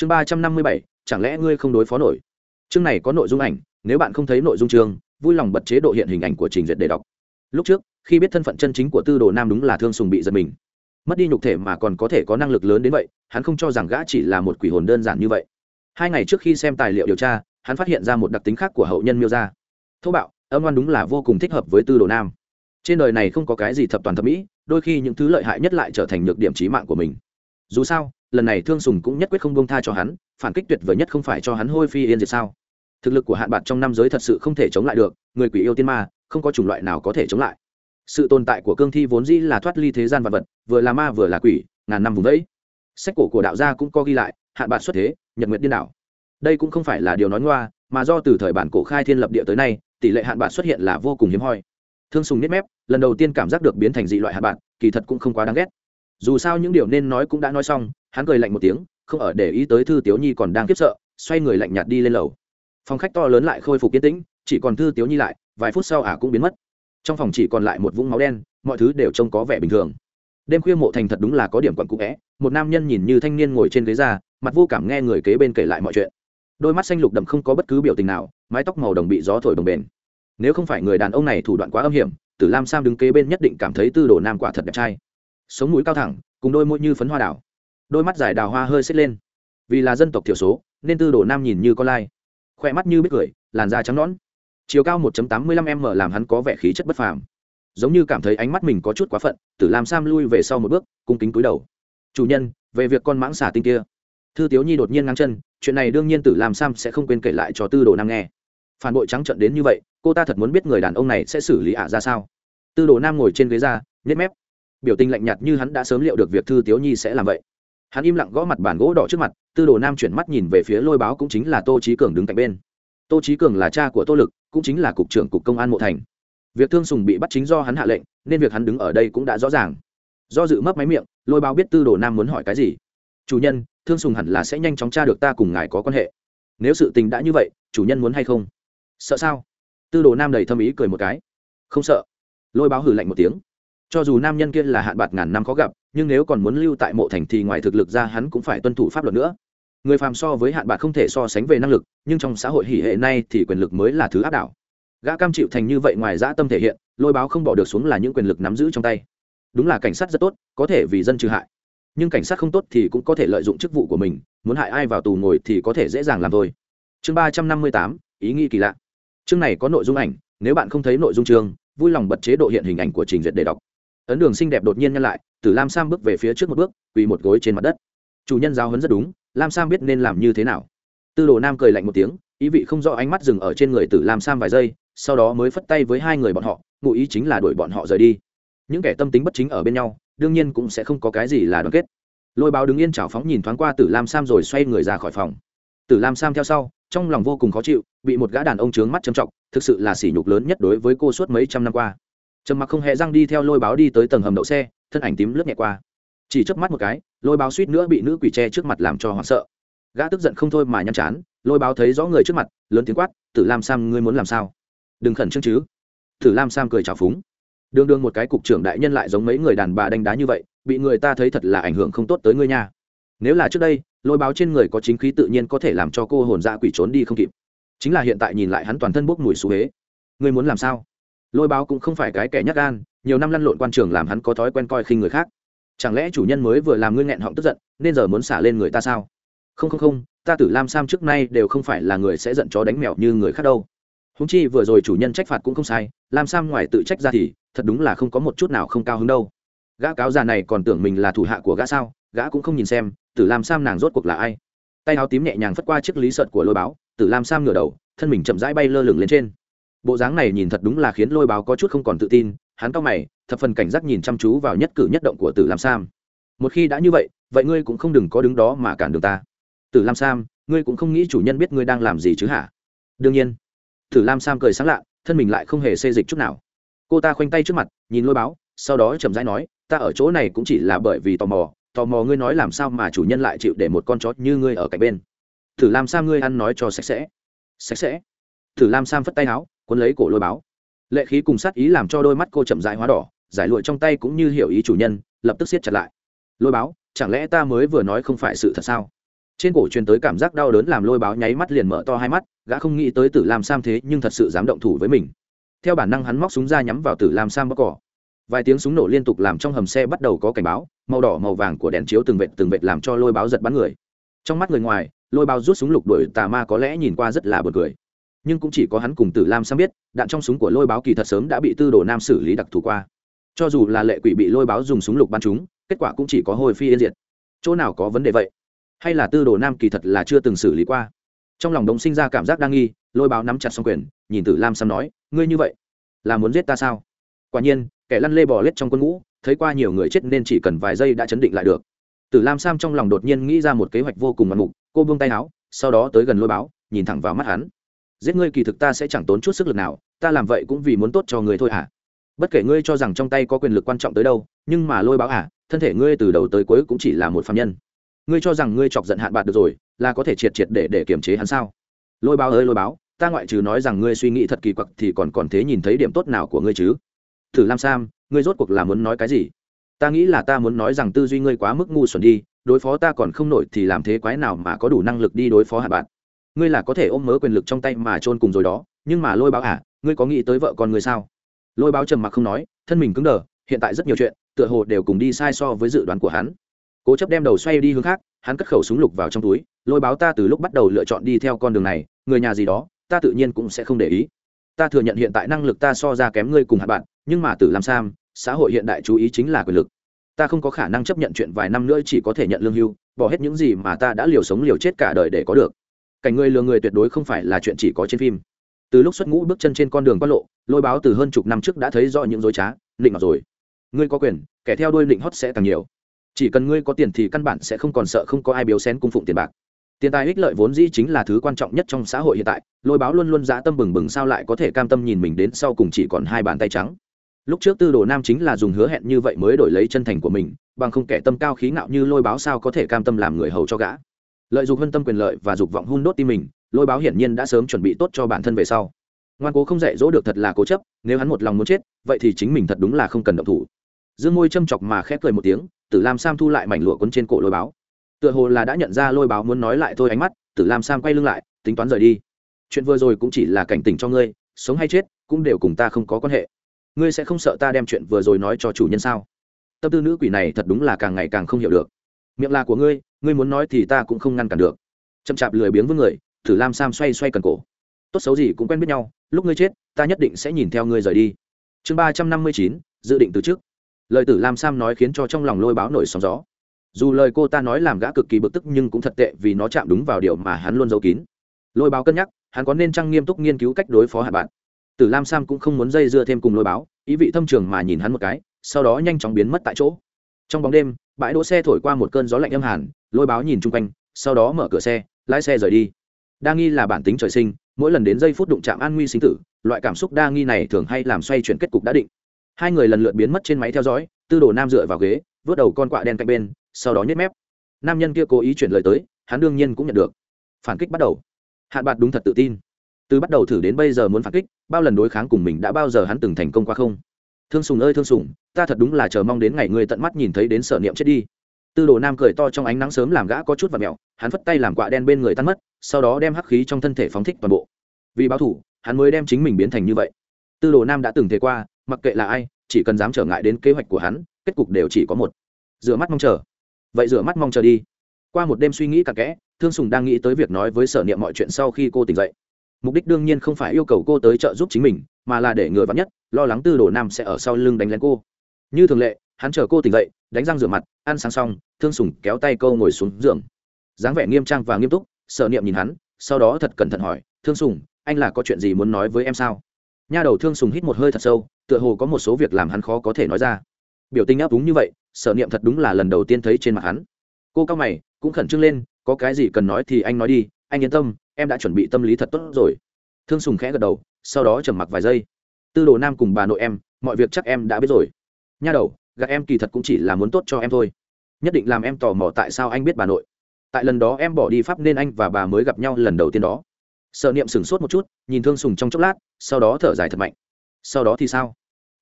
chương ba trăm năm mươi bảy, chẳng lẽ ngươi không đối phó nổi? Chương này có nội dung ảnh, nếu bạn không thấy nội dung chương, vui lòng bật chế độ hiện hình ảnh của trình duyệt để đọc. Lúc trước, khi biết thân phận chân chính của tư đồ nam đúng là thương sùng bị giật mình. Mất đi nhục thể mà còn có thể có năng lực lớn đến vậy, hắn không cho rằng gã chỉ là một quỷ hồn đơn giản như vậy. Hai ngày trước khi xem tài liệu điều tra, hắn phát hiện ra một đặc tính khác của hậu nhân miêu ra thô bạo, âm oan đúng là vô cùng thích hợp với tư đồ nam. Trên đời này không có cái gì thập toàn thập mỹ, đôi khi những thứ lợi hại nhất lại trở thành nhược điểm trí mạng của mình. Dù sao lần này thương sùng cũng nhất quyết không buông tha cho hắn, phản kích tuyệt vời nhất không phải cho hắn hôi phi yên diệt sao. Thực lực của hạn bạc trong năm giới thật sự không thể chống lại được, người quỷ yêu tiên ma, không có chủng loại nào có thể chống lại. Sự tồn tại của cương thi vốn dĩ là thoát ly thế gian vật vật, vừa là ma vừa là quỷ, ngàn năm vùng vẫy. Sách cổ của đạo gia cũng có ghi lại, hạn bạc xuất thế, nhật nguyệt điên đảo. Đây cũng không phải là điều nói ngoa, mà do từ thời bản cổ khai thiên lập địa tới nay, tỷ lệ hạn bạc xuất hiện là vô cùng hiếm hoi. Thương sùng nếp mép, lần đầu tiên cảm giác được biến thành dị loại hạn bạc, kỳ thật cũng không quá đáng ghét dù sao những điều nên nói cũng đã nói xong, hắn cười lạnh một tiếng, không ở để ý tới thư tiếu nhi còn đang kiếp sợ, xoay người lạnh nhạt đi lên lầu. Phòng khách to lớn lại khôi phục yên tĩnh, chỉ còn thư tiếu nhi lại, vài phút sau ả cũng biến mất. Trong phòng chỉ còn lại một vũng máu đen, mọi thứ đều trông có vẻ bình thường. Đêm khuya mộ thành thật đúng là có điểm quặn cũ vẽ một nam nhân nhìn như thanh niên ngồi trên ghế ra, mặt vô cảm nghe người kế bên kể lại mọi chuyện. Đôi mắt xanh lục đậm không có bất cứ biểu tình nào, mái tóc màu đồng bị gió thổi đồng bền nếu không phải người đàn ông này thủ đoạn quá âm hiểm, tử lam sam đứng kế bên nhất định cảm thấy tư đồ nam quả thật đẹp trai sống mũi cao thẳng, cùng đôi môi như phấn hoa đảo đôi mắt dài đào hoa hơi xếp lên. Vì là dân tộc thiểu số, nên tư đồ nam nhìn như con lai. Khoe mắt như biết cười, làn da trắng nõn. Chiều cao 1 85 m làm hắn có vẻ khí chất bất phàm. Giống như cảm thấy ánh mắt mình có chút quá phận, tử làm sam lui về sau một bước, cung kính cúi đầu. Chủ nhân, về việc con mãng xả tinh kia. Thư tiếu nhi đột nhiên ngang chân, chuyện này đương nhiên tử làm sam sẽ không quên kể lại cho tư đồ nam nghe. Phản bội trắng trận đến như vậy, cô ta thật muốn biết người đàn ông này sẽ xử lý ả ra sao. Tư đồ nam ngồi trên ghế ra, nhếch mép biểu tình lạnh nhạt như hắn đã sớm liệu được việc thư tiếu nhi sẽ làm vậy. Hắn im lặng gõ mặt bàn gỗ đỏ trước mặt, tư đồ nam chuyển mắt nhìn về phía lôi báo cũng chính là tô trí cường đứng cạnh bên. Tô trí cường là cha của tô lực, cũng chính là cục trưởng cục công an mộ thành. Việc thương sùng bị bắt chính do hắn hạ lệnh, nên việc hắn đứng ở đây cũng đã rõ ràng. Do dự mấp máy miệng, lôi báo biết tư đồ nam muốn hỏi cái gì. Chủ nhân, thương sùng hẳn là sẽ nhanh chóng tra được ta cùng ngài có quan hệ. Nếu sự tình đã như vậy, chủ nhân muốn hay không? Sợ sao? Tư đồ nam đầy thâm ý cười một cái. Không sợ. Lôi báo hử lạnh một tiếng cho dù nam nhân kia là hạn bạc ngàn năm khó gặp, nhưng nếu còn muốn lưu tại mộ thành thì ngoài thực lực ra hắn cũng phải tuân thủ pháp luật nữa. Người phàm so với hạn bạc không thể so sánh về năng lực, nhưng trong xã hội hỉ hệ nay thì quyền lực mới là thứ áp đảo. Gã cam chịu thành như vậy ngoài dã tâm thể hiện, lôi báo không bỏ được xuống là những quyền lực nắm giữ trong tay. Đúng là cảnh sát rất tốt, có thể vì dân trừ hại. Nhưng cảnh sát không tốt thì cũng có thể lợi dụng chức vụ của mình, muốn hại ai vào tù ngồi thì có thể dễ dàng làm thôi. Chương ba trăm năm mươi tám, ý nghĩ kỳ lạ. Chương này có nội dung ảnh, nếu bạn không thấy nội dung chương, vui lòng bật chế độ hiện hình ảnh của trình duyệt để đọc ấn đường xinh đẹp đột nhiên nhân lại, tử lam sam bước về phía trước một bước, quỳ một gối trên mặt đất. Chủ nhân giáo hấn rất đúng, lam sam biết nên làm như thế nào. Tư đồ nam cười lạnh một tiếng, ý vị không rõ ánh mắt dừng ở trên người tử lam sam vài giây, sau đó mới phất tay với hai người bọn họ, ngụ ý chính là đuổi bọn họ rời đi. Những kẻ tâm tính bất chính ở bên nhau, đương nhiên cũng sẽ không có cái gì là đoàn kết. Lôi báo đứng yên chảo phóng nhìn thoáng qua tử lam sam rồi xoay người ra khỏi phòng. Tử lam sam theo sau, trong lòng vô cùng khó chịu, bị một gã đàn ông trướng mắt châm trọng, thực sự là sỉ nhục lớn nhất đối với cô suốt mấy trăm năm qua trầm mặc không hề răng đi theo lôi báo đi tới tầng hầm đậu xe, thân ảnh tím lướt nhẹ qua. Chỉ chớp mắt một cái, lôi báo suýt nữa bị nữ quỷ tre trước mặt làm cho hoảng sợ. Gã tức giận không thôi mà nhăn chán, lôi báo thấy rõ người trước mặt, lớn tiếng quát, tử lam sam, ngươi muốn làm sao? Đừng khẩn trương chứ. Tử lam sam cười trào phúng. Đương đương một cái cục trưởng đại nhân lại giống mấy người đàn bà đánh đá như vậy, bị người ta thấy thật là ảnh hưởng không tốt tới ngươi nha. Nếu là trước đây, lôi báo trên người có chính khí tự nhiên có thể làm cho cô hồn dạ quỷ trốn đi không kịp. Chính là hiện tại nhìn lại hắn toàn thân bốc mùi xú huế ngươi muốn làm sao? Lôi báo cũng không phải cái kẻ nhắc gan, nhiều năm lăn lộn quan trường làm hắn có thói quen coi khinh người khác. Chẳng lẽ chủ nhân mới vừa làm ngươi nghẹn họng tức giận, nên giờ muốn xả lên người ta sao? Không không không, ta tử lam sam trước nay đều không phải là người sẽ giận chó đánh mèo như người khác đâu. Húng chi vừa rồi chủ nhân trách phạt cũng không sai, lam sam ngoài tự trách ra thì, thật đúng là không có một chút nào không cao hứng đâu. Gã cáo già này còn tưởng mình là thủ hạ của gã sao, gã cũng không nhìn xem, tử lam sam nàng rốt cuộc là ai? Tay áo tím nhẹ nhàng phất qua chiếc lý sợt của lôi báo, tử lam sam ngửa đầu, thân mình chậm rãi bay lơ lửng lên trên bộ dáng này nhìn thật đúng là khiến lôi báo có chút không còn tự tin, hắn cao mày, thập phần cảnh giác nhìn chăm chú vào nhất cử nhất động của tử lam sam. Một khi đã như vậy vậy ngươi cũng không đừng có đứng đó mà cản đường ta. Tử lam sam, ngươi cũng không nghĩ chủ nhân biết ngươi đang làm gì chứ hả? Đương nhiên. Tử lam sam cười sáng lạ, thân mình lại không hề xê dịch chút nào. Cô ta khoanh tay trước mặt, nhìn lôi báo, sau đó chậm rãi nói, ta ở chỗ này cũng chỉ là bởi vì tò mò tò mò ngươi nói làm sao mà chủ nhân lại chịu để một con chó như ngươi ở cạnh bên. Thử lam sam, ngươi ăn nói cho sạch sẽ. Sạch sẽ. Thử lam sam phất tay áo cuốn lấy cổ lôi báo. Lệ khí cùng sát ý làm cho đôi mắt cô chậm rãi hóa đỏ, giải lụa trong tay cũng như hiểu ý chủ nhân, lập tức siết chặt lại. Lôi báo, chẳng lẽ ta mới vừa nói không phải sự thật sao? Trên cổ truyền tới cảm giác đau đớn làm lôi báo nháy mắt liền mở to hai mắt, gã không nghĩ tới tử lam sam thế nhưng thật sự dám động thủ với mình. Theo bản năng hắn móc súng ra nhắm vào tử lam sam bóc cỏ. Vài tiếng súng nổ liên tục làm trong hầm xe bắt đầu có cảnh báo, màu đỏ, màu vàng của đèn chiếu từng vệt từng vệt làm cho lôi báo giật bắn người. Trong mắt người ngoài, lôi báo rút súng lục đuổi tà ma có lẽ nhìn qua rất là b u ồ n cười nhưng cũng chỉ có hắn cùng tử lam sam biết, đạn trong súng của lôi báo kỳ thật sớm đã bị tư đồ nam xử lý đặc thù qua. Cho dù là lệ quỷ bị lôi báo dùng súng lục bắn chúng, kết quả cũng chỉ có hồi phi yên diệt. Chỗ nào có vấn đề vậy? Hay là tư đồ nam kỳ thật là chưa từng xử lý qua? Trong lòng đống sinh ra cảm giác đa nghi, lôi báo nắm chặt xong quyền, nhìn tử lam sam nói, ngươi như vậy, là muốn giết ta sao? Quả nhiên, kẻ lăn lê bò lết trong quân ngũ, thấy qua nhiều người chết nên chỉ cần vài giây đã chấn định lại được. Tử lam sam trong lòng đột nhiên nghĩ ra một kế hoạch vô cùng ngoạn mục, cô buông tay áo, sau đó tới gần lôi báo, nhìn thẳng vào mắt hắn giết ngươi kỳ thực ta sẽ chẳng tốn chút sức lực nào, ta làm vậy cũng vì muốn tốt cho ngươi thôi à bất kể ngươi cho rằng trong tay có quyền lực quan trọng tới đâu, nhưng mà lôi báo à thân thể ngươi từ đầu tới cuối cũng chỉ là một phạm nhân. Ngươi cho rằng ngươi chọc giận hạn bạc được rồi, là có thể triệt triệt để để kiềm chế hắn sao? Lôi báo ơi, lôi báo, ta ngoại trừ nói rằng ngươi suy nghĩ thật kỳ quặc thì còn còn thế nhìn thấy điểm tốt nào của ngươi chứ? Thử lam sam, ngươi rốt cuộc là muốn nói cái gì? Ta nghĩ là ta muốn nói rằng tư duy ngươi quá mức ngu xuẩn đi, đối phó ta còn không nổi thì làm thế quái nào mà có đủ năng lực đi đối phó hạ bạn ngươi là có thể ôm mớ quyền lực trong tay mà chôn cùng rồi đó, nhưng mà lôi báo à ngươi có nghĩ tới vợ con ngươi sao? Lôi báo trầm mặc không nói, thân mình cứng đờ, hiện tại rất nhiều chuyện, tựa hồ đều cùng đi sai so với dự đoán của hắn. Cố chấp đem đầu xoay đi hướng khác, hắn cất khẩu súng lục vào trong túi, lôi báo ta từ lúc bắt đầu lựa chọn đi theo con đường này, người nhà gì đó, ta tự nhiên cũng sẽ không để ý. Ta thừa nhận hiện tại năng lực ta so ra kém ngươi cùng hạt bạn, nhưng mà tự làm sam, xã hội hiện đại chú ý chính là quyền lực. Ta không có khả năng chấp nhận chuyện vài năm nữa chỉ có thể nhận lương hưu, bỏ hết những gì mà ta đã liều sống liều chết cả đời để có được cảnh người lừa người tuyệt đối không phải là chuyện chỉ có trên phim. Từ lúc xuất ngũ bước chân trên con đường quan lộ, lôi báo từ hơn chục năm trước đã thấy rõ những dối trá định ngọt rồi. Ngươi có quyền, kẻ theo đuôi định hót sẽ càng nhiều. Chỉ cần ngươi có tiền thì căn bản sẽ không còn sợ không có ai biếu xén cung phụng tiền bạc. Tiền tài ích lợi vốn dĩ chính là thứ quan trọng nhất trong xã hội hiện tại, lôi báo luôn luôn dã tâm bừng bừng sao lại có thể cam tâm nhìn mình đến sau cùng chỉ còn hai bàn tay trắng. Lúc trước tư đồ nam chính là dùng hứa hẹn như vậy mới đổi lấy chân thành của mình, bằng không kẻ tâm cao khí ngạo như lôi báo sao có thể cam tâm làm người hầu cho gã lợi dụng hân tâm quyền lợi và dục vọng hun đốt tim mình, lôi báo hiển nhiên đã sớm chuẩn bị tốt cho bản thân về sau. Ngoan cố không dạy dỗ được thật là cố chấp, nếu hắn một lòng muốn chết, vậy thì chính mình thật đúng là không cần động thủ. Dương môi châm chọc mà khép cười một tiếng, tử lam sam thu lại mảnh lụa quấn trên cổ lôi báo. Tựa hồ là đã nhận ra lôi báo muốn nói lại thôi ánh mắt, tử lam sam quay lưng lại, tính toán rời đi. Chuyện vừa rồi cũng chỉ là cảnh tỉnh cho ngươi, sống hay chết, cũng đều cùng ta không có quan hệ. Ngươi sẽ không sợ ta đem chuyện vừa rồi nói cho chủ nhân sao? Tâm tư nữ quỷ này thật đúng là càng ngày càng không hiểu được. Miệng là của ngươi ngươi muốn nói thì ta cũng không ngăn cản được. Chậm chạp lười biếng với người, thử lam sam xoay xoay cần cổ. Tốt xấu gì cũng quen biết nhau, lúc ngươi chết, ta nhất định sẽ nhìn theo ngươi rời đi. Chương ba trăm năm mươi chín, dự định từ trước. Lời tử lam sam nói khiến cho trong lòng lôi báo nổi sóng gió. Dù lời cô ta nói làm gã cực kỳ bực tức nhưng cũng thật tệ vì nó chạm đúng vào điều mà hắn luôn giấu kín. Lôi báo cân nhắc, hắn có nên trăng nghiêm túc nghiên cứu cách đối phó hạ bạn? Tử lam sam cũng không muốn dây dưa thêm cùng lôi báo, ý vị thâm trường mà nhìn hắn một cái, sau đó nhanh chóng biến mất tại chỗ. Trong bóng đêm bãi đỗ xe thổi qua một cơn gió lạnh âm hàn, lôi báo nhìn chung quanh, sau đó mở cửa xe, lái xe rời đi. Đa nghi là bản tính trời sinh, mỗi lần đến giây phút đụng chạm an nguy sinh tử, loại cảm xúc đa nghi này thường hay làm xoay chuyển kết cục đã định. Hai người lần lượt biến mất trên máy theo dõi, tư đồ nam dựa vào ghế, vớt đầu con quạ đen cạnh bên, sau đó nhếch mép. Nam nhân kia cố ý chuyển lời tới, hắn đương nhiên cũng nhận được. Phản kích bắt đầu. Hạn bạc đúng thật tự tin. Từ bắt đầu thử đến bây giờ muốn phản kích, bao lần đối kháng cùng mình đã bao giờ hắn từng thành công qua không? Thương sùng ơi, thương sùng, ta thật đúng là chờ mong đến ngày ngươi tận mắt nhìn thấy đến sở niệm chết đi. Tư đồ nam cười to trong ánh nắng sớm làm gã có chút và mẹo, hắn phất tay làm quạ đen bên người tan mất, sau đó đem hắc khí trong thân thể phóng thích toàn bộ. Vì báo thủ, hắn mới đem chính mình biến thành như vậy. Tư đồ nam đã từng thế qua, mặc kệ là ai, chỉ cần dám trở ngại đến kế hoạch của hắn, kết cục đều chỉ có một. Rửa mắt mong chờ. Vậy rửa mắt mong chờ đi. Qua một đêm suy nghĩ cặn kẽ, thương sùng đang nghĩ tới việc nói với sở niệm mọi chuyện sau khi cô tỉnh dậy. Mục đích đương nhiên không phải yêu cầu cô tới trợ giúp chính mình mà là để người vắn nhất, lo lắng tư đồ nam sẽ ở sau lưng đánh lén cô. Như thường lệ, hắn chờ cô tỉnh dậy, đánh răng rửa mặt, ăn sáng xong, thương sùng kéo tay câu ngồi xuống giường. Dáng vẻ nghiêm trang và nghiêm túc, sợ niệm nhìn hắn, sau đó thật cẩn thận hỏi, thương sùng, anh là có chuyện gì muốn nói với em sao? Nha đầu thương sùng hít một hơi thật sâu, tựa hồ có một số việc làm hắn khó có thể nói ra. Biểu tình áp đúng như vậy, sợ niệm thật đúng là lần đầu tiên thấy trên mặt hắn. Cô cao mày, cũng khẩn trương lên, có cái gì cần nói thì anh nói đi, anh yên tâm, em đã chuẩn bị tâm lý thật tốt rồi. Thương sùng khẽ gật đầu sau đó trầm mặc vài giây. Tư đồ nam cùng bà nội em, mọi việc chắc em đã biết rồi. Nha đầu, gạt em kỳ thật cũng chỉ là muốn tốt cho em thôi. Nhất định làm em tò mò tại sao anh biết bà nội. Tại lần đó em bỏ đi pháp nên anh và bà mới gặp nhau lần đầu tiên đó. Sợ niệm sửng sốt một chút, nhìn thương sùng trong chốc lát, sau đó thở dài thật mạnh. Sau đó thì sao?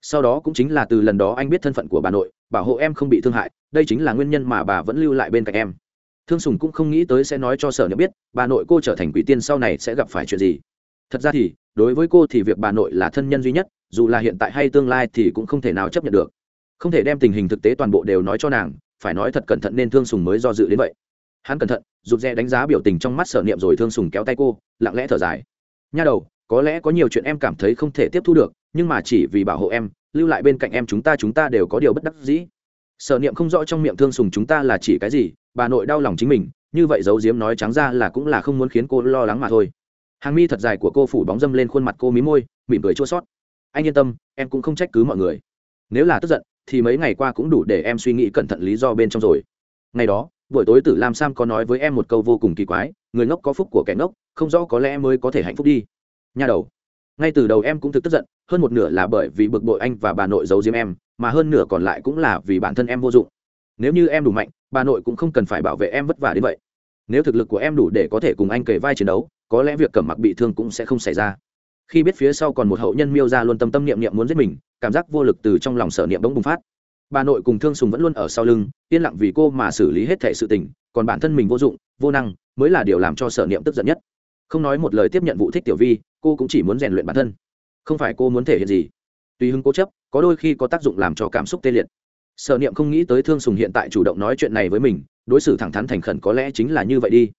Sau đó cũng chính là từ lần đó anh biết thân phận của bà nội, bảo hộ em không bị thương hại, đây chính là nguyên nhân mà bà vẫn lưu lại bên cạnh em. Thương sùng cũng không nghĩ tới sẽ nói cho sở niệm biết, bà nội cô trở thành quỷ tiên sau này sẽ gặp phải chuyện gì thật ra thì, đối với cô thì việc bà nội là thân nhân duy nhất, dù là hiện tại hay tương lai thì cũng không thể nào chấp nhận được. Không thể đem tình hình thực tế toàn bộ đều nói cho nàng, phải nói thật cẩn thận nên thương sùng mới do dự đến vậy. Hắn cẩn thận, rụt rè đánh giá biểu tình trong mắt sở niệm rồi thương sùng kéo tay cô, lặng lẽ thở dài. Nha đầu, có lẽ có nhiều chuyện em cảm thấy không thể tiếp thu được, nhưng mà chỉ vì bảo hộ em, lưu lại bên cạnh em chúng ta chúng ta đều có điều bất đắc dĩ. Sở niệm không rõ trong miệng thương sùng chúng ta là chỉ cái gì, bà nội đau lòng chính mình, như vậy giấu diếm nói trắng ra là cũng là không muốn khiến cô lo lắng mà thôi hàng mi thật dài của cô phủ bóng dâm lên khuôn mặt cô mí môi, mỉm cười chua sót. Anh yên tâm, em cũng không trách cứ mọi người. Nếu là tức giận, thì mấy ngày qua cũng đủ để em suy nghĩ cẩn thận lý do bên trong rồi. Ngày đó, buổi tối tử lam sam có nói với em một câu vô cùng kỳ quái, người ngốc có phúc của kẻ ngốc, không rõ có lẽ mới có thể hạnh phúc đi. Nha đầu. Ngay từ đầu em cũng thực tức giận, hơn một nửa là bởi vì bực bội anh và bà nội giấu diếm em, mà hơn nửa còn lại cũng là vì bản thân em vô dụng. Nếu như em đủ mạnh, bà nội cũng không cần phải bảo vệ em vất vả đến vậy. Nếu thực lực của em đủ để có thể cùng anh kể vai chiến đấu có lẽ việc cẩm mặc bị thương cũng sẽ không xảy ra. Khi biết phía sau còn một hậu nhân miêu ra luôn tâm tâm niệm niệm muốn giết mình, cảm giác vô lực từ trong lòng sở niệm bỗng bùng phát. Bà nội cùng thương sùng vẫn luôn ở sau lưng, yên lặng vì cô mà xử lý hết thể sự tình, còn bản thân mình vô dụng, vô năng mới là điều làm cho sở niệm tức giận nhất. Không nói một lời tiếp nhận vụ thích tiểu vi, cô cũng chỉ muốn rèn luyện bản thân. Không phải cô muốn thể hiện gì? Tùy hứng cố chấp, có đôi khi có tác dụng làm cho cảm xúc tê liệt. Sở niệm không nghĩ tới thương sùng hiện tại chủ động nói chuyện này với mình, đối xử thẳng thắn thành khẩn có lẽ chính là như vậy đi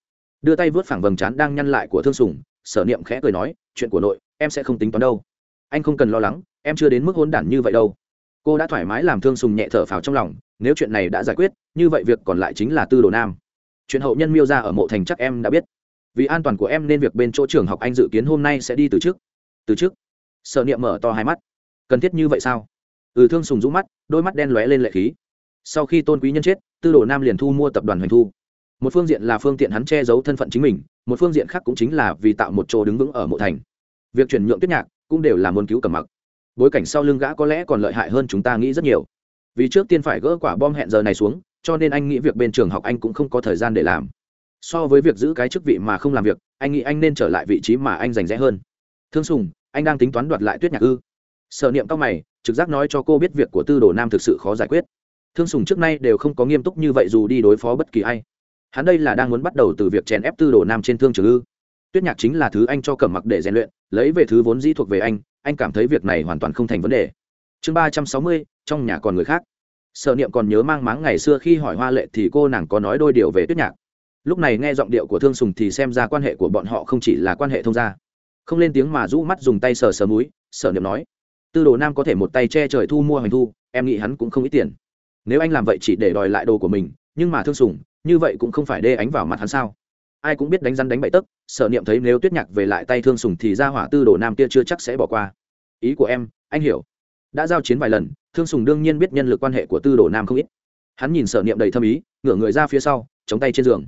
đưa tay vớt phẳng vầng trán đang nhăn lại của thương sùng, sở niệm khẽ cười nói, chuyện của nội, em sẽ không tính toán đâu. Anh không cần lo lắng, em chưa đến mức hôn đản như vậy đâu. Cô đã thoải mái làm thương sùng nhẹ thở phào trong lòng, nếu chuyện này đã giải quyết, như vậy việc còn lại chính là tư đồ nam. Chuyện hậu nhân miêu ra ở mộ thành chắc em đã biết. Vì an toàn của em nên việc bên chỗ trường học anh dự kiến hôm nay sẽ đi từ trước. Từ trước? Sở niệm mở to hai mắt. Cần thiết như vậy sao? Ừ thương sùng rũ mắt, đôi mắt đen lóe lên lệ khí. Sau khi tôn quý nhân chết, tư đồ nam liền thu mua tập đoàn hoành thu một phương diện là phương tiện hắn che giấu thân phận chính mình, một phương diện khác cũng chính là vì tạo một chỗ đứng vững ở mộ thành. Việc chuyển nhượng tuyết nhạc cũng đều là muốn cứu cầm mặc. Bối cảnh sau lưng gã có lẽ còn lợi hại hơn chúng ta nghĩ rất nhiều. Vì trước tiên phải gỡ quả bom hẹn giờ này xuống, cho nên anh nghĩ việc bên trường học anh cũng không có thời gian để làm. So với việc giữ cái chức vị mà không làm việc, anh nghĩ anh nên trở lại vị trí mà anh giành rẽ hơn. Thương sùng, anh đang tính toán đoạt lại tuyết nhạc ư? Sở niệm tóc mày, trực giác nói cho cô biết việc của tư đồ nam thực sự khó giải quyết. Thương sùng trước nay đều không có nghiêm túc như vậy dù đi đối phó bất kỳ ai hắn đây là đang muốn bắt đầu từ việc chèn ép tư đồ nam trên thương trường ư. Tuyết nhạc chính là thứ anh cho cẩm mặc để rèn luyện, lấy về thứ vốn dĩ thuộc về anh anh cảm thấy việc này hoàn toàn không thành vấn đề. Chương ba trăm sáu mươi, trong nhà còn người khác. Sở niệm còn nhớ mang máng ngày xưa khi hỏi hoa lệ thì cô nàng có nói đôi điều về tuyết nhạc. Lúc này nghe giọng điệu của thương sùng thì xem ra quan hệ của bọn họ không chỉ là quan hệ thông gia. Không lên tiếng mà rũ mắt dùng tay sờ sờ múi sở niệm nói, tư đồ nam có thể một tay che trời thu mua hoành thu, em nghĩ hắn cũng không ít tiền. Nếu anh làm vậy chỉ để đòi lại đồ của mình, nhưng mà thương sùng như vậy cũng không phải đê ánh vào mặt hắn sao? Ai cũng biết đánh rắn đánh bậy tấc, sở niệm thấy nếu tuyết nhạc về lại tay thương sùng thì ra hỏa tư đồ nam kia chưa chắc sẽ bỏ qua. Ý của em, anh hiểu. Đã giao chiến vài lần, thương sùng đương nhiên biết nhân lực quan hệ của tư đồ nam không ít. Hắn nhìn sở niệm đầy thâm ý, ngửa người ra phía sau, chống tay trên giường.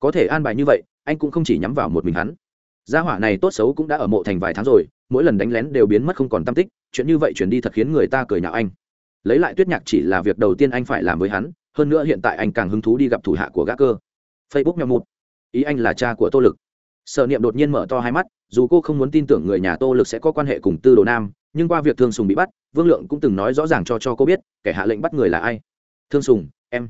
Có thể an bài như vậy, anh cũng không chỉ nhắm vào một mình hắn. Gia hỏa này tốt xấu cũng đã ở mộ thành vài tháng rồi, mỗi lần đánh lén đều biến mất không còn tam tích, chuyện như vậy chuyển đi thật khiến người ta cười nhạo anh. Lấy lại tuyết nhạc chỉ là việc đầu tiên anh phải làm với hắn hơn nữa hiện tại anh càng hứng thú đi gặp thủ hạ của gã cơ. Facebook nhau một ý anh là cha của tô lực. Sở niệm đột nhiên mở to hai mắt, dù cô không muốn tin tưởng người nhà tô lực sẽ có quan hệ cùng tư đồ nam, nhưng qua việc thương sùng bị bắt, vương lượng cũng từng nói rõ ràng cho cho cô biết, kẻ hạ lệnh bắt người là ai. Thương sùng, em.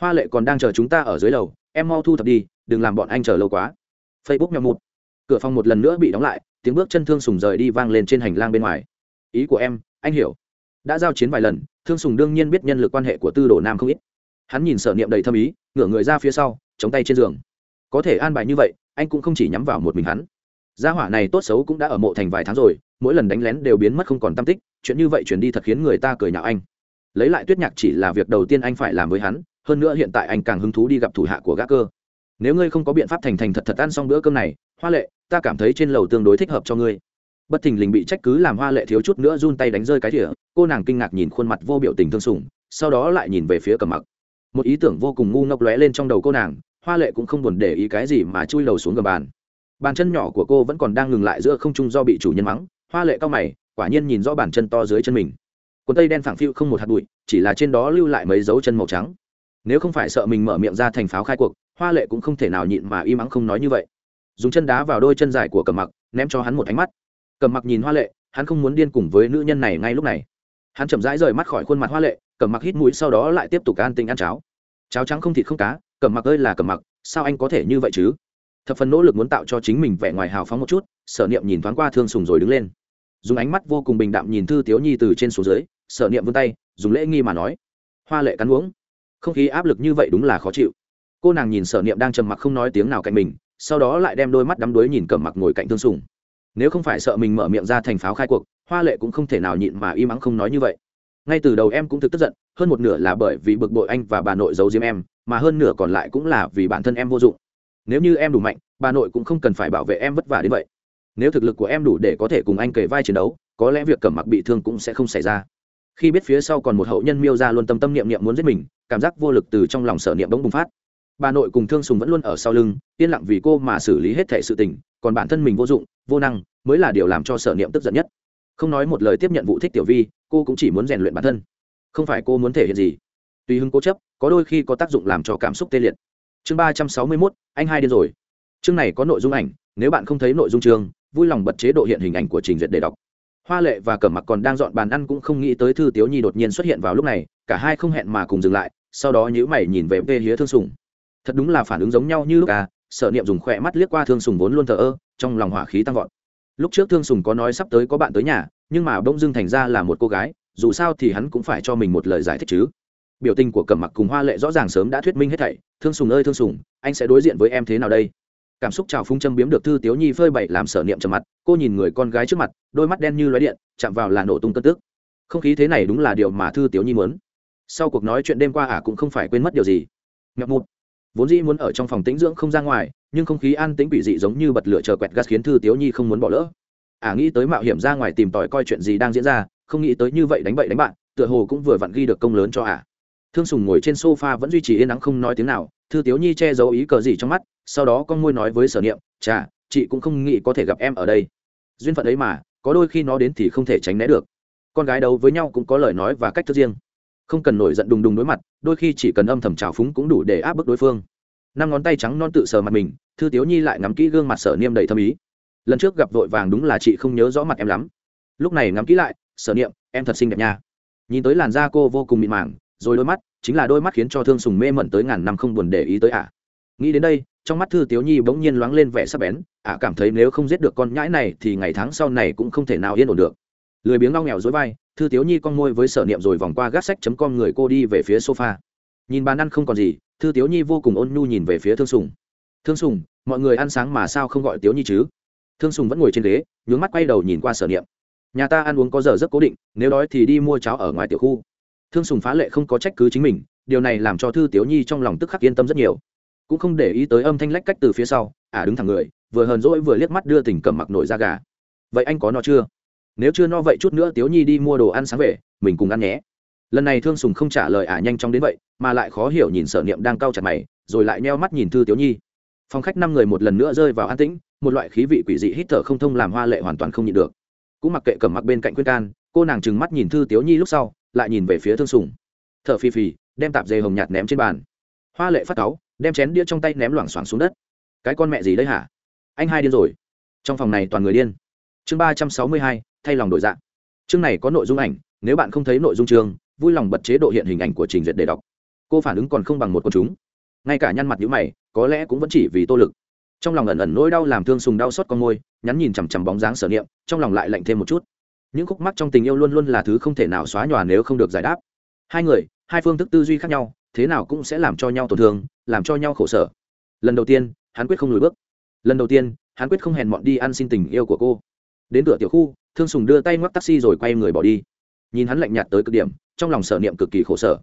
Hoa lệ còn đang chờ chúng ta ở dưới lầu, em mau thu thập đi, đừng làm bọn anh chờ lâu quá. Facebook nhau một cửa phòng một lần nữa bị đóng lại, tiếng bước chân thương sùng rời đi vang lên trên hành lang bên ngoài. Ý của em, anh hiểu. Đã giao chiến vài lần, thương sùng đương nhiên biết nhân lực quan hệ của tư đồ nam không ít hắn nhìn sở niệm đầy thâm ý, ngửa người ra phía sau, chống tay trên giường. Có thể an bài như vậy, anh cũng không chỉ nhắm vào một mình hắn. Gia hỏa này tốt xấu cũng đã ở mộ thành vài tháng rồi, mỗi lần đánh lén đều biến mất không còn tam tích, chuyện như vậy chuyển đi thật khiến người ta cười nhạo anh. Lấy lại tuyết nhạc chỉ là việc đầu tiên anh phải làm với hắn, hơn nữa hiện tại anh càng hứng thú đi gặp thủ hạ của gã cơ. Nếu ngươi không có biện pháp thành thành thật thật ăn xong bữa cơm này, hoa lệ, ta cảm thấy trên lầu tương đối thích hợp cho ngươi. Bất thình lình bị trách cứ làm hoa lệ thiếu chút nữa run tay đánh rơi cái thỉa cô nàng kinh ngạc nhìn khuôn mặt vô biểu tình thương sùng sau đó lại nhìn về phía cầm mặc một ý tưởng vô cùng ngu ngốc lóe lên trong đầu cô nàng, hoa lệ cũng không buồn để ý cái gì mà chui đầu xuống gầm bàn. Bàn chân nhỏ của cô vẫn còn đang ngừng lại giữa không trung do bị chủ nhân mắng, hoa lệ cao mày, quả nhiên nhìn rõ bàn chân to dưới chân mình. Quần tây đen phẳng phiu không một hạt bụi, chỉ là trên đó lưu lại mấy dấu chân màu trắng. Nếu không phải sợ mình mở miệng ra thành pháo khai cuộc, hoa lệ cũng không thể nào nhịn mà im ắng không nói như vậy. Dùng chân đá vào đôi chân dài của cầm mặc, ném cho hắn một ánh mắt. Cầm mặc nhìn hoa lệ, hắn không muốn điên cùng với nữ nhân này ngay lúc này hắn chậm rãi rời mắt khỏi khuôn mặt hoa lệ cầm mặc hít mũi sau đó lại tiếp tục an tinh ăn cháo. Cháo trắng không thịt không cá cầm mặc ơi là cầm mặc, sao anh có thể như vậy chứ? Thập phần nỗ lực muốn tạo cho chính mình vẻ ngoài hào phóng một chút, sở niệm nhìn thoáng qua thương sùng rồi đứng lên. Dùng ánh mắt vô cùng bình đạm nhìn thư tiếu nhi từ trên xuống dưới, sở niệm vươn tay, dùng lễ nghi mà nói. Hoa lệ cắn uống. Không khí áp lực như vậy đúng là khó chịu. Cô nàng nhìn sở niệm đang trầm mặc không nói tiếng nào cạnh mình, sau đó lại đem đôi mắt đắm đuối nhìn cầm mặc ngồi cạnh thương sùng. Nếu không phải sợ mình mở miệng ra thành pháo khai cuộc hoa lệ cũng không thể nào nhịn mà im ắng không nói như vậy. Ngay từ đầu em cũng thực tức giận, hơn một nửa là bởi vì bực bội anh và bà nội giấu diếm em, mà hơn nửa còn lại cũng là vì bản thân em vô dụng. Nếu như em đủ mạnh, bà nội cũng không cần phải bảo vệ em vất vả đến vậy. Nếu thực lực của em đủ để có thể cùng anh kể vai chiến đấu, có lẽ việc cẩm mặc bị thương cũng sẽ không xảy ra. Khi biết phía sau còn một hậu nhân miêu ra luôn tâm tâm niệm niệm muốn giết mình, cảm giác vô lực từ trong lòng sở niệm bỗng bùng phát. Bà nội cùng thương sùng vẫn luôn ở sau lưng, yên lặng vì cô mà xử lý hết thể sự tình, còn bản thân mình vô dụng, vô năng mới là điều làm cho sở niệm tức giận nhất không nói một lời tiếp nhận vụ thích tiểu vi, cô cũng chỉ muốn rèn luyện bản thân. Không phải cô muốn thể hiện gì. Tùy hứng cố chấp, có đôi khi có tác dụng làm cho cảm xúc tê liệt. Chương ba trăm sáu mươi mốt, anh hai điên rồi. Chương này có nội dung ảnh, nếu bạn không thấy nội dung chương, vui lòng bật chế độ hiện hình ảnh của trình duyệt để đọc. Hoa lệ và cẩm mặc còn đang dọn bàn ăn cũng không nghĩ tới thư tiếu nhi đột nhiên xuất hiện vào lúc này, cả hai không hẹn mà cùng dừng lại, sau đó nhữ mày nhìn về vê hía thương sùng. Thật đúng là phản ứng giống nhau như lúc à sở niệm dùng khỏe mắt liếc qua thương sùng vốn luôn thờ ơ, trong lòng hỏa khí tăng vọt lúc trước thương sùng có nói sắp tới có bạn tới nhà, nhưng mà bỗng dưng thành ra là một cô gái, dù sao thì hắn cũng phải cho mình một lời giải thích chứ. Biểu tình của cẩm mặc cùng hoa lệ rõ ràng sớm đã thuyết minh hết thảy, thương sùng ơi, thương sùng, anh sẽ đối diện với em thế nào đây? Cảm xúc trào phung châm biếm được thư tiếu nhi phơi bậy làm sở niệm trầm mặt, cô nhìn người con gái trước mặt, đôi mắt đen như lóe điện, chạm vào là nổ tung cân tức. Không khí thế này đúng là điều mà thư tiếu nhi muốn. Sau cuộc nói chuyện đêm qua ả cũng không phải quên mất điều gì. Ngập một vốn dĩ muốn ở trong phòng tĩnh dưỡng không ra ngoài nhưng không khí an tĩnh bị dị giống như bật lửa chờ quẹt gas khiến thư tiếu nhi không muốn bỏ lỡ. Ả nghĩ tới mạo hiểm ra ngoài tìm tòi coi chuyện gì đang diễn ra, không nghĩ tới như vậy đánh bậy đánh bạn, tựa hồ cũng vừa vặn ghi được công lớn cho ả thương sùng ngồi trên sofa vẫn duy trì yên ắng không nói tiếng nào, thư tiếu nhi che giấu ý cờ gì trong mắt, sau đó con môi nói với sở niệm, chà, chị cũng không nghĩ có thể gặp em ở đây. Duyên phận ấy mà, có đôi khi nó đến thì không thể tránh né được. Con gái đấu với nhau cũng có lời nói và cách thức riêng. Không cần nổi giận đùng đùng đối mặt, đôi khi chỉ cần âm thầm trào phúng cũng đủ để áp bức đối phương. Năm ngón tay trắng non tự sờ mặt mình thư tiếu nhi lại ngắm kỹ gương mặt sở niệm đầy thâm ý. Lần trước gặp vội vàng đúng là chị không nhớ rõ mặt em lắm. Lúc này ngắm kỹ lại, sở niệm, em thật xinh đẹp nha. Nhìn tới làn da cô vô cùng mịn màng, rồi đôi mắt, chính là đôi mắt khiến cho thương sùng mê mẩn tới ngàn năm không buồn để ý tới ả à. nghĩ đến đây, trong mắt thư tiếu nhi bỗng nhiên loáng lên vẻ sắc bén ả à cảm thấy nếu không giết được con nhãi này thì ngày tháng sau này cũng không thể nào yên ổn được. Lười biếng ngao nghèo dối vai, thư tiếu nhi con môi với sở niệm rồi vòng qua gác sách chấm con người cô đi về phía sofa. Nhìn bàn ăn không còn gì, thư tiếu nhi vô cùng ôn nhu nhìn về phía thương sùng thương sùng, mọi người ăn sáng mà sao không gọi tiếu nhi chứ? Thương sùng vẫn ngồi trên ghế, nhướng mắt quay đầu nhìn qua sở niệm. Nhà ta ăn uống có giờ rất cố định, nếu đói thì đi mua cháo ở ngoài tiểu khu. Thương sùng phá lệ không có trách cứ chính mình, điều này làm cho thư tiếu nhi trong lòng tức khắc yên tâm rất nhiều. Cũng không để ý tới âm thanh lách cách từ phía sau ả à đứng thẳng người, vừa hờn rỗi vừa liếc mắt đưa tình cầm mặc nổi ra gà. Vậy anh có no chưa? Nếu chưa no vậy chút nữa tiếu nhi đi mua đồ ăn sáng về, mình cùng ăn nhé. Lần này thương sùng không trả lời ả nhanh chóng đến vậy, mà lại khó hiểu nhìn sở niệm đang cau chặt mày, rồi lại neo mắt nhìn thư tiếu nhi phòng khách năm người một lần nữa rơi vào an tĩnh, một loại khí vị quỷ dị hít thở không thông làm hoa lệ hoàn toàn không nhịn được. Cũng mặc kệ cầm mặc bên cạnh khuyên can, cô nàng trừng mắt nhìn thư tiếu nhi lúc sau, lại nhìn về phía thương sùng. T h ở phì phì, đem tạp dề hồng nhạt ném trên bàn. Hoa lệ phát cáu, đem chén đĩa trong tay ném loảng xoảng xuống đất. Cái con mẹ gì đấy hả? Anh hai điên rồi. Trong phòng này toàn người điên. Chương ba trăm sáu mươi hai, thay lòng đổi dạng chương này có nội dung ảnh, nếu bạn không thấy nội dung chương, vui lòng bật chế độ hiện hình ảnh của trình duyệt để đọc. Cô phản ứng còn không bằng một con chúng. Ngay cả nhăn mặt nhữ mày có lẽ cũng vẫn chỉ vì tô lực. Trong lòng ẩn ẩn nỗi đau làm thương sùng đau xót con môi, nhắn nhìn chằm chằm bóng dáng sở niệm, trong lòng lại lạnh thêm một chút. Những khúc mắc trong tình yêu luôn luôn là thứ không thể nào xóa nhòa nếu không được giải đáp. Hai người, hai phương thức tư duy khác nhau, thế nào cũng sẽ làm cho nhau tổn thương, làm cho nhau khổ sở. Lần đầu tiên, hắn quyết không lùi bước. Lần đầu tiên, hắn quyết không hèn mọn đi ăn xin tình yêu của cô. Đến cửa tiểu khu, thương sùng đưa tay ngoắc taxi rồi quay người bỏ đi. Nhìn hắn lạnh nhạt tới cực điểm, trong lòng sở niệm cực kỳ khổ sở.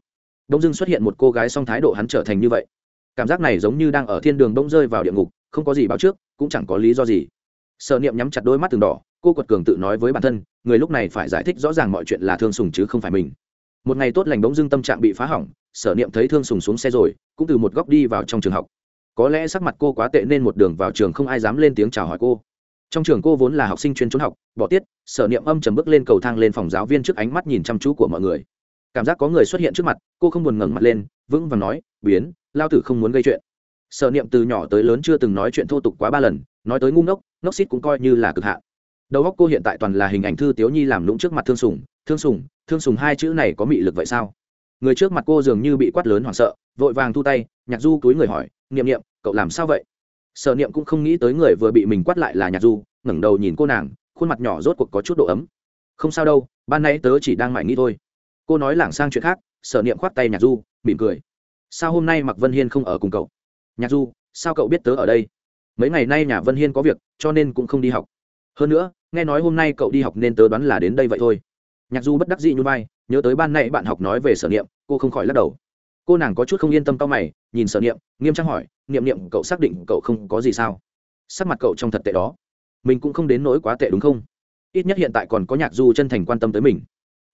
Đông dưng xuất hiện một cô gái song thái độ hắn trở thành như vậy cảm giác này giống như đang ở thiên đường bỗng rơi vào địa ngục, không có gì báo trước, cũng chẳng có lý do gì. Sở niệm nhắm chặt đôi mắt từng đỏ, cô quật cường tự nói với bản thân, người lúc này phải giải thích rõ ràng mọi chuyện là thương sùng chứ không phải mình. Một ngày tốt lành bỗng dưng tâm trạng bị phá hỏng, sở niệm thấy thương sùng xuống xe rồi, cũng từ một góc đi vào trong trường học. Có lẽ sắc mặt cô quá tệ nên một đường vào trường không ai dám lên tiếng chào hỏi cô. Trong trường cô vốn là học sinh chuyên trốn học, bỏ tiết, sở niệm âm chầm bước lên cầu thang lên phòng giáo viên trước ánh mắt nhìn chăm chú của mọi người cảm giác có người xuất hiện trước mặt, cô không buồn ngẩng mặt lên, vững và nói, biến, lao tử không muốn gây chuyện. Sở niệm từ nhỏ tới lớn chưa từng nói chuyện thô tục quá ba lần, nói tới ngu ngốc ngốc xít cũng coi như là cực hạn. Đầu óc cô hiện tại toàn là hình ảnh thư tiếu nhi làm lũng trước mặt thương sùng thương sùng thương sùng hai chữ này có mị lực vậy sao? Người trước mặt cô dường như bị quát lớn hoảng sợ, vội vàng thu tay, nhạc du túi người hỏi, niệm niệm, cậu làm sao vậy? Sở niệm cũng không nghĩ tới người vừa bị mình quát lại là nhạc du, ngẩng đầu nhìn cô nàng, khuôn mặt nhỏ rốt cuộc có chút độ ấm. Không sao đâu, ban nãy tớ chỉ đang mải nghĩ thôi cô nói lảng sang chuyện khác, sở niệm khoác tay nhạc du, mỉm cười. Sao hôm nay mặc vân hiên không ở cùng cậu? Nhạc du, sao cậu biết tớ ở đây? Mấy ngày nay nhà vân hiên có việc, cho nên cũng không đi học. Hơn nữa, nghe nói hôm nay cậu đi học nên tớ đoán là đến đây vậy thôi. Nhạc du bất đắc dĩ như vai, nhớ tới ban nãy bạn học nói về sở niệm, cô không khỏi lắc đầu. Cô nàng có chút không yên tâm tao mày, nhìn sở niệm, nghiêm trang hỏi, niệm niệm, cậu xác định cậu không có gì sao? Sắc mặt cậu trong thật tệ đó. Mình cũng không đến nỗi quá tệ đúng không? Ít nhất hiện tại còn có nhạc du chân thành quan tâm tới mình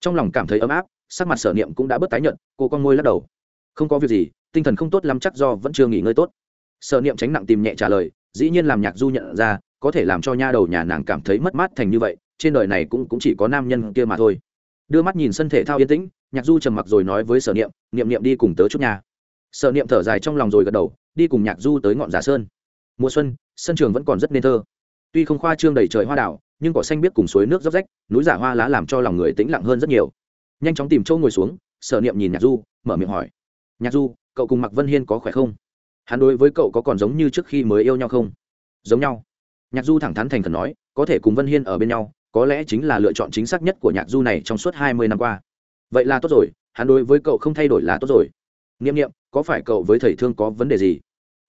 trong lòng cảm thấy ấm áp sắc mặt sở niệm cũng đã bớt tái nhận cô con môi lắc đầu. Không có việc gì tinh thần không tốt lắm chắc do vẫn chưa nghỉ ngơi tốt. Sở niệm tránh nặng tìm nhẹ trả lời dĩ nhiên làm nhạc du nhận ra có thể làm cho nha đầu nhà nàng cảm thấy mất mát thành như vậy trên đời này cũng, cũng chỉ có nam nhân kia mà thôi. Đưa mắt nhìn sân thể thao yên tĩnh nhạc du trầm mặc rồi nói với sở niệm niệm niệm đi cùng tớ chút nhà sở niệm thở dài trong lòng rồi gật đầu đi cùng nhạc du tới ngọn giả sơn. Mùa xuân sân trường vẫn còn rất nên thơ. Tuy không khoa trương đầy trời hoa đảo nhưng cỏ xanh biết cùng suối nước dốc rách, núi giả hoa lá làm cho lòng người tĩnh lặng hơn rất nhiều. Nhanh chóng tìm chỗ ngồi xuống, sở niệm nhìn nhạc du, mở miệng hỏi. Nhạc du, cậu cùng mặc vân hiên có khỏe không? Hắn đối với cậu có còn giống như trước khi mới yêu nhau không? Giống nhau. Nhạc du thẳng thắn thành khẩn nói, có thể cùng vân hiên ở bên nhau, có lẽ chính là lựa chọn chính xác nhất của nhạc du này trong suốt hai mươi năm qua. Vậy là tốt rồi, hắn đối với cậu không thay đổi là tốt rồi. N i ệ m n i ệ m có phải cậu với thầy thương có vấn đề gì?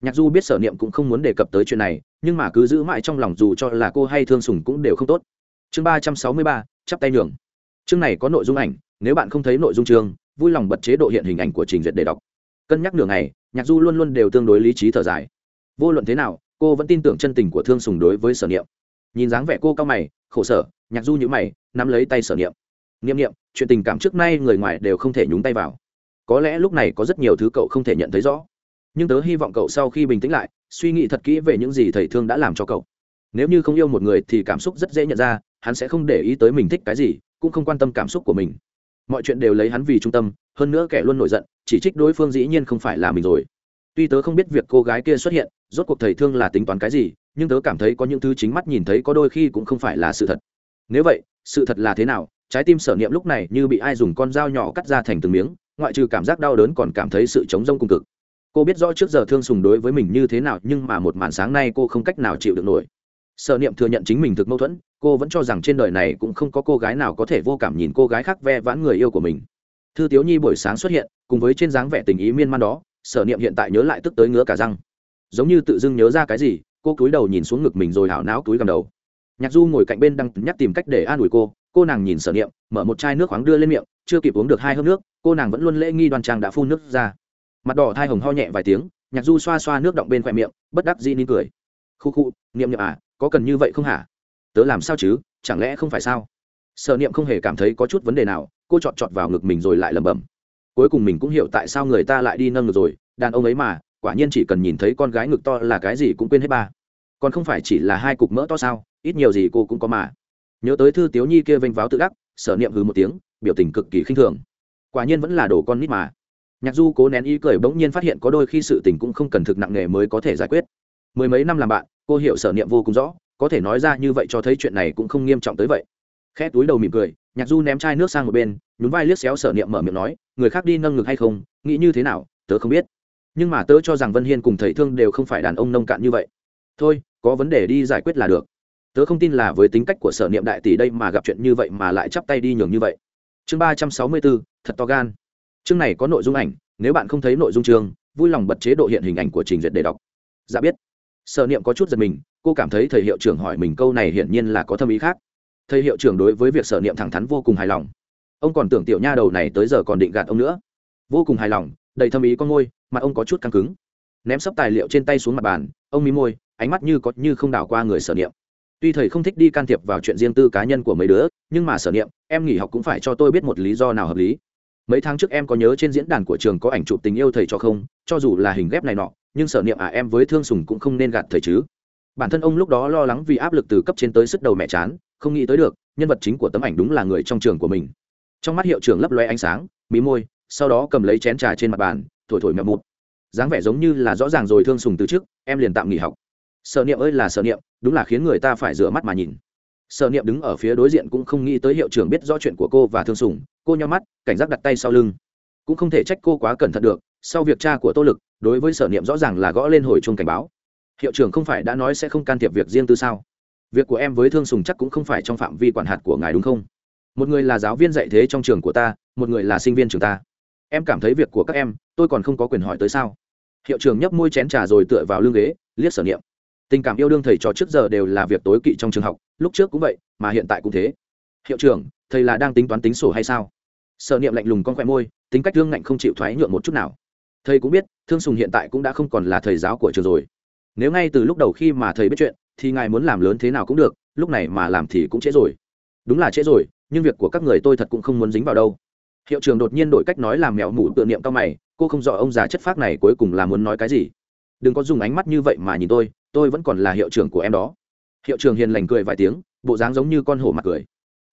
Nhạc du biết sở niệm cũng không muốn đề cập tới chuyện này, nhưng mà cứ giữ mãi trong lòng dù cho là cô hay thương sùng cũng đều không tốt. Chương ba trăm sáu mươi ba, chắp tay nhường. Chương này có nội dung ảnh, nếu bạn không thấy nội dung chương, vui lòng bật chế độ hiện hình ảnh của trình duyệt để đọc. Cân nhắc nửa ngày, nhạc du luôn luôn đều tương đối lý trí thở dài. Vô luận thế nào, cô vẫn tin tưởng chân tình của thương sùng đối với sở niệm. Nhìn dáng vẻ cô cao mày, khổ sở, nhạc du nhữ mày, nắm lấy tay sở niệm. Niệm niệm, chuyện tình cảm trước nay người ngoài đều không thể nhúng tay vào. Có lẽ lúc này có rất nhiều thứ cậu không thể nhận thấy rõ nhưng tớ hy vọng cậu sau khi bình tĩnh lại, suy nghĩ thật kỹ về những gì thầy thương đã làm cho cậu. Nếu như không yêu một người thì cảm xúc rất dễ nhận ra, hắn sẽ không để ý tới mình thích cái gì, cũng không quan tâm cảm xúc của mình. Mọi chuyện đều lấy hắn vì trung tâm, hơn nữa kẻ luôn nổi giận, chỉ trích đối phương dĩ nhiên không phải là mình rồi. Tuy tớ không biết việc cô gái kia xuất hiện, rốt cuộc thầy thương là tính toán cái gì, nhưng tớ cảm thấy có những thứ chính mắt nhìn thấy có đôi khi cũng không phải là sự thật. Nếu vậy, sự thật là thế nào? Trái tim sở niệm lúc này như bị ai dùng con dao nhỏ cắt ra thành từng miếng, ngoại trừ cảm giác đau đớn còn cảm thấy sự chống rông cùng cực cô biết rõ trước giờ thương sùng đối với mình như thế nào, nhưng mà một màn sáng nay cô không cách nào chịu được nổi. Sở niệm thừa nhận chính mình thực mâu thuẫn, cô vẫn cho rằng trên đời này cũng không có cô gái nào có thể vô cảm nhìn cô gái khác ve vãn người yêu của mình. Thư tiếu nhi buổi sáng xuất hiện, cùng với trên dáng vẻ tình ý miên man đó, sở niệm hiện tại nhớ lại tức tới ngứa cả răng. Giống như tự dưng nhớ ra cái gì, cô cúi đầu nhìn xuống ngực mình rồi hảo não túi cầm đầu. Nhạc du ngồi cạnh bên đang nhắc tìm cách để an ủi cô cô nàng nhìn sở niệm, mở một chai nước khoáng đưa lên miệng, chưa kịp uống được hai hớp nước, cô nàng vẫn luôn lễ nghi đoan trang đã phun nước ra mặt đỏ thai hồng ho nhẹ vài tiếng, nhạc du xoa xoa nước động bên khoe miệng, bất đắc dĩ nín cười. Khu khu, niệm niệm à có cần như vậy không hả? Tớ làm sao chứ, chẳng lẽ không phải sao? Sở niệm không hề cảm thấy có chút vấn đề nào, cô chọt chọt vào ngực mình rồi lại lẩm bẩm. Cuối cùng mình cũng hiểu tại sao người ta lại đi nâng ngực rồi, đàn ông ấy mà, quả nhiên chỉ cần nhìn thấy con gái ngực to là cái gì cũng quên hết ba. Còn không phải chỉ là hai cục mỡ to sao, ít nhiều gì cô cũng có mà. Nhớ tới thư tiếu nhi kia vênh váo tự đắc, sở niệm hừ một tiếng, biểu tình cực kỳ khinh thường. Quả nhiên vẫn là đồ con nít mà nhạc du cố nén ý cười bỗng nhiên phát hiện có đôi khi sự tình cũng không cần thực nặng nề mới có thể giải quyết. Mười mấy năm làm bạn, cô hiểu sở niệm vô cùng rõ, có thể nói ra như vậy cho thấy chuyện này cũng không nghiêm trọng tới vậy. Khẽ túi đầu mỉm cười, nhạc du ném chai nước sang một bên, nhún vai liếc xéo sở niệm mở miệng nói, người khác đi nâng ngực hay không, nghĩ như thế nào, tớ không biết. Nhưng mà tớ cho rằng vân hiên cùng thầy thương đều không phải đàn ông nông cạn như vậy. Thôi, có vấn đề đi giải quyết là được. Tớ không tin là với tính cách của sở niệm đại tỷ đây mà gặp chuyện như vậy mà lại chắp tay đi nhường như vậy. Chương ba trăm sáu mươi bốn, thật to gan chương này có nội dung ảnh, nếu bạn không thấy nội dung chương, vui lòng bật chế độ hiện hình ảnh của trình duyệt để đọc. Dạ biết. Sở niệm có chút giật mình, cô cảm thấy thầy hiệu trưởng hỏi mình câu này hiển nhiên là có thâm ý khác. Thầy hiệu trưởng đối với việc sở niệm thẳng thắn vô cùng hài lòng. Ông còn tưởng tiểu nha đầu này tới giờ còn định gạt ông nữa. Vô cùng hài lòng, đầy thâm ý con môi mặt ông có chút căng cứng. Ném sấp tài liệu trên tay xuống mặt bàn, ông mí môi, ánh mắt như có như không đảo qua người sở niệm. Tuy thầy không thích đi can thiệp vào chuyện riêng tư cá nhân của mấy đứa, nhưng mà sở niệm, em nghỉ học cũng phải cho tôi biết một lý do nào hợp lý mấy tháng trước em có nhớ trên diễn đàn của trường có ảnh chụp tình yêu thầy cho không? Cho dù là hình ghép này nọ, nhưng sở niệm à em với thương sùng cũng không nên gạt thầy chứ. Bản thân ông lúc đó lo lắng vì áp lực từ cấp trên tới sức đầu mẹ chán, không nghĩ tới được, nhân vật chính của tấm ảnh đúng là người trong trường của mình. Trong mắt hiệu trưởng lấp loe ánh sáng, mí môi, sau đó cầm lấy chén trà trên mặt bàn, thổi thổi mẹo mụt. Dáng vẻ giống như là rõ ràng rồi thương sùng từ trước, em liền tạm nghỉ học. Sợ niệm ơi là sợ niệm, đúng là khiến người ta phải rửa mắt mà nhìn. Sở niệm đứng ở phía đối diện cũng không nghĩ tới hiệu trưởng biết rõ chuyện của cô và thương sùng, cô nhau mắt, cảnh giác đặt tay sau lưng. Cũng không thể trách cô quá cẩn thận được, sau việc cha của tô lực, đối với sở niệm rõ ràng là gõ lên hồi chuông cảnh báo. Hiệu trưởng không phải đã nói sẽ không can thiệp việc riêng tư sao? Việc của em với thương sùng chắc cũng không phải trong phạm vi quản hạt của ngài đúng không? Một người là giáo viên dạy thế trong trường của ta, một người là sinh viên trường ta. Em cảm thấy việc của các em, tôi còn không có quyền hỏi tới sao? Hiệu trưởng nhấp môi chén trà rồi tựa vào lưng ghế, liếc sở niệm tình cảm yêu đương thầy trò trước giờ đều là việc tối kỵ trong trường học, lúc trước cũng vậy, mà hiện tại cũng thế. Hiệu trưởng, thầy là đang tính toán tính sổ hay sao? Sở niệm lạnh lùng con khoe môi, tính cách thương ngạnh không chịu thoái nhượng một chút nào. Thầy cũng biết, thương sùng hiện tại cũng đã không còn là thầy giáo của trường rồi. Nếu ngay từ lúc đầu khi mà thầy biết chuyện, thì ngài muốn làm lớn thế nào cũng được, lúc này mà làm thì cũng trễ rồi. Đúng là trễ rồi, nhưng việc của các người tôi thật cũng không muốn dính vào đâu. Hiệu trưởng đột nhiên đổi cách nói làm mèo mủ tự niệm cao mày, cô không rõ ông già chất phác này cuối cùng là muốn nói cái gì đừng có dùng ánh mắt như vậy mà nhìn tôi tôi vẫn còn là hiệu trưởng của em đó. Hiệu trưởng hiền lành cười vài tiếng, bộ dáng giống như con hổ mặt cười.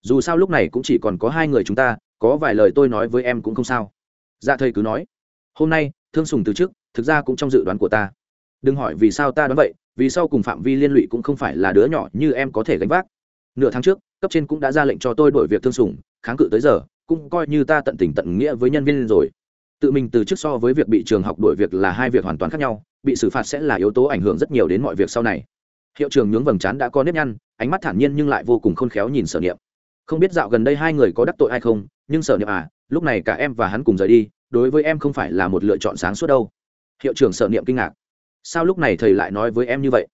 Dù sao lúc này cũng chỉ còn có hai người chúng ta, có vài lời tôi nói với em cũng không sao. Dạ thầy cứ nói. Hôm nay, thương sùng từ trước thực ra cũng trong dự đoán của ta. Đừng hỏi vì sao ta đoán vậy, vì sau cùng phạm vi liên lụy cũng không phải là đứa nhỏ như em có thể gánh vác. Nửa tháng trước, cấp trên cũng đã ra lệnh cho tôi đổi việc thương sùng, kháng cự tới giờ, cũng coi như ta tận tình tận nghĩa với nhân viên rồi tự mình từ chức so với việc bị trường học đổi việc là hai việc hoàn toàn khác nhau, bị xử phạt sẽ là yếu tố ảnh hưởng rất nhiều đến mọi việc sau này. Hiệu trưởng nhướng vầng trán đã có nếp nhăn, ánh mắt thản nhiên nhưng lại vô cùng khôn khéo nhìn sở niệm. Không biết dạo gần đây hai người có đắc tội hay không, nhưng sở niệm à lúc này cả em và hắn cùng rời đi, đối với em không phải là một lựa chọn sáng suốt đâu. Hiệu trưởng sở niệm kinh ngạc. Sao lúc này thầy lại nói với em như vậy?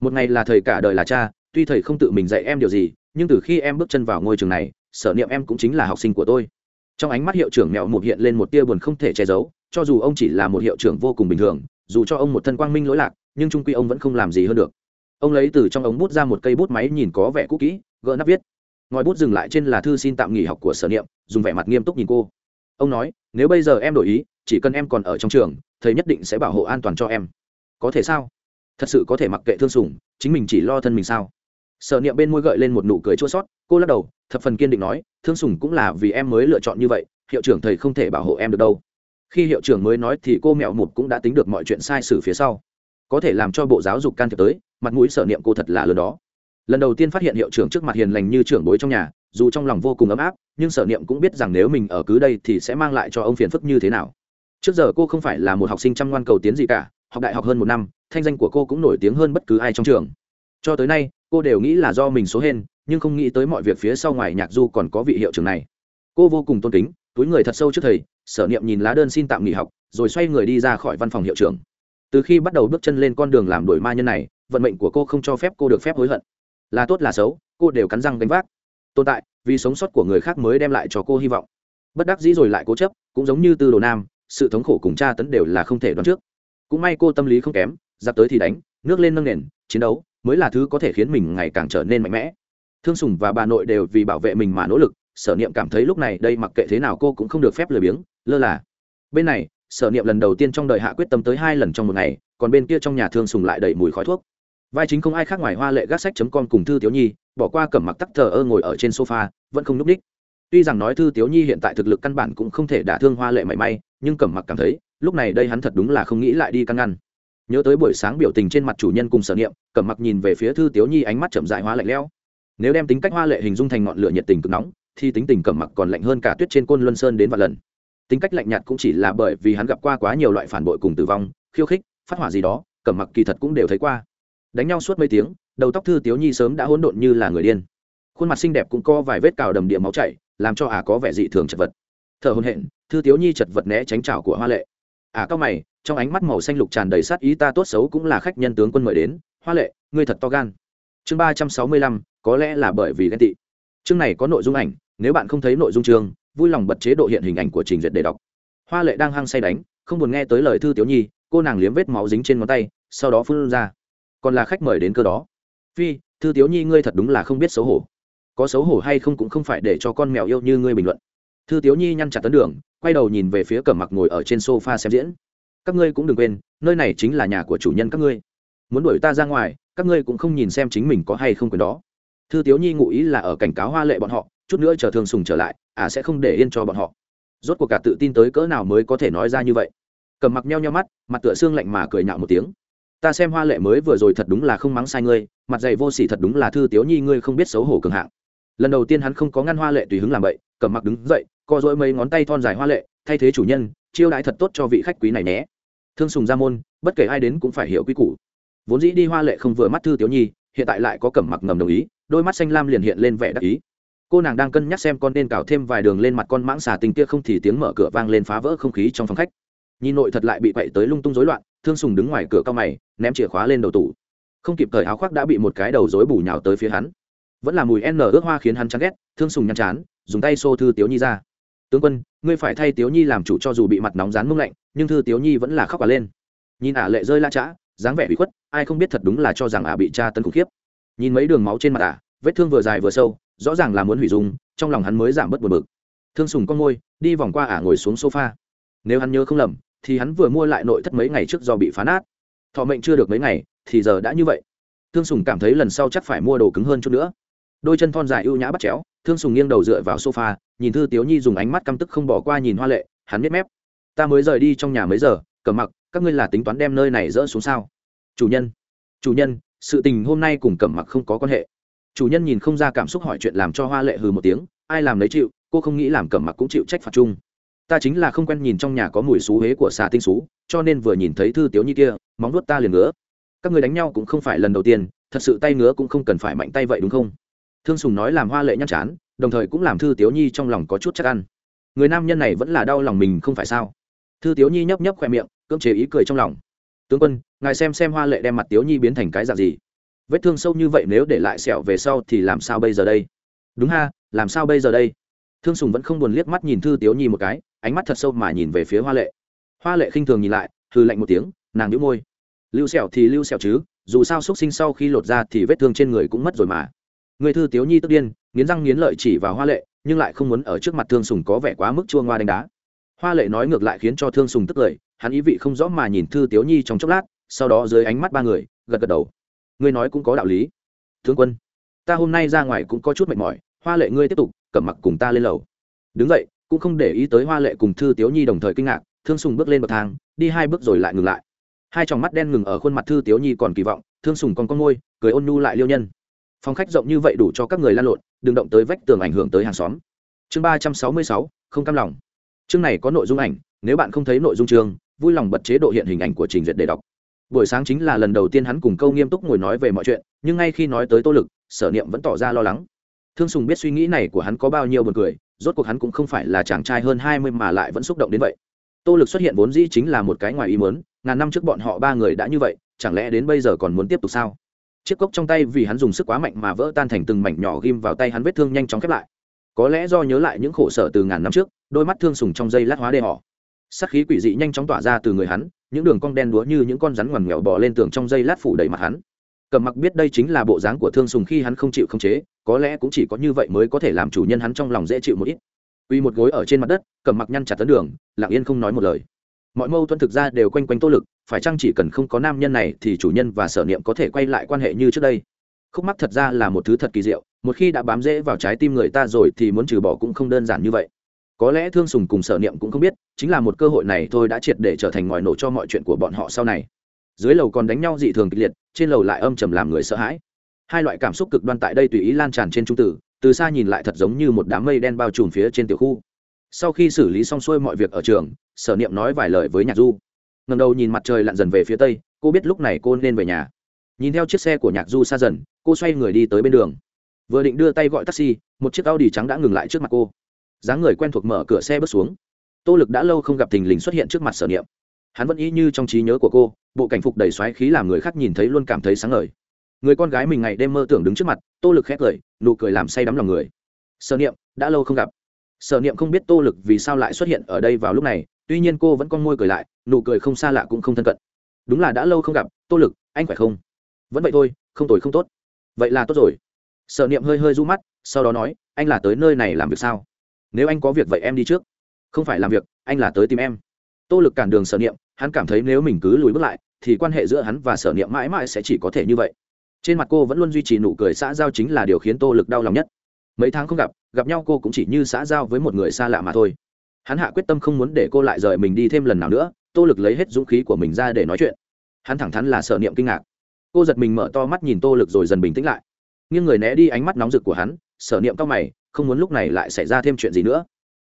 Một ngày là thầy cả đời là cha, tuy thầy không tự mình dạy em điều gì, nhưng từ khi em bước chân vào ngôi trường này, sở niệm em cũng chính là học sinh của tôi trong ánh mắt hiệu trưởng mẹo một hiện lên một tia buồn không thể che giấu, cho dù ông chỉ là một hiệu trưởng vô cùng bình thường, dù cho ông một thân quang minh lỗi lạc, nhưng trung quy ông vẫn không làm gì hơn được. Ông lấy từ trong ống bút ra một cây bút máy nhìn có vẻ cũ kỹ, gỡ nắp viết. Ngòi bút dừng lại trên là thư xin tạm nghỉ học của sở niệm, dùng vẻ mặt nghiêm túc nhìn cô. Ông nói, nếu bây giờ em đổi ý, chỉ cần em còn ở trong trường, thầy nhất định sẽ bảo hộ an toàn cho em. Có thể sao? Thật sự có thể mặc kệ thương sủng, chính mình chỉ lo thân mình sao? Sở niệm bên môi gợi lên một nụ cười chua sót cô lắc đầu, thập phần kiên định nói, thương sủng cũng là vì em mới lựa chọn như vậy, hiệu trưởng thầy không thể bảo hộ em được đâu. Khi hiệu trưởng mới nói thì cô mẹo một cũng đã tính được mọi chuyện sai sử phía sau. Có thể làm cho bộ giáo dục can thiệp tới, mặt mũi sở niệm cô thật là lớn đó. Lần đầu tiên phát hiện hiệu trưởng trước mặt hiền lành như trưởng bối trong nhà, dù trong lòng vô cùng ấm áp, nhưng sở niệm cũng biết rằng nếu mình ở cứ đây thì sẽ mang lại cho ông phiền phức như thế nào. Trước giờ cô không phải là một học sinh chăm ngoan cầu tiến gì cả, học đại học hơn một năm, thanh danh của cô cũng nổi tiếng hơn bất cứ ai trong trường cho tới nay, cô đều nghĩ là do mình số hên, nhưng không nghĩ tới mọi việc phía sau ngoài nhạc du còn có vị hiệu trưởng này. Cô vô cùng tôn kính, túi người thật sâu trước thầy, sở niệm nhìn lá đơn xin tạm nghỉ học, rồi xoay người đi ra khỏi văn phòng hiệu trưởng. Từ khi bắt đầu bước chân lên con đường làm đổi ma nhân này, vận mệnh của cô không cho phép cô được phép hối hận. Là tốt là xấu, cô đều cắn răng đánh vác. Tồn tại, vì sống sót của người khác mới đem lại cho cô hy vọng. Bất đắc dĩ rồi lại cố chấp, cũng giống như tư đồ nam, sự thống khổ cùng tra tấn đều là không thể đoán trước. Cũng may cô tâm lý không kém, giặc tới thì đánh, nước lên nâng nền, chiến đấu mới là thứ có thể khiến mình ngày càng trở nên mạnh mẽ. Thương sùng và bà nội đều vì bảo vệ mình mà nỗ lực, sở niệm cảm thấy lúc này đây mặc kệ thế nào cô cũng không được phép lười biếng, lơ là. Bên này, sở niệm lần đầu tiên trong đời hạ quyết tâm tới hai lần trong một ngày, còn bên kia trong nhà thương sùng lại đầy mùi khói thuốc. Vai chính không ai khác ngoài hoa lệ gác sách chấm con cùng thư tiếu nhi, bỏ qua cẩm mặc tắc thờ ơ ngồi ở trên sofa, vẫn không núp đích tuy rằng nói thư tiếu nhi hiện tại thực lực căn bản cũng không thể đả thương hoa lệ mảy may, nhưng cẩm mặc cảm thấy, lúc này đây hắn thật đúng là không nghĩ lại đi căn ngăn nhớ tới buổi sáng biểu tình trên mặt chủ nhân cùng sở niệm, cẩm mặc nhìn về phía thư tiếu nhi ánh mắt chậm dại hoa lạnh lẽo. Nếu đem tính cách hoa lệ hình dung thành ngọn lửa nhiệt tình cực nóng, thì tính tình cẩm mặc còn lạnh hơn cả tuyết trên côn luân sơn đến vài lần. Tính cách lạnh nhạt cũng chỉ là bởi vì hắn gặp qua quá nhiều loại phản bội cùng tử vong, khiêu khích, phát hỏa gì đó, cẩm mặc kỳ thật cũng đều thấy qua. Đánh nhau suốt mấy tiếng, đầu tóc thư tiếu nhi sớm đã hỗn độn như là người điên. Khuôn mặt xinh đẹp cũng có vài vết cào đầm địa máu chảy, làm cho ả có vẻ dị thường chật vật. Thở hồn hện thư tiếu nhi chật vật né tránh trào của hoa lệ. Ả cao mày trong ánh mắt màu xanh lục tràn đầy sát ý ta tốt xấu cũng là khách nhân tướng quân mời đến, hoa lệ, ngươi thật to gan. Chương ba trăm sáu mươi lăm, có lẽ là bởi vì ghen tị. Chương này có nội dung ảnh, nếu bạn không thấy nội dung chương, vui lòng bật chế độ hiện hình ảnh của trình duyệt để đọc. Hoa lệ đang hăng say đánh, không buồn nghe tới lời thư tiểu nhi, cô nàng liếm vết máu dính trên ngón tay, sau đó phun ra. Còn là khách mời đến cơ đó. Phi, thư tiểu nhi ngươi thật đúng là không biết xấu hổ. Có xấu hổ hay không cũng không phải để cho con mèo yêu như ngươi bình luận. Thư tiểu nhi nhăn chặt tấn đường, quay đầu nhìn về phía cẩm mặc ngồi ở trên sofa xem diễn các ngươi cũng đừng quên, nơi này chính là nhà của chủ nhân các ngươi. Muốn đuổi ta ra ngoài, các ngươi cũng không nhìn xem chính mình có hay không quyền đó. Thư tiếu nhi ngụ ý là ở cảnh cáo hoa lệ bọn họ, chút nữa chờ thường sùng trở lại à sẽ không để yên cho bọn họ. Rốt cuộc cả tự tin tới cỡ nào mới có thể nói ra như vậy. Cầm mặc nheo nheo mắt, mặt tựa xương lạnh mà cười nhạo một tiếng. Ta xem hoa lệ mới vừa rồi thật đúng là không mắng sai ngươi, mặt dày vô sỉ thật đúng là thư tiếu nhi ngươi không biết xấu hổ cường hạng. Lần đầu tiên hắn không có ngăn hoa lệ tùy hứng làm vậy, cầm mặc đứng dậy, co dỗi mấy ngón tay thon dài hoa lệ, thay thế chủ nhân, chiêu đãi thật tốt cho vị khách quý này nhé thương sùng ra môn, bất kể ai đến cũng phải hiểu quy củ. Vốn dĩ đi hoa lệ không vừa mắt thư tiểu nhi, hiện tại lại có cẩm mặc ngầm đồng ý, đôi mắt xanh lam liền hiện lên vẻ đắc ý. Cô nàng đang cân nhắc xem con nên cào thêm vài đường lên mặt con mãng xà tình kia không thì tiếng mở cửa vang lên phá vỡ không khí trong phòng khách. Nhìn nội thật lại bị quậy tới lung tung rối loạn, thương sùng đứng ngoài cửa cao mày, ném chìa khóa lên đầu tủ. Không kịp thời áo khoác đã bị một cái đầu rối bù nhào tới phía hắn. Vẫn là mùi n ướt hoa khiến hắn chán ghét, thương sùng nhăn chán, dùng tay xô thư tiếu nhi ra tướng quân, ngươi phải thay tiếu nhi làm chủ cho dù bị mặt nóng rán mông lạnh, nhưng thư tiếu nhi vẫn là khóc cả lên. Nhìn ả lệ rơi la chã dáng vẻ bị khuất, ai không biết thật đúng là cho rằng ả bị tra tấn khủng khiếp. Nhìn mấy đường máu trên mặt ả, vết thương vừa dài vừa sâu, rõ ràng là muốn hủy dung, trong lòng hắn mới giảm bớt buồn bực. Thương sùng con môi, đi vòng qua ả ngồi xuống sofa. Nếu hắn nhớ không lầm, thì hắn vừa mua lại nội thất mấy ngày trước do bị phá nát. Thọ mệnh chưa được mấy ngày, thì giờ đã như vậy. Thương sùng cảm thấy lần sau chắc phải mua đồ cứng hơn chút nữa. Đôi chân thon dài ưu nhã bắt chéo, thương sùng nghiêng đầu dựa vào sofa nhìn thư tiếu nhi dùng ánh mắt căm tức không bỏ qua nhìn hoa lệ, hắn biết mép. Ta mới rời đi trong nhà mấy giờ cầm mặc, các ngươi là tính toán đem nơi này dỡ xuống sao? Chủ nhân chủ nhân, sự tình hôm nay cùng cẩm mặc không có quan hệ. Chủ nhân nhìn không ra cảm xúc hỏi chuyện làm cho hoa lệ hừ một tiếng, ai làm lấy chịu, cô không nghĩ làm cẩm mặc cũng chịu trách phạt chung. Ta chính là không quen nhìn trong nhà có mùi xú huế của xà tinh xú, cho nên vừa nhìn thấy thư tiếu nhi kia, móng nuốt ta liền ngứa. Các người đánh nhau cũng không phải lần đầu tiên, thật sự tay ngứa cũng không cần phải mạnh tay vậy đúng không? Thương sùng nói làm hoa lệ nhăn chán đồng thời cũng làm thư tiếu nhi trong lòng có chút chắc ăn. Người nam nhân này vẫn là đau lòng mình không phải sao? Thư tiếu nhi nhấp nhấp khoe miệng, cưỡng chế ý cười trong lòng. Tướng quân, ngài xem xem hoa lệ đem mặt tiếu nhi biến thành cái dạng gì. Vết thương sâu như vậy nếu để lại sẹo về sau thì làm sao bây giờ đây? Đúng ha, làm sao bây giờ đây? Thương sùng vẫn không buồn liếc mắt nhìn thư tiếu nhi một cái, ánh mắt thật sâu mà nhìn về phía hoa lệ. Hoa lệ khinh thường nhìn lại hư lạnh một tiếng, nàng nhũ môi. Lưu sẹo thì lưu sẹo chứ, dù sao x u ấ t sinh sau khi lột ra thì vết thương trên người cũng mất rồi mà. Người thư tiếu nhi tức điên nghiến răng nghiến lợi chỉ vào hoa lệ, nhưng lại không muốn ở trước mặt thương sùng có vẻ quá mức chua ngoa đánh đá. Hoa lệ nói ngược lại khiến cho thương sùng tức cười, hắn ý vị không rõ mà nhìn thư tiếu nhi trong chốc lát, sau đó dưới ánh mắt ba người, gật gật đầu. Ngươi nói cũng có đạo lý. Thương quân, ta hôm nay ra ngoài cũng có chút mệt mỏi, hoa lệ ngươi tiếp tục cẩm mặc cùng ta lên lầu. Đứng vậy cũng không để ý tới hoa lệ cùng thư tiếu nhi đồng thời kinh ngạc, thương sùng bước lên bậc thang, đi hai bước rồi lại ngừng lại. Hai tròng mắt đen ngừng ở khuôn mặt thư tiếu nhi còn kỳ vọng, thương sùng còn con môi, cười ôn nhu lại liêu nhân phòng khách rộng như vậy đủ cho các người lan lộn, đừng động tới vách tường ảnh hưởng tới hàng xóm. Chương ba trăm sáu mươi sáu, không cam lòng. Chương này có nội dung ảnh, nếu bạn không thấy nội dung chương, vui lòng bật chế độ hiện hình ảnh của trình duyệt để đọc. Buổi sáng chính là lần đầu tiên hắn cùng câu nghiêm túc ngồi nói về mọi chuyện, nhưng ngay khi nói tới tô lực, sở niệm vẫn tỏ ra lo lắng. Thương sùng biết suy nghĩ này của hắn có bao nhiêu b u ồ n cười, rốt cuộc hắn cũng không phải là chàng trai hơn hai mươi mà lại vẫn xúc động đến vậy. Tô lực xuất hiện vốn dĩ chính là một cái ngoài ý muốn, ngàn năm trước bọn họ ba người đã như vậy, chẳng lẽ đến bây giờ còn muốn tiếp tục sao? Chiếc cốc trong tay vì hắn dùng sức quá mạnh mà vỡ tan thành từng mảnh nhỏ ghim vào tay hắn vết thương nhanh chóng khép lại. Có lẽ do nhớ lại những khổ sở từ ngàn năm trước, đôi mắt thương sùng trong dây lát hóa đê họ. Sắc khí quỷ dị nhanh chóng tỏa ra từ người hắn, những đường cong đen đúa như những con rắn ngoằn nghèo bò lên tường trong dây lát phủ đầy mặt hắn. Cầm mặc biết đây chính là bộ dáng của thương sùng khi hắn không chịu khống chế, có lẽ cũng chỉ có như vậy mới có thể làm chủ nhân hắn trong lòng dễ chịu một ít. Uy một gối ở trên mặt đất cầm mặc nhăn chặt tấn đường, lặng yên không nói một lời mọi mâu thuẫn thực ra đều quanh quanh tô lực, phải chăng chỉ cần không có nam nhân này thì chủ nhân và sở niệm có thể quay lại quan hệ như trước đây? Khúc mắc thật ra là một thứ thật kỳ diệu, một khi đã bám rễ vào trái tim người ta rồi thì muốn trừ bỏ cũng không đơn giản như vậy. Có lẽ thương sùng cùng sở niệm cũng không biết, chính là một cơ hội này thôi đã triệt để trở thành ngòi nổ cho mọi chuyện của bọn họ sau này. Dưới lầu còn đánh nhau dị thường kịch liệt, trên lầu lại âm trầm làm người sợ hãi. Hai loại cảm xúc cực đoan tại đây tùy ý lan tràn trên trung tử, từ xa nhìn lại thật giống như một đám mây đen bao trùm phía trên tiểu khu sau khi xử lý xong xuôi mọi việc ở trường, sở niệm nói vài lời với nhạc du. Ngầm đầu nhìn mặt trời lặn dần về phía tây, cô biết lúc này cô nên về nhà. Nhìn theo chiếc xe của nhạc du xa dần, cô xoay người đi tới bên đường. Vừa định đưa tay gọi taxi, một chiếc a u d i trắng đã ngừng lại trước mặt cô. Dáng người quen thuộc mở cửa xe bước xuống. Tô lực đã lâu không gặp thình lình xuất hiện trước mặt sở niệm. Hắn vẫn y như trong trí nhớ của cô, bộ cảnh phục đầy xoáy khí làm người khác nhìn thấy luôn cảm thấy sáng ngời. Người con gái mình ngày đêm mơ tưởng đứng trước mặt, tô lực khét lời nụ cười làm say đắm lòng người. Sở niệm, đã lâu không gặp sở niệm không biết tô lực vì sao lại xuất hiện ở đây vào lúc này, tuy nhiên cô vẫn con môi cười lại, nụ cười không xa lạ cũng không thân cận. Đúng là đã lâu không gặp, tô lực, anh khỏe không? Vẫn vậy thôi, không tồi không tốt. Vậy là tốt rồi. Sở niệm hơi hơi r u mắt, sau đó nói, anh là tới nơi này làm việc sao? Nếu anh có việc vậy em đi trước. Không phải làm việc, anh là tới tìm em. Tô lực cản đường sở niệm, hắn cảm thấy nếu mình cứ lùi bước lại, thì quan hệ giữa hắn và sở niệm mãi mãi sẽ chỉ có thể như vậy. Trên mặt cô vẫn luôn duy trì nụ cười xã giao chính là điều khiến tô lực đau lòng nhất mấy tháng không gặp gặp nhau cô cũng chỉ như xã giao với một người xa lạ mà thôi. Hắn hạ quyết tâm không muốn để cô lại rời mình đi thêm lần nào nữa, tô lực lấy hết dũng khí của mình ra để nói chuyện. Hắn thẳng thắn là sợ niệm kinh ngạc. Cô giật mình mở to mắt nhìn tô lực rồi dần bình tĩnh lại. Nghiêng người né đi ánh mắt nóng rực của hắn sở niệm cao mày, không muốn lúc này lại xảy ra thêm chuyện gì nữa.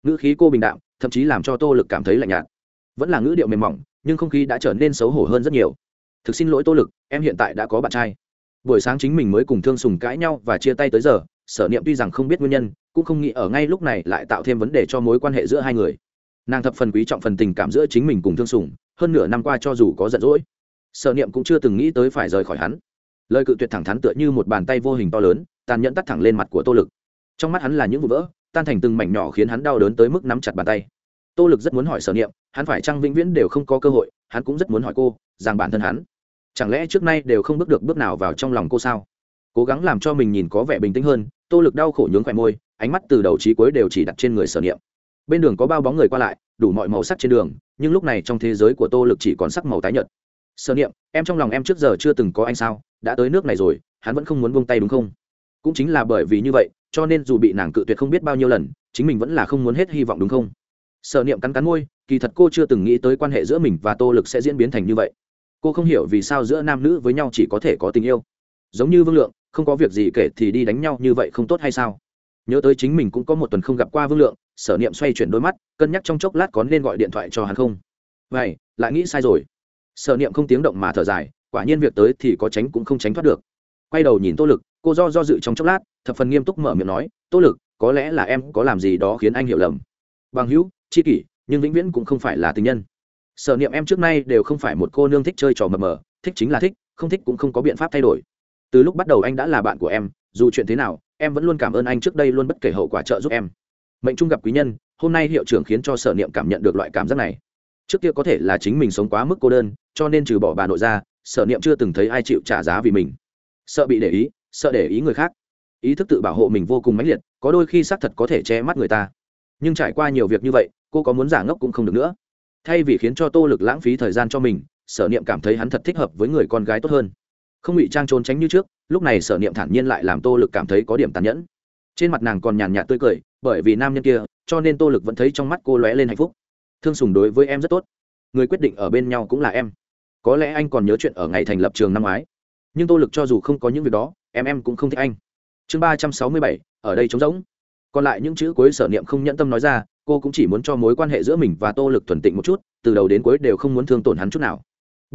Ngữ khí cô bình đạm, thậm chí làm cho tô lực cảm thấy lạnh nhạt. Vẫn là ngữ điệu mềm mỏng, nhưng không khí đã trở nên xấu hổ hơn rất nhiều. Thực xin lỗi tô lực, em hiện tại đã có bạn trai. Buổi sáng chính mình mới cùng thương sùng cãi nhau và chia tay tới giờ sở niệm tuy rằng không biết nguyên nhân, cũng không nghĩ ở ngay lúc này lại tạo thêm vấn đề cho mối quan hệ giữa hai người. Nàng thập phần quý trọng phần tình cảm giữa chính mình cùng thương sùng, hơn nửa năm qua cho dù có giận dỗi, sở niệm cũng chưa từng nghĩ tới phải rời khỏi hắn. Lời cự tuyệt thẳng thắn tựa như một bàn tay vô hình to lớn, tàn nhẫn tắt thẳng lên mặt của tô lực. Trong mắt hắn là những vụ vỡ, tan thành từng mảnh nhỏ khiến hắn đau đớn tới mức nắm chặt bàn tay. Tô lực rất muốn hỏi sở niệm, hắn phải chăng vĩnh viễn đều không có cơ hội, hắn cũng rất muốn hỏi cô, rằng bản thân hắn, chẳng lẽ trước nay đều không bước được bước nào vào trong lòng cô sao? Cố gắng làm cho mình nhìn có vẻ bình tĩnh hơn tô lực đau khổ nhướng khỏe môi, ánh mắt từ đầu trí cuối đều chỉ đặt trên người sở niệm. Bên đường có bao bóng người qua lại, đủ mọi màu sắc trên đường, nhưng lúc này trong thế giới của tô lực chỉ còn sắc màu tái nhợt. Sở niệm, em trong lòng em trước giờ chưa từng có anh sao? Đã tới nước này rồi, hắn vẫn không muốn buông tay đúng không? Cũng chính là bởi vì như vậy, cho nên dù bị nàng cự tuyệt không biết bao nhiêu lần, chính mình vẫn là không muốn hết hy vọng đúng không? Sở niệm cắn cắn môi, kỳ thật cô chưa từng nghĩ tới quan hệ giữa mình và tô lực sẽ diễn biến thành như vậy. Cô không hiểu vì sao giữa nam nữ với nhau chỉ có thể có tình yêu. Giống như vương lượng không có việc gì kể thì đi đánh nhau như vậy không tốt hay sao? Nhớ tới chính mình cũng có một tuần không gặp qua vương lượng, sở niệm xoay chuyển đôi mắt, cân nhắc trong chốc lát có nên gọi điện thoại cho hắn không? Vậy, lại nghĩ sai rồi. Sở niệm không tiếng động mà thở dài, quả nhiên việc tới thì có tránh cũng không tránh thoát được. Quay đầu nhìn tô lực, cô do do dự trong chốc lát, thập phần nghiêm túc mở miệng nói, tô lực, có lẽ là em có làm gì đó khiến anh hiểu lầm. Bằng hữu, chi kỷ, nhưng vĩnh viễn cũng không phải là tình nhân. Sở niệm em trước nay đều không phải một cô nương thích chơi trò mờ mờ, thích chính là thích, không thích cũng không có biện pháp thay đổi từ lúc bắt đầu anh đã là bạn của em, dù chuyện thế nào, em vẫn luôn cảm ơn anh trước đây luôn bất kể hậu quả trợ giúp em. Mệnh trung gặp quý nhân, hôm nay hiệu trưởng khiến cho sở niệm cảm nhận được loại cảm giác này. Trước kia có thể là chính mình sống quá mức cô đơn, cho nên trừ bỏ bà nội ra, sở niệm chưa từng thấy ai chịu trả giá vì mình. Sợ bị để ý, sợ để ý người khác. Ý thức tự bảo hộ mình vô cùng mãnh liệt, có đôi khi xác thật có thể che mắt người ta. Nhưng trải qua nhiều việc như vậy, cô có muốn giả ngốc cũng không được nữa. Thay vì khiến cho tô lực lãng phí thời gian cho mình, sở niệm cảm thấy hắn thật thích hợp với người con gái tốt hơn không bị trang trốn tránh như trước, lúc này sở niệm thản nhiên lại làm tô lực cảm thấy có điểm tàn nhẫn. Trên mặt nàng còn nhàn nhạt tươi cười, bởi vì nam nhân kia, cho nên tô lực vẫn thấy trong mắt cô lóe lên hạnh phúc. Thương sùng đối với em rất tốt. Người quyết định ở bên nhau cũng là em. Có lẽ anh còn nhớ chuyện ở ngày thành lập trường năm ngoái. Nhưng tô lực cho dù không có những việc đó, em em cũng không thích anh. Chương ba trăm sáu mươi bảy, ở đây trống rỗng. Còn lại những chữ cuối sở niệm không nhẫn tâm nói ra, cô cũng chỉ muốn cho mối quan hệ giữa mình và tô lực thuần tịnh một chút, từ đầu đến cuối đều không muốn thương tổn hắn chút nào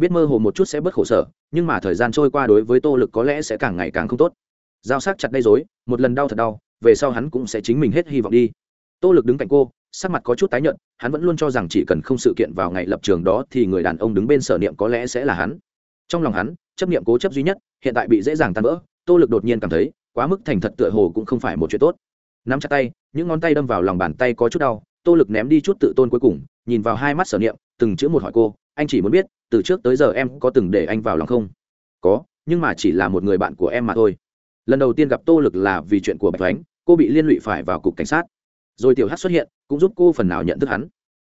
biết mơ hồ một chút sẽ bớt khổ sở, nhưng mà thời gian trôi qua đối với tô lực có lẽ sẽ càng ngày càng không tốt. Giao sắc chặt đây dối một lần đau thật đau, về sau hắn cũng sẽ chính mình hết hy vọng đi. Tô lực đứng cạnh cô, sắc mặt có chút tái nhợt, hắn vẫn luôn cho rằng chỉ cần không sự kiện vào ngày lập trường đó thì người đàn ông đứng bên sở niệm có lẽ sẽ là hắn. Trong lòng hắn, chấp niệm cố chấp duy nhất, hiện tại bị dễ dàng tan vỡ, tô lực đột nhiên cảm thấy, quá mức thành thật tựa hồ cũng không phải một chuyện tốt. Nắm chặt tay, những ngón tay đâm vào lòng bàn tay có chút đau, tô lực ném đi chút tự tôn cuối cùng, nhìn vào hai mắt sở niệm, từng chữ một hỏi cô anh chỉ muốn biết, từ trước tới giờ em có từng để anh vào lòng không? Có, nhưng mà chỉ là một người bạn của em mà thôi. Lần đầu tiên gặp tô lực là vì chuyện của bạch thoánh cô bị liên lụy phải vào cục cảnh sát. Rồi tiểu hát xuất hiện, cũng giúp cô phần nào nhận thức hắn.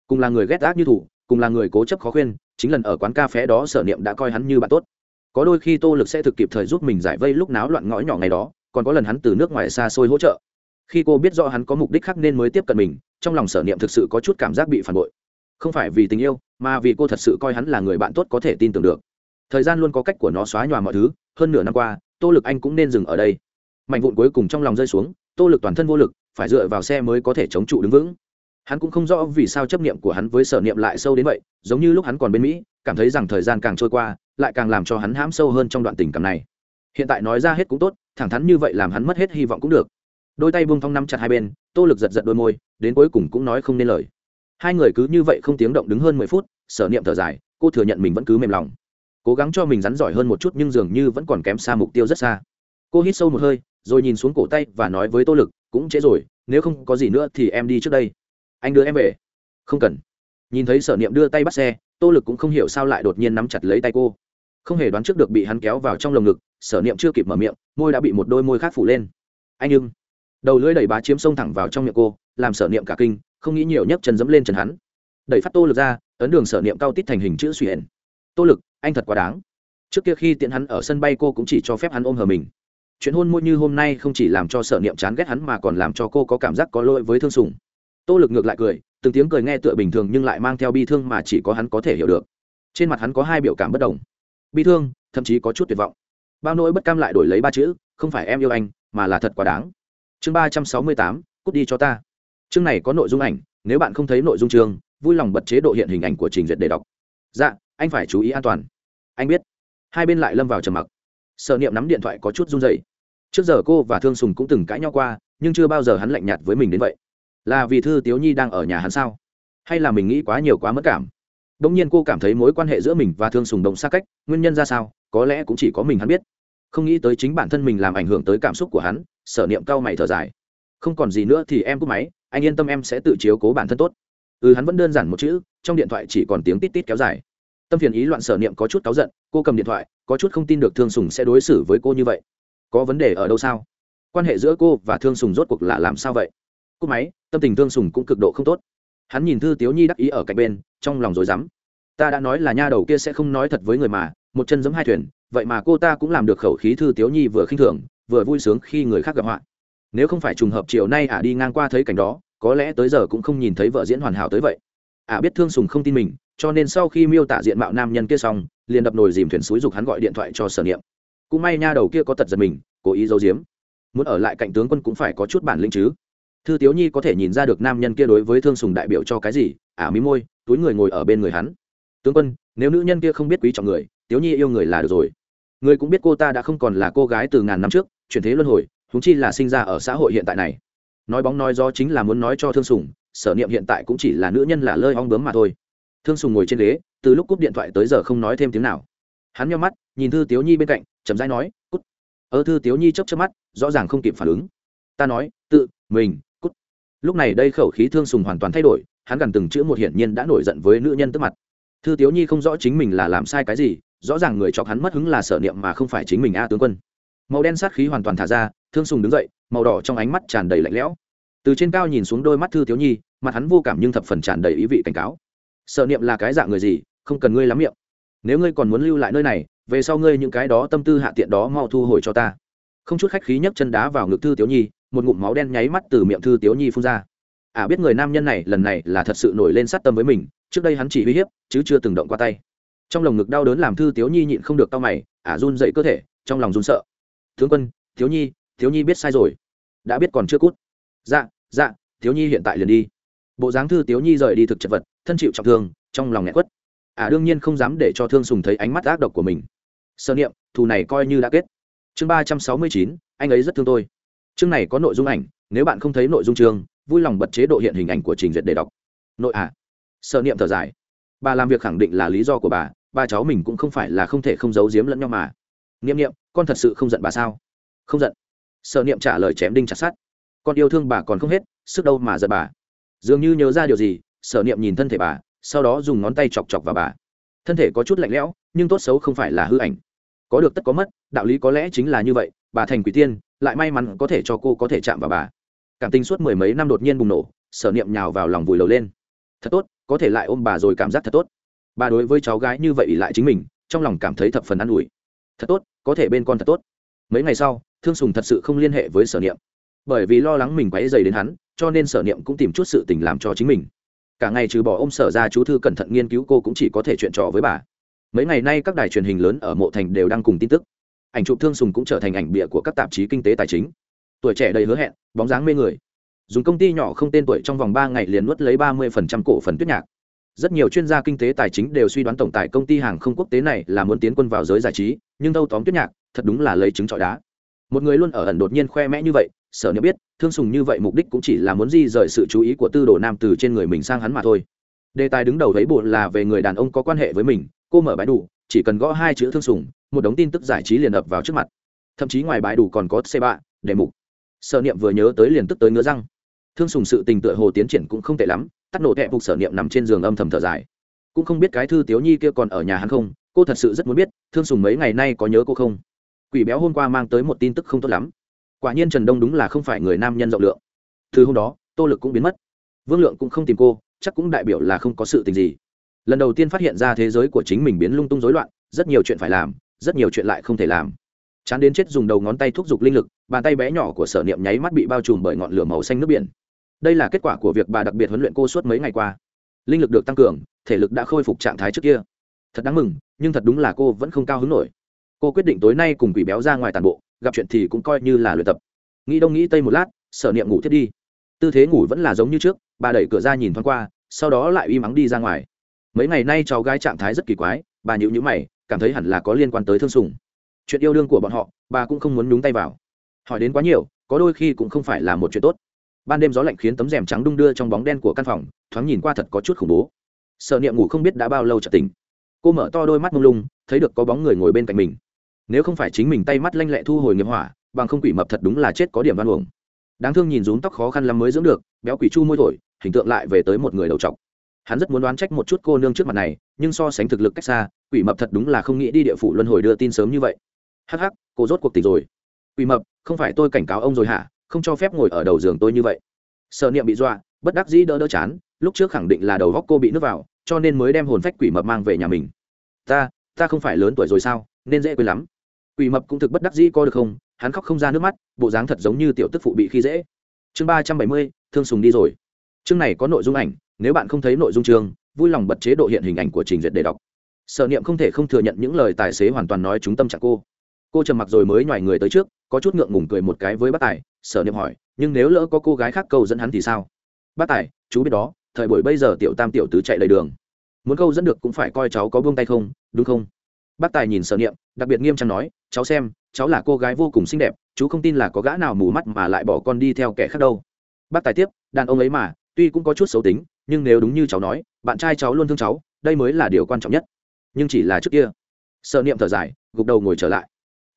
Cùng là người ghét ác như thủ, cùng là người cố chấp khó khuyên, chính lần ở quán cà phé đó sở niệm đã coi hắn như bạn tốt. Có đôi khi tô lực sẽ thực kịp thời giúp mình giải vây lúc náo loạn ngõ nhỏ ngày đó, còn có lần hắn từ nước ngoài xa xôi hỗ trợ. Khi cô biết rõ hắn có mục đích khác nên mới tiếp cận mình, trong lòng sở niệm thực sự có chút cảm giác bị phản bội không phải vì tình yêu, mà vì cô thật sự coi hắn là người bạn tốt có thể tin tưởng được. Thời gian luôn có cách của nó xóa nhòa mọi thứ, hơn nửa năm qua, tô lực anh cũng nên dừng ở đây. Mạnh vụn cuối cùng trong lòng rơi xuống, tô lực toàn thân vô lực, phải dựa vào xe mới có thể chống trụ đứng vững. Hắn cũng không rõ vì sao chấp niệm của hắn với sở niệm lại sâu đến vậy, giống như lúc hắn còn bên mỹ, cảm thấy rằng thời gian càng trôi qua, lại càng làm cho hắn hãm sâu hơn trong đoạn tình cảm này. Hiện tại nói ra hết cũng tốt, thẳng thắn như vậy làm hắn mất hết hy vọng cũng được. Đôi tay buông thong nắm chặt hai bên, tô lực giật giật đôi môi, đến cuối cùng cũng nói không nên lời hai người cứ như vậy không tiếng động đứng hơn mười phút, sở niệm thở dài, cô thừa nhận mình vẫn cứ mềm lòng. Cố gắng cho mình rắn giỏi hơn một chút nhưng dường như vẫn còn kém xa mục tiêu rất xa. Cô hít sâu một hơi, rồi nhìn xuống cổ tay và nói với tô lực, cũng trễ rồi, nếu không có gì nữa thì em đi trước đây. Anh đưa em về? Không cần. Nhìn thấy sở niệm đưa tay bắt xe, tô lực cũng không hiểu sao lại đột nhiên nắm chặt lấy tay cô. Không hề đoán trước được bị hắn kéo vào trong lồng ngực, sở niệm chưa kịp mở miệng, môi đã bị một đôi môi khác phủ lên. Anh nhưng đầu lưỡi đẩy bá chiếm sông thẳng vào trong miệng cô, làm sở niệm cả kinh không nghĩ nhiều nhấc chân dẫm lên chân hắn. Đẩy phát tô lực ra, ấn đường sở niệm cao tít thành hình chữ suy hển tô lực, anh thật quá đáng. Trước kia khi tiện hắn ở sân bay, cô cũng chỉ cho phép hắn ôm hờ mình. Chuyện hôn môi như hôm nay không chỉ làm cho sở niệm chán ghét hắn mà còn làm cho cô có cảm giác có lỗi với thương sùng tô lực ngược lại cười, từng tiếng cười nghe tựa bình thường nhưng lại mang theo bi thương mà chỉ có hắn có thể hiểu được. Trên mặt hắn có hai biểu cảm bất đồng. Bi thương, thậm chí có chút tuyệt vọng. Bao nỗi bất cam lại đổi lấy ba chữ, không phải em yêu anh, mà là thật quá đáng. Chương ba trăm sáu mươi tám, cút đi cho ta chương này có nội dung ảnh, nếu bạn không thấy nội dung chương, vui lòng bật chế độ hiện hình ảnh của trình duyệt để đọc. Dạ anh phải chú ý an toàn. Anh biết. Hai bên lại lâm vào trầm mặc. Sợ niệm nắm điện thoại có chút run dày trước giờ cô và thương sùng cũng từng cãi nhau qua, nhưng chưa bao giờ hắn lạnh nhạt với mình đến vậy. Là vì thư tiếu nhi đang ở nhà hắn sao? Hay là mình nghĩ quá nhiều quá mất cảm? Đ ỗ n g nhiên cô cảm thấy mối quan hệ giữa mình và thương sùng đồng xa cách, nguyên nhân ra sao, có lẽ cũng chỉ có mình hắn biết. Không nghĩ tới chính bản thân mình làm ảnh hưởng tới cảm xúc của hắn, sở niệm cau mày thở dài. Không còn gì nữa thì em cúp máy anh yên tâm em sẽ tự chiếu cố bản thân tốt. Ừ hắn vẫn đơn giản một chữ, trong điện thoại chỉ còn tiếng tít tít kéo dài. Tâm phiền ý loạn sở niệm có chút cáu giận, cô cầm điện thoại, có chút không tin được thương sùng sẽ đối xử với cô như vậy. Có vấn đề ở đâu sao? Quan hệ giữa cô và thương sùng rốt cuộc là làm sao vậy? Cúp máy, tâm tình thương sùng cũng cực độ không tốt. Hắn nhìn thư tiếu nhi đắc ý ở cạnh bên, trong lòng rối rắm. Ta đã nói là nha đầu kia sẽ không nói thật với người mà, một chân giấm hai thuyền, vậy mà cô ta cũng làm được khẩu khí thư tiếu nhi vừa khinh thường, vừa vui sướng khi người khác gặp họa nếu không phải trùng hợp chiều nay ả đi ngang qua thấy cảnh đó có lẽ tới giờ cũng không nhìn thấy vợ diễn hoàn hảo tới vậy. Ả biết thương sùng không tin mình cho nên sau khi miêu tả diện mạo nam nhân kia xong liền đập nồi dìm thuyền suối dục hắn gọi điện thoại cho sở niệm. Cũng may nha đầu kia có tật giật mình cố ý giấu giếm. Muốn ở lại cạnh tướng quân cũng phải có chút bản lĩnh chứ. Thư tiếu nhi có thể nhìn ra được nam nhân kia đối với thương sùng đại biểu cho cái gì ả à, mí môi túi người ngồi ở bên người hắn. Tướng quân nếu nữ nhân kia không biết quý trọng người tiếu nhi yêu người là được rồi. Người cũng biết cô ta đã không còn là cô gái từ ngàn năm trước chuyển thế luân hồi huống chi là sinh ra ở xã hội hiện tại này. Nói bóng nói gió chính là muốn nói cho thương sùng, sở niệm hiện tại cũng chỉ là nữ nhân là lơi ong bướm mà thôi. Thương sùng ngồi trên ghế, từ lúc cúp điện thoại tới giờ không nói thêm tiếng nào. Hắn nhau mắt, nhìn thư tiếu nhi bên cạnh, chậm rãi nói, cút. Ơ thư tiếu nhi chớp chớp mắt, rõ ràng không kịp phản ứng. Ta nói, tự, mình, cút. Lúc này đây khẩu khí thương sùng hoàn toàn thay đổi, hắn gần từng chữ một hiển nhiên đã nổi giận với nữ nhân tức mặt. Thư tiếu nhi không rõ chính mình là làm sai cái gì, rõ ràng người chọc hắn mất hứng là sở niệm mà không phải chính mình a tướng quân màu đen sát khí hoàn toàn thả ra thương sùng đứng dậy màu đỏ trong ánh mắt tràn đầy lạnh lẽo. Từ trên cao nhìn xuống đôi mắt thư thiếu nhi mặt hắn vô cảm nhưng thập phần tràn đầy ý vị cảnh cáo. Sợ niệm là cái dạng người gì không cần ngươi lắm miệng. Nếu ngươi còn muốn lưu lại nơi này về sau ngươi những cái đó tâm tư hạ tiện đó mau thu hồi cho ta. Không chút khách khí nhấc chân đá vào ngực thư tiếu nhi một ngụm máu đen nháy mắt từ miệng thư tiếu nhi phun ra. Ả à, biết người nam nhân này lần này là thật sự nổi lên sát tâm với mình trước đây hắn chỉ uy hiếp chứ chưa từng động qua tay. Trong lồng ngực đau đớn làm thư tiếu nhi nhịn không được tao mày ả à, run dậy cơ thể trong lòng run sợ tướng quân thiếu nhi thiếu nhi biết sai rồi. Đã biết còn chưa cút. Dạ dạ thiếu nhi hiện tại liền đi. Bộ dáng thư thiếu nhi rời đi thực chật vật thân chịu trọng thương trong lòng nghẹt quất. Ả à, đương nhiên không dám để cho thương sùng thấy ánh mắt ác độc của mình. Sơ niệm thù này coi như đã kết. Chương ba trăm sáu mươi chín anh ấy rất thương tôi. Chương này có nội dung ảnh nếu bạn không thấy nội dung chương vui lòng bật chế độ hiện hình ảnh của trình duyệt để đọc. Nội à. sợ niệm thở dài. Bà làm việc khẳng định là lý do của bà ba cháu mình cũng không phải là không thể không giấu giếm lẫn nhau mà niệm niệm, con thật sự không giận bà sao? Không giận. Sợ niệm trả lời chém đinh chặt sát con yêu thương bà còn không hết, sức đâu mà giận bà. Dường như nhớ ra điều gì, sở niệm nhìn thân thể bà, sau đó dùng ngón tay chọc chọc vào bà. Thân thể có chút lạnh lẽo, nhưng tốt xấu không phải là hư ảnh. Có được tất có mất, đạo lý có lẽ chính là như vậy, bà thành quỷ tiên, lại may mắn có thể cho cô có thể chạm vào bà. Cảm tình suốt mười mấy năm đột nhiên bùng nổ, sở niệm nhào vào lòng vùi lầu lên. Thật tốt, có thể lại ôm bà rồi cảm giác thật tốt. Bà đối với cháu gái như vậy ỉ lại chính mình, trong lòng cảm thấy thập phần ă n ủi thật tốt, có thể bên con thật tốt. Mấy ngày sau, thương sùng thật sự không liên hệ với sở niệm. Bởi vì lo lắng mình quáy dày đến hắn, cho nên sở niệm cũng tìm chút sự tình làm cho chính mình. Cả ngày trừ bỏ ôm sở ra chú thư cẩn thận nghiên cứu, cô cũng chỉ có thể chuyện trò với bà. Mấy ngày nay các đài truyền hình lớn ở mộ thành đều đang cùng tin tức. Ảnh chụp thương sùng cũng trở thành ảnh bịa của các tạp chí kinh tế tài chính. Tuổi trẻ đầy hứa hẹn, bóng dáng mê người. Dùng công ty nhỏ không tên tuổi trong vòng ba ngày liền nuốt lấy ba mươi cổ phần tuyết nhạc rất nhiều chuyên gia kinh tế tài chính đều suy đoán tổng tài công ty hàng không quốc tế này là muốn tiến quân vào giới giải trí, nhưng thâu tóm tuyết nhạc thật đúng là lấy chứng trọi đá. Một người luôn ở ẩn đột nhiên khoe mẽ như vậy, sở nếu biết, thương sùng như vậy mục đích cũng chỉ là muốn di rời sự chú ý của tư đồ nam từ trên người mình sang hắn mà thôi. Đề tài đứng đầu thấy bộ là về người đàn ông có quan hệ với mình, cô mở bãi đủ, chỉ cần gõ hai chữ thương sùng, một đống tin tức giải trí liền ập vào trước mặt. Thậm chí ngoài bãi đủ còn có xe bạ đề mục. Sở niệm vừa nhớ tới liền tức tới ngứa răng. Thương sùng sự tình tựa hồ tiến triển cũng không tệ lắm tắt nổ kẹp phục sở niệm nằm trên giường âm thầm thở dài. Cũng không biết cái thư tiếu nhi kia còn ở nhà hắn không, cô thật sự rất muốn biết, thương sùng mấy ngày nay có nhớ cô không? Quỷ béo hôm qua mang tới một tin tức không tốt lắm. Quả nhiên trần đông đúng là không phải người nam nhân rộng lượng. Từ hôm đó, tô lực cũng biến mất. Vương lượng cũng không tìm cô, chắc cũng đại biểu là không có sự tình gì. Lần đầu tiên phát hiện ra thế giới của chính mình biến lung tung rối loạn, rất nhiều chuyện phải làm, rất nhiều chuyện lại không thể làm. Chán đến chết dùng đầu ngón tay thúc giục linh lực, bàn tay bé nhỏ của sở niệm nháy mắt bị bao trùm bởi ngọn lửa màu xanh nước biển đây là kết quả của việc bà đặc biệt huấn luyện cô suốt mấy ngày qua. Linh lực được tăng cường, thể lực đã khôi phục trạng thái trước kia. Thật đáng mừng, nhưng thật đúng là cô vẫn không cao hứng nổi. Cô quyết định tối nay cùng quỷ béo ra ngoài tàn bộ, gặp chuyện thì cũng coi như là luyện tập. Nghĩ đông nghĩ tây một lát sở niệm ngủ thiết đi. Tư thế ngủ vẫn là giống như trước, bà đẩy cửa ra nhìn thoáng qua, sau đó lại uy mắng đi ra ngoài. Mấy ngày nay cháu gái trạng thái rất kỳ quái, bà nhịu nhữ mày, cảm thấy hẳn là có liên quan tới thương sùng. Chuyện yêu đương của bọn họ, bà cũng không muốn nhúng tay vào. Hỏi đến quá nhiều, có đôi khi cũng không phải là một chuyện tốt ban đêm gió lạnh khiến tấm rèm trắng đung đưa trong bóng đen của căn phòng, thoáng nhìn qua thật có chút khủng bố. Sợ niệm ngủ không biết đã bao lâu chợt tỉnh. Cô mở to đôi mắt mông lung, thấy được có bóng người ngồi bên cạnh mình. Nếu không phải chính mình tay mắt lanh lẹ thu hồi nghiệp hỏa, bằng không quỷ mập thật đúng là chết có điểm văn uổng. Đáng thương nhìn rún tóc khó khăn lắm mới dưỡng được, béo quỷ chu môi thổi, hình tượng lại về tới một người đầu trọc. Hắn rất muốn đoán trách một chút cô nương trước mặt này, nhưng so sánh thực lực cách xa, quỷ mập thật đúng là không nghĩ đi địa phủ luân hồi đưa tin sớm như vậy. Hắc hắc, cô rốt cuộc tỉnh rồi. Quỷ mập, không phải tôi cảnh cáo ông rồi hả? Không cho phép ngồi ở đầu giường tôi như vậy. Sợ niệm bị dọa, bất đắc dĩ đỡ đỡ chán, lúc trước khẳng định là đầu góc cô bị nước vào, cho nên mới đem hồn phách quỷ mập mang về nhà mình. Ta ta không phải lớn tuổi rồi sao, nên dễ quên lắm. Quỷ mập cũng thực bất đắc dĩ có được không, hắn khóc không ra nước mắt, bộ dáng thật giống như tiểu tức phụ bị khi dễ. Chương ba trăm bảy mươi, thương sùng đi rồi. Chương này có nội dung ảnh, nếu bạn không thấy nội dung chương, vui lòng bật chế độ hiện hình ảnh của trình duyệt để đọc. Sở niệm không thể không thừa nhận những lời tài xế hoàn toàn nói chúng tâm trạng cô cô trầm mặc rồi mới nhoài người tới trước, có chút ngượng ngùng cười một cái với bác tài, sở niệm hỏi, nhưng nếu lỡ có cô gái khác câu dẫn hắn thì sao? Bác tài, chú biết đó, thời buổi bây giờ tiểu tam tiểu tứ chạy đầy đường. Muốn câu dẫn được cũng phải coi cháu có buông tay không, đúng không? Bác tài nhìn sở niệm, đặc biệt nghiêm trang nói, cháu xem, cháu là cô gái vô cùng xinh đẹp, chú không tin là có gã nào mù mắt mà lại bỏ con đi theo kẻ khác đâu. Bác tài tiếp, đàn ông ấy mà, tuy cũng có chút xấu tính, nhưng nếu đúng như cháu nói, bạn trai cháu luôn thương cháu, đây mới là điều quan trọng nhất. Nhưng chỉ là trước kia. Sợ niệm thở dài, gục đầu ngồi trở lại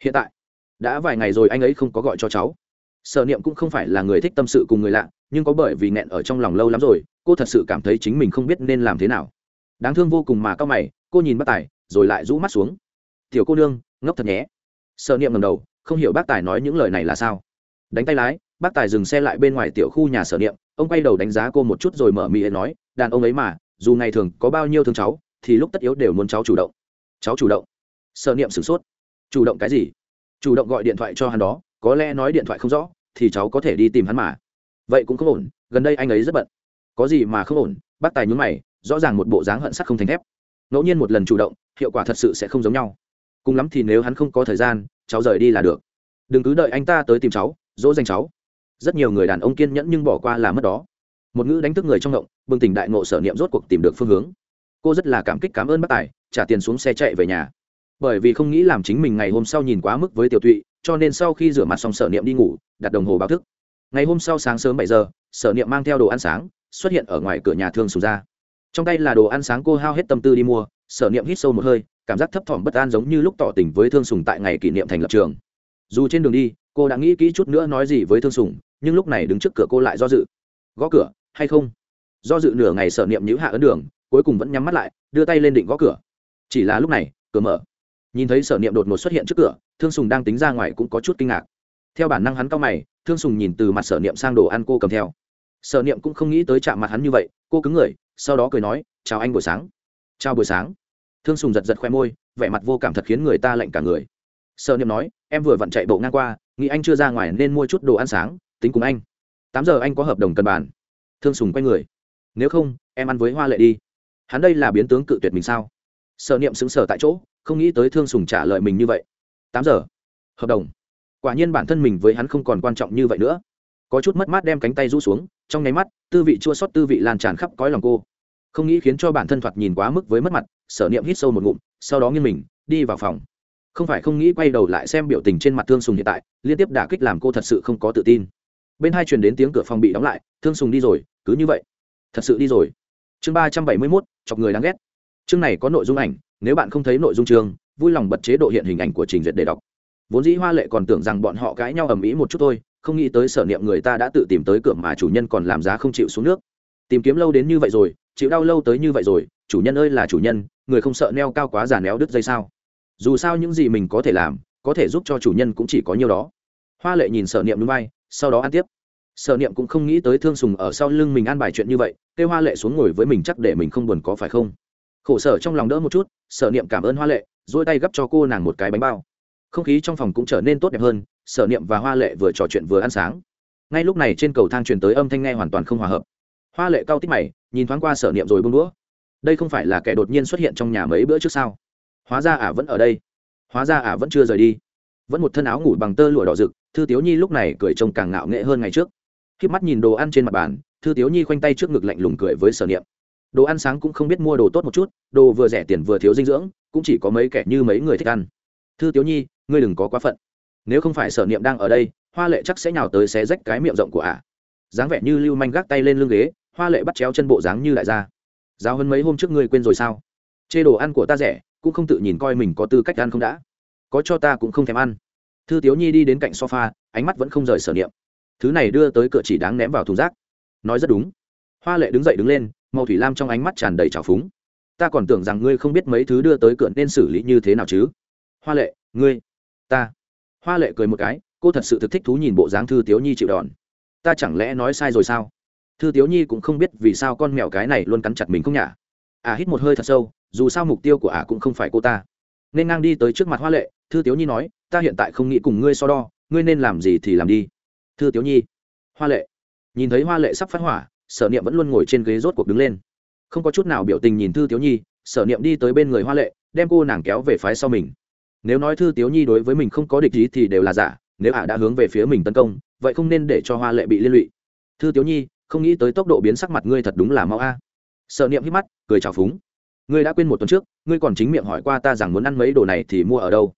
hiện tại, đã vài ngày rồi anh ấy không có gọi cho cháu. Sở niệm cũng không phải là người thích tâm sự cùng người lạ, nhưng có bởi vì nghẹn ở trong lòng lâu lắm rồi, cô thật sự cảm thấy chính mình không biết nên làm thế nào. Đáng thương vô cùng mà cao mày, cô nhìn bác tài, rồi lại rũ mắt xuống. Tiểu cô nương, ngốc thật nhé. Sở niệm ngầm đầu, không hiểu bác tài nói những lời này là sao. Đánh tay lái, bác tài dừng xe lại bên ngoài tiểu khu nhà sở niệm, ông quay đầu đánh giá cô một chút rồi mở miệng nói, đàn ông ấy mà, dù ngày thường có bao nhiêu thương cháu, thì lúc tất yếu đều muốn cháu chủ động. Cháu chủ động? Sở niệm sửng sốt chủ động cái gì? Chủ động gọi điện thoại cho hắn đó, có lẽ nói điện thoại không rõ, thì cháu có thể đi tìm hắn mà. Vậy cũng không ổn, gần đây anh ấy rất bận. Có gì mà không ổn? Bác tài nhún mày, rõ ràng một bộ dáng hận sắt không thành thép. Ngẫu nhiên một lần chủ động, hiệu quả thật sự sẽ không giống nhau. Cùng lắm thì nếu hắn không có thời gian, cháu rời đi là được. Đừng cứ đợi anh ta tới tìm cháu, dỗ dành cháu. Rất nhiều người đàn ông kiên nhẫn nhưng bỏ qua là mất đó. Một ngữ đánh thức người trong động bừng tỉnh đại ngộ sở niệm rốt cuộc tìm được phương hướng. Cô rất là cảm kích cảm ơn bác tài, trả tiền xuống xe chạy về nhà bởi vì không nghĩ làm chính mình ngày hôm sau nhìn quá mức với tiểu tụy, cho nên sau khi rửa mặt xong sở niệm đi ngủ, đặt đồng hồ báo thức. Ngày hôm sau sáng sớm bảy giờ, sở niệm mang theo đồ ăn sáng, xuất hiện ở ngoài cửa nhà thương sùng ra. Trong tay là đồ ăn sáng cô hao hết tâm tư đi mua, sở niệm hít sâu một hơi, cảm giác thấp thỏm bất an giống như lúc tỏ tình với thương sùng tại ngày kỷ niệm thành lập trường. Dù trên đường đi, cô đã nghĩ kỹ chút nữa nói gì với thương sùng, nhưng lúc này đứng trước cửa cô lại do dự. Gõ cửa, hay không? Do dự nửa ngày sở niệm nhữ hạ ấn đường, cuối cùng vẫn nhắm mắt lại, đưa tay lên định gõ cửa. Chỉ là lúc này, cửa mở nhìn thấy sở niệm đột ngột xuất hiện trước cửa, thương sùng đang tính ra ngoài cũng có chút kinh ngạc. Theo bản năng hắn cao mày, thương sùng nhìn từ mặt sở niệm sang đồ ăn cô cầm theo. Sở niệm cũng không nghĩ tới chạm mặt hắn như vậy, cô cứng người, sau đó cười nói, chào anh buổi sáng. Chào buổi sáng. Thương sùng giật giật khoe môi, vẻ mặt vô cảm thật khiến người ta lạnh cả người. Sở niệm nói, em vừa vặn chạy bộ ngang qua, nghĩ anh chưa ra ngoài nên mua chút đồ ăn sáng, tính cùng anh. Tám giờ anh có hợp đồng cân bàn. Thương sùng quay người. Nếu không, em ăn với hoa lệ đi. Hắn đây là biến tướng cự tuyệt mình sao? Sở niệm xứng sở tại chỗ không nghĩ tới thương sùng trả lời mình như vậy. Tám giờ. Hợp đồng. Quả nhiên bản thân mình với hắn không còn quan trọng như vậy nữa. Có chút mất mát đem cánh tay rũ xuống, trong nháy mắt, tư vị chua sót tư vị lan tràn khắp cõi lòng cô. Không nghĩ khiến cho bản thân thoạt nhìn quá mức với mất mặt, sở niệm hít sâu một ngụm, sau đó nghiêng mình, đi vào phòng. Không phải không nghĩ quay đầu lại xem biểu tình trên mặt thương sùng hiện tại, liên tiếp đả kích làm cô thật sự không có tự tin. Bên hai truyền đến tiếng cửa phòng bị đóng lại, thương sùng đi rồi, cứ như vậy. Thật sự đi rồi. Chương ba trăm bảy mươi mốt, chọc người đáng ghét. Chương này có nội dung ảnh nếu bạn không thấy nội dung chương, vui lòng bật chế độ hiện hình ảnh của trình duyệt để đọc. Vốn dĩ hoa lệ còn tưởng rằng bọn họ cãi nhau ầm ĩ một chút thôi, không nghĩ tới sở niệm người ta đã tự tìm tới cửa mà chủ nhân còn làm giá không chịu xuống nước. Tìm kiếm lâu đến như vậy rồi, chịu đau lâu tới như vậy rồi, chủ nhân ơi là chủ nhân, người không sợ neo cao quá già néo đứt dây sao? Dù sao những gì mình có thể làm, có thể giúp cho chủ nhân cũng chỉ có nhiêu đó. Hoa lệ nhìn sở niệm núi bay, sau đó ăn tiếp. Sở niệm cũng không nghĩ tới thương sùng ở sau lưng mình ăn bài chuyện như vậy, kêu hoa lệ xuống ngồi với mình chắc để mình không buồn có phải không? Khổ sở trong lòng đỡ một chút, sở niệm cảm ơn hoa lệ dỗi tay gấp cho cô nàng một cái bánh bao. Không khí trong phòng cũng trở nên tốt đẹp hơn, sở niệm và hoa lệ vừa trò chuyện vừa ăn sáng. Ngay lúc này trên cầu thang truyền tới âm thanh nghe hoàn toàn không hòa hợp. Hoa lệ cao tích mày, nhìn thoáng qua sở niệm rồi bông đũa. Đây không phải là kẻ đột nhiên xuất hiện trong nhà mấy bữa trước sao? Hóa ra ả vẫn ở đây. Hóa ra ả vẫn chưa rời đi. Vẫn một thân áo ngủ bằng tơ lụa đỏ rực, thư tiếu nhi lúc này cười trông càng ngạo nghệ hơn ngày trước. Khi mắt nhìn đồ ăn trên mặt bàn, thư tiếu nhi khoanh tay trước ngực lạnh lùng cười với sở niệm đồ ăn sáng cũng không biết mua đồ tốt một chút, đồ vừa rẻ tiền vừa thiếu dinh dưỡng, cũng chỉ có mấy kẻ như mấy người thích ăn. Thư tiếu nhi, ngươi đừng có quá phận. Nếu không phải sở niệm đang ở đây, hoa lệ chắc sẽ nhào tới xé rách cái miệng rộng của ả. Dáng vẻ như lưu manh gác tay lên lưng ghế, hoa lệ bắt chéo chân bộ dáng như đại gia. Giao hơn mấy hôm trước ngươi quên rồi sao? Chê đồ ăn của ta rẻ, cũng không tự nhìn coi mình có tư cách ăn không đã. Có cho ta cũng không thèm ăn. Thư tiếu nhi đi đến cạnh sofa, ánh mắt vẫn không rời sở niệm. Thứ này đưa tới cửa chỉ đáng ném vào thùng rác. Nói rất đúng. Hoa lệ đứng dậy đứng lên màu thủy lam trong ánh mắt tràn đầy trào phúng. Ta còn tưởng rằng ngươi không biết mấy thứ đưa tới cửa nên xử lý như thế nào chứ? Hoa lệ, ngươi, ta. Hoa lệ cười một cái, cô thật sự thực thích thú nhìn bộ dáng thư tiếu nhi chịu đòn. Ta chẳng lẽ nói sai rồi sao? Thư tiếu nhi cũng không biết vì sao con mèo cái này luôn cắn chặt mình không nhả. À hít một hơi thật sâu, dù sao mục tiêu của ả à cũng không phải cô ta. Nên ngang đi tới trước mặt hoa lệ, thư tiếu nhi nói, ta hiện tại không nghĩ cùng ngươi so đo, ngươi nên làm gì thì làm đi. Thư tiếu nhi, hoa lệ. Nhìn thấy hoa lệ sắp phát hỏa sở niệm vẫn luôn ngồi trên ghế rốt cuộc đứng lên. Không có chút nào biểu tình nhìn thư tiếu nhi, sở niệm đi tới bên người hoa lệ, đem cô nàng kéo về phái sau mình. Nếu nói thư tiếu nhi đối với mình không có địch ý thì đều là giả, nếu ả đã hướng về phía mình tấn công, vậy không nên để cho hoa lệ bị liên lụy. Thư tiếu nhi, không nghĩ tới tốc độ biến sắc mặt ngươi thật đúng là mau a. Sợ niệm hít mắt, cười trào phúng. Ngươi đã quên một tuần trước, ngươi còn chính miệng hỏi qua ta rằng muốn ăn mấy đồ này thì mua ở đâu?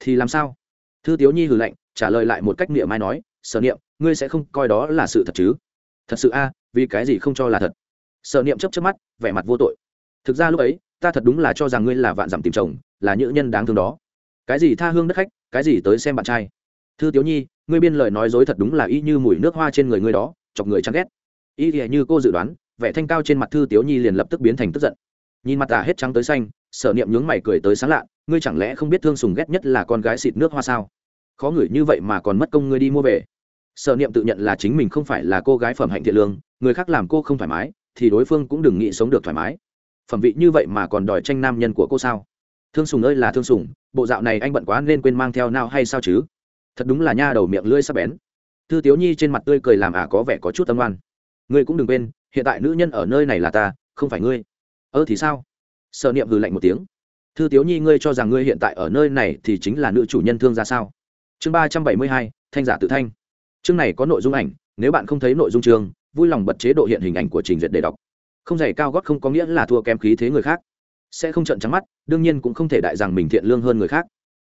Thì làm sao? Thư tiếu nhi hừ lạnh, trả lời lại một cách niệm mai nói, Sở niệm, ngươi sẽ không coi đó là sự thật chứ? Thật sự a vì cái gì không cho là thật? Sợ niệm chấp chấp mắt, vẻ mặt vô tội. Thực ra lúc ấy, ta thật đúng là cho rằng ngươi là vạn giảm tìm chồng, là nữ nhân đáng thương đó. Cái gì tha hương đất khách, cái gì tới xem bạn trai. Thư tiếu nhi, ngươi biên lời nói dối thật đúng là y như mùi nước hoa trên người ngươi đó, chọc người chán ghét. Y thì như cô dự đoán, vẻ thanh cao trên mặt thư tiếu nhi liền lập tức biến thành tức giận. Nhìn mặt ả hết trắng tới xanh, sở niệm nhướng mày cười tới sáng lạ, ngươi chẳng lẽ không biết thương sùng ghét nhất là con gái xịt nước hoa sao? Khó ngửi như vậy mà còn mất công ngươi đi mua về sở niệm tự nhận là chính mình không phải là cô gái phẩm hạnh thiện lương, người khác làm cô không thoải mái, thì đối phương cũng đừng nghĩ sống được thoải mái. Phẩm vị như vậy mà còn đòi tranh nam nhân của cô sao? Thương sùng ơi là thương sùng, bộ dạo này anh bận quá nên quên mang theo nào hay sao chứ? Thật đúng là nha đầu miệng lưỡi sắp bén. Thư tiếu nhi trên mặt tươi cười làm ả có vẻ có chút tâm oan. Ngươi cũng đừng quên, hiện tại nữ nhân ở nơi này là ta, không phải ngươi. Ơ thì sao? Sợ niệm hừ lạnh một tiếng. Thư tiếu nhi ngươi cho rằng ngươi hiện tại ở nơi này thì chính là nữ chủ nhân thương ra sao? Chương ba trăm bảy mươi hai, thanh giả tự thanh chương này có nội dung ảnh, nếu bạn không thấy nội dung chương, vui lòng bật chế độ hiện hình ảnh của trình duyệt để đọc. Không giày cao gót không có nghĩa là thua kém khí thế người khác. Sẽ không trận trắng mắt, đương nhiên cũng không thể đại rằng mình thiện lương hơn người khác.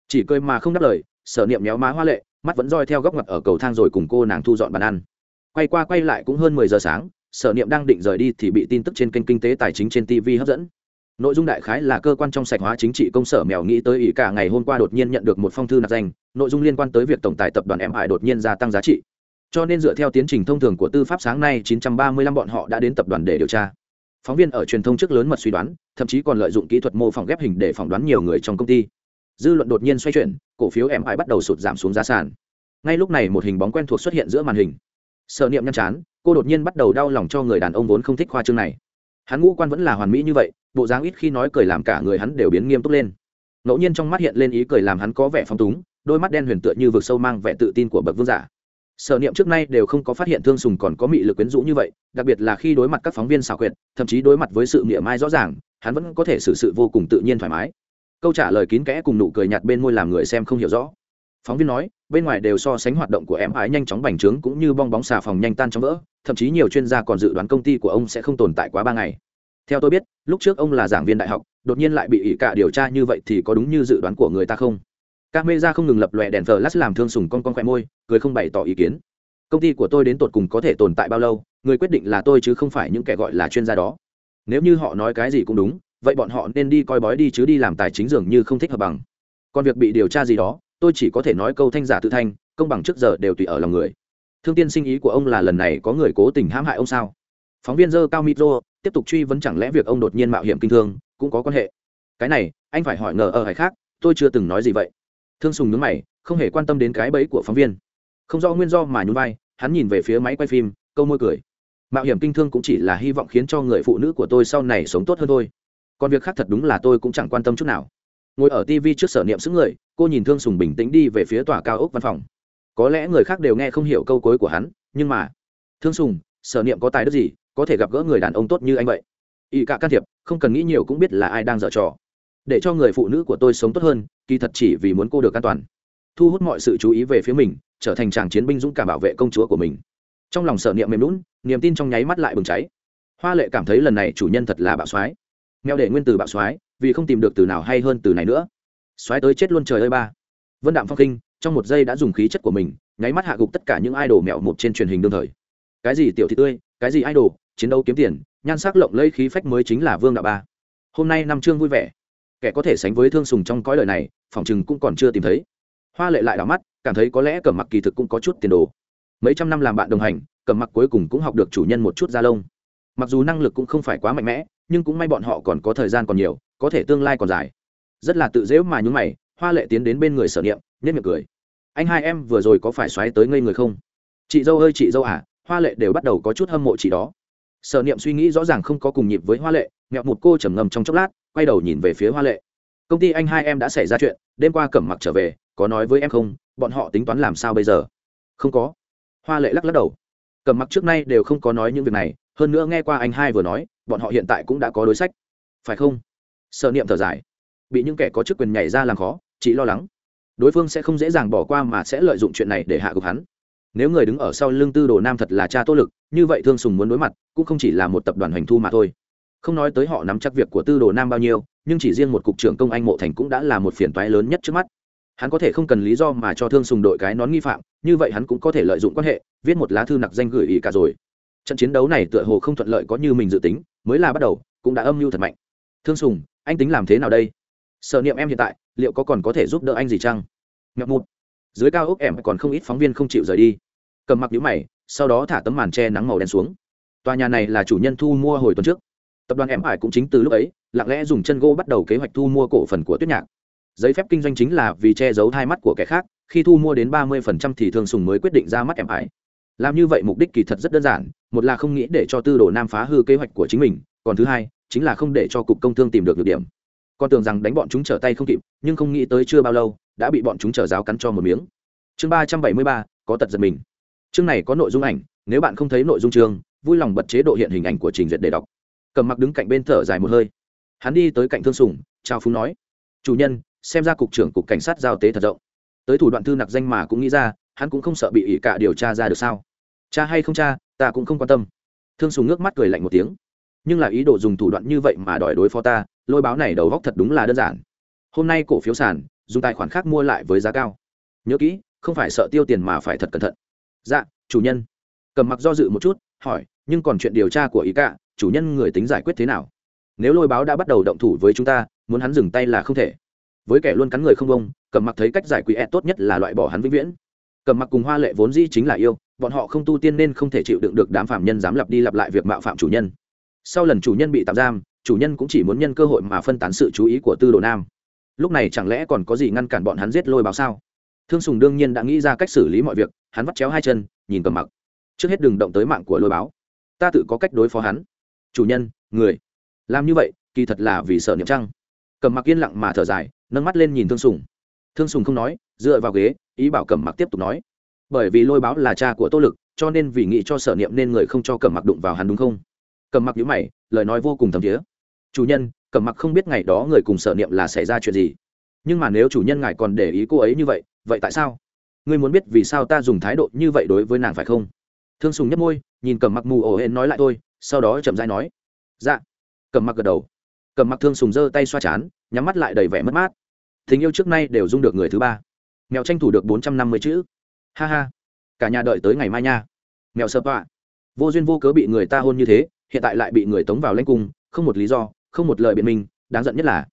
Chỉ cười mà không đáp lời, sở niệm méo má hoa lệ, mắt vẫn roi theo góc ngặt ở cầu thang rồi cùng cô nàng thu dọn bàn ăn. Quay qua quay lại cũng hơn mười giờ sáng, sở niệm đang định rời đi thì bị tin tức trên kênh kinh tế tài chính trên tv hấp dẫn nội dung đại khái là cơ quan trong sạch hóa chính trị công sở mèo nghĩ tới ý cả ngày hôm qua đột nhiên nhận được một phong thư nạp danh, nội dung liên quan tới việc tổng tài tập đoàn em hải đột nhiên gia tăng giá trị. Cho nên dựa theo tiến trình thông thường của tư pháp sáng nay 935 bọn họ đã đến tập đoàn để điều tra. Phóng viên ở truyền thông trước lớn mật suy đoán, thậm chí còn lợi dụng kỹ thuật mô phỏng ghép hình để phỏng đoán nhiều người trong công ty. Dư luận đột nhiên xoay chuyển, cổ phiếu em hải bắt đầu sụt giảm xuống giá sàn. Ngay lúc này một hình bóng quen thuộc xuất hiện giữa màn hình. Sợ niệm nhăn chán, cô đột nhiên bắt đầu đau lòng cho người đàn ông vốn không thích khoa chương này hắn ngũ quan vẫn là hoàn mỹ như vậy, bộ dáng ít khi nói cười làm cả người hắn đều biến nghiêm túc lên. Ngẫu nhiên trong mắt hiện lên ý cười làm hắn có vẻ phong túng, đôi mắt đen huyền tựa như vực sâu mang vẻ tự tin của bậc vương giả. Sở niệm trước nay đều không có phát hiện thương sùng còn có mị lực quyến rũ như vậy, đặc biệt là khi đối mặt các phóng viên xảo quyệt, thậm chí đối mặt với sự niệm mai rõ ràng, hắn vẫn có thể xử sự vô cùng tự nhiên thoải mái. Câu trả lời kín kẽ cùng nụ cười nhạt bên môi làm người xem không hiểu rõ. Phóng viên nói bên ngoài đều so sánh hoạt động của em ái nhanh chóng bành trướng cũng như bong bóng xà phòng nhanh tan trong vỡ, thậm chí nhiều chuyên gia còn dự đoán công ty của ông sẽ không tồn tại quá ba ngày. Theo tôi biết, lúc trước ông là giảng viên đại học, đột nhiên lại bị ỷ cả điều tra như vậy thì có đúng như dự đoán của người ta không? Các mê ra không ngừng lập lòe đèn thờ lát làm thương sùng con con khoe môi, cười không bày tỏ ý kiến. Công ty của tôi đến tột cùng có thể tồn tại bao lâu, người quyết định là tôi chứ không phải những kẻ gọi là chuyên gia đó. Nếu như họ nói cái gì cũng đúng, vậy bọn họ nên đi coi bói đi chứ đi làm tài chính dường như không thích hợp bằng. Còn việc bị điều tra gì đó tôi chỉ có thể nói câu thanh giả tự thanh, công bằng trước giờ đều tùy ở lòng người. Thương tiên sinh ý của ông là lần này có người cố tình hãm hại ông sao? Phóng viên dơ cao mitro tiếp tục truy vấn chẳng lẽ việc ông đột nhiên mạo hiểm kinh thương cũng có quan hệ? Cái này, anh phải hỏi ngờ ở hải khác, tôi chưa từng nói gì vậy. Thương sùng nhướng mày, không hề quan tâm đến cái bẫy của phóng viên. Không do nguyên do mà nhún vai, hắn nhìn về phía máy quay phim, câu môi cười. Mạo hiểm kinh thương cũng chỉ là hy vọng khiến cho người phụ nữ của tôi sau này sống tốt hơn thôi. Còn việc khác thật đúng là tôi cũng chẳng quan tâm chút nào ngồi ở tv trước sở niệm xứng người, cô nhìn thương sùng bình tĩnh đi về phía tòa cao ốc văn phòng. Có lẽ người khác đều nghe không hiểu câu cuối của hắn, nhưng mà, thương sùng, sở niệm có tài đức gì, có thể gặp gỡ người đàn ông tốt như anh vậy? Ỵ cả can thiệp, không cần nghĩ nhiều cũng biết là ai đang dở trò. Để cho người phụ nữ của tôi sống tốt hơn, kỳ thật chỉ vì muốn cô được an toàn. Thu hút mọi sự chú ý về phía mình, trở thành chàng chiến binh dũng cảm bảo vệ công chúa của mình. Trong lòng sở niệm mềm lún niềm tin trong nháy mắt lại bừng cháy. Hoa lệ cảm thấy lần này chủ nhân thật là bạo soái mèo để nguyên từ bạo soái, vì không tìm được từ nào hay hơn từ này nữa. Soái tới chết luôn trời ơi ba. Vân đạm phong kinh trong một giây đã dùng khí chất của mình, nháy mắt hạ gục tất cả những idol mèo một trên truyền hình đương thời. Cái gì tiểu thị tươi, cái gì idol, chiến đấu kiếm tiền, nhan sắc lộng lẫy khí phách mới chính là vương đạo ba. Hôm nay năm chương vui vẻ. Kẻ có thể sánh với thương sùng trong cõi lời này phỏng chừng cũng còn chưa tìm thấy. Hoa lệ lại đỏ mắt, cảm thấy có lẽ cẩm mặc kỳ thực cũng có chút tiền đồ. Mấy trăm năm làm bạn đồng hành cẩm mặc cuối cùng cũng học được chủ nhân một chút da lông. Mặc dù năng lực cũng không phải quá mạnh mẽ nhưng cũng may bọn họ còn có thời gian còn nhiều, có thể tương lai còn dài. Rất là tự dễu mà nhúng mày, hoa lệ tiến đến bên người sở niệm nhất miệng cười. Anh hai em vừa rồi có phải xoáy tới ngây người không? Chị dâu ơi, chị dâu à hoa lệ đều bắt đầu có chút hâm mộ chị đó. Sở niệm suy nghĩ rõ ràng không có cùng nhịp với hoa lệ nghẹo một cô trầm ngầm trong chốc lát, quay đầu nhìn về phía hoa lệ. Công ty anh hai em đã xảy ra chuyện, đêm qua cẩm mặc trở về, có nói với em không? Bọn họ tính toán làm sao bây giờ? Không có. Hoa lệ lắc lắc đầu. Cẩm mặc trước nay đều không có nói những việc này, hơn nữa nghe qua anh hai vừa nói bọn họ hiện tại cũng đã có đối sách. Phải không? Sợ niệm thở dài. Bị những kẻ có chức quyền nhảy ra làm khó chị lo lắng. Đối phương sẽ không dễ dàng bỏ qua mà sẽ lợi dụng chuyện này để hạ gục hắn. Nếu người đứng ở sau lưng tư đồ nam thật là cha tô lực, như vậy thương sùng muốn đối mặt, cũng không chỉ là một tập đoàn hoành thu mà thôi. Không nói tới họ nắm chắc việc của tư đồ nam bao nhiêu, nhưng chỉ riêng một cục trưởng công anh mộ thành cũng đã là một phiền toái lớn nhất trước mắt. Hắn có thể không cần lý do mà cho thương sùng đội cái nón nghi phạm, như vậy hắn cũng có thể lợi dụng quan hệ, viết một lá thư nặc danh gửi ý cả rồi. Trận chiến đấu này tựa hồ không thuận lợi có như mình dự tính mới là bắt đầu, cũng đã âm mưu thật mạnh. Thương sùng, anh tính làm thế nào đây? Sở niệm em hiện tại, liệu có còn có thể giúp đỡ anh gì chăng? Ngập một dưới cao ốc em còn không ít phóng viên không chịu rời đi. Cầm mặc nhũ mày, sau đó thả tấm màn che nắng màu đen xuống. Tòa nhà này là chủ nhân thu mua hồi tuần trước. Tập đoàn em ải cũng chính từ lúc ấy, lặng lẽ dùng chân gỗ bắt đầu kế hoạch thu mua cổ phần của tuyết nhạc. Giấy phép kinh doanh chính là vì che giấu hai mắt của kẻ khác, khi thu mua đến ba mươi phần trăm thì thương sùng mới quyết định ra mắt em ải làm như vậy mục đích kỳ thật rất đơn giản, một là không nghĩ để cho tư đồ nam phá hư kế hoạch của chính mình, còn thứ hai, chính là không để cho cục công thương tìm được được điểm. Con tưởng rằng đánh bọn chúng trở tay không kịp, nhưng không nghĩ tới chưa bao lâu, đã bị bọn chúng trở giáo cắn cho một miếng. Chương ba trăm bảy mươi ba, có tật giật mình. Chương này có nội dung ảnh, nếu bạn không thấy nội dung chương, vui lòng bật chế độ hiện hình ảnh của trình duyệt để đọc. Cầm mặc đứng cạnh bên thở dài một hơi. Hắn đi tới cạnh thương sùng, chào phúng nói. Chủ nhân, xem ra cục trưởng cục cảnh sát giao tế thật rộng. Tới thủ đoạn thư nặc danh mà cũng nghĩ ra hắn cũng không sợ bị ỷ cả điều tra ra được sao? Cha hay không cha ta cũng không quan tâm. Thương sùng nước mắt cười lạnh một tiếng. Nhưng là ý đồ dùng thủ đoạn như vậy mà đòi đối phó ta lôi báo này đầu góc thật đúng là đơn giản. Hôm nay cổ phiếu sàn, dùng tài khoản khác mua lại với giá cao. Nhớ kỹ không phải sợ tiêu tiền mà phải thật cẩn thận. Dạ chủ nhân. Cầm mặc do dự một chút hỏi nhưng còn chuyện điều tra của ý cả chủ nhân người tính giải quyết thế nào? Nếu lôi báo đã bắt đầu động thủ với chúng ta muốn hắn dừng tay là không thể. Với kẻ luôn cắn người không bông cầm mặc thấy cách giải quyết tốt nhất là loại bỏ hắn vĩnh viễn cầm mặc cùng hoa lệ vốn di chính là yêu, bọn họ không tu tiên nên không thể chịu đựng được đám phạm nhân dám lặp đi lặp lại việc mạo phạm chủ nhân. Sau lần chủ nhân bị tạm giam, chủ nhân cũng chỉ muốn nhân cơ hội mà phân tán sự chú ý của tư đồ nam. Lúc này chẳng lẽ còn có gì ngăn cản bọn hắn giết lôi báo sao? Thương sùng đương nhiên đã nghĩ ra cách xử lý mọi việc, hắn vắt chéo hai chân, nhìn cầm mặc. Trước hết đừng động tới mạng của lôi báo. Ta tự có cách đối phó hắn. Chủ nhân, người. Làm như vậy, kỳ thật là vì sợ niệm trăng cầm mặc yên lặng mà thở dài, nâng mắt lên nhìn thương sùng. Thương sùng không nói dựa vào ghế, ý bảo cẩm mặc tiếp tục nói. Bởi vì lôi báo là cha của tô lực, cho nên vì nghĩ cho sở niệm nên người không cho cẩm mặc đụng vào hắn đúng không? Cẩm mặc nhữ mày, lời nói vô cùng thấm thiế. Chủ nhân, cẩm mặc không biết ngày đó người cùng sở niệm là xảy ra chuyện gì. Nhưng mà nếu chủ nhân ngài còn để ý cô ấy như vậy vậy tại sao? Ngươi muốn biết vì sao ta dùng thái độ như vậy đối với nàng phải không? Thương sùng nhấp môi, nhìn cẩm mặc mù ổ hên nói lại thôi, sau đó chậm dai nói. Dạ. Cẩm mặc gật đầu. Cẩm mặc thương sùng giơ tay xoa chán, nhắm mắt lại đầy vẻ mất mát. Tình yêu trước nay đều dung được người thứ ba mèo tranh thủ được bốn trăm năm mươi chữ. Ha ha. Cả nhà đợi tới ngày mai nha. Mèo sơ pạ vô duyên vô cớ bị người ta hôn như thế, hiện tại lại bị người tống vào lanh cung, không một lý do, không một lời biện minh, đáng giận nhất là.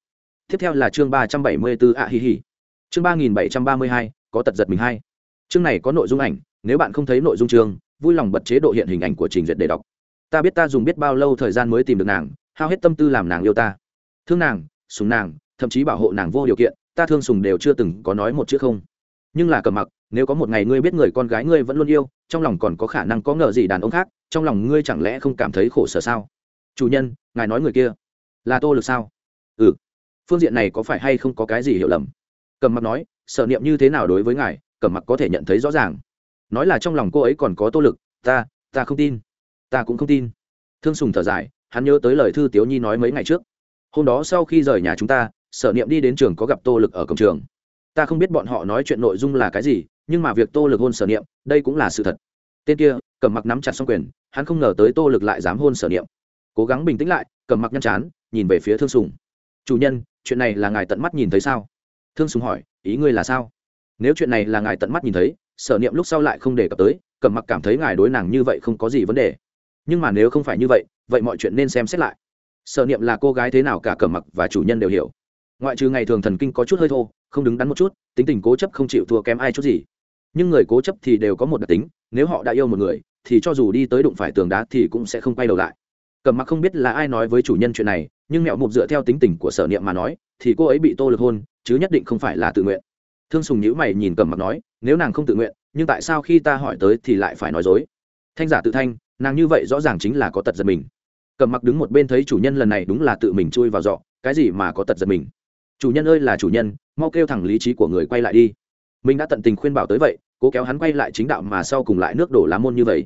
Tiếp theo là chương ba trăm bảy mươi bốn ạ hi hi. Chương ba nghìn bảy trăm ba mươi hai, có tật giật mình hay? chương này có nội dung ảnh, nếu bạn không thấy nội dung chương, vui lòng bật chế độ hiện hình ảnh của trình duyệt để đọc. Ta biết ta dùng biết bao lâu thời gian mới tìm được nàng, hao hết tâm tư làm nàng yêu ta. Thương nàng sùng nàng, thậm chí bảo hộ nàng vô điều kiện ta thương sùng đều chưa từng có nói một chữ không. Nhưng là cầm mặc, nếu có một ngày ngươi biết người con gái ngươi vẫn luôn yêu, trong lòng còn có khả năng có ngờ gì đàn ông khác, trong lòng ngươi chẳng lẽ không cảm thấy khổ sở sao? Chủ nhân, ngài nói người kia là tô lực sao? Ừ. Phương diện này có phải hay không có cái gì hiểu lầm? Cầm mặc nói, sở niệm như thế nào đối với ngài, cầm mặc có thể nhận thấy rõ ràng. Nói là trong lòng cô ấy còn có tô lực, ta ta không tin. Ta cũng không tin. Thương sùng thở dài, hắn nhớ tới lời thư tiếu nhi nói mấy ngày trước. Hôm đó sau khi rời nhà chúng ta sở niệm đi đến trường có gặp tô lực ở cổng trường. Ta không biết bọn họ nói chuyện nội dung là cái gì, nhưng mà việc tô lực hôn sở niệm, đây cũng là sự thật. Tên kia, cầm mặc nắm chặt xong quyền, hắn không ngờ tới tô lực lại dám hôn sở niệm. Cố gắng bình tĩnh lại, cầm mặc nhăn chán, nhìn về phía thương sùng. Chủ nhân, chuyện này là ngài tận mắt nhìn thấy sao? Thương sùng hỏi, ý ngươi là sao? Nếu chuyện này là ngài tận mắt nhìn thấy, sở niệm lúc sau lại không đề cập tới, cầm mặc cảm thấy ngài đối nàng như vậy không có gì vấn đề. Nhưng mà nếu không phải như vậy vậy mọi chuyện nên xem xét lại. Sở niệm là cô gái thế nào cả cầm mặc và chủ nhân đều hiểu ngoại trừ ngày thường thần kinh có chút hơi thô, không đứng đắn một chút, tính tình cố chấp không chịu thua kém ai chút gì. Nhưng người cố chấp thì đều có một đặc tính, nếu họ đã yêu một người, thì cho dù đi tới đụng phải tường đá thì cũng sẽ không quay đầu lại. Cầm mặc không biết là ai nói với chủ nhân chuyện này, nhưng mẹo mục dựa theo tính tình của sở niệm mà nói, thì cô ấy bị tô lực hôn, chứ nhất định không phải là tự nguyện. Thương sùng nhữ mày nhìn cầm mặc nói, nếu nàng không tự nguyện, nhưng tại sao khi ta hỏi tới thì lại phải nói dối? Thanh giả tự thanh, nàng như vậy rõ ràng chính là có tật giật mình. Cầm mặc đứng một bên thấy chủ nhân lần này đúng là tự mình chui vào dọ cái gì mà có tật giật mình? Chủ nhân ơi là chủ nhân, mau kêu thẳng lý trí của người quay lại đi. Mình đã tận tình khuyên bảo tới vậy, cố kéo hắn quay lại chính đạo mà sau cùng lại nước đổ lá môn như vậy.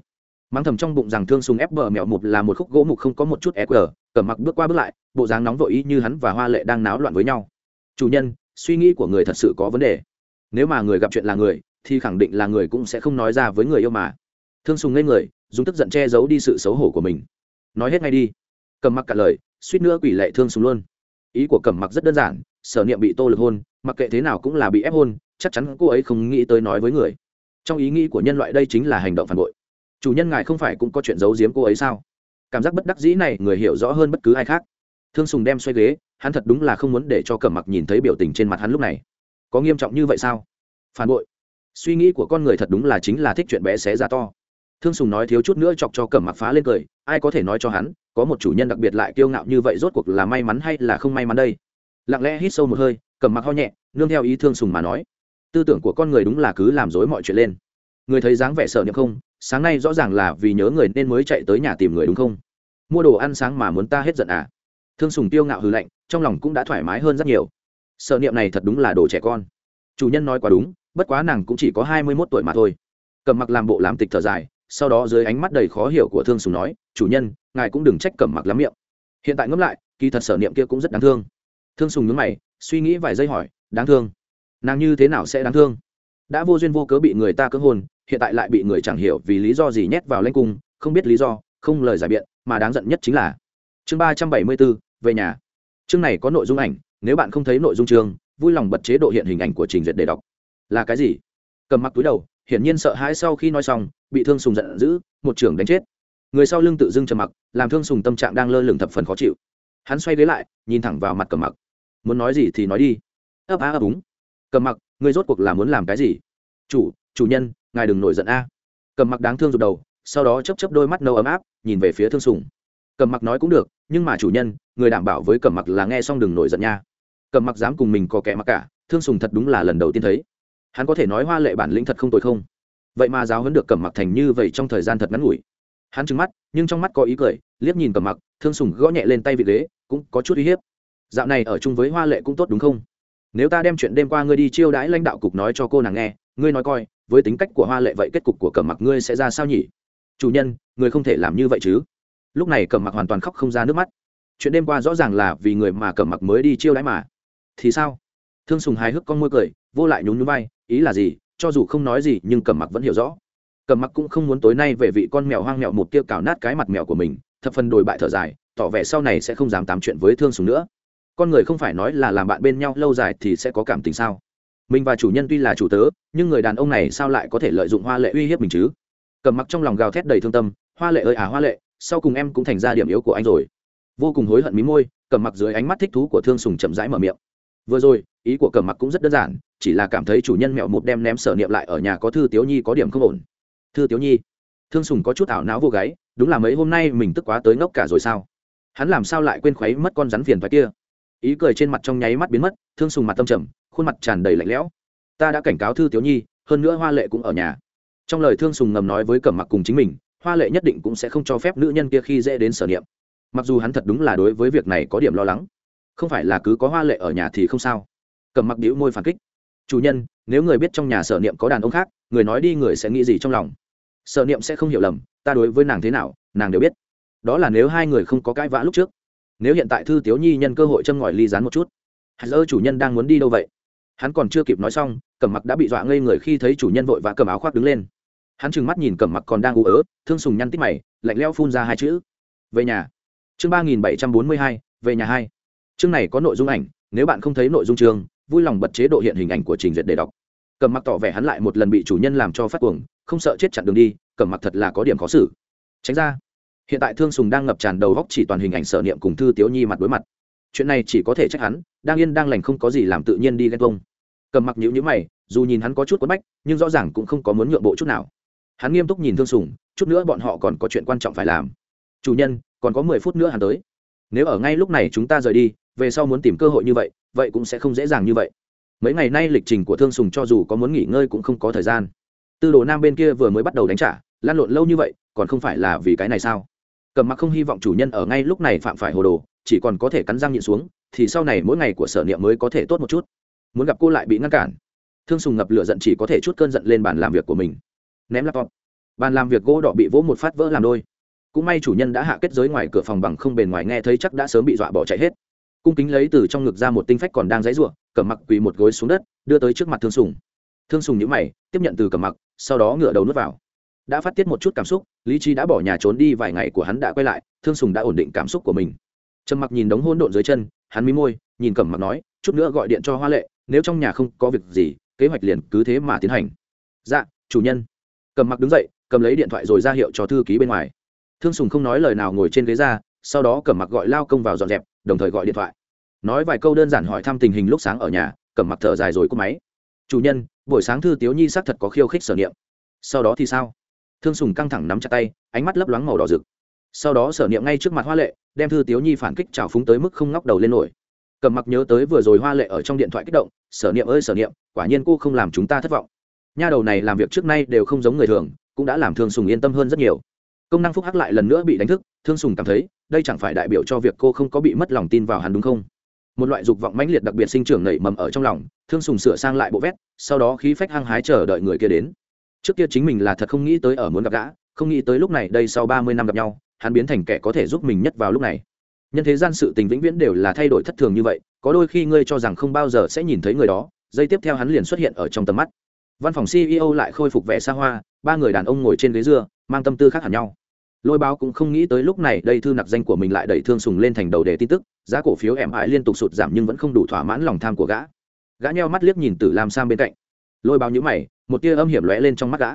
Mang thầm trong bụng rằng thương sùng ép bờ mẹo mục là một khúc gỗ mục không có một chút eq Cẩm mặc bước qua bước lại, bộ dáng nóng vội ý như hắn và hoa lệ đang náo loạn với nhau. Chủ nhân, suy nghĩ của người thật sự có vấn đề. Nếu mà người gặp chuyện là người, thì khẳng định là người cũng sẽ không nói ra với người yêu mà. Thương sùng ngây người, dùng tức giận che giấu đi sự xấu hổ của mình. Nói hết ngay đi. Cầm mặc cả lời, suýt nữa quỷ lệ thương sùng luôn. Ý của cầm mặc rất đơn giản sở niệm bị tô lực hôn, mặc kệ thế nào cũng là bị ép hôn, chắc chắn cô ấy không nghĩ tới nói với người. Trong ý nghĩ của nhân loại đây chính là hành động phản bội. Chủ nhân ngài không phải cũng có chuyện giấu giếm cô ấy sao? Cảm giác bất đắc dĩ này, người hiểu rõ hơn bất cứ ai khác. Thương sùng đem xoay ghế, hắn thật đúng là không muốn để cho cẩm mặc nhìn thấy biểu tình trên mặt hắn lúc này. Có nghiêm trọng như vậy sao? Phản bội. Suy nghĩ của con người thật đúng là chính là thích chuyện bé xé ra to. Thương sùng nói thiếu chút nữa chọc cho cẩm mặc phá lên cười, ai có thể nói cho hắn, có một chủ nhân đặc biệt lại kiêu ngạo như vậy rốt cuộc là may mắn hay là không may mắn đây? Lặng lẽ hít sâu một hơi cẩm mặc ho nhẹ, nương theo ý thương sùng mà nói. Tư tưởng của con người đúng là cứ làm dối mọi chuyện lên. Người thấy dáng vẻ sợ niệm không? Sáng nay rõ ràng là vì nhớ người nên mới chạy tới nhà tìm người đúng không? Mua đồ ăn sáng mà muốn ta hết giận à? Thương sùng tiêu ngạo hư lạnh, trong lòng cũng đã thoải mái hơn rất nhiều. Sợ niệm này thật đúng là đồ trẻ con. Chủ nhân nói quá đúng, bất quá nàng cũng chỉ có hai mươi mốt tuổi mà thôi. Cầm mặc làm bộ làm tịch thở dài, sau đó dưới ánh mắt đầy khó hiểu của thương sùng nói, chủ nhân, ngài cũng đừng trách cầm mặc lắm miệng. Hiện tại ngẫm lại, kỳ thật sở niệm kia cũng rất đáng thương thương sùng nhớ mày, suy nghĩ vài giây hỏi, đáng thương? Nàng như thế nào sẽ đáng thương? Đã vô duyên vô cớ bị người ta cưỡng hôn, hiện tại lại bị người chẳng hiểu vì lý do gì nhét vào lanh cung, không biết lý do, không lời giải biện, mà đáng giận nhất chính là chương ba trăm bảy mươi bốn, về nhà. Chương này có nội dung ảnh, nếu bạn không thấy nội dung chương, vui lòng bật chế độ hiện hình ảnh của trình duyệt để đọc. Là cái gì? Cầm mặc túi đầu, hiển nhiên sợ hãi sau khi nói xong, bị thương sùng giận dữ, một trưởng đánh chết. Người sau lưng tự dưng trầm mặc, làm thương sùng tâm trạng đang lơ lửng thập phần khó chịu. Hắn xoay ghế lại, nhìn thẳng vào mặt cầm mặc muốn nói gì thì nói đi. Ấp á ấp úng. Cầm mặc người rốt cuộc là muốn làm cái gì? Chủ chủ nhân, ngài đừng nổi giận a. Cầm mặc đáng thương rụt đầu, sau đó chấp chấp đôi mắt nâu ấm áp, nhìn về phía thương sùng. Cầm mặc nói cũng được, nhưng mà chủ nhân, người đảm bảo với cầm mặc là nghe xong đừng nổi giận nha. Cầm mặc dám cùng mình có kẻ mặc cả, thương sùng thật đúng là lần đầu tiên thấy. Hắn có thể nói hoa lệ bản lĩnh thật không tồi không? Vậy mà giáo hấn được cầm mặc thành như vậy trong thời gian thật ngắn ngủi. Hắn trừng mắt, nhưng trong mắt có ý cười, liếc nhìn cầm mặc, thương sùng gõ nhẹ lên tay vị ghế, cũng có chút uy hiếp dạo này ở chung với hoa lệ cũng tốt đúng không? Nếu ta đem chuyện đêm qua ngươi đi chiêu đãi lãnh đạo cục nói cho cô nàng nghe ngươi nói coi với tính cách của hoa lệ vậy kết cục của cẩm mặc ngươi sẽ ra sao nhỉ? Chủ nhân người không thể làm như vậy chứ? Lúc này cẩm mặc hoàn toàn khóc không ra nước mắt. Chuyện đêm qua rõ ràng là vì người mà cẩm mặc mới đi chiêu đãi mà. Thì sao? Thương sùng hài hước con môi cười vô lại nhún nhún bay, ý là gì? Cho dù không nói gì nhưng cẩm mặc vẫn hiểu rõ. Cẩm mặc cũng không muốn tối nay về vị con mèo hoang mèo một tiêu cào nát cái mặt mèo của mình thập phần đồi bại thở dài tỏ vẻ sau này sẽ không dám tám chuyện với thương sùng nữa con người không phải nói là làm bạn bên nhau lâu dài thì sẽ có cảm tình sao? Mình và chủ nhân tuy là chủ tớ, nhưng người đàn ông này sao lại có thể lợi dụng hoa lệ uy hiếp mình chứ? Cầm mặc trong lòng gào thét đầy thương tâm, hoa lệ ơi à hoa lệ, sau cùng em cũng thành ra điểm yếu của anh rồi. Vô cùng hối hận mí môi, cầm mặc dưới ánh mắt thích thú của thương sùng chậm rãi mở miệng. Vừa rồi, ý của cầm mặc cũng rất đơn giản, chỉ là cảm thấy chủ nhân mẹo một đem ném sở niệm lại ở nhà có thư tiếu nhi có điểm không ổn. Thư tiếu nhi? Thương sùng có chút ảo não vô gáy, đúng là mấy hôm nay mình tức quá tới ngốc cả rồi sao? Hắn làm sao lại quên khuấy mất con rắn phiền thoái kia? Ý cười trên mặt trong nháy mắt biến mất, thương sùng mặt tâm trầm, khuôn mặt tràn đầy lạnh lẽo. Ta đã cảnh cáo thư tiểu nhi, hơn nữa hoa lệ cũng ở nhà. Trong lời thương sùng ngầm nói với cẩm mặc cùng chính mình, hoa lệ nhất định cũng sẽ không cho phép nữ nhân kia khi dễ đến sở niệm. Mặc dù hắn thật đúng là đối với việc này có điểm lo lắng, không phải là cứ có hoa lệ ở nhà thì không sao. Cẩm mặc đĩu môi phản kích. Chủ nhân, nếu người biết trong nhà sở niệm có đàn ông khác, người nói đi người sẽ nghĩ gì trong lòng? Sở niệm sẽ không hiểu lầm, ta đối với nàng thế nào, nàng đều biết. Đó là nếu hai người không có cãi vã lúc trước nếu hiện tại thư tiếu nhi nhân cơ hội châm ngòi ly rán một chút hạt dơ chủ nhân đang muốn đi đâu vậy? Hắn còn chưa kịp nói xong, cẩm mặc đã bị dọa ngây người khi thấy chủ nhân vội vã cầm áo khoác đứng lên. Hắn trừng mắt nhìn cẩm mặc còn đang ú ớ, thương sùng nhăn tít mày, lạnh leo phun ra hai chữ. Về nhà. Chương ba nghìn bảy trăm bốn mươi hai, về nhà hai. Chương này có nội dung ảnh, nếu bạn không thấy nội dung chương, vui lòng bật chế độ hiện hình ảnh của trình duyệt để đọc. Cẩm mặc tỏ vẻ hắn lại một lần bị chủ nhân làm cho phát cuồng, không sợ chết chặn đường đi, cẩm mặc thật là có điểm khó xử. Tránh ra hiện tại thương sùng đang ngập tràn đầu góc chỉ toàn hình ảnh sở niệm cùng thư tiếu nhi mặt đối mặt. Chuyện này chỉ có thể trách hắn, đang yên đang lành không có gì làm tự nhiên đi ghen tuông. Cầm mặc nhữ nhữ mày, dù nhìn hắn có chút quất bách, nhưng rõ ràng cũng không có muốn nhượng bộ chút nào. Hắn nghiêm túc nhìn thương sùng, chút nữa bọn họ còn có chuyện quan trọng phải làm. Chủ nhân, còn có mười phút nữa hắn tới. Nếu ở ngay lúc này chúng ta rời đi, về sau muốn tìm cơ hội như vậy vậy cũng sẽ không dễ dàng như vậy. Mấy ngày nay lịch trình của thương sùng cho dù có muốn nghỉ ngơi cũng không có thời gian. Tư đồ nam bên kia vừa mới bắt đầu đánh trả lan lộn lâu như vậy, còn không phải là vì cái này sao? Cầm mặc không hy vọng chủ nhân ở ngay lúc này phạm phải hồ đồ, chỉ còn có thể cắn răng nhịn xuống, thì sau này mỗi ngày của sở niệm mới có thể tốt một chút. Muốn gặp cô lại bị ngăn cản. Thương sùng ngập lửa giận chỉ có thể chút cơn giận lên bàn làm việc của mình. Ném laptop. Bàn làm việc gỗ đỏ bị vỗ một phát vỡ làm đôi. Cũng may chủ nhân đã hạ kết giới ngoài cửa phòng bằng không bền ngoài nghe thấy chắc đã sớm bị dọa bỏ chạy hết. Cung kính lấy từ trong ngực ra một tinh phách còn đang dãy ruộng cầm mặc quỳ một gối xuống đất, đưa tới trước mặt thương sùng. Thương sùng nhữ mày, tiếp nhận từ cầm mặc, sau đó ngửa đầu nuốt vào đã phát tiết một chút cảm xúc, lý trí đã bỏ nhà trốn đi vài ngày của hắn đã quay lại, thương sùng đã ổn định cảm xúc của mình. Trầm mặc nhìn đống hôn độn dưới chân, hắn mí môi, nhìn cẩm mặc nói, chút nữa gọi điện cho hoa lệ, nếu trong nhà không có việc gì, kế hoạch liền cứ thế mà tiến hành. Dạ chủ nhân. Cầm mặc đứng dậy, cầm lấy điện thoại rồi ra hiệu cho thư ký bên ngoài. Thương sùng không nói lời nào ngồi trên ghế ra, sau đó cầm mặc gọi lao công vào dọn dẹp, đồng thời gọi điện thoại. Nói vài câu đơn giản hỏi thăm tình hình lúc sáng ở nhà cầm mặc thở dài rồi cúp máy. Chủ nhân, buổi sáng thư tiếu nhi xác thật có khiêu khích sở niệm. Sau đó thì sao? Thương sùng căng thẳng nắm chặt tay, ánh mắt lấp loáng màu đỏ rực. Sau đó sở niệm ngay trước mặt hoa lệ, đem thư tiếu nhi phản kích trào phúng tới mức không ngóc đầu lên nổi. Cầm mặc nhớ tới vừa rồi hoa lệ ở trong điện thoại kích động, sở niệm ơi sở niệm, quả nhiên cô không làm chúng ta thất vọng. Nha đầu này làm việc trước nay đều không giống người thường, cũng đã làm thương sùng yên tâm hơn rất nhiều. Công năng phúc hắc lại lần nữa bị đánh thức, thương sùng cảm thấy, đây chẳng phải đại biểu cho việc cô không có bị mất lòng tin vào hắn đúng không? Một loại dục vọng mãnh liệt đặc biệt sinh trưởng nảy mầm ở trong lòng, thương sùng sửa sang lại bộ vét, sau đó khí phách hăng hái chờ đợi người kia đến trước kia chính mình là thật không nghĩ tới ở muốn gặp gã, không nghĩ tới lúc này đây sau ba mươi năm gặp nhau, hắn biến thành kẻ có thể giúp mình nhất vào lúc này. Nhân thế gian sự tình vĩnh viễn đều là thay đổi thất thường như vậy, có đôi khi ngươi cho rằng không bao giờ sẽ nhìn thấy người đó, giây tiếp theo hắn liền xuất hiện ở trong tầm mắt. Văn phòng ceo lại khôi phục vẻ xa hoa, ba người đàn ông ngồi trên ghế dưa mang tâm tư khác hẳn nhau. Lôi báo cũng không nghĩ tới lúc này đây thư nặc danh của mình lại đẩy thương sùng lên thành đầu đề tin tức, giá cổ phiếu ẻm ải liên tục sụt giảm nhưng vẫn không đủ thỏa mãn lòng tham của gã. Gã nheo mắt liếc nhìn từ lam sang bên cạnh lôi bao nhữ mày một tia âm hiểm lóe lên trong mắt gã.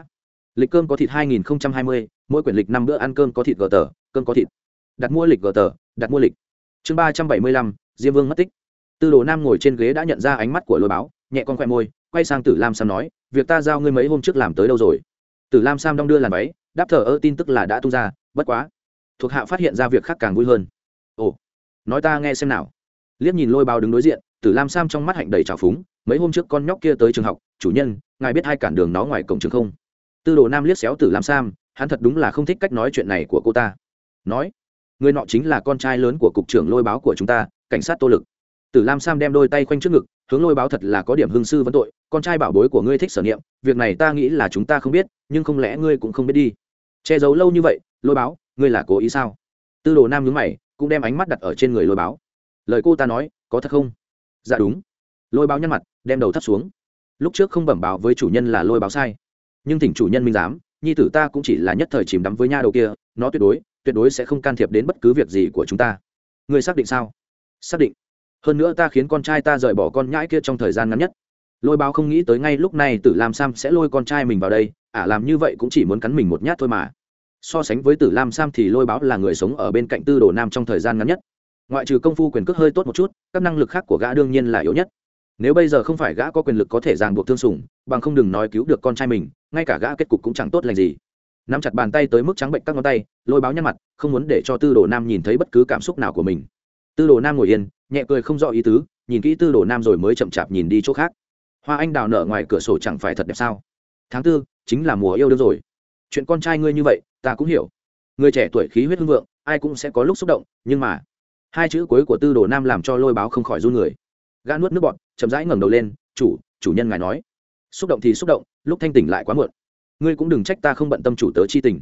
Lịch cơm có thịt 2020, mỗi quyển lịch năm bữa ăn cơm có thịt gờ tờ cơm có thịt. Đặt mua lịch gờ tờ đặt mua lịch. Chương ba trăm bảy mươi lăm diêm vương mất tích. Tư đồ nam ngồi trên ghế đã nhận ra ánh mắt của lôi báo nhẹ con khoe môi quay sang tử lam sam nói việc ta giao ngươi mấy hôm trước làm tới đâu rồi? Tử lam sam đong đưa làn váy đáp thờ ơ tin tức là đã tung ra bất quá thuộc hạ phát hiện ra việc khác càng vui hơn. Ồ nói ta nghe xem nào. Liếc nhìn lôi báo đứng đối diện tử lam sam trong mắt hạnh đầy trào phúng, mấy hôm trước con nhóc kia tới trường học, chủ nhân, ngài biết hai cản đường nó ngoài cổng trường không? Tư đồ nam liếc xéo tử lam sam, hắn thật đúng là không thích cách nói chuyện này của cô ta. Nói, người nọ chính là con trai lớn của cục trưởng lôi báo của chúng ta, cảnh sát tô lực. Tử lam sam đem đôi tay khoanh trước ngực, hướng lôi báo thật là có điểm hương sư vấn tội, con trai bảo bối của ngươi thích sở niệm, việc này ta nghĩ là chúng ta không biết, nhưng không lẽ ngươi cũng không biết đi? Che giấu lâu như vậy, lôi báo, ngươi là cố ý sao? Tư đồ nam nhướng mày, cũng đem ánh mắt đặt ở trên người lôi báo. Lời cô ta nói, có thật không? Dạ đúng. Lôi báo nhăn mặt, đem đầu thắt xuống. Lúc trước không bẩm báo với chủ nhân là lôi báo sai. Nhưng thỉnh chủ nhân minh giám, nhi tử ta cũng chỉ là nhất thời chìm đắm với nha đầu kia, nó tuyệt đối tuyệt đối sẽ không can thiệp đến bất cứ việc gì của chúng ta. Người xác định sao? Xác định. Hơn nữa ta khiến con trai ta rời bỏ con nhãi kia trong thời gian ngắn nhất. Lôi báo không nghĩ tới ngay lúc này tử lam sam sẽ lôi con trai mình vào đây, ả làm như vậy cũng chỉ muốn cắn mình một nhát thôi mà. So sánh với tử lam sam thì lôi báo là người sống ở bên cạnh tư đồ nam trong thời gian ngắn nhất ngoại trừ công phu quyền cước hơi tốt một chút, các năng lực khác của gã đương nhiên là yếu nhất. Nếu bây giờ không phải gã có quyền lực có thể ràng buộc thương sủng, bằng không đừng nói cứu được con trai mình, ngay cả gã kết cục cũng chẳng tốt lành gì. Nắm chặt bàn tay tới mức trắng bệnh các ngón tay, lôi báo nhăn mặt, không muốn để cho tư đồ nam nhìn thấy bất cứ cảm xúc nào của mình. Tư đồ nam ngồi yên, nhẹ cười không rõ ý tứ, nhìn kỹ tư đồ nam rồi mới chậm chạp nhìn đi chỗ khác. Hoa anh đào nở ngoài cửa sổ chẳng phải thật đẹp sao? Tháng tư, chính là mùa yêu đương rồi. Chuyện con trai ngươi như vậy, ta cũng hiểu. Người trẻ tuổi khí huyết hưng vượng, ai cũng sẽ có lúc xúc động, nhưng mà hai chữ cuối của tư đồ nam làm cho lôi báo không khỏi run người. Gã nuốt nước bọt, chậm rãi ngẩng đầu lên chủ chủ nhân ngài nói. Xúc động thì xúc động lúc thanh tỉnh lại quá muộn. Ngươi cũng đừng trách ta không bận tâm chủ tớ chi tình.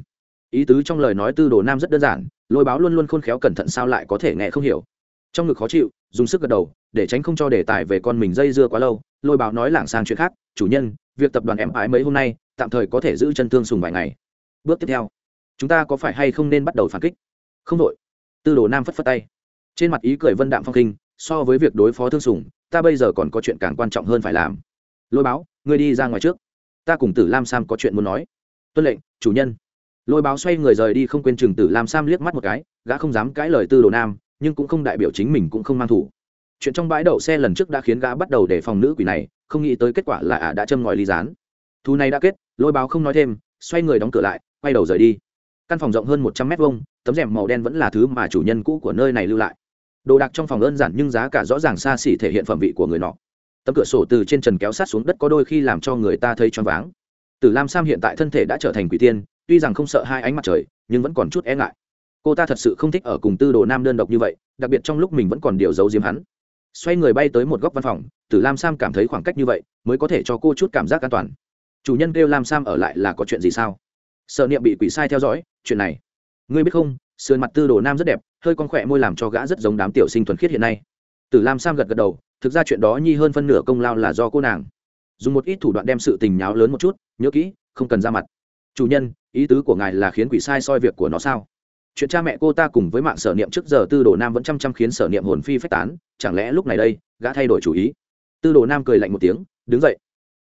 Ý tứ trong lời nói tư đồ nam rất đơn giản lôi báo luôn luôn khôn khéo cẩn thận sao lại có thể nghe không hiểu. Trong ngực khó chịu dùng sức gật đầu để tránh không cho đề tài về con mình dây dưa quá lâu lôi báo nói lảng sang chuyện khác chủ nhân việc tập đoàn em ái mấy hôm nay tạm thời có thể giữ chân thương sùng vài ngày. Bước tiếp theo chúng ta có phải hay không nên bắt đầu phản kích? Không đội. Tư đồ nam phất phất tay trên mặt ý cười vân đạm phong kinh, so với việc đối phó thương sùng, ta bây giờ còn có chuyện càng quan trọng hơn phải làm. Lôi báo, ngươi đi ra ngoài trước. Ta cùng tử lam sam có chuyện muốn nói. Tuân lệnh, chủ nhân. Lôi báo xoay người rời đi không quên chừng tử lam sam liếc mắt một cái, gã không dám cãi lời tư đồ nam, nhưng cũng không đại biểu chính mình cũng không mang thủ. Chuyện trong bãi đậu xe lần trước đã khiến gã bắt đầu đề phòng nữ quỷ này, không nghĩ tới kết quả là ả đã châm ngòi ly dán thu này đã kết, lôi báo không nói thêm, xoay người đóng cửa lại, quay đầu rời đi. Căn phòng rộng hơn một trăm mét vuông, tấm rèm màu đen vẫn là thứ mà chủ nhân cũ của nơi này lưu lại đồ đạc trong phòng đơn giản nhưng giá cả rõ ràng xa xỉ thể hiện phẩm vị của người nọ. Tấm cửa sổ từ trên trần kéo sát xuống đất có đôi khi làm cho người ta thấy choáng váng. Tử lam sam hiện tại thân thể đã trở thành quỷ tiên, tuy rằng không sợ hai ánh mặt trời, nhưng vẫn còn chút e ngại. Cô ta thật sự không thích ở cùng tư đồ nam đơn độc như vậy, đặc biệt trong lúc mình vẫn còn điều giấu diếm hắn. Xoay người bay tới một góc văn phòng, tử lam sam cảm thấy khoảng cách như vậy mới có thể cho cô chút cảm giác an toàn. Chủ nhân kêu lam sam ở lại là có chuyện gì sao? Sợ niệm bị quỷ sai theo dõi, chuyện này. Ngươi biết không, sườn mặt tư đồ nam rất đẹp hơi con khỏe môi làm cho gã rất giống đám tiểu sinh thuần khiết hiện nay. Tử lam sam gật gật đầu, thực ra chuyện đó nhi hơn phân nửa công lao là do cô nàng. Dùng một ít thủ đoạn đem sự tình nháo lớn một chút, nhớ kỹ, không cần ra mặt. Chủ nhân, ý tứ của ngài là khiến quỷ sai soi việc của nó sao? Chuyện cha mẹ cô ta cùng với mạng sở niệm trước giờ tư đồ nam vẫn chăm chăm khiến sở niệm hồn phi phách tán, chẳng lẽ lúc này đây, gã thay đổi chủ ý? Tư đồ nam cười lạnh một tiếng, đứng dậy.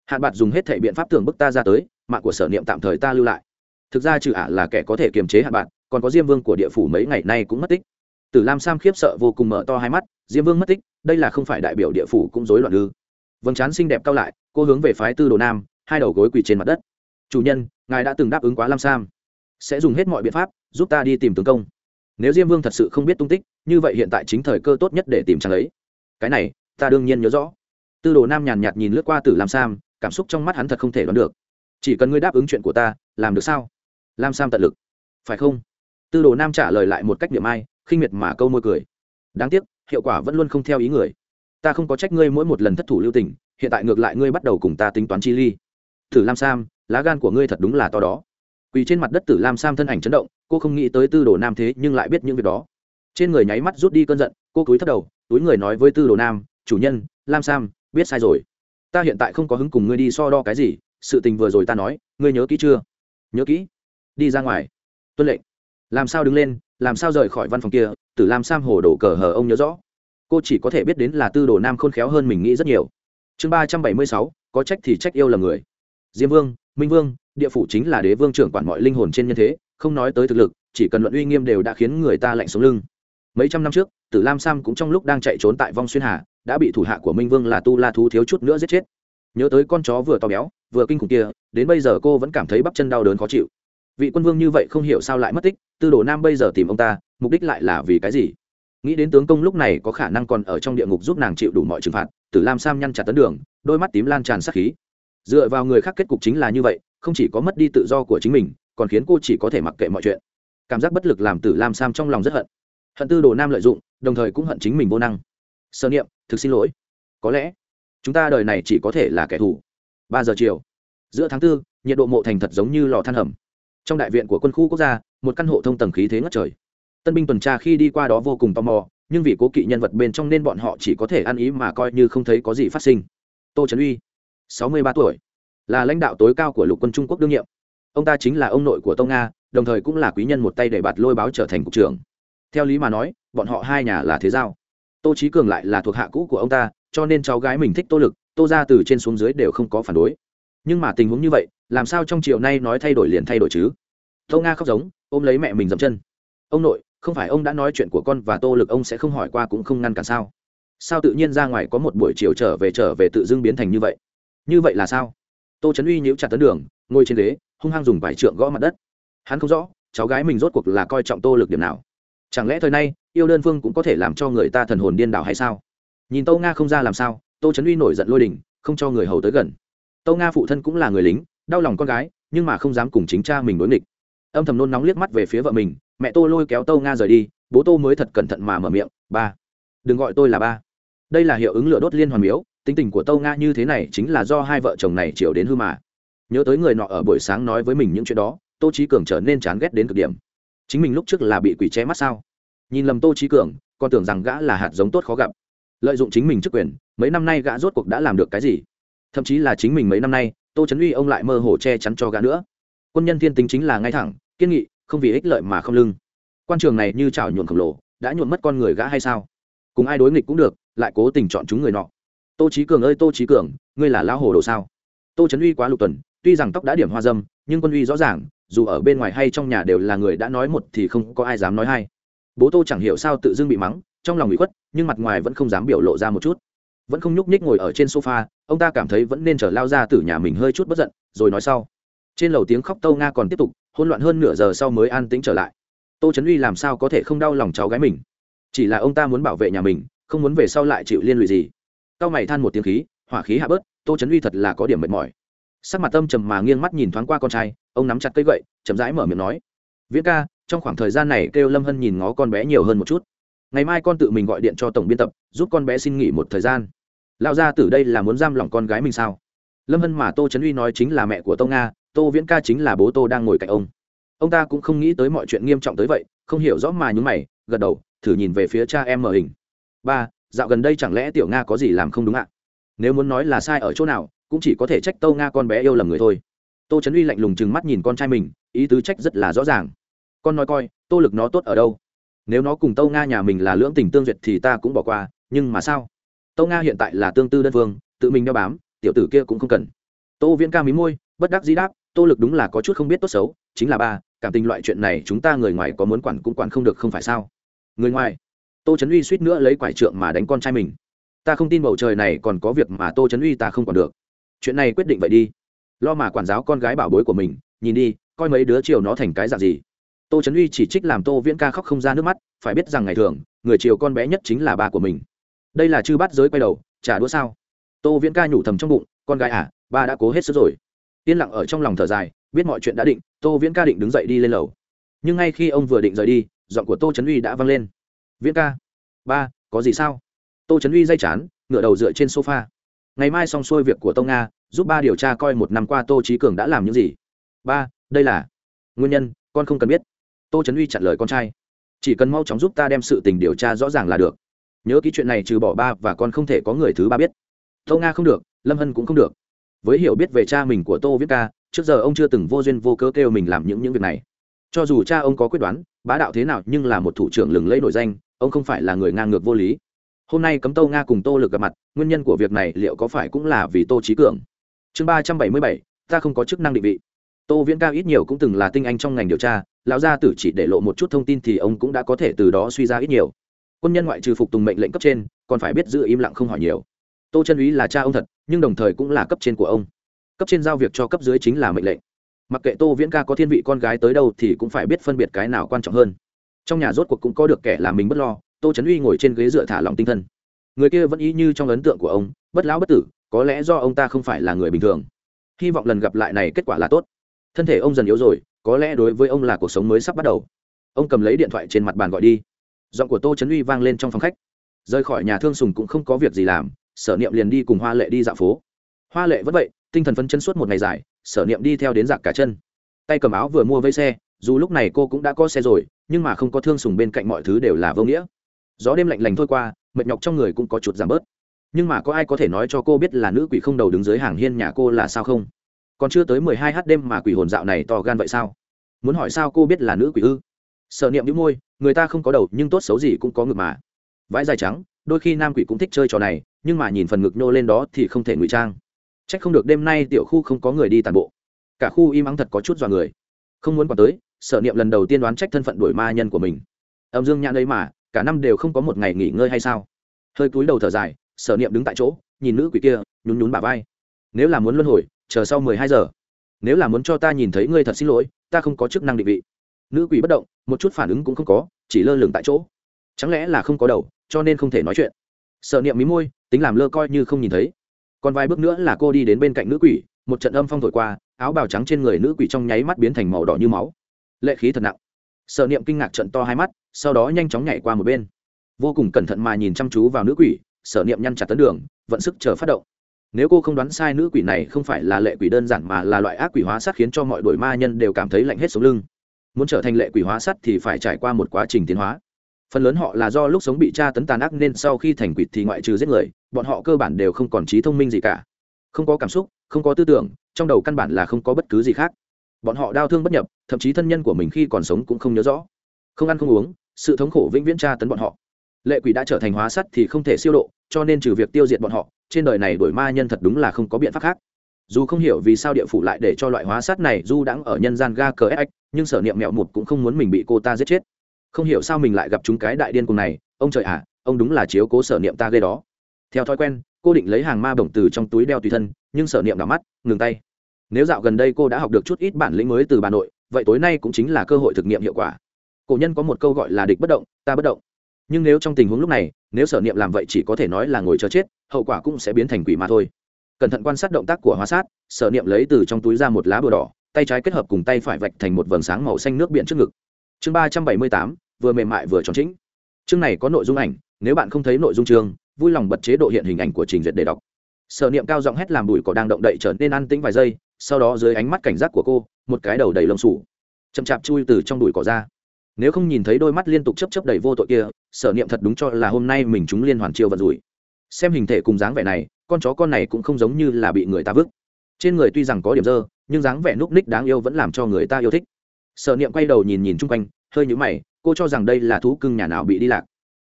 Hạn bạc dùng hết thể biện pháp tưởng bức ta ra tới, mạng của sở niệm tạm thời ta lưu lại. Thực ra trừ ả là kẻ có thể kiềm chế hạn bạc còn có diêm vương của địa phủ mấy ngày nay cũng mất tích tử lam sam khiếp sợ vô cùng mở to hai mắt, diêm vương mất tích, đây là không phải đại biểu địa phủ cũng rối loạn ư. Vâng chán xinh đẹp cao lại, cô hướng về phái tư đồ nam, hai đầu gối quỳ trên mặt đất. Chủ nhân, ngài đã từng đáp ứng quá lam sam. Sẽ dùng hết mọi biện pháp, giúp ta đi tìm tướng công. Nếu diêm vương thật sự không biết tung tích, như vậy hiện tại chính thời cơ tốt nhất để tìm chàng ấy. Cái này, ta đương nhiên nhớ rõ. Tư đồ nam nhàn nhạt nhìn lướt qua tử lam sam, cảm xúc trong mắt hắn thật không thể đoán được. Chỉ cần ngươi đáp ứng chuyện của ta, làm được sao? Lam sam tận lực. Phải không? Tư đồ nam trả lời lại một cách điểm ai khinh miệt mà câu môi cười. Đáng tiếc, hiệu quả vẫn luôn không theo ý người. Ta không có trách ngươi mỗi một lần thất thủ lưu tình, hiện tại ngược lại ngươi bắt đầu cùng ta tính toán chi ly. Thử lam sam, lá gan của ngươi thật đúng là to đó. Quỳ trên mặt đất tử lam sam thân ảnh chấn động, cô không nghĩ tới tư đồ nam thế nhưng lại biết những việc đó. Trên người nháy mắt rút đi cơn giận, cô cúi thấp đầu, túi người nói với tư đồ nam, chủ nhân, lam sam, biết sai rồi. Ta hiện tại không có hứng cùng ngươi đi so đo cái gì, sự tình vừa rồi ta nói, ngươi nhớ kỹ chưa? Nhớ kỹ. Đi ra ngoài. Tuân lệnh. Làm sao đứng lên? Làm sao rời khỏi văn phòng kia, tử lam sam hồ đổ cờ hờ ông nhớ rõ. Cô chỉ có thể biết đến là tư đồ nam khôn khéo hơn mình nghĩ rất nhiều. Chương ba trăm bảy mươi sáu, có trách thì trách yêu là người. Diêm vương, minh vương, địa phủ chính là đế vương trưởng quản mọi linh hồn trên nhân thế, không nói tới thực lực, chỉ cần luận uy nghiêm đều đã khiến người ta lạnh sống lưng. Mấy trăm năm trước, tử lam sam cũng trong lúc đang chạy trốn tại vong xuyên hà, đã bị thủ hạ của minh vương là tu la thú thiếu chút nữa giết chết. Nhớ tới con chó vừa to béo, vừa kinh khủng kia, đến bây giờ cô vẫn cảm thấy bắp chân đau đớn khó chịu vị quân vương như vậy không hiểu sao lại mất tích, tư đồ nam bây giờ tìm ông ta, mục đích lại là vì cái gì? Nghĩ đến tướng công lúc này có khả năng còn ở trong địa ngục giúp nàng chịu đủ mọi trừng phạt, tử lam sam nhăn chặt tấn đường, đôi mắt tím lan tràn sắc khí. Dựa vào người khác kết cục chính là như vậy, không chỉ có mất đi tự do của chính mình, còn khiến cô chỉ có thể mặc kệ mọi chuyện. Cảm giác bất lực làm tử lam sam trong lòng rất hận. Hận tư đồ nam lợi dụng, đồng thời cũng hận chính mình vô năng. Sơ niệm, thực xin lỗi. Có lẽ, chúng ta đời này chỉ có thể là kẻ thù. Ba giờ chiều, giữa tháng tư, nhiệt độ mộ thành thật giống như lò than hầm trong đại viện của quân khu quốc gia, một căn hộ thông tầng khí thế ngất trời. Tân binh tuần tra khi đi qua đó vô cùng tò mò, nhưng vì cố kỵ nhân vật bên trong nên bọn họ chỉ có thể ăn ý mà coi như không thấy có gì phát sinh. Tô trấn uy, sáu mươi ba tuổi, là lãnh đạo tối cao của lục quân trung quốc đương nhiệm. Ông ta chính là ông nội của tông nga, đồng thời cũng là quý nhân một tay để bạt lôi báo trở thành cục trưởng. Theo lý mà nói, bọn họ hai nhà là thế giao. Tô trí cường lại là thuộc hạ cũ của ông ta, cho nên cháu gái mình thích tô lực, tô ra từ trên xuống dưới đều không có phản đối nhưng mà tình huống như vậy, làm sao trong chiều nay nói thay đổi liền thay đổi chứ? Tô nga khóc giống, ôm lấy mẹ mình dậm chân. Ông nội, không phải ông đã nói chuyện của con và tô lực ông sẽ không hỏi qua cũng không ngăn cản sao? Sao tự nhiên ra ngoài có một buổi chiều trở về trở về tự dưng biến thành như vậy? Như vậy là sao? Tô trấn uy nhíu chặt tấn đường, ngồi trên ghế, hung hăng dùng vải trượng gõ mặt đất. Hắn không rõ, cháu gái mình rốt cuộc là coi trọng tô lực điểm nào. Chẳng lẽ thời nay, yêu đơn phương cũng có thể làm cho người ta thần hồn điên đảo hay sao? Nhìn tô nga không ra làm sao, tô trấn uy nổi giận lôi đình, không cho người hầu tới gần tô nga phụ thân cũng là người lính, đau lòng con gái, nhưng mà không dám cùng chính cha mình đối nghịch. Âm thầm nôn nóng liếc mắt về phía vợ mình, mẹ tô lôi kéo tô nga rời đi, bố tô mới thật cẩn thận mà mở miệng, ba, đừng gọi tôi là ba. Đây là hiệu ứng lửa đốt liên hoàn miếu, tính tình của tô nga như thế này chính là do hai vợ chồng này chiều đến hư mà. Nhớ tới người nọ ở buổi sáng nói với mình những chuyện đó, tô trí cường trở nên chán ghét đến cực điểm. Chính mình lúc trước là bị quỷ che mắt sao? Nhìn lầm tô trí cường, còn tưởng rằng gã là hạt giống tốt khó gặp. Lợi dụng chính mình chức quyền, mấy năm nay gã rốt cuộc đã làm được cái gì? Thậm chí là chính mình mấy năm nay, tô trấn uy ông lại mơ hồ che chắn cho gã nữa. Quân nhân thiên tính chính là ngay thẳng, kiên nghị, không vì ích lợi mà không lưng. Quan trường này như chảo nhuộm khổng lồ, đã nhuộm mất con người gã hay sao? Cùng ai đối nghịch cũng được, lại cố tình chọn chúng người nọ. Tô trí cường ơi, tô trí cường, ngươi là lão hồ đồ sao? Tô trấn uy quá lục tuần, tuy rằng tóc đã điểm hoa dâm, nhưng quân uy rõ ràng, dù ở bên ngoài hay trong nhà đều là người đã nói một thì không có ai dám nói hai. Bố tô chẳng hiểu sao tự dưng bị mắng, trong lòng bị khuất, nhưng mặt ngoài vẫn không dám biểu lộ ra một chút vẫn không nhúc nhích ngồi ở trên sofa, ông ta cảm thấy vẫn nên chờ lao ra từ nhà mình hơi chút bất giận, rồi nói sau. Trên lầu tiếng khóc tâu nga còn tiếp tục hôn loạn hơn nửa giờ sau mới an tĩnh trở lại. Tô trấn uy làm sao có thể không đau lòng cháu gái mình? Chỉ là ông ta muốn bảo vệ nhà mình, không muốn về sau lại chịu liên lụy gì. Cao mày than một tiếng khí, hỏa khí hạ bớt, tô trấn uy thật là có điểm mệt mỏi. Sắc mặt tâm trầm mà nghiêng mắt nhìn thoáng qua con trai, ông nắm chặt cây gậy, chậm rãi mở miệng nói. Viễn ca, trong khoảng thời gian này kêu lâm hân nhìn ngó con bé nhiều hơn một chút. Ngày mai con tự mình gọi điện cho tổng biên tập, giúp con bé xin nghỉ một thời gian lão gia tử đây là muốn giam lỏng con gái mình sao? Lâm hân mà tô trấn uy nói chính là mẹ của tô nga, tô viễn ca chính là bố tô đang ngồi cạnh ông. Ông ta cũng không nghĩ tới mọi chuyện nghiêm trọng tới vậy, không hiểu rõ mà nhúng mày, gật đầu, thử nhìn về phía cha em mở hình. Ba, dạo gần đây chẳng lẽ tiểu nga có gì làm không đúng ạ? Nếu muốn nói là sai ở chỗ nào, cũng chỉ có thể trách tô nga con bé yêu lầm người thôi. Tô trấn uy lạnh lùng chừng mắt nhìn con trai mình, ý tứ trách rất là rõ ràng. Con nói coi, tô lực nó tốt ở đâu? Nếu nó cùng tâu nga nhà mình là lưỡng tình tương duyệt thì ta cũng bỏ qua, nhưng mà sao? Tâu nga hiện tại là tương tư đơn phương, tự mình đeo bám, tiểu tử kia cũng không cần. Tô viễn ca mí môi, bất đắc dĩ đáp, tô lực đúng là có chút không biết tốt xấu, chính là ba, cảm tình loại chuyện này chúng ta người ngoài có muốn quản cũng quản không được không phải sao? Người ngoài, tô trấn uy suýt nữa lấy quải trượng mà đánh con trai mình. Ta không tin bầu trời này còn có việc mà tô trấn uy ta không quản được. Chuyện này quyết định vậy đi. Lo mà quản giáo con gái bảo bối của mình, nhìn đi, coi mấy đứa chiều nó thành cái dạng gì. Tô trấn uy chỉ trích làm tô viễn ca khóc không ra nước mắt, phải biết rằng ngày thường, người chiều con bé nhất chính là ba của mình đây là chư bắt giới quay đầu, trả đũa sao? Tô viễn ca nhủ thầm trong bụng, con gái à ba đã cố hết sức rồi. Yên lặng ở trong lòng thở dài, biết mọi chuyện đã định, tô viễn ca định đứng dậy đi lên lầu. Nhưng ngay khi ông vừa định rời đi, giọng của tô trấn uy đã vang lên. Viễn ca, ba, có gì sao? Tô trấn uy dây chán ngựa đầu dựa trên sofa. Ngày mai xong xuôi việc của tông nga, giúp ba điều tra coi một năm qua tô trí cường đã làm những gì. Ba, đây là nguyên nhân, con không cần biết. Tô trấn uy chặn lời con trai. Chỉ cần mau chóng giúp ta đem sự tình điều tra rõ ràng là được nhớ ký chuyện này trừ bỏ ba và con không thể có người thứ ba biết. Tô nga không được, lâm hân cũng không được. Với hiểu biết về cha mình của tô viết ca, trước giờ ông chưa từng vô duyên vô cớ kêu mình làm những những việc này. Cho dù cha ông có quyết đoán, bá đạo thế nào nhưng là một thủ trưởng lừng lẫy nổi danh, ông không phải là người ngang ngược vô lý. Hôm nay cấm tô nga cùng tô lực gặp mặt, nguyên nhân của việc này liệu có phải cũng là vì tô trí cường? Chương ba trăm bảy mươi bảy, ta không có chức năng định vị. Tô viễn cao ít nhiều cũng từng là tinh anh trong ngành điều tra, lão gia tử chỉ để lộ một chút thông tin thì ông cũng đã có thể từ đó suy ra ít nhiều quân nhân ngoại trừ phục tùng mệnh lệnh cấp trên, còn phải biết giữ im lặng không hỏi nhiều. Tô chân úy là cha ông thật, nhưng đồng thời cũng là cấp trên của ông. Cấp trên giao việc cho cấp dưới chính là mệnh lệnh. Mặc kệ tô viễn ca có thiên vị con gái tới đâu thì cũng phải biết phân biệt cái nào quan trọng hơn. Trong nhà rốt cuộc cũng có được kẻ làm mình bất lo, tô trấn uy ngồi trên ghế dựa thả lòng tinh thần. Người kia vẫn ý như trong ấn tượng của ông, bất lão bất tử, có lẽ do ông ta không phải là người bình thường. Hy vọng lần gặp lại này kết quả là tốt. Thân thể ông dần yếu rồi, có lẽ đối với ông là cuộc sống mới sắp bắt đầu. Ông cầm lấy điện thoại trên mặt bàn gọi đi giọng của tô trấn uy vang lên trong phòng khách. Rời khỏi nhà thương sùng cũng không có việc gì làm, sở niệm liền đi cùng hoa lệ đi dạo phố. Hoa lệ vẫn vậy, tinh thần phấn chân suốt một ngày dài, sở niệm đi theo đến giặc cả chân. Tay cầm áo vừa mua vây xe, dù lúc này cô cũng đã có xe rồi, nhưng mà không có thương sùng bên cạnh mọi thứ đều là vô nghĩa. Gió đêm lạnh lành thôi qua, mệt nhọc trong người cũng có chút giảm bớt. Nhưng mà có ai có thể nói cho cô biết là nữ quỷ không đầu đứng dưới hàng hiên nhà cô là sao không? Còn chưa tới mười hai h đêm mà quỷ hồn dạo này to gan vậy sao? Muốn hỏi sao cô biết là nữ quỷ ư? Sở niệm đĩu môi người ta không có đầu nhưng tốt xấu gì cũng có ngực mà. Vãi dài trắng, đôi khi nam quỷ cũng thích chơi trò này, nhưng mà nhìn phần ngực nhô lên đó thì không thể ngụy trang. C h ắ c không được đêm nay tiểu khu không có người đi tàn bộ. Cả khu im ắng thật có chút dọa người. Không muốn còn tới, sở niệm lần đầu tiên đoán trách thân phận đổi ma nhân của mình. Âm dương nhãn ấy mà, cả năm đều không có một ngày nghỉ ngơi hay sao? Hơi cúi đầu thở dài, sở niệm đứng tại chỗ, nhìn nữ quỷ kia, nhún nhún bà vai. Nếu là muốn luân hồi, chờ sau mười hai giờ. Nếu là muốn cho ta nhìn thấy ngươi thật xin lỗi, ta không có chức năng định vị nữ quỷ bất động, một chút phản ứng cũng không có, chỉ lơ lửng tại chỗ. Chẳng lẽ là không có đầu, cho nên không thể nói chuyện? Sợ niệm mí môi, tính làm lơ coi như không nhìn thấy. Còn vài bước nữa là cô đi đến bên cạnh nữ quỷ, một trận âm phong thổi qua, áo bào trắng trên người nữ quỷ trong nháy mắt biến thành màu đỏ như máu. Lệ khí thật nặng. Sợ niệm kinh ngạc trận to hai mắt, sau đó nhanh chóng nhảy qua một bên. Vô cùng cẩn thận mà nhìn chăm chú vào nữ quỷ, sở niệm nhăn chặt tấn đường, vận sức chờ phát động. Nếu cô không đoán sai nữ quỷ này không phải là lệ quỷ đơn giản mà là loại ác quỷ hóa sát khiến cho mọi đội ma nhân đều cảm thấy lạnh hết sống lưng muốn trở thành lệ quỷ hóa sắt thì phải trải qua một quá trình tiến hóa. Phần lớn họ là do lúc sống bị tra tấn tàn ác nên sau khi thành quỷ thì ngoại trừ giết người, bọn họ cơ bản đều không còn trí thông minh gì cả. Không có cảm xúc, không có tư tưởng, trong đầu căn bản là không có bất cứ gì khác. Bọn họ đau thương bất nhập, thậm chí thân nhân của mình khi còn sống cũng không nhớ rõ. Không ăn không uống, sự thống khổ vĩnh viễn tra tấn bọn họ. Lệ quỷ đã trở thành hóa sắt thì không thể siêu độ, cho nên trừ việc tiêu diệt bọn họ, trên đời này đổi ma nhân thật đúng là không có biện pháp khác dù không hiểu vì sao địa phủ lại để cho loại hóa sát này du đãng ở nhân gian ga cờ ếch, nhưng sở niệm mẹo một cũng không muốn mình bị cô ta giết chết. Không hiểu sao mình lại gặp chúng cái đại điên cùng này, ông trời à ông đúng là chiếu cố sở niệm ta gây đó. Theo thói quen, cô định lấy hàng ma bổng từ trong túi đeo tùy thân, nhưng sở niệm đỏ mắt, ngừng tay. Nếu dạo gần đây cô đã học được chút ít bản lĩnh mới từ bà nội, vậy tối nay cũng chính là cơ hội thực nghiệm hiệu quả. Cổ nhân có một câu gọi là địch bất động, ta bất động. Nhưng nếu trong tình huống lúc này, nếu sở niệm làm vậy chỉ có thể nói là ngồi chờ chết, hậu quả cũng sẽ biến thành quỷ mà thôi cẩn thận quan sát động tác của hóa sát, sở niệm lấy từ trong túi ra một lá bùa đỏ, tay trái kết hợp cùng tay phải vạch thành một vầng sáng màu xanh nước biển trước ngực. Chương ba trăm bảy mươi tám, vừa mềm mại vừa tròn chính chương này có nội dung ảnh, nếu bạn không thấy nội dung chương, vui lòng bật chế độ hiện hình ảnh của trình duyệt để đọc. Sở niệm cao giọng hét làm bụi cỏ đang động đậy trở nên an tĩnh vài giây, sau đó dưới ánh mắt cảnh giác của cô, một cái đầu đầy lông sủ chậm chạp chui từ trong đùi cỏ ra. Nếu không nhìn thấy đôi mắt liên tục chấp chấp đầy vô tội kia, sở niệm thật đúng cho là hôm nay mình chúng liên hoàn chiêu vật rủi xem hình thể cùng dáng vẻ này, con chó con này cũng không giống như là bị người ta vứt. Trên người tuy rằng có điểm dơ, nhưng dáng vẻ núc ních đáng yêu vẫn làm cho người ta yêu thích. Sở niệm quay đầu nhìn nhìn chung quanh, hơi nhũ mày, cô cho rằng đây là thú cưng nhà nào bị đi lạc.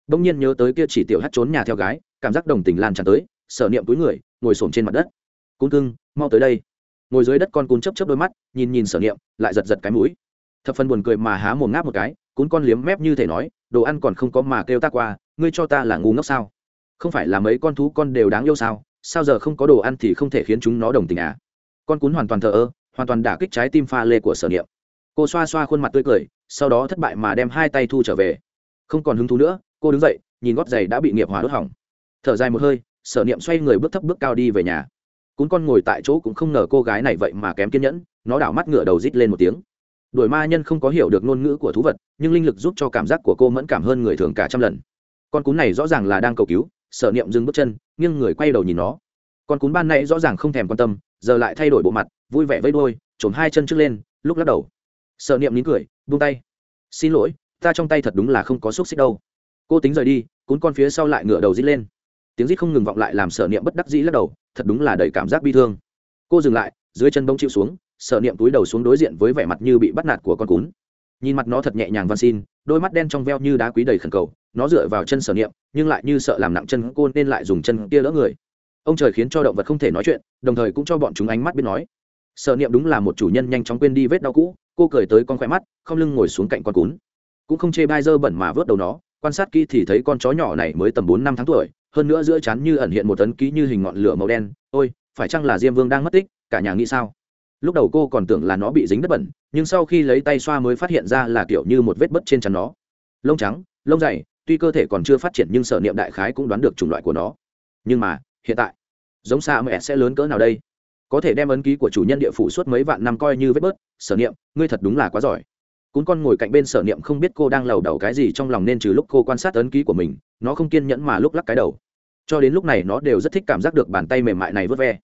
Bỗng nhiên nhớ tới kia chỉ tiểu hắt trốn nhà theo gái, cảm giác đồng tình lan tràn tới, sở niệm túi người, ngồi xổm trên mặt đất. Cún cưng, mau tới đây. Ngồi dưới đất con cún chấp chấp đôi mắt, nhìn nhìn sở niệm, lại giật giật cái mũi. Thập phần buồn cười mà há mồm ngáp một cái, cún con liếm mép như thể nói, đồ ăn còn không có mà kêu ta qua, ngươi cho ta là ngu ngốc sao? Không phải là mấy con thú con đều đáng yêu sao? Sao giờ không có đồ ăn thì không thể khiến chúng nó đồng tình à? Con cún hoàn toàn thờ ơ, hoàn toàn đả kích trái tim pha lê của sở niệm. Cô xoa xoa khuôn mặt tươi cười, sau đó thất bại mà đem hai tay thu trở về. Không còn hứng thú nữa, cô đứng dậy, nhìn gót giày đã bị nghiệp hỏa đốt hỏng. Thở dài một hơi, sở niệm xoay người bước thấp bước cao đi về nhà. Cún con ngồi tại chỗ cũng không ngờ cô gái này vậy mà kém kiên nhẫn, nó đảo mắt ngửa đầu rít lên một tiếng. Đuổi ma nhân không có hiểu được ngôn ngữ của thú vật, nhưng linh lực giúp cho cảm giác của cô mẫn cảm hơn người thường cả trăm lần. Con cún này rõ ràng là đang cầu cứu sở niệm dừng bước chân, nghiêng người quay đầu nhìn nó. Con cún ban nãy rõ ràng không thèm quan tâm, giờ lại thay đổi bộ mặt, vui vẻ vây đôi trồm hai chân trước lên, lúc lắc đầu. Sở niệm nín cười, buông tay. Xin lỗi, ta trong tay thật đúng là không có xúc xích đâu. Cô tính rời đi, cún con phía sau lại ngửa đầu rít lên. Tiếng rít không ngừng vọng lại làm sở niệm bất đắc dĩ lắc đầu, thật đúng là đầy cảm giác bi thương. Cô dừng lại, dưới chân bông chịu xuống, sở niệm túi đầu xuống đối diện với vẻ mặt như bị bắt nạt của con cún. Nhìn mặt nó thật nhẹ nhàng van xin, đôi mắt đen trong veo như đá quý đầy khẩn cầu nó dựa vào chân sở niệm, nhưng lại như sợ làm nặng chân cô nên lại dùng chân kia đỡ người. Ông trời khiến cho động vật không thể nói chuyện, đồng thời cũng cho bọn chúng ánh mắt biết nói. Sở niệm đúng là một chủ nhân nhanh chóng quên đi vết đau cũ, cô cười tới con khoe mắt, không lưng ngồi xuống cạnh con cún. Cũng không chê bai dơ bẩn mà vớt đầu nó, quan sát kỹ thì thấy con chó nhỏ này mới tầm bốn năm tháng tuổi, hơn nữa giữa chán như ẩn hiện một tấn ký như hình ngọn lửa màu đen. Ôi, phải chăng là diêm vương đang mất tích, cả nhà nghĩ sao? Lúc đầu cô còn tưởng là nó bị dính đất bẩn, nhưng sau khi lấy tay xoa mới phát hiện ra là kiểu như một vết bất trên chắn nó. Lông trắng, lông dày tuy cơ thể còn chưa phát triển nhưng sở niệm đại khái cũng đoán được chủng loại của nó. Nhưng mà, hiện tại, giống xa mẹ sẽ lớn cỡ nào đây? Có thể đem ấn ký của chủ nhân địa phủ suốt mấy vạn năm coi như vết bớt, sở niệm, ngươi thật đúng là quá giỏi. Cún con ngồi cạnh bên sở niệm không biết cô đang lầu đầu cái gì trong lòng nên trừ lúc cô quan sát ấn ký của mình, nó không kiên nhẫn mà lúc lắc cái đầu. Cho đến lúc này nó đều rất thích cảm giác được bàn tay mềm mại này vớt ve.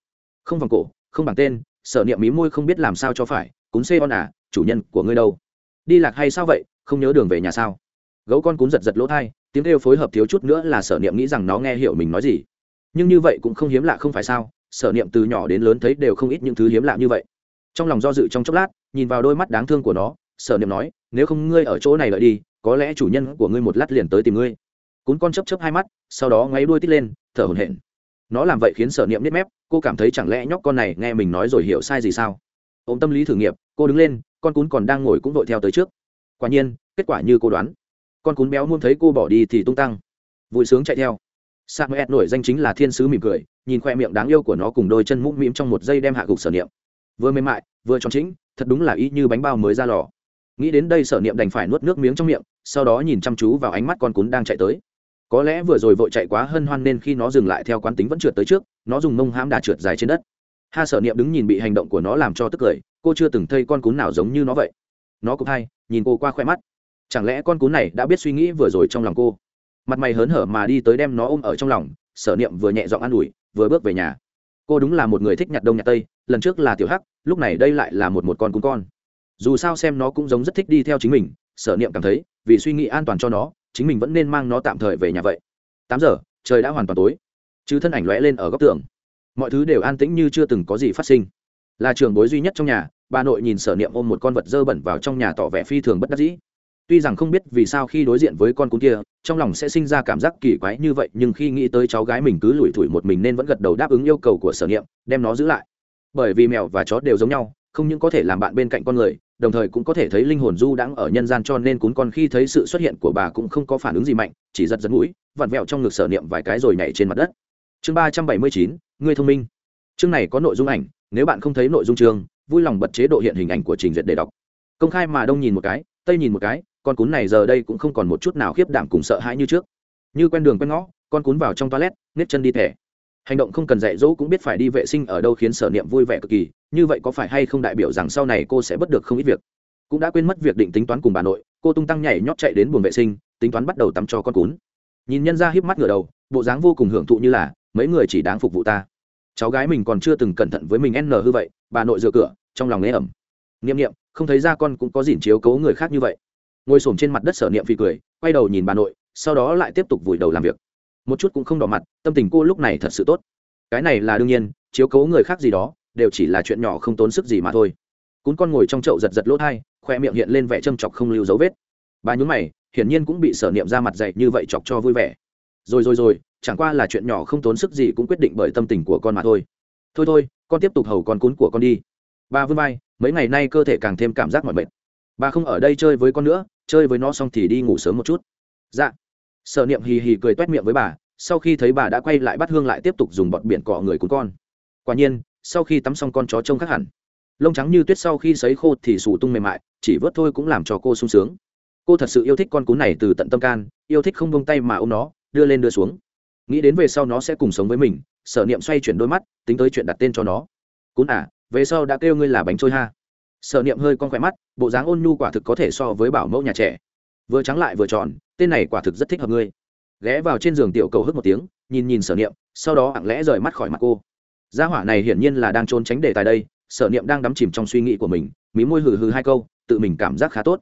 Không vòng cổ, không bằng tên, sở niệm mí môi không biết làm sao cho phải, cún xê on à chủ nhân của ngươi đâu? Đi lạc hay sao vậy? Không nhớ đường về nhà sao? Gấu con cún giật giật lỗ thai, tiếng kêu phối hợp thiếu chút nữa là sở niệm nghĩ rằng nó nghe hiểu mình nói gì. Nhưng như vậy cũng không hiếm lạ không phải sao, sở niệm từ nhỏ đến lớn thấy đều không ít những thứ hiếm lạ như vậy. Trong lòng do dự trong chốc lát, nhìn vào đôi mắt đáng thương của nó, sở niệm nói, nếu không ngươi ở chỗ này lợi đi, có lẽ chủ nhân của ngươi một lát liền tới tìm ngươi. Cún con chấp chấp hai mắt, sau đó ngáy đuôi tít lên, thở hổn hển. Nó làm vậy khiến sở niệm nếp mép, cô cảm thấy chẳng lẽ nhóc con này nghe mình nói rồi hiểu sai gì sao? Ôm tâm lý thử nghiệm, cô đứng lên, con cún còn đang ngồi cũng vội theo tới trước. Quả nhiên, kết quả như cô đoán con cún béo muốn thấy cô bỏ đi thì tung tăng. Vui sướng chạy theo. Samuel nổi danh chính là thiên sứ mỉm cười, nhìn khoe miệng đáng yêu của nó cùng đôi chân mũm mĩm trong một giây đem hạ gục sở niệm. Vừa mềm mại, vừa tròn chính thật đúng là y như bánh bao mới ra lò. Nghĩ đến đây sở niệm đành phải nuốt nước miếng trong miệng, sau đó nhìn chăm chú vào ánh mắt con cún đang chạy tới. Có lẽ vừa rồi vội chạy quá hân hoan nên khi nó dừng lại theo quán tính vẫn trượt tới trước, nó dùng mông hãm đà trượt dài trên đất. Ha sở niệm đứng nhìn bị hành động của nó làm cho tức cười, cô chưa từng thấy con cún nào giống như nó vậy. Nó cũng hay nhìn cô qua khoe mắt chẳng lẽ con cún này đã biết suy nghĩ vừa rồi trong lòng cô? Mặt mày hớn hở mà đi tới đem nó ôm ở trong lòng, sở niệm vừa nhẹ giọng an ủi, vừa bước về nhà. Cô đúng là một người thích nhặt đông nhặt tây, lần trước là tiểu hắc, lúc này đây lại là một một con cún con. Dù sao xem nó cũng giống rất thích đi theo chính mình, sở niệm cảm thấy, vì suy nghĩ an toàn cho nó, chính mình vẫn nên mang nó tạm thời về nhà vậy. Tám giờ, trời đã hoàn toàn tối. Chứ thân ảnh lóe lên ở góc tường. Mọi thứ đều an tĩnh như chưa từng có gì phát sinh. Là trường bối duy nhất trong nhà, bà nội nhìn sở niệm ôm một con vật dơ bẩn vào trong nhà tỏ vẻ phi thường bất đắc dĩ tuy rằng không biết vì sao khi đối diện với con cún kia, trong lòng sẽ sinh ra cảm giác kỳ quái như vậy, nhưng khi nghĩ tới cháu gái mình cứ lủi thủi một mình nên vẫn gật đầu đáp ứng yêu cầu của sở niệm, đem nó giữ lại. Bởi vì mèo và chó đều giống nhau, không những có thể làm bạn bên cạnh con người, đồng thời cũng có thể thấy linh hồn du đãng ở nhân gian cho nên cún con khi thấy sự xuất hiện của bà cũng không có phản ứng gì mạnh, chỉ giật giật mũi, vặn vẹo trong ngực sở niệm vài cái rồi nhảy trên mặt đất. Chương ba trăm bảy mươi chín người thông minh. Chương này có nội dung ảnh, nếu bạn không thấy nội dung chương, vui lòng bật chế độ hiện hình ảnh của trình duyệt để đọc. Công khai mà đông nhìn một cái, tây nhìn một cái con cún này giờ đây cũng không còn một chút nào khiếp đảm cùng sợ hãi như trước. Như quen đường quen ngõ, con cún vào trong toilet nếp chân đi thẻ. Hành động không cần dạy dỗ cũng biết phải đi vệ sinh ở đâu khiến sở niệm vui vẻ cực kỳ, như vậy có phải hay không đại biểu rằng sau này cô sẽ bất được không ít việc? Cũng đã quên mất việc định tính toán cùng bà nội, cô tung tăng nhảy nhót chạy đến buồng vệ sinh, tính toán bắt đầu tắm cho con cún. Nhìn nhân ra híp mắt ngửa đầu, bộ dáng vô cùng hưởng thụ như là, mấy người chỉ đáng phục vụ ta. Cháu gái mình còn chưa từng cẩn thận với mình n hư vậy, bà nội dựa cửa, trong lòng nghe ẩm. N i ệ m n i ệ m không thấy ra con cũng có dỉn chiếu cấu người khác như vậy ngồi s trên mặt đất sở niệm phi cười, quay đầu nhìn bà nội, sau đó lại tiếp tục vùi đầu làm việc. Một chút cũng không đỏ mặt, tâm tình cô lúc này thật sự tốt. Cái này là đương nhiên, chiếu cấu người khác gì đó, đều chỉ là chuyện nhỏ không tốn sức gì mà thôi. Cún con ngồi trong chậu giật giật lỗ thai, khoe miệng hiện lên vẻ châm chọc không lưu dấu vết. Bà nhún mày, hiển nhiên cũng bị sở niệm ra mặt dậy như vậy chọc cho vui vẻ. Rồi rồi rồi, chẳng qua là chuyện nhỏ không tốn sức gì cũng quyết định bởi tâm tình của con mà thôi. Thôi thôi, con tiếp tục hầu con cún của con đi. Bà vươn vai, mấy ngày nay cơ thể càng thêm cảm giác mỏi mệt. Bà không ở đây chơi với con nữa chơi với nó xong thì đi ngủ sớm một chút. Dạ. Sở niệm hì hì cười t u é t miệng với bà, sau khi thấy bà đã quay lại bắt hương lại tiếp tục dùng bọt biển cọ người cuốn con. Quả nhiên, sau khi tắm xong con chó trông khác hẳn. Lông trắng như tuyết sau khi sấy khô thì sù tung mềm mại, chỉ vớt thôi cũng làm cho cô sung sướng. Cô thật sự yêu thích con cún này từ tận tâm can, yêu thích không bông tay mà ô m nó, đưa lên đưa xuống. Nghĩ đến về sau nó sẽ cùng sống với mình, sở niệm xoay chuyển đôi mắt, tính tới chuyện đặt tên cho nó. Cún à về sau đã kêu ngươi là bánh trôi ha sở niệm hơi con khỏe mắt, bộ dáng ôn nhu quả thực có thể so với bảo mẫu nhà trẻ. Vừa trắng lại vừa tròn, tên này quả thực rất thích hợp ngươi. Ghé vào trên giường tiểu cầu hức một tiếng, nhìn nhìn sở niệm, sau đó ặng lẽ rời mắt khỏi mặt cô. Gia hỏa này hiển nhiên là đang trốn tránh đề tài đây, sở niệm đang đắm chìm trong suy nghĩ của mình, mí môi hừ hừ hai câu, tự mình cảm giác khá tốt.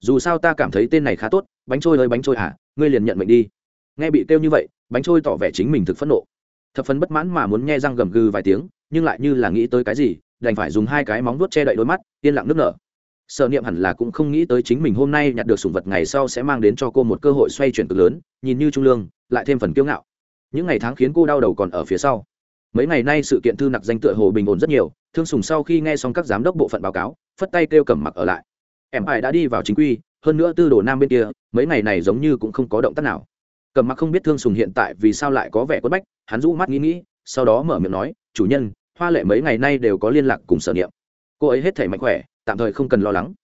Dù sao ta cảm thấy tên này khá tốt, bánh trôi ơi bánh trôi hả ngươi liền nhận mệnh đi. Nghe bị kêu như vậy, bánh trôi tỏ vẻ chính mình thực phẫn nộ. Thập phấn bất mãn mà muốn nghe răng gầm gừ vài tiếng, nhưng lại như là nghĩ tới cái gì đành phải dùng hai cái móng vuốt che đậy đôi mắt, yên lặng nước nở. Sợ niệm hẳn là cũng không nghĩ tới chính mình hôm nay nhặt được sủng vật ngày sau sẽ mang đến cho cô một cơ hội xoay chuyển cực lớn, nhìn như trung lương, lại thêm phần kiêu ngạo. Những ngày tháng khiến cô đau đầu còn ở phía sau. Mấy ngày nay sự kiện thư nặc danh tựa hồ bình ổn rất nhiều, thương sùng sau khi nghe xong các giám đốc bộ phận báo cáo, phất tay kêu cầm mặc ở lại. Em ai đã đi vào chính quy, hơn nữa tư đồ nam bên kia, mấy ngày này giống như cũng không có động tác nào. Cầm mặc không biết thương sùng hiện tại vì sao lại có vẻ quất bách, hắn rũ mắt nghĩ nghĩ, sau đó mở miệng nói, chủ nhân hoa lệ mấy ngày nay đều có liên lạc cùng sở niệm. Cô ấy hết thể mạnh khỏe, tạm thời không cần lo lắng.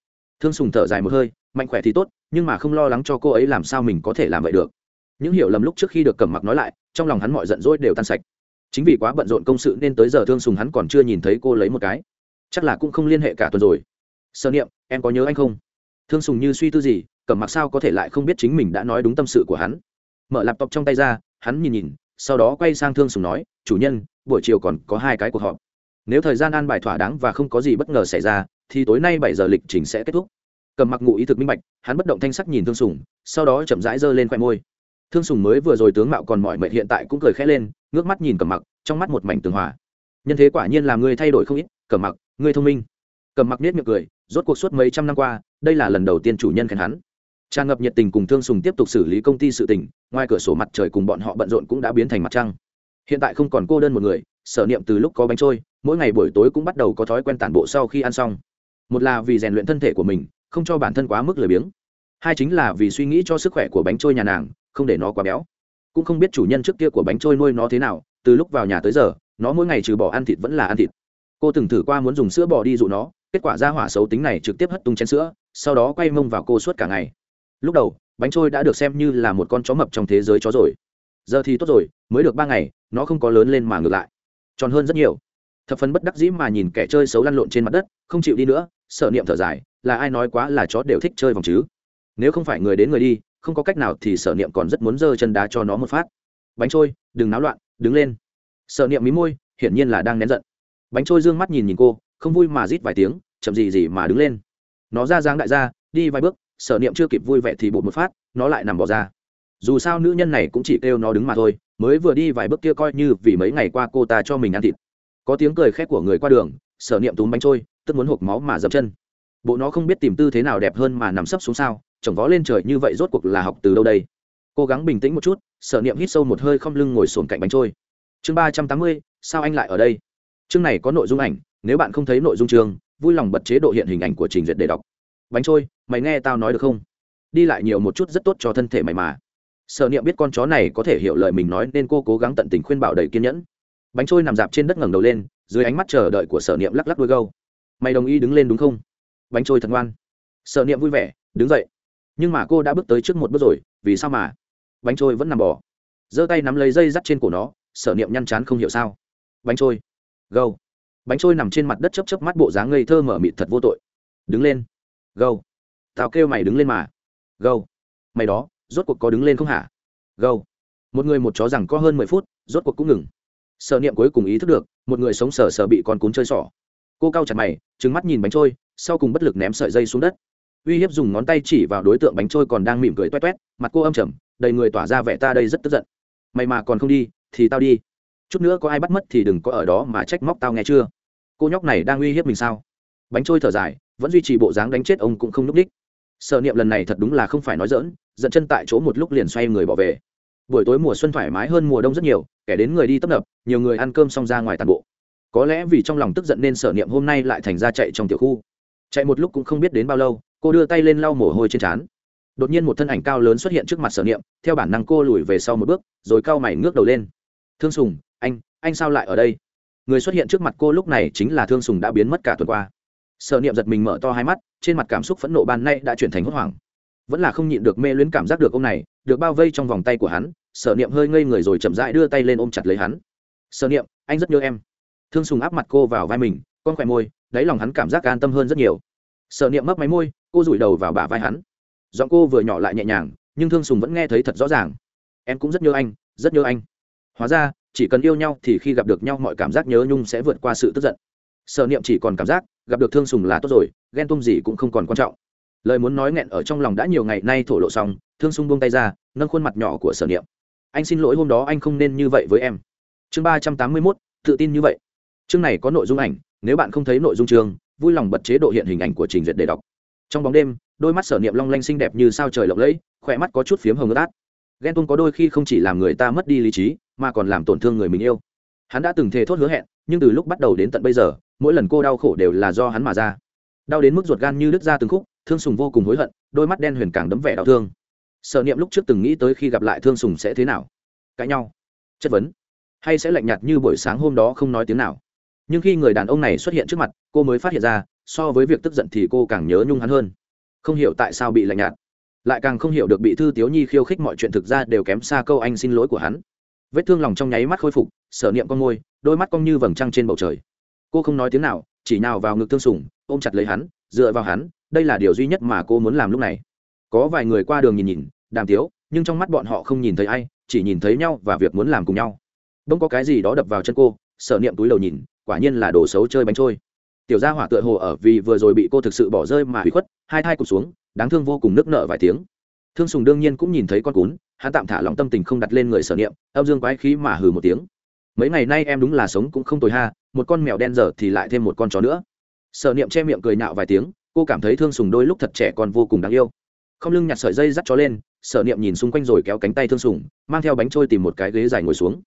Thương sùng thở dài một hơi, mạnh khỏe thì tốt, nhưng mà không lo lắng cho cô ấy làm sao mình có thể làm vậy được. Những hiểu lầm lúc trước khi được cầm mặc nói lại, trong lòng hắn mọi giận dỗi đều tan sạch. Chính vì quá bận rộn công sự nên tới giờ thương sùng hắn còn chưa nhìn thấy cô lấy một cái. Chắc là cũng không liên hệ cả tuần rồi. Sở niệm, em có nhớ anh không? Thương sùng như suy tư gì, cẩm mặc sao có thể lại không biết chính mình đã nói đúng tâm sự của hắn. Mở laptop trong tay ra, hắn nhìn nhìn, sau đó quay sang thương sùng nói, chủ nhân buổi chiều còn có hai cái cuộc họp. Nếu thời gian an bài thỏa đáng và không có gì bất ngờ xảy ra, thì tối nay bảy giờ lịch trình sẽ kết thúc. Cầm mặc ngụ ý thực minh bạch, hắn bất động thanh sắc nhìn thương sùng, sau đó chậm rãi giơ lên khoe môi. Thương sùng mới vừa rồi tướng mạo còn mọi mệt hiện tại cũng cười khẽ lên, ngước mắt nhìn cầm mặc, trong mắt một mảnh tường hòa. Nhân thế quả nhiên là ngươi thay đổi không ít, cầm mặc, ngươi thông minh. Cầm mặc nết miệng cười, rốt cuộc suốt mấy trăm năm qua, đây là lần đầu tiên chủ nhân khen hắn. Tràn ngập nhiệt tình cùng thương sùng tiếp tục xử lý công ty sự tình, ngoài cửa sổ mặt trời cùng bọn họ bận rộn cũng đã biến thành mặt trăng hiện tại không còn cô đơn một người, sở niệm từ lúc có bánh trôi, mỗi ngày buổi tối cũng bắt đầu có thói quen tản bộ sau khi ăn xong. Một là vì rèn luyện thân thể của mình, không cho bản thân quá mức lười biếng. Hai chính là vì suy nghĩ cho sức khỏe của bánh trôi nhà nàng, không để nó quá béo. Cũng không biết chủ nhân trước kia của bánh trôi nuôi nó thế nào, từ lúc vào nhà tới giờ, nó mỗi ngày trừ bỏ ăn thịt vẫn là ăn thịt. Cô từng thử qua muốn dùng sữa bò đi dụ nó, kết quả ra hỏa xấu tính này trực tiếp hất tung chén sữa, sau đó quay mông vào cô suốt cả ngày. Lúc đầu, bánh trôi đã được xem như là một con chó mập trong thế giới chó rồi giờ thì tốt rồi, mới được ba ngày, nó không có lớn lên mà ngược lại. Tròn hơn rất nhiều. Thập phần bất đắc dĩ mà nhìn kẻ chơi xấu lăn lộn trên mặt đất, không chịu đi nữa, sợ niệm thở dài, là ai nói quá là chó đều thích chơi vòng chứ. Nếu không phải người đến người đi, không có cách nào thì sở niệm còn rất muốn giơ chân đá cho nó một phát. Bánh trôi, đừng náo loạn, đứng lên. Sợ niệm mí môi, hiển nhiên là đang nén giận. Bánh trôi d ư ơ n g mắt nhìn nhìn cô, không vui mà rít vài tiếng, chậm gì gì mà đứng lên. Nó ra dáng đại gia, đi vài bước sở niệm chưa kịp vui vẻ thì bột một phát, nó lại nằm bỏ ra dù sao nữ nhân này cũng chỉ kêu nó đứng mà thôi, mới vừa đi vài bước kia coi như vì mấy ngày qua cô ta cho mình ăn thịt. Có tiếng cười khét của người qua đường, sở niệm túm bánh trôi, tức muốn hộp máu mà dập chân. Bộ nó không biết tìm tư thế nào đẹp hơn mà nằm sấp xuống sao, chồng vó lên trời như vậy rốt cuộc là học từ đâu đây? Cố gắng bình tĩnh một chút, sở niệm hít sâu một hơi không lưng ngồi sồn cạnh bánh trôi. Chương ba trăm tám mươi, sao anh lại ở đây? Chương này có nội dung ảnh, nếu bạn không thấy nội dung chương, vui lòng bật chế độ hiện hình ảnh của trình duyệt để đọc. Bánh trôi, mày nghe tao nói được không? Đi lại nhiều một chút rất tốt cho thân thể mày mà sở niệm biết con chó này có thể hiểu lời mình nói nên cô cố gắng tận tình khuyên bảo đầy kiên nhẫn. Bánh trôi nằm dạp trên đất ngẩng đầu lên, dưới ánh mắt chờ đợi của sở niệm lắc lắc đuôi gâu. Mày đồng ý đứng lên đúng không? Bánh trôi thật ngoan. Sở niệm vui vẻ, đứng dậy. Nhưng mà cô đã bước tới trước một bước rồi, vì sao mà? Bánh trôi vẫn nằm bò. Giơ tay nắm lấy dây dắt trên cổ nó, sở niệm nhăn chán không hiểu sao. Bánh trôi. Gâu. Bánh trôi nằm trên mặt đất chấp chấp mắt bộ dáng ngây thơ mở mịt thật vô tội. Đứng lên. Gâu. Tao kêu mày đứng lên mà. Gâu. Mày đó rốt cuộc có đứng lên không hả? Gâu. Một người một chó rằng có hơn mười phút, rốt cuộc cũng ngừng. Sợ niệm cuối cùng ý thức được, một người sống sờ sờ bị con cún chơi xỏ cô cau chặt mày trứng mắt nhìn bánh trôi, sau cùng bất lực ném sợi dây xuống đất. Uy hiếp dùng ngón tay chỉ vào đối tượng bánh trôi còn đang mỉm cười toét toét, mặt cô âm trầm, đầy người tỏa ra vẻ ta đây rất tức giận. Mày mà còn không đi, thì tao đi. Chút nữa có ai bắt mất thì đừng có ở đó mà trách móc tao nghe chưa? Cô nhóc này đang uy hiếp mình sao? Bánh trôi thở dài, vẫn duy trì bộ dáng đánh chết ông cũng không n ú c đích sở niệm lần này thật đúng là không phải nói dỡn dẫn chân tại chỗ một lúc liền xoay người bỏ về. Buổi tối mùa xuân thoải mái hơn mùa đông rất nhiều, kẻ đến người đi tấp nập, nhiều người ăn cơm xong ra ngoài tàn bộ. Có lẽ vì trong lòng tức giận nên sở niệm hôm nay lại thành ra chạy trong tiểu khu. Chạy một lúc cũng không biết đến bao lâu, cô đưa tay lên lau mồ hôi trên trán. Đột nhiên một thân ảnh cao lớn xuất hiện trước mặt sở niệm, theo bản năng cô lùi về sau một bước, rồi cao mày ngước đầu lên. Thương sùng, anh anh sao lại ở đây? Người xuất hiện trước mặt cô lúc này chính là thương sùng đã biến mất cả tuần qua sợ niệm giật mình mở to hai mắt, trên mặt cảm xúc phẫn nộ ban nay đã chuyển thành hốt hoảng. Vẫn là không nhịn được mê luyến cảm giác được ông này, được bao vây trong vòng tay của hắn, sở niệm hơi ngây người rồi chậm rãi đưa tay lên ôm chặt lấy hắn. Sở niệm, anh rất nhớ em. Thương sùng áp mặt cô vào vai mình, con khỏe môi, đáy lòng hắn cảm giác an tâm hơn rất nhiều. Sở niệm mấp máy môi, cô rủi đầu vào bả vai hắn. Giọng cô vừa nhỏ lại nhẹ nhàng, nhưng thương sùng vẫn nghe thấy thật rõ ràng. Em cũng rất nhớ anh, rất nhớ anh. Hóa ra, chỉ cần yêu nhau thì khi gặp được nhau mọi cảm giác nhớ nhung sẽ vượt qua sự tức giận sở niệm chỉ còn cảm giác, gặp được thương sùng là tốt rồi, ghen tuông gì cũng không còn quan trọng. Lời muốn nói nghẹn ở trong lòng đã nhiều ngày nay thổ lộ xong, thương sung buông tay ra, nâng khuôn mặt nhỏ của sở niệm. Anh xin lỗi hôm đó anh không nên như vậy với em. Chương ba trăm tám mươi mốt, tự tin như vậy. Chương này có nội dung ảnh, nếu bạn không thấy nội dung chương, vui lòng bật chế độ hiện hình ảnh của trình duyệt để đọc. Trong bóng đêm, đôi mắt sở niệm long lanh xinh đẹp như sao trời lộng lẫy, khỏe mắt có chút phiếm hồng ướt át. Ghen tuông có đôi khi không chỉ làm người ta mất đi lý trí, mà còn làm tổn thương người mình yêu. Hắn đã từng thề thốt hứa hẹn, nhưng từ lúc bắt đầu đến tận bây giờ mỗi lần cô đau khổ đều là do hắn mà ra. Đau đến mức ruột gan như đứt ra từng khúc, thương sùng vô cùng hối hận, đôi mắt đen huyền càng đấm vẻ đau thương. Sợ niệm lúc trước từng nghĩ tới khi gặp lại thương sùng sẽ thế nào? Cãi nhau, chất vấn, hay sẽ lạnh nhạt như buổi sáng hôm đó không nói tiếng nào? Nhưng khi người đàn ông này xuất hiện trước mặt, cô mới phát hiện ra, so với việc tức giận thì cô càng nhớ nhung hắn hơn. Không hiểu tại sao bị lạnh nhạt, lại càng không hiểu được bị thư tiếu nhi khiêu khích mọi chuyện thực ra đều kém xa câu anh xin lỗi của hắn. Vết thương lòng trong nháy mắt khôi phục, sở niệm con môi, đôi mắt cong như vầng trăng trên bầu trời cô không nói tiếng nào, chỉ nào vào ngực thương sùng, ôm chặt lấy hắn, dựa vào hắn, đây là điều duy nhất mà cô muốn làm lúc này. Có vài người qua đường nhìn nhìn, đàm tiếu, nhưng trong mắt bọn họ không nhìn thấy ai, chỉ nhìn thấy nhau và việc muốn làm cùng nhau. Đông có cái gì đó đập vào chân cô, sở niệm túi đầu nhìn, quả nhiên là đồ xấu chơi bánh trôi. Tiểu gia hỏa tựa hồ ở vì vừa rồi bị cô thực sự bỏ rơi mà hủy khuất, hai thai cụt xuống, đáng thương vô cùng nước nợ vài tiếng. Thương sùng đương nhiên cũng nhìn thấy con cún, hắn tạm thả lòng tâm tình không đặt lên người sở niệm, âm dương quái khí mà hừ một tiếng. Mấy ngày nay em đúng là sống cũng không tồi ha một con mèo đen giờ thì lại thêm một con chó nữa. Sở niệm che miệng cười nạo vài tiếng, cô cảm thấy thương sùng đôi lúc thật trẻ còn vô cùng đáng yêu. Không lưng nhặt sợi dây dắt chó lên, sở niệm nhìn xung quanh rồi kéo cánh tay thương sùng, mang theo bánh trôi tìm một cái ghế dài ngồi xuống.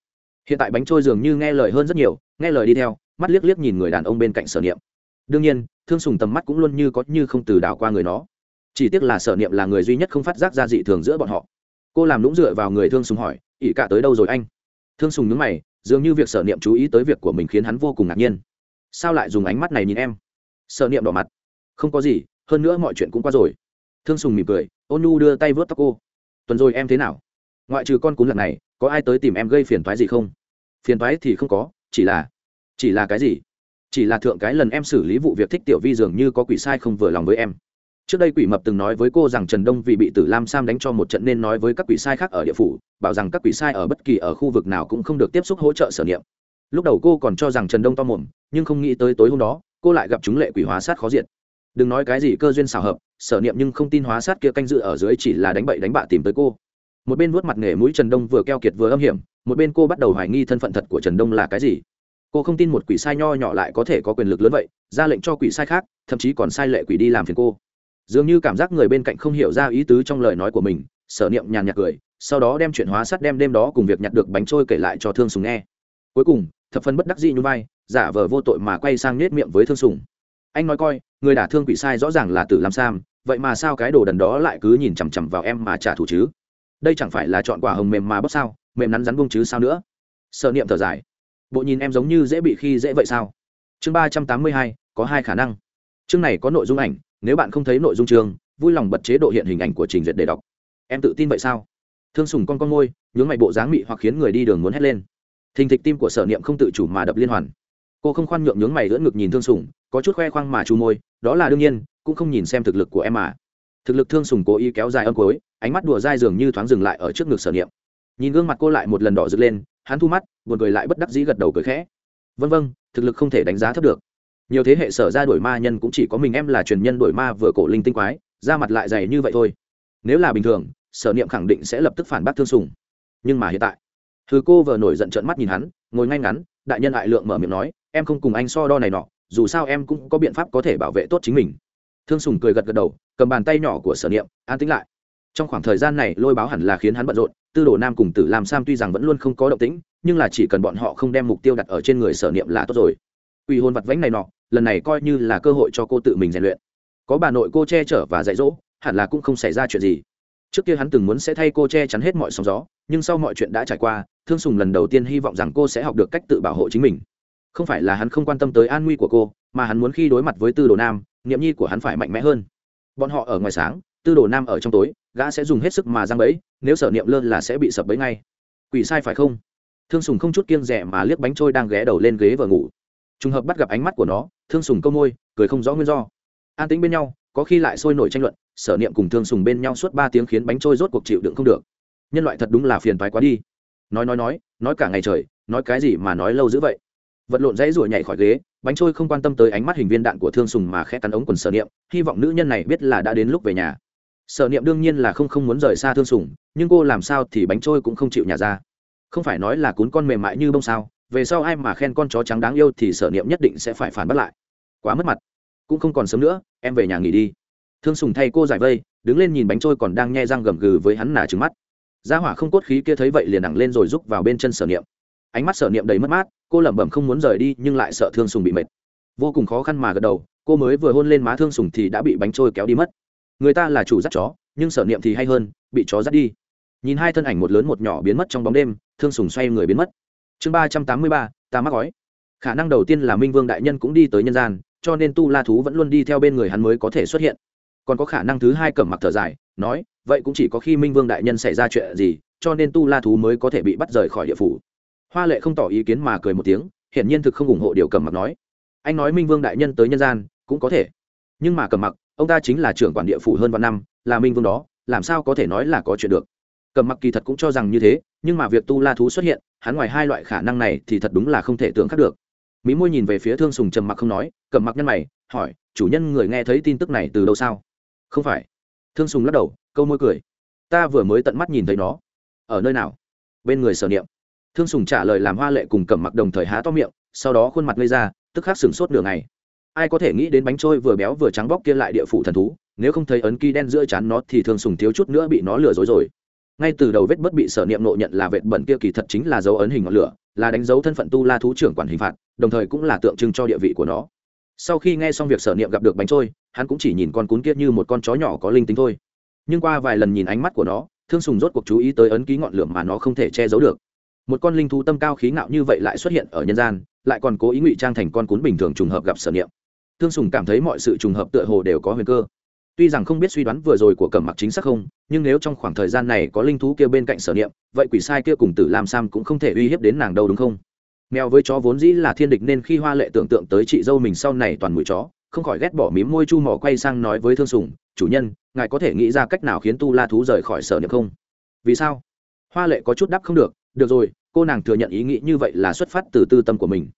Hiện tại bánh trôi dường như nghe lời hơn rất nhiều, nghe lời đi theo, mắt liếc liếc nhìn người đàn ông bên cạnh sở niệm. Đương nhiên, thương sùng tầm mắt cũng luôn như có như không từ đảo qua người nó. Chỉ tiếc là sở niệm là người duy nhất không phát giác ra dị thường giữa bọn họ. Cô làm lũng dựa vào người thương sùng hỏi, ỷ cả tới đâu rồi anh? Thương sùng nhướng mày dường như việc sở niệm chú ý tới việc của mình khiến hắn vô cùng ngạc nhiên. Sao lại dùng ánh mắt này nhìn em? Sở niệm đỏ mặt. Không có gì, hơn nữa mọi chuyện cũng qua rồi. Thương sùng mỉm cười, ôn nhu đưa tay vớt tóc cô. Tuần rồi em thế nào? Ngoại trừ con cún lần này, có ai tới tìm em gây phiền thoái gì không? Phiền thoái thì không có, chỉ là chỉ là cái gì? Chỉ là thượng cái lần em xử lý vụ việc thích tiểu vi dường như có quỷ sai không vừa lòng với em trước đây quỷ mập từng nói với cô rằng trần đông vì bị tử lam sam đánh cho một trận nên nói với các quỷ sai khác ở địa phủ, bảo rằng các quỷ sai ở bất kỳ ở khu vực nào cũng không được tiếp xúc hỗ trợ sở niệm. Lúc đầu cô còn cho rằng trần đông to mồm, nhưng không nghĩ tới tối hôm đó, cô lại gặp chúng lệ quỷ hóa sát khó diện đừng nói cái gì cơ duyên xảo hợp, sở niệm nhưng không tin hóa sát kia canh dự ở dưới chỉ là đánh bậy đánh bạ tìm tới cô. Một bên vuốt mặt nghề mũi trần đông vừa keo kiệt vừa âm hiểm, một bên cô bắt đầu hoài nghi thân phận thật của trần đông là cái gì. Cô không tin một quỷ sai nho nhỏ lại có thể có quyền lực lớn vậy, ra lệnh cho quỷ sai khác, thậm chí còn sai lệ quỷ đi làm phiền cô dường như cảm giác người bên cạnh không hiểu ra ý tứ trong lời nói của mình, sở niệm nhàn nhạt cười, sau đó đem chuyện hóa sắt đem đêm đó cùng việc nhặt được bánh trôi kể lại cho thương sùng nghe. Cuối cùng, thập phân bất đắc dĩ như vai, giả vờ vô tội mà quay sang nết miệng với thương sùng. Anh nói coi, người đả thương quỷ sai rõ ràng là tử làm sam, vậy mà sao cái đồ đần đó lại cứ nhìn chằm chằm vào em mà trả thù chứ? Đây chẳng phải là chọn quả hồng mềm mà bóc sao, mềm nắn rắn bông chứ sao nữa? Sợ niệm thở dài. Bộ nhìn em giống như dễ bị khi dễ vậy sao? Chương ba trăm tám mươi hai, có hai khả năng. Chương này có nội dung ảnh nếu bạn không thấy nội dung chương, vui lòng bật chế độ hiện hình ảnh của trình duyệt để đọc. Em tự tin vậy sao? Thương sùng con con môi, nhướng mày bộ dáng mị hoặc khiến người đi đường muốn hét lên. Thình thịch tim của sở niệm không tự chủ mà đập liên hoàn. Cô không khoan nhượng nhướng mày lưỡn ngực nhìn thương sùng, có chút khoe khoang mà chu môi, đó là đương nhiên, cũng không nhìn xem thực lực của em mà. Thực lực thương sùng cố ý kéo dài âm cối ánh mắt đùa dai dường như thoáng dừng lại ở trước ngực sở niệm. Nhìn gương mặt cô lại một lần đỏ rực lên, hắn thu mắt, buồn cười lại bất đắc dĩ gật đầu cười khẽ. Vân vân, thực lực không thể đánh giá thấp được nhiều thế hệ sở ra đổi ma nhân cũng chỉ có mình em là truyền nhân đổi ma vừa cổ linh tinh quái ra mặt lại dày như vậy thôi. Nếu là bình thường, sở niệm khẳng định sẽ lập tức phản bác thương sùng. Nhưng mà hiện tại thứ cô vợ nổi giận trợn mắt nhìn hắn, ngồi ngay ngắn, đại nhân hại lượng mở miệng nói, em không cùng anh so đo này nọ, dù sao em cũng có biện pháp có thể bảo vệ tốt chính mình. Thương sùng cười gật gật đầu, cầm bàn tay nhỏ của sở niệm, an tính lại. Trong khoảng thời gian này, lôi báo hẳn là khiến hắn bận rộn, tư đồ nam cùng tử làm sam tuy rằng vẫn luôn không có động tĩnh, nhưng là chỉ cần bọn họ không đem mục tiêu đặt ở trên người sở niệm là tốt rồi quỷ hôn vặt vánh này nọ, lần này coi như là cơ hội cho cô tự mình rèn luyện. Có bà nội cô che chở và dạy dỗ, hẳn là cũng không xảy ra chuyện gì. Trước kia hắn từng muốn sẽ thay cô che chắn hết mọi sóng gió, nhưng sau mọi chuyện đã trải qua, thương sùng lần đầu tiên hy vọng rằng cô sẽ học được cách tự bảo hộ chính mình. Không phải là hắn không quan tâm tới an nguy của cô, mà hắn muốn khi đối mặt với tư đồ nam, niệm nhi của hắn phải mạnh mẽ hơn. Bọn họ ở ngoài sáng, tư đồ nam ở trong tối, gã sẽ dùng hết sức mà giang bẫy, nếu sở niệm lơ là sẽ bị sập bẫy ngay. Quỷ sai phải không? Thương sùng không chút kiêng rẻ mà liếc bánh trôi đang ghé đầu lên ghế và ngủ trùng hợp bắt gặp ánh mắt của nó, thương sùng câu môi, cười không rõ nguyên do. An tĩnh bên nhau, có khi lại sôi nổi tranh luận, sở niệm cùng thương sùng bên nhau suốt ba tiếng khiến bánh trôi rốt cuộc chịu đựng không được. Nhân loại thật đúng là phiền toái quá đi. Nói nói nói nói cả ngày trời, nói cái gì mà nói lâu dữ vậy? Vật lộn dãy ruổi nhảy khỏi ghế, bánh trôi không quan tâm tới ánh mắt hình viên đạn của thương sùng mà khẽ cắn ống quần sở niệm, hy vọng nữ nhân này biết là đã đến lúc về nhà. Sở niệm đương nhiên là không không muốn rời xa thương sùng, nhưng cô làm sao thì bánh trôi cũng không chịu nhà ra. Không phải nói là cún con mềm mại như bông sao về sau ai mà khen con chó trắng đáng yêu thì sở niệm nhất định sẽ phải phản bắt lại. Quá mất mặt. Cũng không còn sớm nữa, em về nhà nghỉ đi. Thương sùng thay cô giải vây, đứng lên nhìn bánh trôi còn đang nhe răng gầm gừ với hắn nà trứng mắt. Gia hỏa không cốt khí kia thấy vậy liền nặng lên rồi rúc vào bên chân sở niệm. Ánh mắt sở niệm đầy mất mát, cô lẩm bẩm không muốn rời đi nhưng lại sợ thương sùng bị mệt. Vô cùng khó khăn mà gật đầu, cô mới vừa hôn lên má thương sùng thì đã bị bánh trôi kéo đi mất. Người ta là chủ dắt chó, nhưng sở niệm thì hay hơn, bị chó dắt đi. Nhìn hai thân ảnh một lớn một nhỏ biến mất trong bóng đêm, thương sùng xoay người biến mất chương ba trăm tám mươi ba, ta mắc gói khả năng đầu tiên là minh vương đại nhân cũng đi tới nhân gian, cho nên tu la thú vẫn luôn đi theo bên người hắn mới có thể xuất hiện. Còn có khả năng thứ hai cẩm mặc thở dài, nói, vậy cũng chỉ có khi minh vương đại nhân xảy ra chuyện gì, cho nên tu la thú mới có thể bị bắt rời khỏi địa phủ. Hoa lệ không tỏ ý kiến mà cười một tiếng, hiển nhiên thực không ủng hộ điều cẩm mặc nói. Anh nói minh vương đại nhân tới nhân gian, cũng có thể. Nhưng mà cẩm mặc, ông ta chính là trưởng quản địa phủ hơn vạn năm, là minh vương đó, làm sao có thể nói là có chuyện được? Cầm mặc kỳ thật cũng cho rằng như thế, nhưng mà việc tu la thú xuất hiện, hắn ngoài hai loại khả năng này thì thật đúng là không thể tưởng khác được. Mỹ môi nhìn về phía thương sùng trầm mặc không nói, cầm mặc nhân mày, hỏi, chủ nhân người nghe thấy tin tức này từ đâu sao? Không phải. Thương sùng lắc đầu, câu môi cười. Ta vừa mới tận mắt nhìn thấy nó. Ở nơi nào? Bên người sở niệm. Thương sùng trả lời làm hoa lệ cùng cầm mặc đồng thời há to miệng, sau đó khuôn mặt gây ra, tức khắc sừng sốt nửa ngày. Ai có thể nghĩ đến bánh trôi vừa béo vừa trắng bóc kia lại địa phủ thần thú, nếu không thấy ấn ký đen giữa chán nó thì thương sùng thiếu chút nữa bị nó lừa dối rồi ngay từ đầu vết bất bị sở niệm nộ nhận là vết bẩn kia kỳ thật chính là dấu ấn hình ngọn lửa, là đánh dấu thân phận tu la thú trưởng quản hình phạt, đồng thời cũng là tượng trưng cho địa vị của nó. Sau khi nghe xong việc sở niệm gặp được bánh trôi, hắn cũng chỉ nhìn con cún kia như một con chó nhỏ có linh tính thôi. Nhưng qua vài lần nhìn ánh mắt của nó, thương sùng rốt cuộc chú ý tới ấn ký ngọn lửa mà nó không thể che giấu được. Một con linh thú tâm cao khí ngạo như vậy lại xuất hiện ở nhân gian, lại còn cố ý ngụy trang thành con cún bình thường trùng hợp gặp sở niệm. Thương sùng cảm thấy mọi sự trùng hợp tựa hồ đều có huyền cơ tuy rằng không biết suy đoán vừa rồi của cẩm mặc chính xác không, nhưng nếu trong khoảng thời gian này có linh thú kia bên cạnh sở niệm, vậy quỷ sai kia cùng tử làm sam cũng không thể uy hiếp đến nàng đâu, đúng không? Mèo với chó vốn dĩ là thiên địch nên khi hoa lệ tưởng tượng tới chị dâu mình sau này toàn mũi chó, không khỏi ghét bỏ mím môi chu mỏ quay sang nói với thương sùng, chủ nhân, ngài có thể nghĩ ra cách nào khiến tu la thú rời khỏi sở niệm không? Vì sao? Hoa lệ có chút đáp không được được rồi, cô nàng thừa nhận ý nghĩ như vậy là xuất phát từ tư tâm của mình.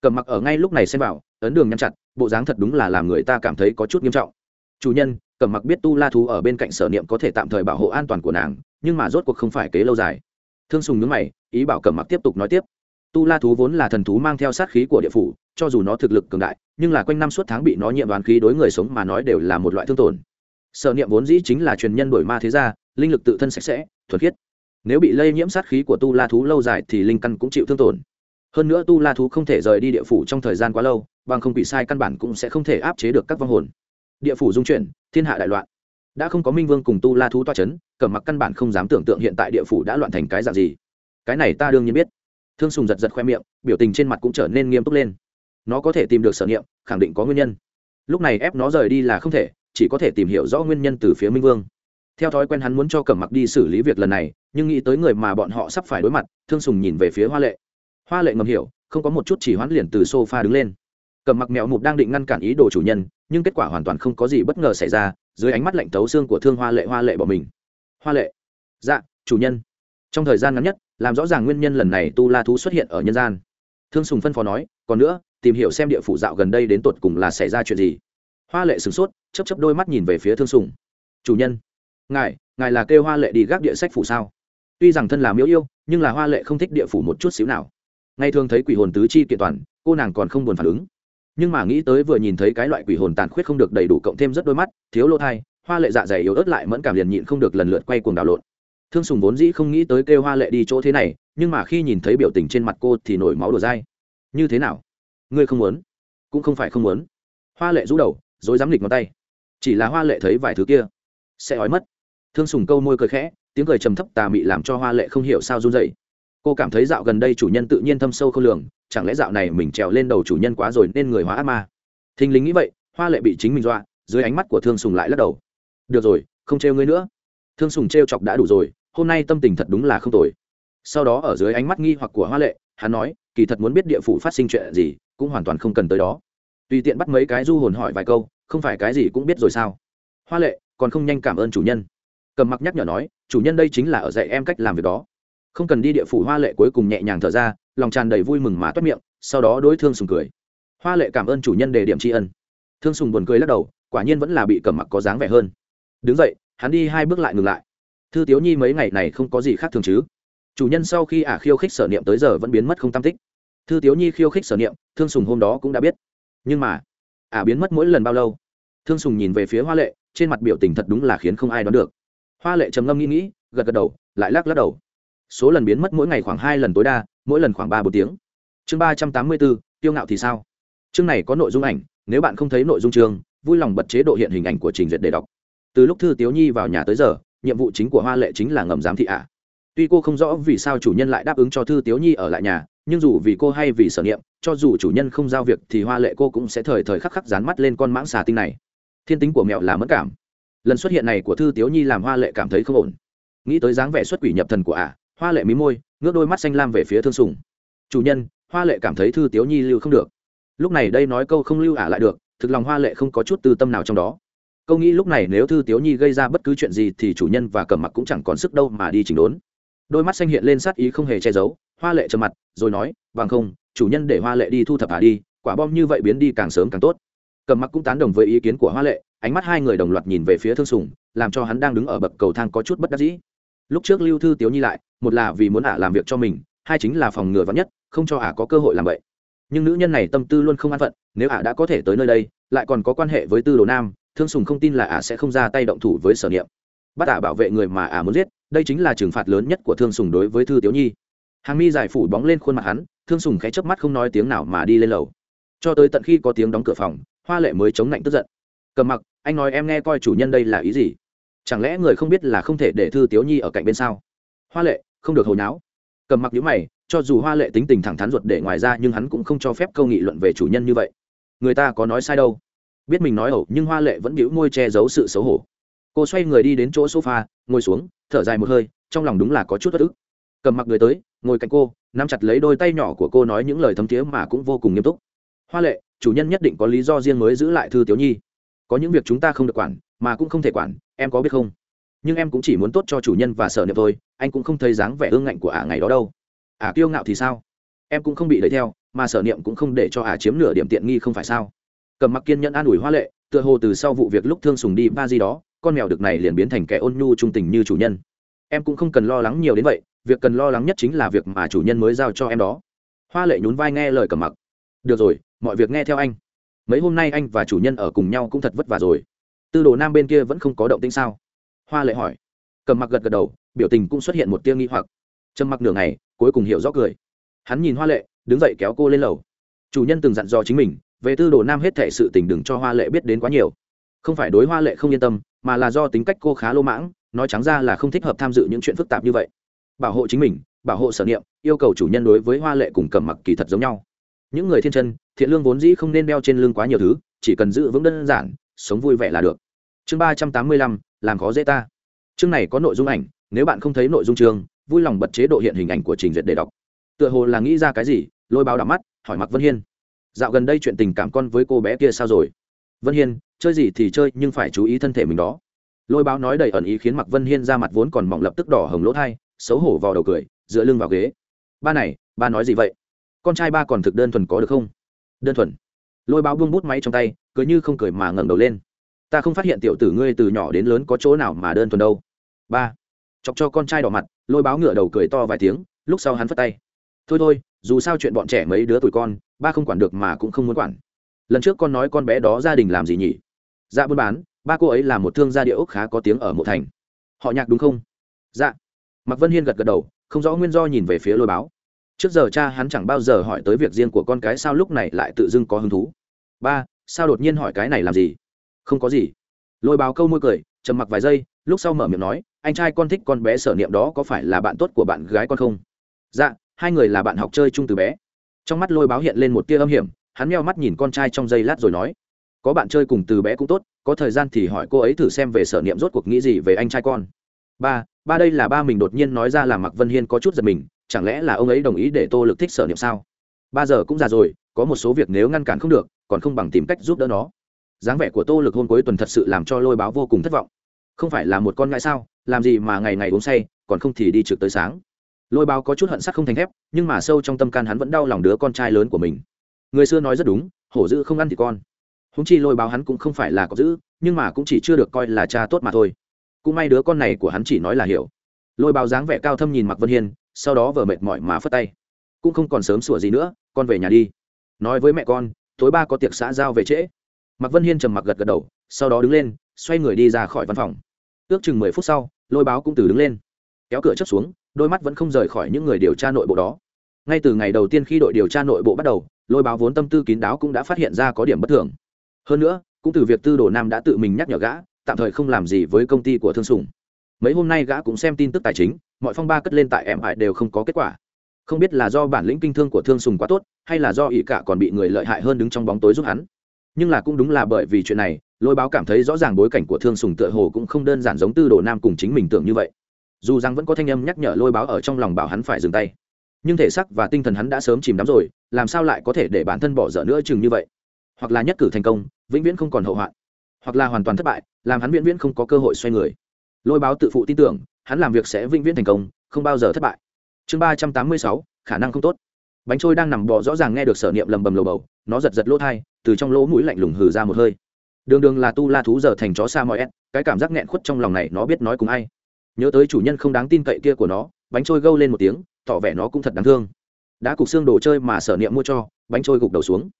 Cầm mặc ở ngay lúc này xem vào, ấn đường nhăn chặt, bộ dáng thật đúng là làm người ta cảm thấy có chút nghiêm trọng. Chủ nhân Cẩm mặc biết tu la thú ở bên cạnh sở niệm có thể tạm thời bảo hộ an toàn của nàng, nhưng mà rốt cuộc không phải kế lâu dài. Thương sùng nhớ mày, ý bảo cẩm mặc tiếp tục nói tiếp. Tu la thú vốn là thần thú mang theo sát khí của địa phủ, cho dù nó thực lực cường đại, nhưng là quanh năm suốt tháng bị nó nhiệm đoán khí đối người sống mà nói đều là một loại thương tổn. Sở niệm vốn dĩ chính là truyền nhân đổi ma thế gia, linh lực tự thân sạch sẽ, thuần khiết. Nếu bị lây nhiễm sát khí của tu la thú lâu dài thì linh căn cũng chịu thương tổn. Hơn nữa tu la thú không thể rời đi địa phủ trong thời gian quá lâu, bằng không bị sai căn bản cũng sẽ không thể áp chế được các vong hồn địa phủ dung chuyển, thiên hạ đại loạn. Đã không có minh vương cùng tu la thú toa c h ấ n cẩm mặc căn bản không dám tưởng tượng hiện tại địa phủ đã loạn thành cái dạng gì. Cái này ta đương nhiên biết. Thương sùng giật giật khoe miệng, biểu tình trên mặt cũng trở nên nghiêm túc lên. Nó có thể tìm được sở niệm, khẳng định có nguyên nhân. Lúc này ép nó rời đi là không thể, chỉ có thể tìm hiểu rõ nguyên nhân từ phía minh vương. Theo thói quen hắn muốn cho cẩm mặc đi xử lý việc lần này, nhưng nghĩ tới người mà bọn họ sắp phải đối mặt, thương sùng nhìn về phía hoa lệ. Hoa lệ ngầm hiểu, không có một chút chỉ hoãn liền từ s o f a đứng lên cầm mặc mẹo mục đang định ngăn cản ý đồ chủ nhân, nhưng kết quả hoàn toàn không có gì bất ngờ xảy ra, dưới ánh mắt lạnh tấu xương của thương hoa lệ hoa lệ bỏ mình. Hoa lệ. Dạ chủ nhân. Trong thời gian ngắn nhất, làm rõ ràng nguyên nhân lần này tu la thú xuất hiện ở nhân gian. Thương sùng phân phó nói, còn nữa, tìm hiểu xem địa phủ dạo gần đây đến tột cùng là xảy ra chuyện gì. Hoa lệ sửng sốt chấp chấp đôi mắt nhìn về phía thương sùng. Chủ nhân. Ngài ngài là kêu hoa lệ đi gác địa sách phủ sao? Tuy rằng thân là miếu yêu, nhưng là hoa lệ không thích địa phủ một chút xíu nào. Ngay thường thấy quỷ hồn tứ chi kiện toàn, cô nàng còn không buồn phản ứng nhưng mà nghĩ tới vừa nhìn thấy cái loại quỷ hồn tàn khuyết không được đầy đủ cộng thêm rất đôi mắt, thiếu lỗ thai, hoa lệ dạ dày yếu ớt lại mẫn cảm liền nhịn không được lần lượt quay cuồng đảo lộn. Thương sùng vốn dĩ không nghĩ tới kêu hoa lệ đi chỗ thế này, nhưng mà khi nhìn thấy biểu tình trên mặt cô thì nổi máu đổ dai. Như thế nào? Ngươi không muốn? Cũng không phải không muốn. Hoa lệ rũ đầu, dối dám lịch ngón tay. Chỉ là hoa lệ thấy vài thứ kia, sẽ ói mất. Thương sùng câu môi cười khẽ, tiếng cười trầm thấp tà mị làm cho hoa lệ không hiểu sao run dậy cô cảm thấy dạo gần đây chủ nhân tự nhiên thâm sâu không lường chẳng lẽ dạo này mình trèo lên đầu chủ nhân quá rồi nên người hóa ác ma? Thình lính nghĩ vậy, hoa lệ bị chính mình dọa, dưới ánh mắt của thương sùng lại lắc đầu. Được rồi, không trêu ngươi nữa. Thương sùng trêu chọc đã đủ rồi, hôm nay tâm tình thật đúng là không tồi. Sau đó ở dưới ánh mắt nghi hoặc của hoa lệ, hắn nói, kỳ thật muốn biết địa phủ phát sinh chuyện gì, cũng hoàn toàn không cần tới đó. Tùy tiện bắt mấy cái du hồn hỏi vài câu, không phải cái gì cũng biết rồi sao? Hoa lệ, còn không nhanh cảm ơn chủ nhân. Cầm mặc nhắc nhở nói, chủ nhân đây chính là ở dạy em cách làm việc đó. Không cần đi địa phủ hoa lệ cuối cùng nhẹ nhàng thở ra lòng tràn đầy vui mừng mà toát miệng, sau đó đối thương sùng cười. Hoa lệ cảm ơn chủ nhân đề điểm tri ân. Thương sùng buồn cười lắc đầu, quả nhiên vẫn là bị cầm mặc có dáng vẻ hơn. Đứng dậy, hắn đi hai bước lại ngừng lại. Thư tiếu nhi mấy ngày này không có gì khác thường chứ. Chủ nhân sau khi ả à khiêu khích sở niệm tới giờ vẫn biến mất không tam tích. Thư tiếu nhi khiêu khích sở niệm, thương sùng hôm đó cũng đã biết. Nhưng mà, ả à biến mất mỗi lần bao lâu? Thương sùng nhìn về phía hoa lệ, trên mặt biểu tình thật đúng là khiến không ai đoán được. Hoa lệ trầm ngâm nghĩ nghĩ, gật gật đầu, lại lắc lắc đầu. Số lần biến mất mỗi ngày khoảng hai lần tối đa mỗi lần khoảng ba bốn tiếng. Chương ba trăm tám mươi bốn tiêu ngạo thì sao? Chương này có nội dung ảnh, nếu bạn không thấy nội dung chương, vui lòng bật chế độ hiện hình ảnh của trình duyệt để đọc. Từ lúc thư tiếu nhi vào nhà tới giờ, nhiệm vụ chính của hoa lệ chính là ngầm giám thị ạ. Tuy cô không rõ vì sao chủ nhân lại đáp ứng cho thư tiếu nhi ở lại nhà, nhưng dù vì cô hay vì sở niệm, cho dù chủ nhân không giao việc thì hoa lệ cô cũng sẽ thời thời khắc khắc dán mắt lên con mãng xà tinh này. Thiên tính của mẹo là mất cảm. Lần xuất hiện này của thư tiếu nhi làm hoa lệ cảm thấy không ổn. Nghĩ tới dáng vẻ xuất quỷ nhập thần của ả hoa lệ mí môi, ngước đôi mắt xanh lam về phía thương sùng. Chủ nhân, hoa lệ cảm thấy thư tiếu nhi lưu không được. Lúc này đây nói câu không lưu ả lại được, thực lòng hoa lệ không có chút tư tâm nào trong đó. Câu nghĩ lúc này nếu thư tiếu nhi gây ra bất cứ chuyện gì thì chủ nhân và cẩm mặc cũng chẳng còn sức đâu mà đi chỉnh đốn. Đôi mắt xanh hiện lên sát ý không hề che giấu, hoa lệ trầm mặt, rồi nói bằng không, chủ nhân để hoa lệ đi thu thập ả đi, quả bom như vậy biến đi càng sớm càng tốt. Cẩm mặc cũng tán đồng với ý kiến của hoa lệ, ánh mắt hai người đồng loạt nhìn về phía thương sùng, làm cho hắn đang đứng ở bậc cầu thang có chút bất đắc dĩ lúc trước lưu thư tiếu nhi lại, một là vì muốn ả làm việc cho mình, hai chính là phòng ngừa vắn nhất, không cho ả có cơ hội làm vậy. Nhưng nữ nhân này tâm tư luôn không an phận, nếu ả đã có thể tới nơi đây, lại còn có quan hệ với tư đồ nam, thương sùng không tin là ả sẽ không ra tay động thủ với sở niệm. Bắt ả bảo vệ người mà ả muốn giết, đây chính là trừng phạt lớn nhất của thương sùng đối với thư tiếu nhi. Hàng mi giải phủ bóng lên khuôn mặt hắn, thương sùng khẽ chớp mắt không nói tiếng nào mà đi lên lầu. Cho tới tận khi có tiếng đóng cửa phòng, hoa lệ mới chống lạnh tức giận. Cầm mặc, anh nói em nghe coi chủ nhân đây là ý gì? Chẳng lẽ người không biết là không thể để thư tiếu nhi ở cạnh bên sao? Hoa lệ, không được hồi náo. Cầm mặc nhữ mày, cho dù hoa lệ tính tình thẳng thắn ruột để ngoài ra nhưng hắn cũng không cho phép câu nghị luận về chủ nhân như vậy. Người ta có nói sai đâu. Biết mình nói ẩu nhưng hoa lệ vẫn bĩu môi che giấu sự xấu hổ. Cô xoay người đi đến chỗ sofa, ngồi xuống, thở dài một hơi, trong lòng đúng là có chút bất ức. Cầm mặc người tới, ngồi cạnh cô, nắm chặt lấy đôi tay nhỏ của cô nói những lời thấm thiế mà cũng vô cùng nghiêm túc. Hoa lệ, chủ nhân nhất định có lý do riêng mới giữ lại thư tiếu nhi. Có những việc chúng ta không được quản, mà cũng không thể quản em có biết không? Nhưng em cũng chỉ muốn tốt cho chủ nhân và sở niệm thôi, anh cũng không thấy dáng vẻ ương ngạnh của ả ngày đó đâu. Ả kiêu ngạo thì sao? Em cũng không bị đẩy theo, mà sở niệm cũng không để cho ả chiếm nửa điểm tiện nghi không phải sao? Cầm mặc kiên nhẫn an ủi hoa lệ, tựa hồ từ sau vụ việc lúc thương sùng đi ba di đó, con mèo được này liền biến thành kẻ ôn nhu trung tình như chủ nhân. Em cũng không cần lo lắng nhiều đến vậy, việc cần lo lắng nhất chính là việc mà chủ nhân mới giao cho em đó. Hoa lệ nhún vai nghe lời cầm mặc. Được rồi, mọi việc nghe theo anh. Mấy hôm nay anh và chủ nhân ở cùng nhau cũng thật vất vả rồi tư đồ nam bên kia vẫn không có động tĩnh sao? Hoa lệ hỏi. Cầm mặc gật gật đầu, biểu tình cũng xuất hiện một tia nghi hoặc. Trầm mặc nửa ngày, cuối cùng hiểu rõ cười. Hắn nhìn hoa lệ, đứng dậy kéo cô lên lầu. Chủ nhân từng dặn dò chính mình, về tư đồ nam hết thệ sự tình đừng cho hoa lệ biết đến quá nhiều. Không phải đối hoa lệ không yên tâm, mà là do tính cách cô khá lô mãng, nói trắng ra là không thích hợp tham dự những chuyện phức tạp như vậy. Bảo hộ chính mình, bảo hộ sở niệm, yêu cầu chủ nhân đối với hoa lệ cùng cầm mặc kỳ thật giống nhau. Những người thiên chân, thiện lương vốn dĩ không nên đeo trên lưng quá nhiều thứ, chỉ cần giữ vững đơn giản, sống vui vẻ là được chương ba trăm tám mươi lăm, làm khó dễ ta. Chương này có nội dung ảnh, nếu bạn không thấy nội dung chương, vui lòng bật chế độ hiện hình ảnh của trình duyệt để đọc. Tựa hồ là nghĩ ra cái gì, lôi báo đ mắt, hỏi mặc vân hiên. Dạo gần đây chuyện tình cảm con với cô bé kia sao rồi? Vân hiên, chơi gì thì chơi, nhưng phải chú ý thân thể mình đó. Lôi báo nói đầy ẩn ý khiến mặc vân hiên ra mặt vốn còn mỏng lập tức đỏ hồng lỗ thai, xấu hổ vào đầu cười, dựa lưng vào ghế. Ba này, ba nói gì vậy? Con trai ba còn thực đơn thuần có được không? Đơn thuần. Lôi báo buông bút máy trong tay, cười như không cười mà ngẩng đầu lên ta không phát hiện tiểu tử ngươi từ nhỏ đến lớn có chỗ nào mà đơn thuần đâu. Ba, chọc cho con trai đỏ mặt, lôi báo ngửa đầu cười to vài tiếng, lúc sau hắn phất tay. Thôi thôi, dù sao chuyện bọn trẻ mấy đứa tuổi con, ba không quản được mà cũng không muốn quản. Lần trước con nói con bé đó gia đình làm gì nhỉ? Dạ buôn bán, ba cô ấy là một thương gia địa ốc khá có tiếng ở mộ thành. Họ nhạc đúng không? Dạ. Mạc vân hiên gật gật đầu, không rõ nguyên do nhìn về phía lôi báo. Trước giờ cha hắn chẳng bao giờ hỏi tới việc riêng của con cái sao lúc này lại tự dưng có hứng thú. Ba, sao đột nhiên hỏi cái này làm gì? Không có gì. Lôi báo câu môi cười, trầm mặc vài giây, lúc sau mở miệng nói, anh trai con thích con bé sở niệm đó có phải là bạn tốt của bạn gái con không? Dạ hai người là bạn học chơi chung từ bé. Trong mắt lôi báo hiện lên một tia âm hiểm, hắn meo mắt nhìn con trai trong giây lát rồi nói, có bạn chơi cùng từ bé cũng tốt, có thời gian thì hỏi cô ấy thử xem về sở niệm rốt cuộc nghĩ gì về anh trai con. Ba ba đây là ba mình đột nhiên nói ra là mặc vân hiên có chút giật mình, chẳng lẽ là ông ấy đồng ý để tô lực thích sở niệm sao? Ba giờ cũng già rồi, có một số việc nếu ngăn cản không được, còn không bằng tìm cách giúp đỡ nó dáng vẻ của tô lực hôn cuối tuần thật sự làm cho lôi báo vô cùng thất vọng. Không phải là một con ngại sao, làm gì mà ngày ngày uống say, còn không thì đi trực tới sáng. Lôi báo có chút hận sắc không thành thép, nhưng mà sâu trong tâm can hắn vẫn đau lòng đứa con trai lớn của mình. Người xưa nói rất đúng, hổ dữ không ăn thì con. Húng chi lôi báo hắn cũng không phải là có dữ, nhưng mà cũng chỉ chưa được coi là cha tốt mà thôi. Cũng may đứa con này của hắn chỉ nói là hiểu. Lôi báo dáng vẻ cao thâm nhìn mặc vân hiên, sau đó vờ mệt mỏi mà phất tay. Cũng không còn sớm sủa gì nữa, con về nhà đi. Nói với mẹ con, tối ba có tiệc xã giao về trễ. Mạc vân hiên trầm mặc gật gật đầu, sau đó đứng lên, xoay người đi ra khỏi văn phòng. Ước chừng mười phút sau, lôi báo cũng từ đứng lên. Kéo cửa chấp xuống, đôi mắt vẫn không rời khỏi những người điều tra nội bộ đó. Ngay từ ngày đầu tiên khi đội điều tra nội bộ bắt đầu, lôi báo vốn tâm tư kín đáo cũng đã phát hiện ra có điểm bất thường. Hơn nữa, cũng từ việc tư đồ nam đã tự mình nhắc nhở gã, tạm thời không làm gì với công ty của thương sùng. Mấy hôm nay gã cũng xem tin tức tài chính, mọi phong ba cất lên tại em hại đều không có kết quả. Không biết là do bản lĩnh kinh thương của thương sùng quá tốt, hay là do ỷ cả còn bị người lợi hại hơn đứng trong bóng tối giúp hắn nhưng là cũng đúng là bởi vì chuyện này, lôi báo cảm thấy rõ ràng bối cảnh của thương sùng tựa hồ cũng không đơn giản giống tư đồ nam cùng chính mình tưởng như vậy. Dù rằng vẫn có thanh âm nhắc nhở lôi báo ở trong lòng bảo hắn phải dừng tay. Nhưng thể xác và tinh thần hắn đã sớm chìm đắm rồi, làm sao lại có thể để bản thân bỏ dở nữa chừng như vậy? Hoặc là nhất cử thành công, vĩnh viễn không còn hậu hoạn. Hoặc là hoàn toàn thất bại, làm hắn vĩnh viễn không có cơ hội xoay người. Lôi báo tự phụ tin tưởng, hắn làm việc sẽ vĩnh viễn thành công, không bao giờ thất bại. Chương ba trăm tám mươi sáu, khả năng không tốt. Bánh trôi đang nằm bò rõ ràng nghe được sở niệm lầm bầm lầu bầu nó giật giật lỗ thai, từ trong lỗ mũi lạnh lùng hừ ra một hơi. Đường đường là tu la thú giờ thành chó sa mọi ép cái cảm giác nghẹn khuất trong lòng này nó biết nói cùng ai. Nhớ tới chủ nhân không đáng tin cậy kia của nó, bánh trôi gâu lên một tiếng, tỏ vẻ nó cũng thật đáng thương. Đã cục xương đồ chơi mà sở niệm mua cho, bánh trôi gục đầu xuống.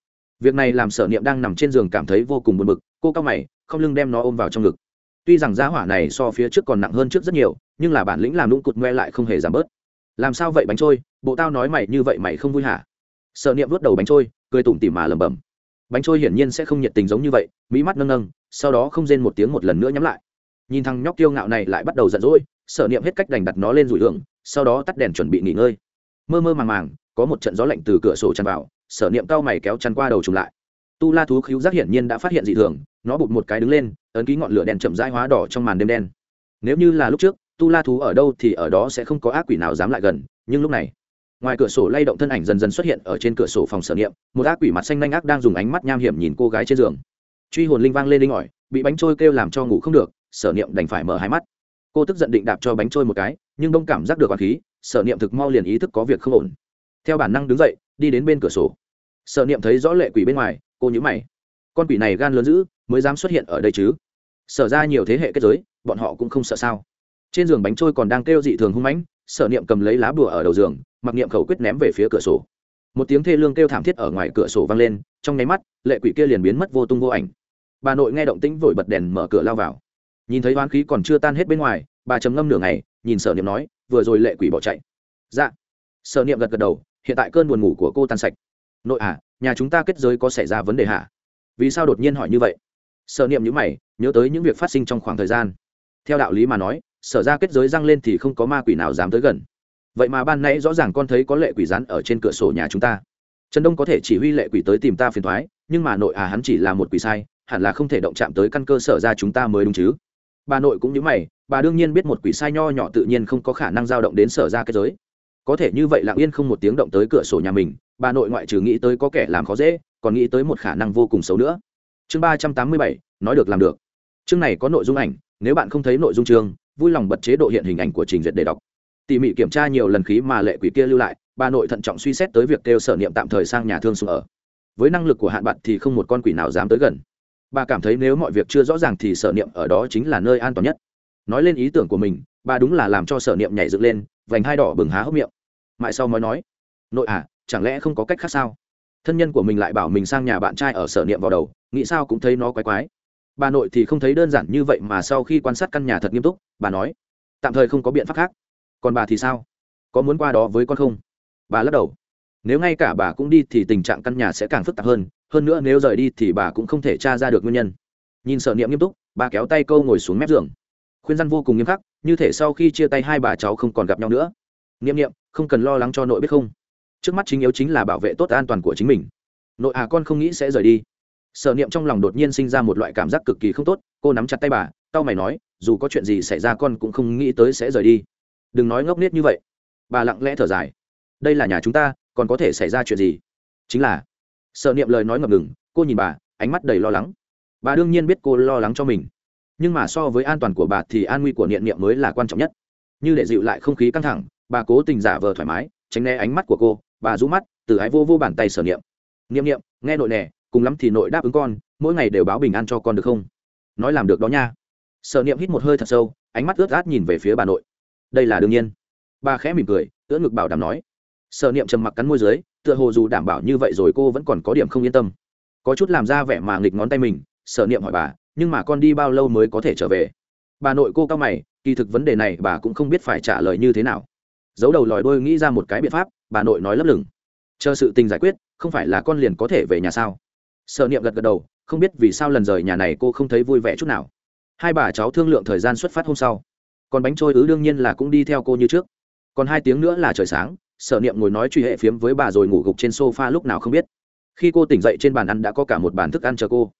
Việc này làm sở niệm đang nằm trên giường cảm thấy vô cùng buồn bực, cô cao mày, không lưng đem nó ôm vào trong ngực. Tuy rằng giá hỏa này so phía trước còn nặng hơn trước rất nhiều, nhưng là bản lĩnh làm lũng cụt ngoe lại không hề giảm bớt. Làm sao vậy bánh trôi? Bộ tao nói mày như vậy mày không vui hả? Sở niệm vớt đầu bánh trôi cười tủm tỉm mà lẩm bẩm. Bánh trôi hiển nhiên sẽ không nhiệt tình giống như vậy, mỹ mắt nâng nâng, sau đó không rên một tiếng một lần nữa nhắm lại. Nhìn thằng nhóc kiêu ngạo này lại bắt đầu giận dỗi sở niệm hết cách đành đặt nó lên rủi hưởng sau đó tắt đèn chuẩn bị nghỉ ngơi. Mơ mơ màng màng, có một trận gió lạnh từ cửa sổ tràn vào sở niệm cao mày kéo chăn qua đầu trùng lại. Tu la thú khíu giác hiển nhiên đã phát hiện dị thường, nó bụt một cái đứng lên, ấn ký ngọn lửa đèn chậm rãi hóa đỏ trong màn đêm đen. Nếu như là lúc trước, tu la thú ở đâu thì ở đó sẽ không có ác quỷ nào dám lại gần, nhưng lúc này ngoài cửa sổ lay động thân ảnh dần dần xuất hiện ở trên cửa sổ phòng sở niệm, một ác quỷ mặt xanh nanh ác đang dùng ánh mắt nham hiểm nhìn cô gái trên giường. Truy hồn linh vang lên linh ỏi, bị bánh trôi kêu làm cho ngủ không được, sở niệm đành phải mở hai mắt. Cô tức giận định đạp cho bánh trôi một cái, nhưng đông cảm giác được hoàng khí, sở niệm thực mau liền ý thức có việc không ổn. Theo bản năng đứng dậy, đi đến bên cửa sổ. Sở niệm thấy rõ lệ quỷ bên ngoài, cô nhữ mày. Con quỷ này gan lớn dữ, mới dám xuất hiện ở đây chứ? Sở ra nhiều thế hệ kết giới, bọn họ cũng không sợ sao. Trên giường bánh trôi còn đang kêu dị thường hung mãnh, sở niệm cầm lấy lá bùa ở đầu giường mặc niệm khẩu quyết ném về phía cửa sổ. Một tiếng thê lương kêu thảm thiết ở ngoài cửa sổ vang lên, trong nháy mắt, lệ quỷ kia liền biến mất vô tung vô ảnh. Bà nội nghe động tĩnh vội bật đèn mở cửa lao vào. Nhìn thấy hoán khí còn chưa tan hết bên ngoài, bà trầm ngâm nửa ngày, nhìn sở niệm nói, vừa rồi lệ quỷ bỏ chạy. Dạ. Sở niệm gật gật đầu, hiện tại cơn buồn ngủ của cô tan sạch. Nội à nhà chúng ta kết giới có xảy ra vấn đề hả? Vì sao đột nhiên hỏi như vậy? Sở niệm nhữ mày, nhớ tới những việc phát sinh trong khoảng thời gian. Theo đạo lý mà nói, sở ra kết giới răng lên thì không có ma quỷ nào dám tới gần vậy mà ban nãy rõ ràng con thấy có lệ quỷ rắn ở trên cửa sổ nhà chúng ta. Trần đông có thể chỉ huy lệ quỷ tới tìm ta phiền thoái, nhưng mà nội à hắn chỉ là một quỷ sai, hẳn là không thể động chạm tới căn cơ sở ra chúng ta mới đúng chứ. Bà nội cũng như mày, bà đương nhiên biết một quỷ sai nho nhỏ tự nhiên không có khả năng dao động đến sở ra cái giới. Có thể như vậy lặng yên không một tiếng động tới cửa sổ nhà mình, bà nội ngoại trừ nghĩ tới có kẻ làm khó dễ, còn nghĩ tới một khả năng vô cùng xấu nữa. Chương ba trăm tám mươi bảy, nói được làm được. Chương này có nội dung ảnh, nếu bạn không thấy nội dung chương, vui lòng bật chế độ hiện hình ảnh của trình duyệt để đọc tỉ mỉ kiểm tra nhiều lần khí mà lệ quỷ kia lưu lại, bà nội thận trọng suy xét tới việc kêu sở niệm tạm thời sang nhà thương xuống ở. Với năng lực của hạn bạn thì không một con quỷ nào dám tới gần. Bà cảm thấy nếu mọi việc chưa rõ ràng thì sở niệm ở đó chính là nơi an toàn nhất. Nói lên ý tưởng của mình, bà đúng là làm cho sở niệm nhảy dựng lên, vành hai đỏ bừng há hốc miệng. Mãi sau mới nói, nội à chẳng lẽ không có cách khác sao? Thân nhân của mình lại bảo mình sang nhà bạn trai ở sở niệm vào đầu, nghĩ sao cũng thấy nó quái quái. Bà nội thì không thấy đơn giản như vậy mà sau khi quan sát căn nhà thật nghiêm túc, bà nói, tạm thời không có biện pháp khác còn bà thì sao? Có muốn qua đó với con không? Bà lắc đầu. Nếu ngay cả bà cũng đi thì tình trạng căn nhà sẽ càng phức tạp hơn. Hơn nữa nếu rời đi thì bà cũng không thể tra ra được nguyên nhân. Nhìn sở niệm nghiêm túc, bà kéo tay câu ngồi xuống mép giường. Khuyên răn vô cùng nghiêm khắc, như thể sau khi chia tay hai bà cháu không còn gặp nhau nữa. Niệm niệm, không cần lo lắng cho nội biết không? Trước mắt chính yếu chính là bảo vệ tốt an toàn của chính mình. Nội à con không nghĩ sẽ rời đi. Sở niệm trong lòng đột nhiên sinh ra một loại cảm giác cực kỳ không tốt. Cô nắm chặt tay bà tao mày nói, dù có chuyện gì xảy ra con cũng không nghĩ tới sẽ rời đi đừng nói ngốc nghếch như vậy. Bà lặng lẽ thở dài. Đây là nhà chúng ta, còn có thể xảy ra chuyện gì? Chính là, sợ niệm lời nói ngập ngừng, cô nhìn bà, ánh mắt đầy lo lắng. Bà đương nhiên biết cô lo lắng cho mình. Nhưng mà so với an toàn của bà thì an nguy của niệm niệm mới là quan trọng nhất. Như để dịu lại không khí căng thẳng, bà cố tình giả vờ thoải mái, tránh né ánh mắt của cô, bà rũ mắt, từ ái vô vô bàn tay sở niệm. Niệm niệm, nghe nội nè, cùng lắm thì nội đáp ứng con, mỗi ngày đều báo bình an cho con được không? Nói làm được đó nha. Sở niệm hít một hơi thật sâu, ánh mắt ướt át nhìn về phía bà nội đây là đương nhiên. Bà khẽ mỉm cười tưỡng ngực bảo đảm nói. Sở niệm trầm mặc cắn môi dưới, tựa hồ dù đảm bảo như vậy rồi cô vẫn còn có điểm không yên tâm. Có chút làm ra vẻ mà nghịch ngón tay mình, sở niệm hỏi bà, nhưng mà con đi bao lâu mới có thể trở về? Bà nội cô cao mày, kỳ thực vấn đề này bà cũng không biết phải trả lời như thế nào. Giấu đầu lòi đôi nghĩ ra một cái biện pháp, bà nội nói lấp lửng. Chờ sự tình giải quyết, không phải là con liền có thể về nhà sao? Sở niệm gật gật đầu, không biết vì sao lần rời nhà này cô không thấy vui vẻ chút nào. Hai bà cháu thương lượng thời gian xuất phát hôm sau còn bánh trôi ứ đương nhiên là cũng đi theo cô như trước. Còn hai tiếng nữa là trời sáng, sở niệm ngồi nói truy hệ phiếm với bà rồi ngủ gục trên sofa lúc nào không biết. Khi cô tỉnh dậy trên bàn ăn đã có cả một bàn thức ăn chờ cô.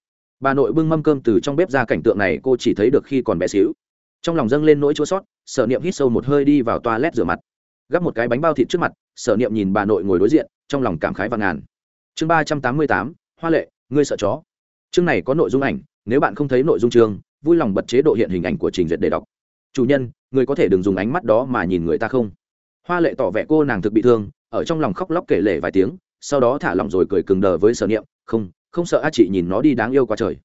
Bà nội bưng mâm cơm từ trong bếp ra cảnh tượng này cô chỉ thấy được khi còn bé xíu. Trong lòng dâng lên nỗi chua sót sở niệm hít sâu một hơi đi vào toilet rửa mặt. Gắp một cái bánh bao thịt trước mặt, sở niệm nhìn bà nội ngồi đối diện, trong lòng cảm khái và ngàn. Chương ba trăm tám mươi tám, hoa lệ, ngươi sợ chó. Chương này có nội dung ảnh, nếu bạn không thấy nội dung chương, vui lòng bật chế độ hiện hình ảnh của trình duyệt để đọc chủ nhân, người có thể đừng dùng ánh mắt đó mà nhìn người ta không? Hoa lệ tỏ vẻ cô nàng thực bị thương, ở trong lòng khóc lóc kể lể vài tiếng, sau đó thả lỏng rồi cười cừng đờ với sở niệm, không không sợ a chị nhìn nó đi đáng yêu quá trời.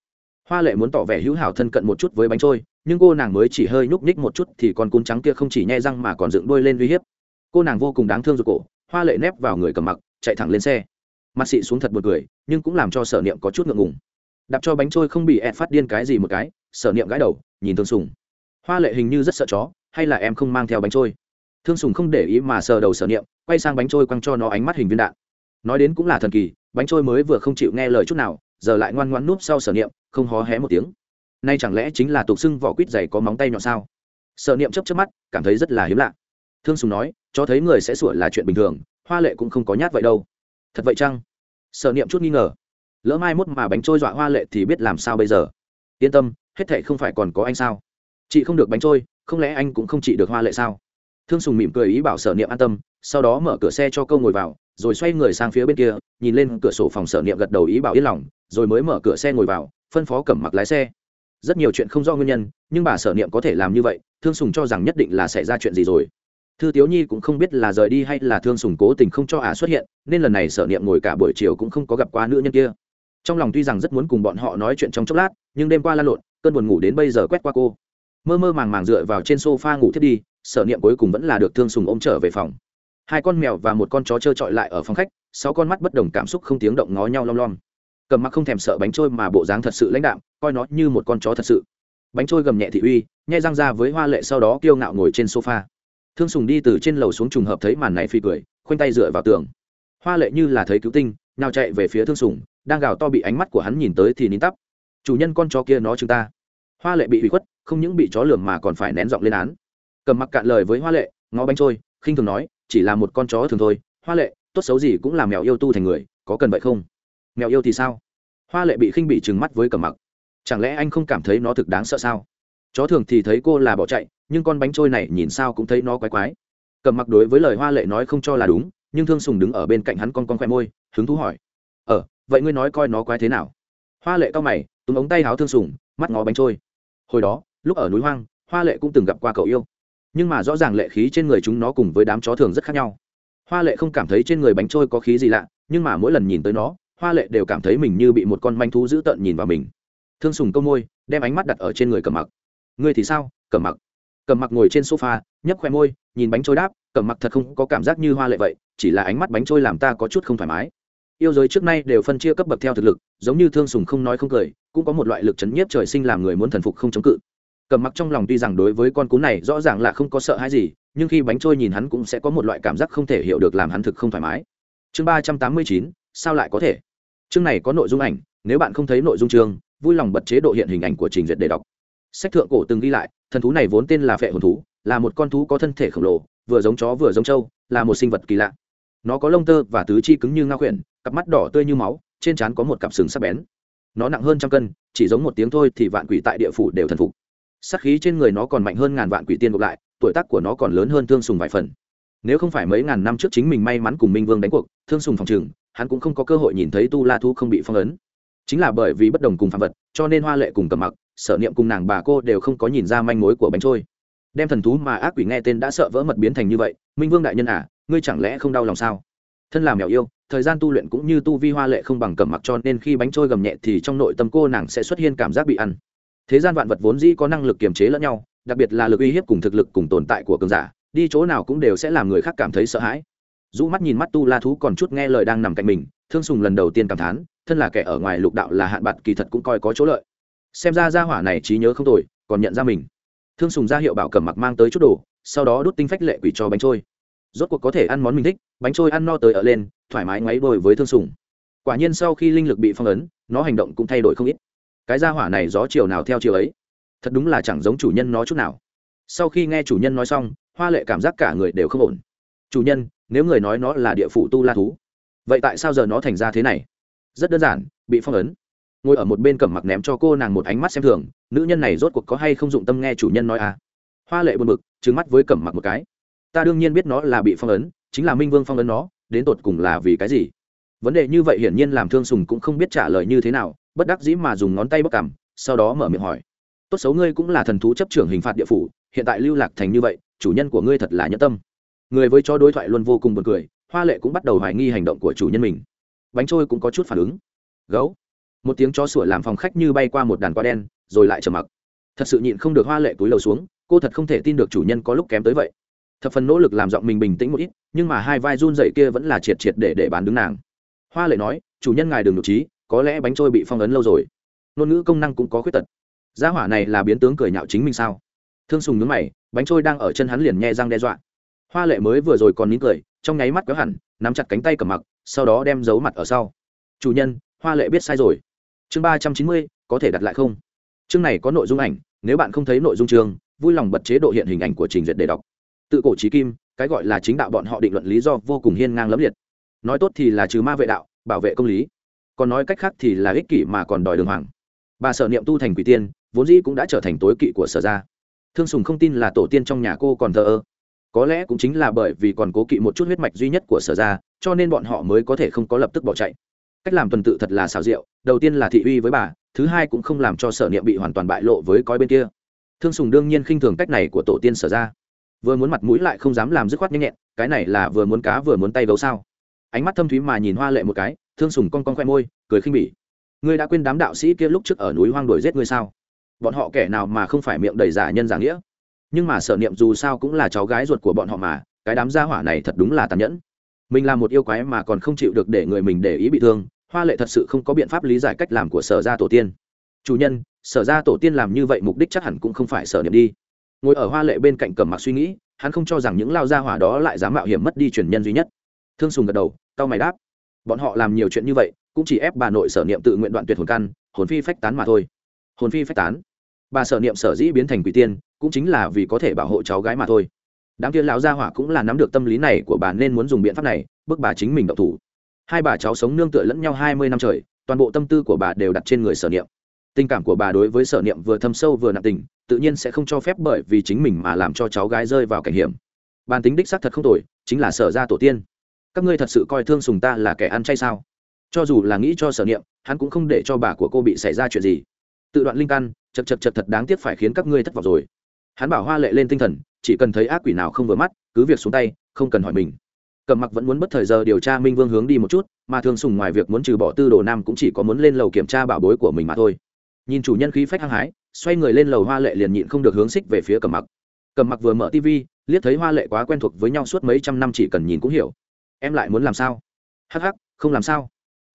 Hoa lệ muốn tỏ vẻ hữu hảo thân cận một chút với bánh trôi, nhưng cô nàng mới chỉ hơi nhúc nhích một chút thì con cún trắng kia không chỉ nhai răng mà còn dựng đuôi lên uy hiếp. Cô nàng vô cùng đáng thương rồi cổ, hoa lệ nép vào người cầm mặc, chạy thẳng lên xe. Mặt xị xuống thật một cười, nhưng cũng làm cho sở niệm có chút ngượng ngùng. Đạp cho bánh trôi không bị ẹt phát điên cái gì một cái, sở niệm gãi đầu, nhìn thương sùng hoa lệ hình như rất sợ chó, hay là em không mang theo bánh trôi? Thương sùng không để ý mà sờ đầu sở niệm, quay sang bánh trôi quăng cho nó ánh mắt hình viên đạn. Nói đến cũng là thần kỳ, bánh trôi mới vừa không chịu nghe lời chút nào, giờ lại ngoan ngoan núp sau sở niệm, không hó hé một tiếng. Nay chẳng lẽ chính là tục xưng vỏ quýt dày có móng tay nhọn sao? Sở niệm chấp chấp mắt, cảm thấy rất là hiếm lạ. Thương sùng nói cho thấy người sẽ sủa là chuyện bình thường, hoa lệ cũng không có nhát vậy đâu. Thật vậy chăng? Sở niệm chút nghi ngờ. Lỡ mai mốt mà bánh trôi dọa hoa lệ thì biết làm sao bây giờ? Yên tâm, hết thệ không phải còn có anh sao? Chị không được bánh trôi, không lẽ anh cũng không chị được hoa lệ sao? Thương sùng mỉm cười ý bảo sở niệm an tâm, sau đó mở cửa xe cho câu ngồi vào, rồi xoay người sang phía bên kia, nhìn lên cửa sổ phòng sở niệm gật đầu ý bảo yên lòng, rồi mới mở cửa xe ngồi vào, phân phó cẩm mặc lái xe. Rất nhiều chuyện không do nguyên nhân, nhưng bà sở niệm có thể làm như vậy, thương sùng cho rằng nhất định là xảy ra chuyện gì rồi. Thư tiếu nhi cũng không biết là rời đi hay là thương sùng cố tình không cho ả xuất hiện, nên lần này sở niệm ngồi cả buổi chiều cũng không có gặp qua nữ nhân kia. Trong lòng tuy rằng rất muốn cùng bọn họ nói chuyện trong chốc lát, nhưng đêm qua lan lộn, cơn buồn ngủ đến bây giờ quét qua cô mơ mơ màng màng dựa vào trên sofa ngủ thiết đi, sở niệm cuối cùng vẫn là được thương sùng ôm trở về phòng. Hai con mèo và một con chó trơ trọi lại ở phòng khách, sáu con mắt bất đồng cảm xúc không tiếng động ngó nhau lom lom. Cầm mặc không thèm sợ bánh trôi mà bộ dáng thật sự lãnh đạm, coi nó như một con chó thật sự. Bánh trôi gầm nhẹ thị uy, nhai răng ra với hoa lệ sau đó kiêu ngạo ngồi trên sofa. Thương sùng đi từ trên lầu xuống trùng hợp thấy màn này phi cười, khoanh tay dựa vào tường. Hoa lệ như là thấy cứu tinh nào chạy về phía thương sùng, đang gào to bị ánh mắt của hắn nhìn tới thì nín tắp. Chủ nhân con chó kia nó chúng ta. Hoa lệ bị hủy khuất không những bị chó lườm mà còn phải nén giọng lên án. Cầm mặc cạn lời với hoa lệ, ngó bánh trôi, khinh thường nói, chỉ là một con chó thường thôi. Hoa lệ, tốt xấu gì cũng là mèo yêu tu thành người, có cần vậy không? Mèo yêu thì sao? Hoa lệ bị khinh bị trừng mắt với cầm mặc. Chẳng lẽ anh không cảm thấy nó thực đáng sợ sao? Chó thường thì thấy cô là bỏ chạy, nhưng con bánh trôi này nhìn sao cũng thấy nó quái quái. Cầm mặc đối với lời hoa lệ nói không cho là đúng, nhưng thương sùng đứng ở bên cạnh hắn con con khoe môi, hứng thú hỏi. Ờ vậy ngươi nói coi nó quái thế nào? Hoa lệ cao mày, túm ống tay háo thương sùng, mắt ngó bánh trôi. Hồi đó lúc ở núi hoang, hoa lệ cũng từng gặp qua cậu yêu. Nhưng mà rõ ràng lệ khí trên người chúng nó cùng với đám chó thường rất khác nhau. Hoa lệ không cảm thấy trên người bánh trôi có khí gì lạ, nhưng mà mỗi lần nhìn tới nó, hoa lệ đều cảm thấy mình như bị một con manh thú dữ tợn nhìn vào mình. Thương sùng câu môi, đem ánh mắt đặt ở trên người cầm mặc. Ngươi thì sao cầm mặc? Cầm mặc ngồi trên sofa, nhấp khoe môi, nhìn bánh trôi đáp cầm mặc thật không có cảm giác như hoa lệ vậy, chỉ là ánh mắt bánh trôi làm ta có chút không thoải mái. Yêu giới trước nay đều phân chia cấp bậc theo thực lực, giống như thương sùng không nói không cười, cũng có một loại lực chấn nhiếp trời sinh làm người muốn thần phục không chống cự cầm mặc trong lòng tuy rằng đối với con cú này rõ ràng là không có sợ hãi gì, nhưng khi bánh trôi nhìn hắn cũng sẽ có một loại cảm giác không thể hiểu được làm hắn thực không thoải mái. Chương ba trăm tám mươi chín, sao lại có thể? Chương này có nội dung ảnh, nếu bạn không thấy nội dung chương, vui lòng bật chế độ hiện hình ảnh của trình duyệt để đọc. Sách thượng cổ từng ghi lại, thần thú này vốn tên là phệ hồn thú, là một con thú có thân thể khổng lồ, vừa giống chó vừa giống trâu, là một sinh vật kỳ lạ. Nó có lông tơ và tứ chi cứng như ngao khuyển, cặp mắt đỏ tươi như máu, trên trán có một cặp sừng sắc bén. Nó nặng hơn trăm cân, chỉ giống một tiếng thôi thì vạn quỷ tại địa phủ đều thần phục sắc khí trên người nó còn mạnh hơn ngàn vạn quỷ tiên ngược lại, tuổi tác của nó còn lớn hơn thương sùng vài phần. Nếu không phải mấy ngàn năm trước chính mình may mắn cùng minh vương đánh cuộc, thương sùng phòng trừng, hắn cũng không có cơ hội nhìn thấy tu la thu không bị phong ấn. Chính là bởi vì bất đồng cùng phạm vật, cho nên hoa lệ cùng cầm mặc, sở niệm cùng nàng bà cô đều không có nhìn ra manh mối của bánh trôi. Đem thần thú mà ác quỷ nghe tên đã sợ vỡ mật biến thành như vậy, minh vương đại nhân à ngươi chẳng lẽ không đau lòng sao? Thân làm mèo yêu, thời gian tu luyện cũng như tu vi hoa lệ không bằng cầm mặc cho nên khi bánh trôi gầm nhẹ thì trong nội tâm cô nàng sẽ xuất hiện cảm giác bị ăn thế gian vạn vật vốn dĩ có năng lực kiềm chế lẫn nhau, đặc biệt là lực uy hiếp cùng thực lực cùng tồn tại của cường giả, đi chỗ nào cũng đều sẽ làm người khác cảm thấy sợ hãi. Rũ mắt nhìn mắt tu la thú còn chút nghe lời đang nằm cạnh mình, thương sùng lần đầu tiên cảm thán, thân là kẻ ở ngoài lục đạo là hạn bạc kỳ thật cũng coi có chỗ lợi. Xem ra gia hỏa này trí nhớ không tồi, còn nhận ra mình. Thương sùng ra hiệu bảo cầm mặc mang tới chút đồ, sau đó đốt tinh phách lệ quỷ cho bánh trôi. Rốt cuộc có thể ăn món mình thích, bánh trôi ăn no tới ở lên, thoải mái ngoáy bồi với thương sùng. Quả nhiên sau khi linh lực bị phong ấn, nó hành động cũng thay đổi không ít cái gia hỏa này gió chiều nào theo chiều ấy. Thật đúng là chẳng giống chủ nhân nó chút nào. Sau khi nghe chủ nhân nói xong, hoa lệ cảm giác cả người đều không ổn. Chủ nhân, nếu người nói nó là địa phủ tu la thú, vậy tại sao giờ nó thành ra thế này? Rất đơn giản, bị phong ấn. Ngồi ở một bên cẩm mặc ném cho cô nàng một ánh mắt xem thường, nữ nhân này rốt cuộc có hay không dụng tâm nghe chủ nhân nói à? Hoa lệ buồn bực trứng mắt với cẩm mặc một cái. Ta đương nhiên biết nó là bị phong ấn, chính là minh vương phong ấn nó, đến tột cùng là vì cái gì? Vấn đề như vậy hiển nhiên làm thương sùng cũng không biết trả lời như thế nào, bất đắc dĩ mà dùng ngón tay bóc cằm, sau đó mở miệng hỏi. Tốt xấu ngươi cũng là thần thú chấp trưởng hình phạt địa phủ, hiện tại lưu lạc thành như vậy, chủ nhân của ngươi thật là nhẫn tâm. Người với cho đối thoại luôn vô cùng buồn cười, hoa lệ cũng bắt đầu hoài nghi hành động của chủ nhân mình. Bánh trôi cũng có chút phản ứng. Gấu. Một tiếng chó sủa làm phòng khách như bay qua một đàn quá đen, rồi lại trầm mặc. Thật sự nhịn không được hoa lệ túi lầu xuống, cô thật không thể tin được chủ nhân có lúc kém tới vậy. Thật phần nỗ lực làm giọng mình bình tĩnh một ít, nhưng mà hai vai run dậy kia vẫn là triệt triệt để để bán đứng nàng hoa lệ nói, chủ nhân ngài đừng nhục trí, có lẽ bánh trôi bị phong ấn lâu rồi. Ngôn ngữ công năng cũng có khuyết tật. Gia hỏa này là biến tướng cười nhạo chính mình sao? Thương sùng nhướng mày, bánh trôi đang ở chân hắn liền nhẹ răng đe dọa. Hoa lệ mới vừa rồi còn nín cười, trong nháy mắt kéo hẳn, nắm chặt cánh tay cầm mặc, sau đó đem giấu mặt ở sau. Chủ nhân, hoa lệ biết sai rồi. Chương ba trăm chín mươi, có thể đặt lại không? Chương này có nội dung ảnh, nếu bạn không thấy nội dung chương, vui lòng bật chế độ hiện hình ảnh của trình duyệt để đọc. Tự cổ trí kim, cái gọi là chính đạo bọn họ định luận lý do vô cùng hiên ngang lẫm liệt nói tốt thì là trừ ma vệ đạo, bảo vệ công lý. Còn nói cách khác thì là ích kỷ mà còn đòi đường hoàng. Bà sở niệm tu thành quỷ tiên, vốn dĩ cũng đã trở thành tối kỵ của sở gia. Thương sùng không tin là tổ tiên trong nhà cô còn thờ ơ. Có lẽ cũng chính là bởi vì còn cố kỵ một chút huyết mạch duy nhất của sở gia, cho nên bọn họ mới có thể không có lập tức bỏ chạy. Cách làm tuần tự thật là xào rượu đầu tiên là thị uy với bà, thứ hai cũng không làm cho sở niệm bị hoàn toàn bại lộ với coi bên kia. Thương sùng đương nhiên khinh thường cách này của tổ tiên sở ra vừa muốn mặt mũi lại không dám làm dứt khoát nhanh nhẹn, cái này là vừa muốn cá vừa muốn tay gấu sao? Ánh mắt thâm thúy mà nhìn hoa lệ một cái, thương sùng con con khoe môi, cười khinh bỉ. Ngươi đã quên đám đạo sĩ kia lúc trước ở núi hoang đuổi giết ngươi sao? Bọn họ kẻ nào mà không phải miệng đầy giả nhân giả nghĩa? Nhưng mà sở niệm dù sao cũng là cháu gái ruột của bọn họ mà, cái đám gia hỏa này thật đúng là tàn nhẫn. Mình là một yêu quái mà còn không chịu được để người mình để ý bị thương, hoa lệ thật sự không có biện pháp lý giải cách làm của sở gia tổ tiên. Chủ nhân, sở gia tổ tiên làm như vậy mục đích chắc hẳn cũng không phải sở niệm đi. Ngồi ở hoa lệ bên cạnh cầm mặc suy nghĩ, hắn không cho rằng những lao gia hỏa đó lại dám mạo hiểm mất đi truyền nhân duy nhất thương sùng gật đầu tao mày đáp. Bọn họ làm nhiều chuyện như vậy, cũng chỉ ép bà nội sở niệm tự nguyện đoạn tuyệt hồn căn, hồn phi phách tán mà thôi. Hồn phi phách tán? Bà sở niệm sở dĩ biến thành quỷ tiên, cũng chính là vì có thể bảo hộ cháu gái mà thôi. Đám kia lão gia hỏa cũng là nắm được tâm lý này của bà nên muốn dùng biện pháp này, bức bà chính mình đậu thủ. Hai bà cháu sống nương tựa lẫn nhau hai mươi năm trời, toàn bộ tâm tư của bà đều đặt trên người sở niệm. Tình cảm của bà đối với sở niệm vừa thâm sâu vừa nặng tình, tự nhiên sẽ không cho phép bởi vì chính mình mà làm cho cháu gái rơi vào cảnh hiểm. Bàn tính đích xác thật không tồi, chính là sở gia tổ tiên các ngươi thật sự coi thương sùng ta là kẻ ăn chay sao? Cho dù là nghĩ cho sở niệm, hắn cũng không để cho bà của cô bị xảy ra chuyện gì. Tự đoạn linh căn, chật chật chật thật đáng tiếc phải khiến các ngươi thất vọng rồi. Hắn bảo hoa lệ lên tinh thần, chỉ cần thấy ác quỷ nào không vừa mắt, cứ việc xuống tay, không cần hỏi mình. Cầm mặc vẫn muốn bất thời giờ điều tra minh vương hướng đi một chút, mà thường sùng ngoài việc muốn trừ bỏ tư đồ nam cũng chỉ có muốn lên lầu kiểm tra bảo bối của mình mà thôi. Nhìn chủ nhân khí phách hăng hái, xoay người lên lầu hoa lệ liền nhịn không được hướng xích về phía cầm mặc. Cầm mặc vừa mở tv liếc thấy hoa lệ quá quen thuộc với nhau suốt mấy trăm năm chỉ cần nhìn cũng hiểu em lại muốn làm sao? Hắc hắc, không làm sao.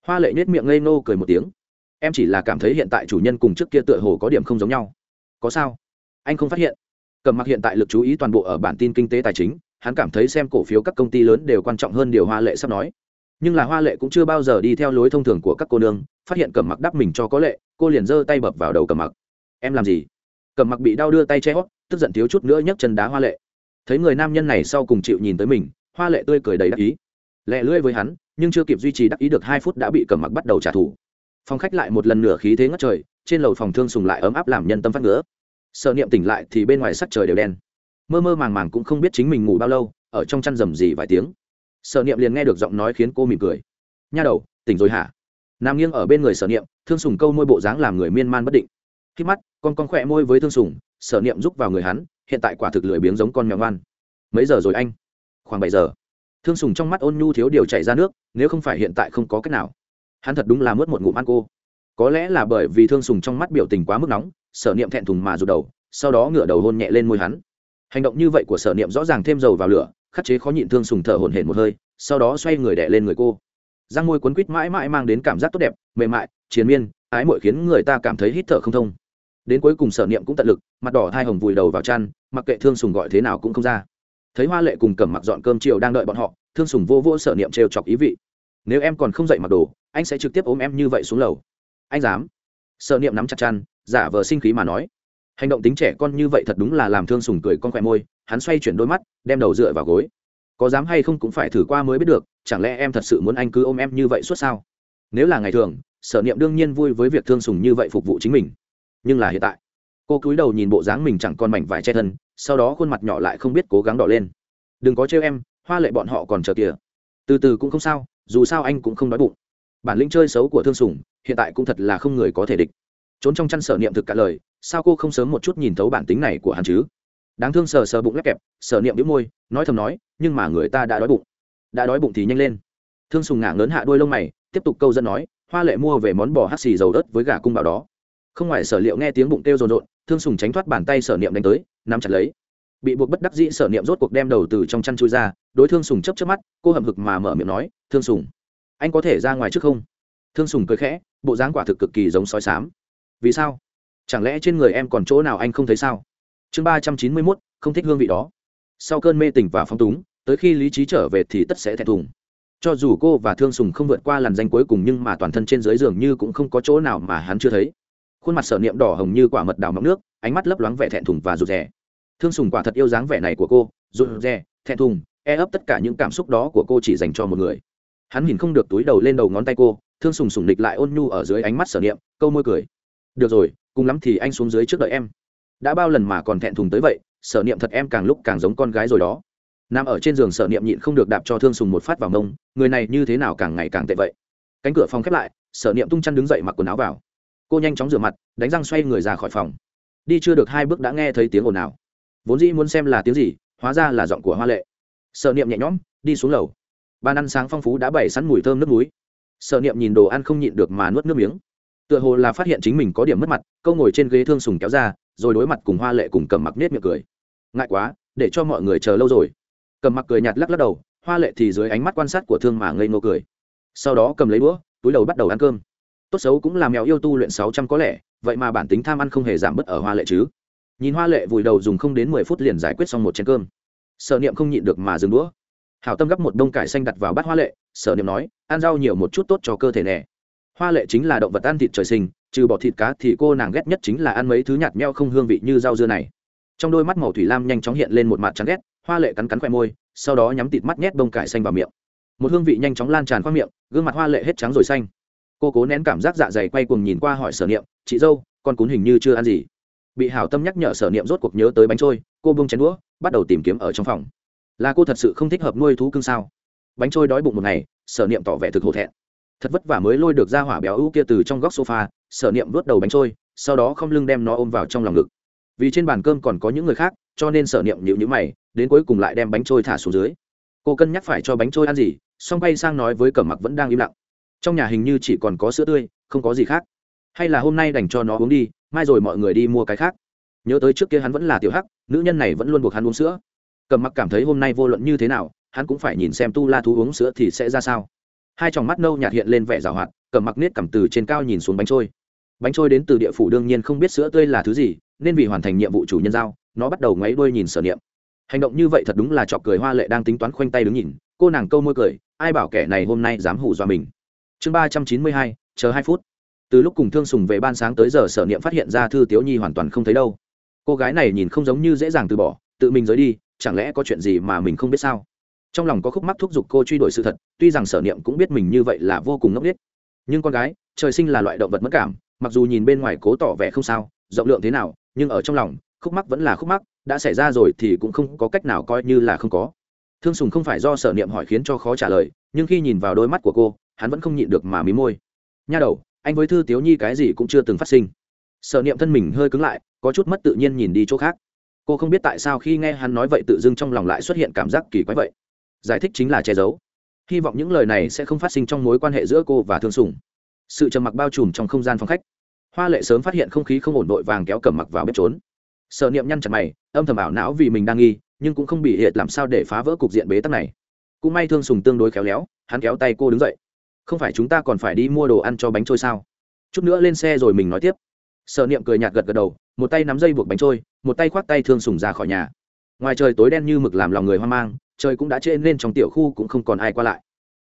Hoa lệ nhếch miệng ngây nô cười một tiếng. Em chỉ là cảm thấy hiện tại chủ nhân cùng trước kia tựa hồ có điểm không giống nhau. Có sao? Anh không phát hiện. Cầm mặc hiện tại lực chú ý toàn bộ ở bản tin kinh tế tài chính, hắn cảm thấy xem cổ phiếu các công ty lớn đều quan trọng hơn điều hoa lệ sắp nói. Nhưng là hoa lệ cũng chưa bao giờ đi theo lối thông thường của các cô nương, phát hiện cầm mặc đắp mình cho có lệ, cô liền giơ tay bập vào đầu cầm mặc. Em làm gì? Cầm mặc bị đau đưa tay che hót, tức giận thiếu chút nữa nhấc chân đá hoa lệ. Thấy người nam nhân này sau cùng chịu nhìn tới mình, hoa lệ tươi cười đầy đắc ý lẹ lưỡi với hắn, nhưng chưa kịp duy trì đắc ý được hai phút đã bị cầm mặc bắt đầu trả thù. Phòng khách lại một lần nửa khí thế ngất trời, trên lầu phòng thương sùng lại ấm áp làm nhân tâm phát ngứa. Sợ niệm tỉnh lại thì bên ngoài sắc trời đều đen. Mơ mơ màng màng cũng không biết chính mình ngủ bao lâu, ở trong chăn rầm gì vài tiếng. Sợ niệm liền nghe được giọng nói khiến cô mỉm cười. Nha đầu, tỉnh rồi hả? Nằm nghiêng ở bên người sở niệm, thương sùng câu môi bộ dáng làm người miên man bất định. Khi mắt, con con khỏe môi với thương sùng sở niệm rúc vào người hắn, hiện tại quả thực lười biếng giống con mèo ngoan. Mấy giờ rồi anh? Khoảng bảy giờ thương sùng trong mắt ôn nhu thiếu điều chảy ra nước, nếu không phải hiện tại không có cách nào. Hắn thật đúng là mất một ngụm ăn cô. Có lẽ là bởi vì thương sùng trong mắt biểu tình quá mức nóng, sở niệm thẹn thùng mà rụt đầu, sau đó ngửa đầu hôn nhẹ lên môi hắn. Hành động như vậy của sở niệm rõ ràng thêm dầu vào lửa, khắc chế khó nhịn thương sùng thở hổn hển một hơi, sau đó xoay người đẻ lên người cô. Răng môi quấn quít mãi mãi mang đến cảm giác tốt đẹp, mềm mại chiến miên, ái mội khiến người ta cảm thấy hít thở không thông. Đến cuối cùng sở niệm cũng tận lực, mặt đỏ thai hồng vùi đầu vào chăn, mặc kệ thương sùng gọi thế nào cũng không ra thấy hoa lệ cùng cầm mặc dọn cơm chiều đang đợi bọn họ, thương sùng vô vô sở niệm trêu chọc ý vị. Nếu em còn không dậy mặc đồ, anh sẽ trực tiếp ôm em như vậy xuống lầu. Anh dám? Sở niệm nắm chặt chăn, giả vờ sinh khí mà nói. Hành động tính trẻ con như vậy thật đúng là làm thương sùng cười con khỏe môi, hắn xoay chuyển đôi mắt, đem đầu dựa vào gối. Có dám hay không cũng phải thử qua mới biết được, chẳng lẽ em thật sự muốn anh cứ ôm em như vậy suốt sao? Nếu là ngày thường, sở niệm đương nhiên vui với việc thương sùng như vậy phục vụ chính mình. Nhưng là hiện tại, cô cúi đầu nhìn bộ dáng mình chẳng còn mảnh vải che thân sau đó khuôn mặt nhỏ lại không biết cố gắng đỏ lên. Đừng có trêu em, hoa lệ bọn họ còn chờ kìa. Từ từ cũng không sao, dù sao anh cũng không đói bụng. Bản lĩnh chơi xấu của thương sùng, hiện tại cũng thật là không người có thể địch. Trốn trong chăn sở niệm thực cả lời, sao cô không sớm một chút nhìn thấu bản tính này của hắn chứ? Đáng thương sờ sờ bụng lép kẹp, sở niệm đĩu môi, nói thầm nói, nhưng mà người ta đã đói bụng. Đã đói bụng thì nhanh lên. Thương sùng ngả ngớn hạ đôi lông mày, tiếp tục câu dân nói, hoa lệ mua về món bò hắc xì dầu đất với gà cung bảo đó không ngoài sở liệu nghe tiếng bụng kêu rồn rộn, thương sùng tránh thoát bàn tay sở niệm đánh tới, nắm chặt lấy. Bị buộc bất đắc dĩ sở niệm rốt cuộc đem đầu từ trong chăn chui ra, đối thương sùng chấp chấp mắt, cô hậm hực mà mở miệng nói, thương sùng, anh có thể ra ngoài trước không? Thương sùng cười khẽ, bộ dáng quả thực cực kỳ giống sói sám vì sao? Chẳng lẽ trên người em còn chỗ nào anh không thấy sao? Chương ba trăm chín mươi mốt, không thích hương vị đó. Sau cơn mê tỉnh và phong túng, tới khi lý trí trở về thì tất sẽ thẹn thùng. Cho dù cô và thương sùng không vượt qua làn danh cuối cùng nhưng mà toàn thân trên dưới giường như cũng không có chỗ nào mà hắn chưa thấy khuôn mặt sở niệm đỏ hồng như quả mật đào mọng nước, ánh mắt lấp loáng vẻ thẹn thùng và rụt rè. Thương sùng quả thật yêu dáng vẻ này của cô, rụt rè, thẹn thùng e ấp tất cả những cảm xúc đó của cô chỉ dành cho một người. Hắn nhìn không được túi đầu lên đầu ngón tay cô, thương sùng sùng địch lại ôn nhu ở dưới ánh mắt sở niệm, câu môi cười. Được rồi, cùng lắm thì anh xuống dưới trước đợi em. Đã bao lần mà còn thẹn thùng tới vậy, sở niệm thật em càng lúc càng giống con gái rồi đó. Nằm ở trên giường sở niệm nhịn không được đạp cho thương sùng một phát vào mông, người này như thế nào càng ngày càng tệ vậy? Cánh cửa phòng khép lại, sở niệm tung chăn đứng dậy mặc quần áo vào cô nhanh chóng rửa mặt, đánh răng xoay người ra khỏi phòng. Đi chưa được hai bước đã nghe thấy tiếng ồn ào. Vốn dĩ muốn xem là tiếng gì, hóa ra là giọng của hoa lệ. Sợ niệm nhẹ nhõm, đi xuống lầu. Ban ăn sáng phong phú đã bày sẵn mùi thơm nước núi Sợ niệm nhìn đồ ăn không nhịn được mà nuốt nước miếng. Tựa hồ là phát hiện chính mình có điểm mất mặt, câu ngồi trên ghế thương sùng kéo ra, rồi đối mặt cùng hoa lệ cùng cầm mặc nết miệng cười. Ngại quá, để cho mọi người chờ lâu rồi. Cầm mặc cười nhạt lắc lắc đầu, hoa lệ thì dưới ánh mắt quan sát của thương mà ngây ngô cười. Sau đó cầm lấy đũa, túi đầu bắt đầu ăn cơm tốt xấu cũng là mèo yêu tu luyện sáu trăm có lẽ, vậy mà bản tính tham ăn không hề giảm bớt ở hoa lệ chứ. Nhìn hoa lệ vùi đầu dùng không đến mười phút liền giải quyết xong một chén cơm. Sở niệm không nhịn được mà dừng đũa. Hảo tâm gấp một đông cải xanh đặt vào bát hoa lệ, sở niệm nói, ăn rau nhiều một chút tốt cho cơ thể nè. Hoa lệ chính là động vật ăn thịt trời sinh, trừ bỏ thịt cá thì cô nàng ghét nhất chính là ăn mấy thứ nhạt meo không hương vị như rau dưa này. Trong đôi mắt màu thủy lam nhanh chóng hiện lên một mặt chán ghét, hoa lệ cắn cắn khoe môi, sau đó nhắm tịt mắt nhét bông cải xanh vào miệng. Một hương vị nhanh chóng lan tràn qua miệng, gương mặt hoa lệ hết trắng rồi xanh cô cố nén cảm giác dạ dày quay cuồng nhìn qua hỏi sở niệm, chị dâu, con cún hình như chưa ăn gì? Bị hảo tâm nhắc nhở sở niệm rốt cuộc nhớ tới bánh trôi, cô bông chén đũa, bắt đầu tìm kiếm ở trong phòng. Là cô thật sự không thích hợp nuôi thú cưng sao? Bánh trôi đói bụng một ngày, sở niệm tỏ vẻ thực hổ thẹn. Thật vất vả mới lôi được ra hỏa béo ưu kia từ trong góc sofa, sở niệm vớt đầu bánh trôi, sau đó không lưng đem nó ôm vào trong lòng ngực. Vì trên bàn cơm còn có những người khác, cho nên sở niệm nhịu nhữ mày, đến cuối cùng lại đem bánh trôi thả xuống dưới. Cô cân nhắc phải cho bánh trôi ăn gì xong bay sang nói với cẩm mặc vẫn đang im lặng trong nhà hình như chỉ còn có sữa tươi, không có gì khác. Hay là hôm nay đành cho nó uống đi, mai rồi mọi người đi mua cái khác. Nhớ tới trước kia hắn vẫn là tiểu hắc, nữ nhân này vẫn luôn buộc hắn uống sữa. Cẩm mặc cảm thấy hôm nay vô luận như thế nào, hắn cũng phải nhìn xem tu la thú uống sữa thì sẽ ra sao. Hai tròng mắt nâu nhạt hiện lên vẻ rào hoạt cẩm mặc nết cầm từ trên cao nhìn xuống bánh trôi. Bánh trôi đến từ địa phủ đương nhiên không biết sữa tươi là thứ gì, nên vì hoàn thành nhiệm vụ chủ nhân giao, nó bắt đầu ngáy đuôi nhìn sở niệm. Hành động như vậy thật đúng là trọc cười hoa lệ đang tính toán khoanh tay đứng nhìn, cô nàng câu môi cười, ai bảo kẻ này hôm nay dám hù dọa mình chương ba trăm chín mươi hai, chờ hai phút. Từ lúc cùng thương sùng về ban sáng tới giờ sở niệm phát hiện ra thư tiếu nhi hoàn toàn không thấy đâu. Cô gái này nhìn không giống như dễ dàng từ bỏ, tự mình rời đi, chẳng lẽ có chuyện gì mà mình không biết sao? Trong lòng có khúc mắc thúc giục cô truy đuổi sự thật, tuy rằng sở niệm cũng biết mình như vậy là vô cùng ngốc nghếch. Nhưng con gái, trời sinh là loại động vật mất cảm, mặc dù nhìn bên ngoài cố tỏ vẻ không sao, rộng lượng thế nào, nhưng ở trong lòng, khúc mắc vẫn là khúc mắc, đã xảy ra rồi thì cũng không có cách nào coi như là không có. Thương sùng không phải do sở niệm hỏi khiến cho khó trả lời, nhưng khi nhìn vào đôi mắt của cô hắn vẫn không nhịn được mà mí môi. Nha đầu, anh với thư tiếu nhi cái gì cũng chưa từng phát sinh. Sở niệm thân mình hơi cứng lại, có chút mất tự nhiên nhìn đi chỗ khác. Cô không biết tại sao khi nghe hắn nói vậy tự dưng trong lòng lại xuất hiện cảm giác kỳ quái vậy. Giải thích chính là che giấu. Hy vọng những lời này sẽ không phát sinh trong mối quan hệ giữa cô và thương sùng. Sự trầm mặc bao trùm trong không gian phòng khách. Hoa lệ sớm phát hiện không khí không ổn vội vàng kéo cẩm mặc vào bếp trốn. Sợ niệm nhăn chặt mày, âm thầm ảo não vì mình đang nghi, nhưng cũng không bị hiệt làm sao để phá vỡ cục diện bế tắc này. Cũng may thương sùng tương đối khéo léo, hắn kéo tay cô đứng dậy không phải chúng ta còn phải đi mua đồ ăn cho bánh trôi sao? Chút nữa lên xe rồi mình nói tiếp. Sợ niệm cười nhạt gật gật đầu, một tay nắm dây buộc bánh trôi, một tay khoác tay thương sùng ra khỏi nhà. Ngoài trời tối đen như mực làm lòng người hoang mang, trời cũng đã trễ nên trong tiểu khu cũng không còn ai qua lại.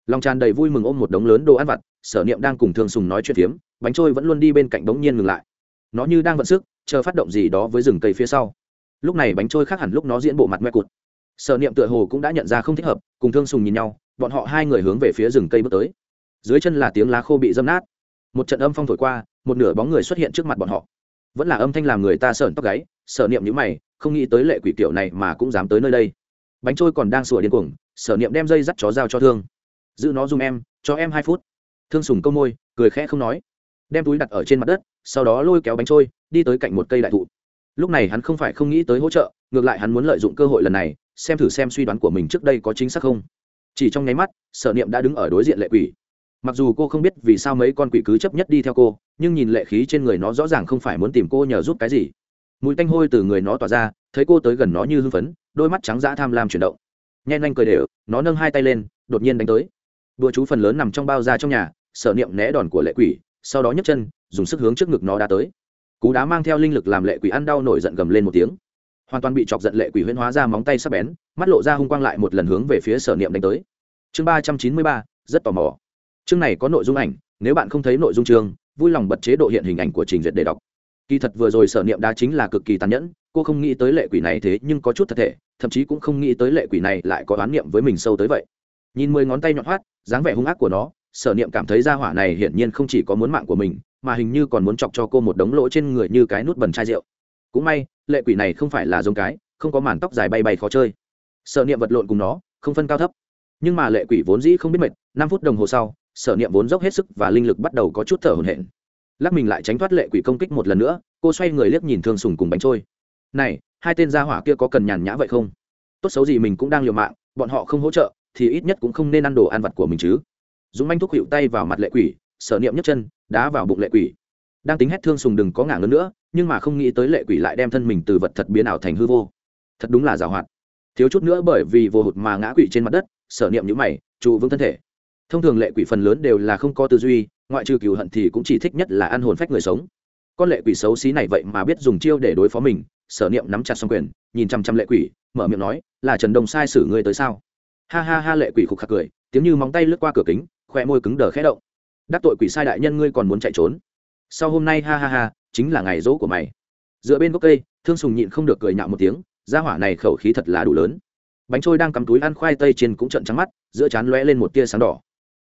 Lòng tràn đầy vui mừng ôm một đống lớn đồ ăn vặt, sở niệm đang cùng thương sùng nói chuyện phiếm, bánh trôi vẫn luôn đi bên cạnh bỗng nhiên ngừng lại. Nó như đang vận sức, chờ phát động gì đó với rừng cây phía sau. Lúc này bánh trôi khác hẳn lúc nó diễn bộ mặt ngoe cụt. Sở niệm tựa hồ cũng đã nhận ra không thích hợp, cùng thương sùng nhìn nhau, bọn họ hai người hướng về phía rừng cây bước tới dưới chân là tiếng lá khô bị dâm nát. Một trận âm phong thổi qua, một nửa bóng người xuất hiện trước mặt bọn họ. Vẫn là âm thanh làm người ta sởn tóc gáy sở niệm nhữ mày, không nghĩ tới lệ quỷ kiểu này mà cũng dám tới nơi đây. Bánh trôi còn đang sủa điên cuồng sở niệm đem dây dắt chó dao cho thương. Giữ nó dùng em, cho em hai phút. Thương sùng câu môi, cười khẽ không nói. Đem túi đặt ở trên mặt đất, sau đó lôi kéo bánh trôi, đi tới cạnh một cây đại thụ. Lúc này hắn không phải không nghĩ tới hỗ trợ, ngược lại hắn muốn lợi dụng cơ hội lần này, xem thử xem suy đoán của mình trước đây có chính xác không. Chỉ trong nháy mắt sở niệm đã đứng ở đối diện lệ quỷ mặc dù cô không biết vì sao mấy con quỷ cứ chấp nhất đi theo cô, nhưng nhìn lệ khí trên người nó rõ ràng không phải muốn tìm cô nhờ giúp cái gì. Mùi tanh hôi từ người nó tỏa ra, thấy cô tới gần nó như hưng phấn, đôi mắt trắng dã tham lam chuyển động. Nhen nhanh cười đều, nó nâng hai tay lên, đột nhiên đánh tới. Đùa chú phần lớn nằm trong bao da trong nhà, sở niệm né đòn của lệ quỷ, sau đó nhấc chân, dùng sức hướng trước ngực nó đã tới. Cú đá mang theo linh lực làm lệ quỷ ăn đau nổi giận gầm lên một tiếng. Hoàn toàn bị chọc giận lệ quỷ huyễn hóa ra móng tay sắp bén, mắt lộ ra hung quang lại một lần hướng về phía sở niệm đánh tới. Chương ba trăm chín mươi ba, rất tò mò chương này có nội dung ảnh, nếu bạn không thấy nội dung chương, vui lòng bật chế độ hiện hình ảnh của trình duyệt để đọc. Kỳ thật vừa rồi sở niệm đá chính là cực kỳ tàn nhẫn, cô không nghĩ tới lệ quỷ này thế nhưng có chút thật thể, thậm chí cũng không nghĩ tới lệ quỷ này lại có oán niệm với mình sâu tới vậy. Nhìn mười ngón tay nhọn hoắt, dáng vẻ hung ác của nó, sở niệm cảm thấy ra hỏa này hiển nhiên không chỉ có muốn mạng của mình, mà hình như còn muốn chọc cho cô một đống lỗ trên người như cái nút bẩn chai rượu. Cũng may, lệ quỷ này không phải là giống cái, không có màn tóc dài bay bay khó chơi. Sở niệm vật lộn cùng nó, không phân cao thấp. Nhưng mà lệ quỷ vốn dĩ không biết mệt, năm phút đồng hồ sau sở niệm vốn dốc hết sức và linh lực bắt đầu có chút thở hổn hển. Lắc mình lại tránh thoát lệ quỷ công kích một lần nữa, cô xoay người liếc nhìn thương sùng cùng bánh trôi. Này, hai tên gia hỏa kia có cần nhàn nhã vậy không? Tốt xấu gì mình cũng đang liều mạng, bọn họ không hỗ trợ, thì ít nhất cũng không nên ăn đồ ăn vặt của mình chứ. Dũng manh thúc hiệu tay vào mặt lệ quỷ, sở niệm nhấc chân, đá vào bụng lệ quỷ. Đang tính hét thương sùng đừng có ngả ngớn nữa, nhưng mà không nghĩ tới lệ quỷ lại đem thân mình từ vật thật biến ảo thành hư vô. Thật đúng là giảo hoạt. Thiếu chút nữa bởi vì vô hụt mà ngã quỷ trên mặt đất, sở niệm nhữ mày, trụ vững thân thể thông thường lệ quỷ phần lớn đều là không có tư duy, ngoại trừ cừu hận thì cũng chỉ thích nhất là ăn hồn phách người sống. Con lệ quỷ xấu xí này vậy mà biết dùng chiêu để đối phó mình, sở niệm nắm chặt xong quyền, nhìn chăm chăm lệ quỷ, mở miệng nói, là trần Đồng sai xử ngươi tới sao? Ha ha ha, lệ quỷ khục khạc cười, tiếng như móng tay lướt qua cửa kính khoe môi cứng đờ khẽ động. Đắc tội quỷ sai đại nhân ngươi còn muốn chạy trốn? Sau hôm nay, ha ha ha, chính là ngày dỗ của mày. Dựa bên gốc cây, thương sùng nhịn không được cười nhạo một tiếng, gia hỏa này khẩu khí thật là đủ lớn. Bánh trôi đang cắm túi ăn khoai tây trên cũng trận trắng mắt, giữa trán lóe lên một tia sáng đỏ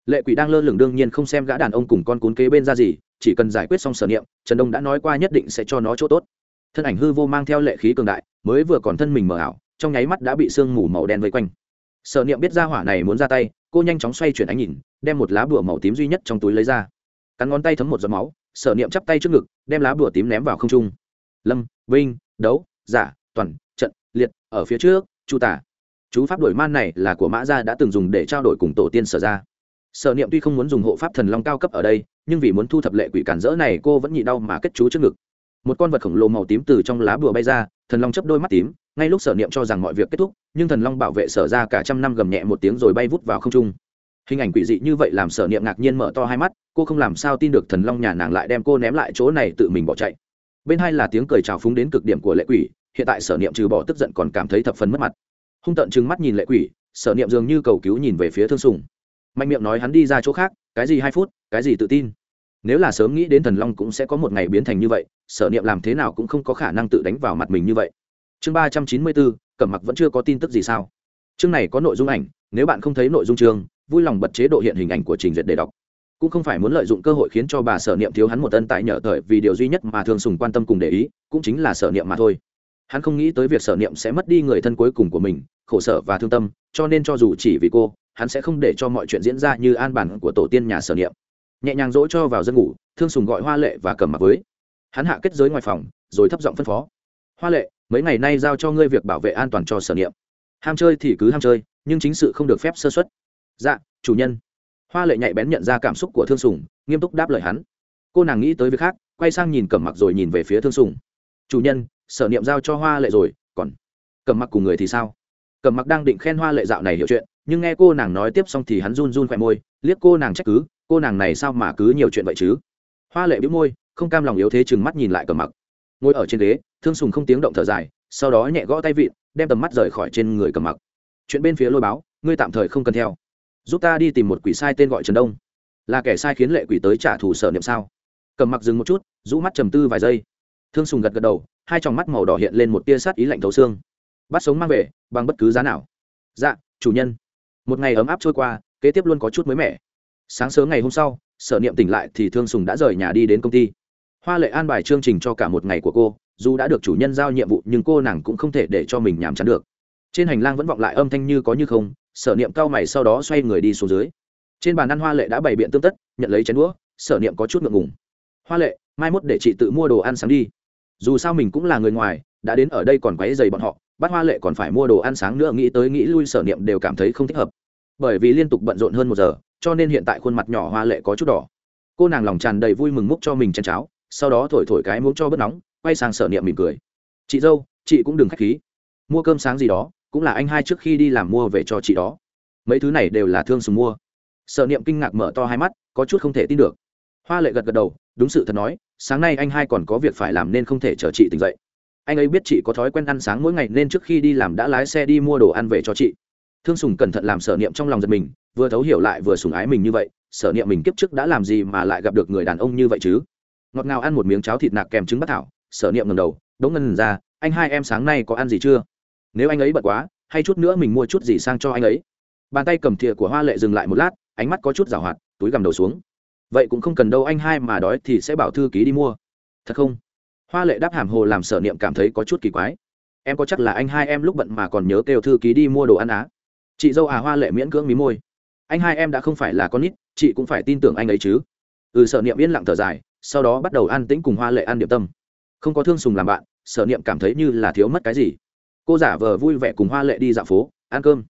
lệ quỷ đang lơ lửng đương nhiên không xem gã đàn ông cùng con cún kế bên ra gì, chỉ cần giải quyết xong sở niệm, trần đông đã nói qua nhất định sẽ cho nó chỗ tốt. Thân ảnh hư vô mang theo lệ khí cường đại, mới vừa còn thân mình mờ ảo, trong nháy mắt đã bị sương mù màu đen vây quanh. Sở niệm biết ra hỏa này muốn ra tay, cô nhanh chóng xoay chuyển ánh nhìn, đem một lá bùa màu tím duy nhất trong túi lấy ra. Cắn ngón tay thấm một giọt máu, sở niệm chắp tay trước ngực, đem lá bùa tím ném vào không trung. Lâm, vinh, đấu, giả, toàn, trận, liệt, ở phía trước, chu tả. Chú pháp đổi man này là của mã gia đã từng dùng để trao đổi cùng tổ tiên sở ra sở niệm tuy không muốn dùng hộ pháp thần long cao cấp ở đây, nhưng vì muốn thu thập lệ quỷ cản rỡ này, cô vẫn nhị đau mà kết chú trước ngực. Một con vật khổng lồ màu tím từ trong lá bùa bay ra, thần long chấp đôi mắt tím, ngay lúc sở niệm cho rằng mọi việc kết thúc, nhưng thần long bảo vệ sở ra cả trăm năm gầm nhẹ một tiếng rồi bay vút vào không trung. Hình ảnh quỷ dị như vậy làm sở niệm ngạc nhiên mở to hai mắt, cô không làm sao tin được thần long nhà nàng lại đem cô ném lại chỗ này tự mình bỏ chạy. Bên hai là tiếng cười trào phúng đến cực điểm của lệ quỷ, hiện tại sở niệm trừ bỏ tức giận còn cảm thấy thập phần mất mặt. Hung tận trừng mắt nhìn lệ quỷ, sở niệm dường như cầu cứu nhìn về phía thương sùng mạnh miệng nói hắn đi ra chỗ khác, cái gì hai phút, cái gì tự tin. Nếu là sớm nghĩ đến thần long cũng sẽ có một ngày biến thành như vậy, sở niệm làm thế nào cũng không có khả năng tự đánh vào mặt mình như vậy. Chương ba trăm chín mươi bốn, cẩm mặc vẫn chưa có tin tức gì sao? Chương này có nội dung ảnh, nếu bạn không thấy nội dung chương, vui lòng bật chế độ hiện hình ảnh của trình duyệt để đọc. Cũng không phải muốn lợi dụng cơ hội khiến cho bà sở niệm thiếu hắn một tân tại nhở thời vì điều duy nhất mà thường sùng quan tâm cùng để ý, cũng chính là sở niệm mà thôi. Hắn không nghĩ tới việc sở niệm sẽ mất đi người thân cuối cùng của mình, khổ sở và thương tâm, cho nên cho dù chỉ vì cô hắn sẽ không để cho mọi chuyện diễn ra như an bản của tổ tiên nhà sở niệm. Nhẹ nhàng dỗ cho vào dân ngủ, thương sùng gọi hoa lệ và cầm mặc với. Hắn hạ kết giới ngoài phòng, rồi thấp giọng phân phó. Hoa lệ, mấy ngày nay giao cho ngươi việc bảo vệ an toàn cho sở niệm. Ham chơi thì cứ ham chơi, nhưng chính sự không được phép sơ xuất dạ chủ nhân. Hoa lệ nhạy bén nhận ra cảm xúc của thương sùng, nghiêm túc đáp lời hắn. Cô nàng nghĩ tới việc khác, quay sang nhìn cẩm mặc rồi nhìn về phía thương sùng. Chủ nhân, sở niệm giao cho hoa lệ rồi, còn cẩm mặc cùng người thì sao? Cẩm mặc đang định khen hoa lệ dạo này hiểu chuyện nhưng nghe cô nàng nói tiếp xong thì hắn run run khoe môi, liếc cô nàng trách cứ, cô nàng này sao mà cứ nhiều chuyện vậy chứ? Hoa lệ bĩu môi, không cam lòng yếu thế chừng mắt nhìn lại cẩm mặc. Ngồi ở trên ghế, thương sùng không tiếng động thở dài, sau đó nhẹ gõ tay vịn, đem tầm mắt rời khỏi trên người cẩm mặc. Chuyện bên phía lôi báo, ngươi tạm thời không cần theo. Giúp ta đi tìm một quỷ sai tên gọi trần đông. Là kẻ sai khiến lệ quỷ tới trả thù sở niệm sao? Cầm mặc dừng một chút, rũ mắt trầm tư vài giây. Thương sùng gật gật đầu, hai tròng mắt màu đỏ hiện lên một tia sát ý lạnh thấu xương. Bắt sống mang về, bằng bất cứ giá nào. Dạ chủ nhân một ngày ấm áp trôi qua, kế tiếp luôn có chút mới mẻ. Sáng sớm ngày hôm sau, sở niệm tỉnh lại thì thương sùng đã rời nhà đi đến công ty. Hoa lệ an bài chương trình cho cả một ngày của cô, dù đã được chủ nhân giao nhiệm vụ nhưng cô nàng cũng không thể để cho mình nhàm chán được. Trên hành lang vẫn vọng lại âm thanh như có như không, sở niệm cao mày sau đó xoay người đi xuống dưới. Trên bàn ăn hoa lệ đã bày biện tương tất, nhận lấy chén đũa, sở niệm có chút ngượng ngùng. Hoa lệ, mai mốt để chị tự mua đồ ăn sáng đi. Dù sao mình cũng là người ngoài, đã đến ở đây còn quấy dày bọn họ bắt hoa lệ còn phải mua đồ ăn sáng nữa, nghĩ tới nghĩ lui, sở niệm đều cảm thấy không thích hợp. Bởi vì liên tục bận rộn hơn một giờ, cho nên hiện tại khuôn mặt nhỏ hoa lệ có chút đỏ. Cô nàng lòng tràn đầy vui mừng múc cho mình chén cháo, sau đó thổi thổi cái muỗng cho bớt nóng, quay sang sở niệm mỉm cười. Chị dâu, chị cũng đừng k h á c h khí. Mua cơm sáng gì đó, cũng là anh hai trước khi đi làm mua về cho chị đó. Mấy thứ này đều là thương sùng mua. Sở niệm kinh ngạc mở to hai mắt, có chút không thể tin được. Hoa lệ gật gật đầu, đúng sự thật nói, sáng nay anh hai còn có việc phải làm nên không thể chờ chị tỉnh dậy anh ấy biết chị có thói quen ăn sáng mỗi ngày nên trước khi đi làm đã lái xe đi mua đồ ăn về cho chị. Thương sùng cẩn thận làm sở niệm trong lòng giật mình, vừa thấu hiểu lại vừa sùng ái mình như vậy, sở niệm mình kiếp trước đã làm gì mà lại gặp được người đàn ông như vậy chứ? Ngọt ngào ăn một miếng cháo thịt nạc kèm trứng bắc thảo, sở niệm ngầm đầu đỗ ngân ra, anh hai em sáng nay có ăn gì chưa? Nếu anh ấy bận quá, hay chút nữa mình mua chút gì sang cho anh ấy. Bàn tay cầm thìa của hoa lệ dừng lại một lát, ánh mắt có chút rào hoạt, túi gầm đầu xuống. Vậy cũng không cần đâu anh hai mà đói thì sẽ bảo thư ký đi mua. Thật không? Hoa lệ đáp hàm hồ làm sở niệm cảm thấy có chút kỳ quái. Em có chắc là anh hai em lúc bận mà còn nhớ kêu thư ký đi mua đồ ăn á? Chị dâu à hoa lệ miễn cưỡng mí môi. Anh hai em đã không phải là con nít, chị cũng phải tin tưởng anh ấy chứ. Ừ sở niệm yên lặng thở dài, sau đó bắt đầu an tĩnh cùng hoa lệ ăn điệp tâm. Không có thương sùng làm bạn, sở niệm cảm thấy như là thiếu mất cái gì. Cô giả vờ vui vẻ cùng hoa lệ đi dạo phố, ăn cơm.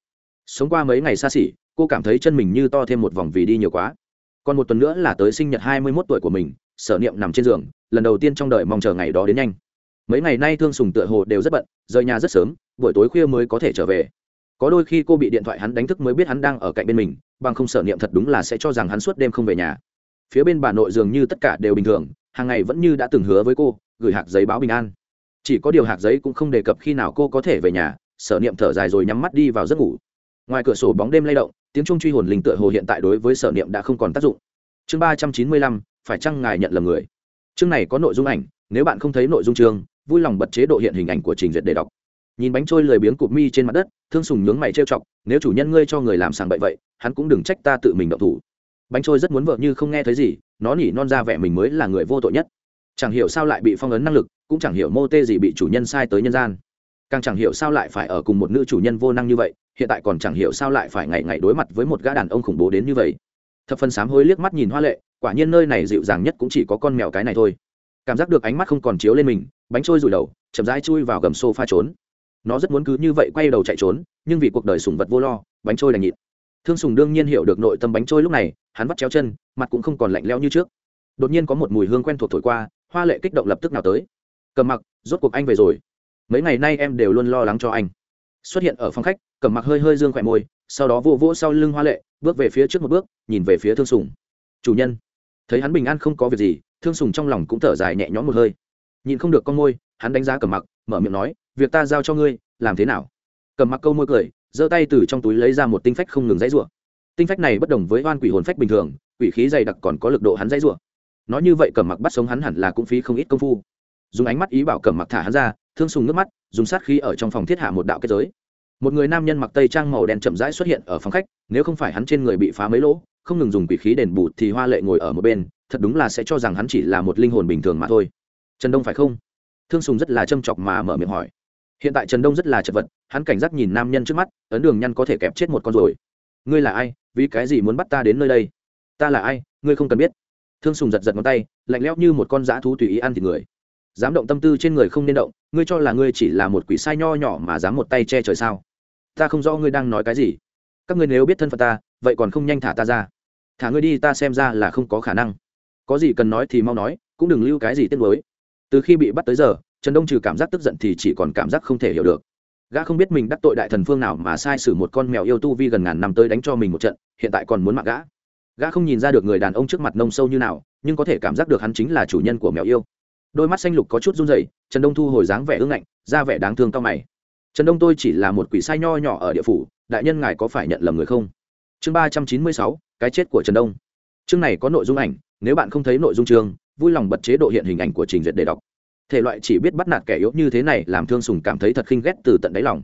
Sống qua mấy ngày xa xỉ, cô cảm thấy chân mình như to thêm một vòng vì đi nhiều quá. Còn một tuần nữa là tới sinh nhật hai mươi mốt tuổi của mình, sở niệm nằm trên giường lần đầu tiên trong đời mong chờ ngày đó đến nhanh. Mấy ngày nay thương sùng tựa hồ đều rất bận, rời nhà rất sớm, buổi tối khuya mới có thể trở về. Có đôi khi cô bị điện thoại hắn đánh thức mới biết hắn đang ở cạnh bên mình, bằng không sở niệm thật đúng là sẽ cho rằng hắn suốt đêm không về nhà. Phía bên bà nội dường như tất cả đều bình thường, hàng ngày vẫn như đã từng hứa với cô, gửi hạt giấy báo bình an. Chỉ có điều hạt giấy cũng không đề cập khi nào cô có thể về nhà sở niệm thở dài rồi nhắm mắt đi vào giấc ngủ. Ngoài cửa sổ bóng đêm lay động, tiếng trung truy hồn linh tựa hồ hiện tại đối với sở niệm đã không còn tác dụng. Chương ba trăm chín mươi lăm, phải chăng ngài nhận lầm người? Chương này có nội dung ảnh, nếu bạn không thấy nội dung chương, vui lòng bật chế độ hiện hình ảnh của trình duyệt để đọc. Nhìn bánh trôi lười biếng cụp mi trên mặt đất, thương sùng nhướng mày trêu chọc, nếu chủ nhân ngươi cho người làm sàng bậy vậy, hắn cũng đừng trách ta tự mình động thủ. Bánh trôi rất muốn vợ như không nghe thấy gì, nó nhỉ non ra vẻ mình mới là người vô tội nhất. Chẳng hiểu sao lại bị phong ấn năng lực, cũng chẳng hiểu mô tê gì bị chủ nhân sai tới nhân gian. Càng chẳng hiểu sao lại phải ở cùng một nữ chủ nhân vô năng như vậy, hiện tại còn chẳng hiểu sao lại phải ngày ngày đối mặt với một gã đàn ông khủng bố đến như vậy. Thập phần sám hối liếc mắt nhìn hoa lệ quả nhiên nơi này dịu dàng nhất cũng chỉ có con mèo cái này thôi. Cảm giác được ánh mắt không còn chiếu lên mình, bánh trôi rủi đầu, chậm rãi chui vào gầm sofa trốn. Nó rất muốn cứ như vậy quay đầu chạy trốn, nhưng vì cuộc đời sùng vật vô lo, bánh trôi đành nhịn. Thương sùng đương nhiên hiểu được nội tâm bánh trôi lúc này, hắn bắt chéo chân, mặt cũng không còn lạnh leo như trước. Đột nhiên có một mùi hương quen thuộc thổi qua, hoa lệ kích động lập tức nào tới. Cầm mặc, rốt cuộc anh về rồi. Mấy ngày nay em đều luôn lo lắng cho anh. Xuất hiện ở phòng khách, cầm mặc hơi hơi dương khỏe môi, sau đó vô vỗ sau lưng hoa lệ, bước về phía trước một bước, nhìn về phía thương sùng. Chủ nhân thấy hắn bình an không có việc gì, thương sùng trong lòng cũng thở dài nhẹ nhõm một hơi. Nhìn không được con môi, hắn đánh giá cầm mặc, mở miệng nói, việc ta giao cho ngươi, làm thế nào? Cầm mặc câu môi cười, giơ tay từ trong túi lấy ra một tinh phách không ngừng dãy rủa. Tinh phách này bất đồng với oan quỷ hồn phách bình thường, quỷ khí dày đặc còn có lực độ hắn dãy rủa. Nói như vậy cầm mặc bắt sống hắn hẳn là cũng phí không ít công phu. Dùng ánh mắt ý bảo cầm mặc thả hắn ra, thương sùng nước mắt, dùng sát khí ở trong phòng thiết hạ một đạo kết giới. Một người nam nhân mặc tây trang màu đen chậm rãi xuất hiện ở phòng khách, nếu không phải hắn trên người bị phá mấy lỗ không ngừng dùng quỷ khí đền bù thì hoa lệ ngồi ở một bên, thật đúng là sẽ cho rằng hắn chỉ là một linh hồn bình thường mà thôi. Trần đông phải không? Thương sùng rất là châm chọc mà mở miệng hỏi. Hiện tại trần đông rất là chật vật, hắn cảnh giác nhìn nam nhân trước mắt, ấn đường nhăn có thể kẹp chết một con rồi. Ngươi là ai? Vì cái gì muốn bắt ta đến nơi đây? Ta là ai? Ngươi không cần biết. Thương sùng giật giật ngón tay, lạnh lẽo như một con dã thú tùy ý ăn thịt người. Dám động tâm tư trên người không nên động, ngươi cho là ngươi chỉ là một quỷ sai nho nhỏ mà dám một tay che trời sao? Ta không rõ ngươi đang nói cái gì. Các ngươi nếu biết thân phận ta, vậy còn không nhanh thả ta ra thả ngươi đi, ta xem ra là không có khả năng. Có gì cần nói thì mau nói, cũng đừng lưu cái gì tiếc mới từ khi bị bắt tới giờ, trần đông trừ cảm giác tức giận thì chỉ còn cảm giác không thể hiểu được. Gã không biết mình đắc tội đại thần phương nào mà sai sử một con mèo yêu tu vi gần ngàn năm tới đánh cho mình một trận, hiện tại còn muốn mạng gã. Gã không nhìn ra được người đàn ông trước mặt nông sâu như nào, nhưng có thể cảm giác được hắn chính là chủ nhân của mèo yêu. Đôi mắt xanh lục có chút run rẩy, trần đông thu hồi dáng vẻ ương ngạnh, ra vẻ đáng thương cao mày. Trần đông, tôi chỉ là một quỷ sai nho nhỏ ở địa phủ, đại nhân ngài có phải nhận lầm người không? Chương ba trăm chín mươi sáu, cái chết của trần đông. Chương này có nội dung ảnh, nếu bạn không thấy nội dung chương, vui lòng bật chế độ hiện hình ảnh của trình duyệt để đọc. Thể loại chỉ biết bắt nạt kẻ yếu như thế này làm thương sùng cảm thấy thật khinh ghét từ tận đáy lòng.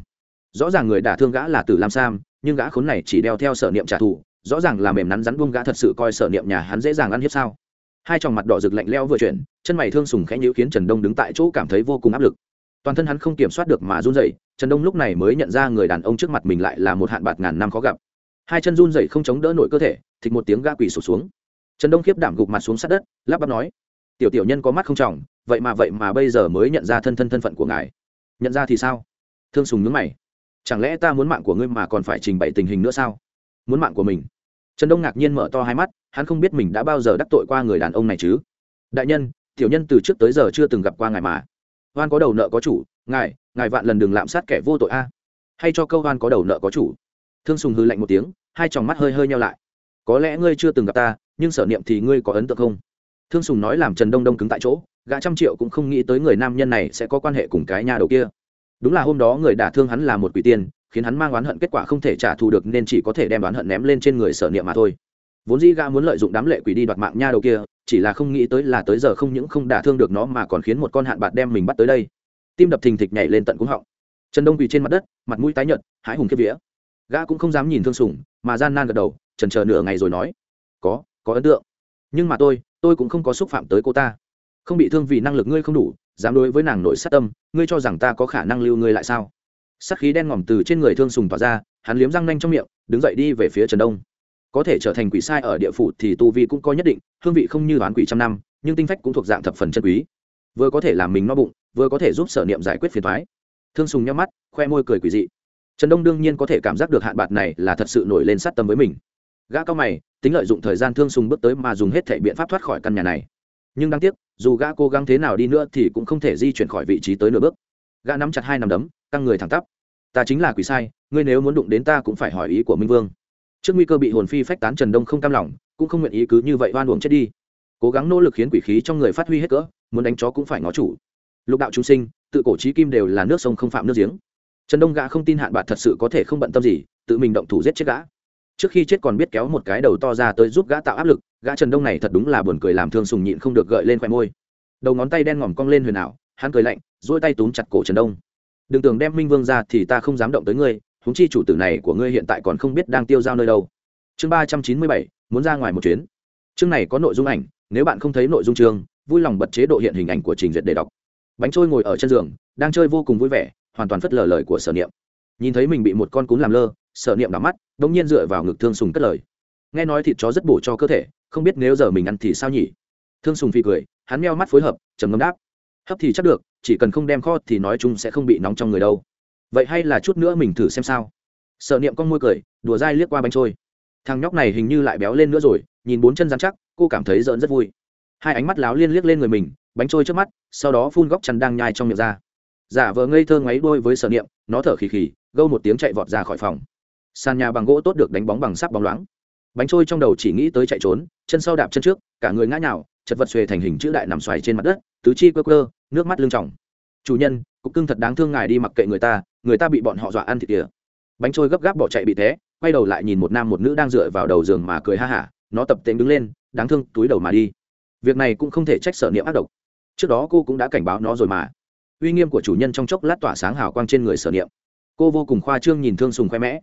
Rõ ràng người đả thương gã là tử lam sam, nhưng gã khốn này chỉ đeo theo sở niệm trả thù, rõ ràng là mềm nắn rắn buông gã thật sự coi sở niệm nhà hắn dễ dàng ăn hiếp sao. Hai tròng mặt đỏ rực lạnh leo vừa chuyển, chân mày thương sùng khẽ nhữ khiến trần đông đứng tại chỗ cảm thấy vô cùng áp lực. Toàn thân hắn không kiểm soát được mà run rẩy, trần đông lúc này mới nhận ra người đàn ông trước mặt mình lại là một hạn bạc ngàn năm khó gặp hai chân run rẩy không chống đỡ nổi cơ thể, thịt một tiếng gã quỳ sụt xuống. Trần đông khiếp đảm gục mặt xuống sát đất, lắp bắp nói, tiểu tiểu nhân có mắt không trỏng vậy mà vậy mà bây giờ mới nhận ra thân thân thân phận của ngài. Nhận ra thì sao? Thương sùng nhướng mày, chẳng lẽ ta muốn mạng của ngươi mà còn phải trình bày tình hình nữa sao? Muốn mạng của mình? Trần đông ngạc nhiên mở to hai mắt, hắn không biết mình đã bao giờ đắc tội qua người đàn ông này chứ. Đại nhân, tiểu nhân từ trước tới giờ chưa từng gặp qua ngài mà. Hoan có đầu nợ có chủ, ngài ngài vạn lần đừng lạm sát kẻ vô tội a. Hay cho câu hoan có đầu nợ có chủ thương sùng hư lạnh một tiếng, hai tròng mắt hơi hơi nhau lại. Có lẽ ngươi chưa từng gặp ta, nhưng sở niệm thì ngươi có ấn tượng không? Thương sùng nói làm trần đông đông cứng tại chỗ, gã trăm triệu cũng không nghĩ tới người nam nhân này sẽ có quan hệ cùng cái nhà đầu kia. Đúng là hôm đó người đả thương hắn là một quỷ tiên, khiến hắn mang oán hận kết quả không thể trả thù được nên chỉ có thể đem oán hận ném lên trên người sở niệm mà thôi. Vốn dĩ gã muốn lợi dụng đám lệ quỷ đi đoạt mạng nha đầu kia, chỉ là không nghĩ tới là tới giờ không những không đả thương được nó mà còn khiến một con hạn bạc đem mình bắt tới đây. Tim đập thình thịch nhảy lên tận cúng họng. Trần đông quỳ trên mặt đất, mặt mũi tái nhợt hái hùng kiếp vía gã cũng không dám nhìn thương sùng, mà gian nan gật đầu trần chờ nửa ngày rồi nói, có có ấn tượng. Nhưng mà tôi tôi cũng không có xúc phạm tới cô ta. Không bị thương vì năng lực ngươi không đủ, dám đối với nàng nội sát tâm, ngươi cho rằng ta có khả năng lưu ngươi lại sao? Sắc khí đen ngòm từ trên người thương sùng tỏa ra, hắn liếm răng nanh trong miệng, đứng dậy đi về phía trần đông. Có thể trở thành quỷ sai ở địa phủ thì tu vi cũng có nhất định, hương vị không như đoán quỷ trăm năm, nhưng tinh phách cũng thuộc dạng thập phần chân quý. Vừa có thể làm mình no bụng, vừa có thể giúp sở niệm giải quyết phiền thoái thương sùng nhắm mắt, khoe môi cười quỷ dị trần đông đương nhiên có thể cảm giác được hạn bạc này là thật sự nổi lên sát tâm với mình. Gã cao mày, tính lợi dụng thời gian thương sùng bước tới mà dùng hết thể biện pháp thoát khỏi căn nhà này. Nhưng đáng tiếc, dù gã cố gắng thế nào đi nữa thì cũng không thể di chuyển khỏi vị trí tới nửa bước. Gã nắm chặt hai nằm đấm, căng người thẳng tắp. Ta chính là quỷ sai, ngươi nếu muốn đụng đến ta cũng phải hỏi ý của minh vương. Trước nguy cơ bị hồn phi phách tán trần đông không cam lòng, cũng không nguyện ý cứ như vậy oan uổng chết đi. Cố gắng nỗ lực khiến quỷ khí trong người phát huy hết cỡ, muốn đánh chó cũng phải ngó chủ. Lục đạo chúng sinh, tự cổ trí kim đều là nước sông không phạm nước giếng trần đông gã không tin hạn bạc thật sự có thể không bận tâm gì, tự mình động thủ giết chết gã. Trước khi chết còn biết kéo một cái đầu to ra tới giúp gã tạo áp lực, gã trần đông này thật đúng là buồn cười làm thương sùng nhịn không được gợi lên khoe môi. Đầu ngón tay đen ngòm cong lên huyền ảo, hắn cười lạnh dỗi tay túm chặt cổ trần đông. Đừng tưởng đem minh vương ra thì ta không dám động tới ngươi húng chi chủ tử này của ngươi hiện tại còn không biết đang tiêu giao nơi đâu. Chương ba trăm chín mươi bảy, muốn ra ngoài một chuyến. Chương này có nội dung ảnh, nếu bạn không thấy nội dung chương, vui lòng bật chế độ hiện hình ảnh của trình duyệt để đọc. Bánh trôi ngồi ở chân giường, đang chơi vô cùng vui vẻ hoàn toàn phất lờ lời của sở niệm. Nhìn thấy mình bị một con cún làm lơ, sở niệm đỏ mắt đ ỗ n g nhiên dựa vào ngực thương sùng cất lời. Nghe nói thịt chó rất bổ cho cơ thể, không biết nếu giờ mình ăn thì sao nhỉ? Thương sùng phi cười, hắn meo mắt phối hợp, trầm ngâm đáp. Hấp thì chắc được, chỉ cần không đem kho thì nói chung sẽ không bị nóng trong người đâu. Vậy hay là chút nữa mình thử xem sao? Sở niệm con môi cười, đùa dai liếc qua bánh trôi. Thằng nhóc này hình như lại béo lên nữa rồi, nhìn bốn chân dán chắc, cô cảm thấy rợn rất vui. Hai ánh mắt láo liên liếc lên người mình, bánh trôi trước mắt, sau đó phun góc chăn đang nhai trong miệng ra giả vờ ngây thơ ngáy đôi với sở niệm nó thở khì khì gâu một tiếng chạy vọt ra khỏi phòng. Sàn nhà bằng gỗ tốt được đánh bóng bằng sáp bóng loáng. Bánh trôi trong đầu chỉ nghĩ tới chạy trốn chân sau đạp chân trước cả người ngã nhào chật vật xuề thành hình chữ đại nằm xoài trên mặt đất tứ chi quơ quơ, nước mắt lưng tròng. Chủ nhân cục cưng thật đáng thương ngài đi mặc kệ người ta người ta bị bọn họ dọa ăn thịt kìa. Bánh trôi gấp gáp bỏ chạy bị té quay đầu lại nhìn một nam một nữ đang dựa vào đầu giường mà cười ha hả nó tập tễnh đứng lên đáng thương túi đầu mà đi. Việc này cũng không thể trách sở niệm ác độc. Trước đó cô cũng đã cảnh báo nó rồi mà uy nghiêm của chủ nhân trong chốc lát tỏa sáng hào quang trên người sở niệm. Cô vô cùng khoa trương nhìn thương sùng khoe mẽ.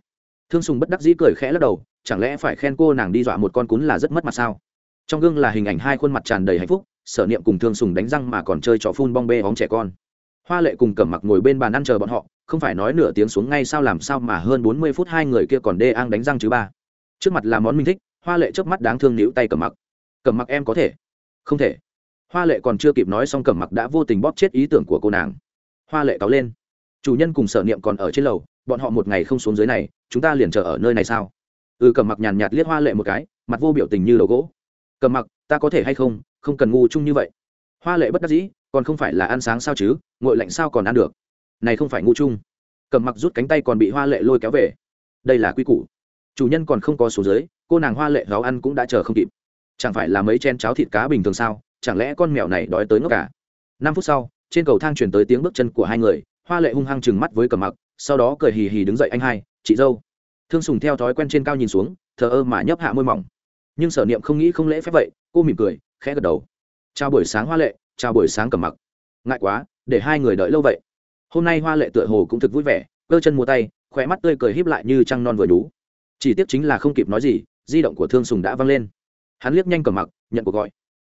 Thương sùng bất đắc dĩ cười khẽ lắc đầu, chẳng lẽ phải khen cô nàng đi dọa một con cún là rất mất mặt sao? Trong gương là hình ảnh hai khuôn mặt tràn đầy hạnh phúc, sở niệm cùng thương sùng đánh răng mà còn chơi trò phun bong bê bóng trẻ con. Hoa lệ cùng cẩm mặc ngồi bên bàn ăn chờ bọn họ, không phải nói nửa tiếng xuống ngay sao làm sao mà hơn bốn mươi phút hai người kia còn đê ang đánh răng chứ ba. Trước mặt là món mình thích, hoa lệ trước mắt đáng thương níu tay cẩm mặc. Cẩm mặc em có thể? Không thể hoa lệ còn chưa kịp nói xong cẩm mặc đã vô tình bóp chết ý tưởng của cô nàng. Hoa lệ cáo lên. Chủ nhân cùng sở niệm còn ở trên lầu, bọn họ một ngày không xuống dưới này, chúng ta liền chờ ở nơi này sao? Ừ cẩm mặc nhàn nhạt liếc hoa lệ một cái, mặt vô biểu tình như đầu gỗ. Cẩm mặc, ta có thể hay không? Không cần ngu chung như vậy. Hoa lệ bất đắc dĩ, còn không phải là ăn sáng sao chứ? Ngội lạnh sao còn ăn được? Này không phải ngu chung. Cẩm mặc rút cánh tay còn bị hoa lệ lôi kéo về. Đây là quy củ. Chủ nhân còn không có số dưới, cô nàng hoa lệ gáo ăn cũng đã chờ không kịp. Chẳng phải là mấy chen cháo thịt cá bình thường sao? Chẳng lẽ con mèo này đói tới ngốc cả? Năm phút sau, trên cầu thang chuyển tới tiếng bước chân của hai người, hoa lệ hung hăng chừng mắt với cẩm mặc, sau đó cười hì hì đứng dậy, anh hai, chị dâu. Thương sùng theo thói quen trên cao nhìn xuống, thờ ơ mà nhấp hạ môi mỏng. Nhưng sở niệm không nghĩ không lễ phép vậy, cô mỉm cười, khẽ gật đầu. Chào buổi sáng hoa lệ, chào buổi sáng cẩm mặc. Ngại quá, để hai người đợi lâu vậy. Hôm nay hoa lệ tựa hồ cũng thực vui vẻ, cơ chân mua tay khỏe mắt tươi cười híp lại như trăng non vừa đú chỉ tiếc chính là không kịp nói gì, di động của thương sùng đã văng lên. Hắn liếc nhanh cầm mặc, nhận cuộc gọi.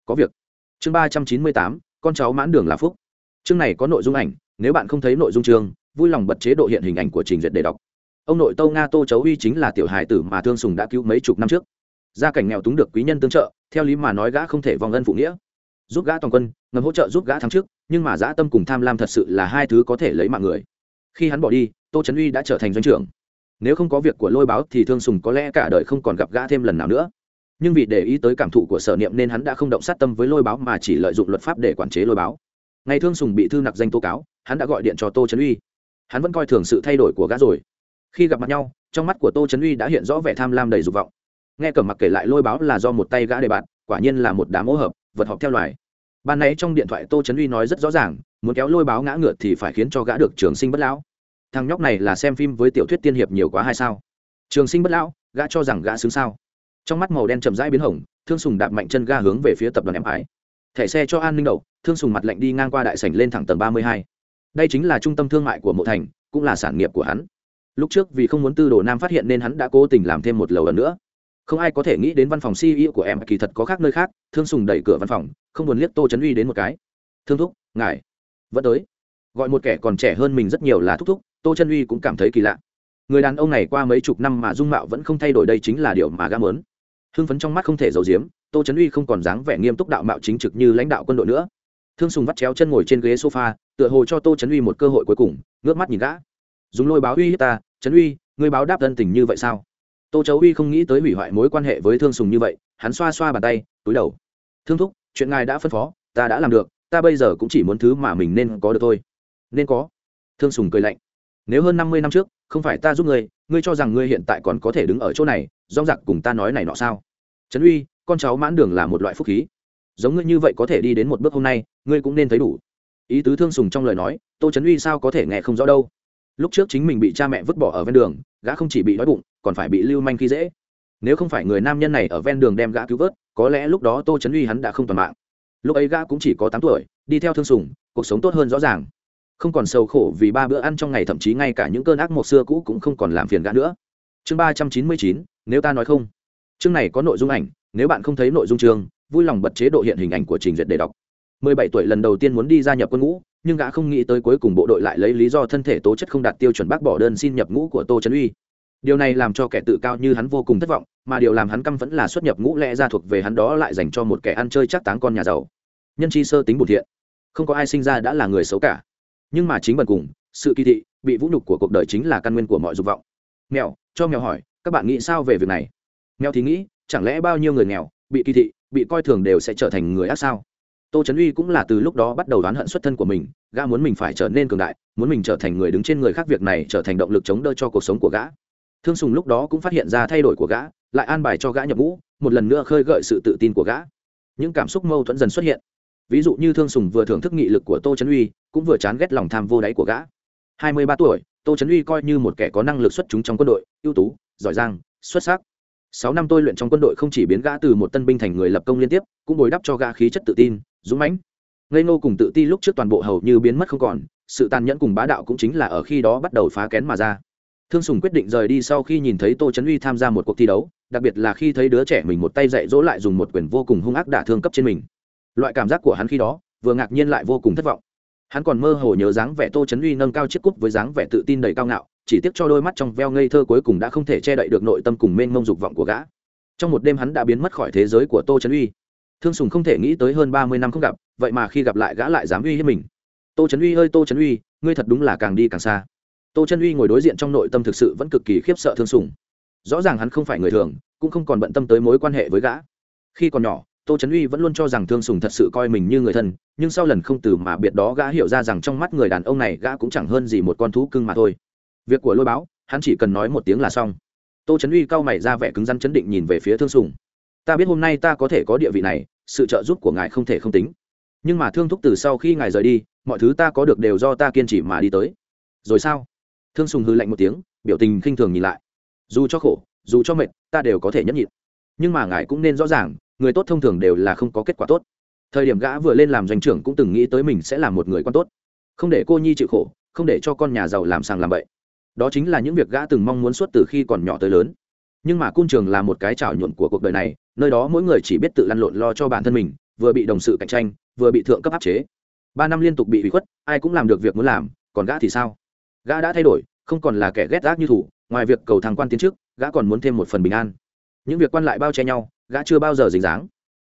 Có việc chương ba trăm chín mươi tám, con cháu mãn đường là phúc. Chương này có nội dung ảnh, nếu bạn không thấy nội dung chương, vui lòng bật chế độ hiện hình ảnh của trình duyệt để đọc. Ông nội tâu nga tô chấu uy chính là tiểu hài tử mà thương sùng đã cứu mấy chục năm trước. Gia cảnh nghèo túng được quý nhân tương trợ, theo lý mà nói gã không thể vòng ân phụ nghĩa. Giúp gã toàn quân, ngầm hỗ trợ giúp gã thắng trước nhưng mà dã tâm cùng tham lam thật sự là hai thứ có thể lấy mạng người. Khi hắn bỏ đi, tô trấn uy đã trở thành doanh trưởng. Nếu không có việc của lôi báo thì thương sùng có lẽ cả đời không còn gặp gã thêm lần nào nữa nhưng vì để ý tới cảm thụ của sở niệm nên hắn đã không động sát tâm với lôi báo mà chỉ lợi dụng luật pháp để quản chế lôi báo. Ngày thương sùng bị thư nặc danh tố cáo, hắn đã gọi điện cho tô trấn uy. Hắn vẫn coi thường sự thay đổi của gã rồi. Khi gặp mặt nhau, trong mắt của tô trấn uy đã hiện rõ vẻ tham lam đầy dục vọng. Nghe cẩm mặc kể lại lôi báo là do một tay gã đề bạt, quả nhiên là một đám ô hợp, vật họp theo loài. Ban nãy trong điện thoại tô trấn uy nói rất rõ ràng, muốn kéo lôi báo ngã ngựa thì phải khiến cho gã được trường sinh bất lão. Thằng nhóc này là xem phim với tiểu thuyết tiên hiệp nhiều quá hay sao? Trường sinh bất lão, gã cho rằng gã xứng sao? Trong mắt màu đen chậm rãi biến hỏng thương sùng đạp mạnh chân ga hướng về phía tập đoàn em ái. Thẻ xe cho an ninh đầu, thương sùng mặt lạnh đi ngang qua đại sảnh lên thẳng tầng ba mươi hai. Đây chính là trung tâm thương mại của mộ thành, cũng là sản nghiệp của hắn. Lúc trước vì không muốn tư đồ nam phát hiện nên hắn đã cố tình làm thêm một lầu lần nữa. Không ai có thể nghĩ đến văn phòng ceo của em kỳ thật có khác nơi khác, thương sùng đẩy cửa văn phòng, không buồn liếc tô chấn uy đến một cái. Thương thúc, ngài vẫn tới. Gọi một kẻ còn trẻ hơn mình rất nhiều là thúc thúc, tô chân uy cũng cảm thấy kỳ lạ. Người đàn ông này qua mấy chục năm mà dung mạo vẫn không thay đổi, đây chính là điều mà gã mớn hưng phấn trong mắt không thể giấu giếm, tô trấn uy không còn dáng vẻ nghiêm túc đạo mạo chính trực như lãnh đạo quân đội nữa. Thương sùng vắt chéo chân ngồi trên ghế sofa, tựa hồ cho tô trấn uy một cơ hội cuối cùng, ngước mắt nhìn gã. Dùng lôi báo uy hiếp ta trấn uy, ngươi báo đáp thân tình như vậy sao? Tô chấu uy không nghĩ tới hủy hoại mối quan hệ với thương sùng như vậy, hắn xoa xoa bàn tay, túi đầu. Thương thúc, chuyện ngài đã phân phó, ta đã làm được, ta bây giờ cũng chỉ muốn thứ mà mình nên có được thôi. Nên có. Thương sùng cười lạnh. Nếu hơn năm mươi năm trước, không phải ta giúp ngươi ngươi cho rằng ngươi hiện tại còn có thể đứng ở chỗ này dong giặc cùng ta nói này nọ sao? Trấn uy, con cháu mãn đường là một loại phúc khí. Giống ngươi như vậy có thể đi đến một bước hôm nay, ngươi cũng nên thấy đủ. Ý tứ thương sùng trong lời nói, tô trấn uy sao có thể nghe không rõ đâu. Lúc trước chính mình bị cha mẹ vứt bỏ ở ven đường, gã không chỉ bị đói bụng, còn phải bị lưu manh khi dễ. Nếu không phải người nam nhân này ở ven đường đem gã cứu vớt, có lẽ lúc đó tô trấn uy hắn đã không toàn mạng. Lúc ấy gã cũng chỉ có tám tuổi, đi theo thương sùng, cuộc sống tốt hơn rõ ràng. Không còn sầu khổ vì ba bữa ăn trong ngày, thậm chí ngay cả những cơn ác một xưa cũ cũng không còn làm phiền gã nữa. Chương ba trăm chín mươi chín nếu ta nói không? Chương này có nội dung ảnh, nếu bạn không thấy nội dung chương, vui lòng bật chế độ hiện hình ảnh của trình duyệt để đọc. 17 tuổi lần đầu tiên muốn đi gia nhập quân ngũ, nhưng gã không nghĩ tới cuối cùng bộ đội lại lấy lý do thân thể tố chất không đạt tiêu chuẩn bác bỏ đơn xin nhập ngũ của tô trấn uy. Điều này làm cho kẻ tự cao như hắn vô cùng thất vọng, mà điều làm hắn căm vẫn là xuất nhập ngũ lẽ ra thuộc về hắn đó lại dành cho một kẻ ăn chơi chắc táng con nhà giàu. Nhân chi sơ tính bụt thiện. Không có ai sinh ra đã là người xấu cả. Nhưng mà chính bần cùng, sự kỳ thị, bị vũ nhục của cuộc đời chính là căn nguyên của mọi dục vọng. Mèo, cho mèo hỏi các bạn nghĩ sao về việc này? Nghèo thì nghĩ, chẳng lẽ bao nhiêu người nghèo, bị kỳ thị, bị coi thường đều sẽ trở thành người ác sao? Tô trấn uy cũng là từ lúc đó bắt đầu đoán hận xuất thân của mình, gã muốn mình phải trở nên cường đại, muốn mình trở thành người đứng trên người khác việc này trở thành động lực chống đỡ cho cuộc sống của gã. Thương sùng lúc đó cũng phát hiện ra thay đổi của gã, lại an bài cho gã nhập ngũ, một lần nữa khơi gợi sự tự tin của gã. Những cảm xúc mâu thuẫn dần xuất hiện. Ví dụ như thương sùng vừa thưởng thức nghị lực của tô trấn uy, cũng vừa chán ghét lòng tham vô đáy của gã. Hai mươi ba tuổi, tô trấn uy coi như một kẻ có năng lực xuất chúng trong quân đội, ưu tú giỏi giang, xuất sắc. Sáu năm tôi luyện trong quân đội không chỉ biến gã từ một tân binh thành người lập công liên tiếp, cũng bồi đắp cho gã khí chất tự tin, dũng mãnh. Ngây ngô cùng tự ti lúc trước toàn bộ hầu như biến mất không còn, sự tàn nhẫn cùng bá đạo cũng chính là ở khi đó bắt đầu phá kén mà ra. Thương sùng quyết định rời đi sau khi nhìn thấy tô trấn uy tham gia một cuộc thi đấu, đặc biệt là khi thấy đứa trẻ mình một tay dạy dỗ lại dùng một quyền vô cùng hung ác đả thương cấp trên mình. Loại cảm giác của hắn khi đó, vừa ngạc nhiên lại vô cùng thất vọng. Hắn còn mơ hồ nhớ dáng vẻ tô trấn uy nâng cao chiếc cúp với dáng vẻ tự tin đầy cao ngạo chỉ tiếc cho đôi mắt trong veo ngây thơ cuối cùng đã không thể che đậy được nội tâm cùng mênh mông dục vọng của gã. Trong một đêm hắn đã biến mất khỏi thế giới của tô trấn uy. Thương sùng không thể nghĩ tới hơn ba mươi năm không gặp, vậy mà khi gặp lại gã lại dám uy hiếp mình. Tô trấn uy ơi, tô trấn uy, ngươi thật đúng là càng đi càng xa. Tô trấn uy ngồi đối diện trong nội tâm thực sự vẫn cực kỳ khiếp sợ thương sùng. Rõ ràng hắn không phải người thường, cũng không còn bận tâm tới mối quan hệ với gã. Khi còn nhỏ, tô trấn uy vẫn luôn cho rằng thương sùng thật sự coi mình như người thân, nhưng sau lần không từ mà biệt đó gã hiểu ra rằng trong mắt người đàn ông này gã cũng chẳng hơn gì một con thú cưng mà thôi việc của lôi báo, hắn chỉ cần nói một tiếng là xong. Tô trấn uy cao mày ra vẻ cứng rắn chấn định nhìn về phía thương sùng. Ta biết hôm nay ta có thể có địa vị này, sự trợ giúp của ngài không thể không tính. Nhưng mà thương thúc từ sau khi ngài rời đi, mọi thứ ta có được đều do ta kiên trì mà đi tới. Rồi sao? Thương sùng hư lạnh một tiếng, biểu tình khinh thường nhìn lại. Dù cho khổ, dù cho mệt, ta đều có thể nhẫn nhịn. Nhưng mà ngài cũng nên rõ ràng, người tốt thông thường đều là không có kết quả tốt. Thời điểm gã vừa lên làm doanh trưởng cũng từng nghĩ tới mình sẽ là một người con tốt. Không để cô nhi chịu khổ, không để cho con nhà giàu làm sàng làm bậy đó chính là những việc gã từng mong muốn suốt từ khi còn nhỏ tới lớn. Nhưng mà cung trường là một cái trào nhuộn của cuộc đời này, nơi đó mỗi người chỉ biết tự lăn lộn lo cho bản thân mình, vừa bị đồng sự cạnh tranh, vừa bị thượng cấp áp chế. Ba năm liên tục bị bị khuất, ai cũng làm được việc muốn làm, còn gã thì sao? Gã đã thay đổi, không còn là kẻ ghét gác như thủ, ngoài việc cầu thằng quan tiến trước, gã còn muốn thêm một phần bình an. Những việc quan lại bao che nhau, gã chưa bao giờ dính dáng.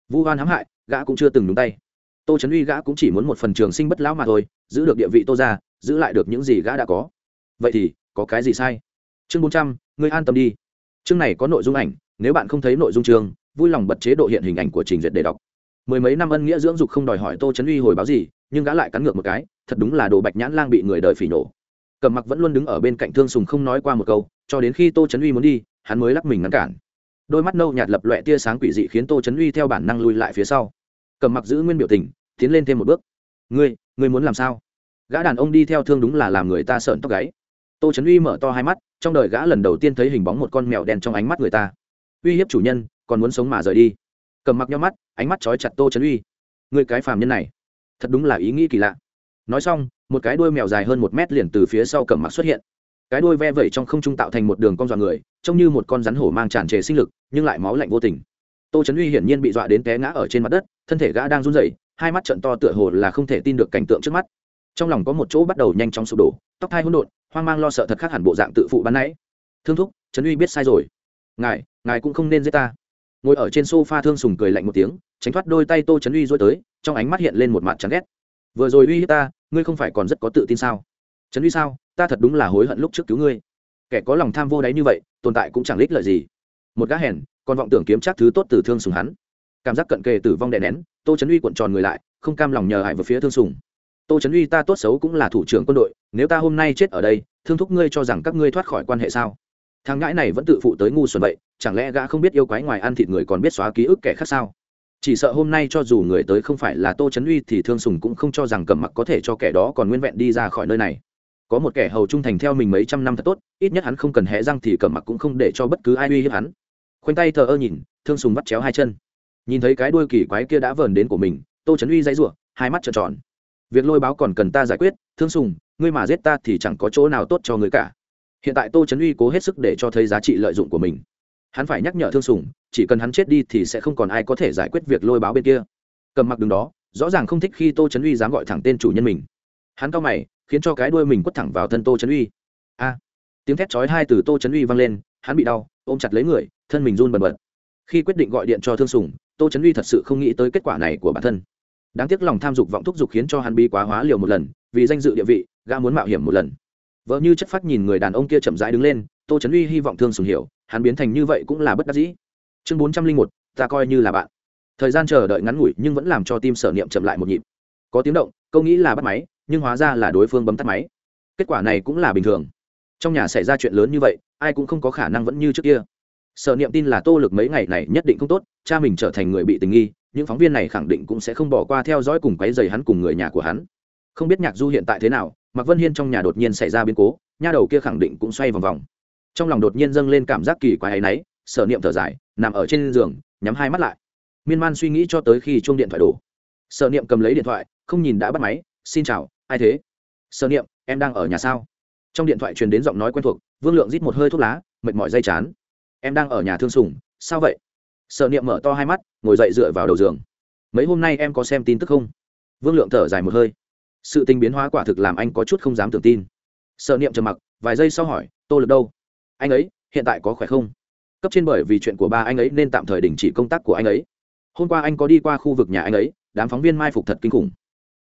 Vu hoan hãm hại, gã cũng chưa từng đúng tay. Tô trấn uy gã cũng chỉ muốn một phần trường sinh bất lão mà thôi, giữ được địa vị tô ra giữ lại được những gì gã đã có. Vậy thì có cái gì sai? Chương bốn trăm người an tâm đi. Chương này có nội dung ảnh, nếu bạn không thấy nội dung chương, vui lòng bật chế độ hiện hình ảnh của trình duyệt để đọc. Mười mấy năm ân nghĩa dưỡng dục không đòi hỏi tô trấn uy hồi báo gì, nhưng gã lại cắn ngược một cái, thật đúng là đồ bạch nhãn lang bị người đời phỉ nổ. Cầm mặc vẫn luôn đứng ở bên cạnh thương sùng không nói qua một câu, cho đến khi tô trấn uy muốn đi, hắn mới lắc mình ngăn cản. Đôi mắt nâu nhạt lập loẹ tia sáng quỷ dị khiến tô trấn uy theo bản năng lùi lại phía sau. Cầm mặc giữ nguyên biểu tình, tiến lên thêm một bước. Ngươi ngươi muốn làm sao? Gã đàn ông đi theo thương đúng là làm người ta sợn tóc gáy tô trấn uy mở to hai mắt, trong đời gã lần đầu tiên thấy hình bóng một con mèo đen trong ánh mắt người ta. Uy hiếp chủ nhân, còn muốn sống mà rời đi. Cầm mặc nhau mắt, ánh mắt trói chặt tô trấn uy. Người cái phàm nhân này, thật đúng là ý nghĩ kỳ lạ. Nói xong, một cái đuôi mèo dài hơn một mét liền từ phía sau cầm mặc xuất hiện. Cái đuôi ve vẩy trong không trung tạo thành một đường con dọa người, trông như một con rắn hổ mang tràn trề sinh lực, nhưng lại máu lạnh vô tình. Tô trấn uy hiển nhiên bị dọa đến té ngã ở trên mặt đất, thân thể gã đang run rẩy, hai mắt trận to tựa hồ là không thể tin được cảnh tượng trước mắt. Trong lòng có một chỗ bắt đầu nhanh chóng sụp đổ, tóc thai hỗn độn hoang mang lo sợ thật khác hẳn bộ dạng tự phụ ban nãy. Thương thúc, trấn uy biết sai rồi. Ngài ngài cũng không nên giết ta. Ngồi ở trên sofa thương sùng cười lạnh một tiếng, tránh thoát đôi tay tô trấn uy dối tới, trong ánh mắt hiện lên một mặt chán ghét. Vừa rồi uy hiếp ta, ngươi không phải còn rất có tự tin sao? Trấn uy sao? Ta thật đúng là hối hận lúc trước cứu ngươi. Kẻ có lòng tham vô đáy như vậy, tồn tại cũng chẳng lích lợi gì. Một gã hèn, còn vọng tưởng kiếm chắc thứ tốt từ thương sùng hắn. Cảm giác cận kề tử vong đè nén, tô trấn uy cuộn tròn người lại, không cam lòng nhờ hại vào phía thương sùng tô trấn uy, ta tốt xấu cũng là thủ trưởng quân đội, nếu ta hôm nay chết ở đây, thương thúc ngươi cho rằng các ngươi thoát khỏi quan hệ sao? Thằng ngãi này vẫn tự phụ tới ngu xuẩn vậy, chẳng lẽ gã không biết yêu quái ngoài ăn thịt người còn biết xóa ký ức kẻ khác sao? Chỉ sợ hôm nay cho dù người tới không phải là tô trấn uy thì thương sùng cũng không cho rằng cầm mặc có thể cho kẻ đó còn nguyên vẹn đi ra khỏi nơi này. Có một kẻ hầu trung thành theo mình mấy trăm năm thật tốt, ít nhất hắn không cần hẽ răng thì cầm mặc cũng không để cho bất cứ ai uy hiếp hắn. Khoanh tay thờ ơ nhìn, thương sùng bắt chéo hai chân. Nhìn thấy cái đuôi kỳ quái kia đã vờn đến của mình, tô trấn uy dãy rủa, hai mắt trợn tròn việc lôi báo còn cần ta giải quyết, thương sùng, ngươi mà giết ta thì chẳng có chỗ nào tốt cho ngươi cả. Hiện tại tô trấn uy cố hết sức để cho thấy giá trị lợi dụng của mình. Hắn phải nhắc nhở thương sùng, chỉ cần hắn chết đi thì sẽ không còn ai có thể giải quyết việc lôi báo bên kia. Cầm mặc đứng đó, rõ ràng không thích khi tô trấn uy dám gọi thẳng tên chủ nhân mình. Hắn cao mày, khiến cho cái đuôi mình quất thẳng vào thân tô trấn uy. A! Tiếng thét chói hai từ tô trấn uy vang lên, hắn bị đau, ôm chặt lấy người, thân mình run bần bật. Khi quyết định gọi điện cho thương sùng, tô trấn uy thật sự không nghĩ tới kết quả này của bản thân đáng tiếc lòng tham dục vọng thúc dục khiến cho hắn bi quá hóa liều một lần, vì danh dự địa vị, gã muốn mạo hiểm một lần. Vợ như chất phát nhìn người đàn ông kia chậm rãi đứng lên, tô trấn uy hy vọng thương sùng hiểu, hắn biến thành như vậy cũng là bất đắc dĩ. Chương bốn trăm linh một, ta coi như là bạn. Thời gian chờ đợi ngắn ngủi nhưng vẫn làm cho tim sở niệm chậm lại một nhịp. Có tiếng động, câu nghĩ là bắt máy, nhưng hóa ra là đối phương bấm tắt máy. Kết quả này cũng là bình thường. Trong nhà xảy ra chuyện lớn như vậy, ai cũng không có khả năng vẫn như trước kia. Sở niệm tin là tô lực mấy ngày này nhất định không tốt, cha mình trở thành người bị tình nghi những phóng viên này khẳng định cũng sẽ không bỏ qua theo dõi cùng quấy dày hắn cùng người nhà của hắn. Không biết nhạc du hiện tại thế nào, mạc vân hiên trong nhà đột nhiên xảy ra biến cố, nha đầu kia khẳng định cũng xoay vòng vòng. Trong lòng đột nhiên dâng lên cảm giác kỳ quái ấy nấy, sở niệm thở dài, nằm ở trên giường, nhắm hai mắt lại. Miên man suy nghĩ cho tới khi chuông điện thoại đổ. Sở niệm cầm lấy điện thoại, không nhìn đã bắt máy, xin chào, ai thế? Sở niệm, em đang ở nhà sao? Trong điện thoại truyền đến giọng nói quen thuộc, vương lượng rít một hơi thuốc lá, mệt mỏi dây chán. Em đang ở nhà thương sùng sao vậy? Sở niệm mở to hai mắt, ngồi dậy dựa vào đầu giường. Mấy hôm nay em có xem tin tức không? Vương lượng thở dài một hơi. Sự tình biến hóa quả thực làm anh có chút không dám tưởng tin. Sợ niệm trầm mặc, vài giây sau hỏi, tô lực đâu? Anh ấy, hiện tại có khỏe không? Cấp trên bởi vì chuyện của ba anh ấy nên tạm thời đình chỉ công tác của anh ấy. Hôm qua anh có đi qua khu vực nhà anh ấy, đám phóng viên mai phục thật kinh khủng.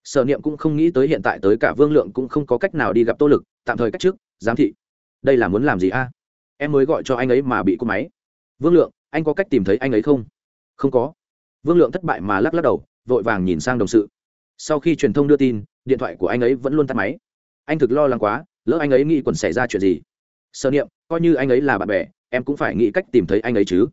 Sở niệm cũng không nghĩ tới hiện tại tới cả vương lượng cũng không có cách nào đi gặp tô lực, tạm thời cách trước, giám thị. Đây là muốn làm gì a? Em mới gọi cho anh ấy mà bị cúp máy. Vương lượng anh có cách tìm thấy anh ấy không? Không có. Vương lượng thất bại mà lắc lắc đầu, vội vàng nhìn sang đồng sự. Sau khi truyền thông đưa tin, điện thoại của anh ấy vẫn luôn tắt máy. Anh thực lo lắng quá, lỡ anh ấy nghĩ còn xảy ra chuyện gì. Sở niệm, coi như anh ấy là bạn bè, em cũng phải nghĩ cách tìm thấy anh ấy chứ.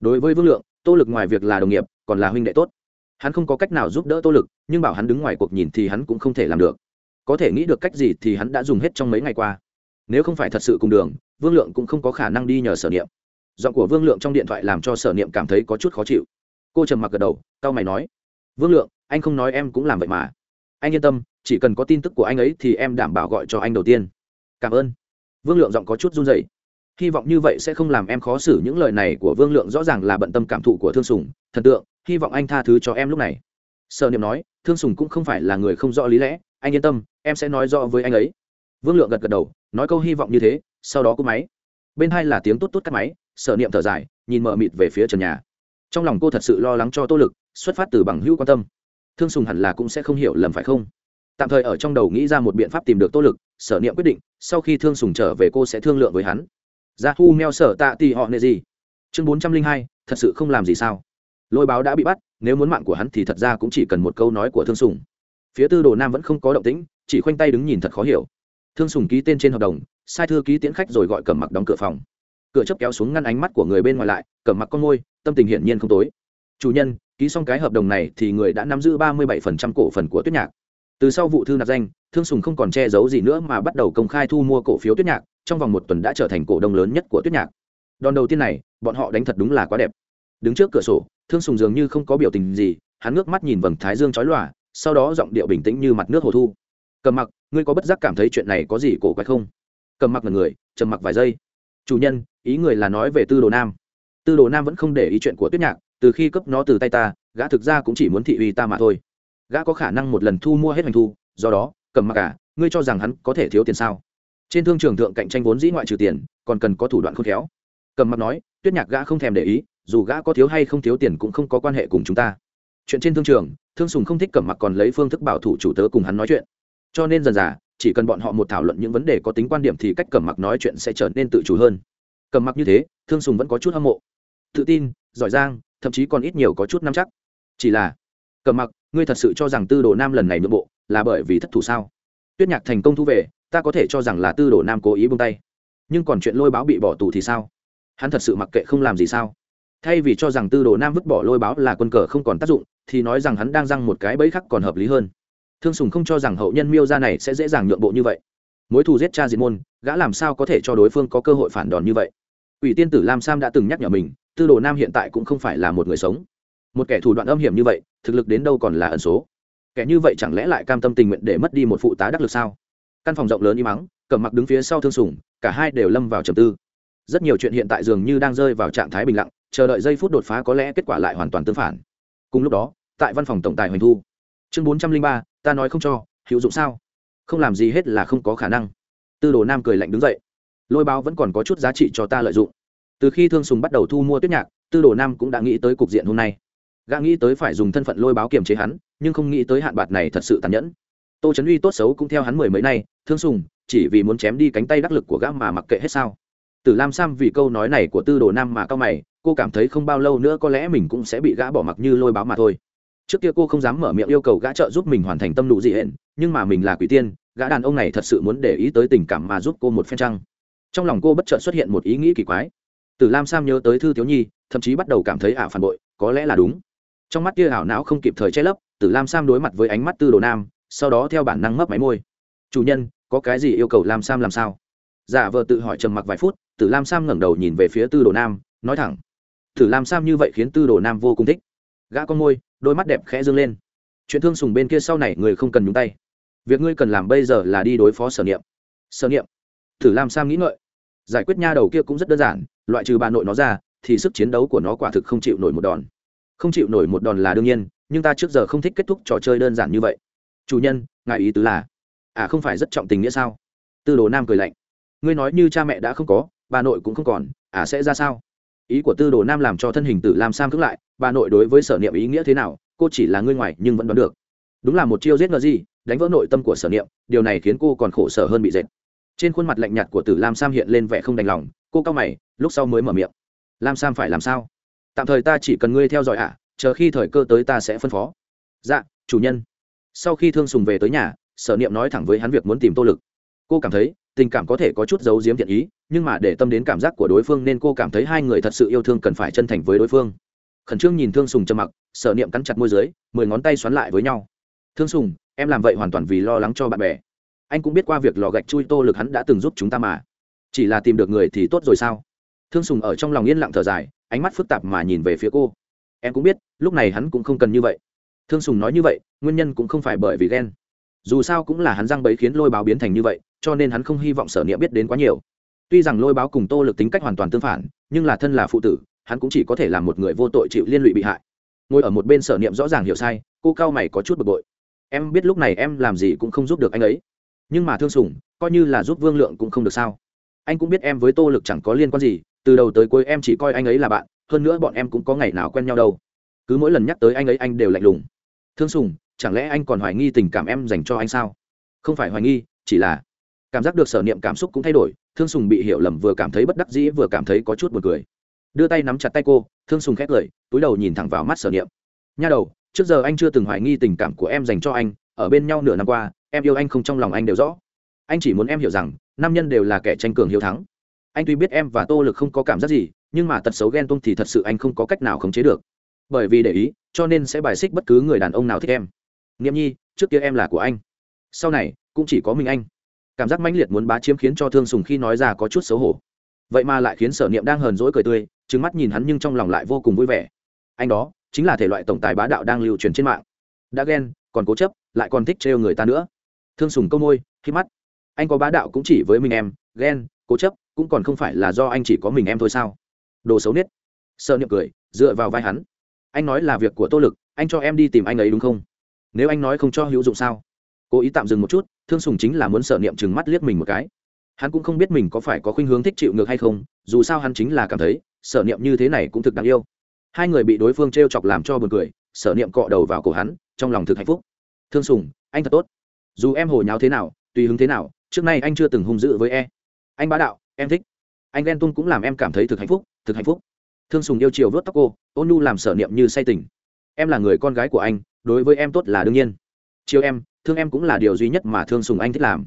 Đối với vương lượng, tô lực ngoài việc là đồng nghiệp, còn là huynh đệ tốt. Hắn không có cách nào giúp đỡ tô lực, nhưng bảo hắn đứng ngoài cuộc nhìn thì hắn cũng không thể làm được. Có thể nghĩ được cách gì thì hắn đã dùng hết trong mấy ngày qua. Nếu không phải thật sự cùng đường, vương lượng cũng không có khả năng đi nhờ sở niệm giọng của vương lượng trong điện thoại làm cho sở niệm cảm thấy có chút khó chịu. Cô trầm mặc gật đầu tao mày nói, vương lượng, anh không nói em cũng làm vậy mà. Anh yên tâm, chỉ cần có tin tức của anh ấy thì em đảm bảo gọi cho anh đầu tiên. Cảm ơn. Vương lượng giọng có chút run dày hy vọng như vậy sẽ không làm em khó xử những lời này của vương lượng, rõ ràng là bận tâm cảm thụ của thương sùng. Thần tượng, hy vọng anh tha thứ cho em lúc này. Sợ niệm nói, thương sùng cũng không phải là người không rõ lý lẽ. Anh yên tâm, em sẽ nói rõ với anh ấy. Vương lượng gật gật đầu, nói câu hy vọng như thế, sau đó cúp máy bên hai là tiếng tốt tốt cắt máy, sở niệm thở dài, nhìn mờ mịt về phía trần nhà. Trong lòng cô thật sự lo lắng cho tô lực, xuất phát từ bằng hữu quan tâm. Thương sùng hẳn là cũng sẽ không hiểu lầm phải không? Tạm thời ở trong đầu nghĩ ra một biện pháp tìm được tô lực, sở niệm quyết định, sau khi thương sùng trở về cô sẽ thương lượng với hắn. Ra thu meo sở tạ tì họ nệ gì? Chương bốn trăm linh hai, thật sự không làm gì sao? Lôi báo đã bị bắt, nếu muốn mạng của hắn thì thật ra cũng chỉ cần một câu nói của thương sùng. Phía tư đồ nam vẫn không có động tĩnh, chỉ khoanh tay đứng nhìn thật khó hiểu. Thương sùng ký tên trên hợp đồng sai thư ký tiễn khách rồi gọi cẩm mặc đóng cửa phòng. Cửa chấp kéo xuống ngăn ánh mắt của người bên ngoài lại, cẩm mặc con môi, tâm tình hiển nhiên không tối chủ nhân, ký xong cái hợp đồng này thì người đã nắm giữ ba mươi bảy phần trăm cổ phần của tuyết nhạc. Từ sau vụ thư nạp danh, thương sùng không còn che giấu gì nữa mà bắt đầu công khai thu mua cổ phiếu tuyết nhạc, trong vòng một tuần đã trở thành cổ đông lớn nhất của tuyết nhạc. Đòn đầu tiên này, bọn họ đánh thật đúng là quá đẹp. Đứng trước cửa sổ, thương sùng dường như không có biểu tình gì, hắn ngước mắt nhìn vầng thái dương chói lòa, sau đó giọng điệu bình tĩnh như mặt nước hồ thu. Cầm mặc, ngươi có bất giác cảm thấy chuyện này có gì cổ quái không? Cầm mặc là người trầm mặc vài giây. Chủ nhân ý người là nói về tư đồ nam. Tư đồ nam vẫn không để ý chuyện của tuyết nhạc từ khi cấp nó từ tay ta gã thực ra cũng chỉ muốn thị uy ta mà thôi. Gã có khả năng một lần thu mua hết hành thu do đó cầm mặc cả à, ngươi cho rằng hắn có thể thiếu tiền sao? Trên thương trường thượng cạnh tranh vốn dĩ ngoại trừ tiền còn cần có thủ đoạn khôn khéo. Cầm mặc nói tuyết nhạc gã không thèm để ý dù gã có thiếu hay không thiếu tiền cũng không có quan hệ cùng chúng ta. Chuyện trên thương trường thương sùng không thích cầm mặc còn lấy phương thức bảo thủ chủ tớ cùng hắn nói chuyện. Cho nên dần dà chỉ cần bọn họ một thảo luận những vấn đề có tính quan điểm thì cách cẩm mặc nói chuyện sẽ trở nên tự chủ hơn. Cẩm mặc như thế, thương sùng vẫn có chút hâm mộ. Tự tin, giỏi giang, thậm chí còn ít nhiều có chút nắm chắc. Chỉ là, Cẩm mặc, ngươi thật sự cho rằng tư đồ nam lần này nội bộ là bởi vì thất thủ sao? Tuyết nhạc thành công thu về, ta có thể cho rằng là tư đồ nam cố ý buông tay. Nhưng còn chuyện lôi báo bị bỏ tù thì sao? Hắn thật sự mặc kệ không làm gì sao? Thay vì cho rằng tư đồ nam vứt bỏ lôi báo là quân cờ không còn tác dụng, thì nói rằng hắn đang răng một cái bẫy khắc còn hợp lý hơn thương sùng không cho rằng hậu nhân miêu ra này sẽ dễ dàng nhượng bộ như vậy. Mối thù giết cha diệt môn, gã làm sao có thể cho đối phương có cơ hội phản đòn như vậy? Ủy tiên tử lam sam đã từng nhắc nhở mình, tư đồ nam hiện tại cũng không phải là một người sống. Một kẻ thủ đoạn âm hiểm như vậy, thực lực đến đâu còn là ẩn số? Kẻ như vậy chẳng lẽ lại cam tâm tình nguyện để mất đi một phụ tá đắc lực sao? Căn phòng rộng lớn y mắng cầm mặc đứng phía sau thương sùng, cả hai đều lâm vào trầm tư. Rất nhiều chuyện hiện tại dường như đang rơi vào trạng thái bình lặng, chờ đợi giây phút đột phá có lẽ kết quả lại hoàn toàn tương phản. Cùng lúc đó, tại văn phòng tổng tài hoành thu chương bốn trăm linh ba, ta nói không cho, hữu dụng sao? Không làm gì hết là không có khả năng. Tư đồ nam cười lạnh đứng dậy. Lôi báo vẫn còn có chút giá trị cho ta lợi dụng. Từ khi thương sùng bắt đầu thu mua tuyết nhạc, tư đồ nam cũng đã nghĩ tới cục diện hôm nay. Gã nghĩ tới phải dùng thân phận lôi báo kiềm chế hắn, nhưng không nghĩ tới hạn bạc này thật sự tàn nhẫn. Tô trấn uy tốt xấu cũng theo hắn mười mấy nay, thương sùng, chỉ vì muốn chém đi cánh tay đắc lực của gã mà mặc kệ hết sao? Tử lam sam vì câu nói này của tư đồ nam mà cao mày, cô cảm thấy không bao lâu nữa có lẽ mình cũng sẽ bị gã bỏ mặc như lôi báo mà thôi trước kia cô không dám mở miệng yêu cầu gã trợ giúp mình hoàn thành tâm nụ dị hện, nhưng mà mình là quỷ tiên, gã đàn ông này thật sự muốn để ý tới tình cảm mà giúp cô một phen trăng trong lòng cô bất chợt xuất hiện một ý nghĩ kỳ quái. Tử lam sam nhớ tới thư thiếu nhi, thậm chí bắt đầu cảm thấy ảo phản bội, có lẽ là đúng. Trong mắt kia ảo não không kịp thời che lấp, tử lam sam đối mặt với ánh mắt tư đồ nam, sau đó theo bản năng mấp máy môi. Chủ nhân, có cái gì yêu cầu lam sam làm sao? Giả vờ tự hỏi trầm mặc vài phút, tử lam sam ngẩng đầu nhìn về phía tư đồ nam, nói thẳng. Tử lam sam như vậy khiến tư đồ nam vô cùng thích. Gã con môi đôi mắt đẹp khẽ dương lên. Chuyện thương sùng bên kia sau này người không cần nhúng tay. Việc ngươi cần làm bây giờ là đi đối phó sở niệm. Sở niệm, thử lam sam nghĩ ngợi. Giải quyết nha đầu kia cũng rất đơn giản, loại trừ bà nội nó ra, thì sức chiến đấu của nó quả thực không chịu nổi một đòn. Không chịu nổi một đòn là đương nhiên, nhưng ta trước giờ không thích kết thúc trò chơi đơn giản như vậy. Chủ nhân ngại ý tứ là à không phải rất trọng tình nghĩa sao? Tư đồ nam cười lạnh, ngươi nói như cha mẹ đã không có, bà nội cũng không còn à sẽ ra sao? Ý của tư đồ nam làm cho thân hình tử lam sam cứng lại bà nội đối với sở niệm ý nghĩa thế nào cô chỉ là ngươi ngoài nhưng vẫn đoán được. Đúng là một chiêu giết ngờ gì đánh vỡ nội tâm của sở niệm điều này khiến cô còn khổ sở hơn bị dệt. Trên khuôn mặt lạnh nhạt của tử lam sam hiện lên vẻ không đành lòng cô cao mày lúc sau mới mở miệng. Lam sam phải làm sao? Tạm thời ta chỉ cần ngươi theo dõi ạ à, chờ khi thời cơ tới ta sẽ phân phó. Dạ chủ nhân. Sau khi thương sùng về tới nhà sở niệm nói thẳng với hắn việc muốn tìm tô lực. Cô cảm thấy tình cảm có thể có chút giấu giếm thiện ý nhưng mà để tâm đến cảm giác của đối phương nên cô cảm thấy hai người thật sự yêu thương cần phải chân thành với đối phương khẩn trương nhìn thương sùng trầm mặc sở niệm cắn chặt môi dưới, mười ngón tay xoắn lại với nhau. Thương sùng, em làm vậy hoàn toàn vì lo lắng cho bạn bè. Anh cũng biết qua việc lò gạch chui tô lực hắn đã từng giúp chúng ta mà. Chỉ là tìm được người thì tốt rồi sao? Thương sùng ở trong lòng yên lặng thở dài, ánh mắt phức tạp mà nhìn về phía cô. Em cũng biết, lúc này hắn cũng không cần như vậy. Thương sùng nói như vậy, nguyên nhân cũng không phải bởi vì ghen. Dù sao cũng là hắn răng bẫy khiến lôi báo biến thành như vậy, cho nên hắn không hy vọng sở niệm biết đến quá nhiều. Tuy rằng lôi báo cùng tô lực tính cách hoàn toàn tương phản, nhưng là thân là phụ tử hắn cũng chỉ có thể làm một người vô tội chịu liên lụy bị hại. Ngồi ở một bên sở niệm rõ ràng hiểu sai, cô cao mày có chút bực bội. Em biết lúc này em làm gì cũng không giúp được anh ấy. Nhưng mà thương sủng, coi như là giúp vương lượng cũng không được sao. Anh cũng biết em với tô lực chẳng có liên quan gì, từ đầu tới cuối em chỉ coi anh ấy là bạn, hơn nữa bọn em cũng có ngày nào quen nhau đâu. Cứ mỗi lần nhắc tới anh ấy anh đều lạnh lùng. Thương sùng chẳng lẽ anh còn hoài nghi tình cảm em dành cho anh sao? Không phải hoài nghi, chỉ là cảm giác được sở niệm cảm xúc cũng thay đổi, thương sùng bị hiểu lầm vừa cảm thấy bất đắc dĩ vừa cảm thấy có chút b u ồ n cười đưa tay nắm chặt tay cô, thương sùng khét lời, túi đầu nhìn thẳng vào mắt sở niệm. Nha đầu, trước giờ anh chưa từng hoài nghi tình cảm của em dành cho anh, ở bên nhau nửa năm qua, em yêu anh không trong lòng anh đều rõ. Anh chỉ muốn em hiểu rằng, nam nhân đều là kẻ tranh cường hiếu thắng. Anh tuy biết em và tô lực không có cảm giác gì, nhưng mà tật xấu ghen tuông thì thật sự anh không có cách nào khống chế được. Bởi vì để ý, cho nên sẽ bài xích bất cứ người đàn ông nào thích em. Nghiệm nhi, trước kia em là của anh. Sau này, cũng chỉ có mình anh. Cảm giác mãnh liệt muốn bá chiếm khiến cho thương sùng khi nói ra có chút xấu hổ vậy mà lại khiến sở niệm đang hờn dỗi cười tươi trứng mắt nhìn hắn nhưng trong lòng lại vô cùng vui vẻ. Anh đó, chính là thể loại tổng tài bá đạo đang lưu truyền trên mạng. Đã ghen, còn cố chấp, lại còn thích trêu người ta nữa. Thương sùng câu môi, khi mắt. Anh có bá đạo cũng chỉ với mình em, ghen, cố chấp, cũng còn không phải là do anh chỉ có mình em thôi sao? Đồ xấu nết. Sợ niệm cười, dựa vào vai hắn. Anh nói là việc của tô lực, anh cho em đi tìm anh ấy đúng không? Nếu anh nói không cho hữu dụng sao? Cố ý tạm dừng một chút, thương sùng chính là muốn sợ niệm chừng mắt liếc mình một cái hắn cũng không biết mình có phải có khuynh hướng thích chịu ngược hay không, dù sao hắn chính là cảm thấy sợ niệm như thế này cũng thực đáng yêu. Hai người bị đối phương t r e o chọc làm cho buồn cười sợ niệm cọ đầu vào cổ hắn, trong lòng thực hạnh phúc. Thương sùng, anh thật tốt. Dù em hồi nháo thế nào, tùy hứng thế nào, trước nay anh chưa từng hung dữ với e. Anh bá đạo, em thích. Anh ghen tung cũng làm em cảm thấy thực hạnh phúc, thực hạnh phúc. Thương sùng yêu chiều vớt tóc cô, ôn nu làm sở niệm như say tình em là người con gái của anh, đối với em tốt là đương nhiên. Chiều em, thương em cũng là điều duy nhất mà thương sùng anh thích làm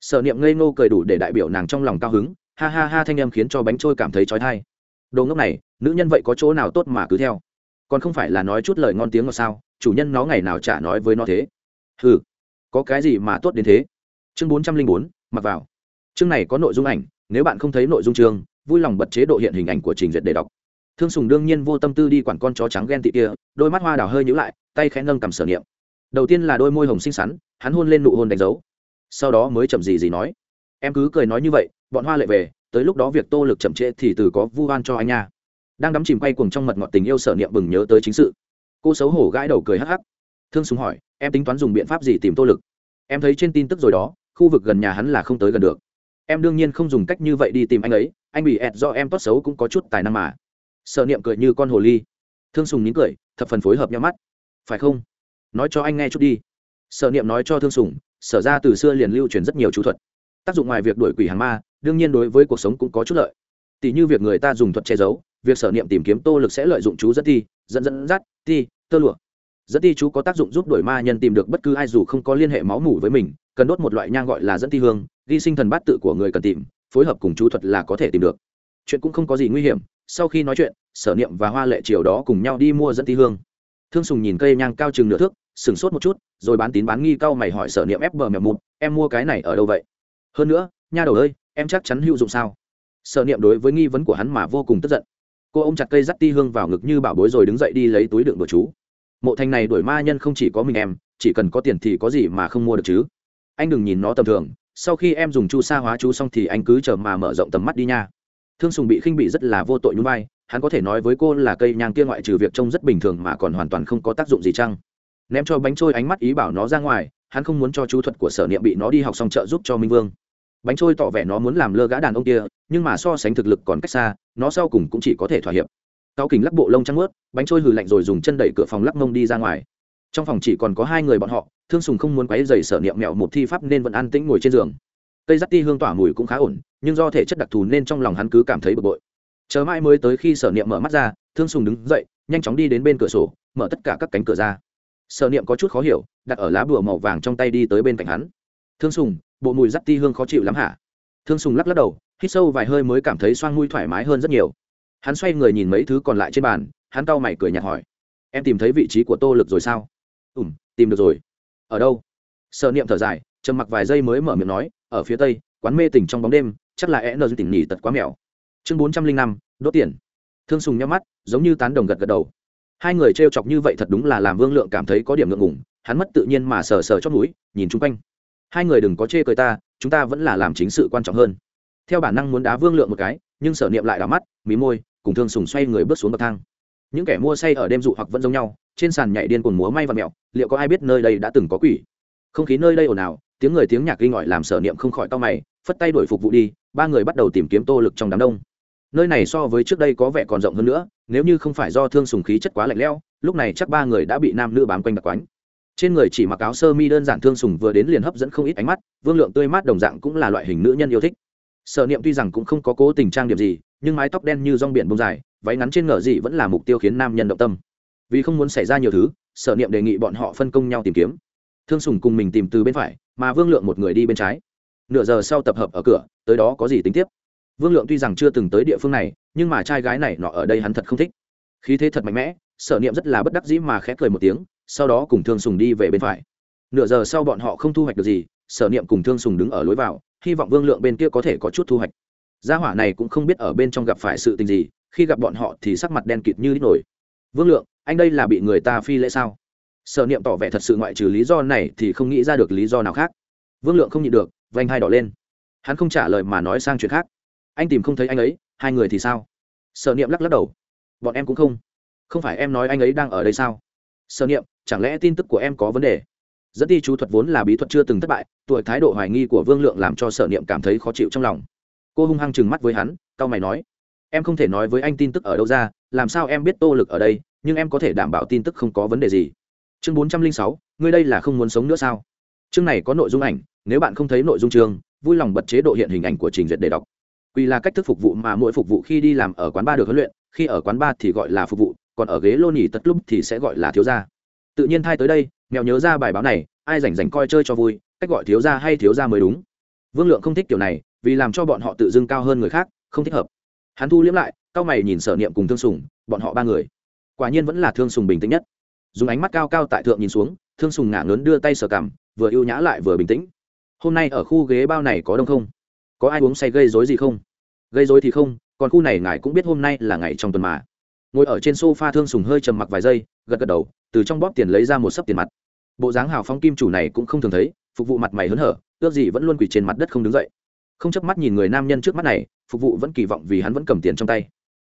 sở niệm ngây ngô cười đủ để đại biểu nàng trong lòng cao hứng, ha ha ha thanh em khiến cho bánh trôi cảm thấy trói thai đồ ngốc này, nữ nhân vậy có chỗ nào tốt mà cứ theo? Còn không phải là nói chút lời ngon tiếng ngọt sao, chủ nhân nó ngày nào chả nói với nó thế? Ừ có cái gì mà tốt đến thế? Chương bốn trăm linh bốn, mặc vào. Chương này có nội dung ảnh, nếu bạn không thấy nội dung chương, vui lòng bật chế độ hiện hình ảnh của trình duyệt để đọc. Thương sùng đương nhiên vô tâm tư đi quản con chó trắng ghen tị kia, đôi mắt hoa đào hơi nhữ lại, tay khẽ nâng cầm sở niệm. Đầu tiên là đôi môi hồng xinh xắn, hắn hôn lên nụ hôn đánh dấu sau đó mới chậm gì gì nói. Em cứ cười nói như vậy, bọn hoa lệ về, tới lúc đó việc tô lực chậm trễ thì từ có vu oan cho anh nha. Đang đắm chìm quay cùng trong mật ngọt tình yêu sở niệm bừng nhớ tới chính sự. Cô xấu hổ gãi đầu cười hắc hắc. Thương súng hỏi, em tính toán dùng biện pháp gì tìm tô lực? Em thấy trên tin tức rồi đó, khu vực gần nhà hắn là không tới gần được. Em đương nhiên không dùng cách như vậy đi tìm anh ấy, anh bị ẹt do em tốt xấu cũng có chút tài năng mà. Sợ niệm cười như con hồ ly. Thương sùng nín cười, thập phần phối hợp nhau mắt. Phải không? Nói cho anh nghe chút đi. Sợ niệm nói cho thương sùng sở ra từ xưa liền lưu truyền rất nhiều chú thuật. Tác dụng ngoài việc đuổi quỷ hàng ma, đương nhiên đối với cuộc sống cũng có chút lợi. Tỷ như việc người ta dùng thuật che giấu, việc sở niệm tìm kiếm tô lực sẽ lợi dụng chú dẫn ti, dẫn dẫn dắt, ti, tơ lụa. Dẫn ti chú có tác dụng giúp đuổi ma nhân tìm được bất cứ ai dù không có liên hệ máu mủ với mình, cần đốt một loại nhang gọi là dẫn ti hương, ghi sinh thần bát tự của người cần tìm, phối hợp cùng chú thuật là có thể tìm được. Chuyện cũng không có gì nguy hiểm, sau khi nói chuyện, sở niệm và hoa lệ triều đó cùng nhau đi mua dẫn ti hương. Thương sùng nhìn cây nhang cao chừng nửa thước, sửng sốt một chút rồi bán tín bán nghi cao mày hỏi sở niệm ép bờ mèo mụt, em mua cái này ở đâu vậy? Hơn nữa, nha đầu ơi, em chắc chắn hữu dụng sao? Sở niệm đối với nghi vấn của hắn mà vô cùng tức giận. Cô ôm chặt cây dắt ti hương vào ngực như bảo bối rồi đứng dậy đi lấy túi đựng đồ chú. Mộ thành này đuổi ma nhân không chỉ có mình em, chỉ cần có tiền thì có gì mà không mua được chứ? Anh đừng nhìn nó tầm thường, sau khi em dùng chu sa hóa chú xong thì anh cứ chờ mà mở rộng tầm mắt đi nha. Thương sùng bị khinh bị rất là vô tội nhún vai, hắn có thể nói với cô là cây nhang kia ngoại trừ việc trông rất bình thường mà còn hoàn toàn không có tác dụng gì chăng? Ném cho bánh trôi ánh mắt ý bảo nó ra ngoài, hắn không muốn cho chú thuật của sở niệm bị nó đi học xong trợ giúp cho minh vương. Bánh trôi tỏ vẻ nó muốn làm lơ gã đàn ông kia, nhưng mà so sánh thực lực còn cách xa, nó sau cùng cũng chỉ có thể thỏa hiệp. Cao kình lắc bộ lông trắng ướt bánh trôi hừ lạnh rồi dùng chân đẩy cửa phòng lắc mông đi ra ngoài. Trong phòng chỉ còn có hai người bọn họ, thương sùng không muốn quấy dày sở niệm mẹo một thi pháp nên vẫn an tĩnh ngồi trên giường. Cây dắt ti hương tỏa mùi cũng khá ổn, nhưng do thể chất đặc thù nên trong lòng hắn cứ cảm thấy bực bội. Chờ mãi mới tới khi sở niệm mở mắt ra, thương sùng đứng dậy, nhanh chóng đi đến bên cửa sổ, mở tất cả các cánh cửa ra sở niệm có chút khó hiểu, đặt ở lá bùa màu vàng trong tay đi tới bên cạnh hắn. Thương sùng, bộ mùi dắt ti hương khó chịu lắm hả? Thương sùng lắc lắc đầu, hít sâu vài hơi mới cảm thấy xoang mũi thoải mái hơn rất nhiều. Hắn xoay người nhìn mấy thứ còn lại trên bàn, hắn cau mày cười nhạt hỏi, em tìm thấy vị trí của tô lực rồi sao? Ùm tìm được rồi. Ở đâu? Sợ niệm thở dài, trầm mặc vài giây mới mở miệng nói, ở phía tây, quán mê tỉnh trong bóng đêm, chắc là e nờ tỉnh nhỉ tật quá mèo. Chương bốn trăm linh năm, đốt tiền. Thương sùng nhắm mắt, giống như tán đồng gật gật đầu hai người trêu chọc như vậy thật đúng là làm vương lượng cảm thấy có điểm ngượng ngùng, hắn mất tự nhiên mà sờ sờ chót mũi, nhìn chung quanh. Hai người đừng có chê cười ta, chúng ta vẫn là làm chính sự quan trọng hơn. Theo bản năng muốn đá vương lượng một cái, nhưng sở niệm lại đảo mắt, mí môi, cùng thương sùng xoay người bước xuống bậc thang. Những kẻ mua say ở đêm dụ hoặc vẫn giống nhau, trên sàn nhảy điên cuồng múa may và mẹo, liệu có ai biết nơi đây đã từng có quỷ? Không khí nơi đây ồn ào, tiếng người tiếng nhạc ghi ngọi làm sở niệm không khỏi to mày, phất tay đổi phục vụ đi, ba người bắt đầu tìm kiếm tô lực trong đám đông nơi này so với trước đây có vẻ còn rộng hơn nữa, nếu như không phải do thương sùng khí chất quá lạnh lẽo, lúc này chắc ba người đã bị nam nữ bám quanh đặc quánh. Trên người chỉ mặc áo sơ mi đơn giản thương sùng vừa đến liền hấp dẫn không ít ánh mắt, vương lượng tươi mát đồng dạng cũng là loại hình nữ nhân yêu thích. Sở niệm tuy rằng cũng không có cố tình trang điểm gì, nhưng mái tóc đen như rong biển bông dài, váy ngắn trên ngờ gì vẫn là mục tiêu khiến nam nhân động tâm. Vì không muốn xảy ra nhiều thứ, sở niệm đề nghị bọn họ phân công nhau tìm kiếm. Thương sùng cùng mình tìm từ bên phải, mà vương lượng một người đi bên trái. Nửa giờ sau tập hợp ở cửa, tới đó có gì tính tiếp? Vương lượng tuy rằng chưa từng tới địa phương này, nhưng mà trai gái này nọ ở đây hắn thật không thích. Khí thế thật mạnh mẽ, sở niệm rất là bất đắc dĩ mà khẽ cười một tiếng, sau đó cùng thương sùng đi về bên phải. Nửa giờ sau bọn họ không thu hoạch được gì, sở niệm cùng thương sùng đứng ở lối vào, hy vọng vương lượng bên kia có thể có chút thu hoạch. Gia hỏa này cũng không biết ở bên trong gặp phải sự tình gì, khi gặp bọn họ thì sắc mặt đen kịt như đít nổi. Vương lượng, anh đây là bị người ta phi lễ sao? Sở niệm tỏ vẻ thật sự ngoại trừ lý do này thì không nghĩ ra được lý do nào khác. Vương lượng không nhịn được, vành hai đỏ lên. Hắn không trả lời mà nói sang chuyện khác anh tìm không thấy anh ấy, hai người thì sao? Sở niệm lắc lắc đầu. Bọn em cũng không. Không phải em nói anh ấy đang ở đây sao? Sở niệm, chẳng lẽ tin tức của em có vấn đề? Dẫn đi chú thuật vốn là bí thuật chưa từng thất bại, tuổi thái độ hoài nghi của vương lượng làm cho sở niệm cảm thấy khó chịu trong lòng. Cô hung hăng chừng mắt với hắn, cau mày nói, em không thể nói với anh tin tức ở đâu ra, làm sao em biết tô lực ở đây, nhưng em có thể đảm bảo tin tức không có vấn đề gì. Chương bốn trăm linh sáu, ngươi đây là không muốn sống nữa sao? Chương này có nội dung ảnh, nếu bạn không thấy nội dung chương, vui lòng bật chế độ hiện hình ảnh của trình duyệt để đọc. Quỳ là cách thức phục vụ mà mỗi phục vụ khi đi làm ở quán bar được huấn luyện, khi ở quán bar thì gọi là phục vụ, còn ở ghế lô nỉ tất lúc thì sẽ gọi là thiếu gia. Tự nhiên thay tới đây, mèo nhớ ra bài báo này, ai rảnh rảnh coi chơi cho vui, cách gọi thiếu gia hay thiếu gia mới đúng. Vương lượng không thích kiểu này, vì làm cho bọn họ tự dưng cao hơn người khác, không thích hợp. Hắn thu liếm lại, cao mày nhìn sở niệm cùng thương sùng, bọn họ ba người. Quả nhiên vẫn là thương sùng bình tĩnh nhất. Dùng ánh mắt cao cao tại thượng nhìn xuống, thương sùng ngả ngớn đưa tay sờ cằm, vừa ưu nhã lại vừa bình tĩnh. Hôm nay ở khu ghế bao này có đông không? Có ai uống say gây dối gì không? Gây dối thì không, còn khu này ngài cũng biết hôm nay là ngày trong tuần mà. Ngồi ở trên sofa thương sùng hơi trầm mặc vài giây, gật gật đầu, từ trong bóp tiền lấy ra một sấp tiền mặt. Bộ dáng hào phóng kim chủ này cũng không thường thấy, phục vụ mặt mày hớn hở, ước gì vẫn luôn quỳ trên mặt đất không đứng dậy. Không chớp mắt nhìn người nam nhân trước mắt này, phục vụ vẫn kỳ vọng vì hắn vẫn cầm tiền trong tay.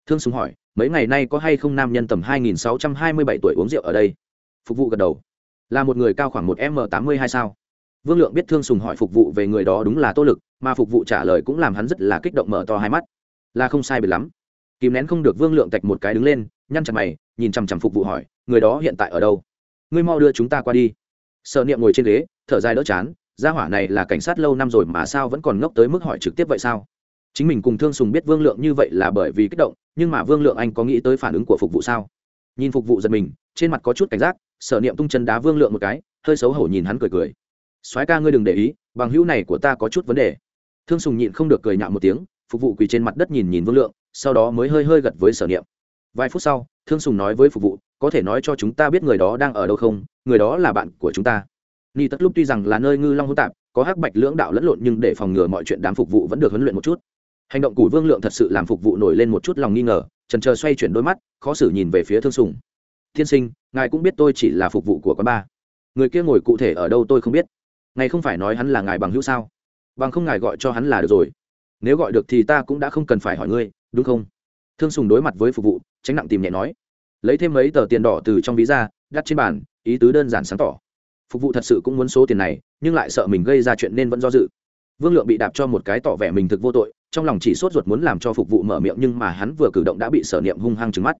Thương sùng hỏi, mấy ngày nay có hay không nam nhân tầm hai nghìn sáu trăm hai mươi bảy tuổi uống rượu ở đây? Phục vụ gật đầu. Là một người cao khoảng một m tám mươi hai sao? Vương lượng biết thương sùng hỏi phục vụ về người đó đúng là tô lực, mà phục vụ trả lời cũng làm hắn rất là kích động mở to hai mắt. Là không sai biệt lắm. Kìm nén không được vương lượng tạch một cái đứng lên, nhăn chặt mày, nhìn chằm chằm phục vụ hỏi, người đó hiện tại ở đâu? Ngươi mau đưa chúng ta qua đi. Sợ niệm ngồi trên ghế, thở dài đỡ chán, gia hỏa này là cảnh sát lâu năm rồi mà sao vẫn còn ngốc tới mức hỏi trực tiếp vậy sao? Chính mình cùng thương sùng biết vương lượng như vậy là bởi vì kích động, nhưng mà vương lượng anh có nghĩ tới phản ứng của phục vụ sao? Nhìn phục vụ giật mình, trên mặt có chút cảnh giác, sở niệm tung chân đá vương lượng một cái, hơi xấu hổ nhìn hắn cười cười soái ca ngươi đừng để ý, bằng hữu này của ta có chút vấn đề. Thương sùng nhịn không được cười nhạo một tiếng, phục vụ quỳ trên mặt đất nhìn nhìn vương lượng, sau đó mới hơi hơi gật với sở niệm. Vài phút sau, thương sùng nói với phục vụ, có thể nói cho chúng ta biết người đó đang ở đâu không? Người đó là bạn của chúng ta. Ni tất lúc tuy rằng là nơi ngư long hỗn tạp, có hắc bạch lưỡng đạo lẫn lộn nhưng để phòng ngừa mọi chuyện đám phục vụ vẫn được huấn luyện một chút. Hành động của vương lượng thật sự làm phục vụ nổi lên một chút lòng nghi ngờ trần chờ xoay chuyển đôi mắt, khó xử nhìn về phía thương sùng. Tiên sinh, ngài cũng biết tôi chỉ là phục vụ của quán ba người kia ngồi cụ thể ở đâu tôi không biết ngài không phải nói hắn là ngài bằng hữu sao? Bằng không ngài gọi cho hắn là được rồi. Nếu gọi được thì ta cũng đã không cần phải hỏi ngươi, đúng không? Thương sùng đối mặt với phục vụ, tránh nặng tìm nhẹ nói. Lấy thêm mấy tờ tiền đỏ từ trong ví ra, đắt trên bàn, ý tứ đơn giản sáng tỏ. Phục vụ thật sự cũng muốn số tiền này, nhưng lại sợ mình gây ra chuyện nên vẫn do dự. Vương lượng bị đạp cho một cái tỏ vẻ mình thực vô tội, trong lòng chỉ sốt ruột muốn làm cho phục vụ mở miệng nhưng mà hắn vừa cử động đã bị sở niệm hung hăng trứng mắt.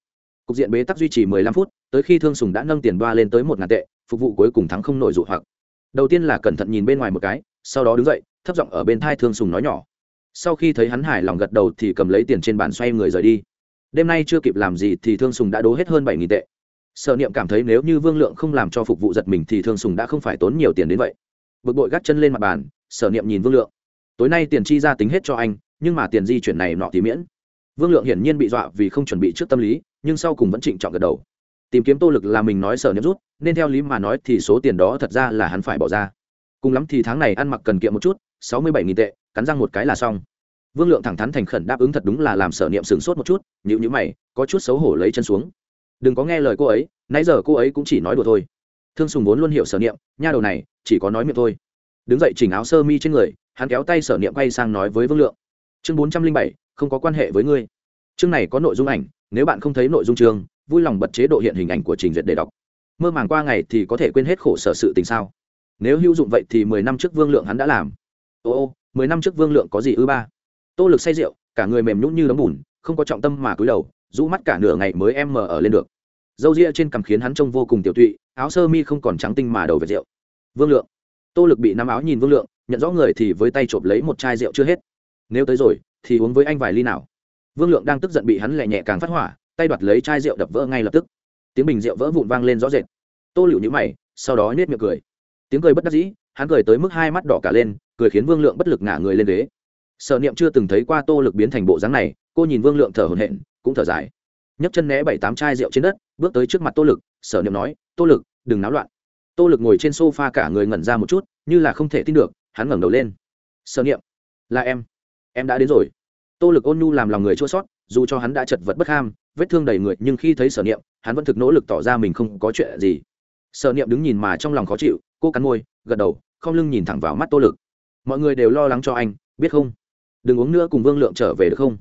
Cục diện bế tắc duy trì mười lăm phút, tới khi thương sùng đã nâng tiền đoa lên tới một ngàn tệ, phục vụ cuối cùng thắng không nổi dụ hoặc đầu tiên là cẩn thận nhìn bên ngoài một cái, sau đó đứng dậy, thấp giọng ở bên thai thương sùng nói nhỏ. Sau khi thấy hắn hài lòng gật đầu thì cầm lấy tiền trên bàn xoay người rời đi. Đêm nay chưa kịp làm gì thì thương sùng đã đố hết hơn bảy nghìn tệ. Sợ niệm cảm thấy nếu như vương lượng không làm cho phục vụ giật mình thì thương sùng đã không phải tốn nhiều tiền đến vậy. Bực bội gắt chân lên mặt bàn, sở niệm nhìn vương lượng. Tối nay tiền chi ra tính hết cho anh, nhưng mà tiền di chuyển này nọ thì miễn. Vương lượng hiển nhiên bị dọa vì không chuẩn bị trước tâm lý, nhưng sau cùng vẫn trịnh trọng gật đầu tìm kiếm tô lực là mình nói sở niệm rút, nên theo lý mà nói thì số tiền đó thật ra là hắn phải bỏ ra. Cùng lắm thì tháng này ăn mặc cần kiệm một chút, sáu mươi bảy nghìn tệ, cắn răng một cái là xong. Vương lượng thẳng thắn thành khẩn đáp ứng thật đúng là làm sở niệm sửng sốt một chút nhịu nhữ mày, có chút xấu hổ lấy chân xuống. Đừng có nghe lời cô ấy, nãy giờ cô ấy cũng chỉ nói đùa thôi. Thương sùng vốn luôn hiểu sở niệm, nha đầu này, chỉ có nói miệng thôi. Đứng dậy chỉnh áo sơ mi trên người, hắn kéo tay sở niệm quay sang nói với vương lượng. Chương bốn trăm linh bảy, không có quan hệ với ngươi. Chương này có nội dung ảnh, nếu bạn không thấy nội dung chương vui lòng bật chế độ hiện hình ảnh của trình duyệt để đọc. Mơ màng qua ngày thì có thể quên hết khổ sở sự tình sao? Nếu hữu dụng vậy thì mười năm trước vương lượng hắn đã làm. Ô ô, mười năm trước vương lượng có gì ư ba? Tô lực say rượu, cả người mềm nhũng như đấm bùn, không có trọng tâm mà cúi đầu, rũ mắt cả nửa ngày mới em mờ ở lên được. Dâu ria trên cằm khiến hắn trông vô cùng tiểu tụy, áo sơ mi không còn trắng tinh mà đầu về rượu. Vương lượng. Tô lực bị nắm áo nhìn vương lượng, nhận rõ người thì với tay chộp lấy một chai rượu chưa hết. Nếu tới rồi, thì uống với anh vài ly nào. Vương lượng đang tức giận bị hắn lẹ nhẹ càng phát hỏa tay đoạt lấy chai rượu đập vỡ ngay lập tức. Tiếng bình rượu vỡ vụn vang lên rõ rệt. Tô lựu nhữ mày, sau đó nhét miệng cười. Tiếng cười bất đắc dĩ, hắn cười tới mức hai mắt đỏ cả lên, cười khiến vương lượng bất lực ngả người lên ghế. Sợ niệm chưa từng thấy qua tô lực biến thành bộ dáng này, cô nhìn vương lượng thở hổn hển, cũng thở dài. Nhấc chân né bảy tám chai rượu trên đất, bước tới trước mặt tô lực sở niệm nói, tô lực đừng náo loạn. Tô lực ngồi trên s o f a cả người ngẩn ra một chút, như là không thể tin được, hắn ngẩng đầu lên. Sở niệm, là em. Em đã đến rồi. Tô lực ôn nhu làm lòng người chua sót dù cho hắn đã chật vật bất ham vết thương đầy người, nhưng khi thấy sở niệm, hắn vẫn thực nỗ lực tỏ ra mình không có chuyện gì. Sở niệm đứng nhìn mà trong lòng khó chịu, cô cắn môi, gật đầu, không lưng nhìn thẳng vào mắt tô lực. Mọi người đều lo lắng cho anh, biết không? Đừng uống nữa cùng vương lượng trở về được không?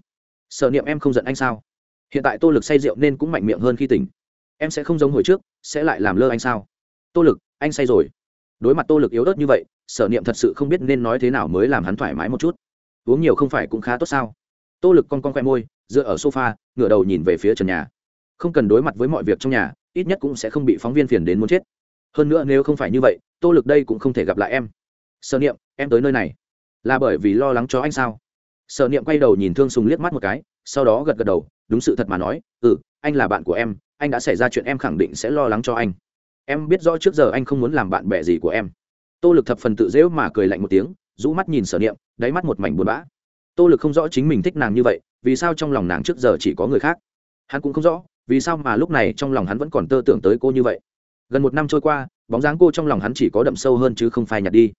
Sở niệm em không giận anh sao? Hiện tại tô lực say rượu nên cũng mạnh miệng hơn khi tỉnh. Em sẽ không giống hồi trước, sẽ lại làm lơ anh sao? Tô lực, anh say rồi. Đối mặt tô lực yếu ớt như vậy, sở niệm thật sự không biết nên nói thế nào mới làm hắn thoải mái một chút. Uống nhiều không phải cũng khá tốt sao? Tô lực con con khoe môi dựa ở sofa, ngửa đầu nhìn về phía trần nhà. Không cần đối mặt với mọi việc trong nhà, ít nhất cũng sẽ không bị phóng viên phiền đến muốn chết. Hơn nữa nếu không phải như vậy, tô lực đây cũng không thể gặp lại em. Sở niệm, em tới nơi này. Là bởi vì lo lắng cho anh sao? Sở niệm quay đầu nhìn thương sùng liếc mắt một cái, sau đó gật gật đầu, đúng sự thật mà nói ừ anh là bạn của em, anh đã xảy ra chuyện em khẳng định sẽ lo lắng cho anh. Em biết rõ trước giờ anh không muốn làm bạn bè gì của em. Tô lực thập phần tự dễu mà cười lạnh một tiếng, rũ mắt nhìn sở niệm, đáy mắt một mảnh buồn bã. Tô lực không rõ chính mình thích nàng như vậy vì sao trong lòng nàng trước giờ chỉ có người khác? Hắn cũng không rõ, vì sao mà lúc này trong lòng hắn vẫn còn tơ tưởng tới cô như vậy? Gần một năm trôi qua, bóng dáng cô trong lòng hắn chỉ có đậm sâu hơn chứ không phai nhạt đi.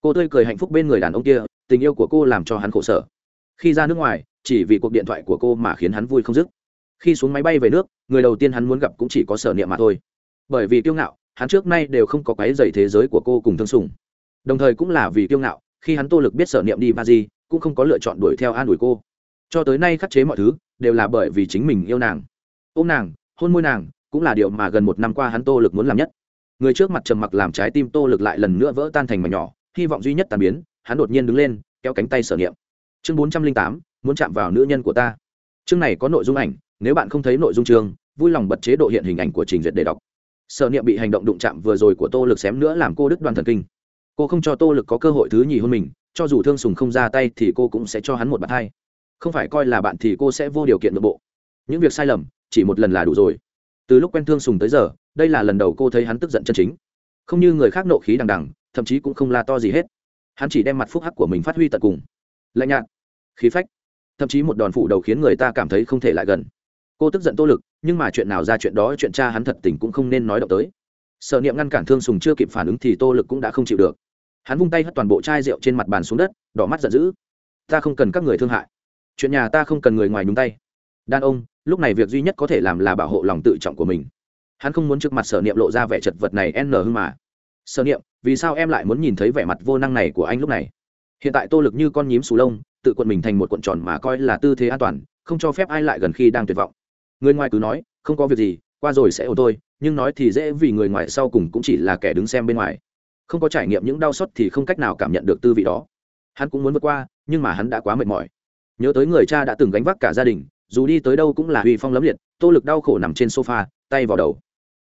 Cô tươi cười hạnh phúc bên người đàn ông kia, tình yêu của cô làm cho hắn khổ sở. Khi ra nước ngoài, chỉ vì cuộc điện thoại của cô mà khiến hắn vui không dứt. Khi xuống máy bay về nước, người đầu tiên hắn muốn gặp cũng chỉ có sở niệm mà thôi. Bởi vì kiêu ngạo, hắn trước nay đều không có cái dày thế giới của cô cùng thương sùng. Đồng thời cũng là vì kiêu ngạo, khi hắn tô lực biết sở niệm đi ba di, cũng không có lựa chọn đuổi theo an ủi cô cho tới nay khắc chế mọi thứ, đều là bởi vì chính mình yêu nàng. Ôm nàng, hôn môi nàng, cũng là điều mà gần một năm qua hắn tô lực muốn làm nhất. Người trước mặt trầm mặc làm trái tim tô lực lại lần nữa vỡ tan thành mảnh nhỏ, hy vọng duy nhất tàn biến, hắn đột nhiên đứng lên, kéo cánh tay sở niệm. Chương bốn trăm linh tám, muốn chạm vào nữ nhân của ta. Chương này có nội dung ảnh, nếu bạn không thấy nội dung chương, vui lòng bật chế độ hiện hình ảnh của trình duyệt để đọc. Sở niệm bị hành động đụng chạm vừa rồi của tô lực xém nữa làm cô đứt đoàn thần kinh. Cô không cho tô lực có cơ hội thứ nhì hơn mình, cho dù thương sùng không ra tay thì cô cũng sẽ cho hắn một bàn hai không phải coi là bạn thì cô sẽ vô điều kiện nội bộ. Những việc sai lầm, chỉ một lần là đủ rồi. Từ lúc quen thương sùng tới giờ, đây là lần đầu cô thấy hắn tức giận chân chính. Không như người khác nộ khí đằng đằng, thậm chí cũng không la to gì hết. Hắn chỉ đem mặt phúc hắc của mình phát huy tận cùng. Lạnh nhạt, khí phách. Thậm chí một đòn phủ đầu khiến người ta cảm thấy không thể lại gần. Cô tức giận tô lực, nhưng mà chuyện nào ra chuyện đó, chuyện cha hắn thật tình cũng không nên nói động tới. Sợ niệm ngăn cản thương sùng chưa kịp phản ứng thì tô lực cũng đã không chịu được. Hắn vung tay hất toàn bộ chai rượu trên mặt bàn xuống đất, đỏ mắt giận dữ. Ta không cần các người thương hại chuyện nhà ta không cần người ngoài nhúng tay. Đàn ông lúc này việc duy nhất có thể làm là bảo hộ lòng tự trọng của mình. Hắn không muốn trước mặt sở niệm lộ ra vẻ chật vật này n hưng mà. Sở niệm vì sao em lại muốn nhìn thấy vẻ mặt vô năng này của anh lúc này? Hiện tại tô lực như con nhím sù lông tự quận mình thành một cuộn tròn mà coi là tư thế an toàn không cho phép ai lại gần khi đang tuyệt vọng. Người ngoài cứ nói không có việc gì qua rồi sẽ ổn thôi, nhưng nói thì dễ vì người ngoài sau cùng cũng chỉ là kẻ đứng xem bên ngoài. Không có trải nghiệm những đau xót thì không cách nào cảm nhận được tư vị đó. Hắn cũng muốn vượt qua nhưng mà hắn đã quá mệt mỏi nhớ tới người cha đã từng gánh vác cả gia đình, dù đi tới đâu cũng là huy phong lấm liệt, tô lực đau khổ nằm trên sofa, tay vào đầu.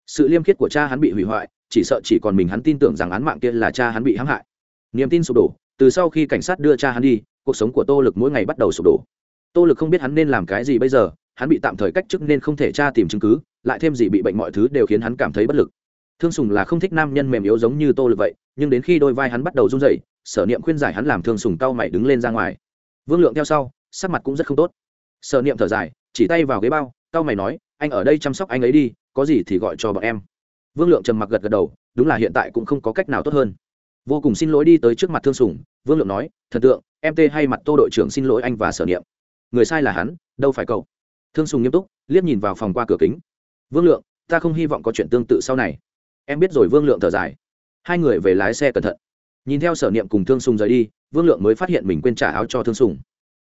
Sự liêm khiết của cha hắn bị hủy hoại, chỉ sợ chỉ còn mình hắn tin tưởng rằng án mạng kia là cha hắn bị hãm hại. Niềm tin sụp đổ, từ sau khi cảnh sát đưa cha hắn đi, cuộc sống của tô lực mỗi ngày bắt đầu sụp đổ. Tô lực không biết hắn nên làm cái gì bây giờ, hắn bị tạm thời cách chức nên không thể tra tìm chứng cứ, lại thêm gì bị bệnh mọi thứ đều khiến hắn cảm thấy bất lực. Thương sùng là không thích nam nhân mềm yếu giống như tô lực vậy, nhưng đến khi đôi vai hắn bắt đầu run rẩy, sở niệm khuyên giải hắn làm thương sùng cau mày đứng lên ra ngoài. Vương lượng theo sau sắc mặt cũng rất không tốt. Sở niệm thở dài, chỉ tay vào ghế bao, cau mày nói, anh ở đây chăm sóc anh ấy đi, có gì thì gọi cho bọn em. Vương lượng trầm mặc gật gật đầu, đúng là hiện tại cũng không có cách nào tốt hơn. Vô cùng xin lỗi đi tới trước mặt thương sùng. Vương lượng nói, thần tượng, em tê hay mặt tô đội trưởng xin lỗi anh và sở niệm. Người sai là hắn, đâu phải cậu. Thương sùng nghiêm túc, liếc nhìn vào phòng qua cửa kính. Vương lượng, ta không hy vọng có chuyện tương tự sau này. Em biết rồi, vương lượng thở dài. Hai người về lái xe cẩn thận. Nhìn theo sở niệm cùng thương sùng rời đi, vương lượng mới phát hiện mình quên trả áo cho thương sùng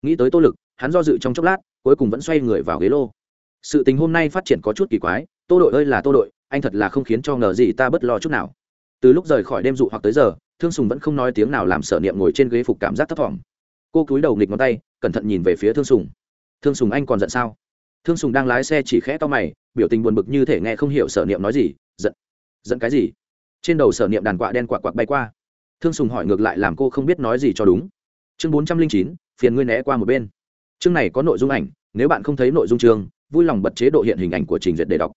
nghĩ tới tô lực, hắn do dự trong chốc lát, cuối cùng vẫn xoay người vào ghế lô. Sự tình hôm nay phát triển có chút kỳ quái, tô đội ơi là tô đội, anh thật là không khiến cho ngờ gì ta bất lo chút nào. Từ lúc rời khỏi đêm dụ hoặc tới giờ, thương sùng vẫn không nói tiếng nào làm sở niệm ngồi trên ghế phục cảm giác thấp t cô cúi đầu nghịch ngón tay, cẩn thận nhìn về phía thương sùng. Thương sùng anh còn giận sao? Thương sùng đang lái xe chỉ khẽ to mày, biểu tình buồn bực như thể nghe không hiểu sở niệm nói gì, giận giận cái gì? Trên đầu sở niệm đàn quạ đen quạ quạc bay qua. Thương sùng hỏi ngược lại làm cô không biết nói gì cho đúng. Chương bốn trăm linh chín phiền ngươi né qua một bên. Chương này có nội dung ảnh, nếu bạn không thấy nội dung chương, vui lòng bật chế độ hiện hình ảnh của trình duyệt để đọc.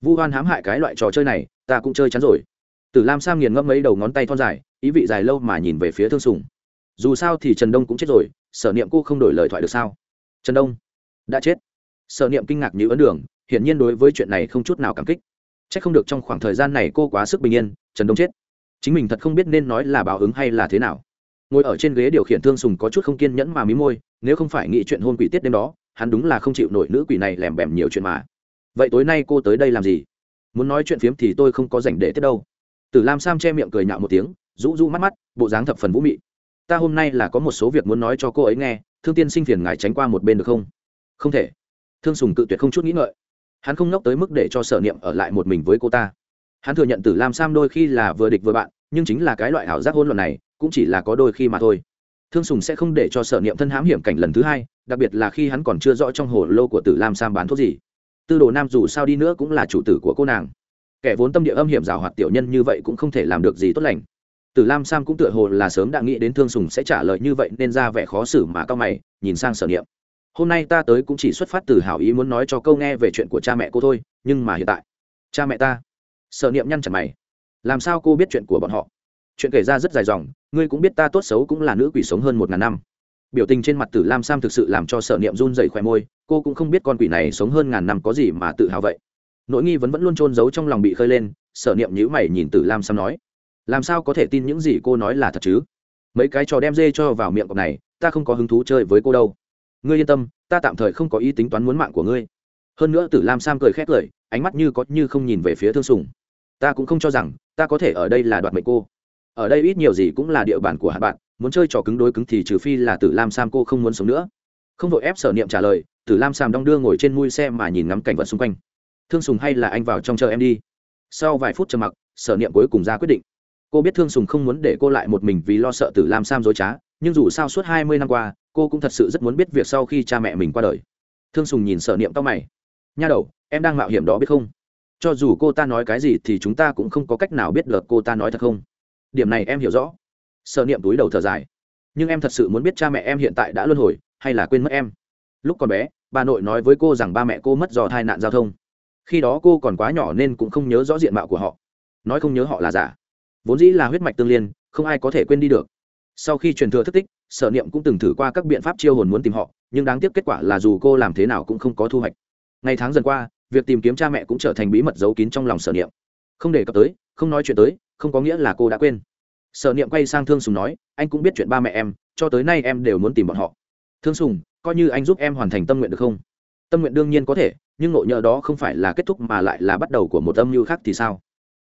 Vu hoan hãm hại cái loại trò chơi này, ta cũng chơi chắn rồi. Tử lam sam nghiền ngẫm mấy đầu ngón tay thon dài, ý vị dài lâu mà nhìn về phía thương sùng. Dù sao thì trần đông cũng chết rồi, sở niệm cô không đổi lời thoại được sao? Trần đông, đã chết. Sở niệm kinh ngạc như ấn đường, hiển nhiên đối với chuyện này không chút nào cảm kích. C h ắ c không được trong khoảng thời gian này cô quá sức bình yên, trần đông chết. Chính mình thật không biết nên nói là báo ứng hay là thế nào ngồi ở trên ghế điều khiển thương sùng có chút không kiên nhẫn mà mí môi, nếu không phải nghĩ chuyện hôn quỷ tiết đêm đó, hắn đúng là không chịu nổi nữ quỷ này lèm bèm nhiều chuyện mà. Vậy tối nay cô tới đây làm gì? Muốn nói chuyện phiếm thì tôi không có dành để tiếp đâu. Tử lam sam che miệng cười nhạo một tiếng, rũ rũ mắt mắt, bộ dáng thập phần vũ mị. Ta hôm nay là có một số việc muốn nói cho cô ấy nghe, thương tiên sinh phiền ngài tránh qua một bên được không? Không thể. Thương sùng cự tuyệt không chút nghĩ ngợi. Hắn không ngốc tới mức để cho sở niệm ở lại một mình với cô ta. Hắn thừa nhận tử lam sam đôi khi là vừa địch vừa bạn, nhưng chính là cái loại ảo giác hôn luận này cũng chỉ là có đôi khi mà thôi. Thương sùng sẽ không để cho sở niệm thân hãm hiểm cảnh lần thứ hai, đặc biệt là khi hắn còn chưa rõ trong hồ lô của tử lam sam bán thuốc gì. Tư đồ nam dù sao đi nữa cũng là chủ tử của cô nàng. Kẻ vốn tâm địa âm hiểm rào hoạt tiểu nhân như vậy cũng không thể làm được gì tốt lành. Tử lam sam cũng tựa hồ là sớm đã nghĩ đến thương sùng sẽ trả lời như vậy nên ra vẻ khó xử mà cao mày, nhìn sang sở niệm. Hôm nay ta tới cũng chỉ xuất phát từ hảo ý muốn nói cho câu nghe về chuyện của cha mẹ cô thôi, nhưng mà hiện tại, cha mẹ ta. Sở niệm nhăn chặt mày. Làm sao cô biết chuyện của bọn họ? Chuyện kể ra rất dài dòng ngươi cũng biết ta tốt xấu cũng là nữ quỷ sống hơn một ngàn năm. Biểu tình trên mặt tử lam sam thực sự làm cho sở niệm run dày khỏe môi, cô cũng không biết con quỷ này sống hơn ngàn năm có gì mà tự hào vậy. Nỗi nghi vấn vẫn luôn trôn giấu trong lòng bị khơi lên, sở niệm nhữ mày nhìn tử lam sam nói, làm sao có thể tin những gì cô nói là thật chứ? Mấy cái trò đem dê cho vào miệng cọc này, ta không có hứng thú chơi với cô đâu. Ngươi yên tâm, ta tạm thời không có ý tính toán muốn mạng của ngươi. Hơn nữa tử lam sam cười khét cười, ánh mắt như có như không nhìn về phía thương sùng. Ta cũng không cho rằng ta có thể ở đây là đoạt mệnh cô ở đây ít nhiều gì cũng là địa bàn của hạt bạn, muốn chơi trò cứng đối cứng thì trừ phi là tử lam sam cô không muốn sống nữa. Không vội ép sở niệm trả lời, tử lam sam đong đưa ngồi trên mui xe mà nhìn ngắm cảnh vật xung quanh. Thương sùng hay là anh vào trong chờ em đi. Sau vài phút trầm mặc, sở niệm cuối cùng ra quyết định. Cô biết thương sùng không muốn để cô lại một mình vì lo sợ tử lam sam dối trá, nhưng dù sao suốt hai mươi năm qua, cô cũng thật sự rất muốn biết việc sau khi cha mẹ mình qua đời. Thương sùng nhìn sở niệm tóc mày. Nha đầu, em đang mạo hiểm đó biết không? Cho dù cô ta nói cái gì thì chúng ta cũng không có cách nào biết được cô ta nói thật không điểm này em hiểu rõ. Sở niệm túi đầu thở dài. Nhưng em thật sự muốn biết cha mẹ em hiện tại đã luân hồi, hay là quên mất em? Lúc còn bé, bà nội nói với cô rằng ba mẹ cô mất do tai nạn giao thông. Khi đó cô còn quá nhỏ nên cũng không nhớ rõ diện mạo của họ. Nói không nhớ họ là giả. Vốn dĩ là huyết mạch tương liên, không ai có thể quên đi được. Sau khi truyền thừa thất tích, sở niệm cũng từng thử qua các biện pháp chiêu hồn muốn tìm họ, nhưng đáng tiếc kết quả là dù cô làm thế nào cũng không có thu hoạch. Ngày tháng dần qua, việc tìm kiếm cha mẹ cũng trở thành bí mật giấu kín trong lòng sở niệm. Không đề cập tới, không nói chuyện tới không có nghĩa là cô đã quên. Sở niệm quay sang thương sùng nói, anh cũng biết chuyện ba mẹ em, cho tới nay em đều muốn tìm bọn họ. Thương sùng, coi như anh giúp em hoàn thành tâm nguyện được không? Tâm nguyện đương nhiên có thể, nhưng nội nhỡ đó không phải là kết thúc mà lại là bắt đầu của một âm mưu khác thì sao?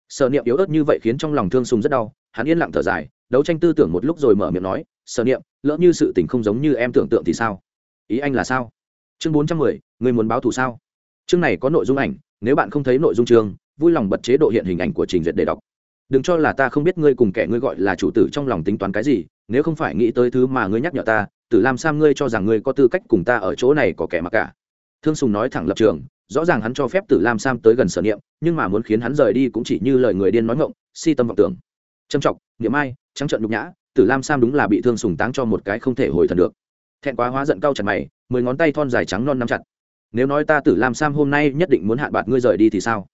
Sở niệm yếu ớt như vậy khiến trong lòng thương sùng rất đau, hắn yên lặng thở dài, đấu tranh tư tưởng một lúc rồi mở miệng nói, sở niệm, lỡ như sự tình không giống như em tưởng tượng thì sao? Ý anh là sao? Chương bốn trăm mười, người muốn báo thù sao? Chương này có nội dung ảnh, nếu bạn không thấy nội dung chương, vui lòng bật chế độ hiện hình ảnh của trình duyệt để đọc đừng cho là ta không biết ngươi cùng kẻ ngươi gọi là chủ tử trong lòng tính toán cái gì, nếu không phải nghĩ tới thứ mà ngươi nhắc nhở ta, tử làm sao ngươi cho rằng ngươi có tư cách cùng ta ở chỗ này có kẻ mặc cả? Thương sùng nói thẳng lập trường, rõ ràng hắn cho phép tử lam sam tới gần sở niệm, nhưng mà muốn khiến hắn rời đi cũng chỉ như lời người điên nói ngộng si tâm vọng tưởng. Trầm trọng, niệm ai, trắng trợn nhục nhã, tử lam sam đúng là bị thương sùng táng cho một cái không thể hồi thần được. Thẹn quá hóa giận cao chặt mày, mười ngón tay thon dài trắng non nắm chặt. Nếu nói ta tử lam sam hôm nay nhất định muốn hạn bạt ngươi rời đi thì sao?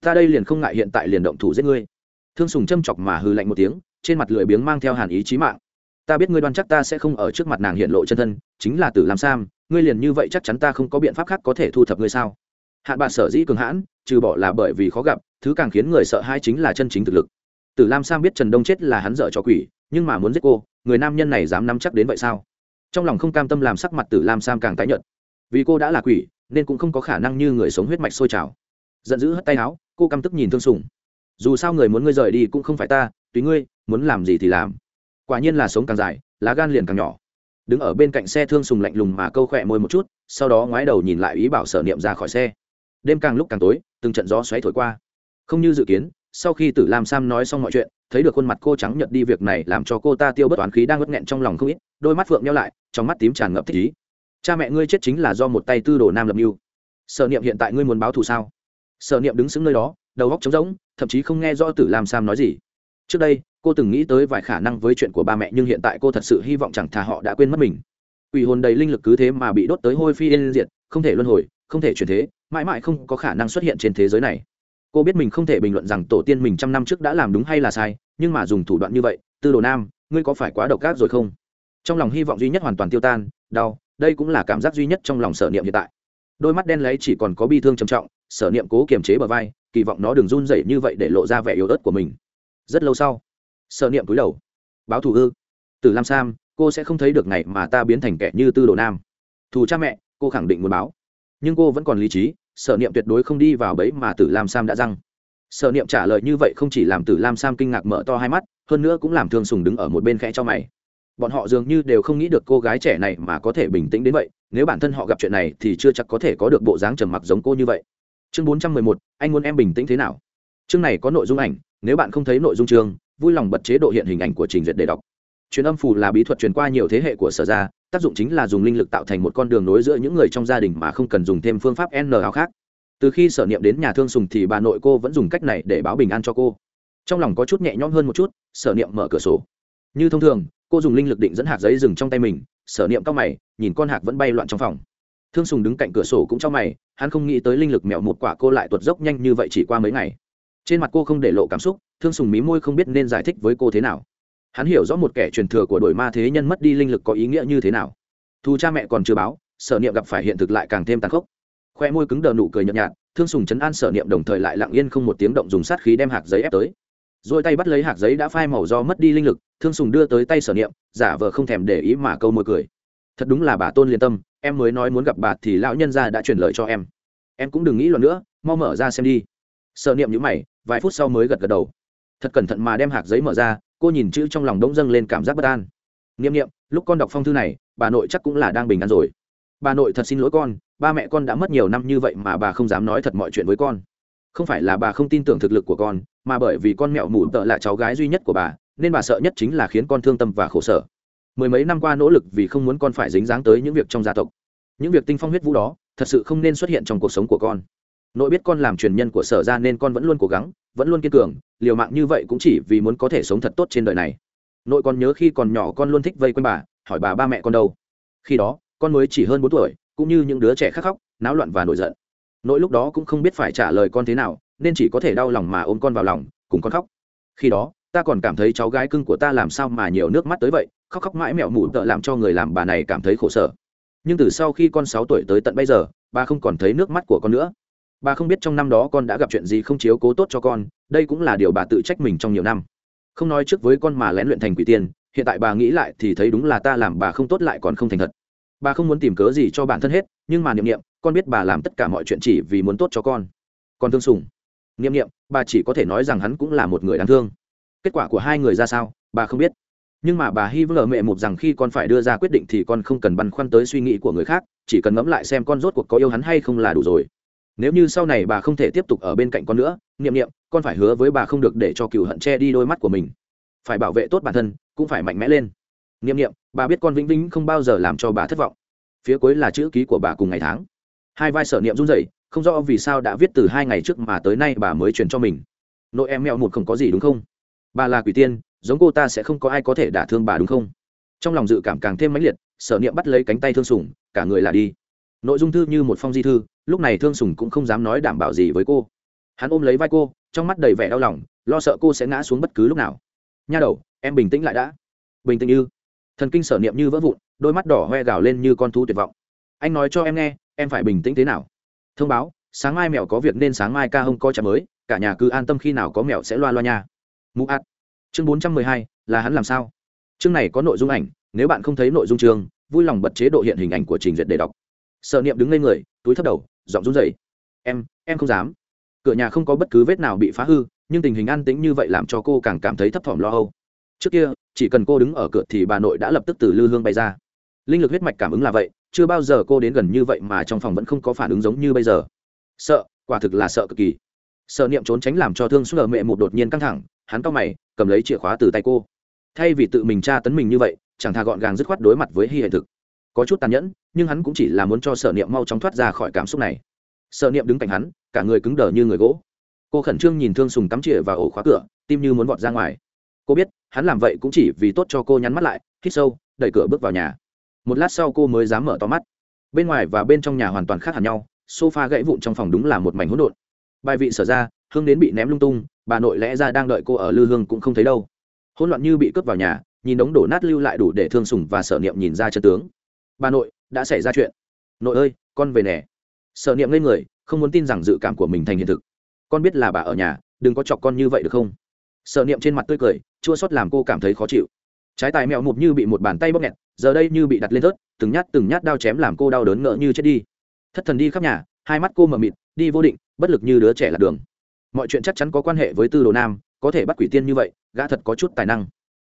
Ta đây liền không ngại hiện tại liền động thủ giết ngươi thương sùng châm chọc mà hư lạnh một tiếng, trên mặt lười biếng mang theo hàn ý chí mạng. Ta biết ngươi đoan chắc ta sẽ không ở trước mặt nàng hiện lộ chân thân, chính là tử lam sam, ngươi liền như vậy chắc chắn ta không có biện pháp khác có thể thu thập ngươi sao? Hạn bạc sở dĩ cường hãn, trừ bỏ là bởi vì khó gặp, thứ càng khiến người sợ hai chính là chân chính thực lực. Tử lam sam biết trần đông chết là hắn dở cho quỷ, nhưng mà muốn giết cô, người nam nhân này dám nắm chắc đến vậy sao? Trong lòng không cam tâm làm sắc mặt tử lam sam càng tái nhợt. Vì cô đã là quỷ, nên cũng không có khả năng như người sống huyết mạch sôi trào. Giận dữ hất tay áo, cô căm tức nhìn thương sùng dù sao người muốn ngươi rời đi cũng không phải ta, tùy ngươi, muốn làm gì thì làm. Quả nhiên là sống càng dài, lá gan liền càng nhỏ. Đứng ở bên cạnh xe thương sùng lạnh lùng mà câu khỏe môi một chút, sau đó ngoái đầu nhìn lại ý bảo sở niệm ra khỏi xe. Đêm càng lúc càng tối, từng trận gió xoáy thổi qua. Không như dự kiến, sau khi tử lam sam nói xong mọi chuyện, thấy được khuôn mặt cô trắng nhợt đi việc này làm cho cô ta tiêu bất toán khí đang ngất nghẹn trong lòng không ít, đôi mắt phượng nhau lại, trong mắt tím tràn ngập thích ý. Cha mẹ ngươi chết chính là do một tay tư đồ nam lập mưu. Sở niệm hiện tại ngươi muốn báo thù sao? Sở niệm đứng sững nơi đó đầu góc trống rỗng, thậm chí không nghe rõ tử lam sam nói gì. Trước đây, cô từng nghĩ tới vài khả năng với chuyện của ba mẹ, nhưng hiện tại cô thật sự hy vọng chẳng thà họ đã quên mất mình. Quỷ hồn đầy linh lực cứ thế mà bị đốt tới hôi phi yên diệt, không thể luân hồi, không thể chuyển thế, mãi mãi không có khả năng xuất hiện trên thế giới này. Cô biết mình không thể bình luận rằng tổ tiên mình trăm năm trước đã làm đúng hay là sai, nhưng mà dùng thủ đoạn như vậy, tư đồ nam, ngươi có phải quá độc ác rồi không? Trong lòng hy vọng duy nhất hoàn toàn tiêu tan, đau, đây cũng là cảm giác duy nhất trong lòng sở niệm hiện tại. Đôi mắt đen lấy chỉ còn có bi thương trầm trọng, sở niệm cố kiềm chế bờ vai kỳ vọng nó đừng run rẩy như vậy để lộ ra vẻ yếu ớt của mình. Rất lâu sau, sở niệm cúi đầu, báo thù ư? Từ lam sam, cô sẽ không thấy được ngày mà ta biến thành kẻ như tư đồ nam. Thù cha mẹ, cô khẳng định muốn báo. Nhưng cô vẫn còn lý trí, sở niệm tuyệt đối không đi vào bẫy mà tử lam sam đã răng. Sở niệm trả lời như vậy không chỉ làm tử lam sam kinh ngạc mở to hai mắt, hơn nữa cũng làm thương sùng đứng ở một bên khẽ cho mày. Bọn họ dường như đều không nghĩ được cô gái trẻ này mà có thể bình tĩnh đến vậy, nếu bản thân họ gặp chuyện này thì chưa chắc có thể có được bộ dáng trầm mặc giống cô như vậy. Chương bốn trăm mười một anh muốn em bình tĩnh thế nào? Chương này có nội dung ảnh, nếu bạn không thấy nội dung chương, vui lòng bật chế độ hiện hình ảnh của trình duyệt để đọc. Truyền âm phù là bí thuật truyền qua nhiều thế hệ của sở gia, tác dụng chính là dùng linh lực tạo thành một con đường nối giữa những người trong gia đình mà không cần dùng thêm phương pháp n áo khác. Từ khi sở niệm đến nhà thương sùng thì bà nội cô vẫn dùng cách này để báo bình an cho cô. Trong lòng có chút nhẹ nhõm hơn một chút, sở niệm mở cửa sổ. Như thông thường, cô dùng linh lực định dẫn hạt giấy rừng trong tay mình, sở niệm cao mày, nhìn con hạt vẫn bay loạn trong phòng thương sùng đứng cạnh cửa sổ cũng cho mày, hắn không nghĩ tới linh lực mẹo một quả cô lại tuột dốc nhanh như vậy chỉ qua mấy ngày. Trên mặt cô không để lộ cảm xúc, thương sùng mí môi không biết nên giải thích với cô thế nào. Hắn hiểu rõ một kẻ truyền thừa của đội ma thế nhân mất đi linh lực có ý nghĩa như thế nào. Thu cha mẹ còn chưa báo, sở niệm gặp phải hiện thực lại càng thêm tàn khốc. Khoe môi cứng đờ nụ cười nhợt nhạt, thương sùng chấn an sở niệm đồng thời lại lặng yên không một tiếng động dùng sát khí đem hạt giấy ép tới. Rồi tay bắt lấy hạt giấy đã phai màu do mất đi linh lực, thương sùng đưa tới tay sở niệm, giả vờ không thèm để ý mà câu môi cười. Thật đúng là bà tôn liên tâm em mới nói muốn gặp bà thì lão nhân gia đã truyền lời cho em. Em cũng đừng nghĩ luận nữa, mau mở ra xem đi. Sợ niệm nhữ mày, vài phút sau mới gật gật đầu. Thật cẩn thận mà đem hạt giấy mở ra, cô nhìn chữ trong lòng đống dâng lên cảm giác bất an. Niệm niệm, lúc con đọc phong thư này, bà nội chắc cũng là đang bình an rồi. Bà nội thật xin lỗi con, ba mẹ con đã mất nhiều năm như vậy mà bà không dám nói thật mọi chuyện với con. Không phải là bà không tin tưởng thực lực của con, mà bởi vì con mẹo mủ tợ là cháu gái duy nhất của bà, nên bà sợ nhất chính là khiến con thương tâm và khổ sở mười mấy năm qua nỗ lực vì không muốn con phải dính dáng tới những việc trong gia tộc. Những việc tinh phong huyết vũ đó, thật sự không nên xuất hiện trong cuộc sống của con. Nội biết con làm truyền nhân của sở ra nên con vẫn luôn cố gắng, vẫn luôn kiên cường, liều mạng như vậy cũng chỉ vì muốn có thể sống thật tốt trên đời này. Nội con nhớ khi còn nhỏ con luôn thích vây quanh bà, hỏi bà ba mẹ con đâu. Khi đó, con mới chỉ hơn bốn tuổi, cũng như những đứa trẻ khắc khóc, náo loạn và nổi giận. Nội lúc đó cũng không biết phải trả lời con thế nào, nên chỉ có thể đau lòng mà ôm con vào lòng, cùng con khóc. Khi đó, ta còn cảm thấy cháu gái cưng của ta làm sao mà nhiều nước mắt tới vậy khóc khóc mãi mẹo mụ tợ làm cho người làm bà này cảm thấy khổ sở. Nhưng từ sau khi con sáu tuổi tới tận bây giờ, bà không còn thấy nước mắt của con nữa. Bà không biết trong năm đó con đã gặp chuyện gì không chiếu cố tốt cho con, đây cũng là điều bà tự trách mình trong nhiều năm. Không nói trước với con mà lén luyện thành quỷ tiên, hiện tại bà nghĩ lại thì thấy đúng là ta làm bà không tốt lại còn không thành thật. Bà không muốn tìm cớ gì cho bản thân hết, nhưng mà niệm niệm, con biết bà làm tất cả mọi chuyện chỉ vì muốn tốt cho con. Con thương sùng niệm niệm, bà chỉ có thể nói rằng hắn cũng là một người đáng thương. Kết quả của hai người ra sao, bà không biết nhưng mà bà hy vợ mẹ một rằng khi con phải đưa ra quyết định thì con không cần băn khoăn tới suy nghĩ của người khác, chỉ cần ngẫm lại xem con rốt cuộc có yêu hắn hay không là đủ rồi. Nếu như sau này bà không thể tiếp tục ở bên cạnh con nữa, niệm niệm, con phải hứa với bà không được để cho cựu hận che đi đôi mắt của mình. Phải bảo vệ tốt bản thân, cũng phải mạnh mẽ lên. Niệm niệm, bà biết con vĩnh vĩnh không bao giờ làm cho bà thất vọng. Phía cuối là chữ ký của bà cùng ngày tháng. Hai vai sở niệm run rẩy, không rõ vì sao đã viết từ hai ngày trước mà tới nay bà mới truyền cho mình. Nội em mẹo một không có gì đúng không? Bà là quỷ tiên giống cô ta sẽ không có ai có thể đả thương bà đúng không? Trong lòng dự cảm càng thêm mãnh liệt, sở niệm bắt lấy cánh tay thương sùng, cả người là đi. Nội dung thư như một phong di thư, lúc này thương sùng cũng không dám nói đảm bảo gì với cô. Hắn ôm lấy vai cô, trong mắt đầy vẻ đau lòng, lo sợ cô sẽ ngã xuống bất cứ lúc nào. Nha đầu, em bình tĩnh lại đã. Bình tĩnh như thần kinh sở niệm như vỡ vụn, đôi mắt đỏ hoe gào lên như con thú tuyệt vọng. Anh nói cho em nghe, em phải bình tĩnh thế nào? Thông báo, sáng mai mèo có việc nên sáng mai ca hông coi trả mới, cả nhà cứ an tâm khi nào có mèo sẽ loa loa nha. Mụ ạt chương bốn trăm mười hai, là hắn làm sao? Chương này có nội dung ảnh, nếu bạn không thấy nội dung chương, vui lòng bật chế độ hiện hình ảnh của trình duyệt để đọc. Sợ niệm đứng lên người, túi thấp đầu, giọng run rẩy. Em em không dám. Cửa nhà không có bất cứ vết nào bị phá hư, nhưng tình hình an tĩnh như vậy làm cho cô càng cảm thấy thấp thỏm lo âu. Trước kia, chỉ cần cô đứng ở cửa thì bà nội đã lập tức từ lư hương bay ra. Linh lực huyết mạch cảm ứng là vậy, chưa bao giờ cô đến gần như vậy mà trong phòng vẫn không có phản ứng giống như bây giờ. Sợ, quả thực là sợ cực kỳ. Sợ niệm trốn tránh làm cho thương suốt ở mẹ một đột nhiên căng thẳng, hắn cau mày cầm lấy chìa khóa từ tay cô. Thay vì tự mình tra tấn mình như vậy, chẳng thà gọn gàng dứt khoát đối mặt với hy hiện thực. Có chút tàn nhẫn, nhưng hắn cũng chỉ là muốn cho sở niệm mau chóng thoát ra khỏi cảm xúc này. Sở niệm đứng cạnh hắn, cả người cứng đờ như người gỗ. Cô khẩn trương nhìn thương sùng cắm chìa và ổ khóa cửa, tim như muốn vọt ra ngoài. Cô biết, hắn làm vậy cũng chỉ vì tốt cho cô nhắn mắt lại, hít sâu, đẩy cửa bước vào nhà. Một lát sau cô mới dám mở to mắt. Bên ngoài và bên trong nhà hoàn toàn khác hẳn nhau, sofa gãy vụn trong phòng đúng là một mảnh hỗn độn. Bài vị sở ra, hương đến bị ném lung tung bà nội lẽ ra đang đợi cô ở lư hương cũng không thấy đâu. Hỗn loạn như bị cướp vào nhà, nhìn đống đổ nát lưu lại đủ để thương sùng và sở niệm nhìn ra chân tướng. Bà nội, đã xảy ra chuyện. Nội ơi, con về nè. Sở niệm lên người, không muốn tin rằng dự cảm của mình thành hiện thực. Con biết là bà ở nhà, đừng có chọc con như vậy được không? Sở niệm trên mặt tươi cười, chua xót làm cô cảm thấy khó chịu. Trái tài mẹo mụp như bị một bàn tay bóp nghẹt, giờ đây như bị đặt lên thớt, từng nhát từng nhát đao chém làm cô đau đớn ngỡ như chết đi. Thất thần đi khắp nhà, hai mắt cô mờ mịt, đi vô định, bất lực như đứa trẻ lạc đường mọi chuyện chắc chắn có quan hệ với tư đồ nam có thể bắt quỷ tiên như vậy gã thật có chút tài năng.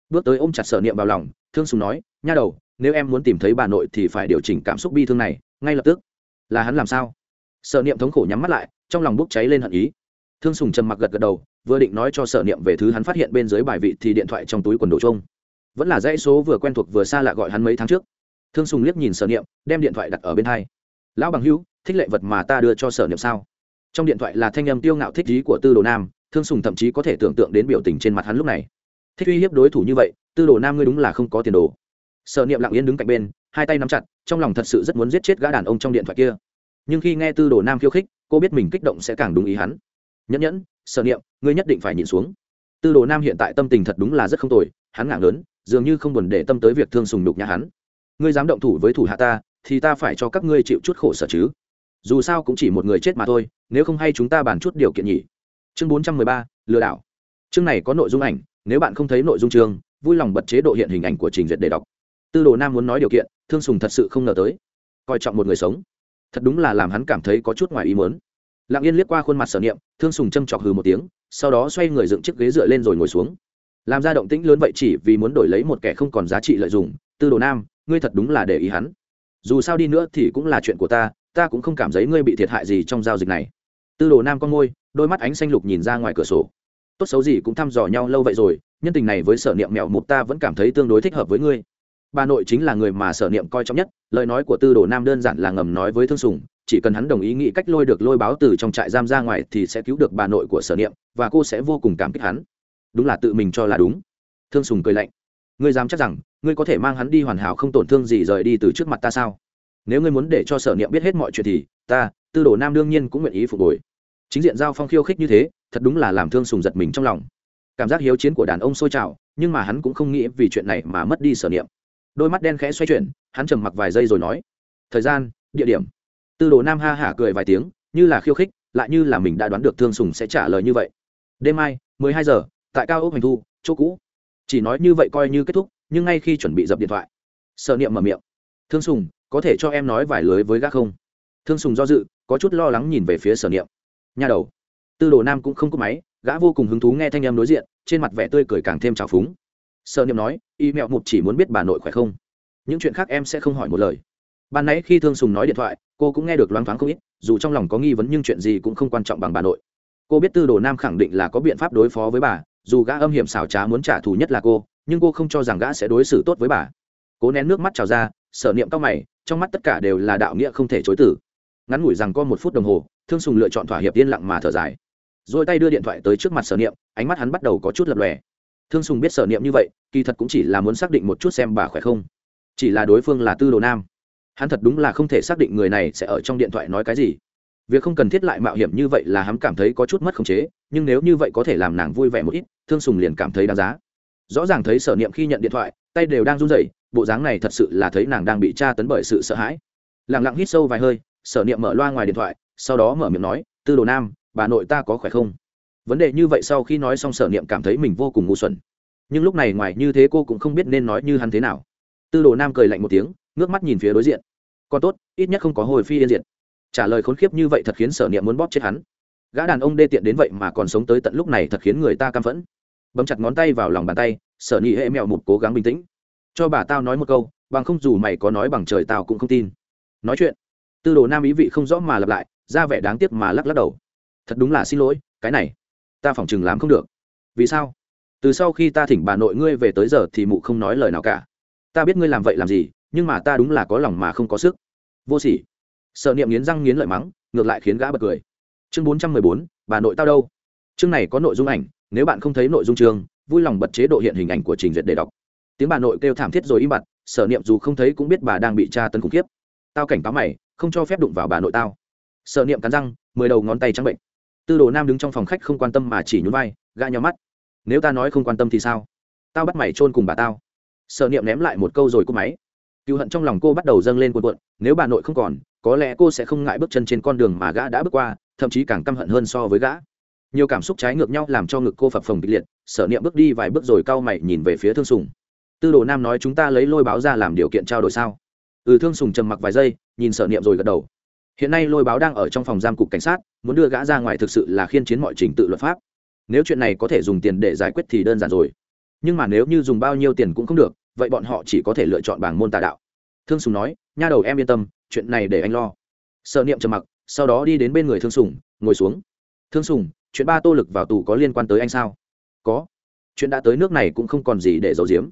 Bước tới ôm chặt sở niệm vào lòng thương sùng nói nha đầu nếu em muốn tìm thấy bà nội thì phải điều chỉnh cảm xúc bi thương này ngay lập tức. Là hắn làm sao? Sở niệm thống khổ nhắm mắt lại trong lòng bốc cháy lên hận ý. Thương sùng trầm mặc gật gật đầu vừa định nói cho sở niệm về thứ hắn phát hiện bên dưới bài vị thì điện thoại trong túi quần đồ chung, vẫn là dãy số vừa quen thuộc vừa xa lạ gọi hắn mấy tháng trước. Thương sùng liếc nhìn sở niệm đem điện thoại đặt ở bên hai. Lão bằng hữu thích lệ vật mà ta đưa cho sở niệm sao? Trong điện thoại là thanh âm tiêu ngạo thích ý của tư đồ nam, thương sùng thậm chí có thể tưởng tượng đến biểu tình trên mặt hắn lúc này. Thích uy hiếp đối thủ như vậy, tư đồ nam ngươi đúng là không có tiền đồ. Sở niệm lặng yên đứng cạnh bên, hai tay nắm chặt, trong lòng thật sự rất muốn giết chết gã đàn ông trong điện thoại kia. Nhưng khi nghe tư đồ nam khiêu khích, cô biết mình kích động sẽ càng đúng ý hắn. Nhẫn nhẫn, sở niệm, ngươi nhất định phải nhìn xuống. Tư đồ nam hiện tại tâm tình thật đúng là rất không tồi, hắn ngạc lớn, dường như không buồn để tâm tới việc thương sùng đục nhà hắn. Ngươi dám động thủ với thủ hạ ta, thì ta phải cho các ngươi chịu chút khổ sở chứ dù sao cũng chỉ một người chết mà thôi, nếu không hay chúng ta bàn chút điều kiện nhỉ? Chương bốn trăm mười ba, lừa đảo. Chương này có nội dung ảnh, nếu bạn không thấy nội dung chương, vui lòng bật chế độ hiện hình ảnh của trình duyệt để đọc. Tư đồ nam muốn nói điều kiện, thương sùng thật sự không ngờ tới. Coi trọng một người sống. Thật đúng là làm hắn cảm thấy có chút ngoài ý muốn. Lặng yên liếc qua khuôn mặt sở niệm, thương sùng châm chọc hừ một tiếng, sau đó xoay người dựng chiếc ghế dựa lên rồi ngồi xuống. Làm ra động tĩnh lớn vậy chỉ vì muốn đổi lấy một kẻ không còn giá trị lợi dụng. Tư đồ nam, ngươi thật đúng là để ý hắn. Dù sao đi nữa thì cũng là chuyện của ta ta cũng không cảm thấy ngươi bị thiệt hại gì trong giao dịch này. Tư đồ nam con môi, đôi mắt ánh xanh lục nhìn ra ngoài cửa sổ. Tốt xấu gì cũng thăm dò nhau lâu vậy rồi, nhân tình này với sở niệm mẹo mục ta vẫn cảm thấy tương đối thích hợp với ngươi. Bà nội chính là người mà sở niệm coi trọng nhất, lời nói của tư đồ nam đơn giản là ngầm nói với thương sùng, chỉ cần hắn đồng ý nghĩ cách lôi được lôi báo từ trong trại giam ra ngoài thì sẽ cứu được bà nội của sở niệm, và cô sẽ vô cùng cảm kích hắn. Đúng là tự mình cho là đúng. Thương sùng cười lạnh. Ngươi dám chắc rằng, ngươi có thể mang hắn đi hoàn hảo không tổn thương gì rời đi từ trước mặt ta sao? Nếu ngươi muốn để cho sở niệm biết hết mọi chuyện thì, ta, tư đồ nam đương nhiên cũng nguyện ý phục hồi. Chính diện giao phong khiêu khích như thế, thật đúng là làm thương sùng giật mình trong lòng. Cảm giác hiếu chiến của đàn ông sôi trào, nhưng mà hắn cũng không nghĩ vì chuyện này mà mất đi sở niệm. Đôi mắt đen khẽ xoay chuyển, hắn trầm mặc vài giây rồi nói, thời gian, địa điểm. Tư đồ nam ha hả cười vài tiếng, như là khiêu khích, lại như là mình đã đoán được thương sùng sẽ trả lời như vậy. Đêm mai, mười hai giờ, tại cao ốc hành thu, chỗ cũ. Chỉ nói như vậy coi như kết thúc, nhưng ngay khi chuẩn bị dập điện thoại, sở niệm mở miệng, thương sùng có thể cho em nói vài lưới với gác không? Thương sùng do dự, có chút lo lắng nhìn về phía sở niệm. Nhà đầu. Tư đồ nam cũng không có máy, gã vô cùng hứng thú nghe thanh em đối diện, trên mặt vẻ tươi cười càng thêm trào phúng. Sở niệm nói, y mẹo mục chỉ muốn biết bà nội khỏe không? Những chuyện khác em sẽ không hỏi một lời. Ban nãy khi thương sùng nói điện thoại, cô cũng nghe được loáng thoáng không ít, dù trong lòng có nghi vấn nhưng chuyện gì cũng không quan trọng bằng bà nội. Cô biết tư đồ nam khẳng định là có biện pháp đối phó với bà, dù gã âm hiểm xảo trá muốn trả thù nhất là cô, nhưng cô không cho rằng gã sẽ đối xử tốt với bà. Cố nén nước mắt trào ra sở niệm cao mày, trong mắt tất cả đều là đạo nghĩa không thể chối tử ngắn ngủi rằng có một phút đồng hồ, thương sùng lựa chọn thỏa hiệp yên lặng mà thở dài. Rồi tay đưa điện thoại tới trước mặt sở niệm, ánh mắt hắn bắt đầu có chút lập lòe. Thương sùng biết sở niệm như vậy, kỳ thật cũng chỉ là muốn xác định một chút xem bà khỏe không. Chỉ là đối phương là tư đồ nam. Hắn thật đúng là không thể xác định người này sẽ ở trong điện thoại nói cái gì. Việc không cần thiết lại mạo hiểm như vậy là hắn cảm thấy có chút mất khống chế, nhưng nếu như vậy có thể làm nàng vui vẻ một ít, thương sùng liền cảm thấy đáng giá. Rõ ràng thấy sở niệm khi nhận điện thoại, tay đều đang run rẩy bộ dáng này thật sự là thấy nàng đang bị tra tấn bởi sự sợ hãi. Lẳng lặng hít sâu vài hơi, sở niệm mở loa ngoài điện thoại, sau đó mở miệng nói, tư đồ nam, bà nội ta có khỏe không? Vấn đề như vậy sau khi nói xong sở niệm cảm thấy mình vô cùng ngu xuẩn. Nhưng lúc này ngoài như thế cô cũng không biết nên nói như hắn thế nào. Tư đồ nam cười lạnh một tiếng, ngước mắt nhìn phía đối diện. Còn tốt, ít nhất không có hồi phi yên diện trả lời khốn khiếp như vậy thật khiến sở niệm muốn bóp chết hắn. Gã đàn ông đê tiện đến vậy mà còn sống tới tận lúc này thật khiến người ta căm phẫn. Bấm chặt ngón tay vào lòng bàn tay, sở nhị hệ mẹo một cố gắng bình tĩnh cho bà tao nói một câu, bằng không dù mày có nói bằng trời tao cũng không tin. Nói chuyện, tư đồ nam ý vị không rõ mà lặp lại, ra vẻ đáng tiếc mà lắc lắc đầu. Thật đúng là xin lỗi, cái này, ta phỏng chừng làm không được. Vì sao? Từ sau khi ta thỉnh bà nội ngươi về tới giờ thì mụ không nói lời nào cả. Ta biết ngươi làm vậy làm gì, nhưng mà ta đúng là có lòng mà không có sức. Vô sỉ. Sợ niệm nghiến răng nghiến lợi mắng, ngược lại khiến gã bật cười. Chương bốn trăm mười bốn, bà nội tao đâu? Chương này có nội dung ảnh, nếu bạn không thấy nội dung chương, vui lòng bật chế độ hiện hình ảnh của trình duyệt để đọc tiếng bà nội kêu thảm thiết rồi im bặt, sở niệm dù không thấy cũng biết bà đang bị tra tấn khủng khiếp. Tao cảnh cáo mày, không cho phép đụng vào bà nội tao. Sở niệm cắn răng, mười đầu ngón tay trắng bệnh. Tư đồ nam đứng trong phòng khách không quan tâm mà chỉ nhún vai, gã nhau mắt. Nếu ta nói không quan tâm thì sao? Tao bắt mày chôn cùng bà tao. Sở niệm ném lại một câu rồi cúp máy. Cựu hận trong lòng cô bắt đầu dâng lên cuộn cuộn, nếu bà nội không còn, có lẽ cô sẽ không ngại bước chân trên con đường mà gã đã bước qua, thậm chí càng căm hận hơn so với gã. Nhiều cảm xúc trái ngược nhau làm cho ngực cô phập phồng kịch liệt, sở niệm bước đi vài bước rồi cau mày nhìn về phía thương sùng tư đồ nam nói chúng ta lấy lôi báo ra làm điều kiện trao đổi sao? Ừ thương sùng trầm mặc vài giây, nhìn sở niệm rồi gật đầu. Hiện nay lôi báo đang ở trong phòng giam cục cảnh sát, muốn đưa gã ra ngoài thực sự là khiên chiến mọi trình tự luật pháp. Nếu chuyện này có thể dùng tiền để giải quyết thì đơn giản rồi. Nhưng mà nếu như dùng bao nhiêu tiền cũng không được, vậy bọn họ chỉ có thể lựa chọn bảng môn tà đạo. Thương sùng nói, nha đầu, em yên tâm, chuyện này để anh lo. Sợ niệm trầm mặc, sau đó đi đến bên người thương sùng, ngồi xuống. Thương sùng, chuyện ba tô lực vào tù có liên quan tới anh sao? Có. Chuyện đã tới nước này cũng không còn gì để giấu giếm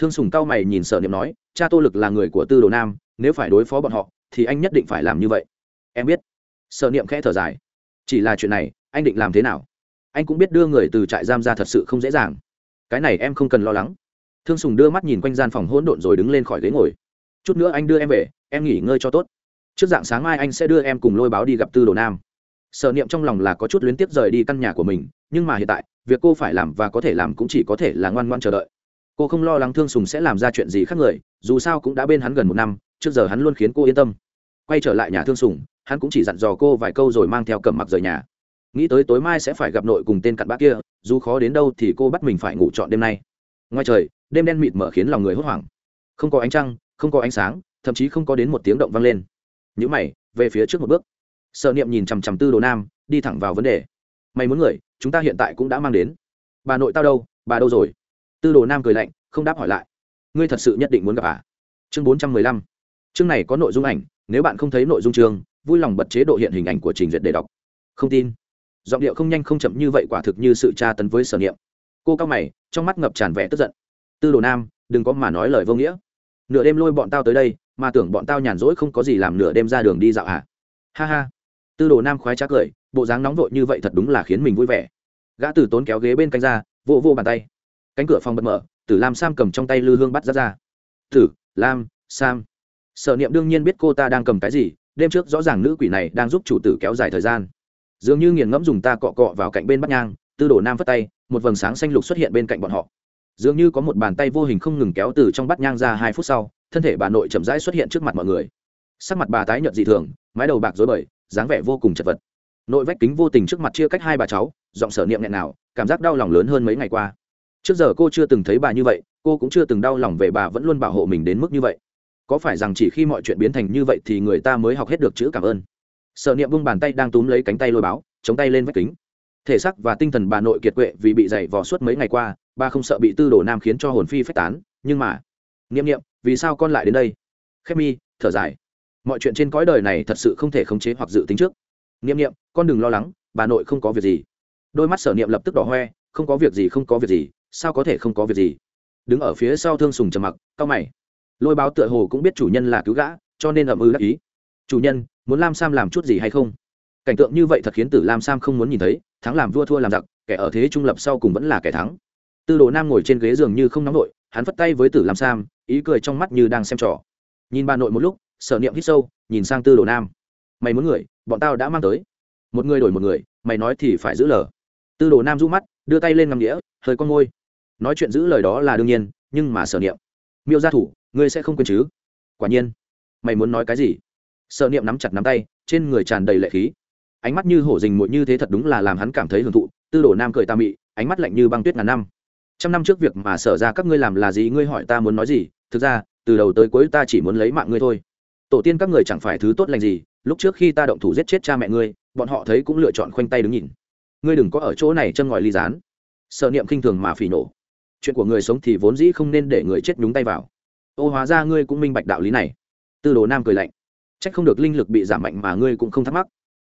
thương sùng cao mày nhìn sở niệm nói, cha tô lực là người của tư đồ nam, nếu phải đối phó bọn họ, thì anh nhất định phải làm như vậy. Em biết. Sở niệm khẽ thở dài. Chỉ là chuyện này, anh định làm thế nào? Anh cũng biết đưa người từ trại giam ra thật sự không dễ dàng. Cái này em không cần lo lắng. Thương sùng đưa mắt nhìn quanh gian phòng hỗn độn rồi đứng lên khỏi ghế ngồi. Chút nữa anh đưa em về, em nghỉ ngơi cho tốt. Trước dạng sáng mai anh sẽ đưa em cùng lôi báo đi gặp tư đồ nam. Sở niệm trong lòng là có chút luyến tiếp rời đi căn nhà của mình, nhưng mà hiện tại, việc cô phải làm và có thể làm cũng chỉ có thể là ngoan ngoan chờ đợi cô không lo lắng thương sùng sẽ làm ra chuyện gì khác người, dù sao cũng đã bên hắn gần một năm, trước giờ hắn luôn khiến cô yên tâm. Quay trở lại nhà thương sùng, hắn cũng chỉ dặn dò cô vài câu rồi mang theo cầm mặc rời nhà. Nghĩ tới tối mai sẽ phải gặp nội cùng tên cặn bác kia, dù khó đến đâu thì cô bắt mình phải ngủ trọn đêm nay. Ngoài trời, đêm đen mịt mở khiến lòng người hốt hoảng. Không có ánh trăng, không có ánh sáng, thậm chí không có đến một tiếng động vang lên. Nhữ mày, về phía trước một bước. Sợ niệm nhìn chằm chằm tư đồ nam, đi thẳng vào vấn đề. Mày muốn người, chúng ta hiện tại cũng đã mang đến. Bà nội tao đâu, bà đâu rồi? Tư đồ nam cười lạnh, không đáp hỏi lại. Ngươi thật sự nhất định muốn gặp à? Chương bốn trăm mười lăm. Chương này có nội dung ảnh, nếu bạn không thấy nội dung chương, vui lòng bật chế độ hiện hình ảnh của trình duyệt để đọc. Không tin. Giọng điệu không nhanh không chậm như vậy quả thực như sự tra tấn với sở niệm. Cô cao mày, trong mắt ngập tràn vẻ tức giận. Tư đồ nam, đừng có mà nói lời vô nghĩa. Nửa đêm lôi bọn tao tới đây, mà tưởng bọn tao nhàn rỗi không có gì làm nửa đêm ra đường đi dạo à? Ha ha. Tư đồ nam khoái trá cười, bộ dáng nóng vội như vậy thật đúng là khiến mình vui vẻ. Gã tử tốn kéo ghế bên cạnh ra vô vô bàn tay cánh cửa phòng bật mở, tử lam sam cầm trong tay lư hương bắt ra ra. Tử lam sam sở niệm đương nhiên biết cô ta đang cầm cái gì, đêm trước rõ ràng nữ quỷ này đang giúp chủ tử kéo dài thời gian. Dường như nghiền ngẫm dùng ta cọ cọ vào cạnh bên bắt nhang, tư đồ nam phất tay, một vầng sáng xanh lục xuất hiện bên cạnh bọn họ. Dường như có một bàn tay vô hình không ngừng kéo từ trong bắt nhang ra hai phút sau, thân thể bà nội chậm rãi xuất hiện trước mặt mọi người. Sắc mặt bà tái nhợt dị thường, mái đầu bạc dối bời, dáng vẻ vô cùng chật vật. Nội vách kính vô tình trước mặt chia cách hai bà cháu, giọng sở niệm nghẹn nào cảm giác đau lòng lớn hơn mấy ngày qua trước giờ cô chưa từng thấy bà như vậy, cô cũng chưa từng đau lòng về bà vẫn luôn bảo hộ mình đến mức như vậy. Có phải rằng chỉ khi mọi chuyện biến thành như vậy thì người ta mới học hết được chữ cảm ơn? Sở niệm vung bàn tay đang túm lấy cánh tay lôi báo, chống tay lên vách kính. Thể xác và tinh thần bà nội kiệt quệ vì bị dày vò suốt mấy ngày qua, bà không sợ bị tư đồ nam khiến cho hồn phi phách tán, nhưng mà nghiệm nghiệm vì sao con lại đến đây? Khép mi, thở dài. Mọi chuyện trên cõi đời này thật sự không thể khống chế hoặc dự tính trước. Nghiệm nghiệm con đừng lo lắng, bà nội không có việc gì. Đôi mắt sở niệm lập tức đỏ hoe, không có việc gì, không có việc gì sao có thể không có việc gì? Đứng ở phía sau thương sùng trầm mặc cao mày. Lôi báo tựa hồ cũng biết chủ nhân là cứu gã cho nên ậm ừ ư đắc ý. Chủ nhân muốn lam sam làm chút gì hay không? Cảnh tượng như vậy thật khiến tử lam sam không muốn nhìn thấy thắng làm vua thua làm giặc kẻ ở thế trung lập sau cùng vẫn là kẻ thắng. Tư đồ nam ngồi trên ghế giường như không nóng nổi hắn phất tay với tử lam sam ý cười trong mắt như đang xem trò. Nhìn bà nội một lúc sở niệm hít sâu nhìn sang tư đồ nam. Mày muốn người bọn tao đã mang tới. Một người đổi một người mày nói thì phải giữ lờ. Tư đồ nam rũ mắt đưa tay lên ngắm nghĩa, hơi con ngôi nói chuyện giữ lời đó là đương nhiên, nhưng mà sở niệm. Miêu gia thủ, ngươi sẽ không quên chứ? Quả nhiên. Mày muốn nói cái gì? Sở niệm nắm chặt nắm tay, trên người tràn đầy lệ khí. Ánh mắt như hổ rình muội như thế thật đúng là làm hắn cảm thấy hưởng thụ, tư đồ nam cười ta mị, ánh mắt lạnh như băng tuyết ngàn năm. Trăm năm trước việc mà sở ra các ngươi làm là gì, ngươi hỏi ta muốn nói gì, thực ra, từ đầu tới cuối ta chỉ muốn lấy mạng ngươi thôi. Tổ tiên các người chẳng phải thứ tốt lành gì, lúc trước khi ta động thủ giết chết cha mẹ ngươi, bọn họ thấy cũng lựa chọn khoanh tay đứng nhìn. Ngươi đừng có ở chỗ này chân ngòi ly dán sợ niệm khinh thường mà phỉ nổ chuyện của người sống thì vốn dĩ không nên để người chết nhúng tay vào. Ô, hóa ra ngươi cũng minh bạch đạo lý này. Tư đồ nam cười lạnh. C h ắ c không được linh lực bị giảm mạnh mà ngươi cũng không thắc mắc.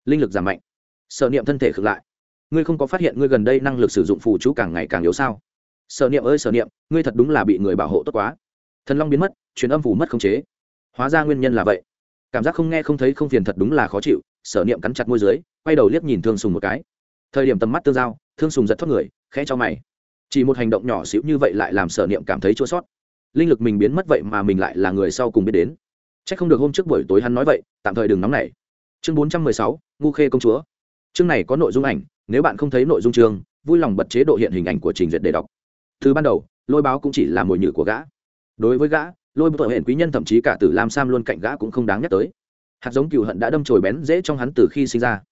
Linh lực giảm mạnh. Sợ niệm thân thể khực lại. Ngươi không có phát hiện ngươi gần đây năng lực sử dụng phù chú càng ngày càng yếu sao? Sợ niệm ơi sợ niệm, ngươi thật đúng là bị người bảo hộ tốt quá. Thần long biến mất, truyền âm phủ mất khống chế. Hóa ra nguyên nhân là vậy. Cảm giác không nghe không thấy không phiền thật đúng là khó chịu. Sở niệm cắn chặt môi dưới, quay đầu liếc nhìn thương sùng một cái. Thời điểm tầm mắt tương giao, thương sùng giật thoát người, khẽ cho mày chỉ một hành động nhỏ xíu như vậy lại làm sở niệm cảm thấy chua sót. Linh lực mình biến mất vậy mà mình lại là người sau cùng biết đến. C h ắ c không được hôm trước buổi tối hắn nói vậy, tạm thời đừng nóng nảy. Chương bốn trăm mười sáu, ngu khê công chúa. Chương này có nội dung ảnh, nếu bạn không thấy nội dung chương, vui lòng bật chế độ hiện hình ảnh của trình duyệt để đọc. Từ ban đầu, lôi báo cũng chỉ là mồi nhử của gã. Đối với gã, lôi bờ hẹn quý nhân thậm chí cả tử lam sam luôn cạnh gã cũng không đáng nhắc tới. Hạt giống cựu hận đã đâm chồi bén dễ trong hắn từ khi sinh ra.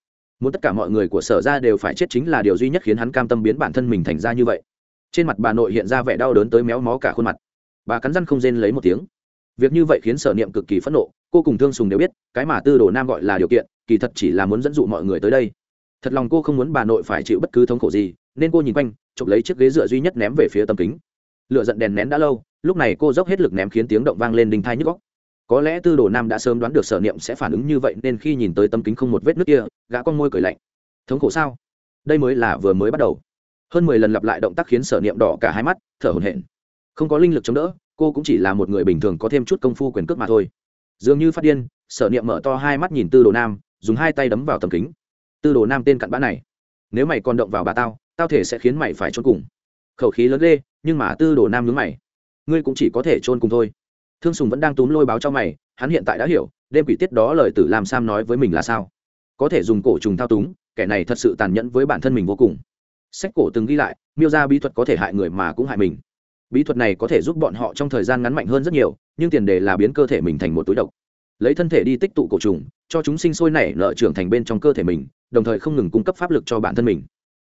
Muốn tất cả mọi người của sở ra đều phải chết chính là điều duy nhất khiến hắn cam tâm biến bản thân mình thành ra như vậy trên mặt bà nội hiện ra vẻ đau đớn tới méo mó cả khuôn mặt. Bà cắn răn không rên lấy một tiếng. Việc như vậy khiến sở niệm cực kỳ phẫn nộ, cô cùng thương sùng đều biết, cái mà tư đồ nam gọi là điều kiện, kỳ thật chỉ là muốn dẫn dụ mọi người tới đây. Thật lòng cô không muốn bà nội phải chịu bất cứ thống khổ gì, nên cô nhìn quanh, chụp lấy chiếc ghế dựa duy nhất ném về phía tấm kính. Lựa giận đèn nén đã lâu, lúc này cô dốc hết lực ném khiến tiếng động vang lên đinh thai nhức góc có lẽ tư đồ nam đã sớm đoán được sở niệm sẽ phản ứng như vậy, nên khi nhìn tới tấm kính không một vết nước kia, gã con môi cười lạnh. Thống khổ sao? Đây mới là vừa mới bắt đầu hơn mười lần lặp lại động tác khiến sở niệm đỏ cả hai mắt thở hổn hển. Không có linh lực chống đỡ cô cũng chỉ là một người bình thường có thêm chút công phu quyền cước mà thôi. Dường như phát điên sở niệm mở to hai mắt nhìn tư đồ nam dùng hai tay đấm vào tấm kính. Tư đồ nam tên cặn bã này nếu mày còn động vào bà tao tao thể sẽ khiến mày phải trốn cùng. Khẩu khí lớn lê, nhưng mà tư đồ nam nhướng mày. Ngươi cũng chỉ có thể trôn cùng thôi. Thương sùng vẫn đang túm lôi báo cho mày hắn hiện tại đã hiểu đêm quỷ tiết đó lời tử làm sam nói với mình là sao. Có thể dùng cổ trùng thao túng kẻ này thật sự tàn nhẫn với bản thân mình vô cùng sách cổ từng ghi lại, miêu ra bí thuật có thể hại người mà cũng hại mình. Bí thuật này có thể giúp bọn họ trong thời gian ngắn mạnh hơn rất nhiều, nhưng tiền đề là biến cơ thể mình thành một túi độc. Lấy thân thể đi tích tụ cổ trùng, cho chúng sinh sôi nảy nợ trưởng thành bên trong cơ thể mình, đồng thời không ngừng cung cấp pháp lực cho bản thân mình.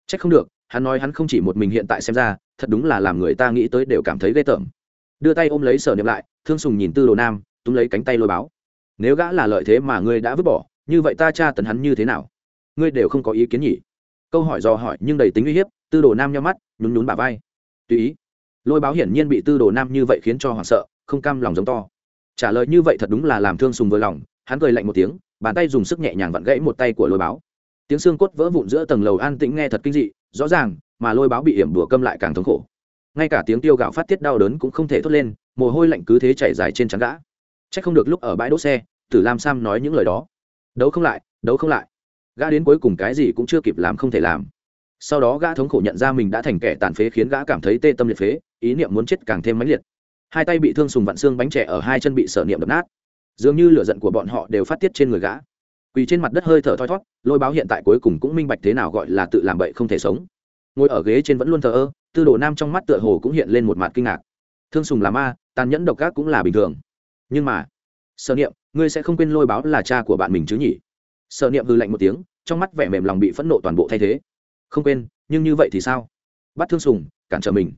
C h ắ c không được, hắn nói hắn không chỉ một mình hiện tại xem ra, thật đúng là làm người ta nghĩ tới đều cảm thấy ghê tởm. Đưa tay ôm lấy sở niệm lại, thương sùng nhìn tư đồ nam, túm lấy cánh tay lôi báo. Nếu gã là lợi thế mà ngươi đã vứt bỏ, như vậy ta tra tấn hắn như thế nào? Ngươi đều không có ý kiến nhỉ? Câu hỏi dò hỏi nhưng đầy tính uy hiếp, tư đồ nam nhau mắt, nhún nhún bà vai. Tùy ý. Lôi báo hiển nhiên bị tư đồ nam như vậy khiến cho hoảng sợ, không cam lòng giống to. Trả lời như vậy thật đúng là làm thương sùng vừa lòng, hắn cười lạnh một tiếng, bàn tay dùng sức nhẹ nhàng vặn gãy một tay của lôi báo. Tiếng xương cốt vỡ vụn giữa tầng lầu an tĩnh nghe thật kinh dị, rõ ràng, mà lôi báo bị hiểm đùa câm lại càng thống khổ. Ngay cả tiếng tiêu gạo phát tiết đau đớn cũng không thể thốt lên, mồ hôi lạnh cứ thế chảy dài trên trán gã. C h ắ c không được lúc ở bãi đỗ xe, tử lam sam nói những lời đó. Đấu không lại, đấu không lại gã đến cuối cùng cái gì cũng chưa kịp làm không thể làm. Sau đó gã thống khổ nhận ra mình đã thành kẻ tàn phế khiến gã cảm thấy tê tâm liệt phế, ý niệm muốn chết càng thêm mãnh liệt. Hai tay bị thương sùng vặn xương bánh trẻ ở hai chân bị sở niệm đập nát. Dường như lửa giận của bọn họ đều phát tiết trên người gã. Quỳ trên mặt đất hơi thở thoi thót, lôi báo hiện tại cuối cùng cũng minh bạch thế nào gọi là tự làm bậy không thể sống. Ngồi ở ghế trên vẫn luôn thờ ơ, tư đồ nam trong mắt tựa hồ cũng hiện lên một mặt kinh ngạc. Thương sùng là ma, tàn nhẫn độc ác cũng là bình thường. Nhưng mà, sở niệm, ngươi sẽ không quên lôi báo là cha của bạn mình chứ nhỉ? Sở niệm hư lạnh một tiếng, trong mắt vẻ mềm lòng bị phẫn nộ toàn bộ thay thế. Không quên, nhưng như vậy thì sao? Bắt thương sùng, cản trở mình.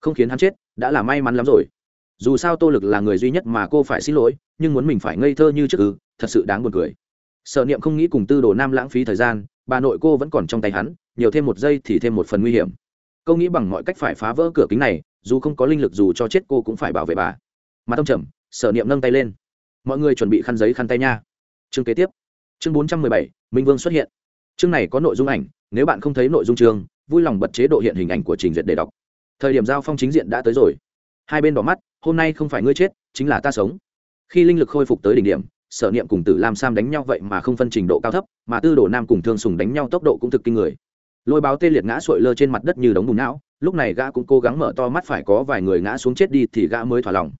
Không khiến hắn chết, đã là may mắn lắm rồi. Dù sao tô lực là người duy nhất mà cô phải xin lỗi, nhưng muốn mình phải ngây thơ như trước ư, thật sự đáng buồn cười. Sở niệm không nghĩ cùng tư đồ nam lãng phí thời gian, bà nội cô vẫn còn trong tay hắn, nhiều thêm một giây thì thêm một phần nguy hiểm. Cô nghĩ bằng mọi cách phải phá vỡ cửa kính này, dù không có linh lực dù cho chết cô cũng phải bảo vệ bà. Mặt tông trầm, sở niệm nâng tay lên. Mọi người chuẩn bị khăn giấy khăn tay nha. Chương kế tiếp chương bốn trăm mười bảy, minh vương xuất hiện. Chương này có nội dung ảnh, nếu bạn không thấy nội dung chương, vui lòng bật chế độ hiện hình ảnh của trình duyệt để đọc. Thời điểm giao phong chính diện đã tới rồi. Hai bên đỏ mắt, hôm nay không phải ngươi chết, chính là ta sống. Khi linh lực khôi phục tới đỉnh điểm, sở niệm cùng tử lam sam đánh nhau vậy mà không phân trình độ cao thấp, mà tư đồ nam cùng thương sùng đánh nhau tốc độ cũng thực kinh người. Lôi báo tê liệt ngã sội lơ trên mặt đất như đống bùn não, lúc này gã cũng cố gắng mở to mắt phải có vài người ngã xuống chết đi thì gã mới thỏa lòng.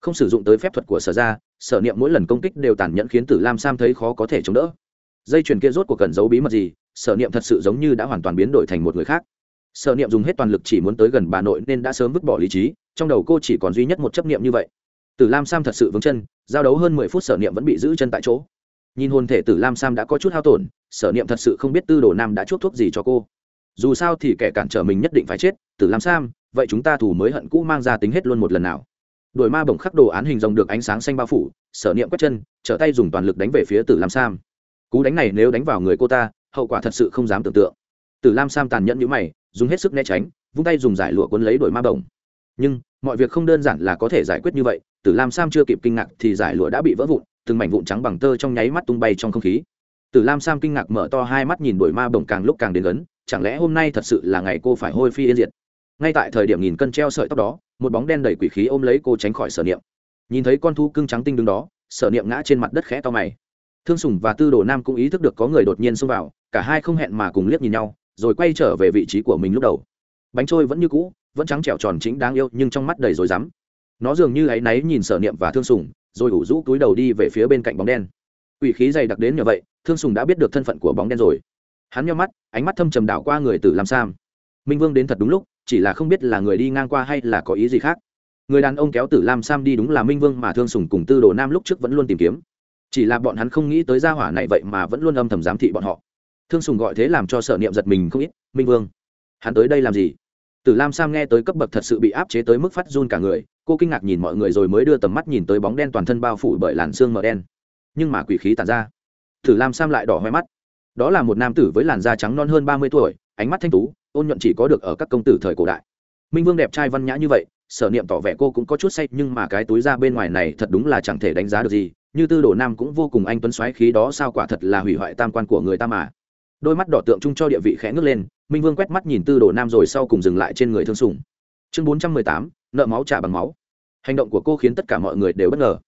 Không sử dụng tới phép thuật của sở ra sở niệm mỗi lần công kích đều tàn nhẫn khiến tử lam sam thấy khó có thể chống đỡ. Dây chuyền kia rốt cuộc cần giấu bí mật gì, sở niệm thật sự giống như đã hoàn toàn biến đổi thành một người khác. Sở niệm dùng hết toàn lực chỉ muốn tới gần bà nội nên đã sớm vứt bỏ lý trí, trong đầu cô chỉ còn duy nhất một chấp niệm như vậy. Tử lam sam thật sự vững chân, giao đấu hơn mười phút sở niệm vẫn bị giữ chân tại chỗ. Nhìn hồn thể tử lam sam đã có chút hao tổn, sở niệm thật sự không biết tư đồ nam đã chuốc thuốc gì cho cô. Dù sao thì kẻ cản trở mình nhất định phải chết, tử lam sam, vậy chúng ta thủ mới hận cũ mang ra tính hết luôn một lần nào đuổi ma bổng khắc đồ án hình rồng được ánh sáng xanh bao phủ, sở niệm quét chân, trở tay dùng toàn lực đánh về phía tử lam sam. Cú đánh này nếu đánh vào người cô ta, hậu quả thật sự không dám tưởng tượng. Tử lam sam tàn nhẫn như mày, dùng hết sức né tránh, vung tay dùng giải lụa cuốn lấy đuổi ma bổng. Nhưng, mọi việc không đơn giản là có thể giải quyết như vậy, tử lam sam chưa kịp kinh ngạc thì giải lụa đã bị vỡ vụn, từng mảnh vụn trắng bằng tơ trong nháy mắt tung bay trong không khí. Tử lam sam kinh ngạc mở to hai mắt nhìn đuổi ma bổng càng lúc càng đến gần, chẳng lẽ hôm nay thật sự là ngày cô phải hôi phi yên diệt? Ngay tại thời điểm nghìn cân treo sợi tóc đó một bóng đen đầy quỷ khí ôm lấy cô tránh khỏi sở niệm. Nhìn thấy con thú cưng trắng tinh đứng đó, sở niệm ngã trên mặt đất khẽ to mày. Thương sùng và tư đồ nam cũng ý thức được có người đột nhiên xông vào, cả hai không hẹn mà cùng liếc nhìn nhau, rồi quay trở về vị trí của mình lúc đầu. Bánh trôi vẫn như cũ, vẫn trắng trẻo tròn chính đáng yêu, nhưng trong mắt đầy rối rắm. Nó dường như áy náy nhìn sở niệm và thương sùng, rồi ủ rũ túi đầu đi về phía bên cạnh bóng đen. Quỷ khí dày đặc đến nhờ vậy, thương sùng đã biết được thân phận của bóng đen rồi. Hắn nhau mắt, ánh mắt thâm trầm đảo qua người tử lam sam minh vương đến thật đúng lúc, chỉ là không biết là người đi ngang qua hay là có ý gì khác. Người đàn ông kéo tử lam sam đi đúng là minh vương mà thương sùng cùng tư đồ nam lúc trước vẫn luôn tìm kiếm. Chỉ là bọn hắn không nghĩ tới gia hỏa này vậy mà vẫn luôn âm thầm giám thị bọn họ. Thương sùng gọi thế làm cho sở niệm giật mình không ít, minh vương, hắn tới đây làm gì? Tử lam sam nghe tới cấp bậc thật sự bị áp chế tới mức phát run cả người, cô kinh ngạc nhìn mọi người rồi mới đưa tầm mắt nhìn tới bóng đen toàn thân bao phủ bởi làn xương mờ đen. Nhưng mà quỷ khí tàn ra. Tử lam sam lại đỏ hoe mắt. Đó là một nam tử với làn da trắng non hơn ba mươi tuổi, ánh mắt thanh tú ôn nhuận chỉ có được ở các công tử thời cổ đại. Minh vương đẹp trai văn nhã như vậy, sở niệm tỏ vẻ cô cũng có chút say, nhưng mà cái túi ra bên ngoài này thật đúng là chẳng thể đánh giá được gì, như tư đồ nam cũng vô cùng anh tuấn xoáy khí đó sao quả thật là hủy hoại tam quan của người ta mà. Đôi mắt đỏ tượng chung cho địa vị khẽ ngước lên, minh vương quét mắt nhìn tư đồ nam rồi sau cùng dừng lại trên người thương sùng. Chương bốn trăm mười tám, nợ máu trả bằng máu. Hành động của cô khiến tất cả mọi người đều bất ngờ.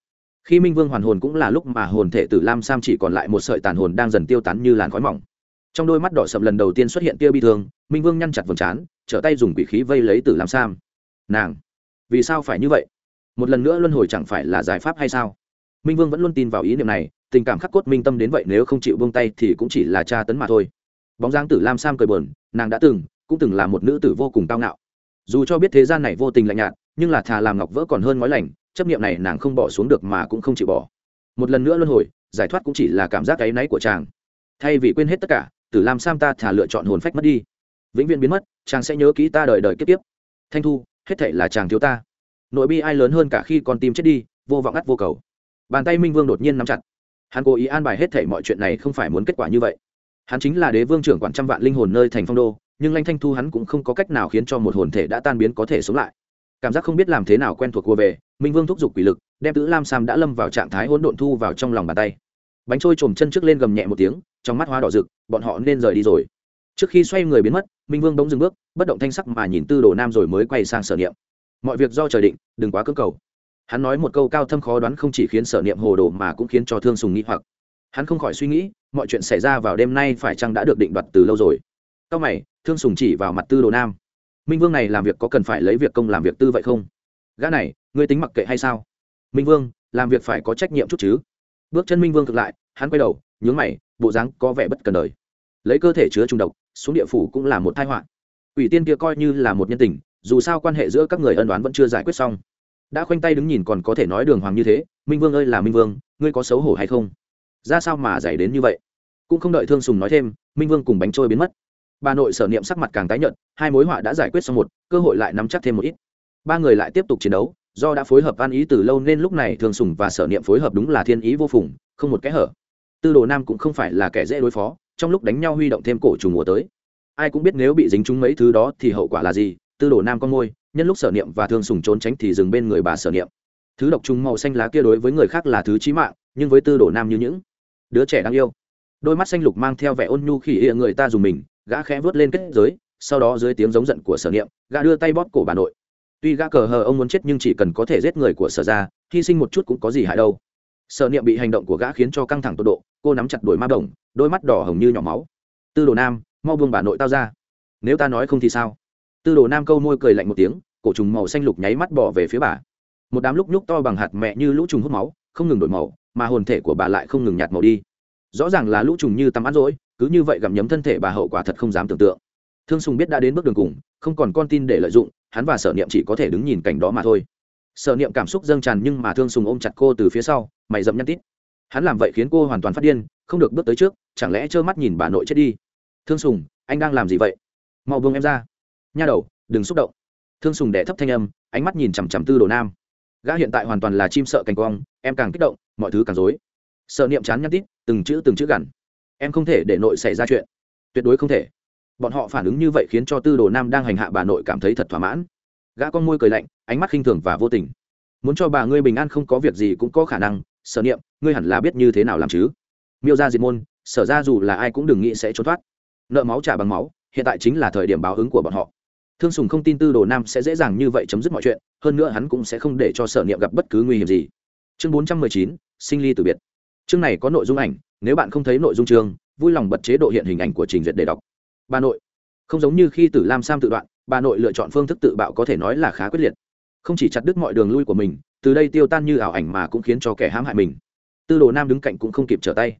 Khi minh vương hoàn hồn cũng là lúc mà hồn thể tử lam sam chỉ còn lại một sợi tàn hồn đang dần tiêu tán như làn khói mỏng trong đôi mắt đỏ sậm lần đầu tiên xuất hiện tia bi thương, minh vương nhăn chặt vầng trán, trở tay dùng quỷ khí vây lấy tử lam sam. Nàng, vì sao phải như vậy? Một lần nữa luân hồi chẳng phải là giải pháp hay sao? Minh vương vẫn luôn tin vào ý niệm này, tình cảm khắc cốt minh tâm đến vậy nếu không chịu buông tay thì cũng chỉ là tra tấn mà thôi. Bóng dáng tử lam sam cười bờn nàng đã từng, cũng từng là một nữ tử vô cùng cao ngạo. Dù cho biết thế gian này vô tình lạnh nhạt, nhưng là thà làm ngọc vỡ còn hơn ngói lành, chấp niệm này nàng không bỏ xuống được mà cũng không chịu bỏ. Một lần nữa luân hồi, giải thoát cũng chỉ là cảm giác áy náy của chàng. Thay vì quên hết tất cả tử lam sam ta thả lựa chọn hồn phách mất đi. Vĩnh viễn biến mất, chàng sẽ nhớ kỹ ta đời đời kiếp tiếp thanh thu, hết thảy là chàng thiếu ta. Nội bi ai lớn hơn cả khi con tim chết đi, vô vọng ắt vô cầu. Bàn tay minh vương đột nhiên nắm chặt. Hắn cố ý an bài hết thảy mọi chuyện này không phải muốn kết quả như vậy. Hắn chính là đế vương trưởng quản trăm vạn linh hồn nơi thành phong đô, nhưng lanh thanh thu hắn cũng không có cách nào khiến cho một hồn thể đã tan biến có thể sống lại. Cảm giác không biết làm thế nào quen thuộc cua về, minh vương thúc giục quỷ lực, đem Tử lam sam đã lâm vào trạng thái hỗn độn thu vào trong lòng bàn tay. Bánh trôi chồm chân trước lên gầm nhẹ một tiếng trong mắt hoa đỏ rực, bọn họ nên rời đi rồi. Trước khi xoay người biến mất, minh vương bỗng dừng bước, bất động thanh sắc mà nhìn tư đồ nam rồi mới quay sang sở niệm. Mọi việc do trời định, đừng quá cưỡng cầu. Hắn nói một câu cao thâm khó đoán không chỉ khiến sở niệm hồ đồ mà cũng khiến cho thương sùng nghĩ hoặc. Hắn không khỏi suy nghĩ, mọi chuyện xảy ra vào đêm nay phải chăng đã được định đoạt từ lâu rồi? Cao mày, thương sùng chỉ vào mặt tư đồ nam. Minh vương này làm việc có cần phải lấy việc công làm việc tư vậy không? Gã này, ngươi tính mặc kệ hay sao? Minh vương, làm việc phải có trách nhiệm chút chứ. Bước chân minh vương cực lại, hắn quay đầu, nhướng mày bộ dáng có vẻ bất cần đời. Lấy cơ thể chứa trùng độc, xuống địa phủ cũng là một tai họa. Ủy tiên kia coi như là một nhân tình, dù sao quan hệ giữa các người ân đoán vẫn chưa giải quyết xong. Đã khoanh tay đứng nhìn còn có thể nói đường hoàng như thế, minh vương ơi là minh vương, ngươi có xấu hổ hay không? Ra sao mà giải đến như vậy? Cũng không đợi thương sùng nói thêm, minh vương cùng bánh trôi biến mất. Bà nội sở niệm sắc mặt càng tái nhợt, hai mối họa đã giải quyết xong một, cơ hội lại nắm chắc thêm một ít. Ba người lại tiếp tục chiến đấu, do đã phối hợp an ý từ lâu nên lúc này thương sùng và sở niệm phối hợp đúng là thiên ý vô phùng, không một kẽ hở tư đồ nam cũng không phải là kẻ dễ đối phó, trong lúc đánh nhau huy động thêm cổ trùng mùa tới. Ai cũng biết nếu bị dính chúng mấy thứ đó thì hậu quả là gì, tư đồ nam con môi, nhân lúc sở niệm và thương sùng trốn tránh thì dừng bên người bà sở niệm. Thứ độc trùng màu xanh lá kia đối với người khác là thứ chí mạng, nhưng với tư đồ nam như những đứa trẻ đang yêu. Đôi mắt xanh lục mang theo vẻ ôn nhu khi ỉa người ta dùng mình, gã khẽ vớt lên kết giới, sau đó dưới tiếng giống giận của sở niệm, gã đưa tay bóp cổ bà nội. Tuy gã cờ hờ ông muốn chết nhưng chỉ cần có thể giết người của sở ra hy sinh một chút cũng có gì hại đâu sở niệm bị hành động của gã khiến cho căng thẳng tột độ, cô nắm chặt đuổi ma đồng đôi mắt đỏ hồng như nhỏ máu. Tư đồ nam, mau buông bà nội tao ra. Nếu ta nói không thì sao? Tư đồ nam câu môi cười lạnh một tiếng, cổ trùng màu xanh lục nháy mắt bỏ về phía bà. Một đám lúc nhúc to bằng hạt mẹ như lũ trùng hút máu, không ngừng đổi màu, mà hồn thể của bà lại không ngừng nhạt màu đi. Rõ ràng là lũ trùng như tắm ăn rỗi, cứ như vậy gặm nhấm thân thể bà hậu quả thật không dám tưởng tượng. Thương sùng biết đã đến bước đường cùng, không còn con tin để lợi dụng, hắn và sở niệm chỉ có thể đứng nhìn cảnh đó mà thôi sở niệm cảm xúc dâng tràn nhưng mà thương sùng ôm chặt cô từ phía sau, mày dậm nhăn tít. Hắn làm vậy khiến cô hoàn toàn phát điên, không được bước tới trước, chẳng lẽ trơ mắt nhìn bà nội chết đi? Thương sùng, anh đang làm gì vậy? Mau buông em ra. Nha đầu, đừng xúc động. Thương sùng đẻ thấp thanh âm, ánh mắt nhìn chằm chằm tư đồ nam. Gã hiện tại hoàn toàn là chim sợ cành quong em càng kích động, mọi thứ càng dối sợ niệm chán nhăn tít, từng chữ từng chữ gằn. Em không thể để nội xảy ra chuyện. Tuyệt đối không thể. Bọn họ phản ứng như vậy khiến cho tư đồ nam đang hành hạ bà nội cảm thấy thật thỏa mãn gã con môi cười lạnh, ánh mắt khinh thường và vô tình. Muốn cho bà ngươi bình an không có việc gì cũng có khả năng, sở niệm, ngươi hẳn là biết như thế nào làm chứ? Miêu ra diệt môn, sở ra dù là ai cũng đừng nghĩ sẽ trốn thoát. Nợ máu trả bằng máu, hiện tại chính là thời điểm báo ứng của bọn họ. Thương sùng không tin tư đồ nam sẽ dễ dàng như vậy chấm dứt mọi chuyện, hơn nữa hắn cũng sẽ không để cho sở niệm gặp bất cứ nguy hiểm gì. Chương bốn trăm mười chín, sinh ly từ biệt. Chương này có nội dung ảnh, nếu bạn không thấy nội dung chương, vui lòng bật chế độ hiện hình ảnh của trình duyệt để đọc. Bà nội, không giống như khi tử lam sam tự đoạn bà nội lựa chọn phương thức tự bạo có thể nói là khá quyết liệt. Không chỉ chặt đứt mọi đường lui của mình, từ đây tiêu tan như ảo ảnh mà cũng khiến cho kẻ hãm hại mình. Tư đồ nam đứng cạnh cũng không kịp trở tay.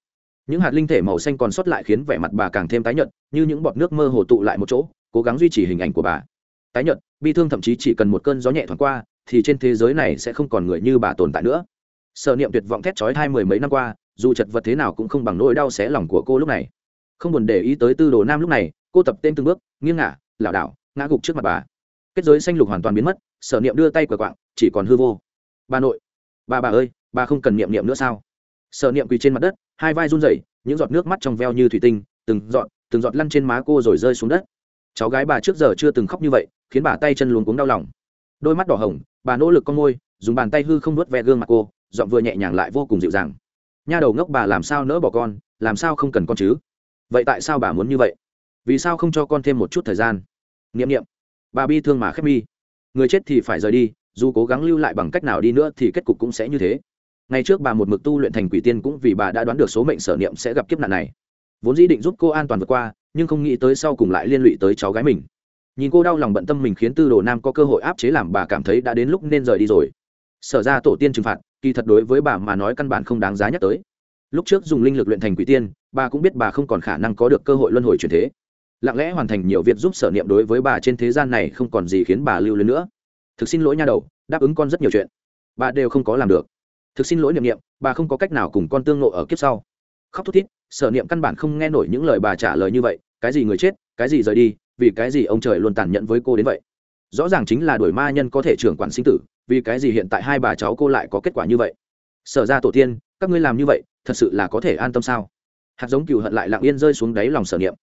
Những hạt linh thể màu xanh còn sót lại khiến vẻ mặt bà càng thêm tái nhợt, như những bọt nước mơ hồ tụ lại một chỗ, cố gắng duy trì hình ảnh của bà. Tái nhợt, bi thương thậm chí chỉ cần một cơn gió nhẹ thoáng qua, thì trên thế giới này sẽ không còn người như bà tồn tại nữa. Sợ niệm tuyệt vọng thét trói hai mười mấy năm qua, dù chật vật thế nào cũng không bằng nỗi đau xé lòng của cô lúc này. Không buồn để ý tới tư đồ nam lúc này, cô tập tên từng bước, nghiêng ngả, lảo đảo ngã gục trước mặt bà. Kết giới xanh lục hoàn toàn biến mất, sở niệm đưa tay quả quạng, chỉ còn hư vô. Bà nội, bà bà ơi, bà không cần niệm niệm nữa sao? Sở niệm quỳ trên mặt đất, hai vai run rẩy, những giọt nước mắt trong veo như thủy tinh, từng giọt từng giọt lăn trên má cô rồi rơi xuống đất. Cháu gái bà trước giờ chưa từng khóc như vậy, khiến bà tay chân luống cuống đau lòng. Đôi mắt đỏ hồng, bà nỗ lực con môi, dùng bàn tay hư không nuốt ve gương mặt cô, giọng vừa nhẹ nhàng lại vô cùng dịu dàng. Nha đầu ngốc bà làm sao nỡ bỏ con, làm sao không cần con chứ? Vậy tại sao bà muốn như vậy? Vì sao không cho con thêm một chút thời gian? Nghiệm nghiệm bà bi thương mà khép mi. Người chết thì phải rời đi, dù cố gắng lưu lại bằng cách nào đi nữa thì kết cục cũng sẽ như thế. Ngày trước bà một mực tu luyện thành quỷ tiên cũng vì bà đã đoán được số mệnh sở niệm sẽ gặp kiếp nạn này. Vốn dĩ định giúp cô an toàn vượt qua, nhưng không nghĩ tới sau cùng lại liên lụy tới cháu gái mình. Nhìn cô đau lòng bận tâm mình khiến tư đồ nam có cơ hội áp chế làm bà cảm thấy đã đến lúc nên rời đi rồi. Sở ra tổ tiên trừng phạt, kỳ thật đối với bà mà nói căn bản không đáng giá nhắc tới. Lúc trước dùng linh lực luyện thành quỷ tiên, bà cũng biết bà không còn khả năng có được cơ hội luân hồi chuyển thế lặng lẽ hoàn thành nhiều việc giúp sở niệm đối với bà trên thế gian này không còn gì khiến bà lưu luyến nữa. Thực xin lỗi nha đầu, đáp ứng con rất nhiều chuyện. Bà đều không có làm được. Thực xin lỗi niệm niệm, bà không có cách nào cùng con tương nộ ở kiếp sau. Khóc thút thít, sở niệm căn bản không nghe nổi những lời bà trả lời như vậy. Cái gì người chết, cái gì rời đi, vì cái gì ông trời luôn tàn nhẫn với cô đến vậy? Rõ ràng chính là đuổi ma nhân có thể trưởng quản sinh tử, vì cái gì hiện tại hai bà cháu cô lại có kết quả như vậy? Sở ra tổ tiên, các ngươi làm như vậy, thật sự là có thể an tâm sao? Hạt giống cừu hận lại lặng yên rơi xuống đáy lòng sở niệm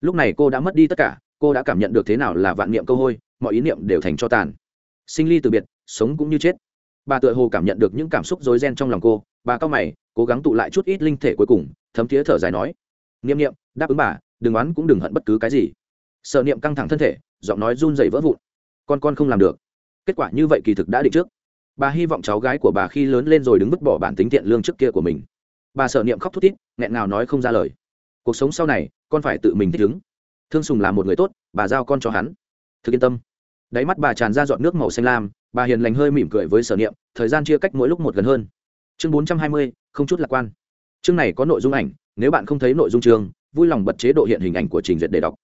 lúc này cô đã mất đi tất cả, cô đã cảm nhận được thế nào là vạn niệm câu hôi, mọi ý niệm đều thành cho tàn. Sinh ly từ biệt, sống cũng như chết. Bà tựa hồ cảm nhận được những cảm xúc rối ren trong lòng cô, bà cao mày, cố gắng tụ lại chút ít linh thể cuối cùng, thấm thía thở dài nói, niệm niệm, đáp ứng bà, đừng oán cũng đừng hận bất cứ cái gì. Sợ niệm căng thẳng thân thể, giọng nói run dày vỡ vụn. Con con không làm được. Kết quả như vậy kỳ thực đã định trước. Bà hy vọng cháu gái của bà khi lớn lên rồi đứng vứt bỏ bản tính thiện lương trước kia của mình. Bà sợ niệm khóc thút thít, nghẹn ngào nói không ra lời cuộc sống sau này, con phải tự mình thích ứng. Thương sùng là một người tốt, bà giao con cho hắn. Thực yên tâm. Đáy mắt bà tràn ra dọn nước màu xanh lam, bà hiền lành hơi mỉm cười với sở niệm, thời gian chia cách mỗi lúc một gần hơn. Chương bốn trăm hai mươi, không chút lạc quan. Chương này có nội dung ảnh, nếu bạn không thấy nội dung chương, vui lòng bật chế độ hiện hình ảnh của trình duyệt để đọc.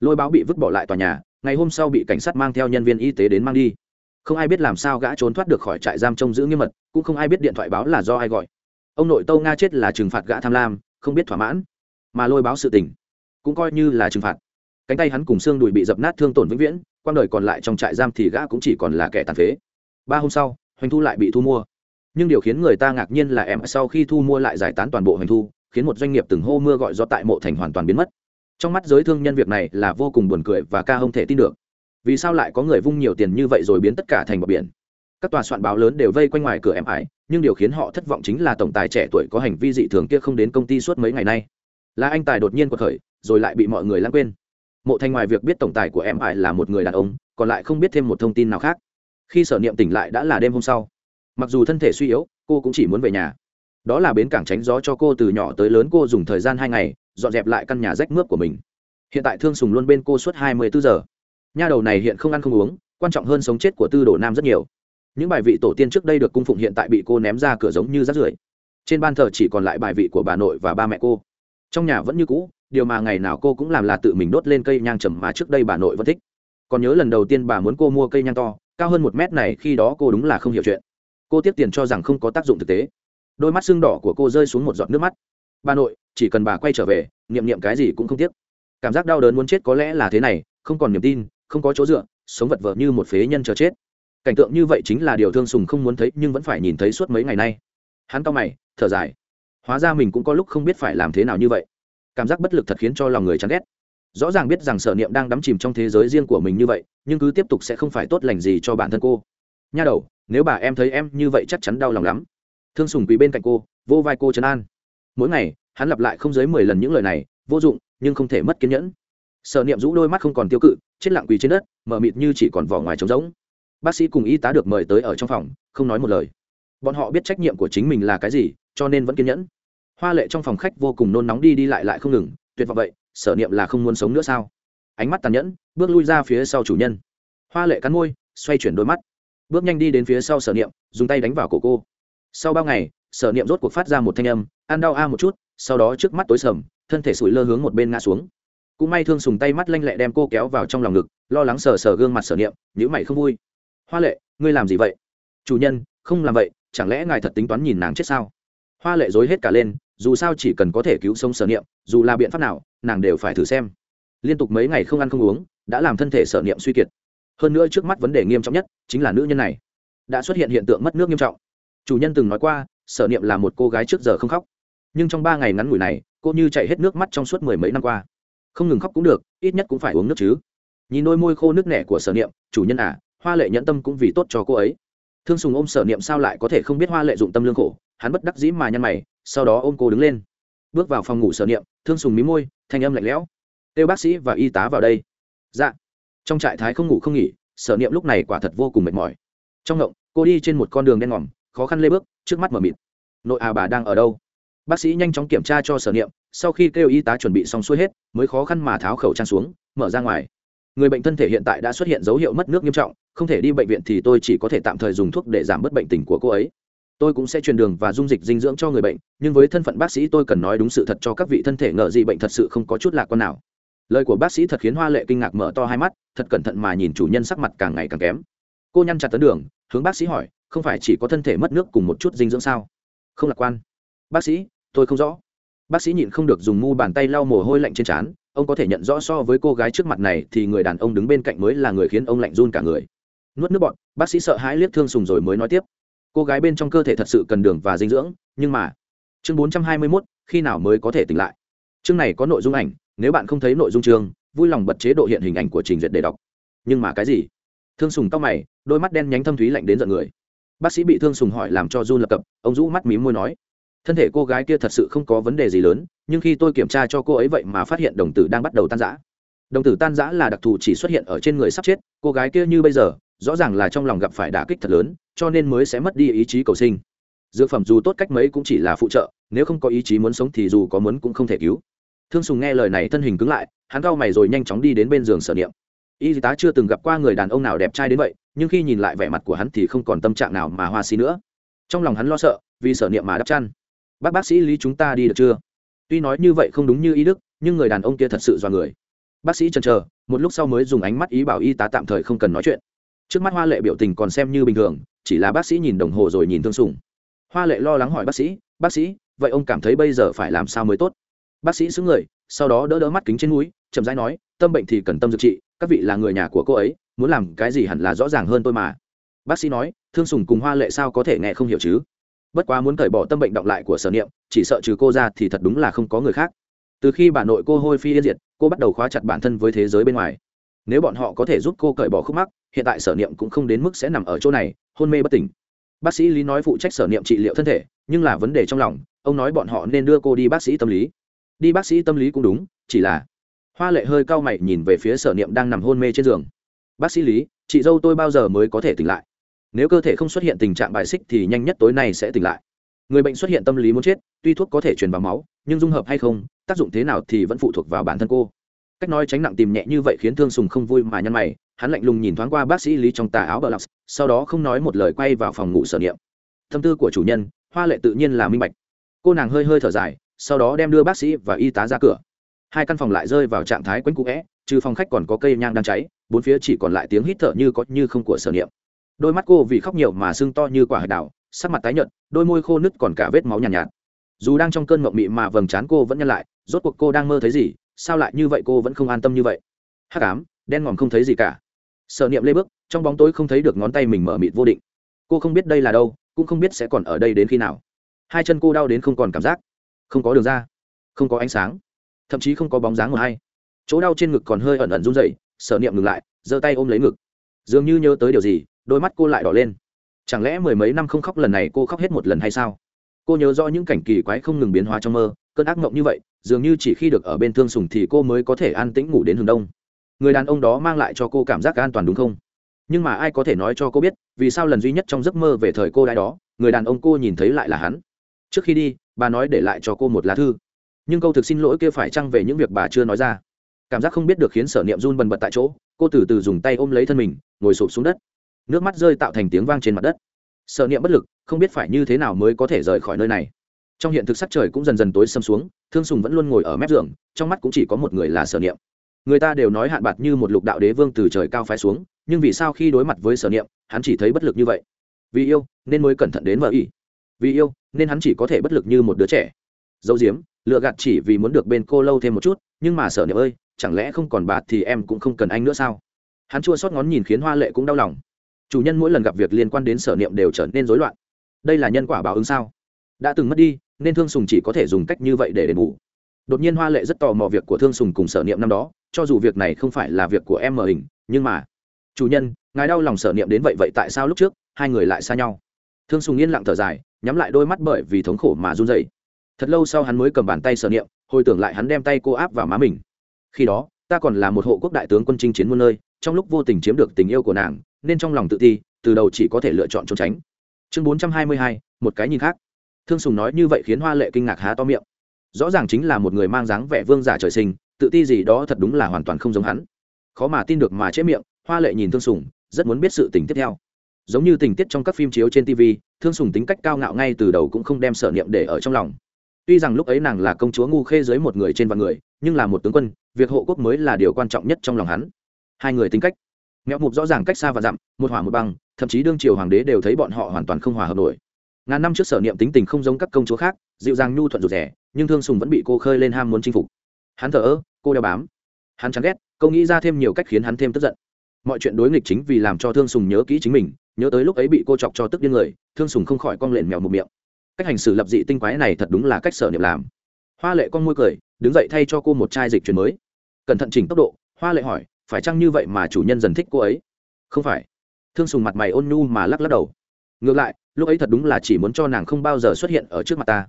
Lôi báo bị vứt bỏ lại tòa nhà, ngày hôm sau bị cảnh sát mang theo nhân viên y tế đến mang đi. Không ai biết làm sao gã trốn thoát được khỏi trại giam trông giữ nghiêm mật, cũng không ai biết điện thoại báo là do ai gọi. Ông nội tâu nga chết là trừng phạt gã tham lam, không biết thỏa mãn mà lôi báo sự tình, cũng coi như là trừng phạt. Cánh tay hắn cùng xương đùi bị dập nát thương tổn vĩnh viễn, quang đời còn lại trong trại giam thì gã cũng chỉ còn là kẻ tàn phế. Ba hôm sau, hoành thu lại bị thu mua. Nhưng điều khiến người ta ngạc nhiên là em sau khi thu mua lại giải tán toàn bộ hoành thu, khiến một doanh nghiệp từng hô mưa gọi do tại mộ thành hoàn toàn biến mất. Trong mắt giới thương nhân việc này là vô cùng buồn cười và ca không thể tin được. Vì sao lại có người vung nhiều tiền như vậy rồi biến tất cả thành bọc biển? Các tòa soạn báo lớn đều vây quanh ngoài cửa em ải, nhưng điều khiến họ thất vọng chính là tổng tài trẻ tuổi có hành vi dị thường kia không đến công ty suốt mấy ngày nay là anh tài đột nhiên cuộc khởi, rồi lại bị mọi người lãng quên. Mộ Thanh ngoài việc biết tổng tài của em ải là một người đàn ông, còn lại không biết thêm một thông tin nào khác. Khi sở niệm tỉnh lại đã là đêm hôm sau. Mặc dù thân thể suy yếu, cô cũng chỉ muốn về nhà. Đó là bến cảng tránh gió cho cô từ nhỏ tới lớn, cô dùng thời gian hai ngày, dọn dẹp lại căn nhà rách mướp của mình. Hiện tại thương sùng luôn bên cô suốt hai mươi bốn giờ. Nha đầu này hiện không ăn không uống, quan trọng hơn sống chết của tư đồ nam rất nhiều. Những bài vị tổ tiên trước đây được cung phụng hiện tại bị cô ném ra cửa giống như rác rưởi. Trên ban thờ chỉ còn lại bài vị của bà nội và ba mẹ cô trong nhà vẫn như cũ, điều mà ngày nào cô cũng làm là tự mình đốt lên cây nhang trầm mà trước đây bà nội vẫn thích. Còn nhớ lần đầu tiên bà muốn cô mua cây nhang to, cao hơn một mét này khi đó cô đúng là không hiểu chuyện. Cô tiếp tiền cho rằng không có tác dụng thực tế. Đôi mắt sưng đỏ của cô rơi xuống một giọt nước mắt. Bà nội, chỉ cần bà quay trở về, niệm niệm cái gì cũng không tiếc. Cảm giác đau đớn muốn chết có lẽ là thế này, không còn niềm tin, không có chỗ dựa, sống vật vờ như một phế nhân chờ chết. Cảnh tượng như vậy chính là điều thương sùng không muốn thấy nhưng vẫn phải nhìn thấy suốt mấy ngày nay. Hắn cao mày, thở dài hóa ra mình cũng có lúc không biết phải làm thế nào như vậy. Cảm giác bất lực thật khiến cho lòng người chán ghét. Rõ ràng biết rằng sở niệm đang đắm chìm trong thế giới riêng của mình như vậy, nhưng cứ tiếp tục sẽ không phải tốt lành gì cho bản thân cô. Nha đầu, nếu bà em thấy em như vậy chắc chắn đau lòng lắm. Thương sùng quỳ bên cạnh cô, vô vai cô trấn an. Mỗi ngày, hắn lặp lại không dưới mười lần những lời này, vô dụng, nhưng không thể mất kiên nhẫn. Sở niệm rũ đôi mắt không còn tiêu cự, chết lặng quỳ trên đất mờ mịt như chỉ còn vỏ ngoài trống rỗng. Bác sĩ cùng y tá được mời tới ở trong phòng, không nói một lời. Bọn họ biết trách nhiệm của chính mình là cái gì, cho nên vẫn kiên nhẫn hoa lệ trong phòng khách vô cùng nôn nóng đi đi lại lại không ngừng, tuyệt vọng vậy, sở niệm là không muốn sống nữa sao? Ánh mắt tàn nhẫn, bước lui ra phía sau chủ nhân. Hoa lệ cắn môi, xoay chuyển đôi mắt. Bước nhanh đi đến phía sau sở niệm, dùng tay đánh vào cổ cô. Sau bao ngày, sở niệm rốt cuộc phát ra một thanh âm, ăn đau a một chút. Sau đó trước mắt tối sầm, thân thể sủi lơ hướng một bên ngã xuống. Cũng may thương sùng tay mắt lanh lẹ đem cô kéo vào trong lòng ngực, lo lắng sờ sờ gương mặt sở niệm nhữ mày không vui. Hoa lệ, ngươi làm gì vậy? Chủ nhân, không làm vậy, chẳng lẽ ngài thật tính toán nhìn nàng chết sao? Hoa lệ dối hết cả lên dù sao chỉ cần có thể cứu sống sở niệm, dù là biện pháp nào, nàng đều phải thử xem. Liên tục mấy ngày không ăn không uống, đã làm thân thể sở niệm suy kiệt. Hơn nữa trước mắt vấn đề nghiêm trọng nhất chính là nữ nhân này. Đã xuất hiện hiện tượng mất nước nghiêm trọng. Chủ nhân từng nói qua, sở niệm là một cô gái trước giờ không khóc. Nhưng trong ba ngày ngắn ngủi này, cô như chạy hết nước mắt trong suốt mười mấy năm qua. Không ngừng khóc cũng được, ít nhất cũng phải uống nước chứ. Nhìn đôi môi khô nước nẻ của sở niệm, chủ nhân à hoa lệ nhẫn tâm cũng vì tốt cho cô ấy. Thương sùng ôm sở niệm sao lại có thể không biết hoa lệ dụng tâm lương khổ, hắn bất đắc dĩ mà nhăn mày sau đó ôm cô đứng lên. Bước vào phòng ngủ sở niệm, thương sùng mí môi, thanh âm lạnh lẽo. Kêu bác sĩ và y tá vào đây. Dạ. Trong trại thái không ngủ không nghỉ, sở niệm lúc này quả thật vô cùng mệt mỏi. Trong ngộng, cô đi trên một con đường đen ngòm, khó khăn lê bước, trước mắt mờ mịt. Nội à bà đang ở đâu? Bác sĩ nhanh chóng kiểm tra cho sở niệm, sau khi kêu y tá chuẩn bị xong xuôi hết, mới khó khăn mà tháo khẩu trang xuống, mở ra ngoài. Người bệnh thân thể hiện tại đã xuất hiện dấu hiệu mất nước nghiêm trọng, không thể đi bệnh viện thì tôi chỉ có thể tạm thời dùng thuốc để giảm bớt bệnh tình của cô ấy tôi cũng sẽ truyền đường và dung dịch dinh dưỡng cho người bệnh, nhưng với thân phận bác sĩ tôi cần nói đúng sự thật cho các vị thân thể ngờ gì bệnh thật sự không có chút lạc quan nào. Lời của bác sĩ thật khiến hoa lệ kinh ngạc mở to hai mắt, thật cẩn thận mà nhìn chủ nhân sắc mặt càng ngày càng kém. Cô nhăn chặt tấn đường, hướng bác sĩ hỏi, không phải chỉ có thân thể mất nước cùng một chút dinh dưỡng sao? Không lạc quan. Bác sĩ, tôi không rõ. Bác sĩ nhịn không được dùng mu bàn tay lau mồ hôi lạnh trên trán, ông có thể nhận rõ so với cô gái trước mặt này thì người đàn ông đứng bên cạnh mới là người khiến ông lạnh run cả người. Nuốt nước bọn bác sĩ sợ hãi liếc thương sùng rồi mới nói tiếp cô gái bên trong cơ thể thật sự cần đường và dinh dưỡng nhưng mà chương bốn trăm hai mươi 421, khi nào mới có thể tỉnh lại? Chương này có nội dung ảnh nếu bạn không thấy nội dung chương vui lòng bật chế độ hiện hình ảnh của trình duyệt để đọc. Nhưng mà cái gì? Thương sùng tóc mày đôi mắt đen nhánh thâm thúy lạnh đến giận người. Bác sĩ bị thương sùng hỏi làm cho run lập cập ông rũ mắt mím môi nói thân thể cô gái kia thật sự không có vấn đề gì lớn nhưng khi tôi kiểm tra cho cô ấy vậy mà phát hiện đồng tử đang bắt đầu tan rã. Đồng tử tan rã là đặc thù chỉ xuất hiện ở trên người sắp chết cô gái kia như bây giờ rõ ràng là trong lòng gặp phải đả kích thật lớn cho nên mới sẽ mất đi ý chí cầu sinh. Dược phẩm dù tốt cách mấy cũng chỉ là phụ trợ, nếu không có ý chí muốn sống thì dù có muốn cũng không thể cứu. Thương sùng nghe lời này thân hình cứng lại, hắn cau mày rồi nhanh chóng đi đến bên giường sở niệm. Y tá chưa từng gặp qua người đàn ông nào đẹp trai đến vậy, nhưng khi nhìn lại vẻ mặt của hắn thì không còn tâm trạng nào mà hoa xí nữa. Trong lòng hắn lo sợ, vì sở niệm mà đắp chăn. Bác bác sĩ lý chúng ta đi được chưa? Tuy nói như vậy không đúng như ý đức, nhưng người đàn ông kia thật sự do người. Bác sĩ chần chờ, một lúc sau mới dùng ánh mắt ý bảo y tá tạm thời không cần nói chuyện. Trước mắt hoa lệ biểu tình còn xem như bình thường chỉ là bác sĩ nhìn đồng hồ rồi nhìn thương sùng. Hoa lệ lo lắng hỏi bác sĩ bác sĩ, vậy ông cảm thấy bây giờ phải làm sao mới tốt? Bác sĩ xứng người, sau đó đỡ đỡ mắt kính trên núi chậm rãi nói, tâm bệnh thì cần tâm dược trị, các vị là người nhà của cô ấy, muốn làm cái gì hẳn là rõ ràng hơn tôi mà. Bác sĩ nói, thương sùng cùng hoa lệ sao có thể nghe không hiểu chứ? Bất quá muốn cởi bỏ tâm bệnh động lại của sở niệm, chỉ sợ trừ cô ra thì thật đúng là không có người khác. Từ khi bà nội cô hôi phi yên diệt, cô bắt đầu khóa chặt bản thân với thế giới bên ngoài nếu bọn họ có thể giúp cô cởi bỏ khúc mắc, hiện tại sở niệm cũng không đến mức sẽ nằm ở chỗ này, hôn mê bất tỉnh. Bác sĩ lý nói phụ trách sở niệm trị liệu thân thể, nhưng là vấn đề trong lòng, ông nói bọn họ nên đưa cô đi bác sĩ tâm lý. Đi bác sĩ tâm lý cũng đúng, chỉ là hoa lệ hơi cau mày nhìn về phía sở niệm đang nằm hôn mê trên giường. Bác sĩ lý, chị dâu tôi bao giờ mới có thể tỉnh lại? Nếu cơ thể không xuất hiện tình trạng bài xích thì nhanh nhất tối nay sẽ tỉnh lại. Người bệnh xuất hiện tâm lý muốn chết, tuy thuốc có thể truyền vào máu, nhưng dung hợp hay không, tác dụng thế nào thì vẫn phụ thuộc vào bản thân cô cách nói tránh nặng tìm nhẹ như vậy khiến thương sùng không vui mà nhăn mày hắn lạnh lùng nhìn thoáng qua bác sĩ lý trong tà áo bờ lọc sau đó không nói một lời quay vào phòng ngủ sở niệm. Tâm tư của chủ nhân hoa lệ tự nhiên là minh bạch. Cô nàng hơi hơi thở dài sau đó đem đưa bác sĩ và y tá ra cửa. Hai căn phòng lại rơi vào trạng thái quấn cũ é trừ phòng khách còn có cây nhang đang cháy bốn phía chỉ còn lại tiếng hít thở như có như không của sở niệm. Đôi mắt cô vì khóc nhiều mà sưng to như quả hạch đào sắc mặt tái nhợt đôi môi khô nứt còn cả vết máu nhàn nhạt, nhạt. Dù đang trong cơn mộng mị mà vầng trán cô vẫn nhăn lại rốt cuộc cô đang mơ thấy gì? Sao lại như vậy cô vẫn không an tâm như vậy? Hắc ám, đen ngòm không thấy gì cả. Sợ niệm lê bước, trong bóng tối không thấy được ngón tay mình mở mịt vô định. Cô không biết đây là đâu, cũng không biết sẽ còn ở đây đến khi nào. Hai chân cô đau đến không còn cảm giác. Không có đường ra, không có ánh sáng, thậm chí không có bóng dáng một hay. Chỗ đau trên ngực còn hơi ẩn ẩn run rẩy sợ niệm ngừng lại, giơ tay ôm lấy ngực. Dường như nhớ tới điều gì, đôi mắt cô lại đỏ lên. Chẳng lẽ mười mấy năm không khóc lần này cô khóc hết một lần hay sao? Cô nhớ rõ những cảnh kỳ quái không ngừng biến hóa trong mơ cơn ác mộng như vậy, dường như chỉ khi được ở bên thương sùng thì cô mới có thể an tĩnh ngủ đến hướng đông. Người đàn ông đó mang lại cho cô cảm giác an toàn đúng không? Nhưng mà ai có thể nói cho cô biết, vì sao lần duy nhất trong giấc mơ về thời cô đái đó, người đàn ông cô nhìn thấy lại là hắn? Trước khi đi, bà nói để lại cho cô một lá thư. Nhưng câu thực xin lỗi kia phải chăng về những việc bà chưa nói ra? Cảm giác không biết được khiến sở niệm run bần bật tại chỗ, cô từ từ dùng tay ôm lấy thân mình, ngồi sụp xuống đất. Nước mắt rơi tạo thành tiếng vang trên mặt đất. Sở niệm bất lực, không biết phải như thế nào mới có thể rời khỏi nơi này trong hiện thực sắc trời cũng dần dần tối xâm xuống, thương sùng vẫn luôn ngồi ở mép giường, trong mắt cũng chỉ có một người là sở niệm. Người ta đều nói hạn bạc như một lục đạo đế vương từ trời cao phái xuống, nhưng vì sao khi đối mặt với sở niệm, hắn chỉ thấy bất lực như vậy? Vì yêu, nên mới cẩn thận đến vợ ỉ vì yêu, nên hắn chỉ có thể bất lực như một đứa trẻ. Dấu diếm, lựa gạt chỉ vì muốn được bên cô lâu thêm một chút, nhưng mà sở niệm ơi, chẳng lẽ không còn bạc thì em cũng không cần anh nữa sao? Hắn chua xót ngón nhìn khiến hoa lệ cũng đau lòng. Chủ nhân mỗi lần gặp việc liên quan đến sở niệm đều trở nên rối loạn. Đây là nhân quả báo ứng sao? Đã từng mất đi nên thương sùng chỉ có thể dùng cách như vậy để đền bù. Đột nhiên hoa lệ rất tò mò việc của thương sùng cùng sở niệm năm đó, cho dù việc này không phải là việc của em mờ hình, nhưng mà, chủ nhân, ngài đau lòng sở niệm đến vậy vậy tại sao lúc trước, hai người lại xa nhau? Thương sùng yên lặng thở dài, nhắm lại đôi mắt bởi vì thống khổ mà run dậy thật lâu sau hắn mới cầm bàn tay sở niệm, hồi tưởng lại hắn đem tay cô áp vào má mình. Khi đó, ta còn là một hộ quốc đại tướng quân chinh chiến muôn nơi, trong lúc vô tình chiếm được tình yêu của nàng, nên trong lòng tự ti, từ đầu chỉ có thể lựa chọn trốn tránh. Chương bốn trăm hai mươi hai, một cái nhìn khác thương sùng nói như vậy khiến hoa lệ kinh ngạc há to miệng. Rõ ràng chính là một người mang dáng vẻ vương giả trời sinh, tự ti gì đó thật đúng là hoàn toàn không giống hắn. Khó mà tin được mà chế miệng, hoa lệ nhìn thương sùng, rất muốn biết sự tình tiếp theo. Giống như tình tiết trong các phim chiếu trên tv thương sùng tính cách cao ngạo ngay từ đầu cũng không đem sở niệm để ở trong lòng. Tuy rằng lúc ấy nàng là công chúa ngu khê dưới một người trên vạn người, nhưng là một tướng quân, việc hộ quốc mới là điều quan trọng nhất trong lòng hắn. Hai người tính cách, mẹo mục rõ ràng cách xa và dặm, một hỏa một băng, thậm chí đương triều hoàng đế đều thấy bọn họ hoàn toàn không hòa hợp nổi ngàn năm trước sở niệm tính tình không giống các công chúa khác, dịu dàng nhu thuận rụt rẻ nhưng thương sùng vẫn bị cô khơi lên ham muốn chinh phục. Hắn thờ ơ, cô đeo bám. Hắn chán ghét câu nghĩ ra thêm nhiều cách khiến hắn thêm tức giận. Mọi chuyện đối nghịch chính vì làm cho thương sùng nhớ kỹ chính mình, nhớ tới lúc ấy bị cô chọc cho tức điên người, thương sùng không khỏi con lện mèo một miệng. Cách hành xử lập dị tinh quái này thật đúng là cách sở niệm làm. Hoa lệ con môi cười, đứng dậy thay cho cô một chai dịch chuyển mới. Cẩn thận chỉnh tốc độ, hoa lệ hỏi, phải chăng như vậy mà chủ nhân dần thích cô ấy? Không phải. Thương sùng mặt mày ôn nhu mà lắc lắc đầu. Ngược lại lúc ấy thật đúng là chỉ muốn cho nàng không bao giờ xuất hiện ở trước mặt ta.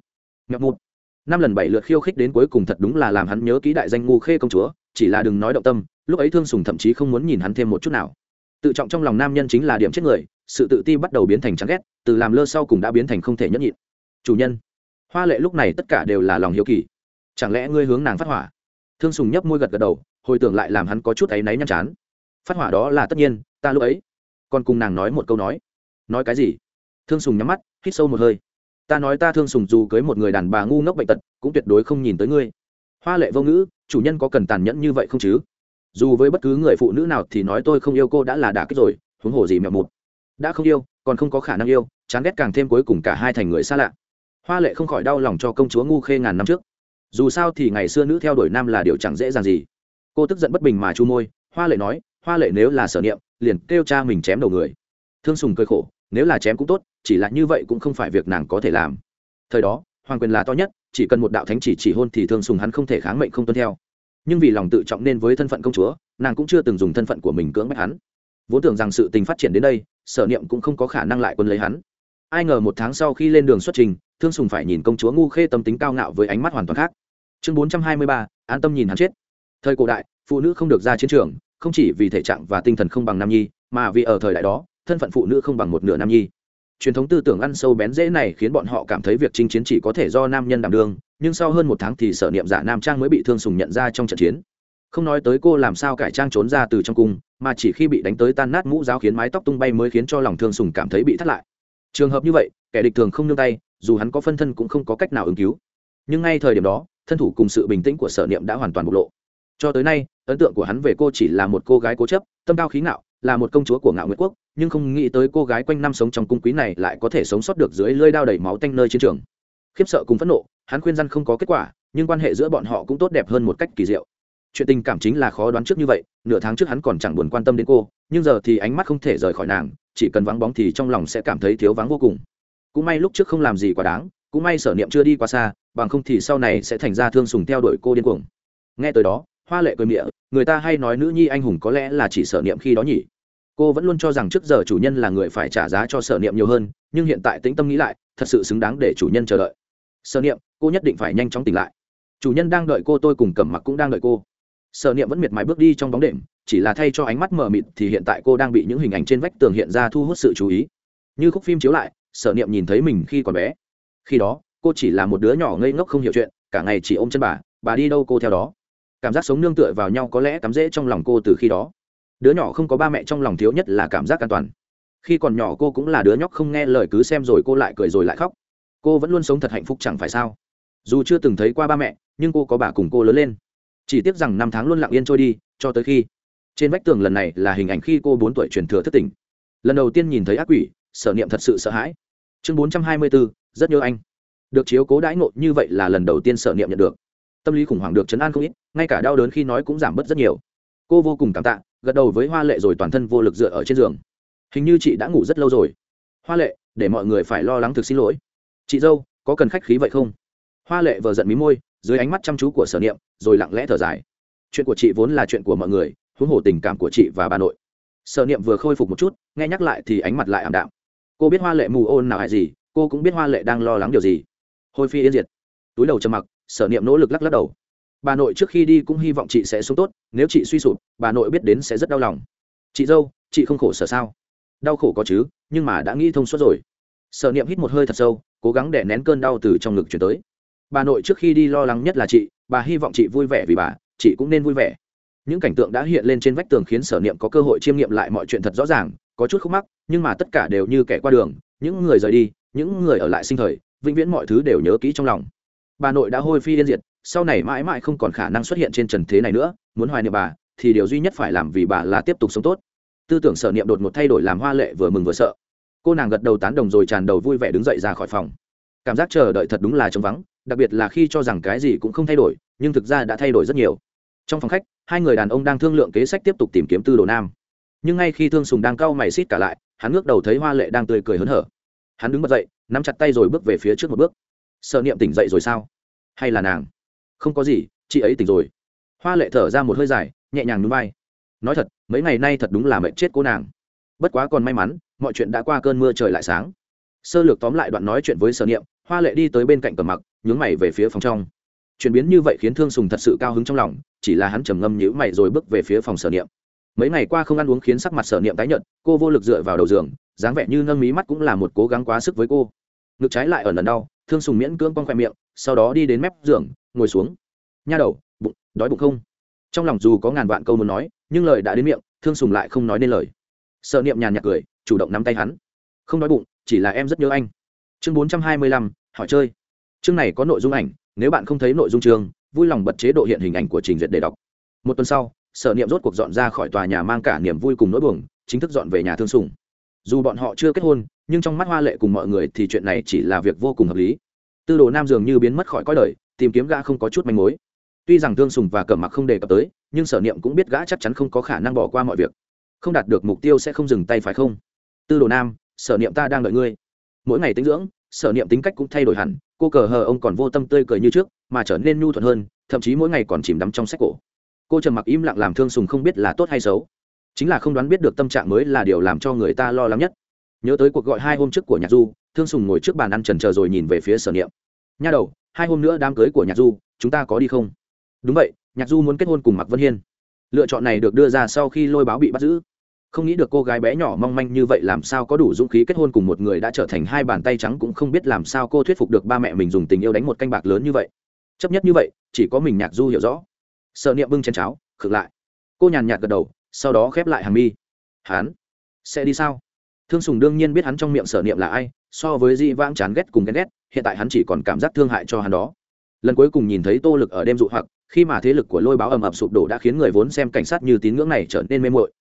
Ngọc mụt năm lần bảy lượt khiêu khích đến cuối cùng thật đúng là làm hắn nhớ kỹ đại danh ngu khê công chúa, chỉ là đừng nói động tâm, lúc ấy thương sùng thậm chí không muốn nhìn hắn thêm một chút nào. Tự trọng trong lòng nam nhân chính là điểm chết người, sự tự ti bắt đầu biến thành chán ghét, từ làm lơ sau cùng đã biến thành không thể nhẫn nhịn. Chủ nhân, hoa lệ lúc này tất cả đều là lòng hiếu kỳ. Chẳng lẽ ngươi hướng nàng phát hỏa? Thương sùng nhấp môi gật gật đầu, hồi tưởng lại làm hắn có chút áy náy nhăn chán. Phát hỏa đó là tất nhiên, ta lúc ấy còn cùng nàng nói một câu nói. Nói cái gì? Thương sùng nhắm mắt, hít sâu một hơi. Ta nói ta thương sùng dù cưới một người đàn bà ngu ngốc bệnh tật, cũng tuyệt đối không nhìn tới ngươi. Hoa lệ vô ngữ, chủ nhân có cần tàn nhẫn như vậy không chứ? Dù với bất cứ người phụ nữ nào thì nói tôi không yêu cô đã là đả kích rồi, huống hồ gì mẹo một đã không yêu, còn không có khả năng yêu, chán ghét càng thêm cuối cùng cả hai thành người xa lạ. Hoa lệ không khỏi đau lòng cho công chúa ngu khê ngàn năm trước. Dù sao thì ngày xưa nữ theo đuổi nam là điều chẳng dễ dàng gì. Cô tức giận bất bình mà chu môi, hoa lệ nói, hoa lệ nếu là sở niệm, liền kêu cha mình chém đầu người. Thương sùng cười khổ nếu là chém cũng tốt, chỉ là như vậy cũng không phải việc nàng có thể làm. Thời đó, hoàng quyền là to nhất, chỉ cần một đạo thánh chỉ chỉ hôn thì thương sùng hắn không thể kháng mệnh không tuân theo. Nhưng vì lòng tự trọng nên với thân phận công chúa, nàng cũng chưa từng dùng thân phận của mình cưỡng bách hắn. Vốn tưởng rằng sự tình phát triển đến đây, sở niệm cũng không có khả năng lại quân lấy hắn. Ai ngờ một tháng sau khi lên đường xuất trình, thương sùng phải nhìn công chúa ngu khê tâm tính cao ngạo với ánh mắt hoàn toàn khác. Chương bốn trăm hai mươi ba, an tâm nhìn hắn chết. Thời cổ đại, phụ nữ không được ra chiến trường, không chỉ vì thể trạng và tinh thần không bằng nam nhi, mà vì ở thời đại đó thân phận phụ nữ không bằng một nửa nam nhi. Truyền thống tư tưởng ăn sâu bén dễ này khiến bọn họ cảm thấy việc chinh chiến chỉ có thể do nam nhân đảm đương, nhưng sau hơn một tháng thì sở niệm giả nam trang mới bị thương sùng nhận ra trong trận chiến. Không nói tới cô làm sao cải trang trốn ra từ trong cung, mà chỉ khi bị đánh tới tan nát mũ giáo khiến mái tóc tung bay mới khiến cho lòng thương sùng cảm thấy bị thất lại. Trường hợp như vậy, kẻ địch thường không nương tay, dù hắn có phân thân cũng không có cách nào ứng cứu. Nhưng ngay thời điểm đó, thân thủ cùng sự bình tĩnh của sở niệm đã hoàn toàn bộc lộ. Cho tới nay, ấn tượng của hắn về cô chỉ là một cô gái cố chấp, tâm cao khí ngạo là một công chúa của ngạo nguyệt quốc, nhưng không nghĩ tới cô gái quanh năm sống trong cung quý này lại có thể sống sót được dưới lơi đao đầy máu tanh nơi chiến trường. Khiếp sợ cùng phẫn nộ, hắn khuyên răn không có kết quả, nhưng quan hệ giữa bọn họ cũng tốt đẹp hơn một cách kỳ diệu. Chuyện tình cảm chính là khó đoán trước như vậy, nửa tháng trước hắn còn chẳng buồn quan tâm đến cô, nhưng giờ thì ánh mắt không thể rời khỏi nàng, chỉ cần vắng bóng thì trong lòng sẽ cảm thấy thiếu vắng vô cùng. Cũng may lúc trước không làm gì quá đáng, cũng may sở niệm chưa đi quá xa, bằng không thì sau này sẽ thành ra thương sùng theo đuổi cô điên cuồng. Nghe tới đó hoa lệ cười miệng người ta hay nói nữ nhi anh hùng có lẽ là chỉ sở niệm khi đó nhỉ. Cô vẫn luôn cho rằng trước giờ chủ nhân là người phải trả giá cho sở niệm nhiều hơn, nhưng hiện tại tĩnh tâm nghĩ lại, thật sự xứng đáng để chủ nhân chờ đợi. Sở niệm, cô nhất định phải nhanh chóng tỉnh lại. Chủ nhân đang đợi cô, tôi cùng cầm mặc cũng đang đợi cô. Sở niệm vẫn miệt mài bước đi trong bóng đêm, chỉ là thay cho ánh mắt mờ mịt thì hiện tại cô đang bị những hình ảnh trên vách tường hiện ra thu hút sự chú ý. Như khúc phim chiếu lại, sở niệm nhìn thấy mình khi còn bé. Khi đó, cô chỉ là một đứa nhỏ ngây ngốc không hiểu chuyện, cả ngày chỉ ôm chân bà bà đi đâu cô theo đó cảm giác sống nương tựa vào nhau có lẽ cắm rễ trong lòng cô từ khi đó. Đứa nhỏ không có ba mẹ trong lòng thiếu nhất là cảm giác an toàn. Khi còn nhỏ cô cũng là đứa nhóc không nghe lời cứ xem rồi cô lại cười rồi lại khóc. Cô vẫn luôn sống thật hạnh phúc chẳng phải sao? Dù chưa từng thấy qua ba mẹ, nhưng cô có bà cùng cô lớn lên. Chỉ tiếc rằng năm tháng luôn lặng yên trôi đi, cho tới khi. Trên vách tường lần này là hình ảnh khi cô bốn tuổi truyền thừa thất tỉnh lần đầu tiên nhìn thấy ác quỷ sở niệm thật sự sợ hãi. Chương bốn trăm hai mươi bốn rất nhớ anh. Được chiếu cố đãi ngộ như vậy là lần đầu tiên sở niệm nhận được. Tâm lý khủng hoảng được chấn an không ít ngay cả đau đớn khi nói cũng giảm bớt rất nhiều. Cô vô cùng cảm tạ, gật đầu với hoa lệ rồi toàn thân vô lực dựa ở trên giường. Hình như chị đã ngủ rất lâu rồi. Hoa lệ, để mọi người phải lo lắng thực xin lỗi. Chị dâu, có cần khách khí vậy không? Hoa lệ vừa giận mí môi, dưới ánh mắt chăm chú của sở niệm, rồi lặng lẽ thở dài. Chuyện của chị vốn là chuyện của mọi người, huống hồ tình cảm của chị và bà nội. Sở niệm vừa khôi phục một chút, nghe nhắc lại thì ánh mặt lại ảm đạm. Cô biết hoa lệ mù ôn nào hại gì, cô cũng biết hoa lệ đang lo lắng điều gì. Hôi phi yên diệt. Túi đầu trầm mặc, sở niệm nỗ lực lắc lắc đầu bà nội trước khi đi cũng hy vọng chị sẽ sống tốt, nếu chị suy sụp, bà nội biết đến sẽ rất đau lòng. Chị dâu, chị không khổ sở sao? Đau khổ có chứ, nhưng mà đã nghĩ thông suốt rồi. Sở niệm hít một hơi thật sâu, cố gắng để nén cơn đau từ trong ngực chuyển tới. Bà nội trước khi đi lo lắng nhất là chị, bà hy vọng chị vui vẻ vì bà, chị cũng nên vui vẻ. Những cảnh tượng đã hiện lên trên vách tường khiến sở niệm có cơ hội chiêm nghiệm lại mọi chuyện thật rõ ràng, có chút khúc mắc, nhưng mà tất cả đều như kẻ qua đường, những người rời đi, những người ở lại sinh thời, vĩnh viễn mọi thứ đều nhớ kỹ trong lòng. Bà nội đã hôi phi yên diệt sau này mãi mãi không còn khả năng xuất hiện trên trần thế này nữa, muốn hoài niệm bà, thì điều duy nhất phải làm vì bà là tiếp tục sống tốt. Tư tưởng sở niệm đột một thay đổi làm hoa lệ vừa mừng vừa sợ. Cô nàng gật đầu tán đồng rồi tràn đầu vui vẻ đứng dậy ra khỏi phòng. Cảm giác chờ đợi thật đúng là trống vắng, đặc biệt là khi cho rằng cái gì cũng không thay đổi, nhưng thực ra đã thay đổi rất nhiều. Trong phòng khách, hai người đàn ông đang thương lượng kế sách tiếp tục tìm kiếm tư đồ nam. Nhưng ngay khi thương sùng đang cau mày xít cả lại, hắn ngước đầu thấy hoa lệ đang tươi cười hớn hở. Hắn đứng bật dậy, nắm chặt tay rồi bước về phía trước một bước. Sợ niệm tỉnh dậy rồi sao? Hay là nàng? Không có gì, chị ấy tỉnh rồi. Hoa lệ thở ra một hơi dài, nhẹ nhàng núi vai. Nói thật, mấy ngày nay thật đúng là mệnh chết cô nàng. Bất quá còn may mắn, mọi chuyện đã qua cơn mưa trời lại sáng. Sơ lược tóm lại đoạn nói chuyện với sở niệm, hoa lệ đi tới bên cạnh cầm mặc, nhướng mày về phía phòng trong. Chuyển biến như vậy khiến thương sùng thật sự cao hứng trong lòng, chỉ là hắn trầm ngâm nhữ mày rồi bước về phía phòng sở niệm. Mấy ngày qua không ăn uống khiến sắc mặt sở niệm tái nhợt, cô vô lực dựa vào đầu giường, dáng vẻ như nâng mí mắt cũng là một cố gắng quá sức với cô. Ngực trái lại ở lần đau thương sùng miễn cưỡng con khoe miệng, sau đó đi đến mép giường, ngồi xuống. Nha đầu, bụng, đói bụng không? Trong lòng dù có ngàn vạn câu muốn nói, nhưng lời đã đến miệng, thương sùng lại không nói nên lời. Sợ niệm nhàn nhạt cười, chủ động nắm tay hắn. Không đói bụng, chỉ là em rất nhớ anh. Chương bốn trăm hai mươi lăm, hỏi chơi. Chương này có nội dung ảnh, nếu bạn không thấy nội dung chương, vui lòng bật chế độ hiện hình ảnh của trình duyệt để đọc. Một tuần sau sở niệm rốt cuộc dọn ra khỏi tòa nhà mang cả niềm vui cùng nỗi buồn, chính thức dọn về nhà thương sùng. Dù bọn họ chưa kết hôn nhưng trong mắt hoa lệ cùng mọi người thì chuyện này chỉ là việc vô cùng hợp lý. Tư đồ nam dường như biến mất khỏi cõi đời, tìm kiếm gã không có chút manh mối. Tuy rằng thương sùng và cẩm mặc không đề cập tới, nhưng sở niệm cũng biết gã chắc chắn không có khả năng bỏ qua mọi việc. Không đạt được mục tiêu sẽ không dừng tay, phải không? Tư đồ nam, sở niệm ta đang đợi ngươi. Mỗi ngày tính dưỡng, sở niệm tính cách cũng thay đổi hẳn, cô cờ hờ ông còn vô tâm tươi cười như trước, mà trở nên nhu thuận hơn, thậm chí mỗi ngày còn chìm đắm trong sách cổ. Cô trầm mặc im lặng làm thương sùng không biết là tốt hay xấu. Chính là không đoán biết được tâm trạng mới là điều làm cho người ta lo lắng nhất nhớ tới cuộc gọi hai hôm trước của nhạc du thương sùng ngồi trước bàn ăn trần chờ rồi nhìn về phía sở niệm. Nha đầu hai hôm nữa đám cưới của nhạc du chúng ta có đi không? Đúng vậy nhạc du muốn kết hôn cùng mạc vân hiên. Lựa chọn này được đưa ra sau khi lôi báo bị bắt giữ. Không nghĩ được cô gái bé nhỏ mong manh như vậy làm sao có đủ dũng khí kết hôn cùng một người đã trở thành hai bàn tay trắng cũng không biết làm sao cô thuyết phục được ba mẹ mình dùng tình yêu đánh một canh bạc lớn như vậy. Chấp nhất như vậy chỉ có mình nhạc du hiểu rõ. Sợ niệm bưng chén cháo khực lại. Cô nhàn nhạt gật đầu sau đó khép lại hàng mi. Hán, sẽ đi sao? Thương sùng đương nhiên biết hắn trong miệng sở niệm là ai, so với di vãng chán ghét cùng ghen ghét, hiện tại hắn chỉ còn cảm giác thương hại cho hắn đó. Lần cuối cùng nhìn thấy tô lực ở đêm dụ hoặc, khi mà thế lực của lôi báo ầm ầm sụp đổ đã khiến người vốn xem cảnh sát như tín ngưỡng này trở nên mê mội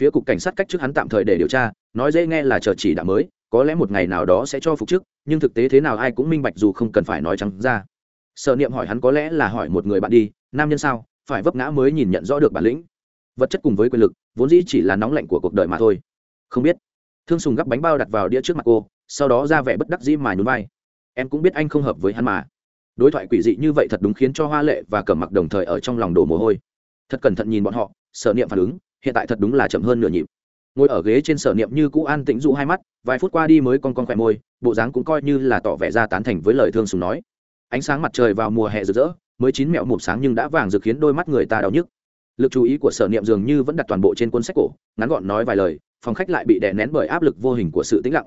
phía cục cảnh sát cách trước hắn tạm thời để điều tra, nói dễ nghe là chờ chỉ đạo mới, có lẽ một ngày nào đó sẽ cho phục chức, nhưng thực tế thế nào ai cũng minh bạch dù không cần phải nói trắng ra. Sợ niệm hỏi hắn có lẽ là hỏi một người bạn đi, nam nhân sao, phải vấp ngã mới nhìn nhận rõ được bản lĩnh. Vật chất cùng với quyền lực, vốn dĩ chỉ là nóng lạnh của cuộc đời mà thôi. Không biết thương sùng gắp bánh bao đặt vào đĩa trước mặt cô, sau đó ra vẻ bất đắc dĩ mà nhún vai. Em cũng biết anh không hợp với hắn mà. Đối thoại quỷ dị như vậy thật đúng khiến cho hoa lệ và cẩm mặc đồng thời ở trong lòng đổ mồ hôi. Thật cẩn thận nhìn bọn họ, sở niệm phản ứng, hiện tại thật đúng là chậm hơn nửa nhịp. Ngồi ở ghế trên sở niệm như cũ an tĩnh dụ hai mắt, vài phút qua đi mới con con khỏe môi, bộ dáng cũng coi như là tỏ vẻ ra tán thành với lời thương sùng nói. Ánh sáng mặt trời vào mùa hè rực rỡ, mới chín mẹo một sáng nhưng đã vàng rực khiến đôi mắt người ta đau nhức. Lực chú ý của sở niệm dường như vẫn đặt toàn bộ trên cuốn sách cổ, ngắn gọn nói vài lời phòng khách lại bị đè nén bởi áp lực vô hình của sự tĩnh lặng.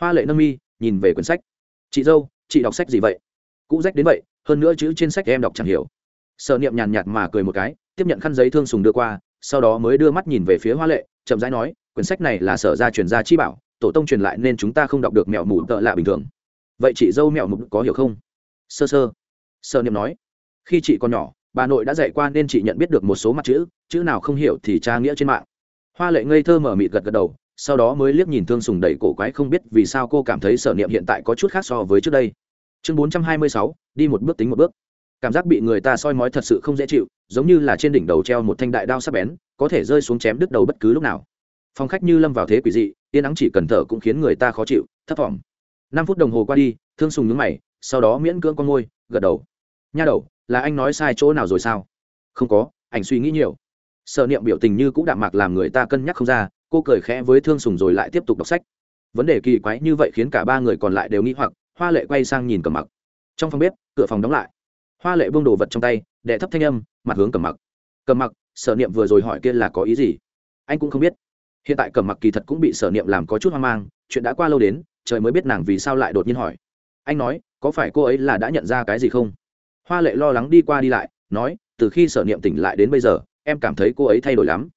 Hoa lệ nâng mi nhìn về quyển sách. Chị dâu, chị đọc sách gì vậy? Cũ rách đến vậy, hơn nữa chữ trên sách em đọc chẳng hiểu. Sở niệm nhàn nhạt mà cười một cái, tiếp nhận khăn giấy thương sùng đưa qua, sau đó mới đưa mắt nhìn về phía hoa lệ, chậm rãi nói, quyển sách này là sở gia truyền gia chi bảo, tổ tông truyền lại nên chúng ta không đọc được mẹo mù tợ lạ bình thường. Vậy chị dâu mẹo mục có hiểu không? Sơ sơ sợ niệm nói. Khi chị còn nhỏ, bà nội đã dạy qua nên chị nhận biết được một số mặt chữ chữ nào không hiểu thì tra nghĩa trên mạng hoa lệ ngây thơ mở mịt gật gật đầu, sau đó mới liếc nhìn thương sùng đầy cổ quái không biết vì sao cô cảm thấy sở niệm hiện tại có chút khác so với trước đây. Chương bốn trăm hai mươi sáu, đi một bước tính một bước. Cảm giác bị người ta soi mói thật sự không dễ chịu, giống như là trên đỉnh đầu treo một thanh đại đao sắc bén, có thể rơi xuống chém đứt đầu bất cứ lúc nào. Phòng khách như lâm vào thế quỷ dị, yên ắng chỉ cần thở cũng khiến người ta khó chịu, thấp thỏm. Năm phút đồng hồ qua đi, thương sùng nhướng mày, sau đó miễn cưỡng con môi, gật đầu. Nha đầu, là anh nói sai chỗ nào rồi sao? Không có anh suy nghĩ nhiều sợ niệm biểu tình như cũng đạm mạc làm người ta cân nhắc không ra, cô cười khẽ với thương sùng rồi lại tiếp tục đọc sách. Vấn đề kỳ quái như vậy khiến cả ba người còn lại đều nghĩ hoặc, hoa lệ quay sang nhìn cầm mặc. Trong phòng bếp, cửa phòng đóng lại. Hoa lệ buông đồ vật trong tay đệ thấp thanh âm, mặt hướng cầm mặc. Cầm mặc, sở niệm vừa rồi hỏi kia là có ý gì? Anh cũng không biết. Hiện tại cầm mặc kỳ thật cũng bị sở niệm làm có chút hoang mang, chuyện đã qua lâu đến, trời mới biết nàng vì sao lại đột nhiên hỏi. Anh nói, có phải cô ấy là đã nhận ra cái gì không? Hoa lệ lo lắng đi qua đi lại, nói, từ khi sở niệm tỉnh lại đến bây giờ em cảm thấy cô ấy thay đổi lắm.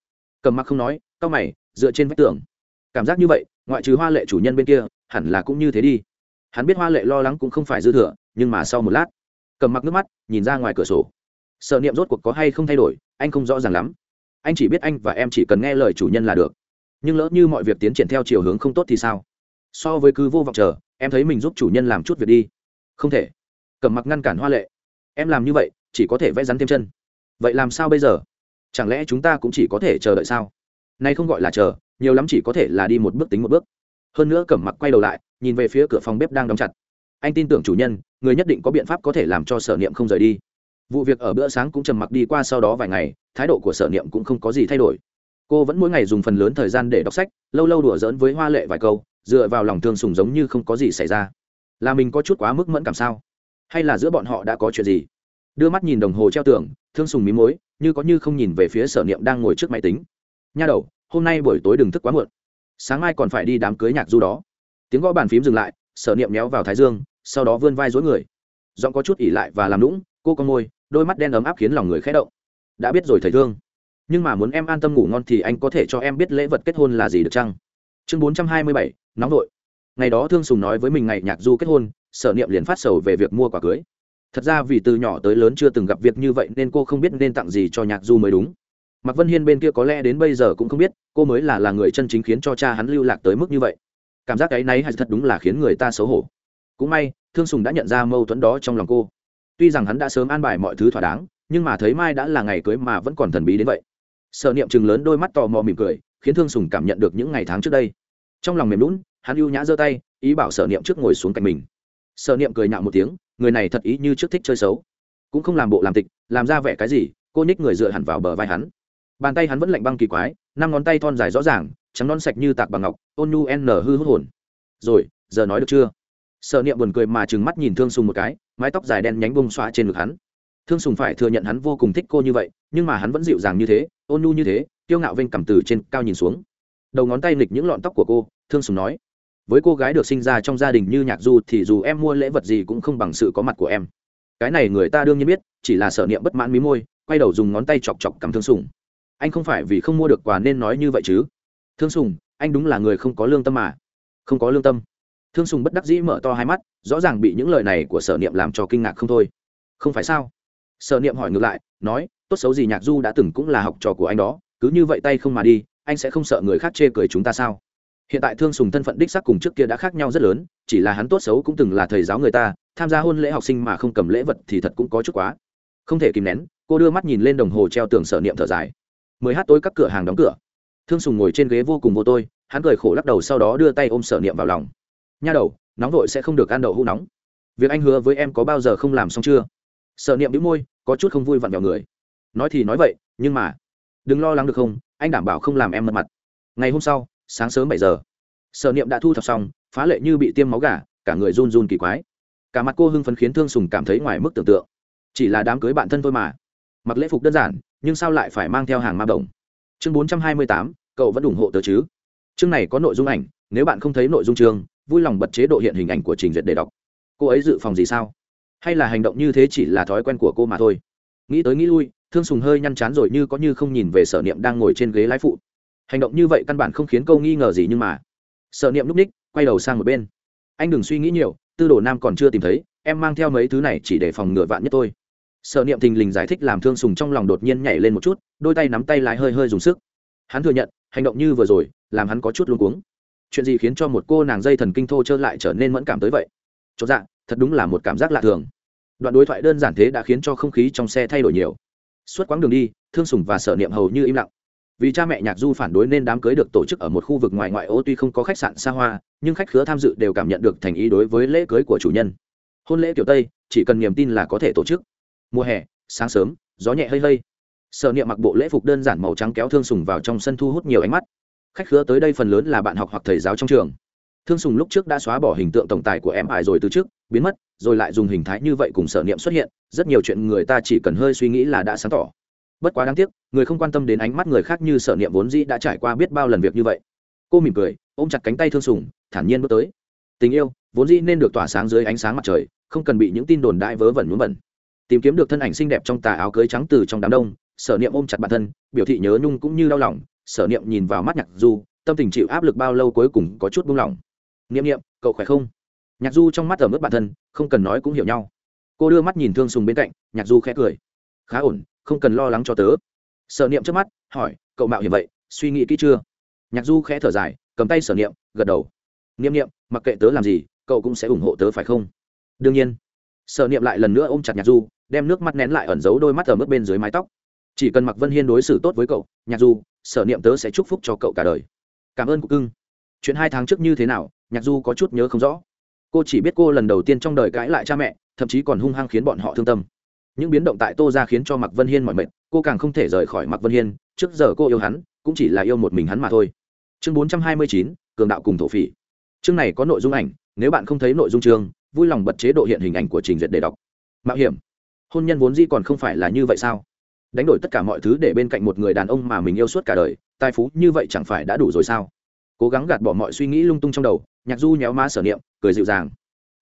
Cầm mặc không nói c mày, dựa trên vách tường. Cảm giác như vậy, ngoại trừ hoa lệ chủ nhân bên kia, hẳn là cũng như thế đi. Hắn biết hoa lệ lo lắng cũng không phải dư thừa, nhưng mà sau một lát, cầm mặc nước mắt, nhìn ra ngoài cửa sổ. Sợ niệm rốt cuộc có hay không thay đổi, anh không rõ ràng lắm. Anh chỉ biết anh và em chỉ cần nghe lời chủ nhân là được. Nhưng lỡ như mọi việc tiến triển theo chiều hướng không tốt thì sao? So với cứ vô vọng chờ, em thấy mình giúp chủ nhân làm chút việc đi. Không thể. Cầm mặc ngăn cản hoa lệ. Em làm như vậy, chỉ có thể vẽ rắn thêm chân. Vậy làm sao bây giờ? Chẳng lẽ chúng ta cũng chỉ có thể chờ đợi sao? Nay không gọi là chờ, nhiều lắm chỉ có thể là đi một bước tính một bước. Hơn nữa cẩm mặc quay đầu lại, nhìn về phía cửa phòng bếp đang đóng chặt. Anh tin tưởng chủ nhân, người nhất định có biện pháp có thể làm cho sở niệm không rời đi. Vụ việc ở bữa sáng cũng trầm mặc đi qua sau đó vài ngày, thái độ của sở niệm cũng không có gì thay đổi. Cô vẫn mỗi ngày dùng phần lớn thời gian để đọc sách, lâu lâu đùa giỡn với hoa lệ vài câu, dựa vào lòng thương sùng giống như không có gì xảy ra. Là mình có chút quá mức mẫn cảm sao? Hay là giữa bọn họ đã có chuyện gì? Đưa mắt nhìn đồng hồ treo tường, thương sùng mí mối như có như không nhìn về phía sở niệm đang ngồi trước máy tính. Nha đầu, hôm nay buổi tối đừng thức quá muộn. Sáng mai còn phải đi đám cưới nhạc du đó. Tiếng gõ bàn phím dừng lại, sở niệm méo vào thái dương, sau đó vươn vai dối người. Giọng có chút ỉ lại và làm lũng cô con môi, đôi mắt đen ấm áp khiến lòng người khẽ động. Đã biết rồi, thầy thương. Nhưng mà muốn em an tâm ngủ ngon thì anh có thể cho em biết lễ vật kết hôn là gì được chăng? Chương bốn trăm hai mươi bảy, nóng vội. Ngày đó thương sùng nói với mình ngày nhạc du kết hôn, sở niệm liền phát sầu về việc mua quả cưới thật ra vì từ nhỏ tới lớn chưa từng gặp việc như vậy nên cô không biết nên tặng gì cho nhạc du mới đúng. Mạc vân hiên bên kia có lẽ đến bây giờ cũng không biết, cô mới là là người chân chính khiến cho cha hắn lưu lạc tới mức như vậy. Cảm giác cái náy hay thật đúng là khiến người ta xấu hổ. Cũng may, thương sùng đã nhận ra mâu thuẫn đó trong lòng cô. Tuy rằng hắn đã sớm an bài mọi thứ thỏa đáng, nhưng mà thấy mai đã là ngày cưới mà vẫn còn thần bí đến vậy. Sợ niệm chừng lớn đôi mắt tò mò mỉm cười, khiến thương sùng cảm nhận được những ngày tháng trước đây. Trong lòng mềm lún hắn ưu nhã giơ tay, ý bảo sở niệm trước ngồi xuống cạnh mình. Sở niệm cười nhạo một tiếng người này thật ý như trước thích chơi xấu. Cũng không làm bộ làm tịch, làm ra vẻ cái gì, cô nhích người dựa hẳn vào bờ vai hắn. Bàn tay hắn vẫn lạnh băng kỳ quái, năm ngón tay thon dài rõ ràng, trắng non sạch như tạc bằng ngọc, ôn nhu n hư hút hồn. Rồi, giờ nói được chưa? Sợ niệm buồn cười mà trừng mắt nhìn thương sùng một cái, mái tóc dài đen nhánh bông xóa trên ngực hắn. Thương sùng phải thừa nhận hắn vô cùng thích cô như vậy, nhưng mà hắn vẫn dịu dàng như thế, ôn nhu như thế, kiêu ngạo vênh cầm từ trên cao nhìn xuống. Đầu ngón tay nghịch những lọn tóc của cô, thương sùng nói với cô gái được sinh ra trong gia đình như nhạc du thì dù em mua lễ vật gì cũng không bằng sự có mặt của em. Cái này người ta đương nhiên biết, chỉ là sở niệm bất mãn mí môi, quay đầu dùng ngón tay chọc chọc cắm thương sùng. Anh không phải vì không mua được quà nên nói như vậy chứ? Thương sùng, anh đúng là người không có lương tâm mà. Không có lương tâm. Thương sùng bất đắc dĩ mở to hai mắt, rõ ràng bị những lời này của sở niệm làm cho kinh ngạc không thôi. Không phải sao? Sở niệm hỏi ngược lại, nói, tốt xấu gì nhạc du đã từng cũng là học trò của anh đó, cứ như vậy tay không mà đi, anh sẽ không sợ người khác chê cười chúng ta sao? Hiện tại thương sùng thân phận đích sắc cùng trước kia đã khác nhau rất lớn, chỉ là hắn tốt xấu cũng từng là thầy giáo người ta, tham gia hôn lễ học sinh mà không cầm lễ vật thì thật cũng có chút quá. Không thể kìm nén, cô đưa mắt nhìn lên đồng hồ treo tường sở niệm thở dài. Mười h tối các cửa hàng đóng cửa. Thương sùng ngồi trên ghế vô cùng vô tôi, hắn cười khổ lắc đầu sau đó đưa tay ôm sở niệm vào lòng. Nha đầu, nóng vội sẽ không được ăn đậu hũ nóng. Việc anh hứa với em có bao giờ không làm xong chưa? Sở niệm đĩu môi, có chút không vui vặn vào người. Nói thì nói vậy, nhưng mà, đừng lo lắng được không, anh đảm bảo không làm em mất mặt. Ngày hôm sau sáng sớm bảy giờ. Sở niệm đã thu thập xong, phá lệ như bị tiêm máu gà, cả người run run kỳ quái. Cả mặt cô hưng phấn khiến thương sùng cảm thấy ngoài mức tưởng tượng. Chỉ là đám cưới bạn thân thôi mà. Mặc lễ phục đơn giản, nhưng sao lại phải mang theo hàng ma bổng? Chương bốn trăm hai mươi tám, cậu vẫn ủng hộ tớ chứ? Chương này có nội dung ảnh, nếu bạn không thấy nội dung chương, vui lòng bật chế độ hiện hình ảnh của trình duyệt để đọc. Cô ấy dự phòng gì sao? Hay là hành động như thế chỉ là thói quen của cô mà thôi? Nghĩ tới nghĩ lui, thương sùng hơi nhăn chán rồi như có như không nhìn về sở niệm đang ngồi trên ghế lái phụ hành động như vậy căn bản không khiến câu nghi ngờ gì nhưng mà sở niệm núp ních, quay đầu sang một bên. Anh đừng suy nghĩ nhiều, tư đồ nam còn chưa tìm thấy, em mang theo mấy thứ này chỉ để phòng ngừa vạn nhất tôi sở niệm thình lình giải thích làm thương sùng trong lòng đột nhiên nhảy lên một chút, đôi tay nắm tay lái hơi hơi dùng sức. Hắn thừa nhận, hành động như vừa rồi, làm hắn có chút luống cuống. Chuyện gì khiến cho một cô nàng dây thần kinh thô trơ lại trở nên mẫn cảm tới vậy? Chốt dạ thật đúng là một cảm giác lạ thường. Đoạn đối thoại đơn giản thế đã khiến cho không khí trong xe thay đổi nhiều. Suốt quãng đường đi, thương sùng và sở niệm hầu như im lặng vì cha mẹ nhạc du phản đối nên đám cưới được tổ chức ở một khu vực ngoài ngoại ô tuy không có khách sạn xa hoa, nhưng khách khứa tham dự đều cảm nhận được thành ý đối với lễ cưới của chủ nhân. Hôn lễ kiểu tây, chỉ cần niềm tin là có thể tổ chức. Mùa hè, sáng sớm, gió nhẹ hơi hơi sở niệm mặc bộ lễ phục đơn giản màu trắng kéo thương sùng vào trong sân thu hút nhiều ánh mắt. Khách khứa tới đây phần lớn là bạn học hoặc thầy giáo trong trường. Thương sùng lúc trước đã xóa bỏ hình tượng tổng tài của em ải rồi từ trước, biến mất, rồi lại dùng hình thái như vậy cùng sở niệm xuất hiện. Rất nhiều chuyện người ta chỉ cần hơi suy nghĩ là đã sáng tỏ bất quá đáng tiếc, người không quan tâm đến ánh mắt người khác như sở niệm vốn dĩ đã trải qua biết bao lần việc như vậy. Cô mỉm cười, ôm chặt cánh tay thương sùng, thản nhiên bước tới. Tình yêu, vốn dĩ nên được tỏa sáng dưới ánh sáng mặt trời, không cần bị những tin đồn đại vớ vẩn muốn vẩn tìm kiếm được thân ảnh xinh đẹp trong tà áo cưới trắng từ trong đám đông, sở niệm ôm chặt bản thân, biểu thị nhớ nhung cũng như đau lòng. Sở niệm nhìn vào mắt nhạc du, tâm tình chịu áp lực bao lâu cuối cùng có chút buông lỏng. Niệm niệm, cậu khỏe không? Nhạc du trong mắt ở mức bản thân, không cần nói cũng hiểu nhau. Cô đưa mắt nhìn thương sùng bên cạnh, nhạc du khẽ cười. Khá ổn không cần lo lắng cho tớ. Sở niệm trước mắt, hỏi, cậu mạo hiểm vậy, suy nghĩ kỹ chưa? Nhạc du khẽ thở dài, cầm tay sở niệm, gật đầu. Niệm niệm, mặc kệ tớ làm gì, cậu cũng sẽ ủng hộ tớ, phải không? Đương nhiên. Sở niệm lại lần nữa ôm chặt nhạc du, đem nước mắt nén lại ẩn giấu đôi mắt ở mức bên dưới mái tóc. Chỉ cần mặc vân hiên đối xử tốt với cậu, nhạc du, sở niệm tớ sẽ chúc phúc cho cậu cả đời. Cảm ơn cụ cưng. Chuyện hai tháng trước như thế nào, nhạc du có chút nhớ không rõ. Cô chỉ biết cô lần đầu tiên trong đời cãi lại cha mẹ, thậm chí còn hung hăng khiến bọn họ thương tâm những biến động tại tô ra khiến cho mạc vân hiên mỏi mệt, cô càng không thể rời khỏi mạc vân hiên, trước giờ cô yêu hắn, cũng chỉ là yêu một mình hắn mà thôi. Chương bốn trăm hai mươi chín, cường đạo cùng thổ phỉ. Chương này có nội dung ảnh, nếu bạn không thấy nội dung chương, vui lòng bật chế độ hiện hình ảnh của trình duyệt để đọc. Mạo hiểm. Hôn nhân vốn dĩ còn không phải là như vậy sao? Đánh đổi tất cả mọi thứ để bên cạnh một người đàn ông mà mình yêu suốt cả đời, tài phú như vậy chẳng phải đã đủ rồi sao? Cố gắng gạt bỏ mọi suy nghĩ lung tung trong đầu, nhạc du nhéo má sở niệm, cười dịu dàng.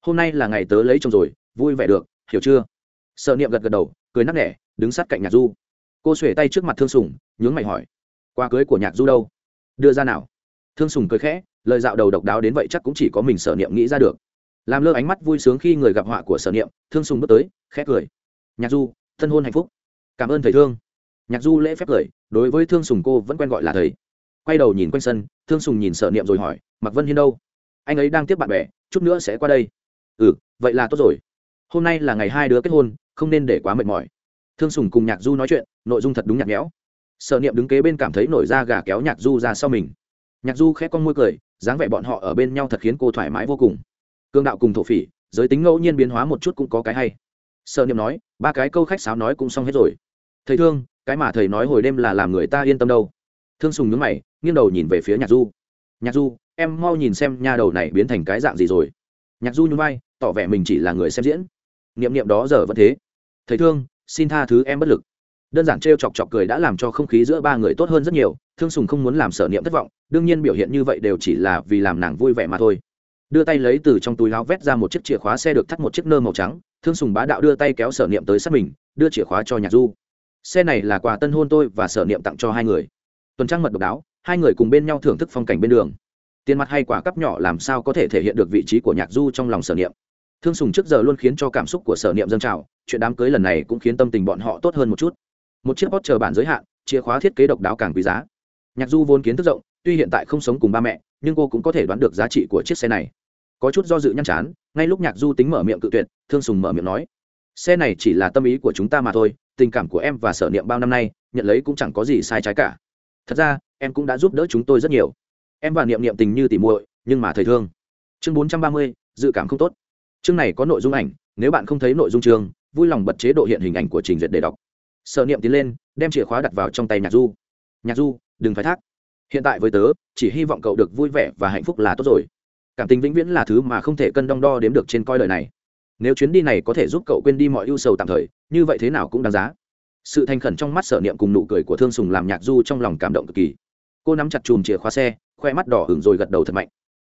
Hôm nay là ngày tớ lấy chồng rồi, vui vẻ được, hiểu chưa? Sở niệm gật gật đầu, cười nắc nẻ, đứng sát cạnh nhạc du. Cô xuể tay trước mặt thương sùng, nhướng mày hỏi qua cưới của nhạc du đâu? Đưa ra nào? Thương sùng cười khẽ, lời dạo đầu độc đáo đến vậy chắc cũng chỉ có mình sở niệm nghĩ ra được. Làm lơ ánh mắt vui sướng khi người gặp họa của sở niệm, thương sùng bước tới, khẽ cười, nhạc du, thân hôn hạnh phúc. Cảm ơn thầy thương. Nhạc du lễ phép cười, đối với thương sùng cô vẫn quen gọi là thầy. Quay đầu nhìn quanh sân, thương sùng nhìn sở niệm rồi hỏi mặc vân hiên đâu? Anh ấy đang tiếp bạn bè, chút nữa sẽ qua đây. Ừ vậy là tốt rồi hôm nay là ngày hai đứa kết hôn, không nên để quá mệt mỏi. Thương sùng cùng nhạc du nói chuyện, nội dung thật đúng nhạc nhẽo. Sợ niệm đứng kế bên cảm thấy nổi da gà kéo nhạc du ra sau mình. Nhạc du khẽ con môi cười, dáng vẻ bọn họ ở bên nhau thật khiến cô thoải mái vô cùng. Cương đạo cùng thổ phỉ, giới tính ngẫu nhiên biến hóa một chút cũng có cái hay. Sợ niệm nói, ba cái câu khách sáo nói cũng xong hết rồi. Thầy thương, cái mà thầy nói hồi đêm là làm người ta yên tâm đâu. Thương sùng nhướng mày, nghiêng đầu nhìn về phía nhạc du. Nhạc du, em mau nhìn xem nha đầu này biến thành cái dạng gì rồi. Nhạc du nhún vai, tỏ vẻ mình chỉ là người xem diễn niệm niệm đó giờ vẫn thế. Thầy thương, xin tha thứ em bất lực. Đơn giản t r e o chọc chọc cười đã làm cho không khí giữa ba người tốt hơn rất nhiều, thương sùng không muốn làm sở niệm thất vọng, đương nhiên biểu hiện như vậy đều chỉ là vì làm nàng vui vẻ mà thôi. Đưa tay lấy từ trong túi láo vét ra một chiếc chìa khóa xe được thắt một chiếc nơ màu trắng, thương sùng bá đạo đưa tay kéo sở niệm tới sát mình, đưa chìa khóa cho nhạc du. Xe này là quà tân hôn tôi và sở niệm tặng cho hai người. Tuần trăng mật độc đáo, hai người cùng bên nhau thưởng thức phong cảnh bên đường. Tiền mặt hay quả cắp nhỏ làm sao có thể thể hiện được vị trí của nhạc du trong lòng sở niệm thương sùng trước giờ luôn khiến cho cảm xúc của sở niệm dâng trào, chuyện đám cưới lần này cũng khiến tâm tình bọn họ tốt hơn một chút. Một chiếc hot chờ bản giới hạn, chìa khóa thiết kế độc đáo càng quý giá. Nhạc du vốn kiến thức rộng, tuy hiện tại không sống cùng ba mẹ, nhưng cô cũng có thể đoán được giá trị của chiếc xe này. Có chút do dự nhăn chán, ngay lúc nhạc du tính mở miệng cự tuyệt, thương sùng mở miệng nói, xe này chỉ là tâm ý của chúng ta mà thôi, tình cảm của em và sở niệm bao năm nay, nhận lấy cũng chẳng có gì sai trái cả. Thật ra, em cũng đã giúp đỡ chúng tôi rất nhiều. Em và niệm niệm tình như tỉ muội, nhưng mà thời thương. Chương bốn trăm ba mươi, dự cảm không tốt chương này có nội dung ảnh, nếu bạn không thấy nội dung chương, vui lòng bật chế độ hiện hình ảnh của trình duyệt để đọc. Sở niệm tiến lên, đem chìa khóa đặt vào trong tay nhạc du. Nhạc du, đừng phải thác. Hiện tại với tớ, chỉ hy vọng cậu được vui vẻ và hạnh phúc là tốt rồi. Cảm tình vĩnh viễn là thứ mà không thể cân đong đo đếm được trên coi lời này. Nếu chuyến đi này có thể giúp cậu quên đi mọi ưu sầu tạm thời, như vậy thế nào cũng đáng giá. Sự thành khẩn trong mắt sở niệm cùng nụ cười của thương sùng làm nhạc du trong lòng cảm động cực kỳ. Cô nắm chặt chùm chìa khóa xe, khoe mắt đỏ hửng rồi gật đầu thật mạnh.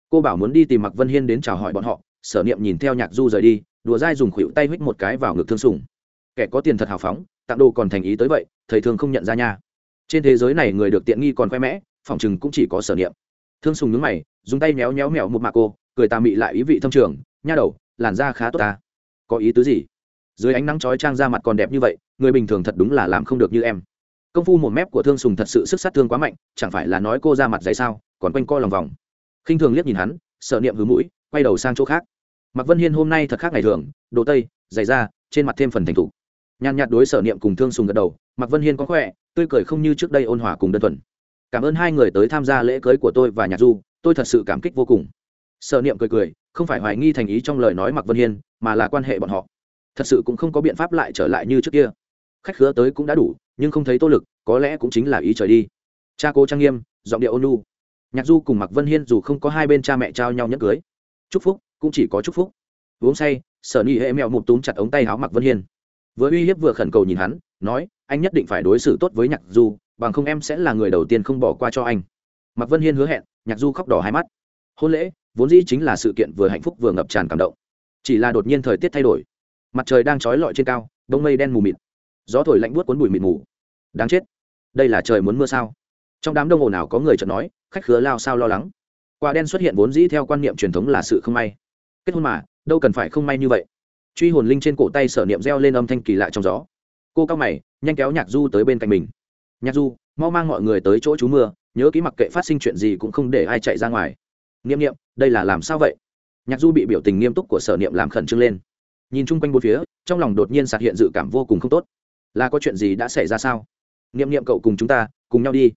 Cô bảo muốn đi tìm mặc vân hiên đến chào hỏi bọn họ sở niệm nhìn theo nhạc du rời đi, đùa dai dùng khuỷu tay huých một cái vào ngực thương sùng. Kẻ có tiền thật hào phóng, tặng đồ còn thành ý tới vậy, thầy thường không nhận ra nha. Trên thế giới này người được tiện nghi còn khoe mẽ, phỏng chừng cũng chỉ có sở niệm. Thương sùng nhướng mày, dùng tay méo méo mèo một mạc cô, cười tà mị lại ý vị thâm trường, nha đầu, làn da khá tốt ta. Có ý tứ gì? Dưới ánh nắng chói trang da mặt còn đẹp như vậy, người bình thường thật đúng là làm không được như em. Công phu một mép của thương sùng thật sự sức sát thương quá mạnh, chẳng phải là nói cô ra mặt dày sao, còn quanh co lòng vòng. Khinh thường liếc nhìn hắn sợ niệm hứa mũi, quay đầu sang chỗ khác mạc vân hiên hôm nay thật khác ngày thường, đồ tây dày da, trên mặt thêm phần thành thục. Nhàn nhạt đối sở niệm cùng thương sùng gật đầu, mạc vân hiên có khỏe, tươi cười không như trước đây ôn hòa cùng đơn thuần. Cảm ơn hai người tới tham gia lễ cưới của tôi và nhạc du, tôi thật sự cảm kích vô cùng. Sở niệm cười cười, không phải hoài nghi thành ý trong lời nói mạc vân hiên, mà là quan hệ bọn họ. Thật sự cũng không có biện pháp lại trở lại như trước kia. Khách khứa tới cũng đã đủ, nhưng không thấy tô lực, có lẽ cũng chính là ý trời đi. Cha cô trang nghiêm, giọng điệu ôn lu nhạc du cùng mạc vân hiên dù không có hai bên cha mẹ trao nhau nhẫn cưới. Chúc phúc cũng chỉ có chúc phúc. Uống say, sở ni hệ mẹo một túm chặt ống tay áo mặc vân hiên. Vừa uy hiếp vừa khẩn cầu nhìn hắn, nói, anh nhất định phải đối xử tốt với nhạc du, bằng không em sẽ là người đầu tiên không bỏ qua cho anh. Mặc vân hiên hứa hẹn, nhạc du khóc đỏ hai mắt. Hôn lễ, vốn dĩ chính là sự kiện vừa hạnh phúc vừa ngập tràn cảm động. Chỉ là đột nhiên thời tiết thay đổi. Mặt trời đang trói lọi trên cao, đông mây đen mù mịt. Gió thổi lạnh buốt cuốn bụi mịt mù. Đáng chết. Đây là trời muốn mưa sao? Trong đám đông ồn nào có người chợt nói, khách khứa lao sao lo lắng. Quả đen xuất hiện vốn dĩ theo quan niệm truyền thống là sự không may kết hôn mà đâu cần phải không may như vậy. Truy hồn linh trên cổ tay sở niệm reo lên âm thanh kỳ lạ trong gió. Cô cao mày nhanh kéo nhạc du tới bên cạnh mình. Nhạc du mau mang mọi người tới chỗ chú mưa nhớ ký mặc kệ phát sinh chuyện gì cũng không để ai chạy ra ngoài. Niệm niệm, đây là làm sao vậy? Nhạc du bị biểu tình nghiêm túc của sở niệm làm khẩn trương lên. Nhìn chung quanh bốn phía trong lòng đột nhiên sạt hiện dự cảm vô cùng không tốt. Là có chuyện gì đã xảy ra sao? Niệm niệm cậu cùng chúng ta cùng nhau đi.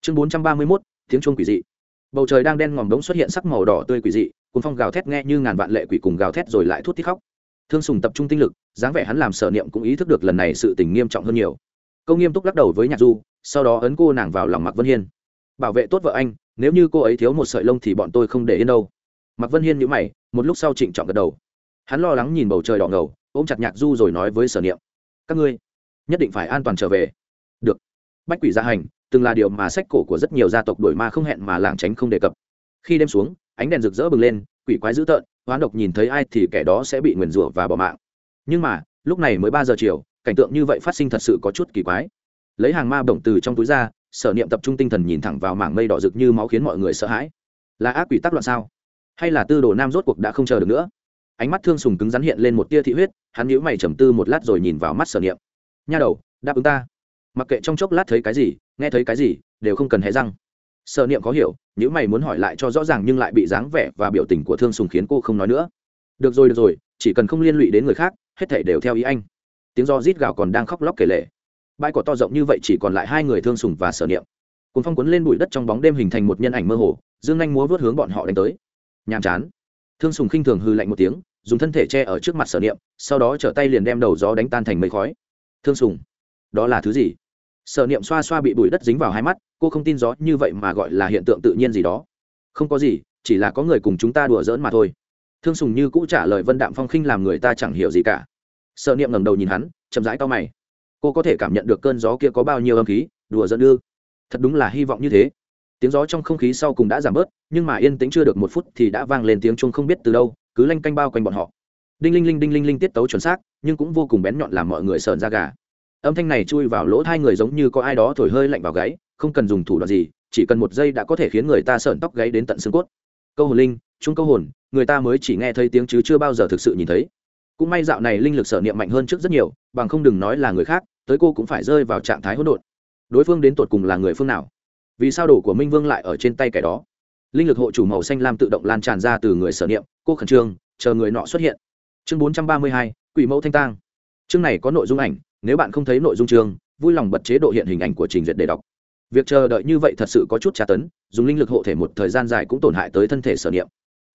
Chương bốn trăm ba mươi mốt tiếng chuông quỷ dị. Bầu trời đang đen ngòm đống xuất hiện sắc màu đỏ tươi quỷ dị cuốn phong gào thét nghe như ngàn vạn lệ quỷ cùng gào thét rồi lại thút thít khóc. Thương sùng tập trung tinh lực, dáng vẻ hắn làm sở niệm cũng ý thức được lần này sự tình nghiêm trọng hơn nhiều. Câu nghiêm túc lắc đầu với nhạc du, sau đó ấn cô nàng vào lòng mạc vân hiên. Bảo vệ tốt vợ anh, nếu như cô ấy thiếu một sợi lông thì bọn tôi không để yên đâu. Mạc vân hiên nhữ mày, một lúc sau trịnh trọng gật đầu. Hắn lo lắng nhìn bầu trời đỏ ngầu, ôm chặt nhạc du rồi nói với sở niệm. Các ngươi nhất định phải an toàn trở về. Được. Bách quỷ gia hành, từng là điều mà sách cổ của rất nhiều gia tộc đổi ma không hẹn mà làng tránh không đề cập. Khi đêm xuống ánh đèn rực rỡ bừng lên, quỷ quái dữ tợn, hoán độc nhìn thấy ai thì kẻ đó sẽ bị nguyền rủa và bỏ mạng. Nhưng mà, lúc này mới ba giờ chiều, cảnh tượng như vậy phát sinh thật sự có chút kỳ quái. Lấy hàng ma bổng từ trong túi ra, sở niệm tập trung tinh thần nhìn thẳng vào mảng mây đỏ rực như máu khiến mọi người sợ hãi. Là ác quỷ tác loạn sao? Hay là tư đồ nam rốt cuộc đã không chờ được nữa? Ánh mắt thương sùng cứng rắn hiện lên một tia thị huyết, hắn nhíu mày trầm tư một lát rồi nhìn vào mắt sở niệm. Nha đầu, đáp ứng ta. Mặc kệ trong chốc lát thấy cái gì, nghe thấy cái gì, đều không cần hé răng sở niệm có hiểu những mày muốn hỏi lại cho rõ ràng nhưng lại bị dáng vẻ và biểu tình của thương sùng khiến cô không nói nữa. Được rồi được rồi, chỉ cần không liên lụy đến người khác, hết thể đều theo ý anh. Tiếng do rít gào còn đang khóc lóc kể lể. Bãi cỏ to rộng như vậy chỉ còn lại hai người thương sùng và sở niệm. Cùng phong quấn lên bụi đất trong bóng đêm hình thành một nhân ảnh mơ hồ, dương anh múa vớt hướng bọn họ đánh tới. Nhàm chán. Thương sùng khinh thường hư lạnh một tiếng, dùng thân thể che ở trước mặt sở niệm, sau đó trở tay liền đem đầu gió đánh tan thành mây khói. Thương sùng, đó là thứ gì? Sở niệm xoa xoa bị bụi đất dính vào hai mắt, cô không tin gió như vậy mà gọi là hiện tượng tự nhiên gì đó. Không có gì, chỉ là có người cùng chúng ta đùa giỡn mà thôi. Thương sùng như cũ trả lời vân đạm phong khinh làm người ta chẳng hiểu gì cả. Sợ niệm ngẩng đầu nhìn hắn, chậm rãi to mày. Cô có thể cảm nhận được cơn gió kia có bao nhiêu âm khí, đùa giỡn ư? Thật đúng là hy vọng như thế. Tiếng gió trong không khí sau cùng đã giảm bớt, nhưng mà yên tĩnh chưa được một phút thì đã vang lên tiếng chuông không biết từ đâu, cứ lanh canh bao quanh bọn họ. Đinh linh linh đinh linh linh tiết tấu chuẩn xác, nhưng cũng vô cùng bén nhọn làm mọi người sợn ra gà âm thanh này chui vào lỗ hai người giống như có ai đó thổi hơi lạnh vào gáy, không cần dùng thủ đoạn gì, chỉ cần một giây đã có thể khiến người ta sợn tóc gáy đến tận xương cốt. Câu hồn linh, chung câu hồn, người ta mới chỉ nghe thấy tiếng chứ chưa bao giờ thực sự nhìn thấy. Cũng may dạo này linh lực sở niệm mạnh hơn trước rất nhiều, bằng không đừng nói là người khác, tới cô cũng phải rơi vào trạng thái hỗn độn. Đối phương đến tột cùng là người phương nào? Vì sao đồ của minh vương lại ở trên tay kẻ đó? Linh lực hộ chủ màu xanh lam tự động lan tràn ra từ người sở niệm, cô khẩn trương, chờ người nọ xuất hiện. Chương bốn trăm ba mươi hai, quỷ mẫu thanh tang. Chương này có nội dung ảnh nếu bạn không thấy nội dung chương, vui lòng bật chế độ hiện hình ảnh của trình duyệt để đọc. Việc chờ đợi như vậy thật sự có chút tra tấn, dùng linh lực hộ thể một thời gian dài cũng tổn hại tới thân thể sở niệm.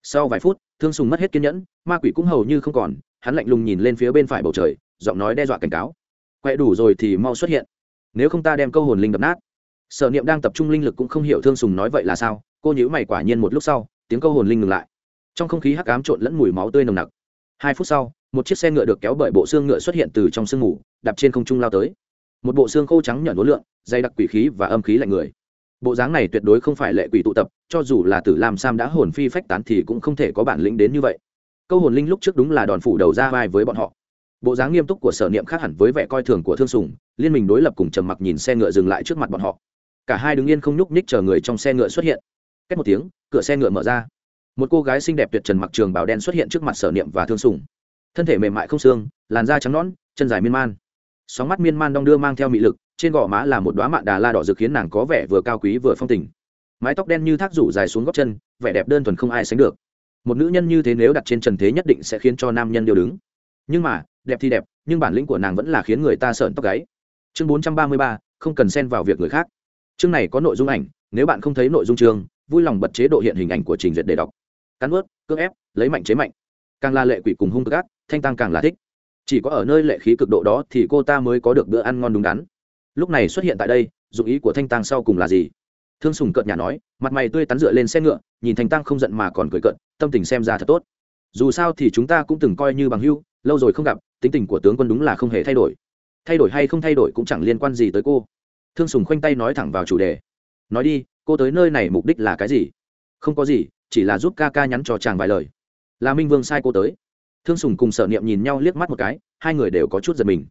Sau vài phút, thương sùng mất hết kiên nhẫn, ma quỷ cũng hầu như không còn, hắn lạnh lùng nhìn lên phía bên phải bầu trời, giọng nói đe dọa cảnh cáo. Quẹ đủ rồi thì mau xuất hiện. Nếu không ta đem câu hồn linh đập nát. Sở niệm đang tập trung linh lực cũng không hiểu thương sùng nói vậy là sao, cô nhữ mày quả nhiên một lúc sau, tiếng câu hồn linh ngừng lại. Trong không khí hắc ám trộn lẫn mùi máu tươi nồng nặc. Hai phút sau một chiếc xe ngựa được kéo bởi bộ xương ngựa xuất hiện từ trong sương mù đạp trên không trung lao tới. Một bộ xương khô trắng nhợn đối lượn, dày đặc quỷ khí và âm khí lạnh người. Bộ dáng này tuyệt đối không phải lệ quỷ tụ tập cho dù là tử lam sam đã hồn phi phách tán thì cũng không thể có bản lĩnh đến như vậy. Câu hồn linh lúc trước đúng là đòn phủ đầu ra vai với bọn họ. Bộ dáng nghiêm túc của sở niệm khác hẳn với vẻ coi thường của thương sùng liên minh đối lập cùng trầm mặc nhìn xe ngựa dừng lại trước mặt bọn họ. Cả hai đứng yên không nhúc nhích chờ người trong xe ngựa xuất hiện. Cách một tiếng cửa xe ngựa mở ra. Một cô gái xinh đẹp tuyệt trần mặc trường bào đen xuất hiện trước mặt sở niệm và thương sùng thân thể mềm mại không xương, làn da trắng nõn, chân dài miên man. Sóng mắt miên man đong đưa mang theo mị lực, trên gò má là một đoá mạ đà la đỏ rực khiến nàng có vẻ vừa cao quý vừa phong tình. Mái tóc đen như thác rủ dài xuống góc chân, vẻ đẹp đơn thuần không ai sánh được. Một nữ nhân như thế nếu đặt trên trần thế nhất định sẽ khiến cho nam nhân điều đứng. Nhưng mà, đẹp thì đẹp, nhưng bản lĩnh của nàng vẫn là khiến người ta sợn tóc gáy. Chương bốn trăm ba mươi ba, không cần xen vào việc người khác. Chương này có nội dung ảnh, nếu bạn không thấy nội dung chương, vui lòng bật chế độ hiện hình ảnh của trình duyệt để đọc. Cắn ướt, cưỡng ép, lấy mạnh chế mạnh. Càng là lệ quỷ cùng hung cực ác thanh tăng càng là thích. Chỉ có ở nơi lệ khí cực độ đó thì cô ta mới có được bữa ăn ngon đúng đắn. Lúc này xuất hiện tại đây, dụng ý của thanh tăng sau cùng là gì? Thương sùng cợt nhà nói, mặt mày tươi tắn dựa lên xe ngựa, nhìn thanh tăng không giận mà còn cười cợt, tâm tình xem ra thật tốt. Dù sao thì chúng ta cũng từng coi như bằng hưu lâu rồi không gặp, tính tình của tướng quân đúng là không hề thay đổi. Thay đổi hay không thay đổi cũng chẳng liên quan gì tới cô. Thương sùng khoanh tay nói thẳng vào chủ đề. Nói đi, cô tới nơi này mục đích là cái gì? Không có gì, chỉ là giúp ca ca nhắn cho chàng vài lời. Là minh vương sai cô tới thương sùng cùng sở niệm nhìn nhau liếc mắt một cái, hai người đều có chút giật mình.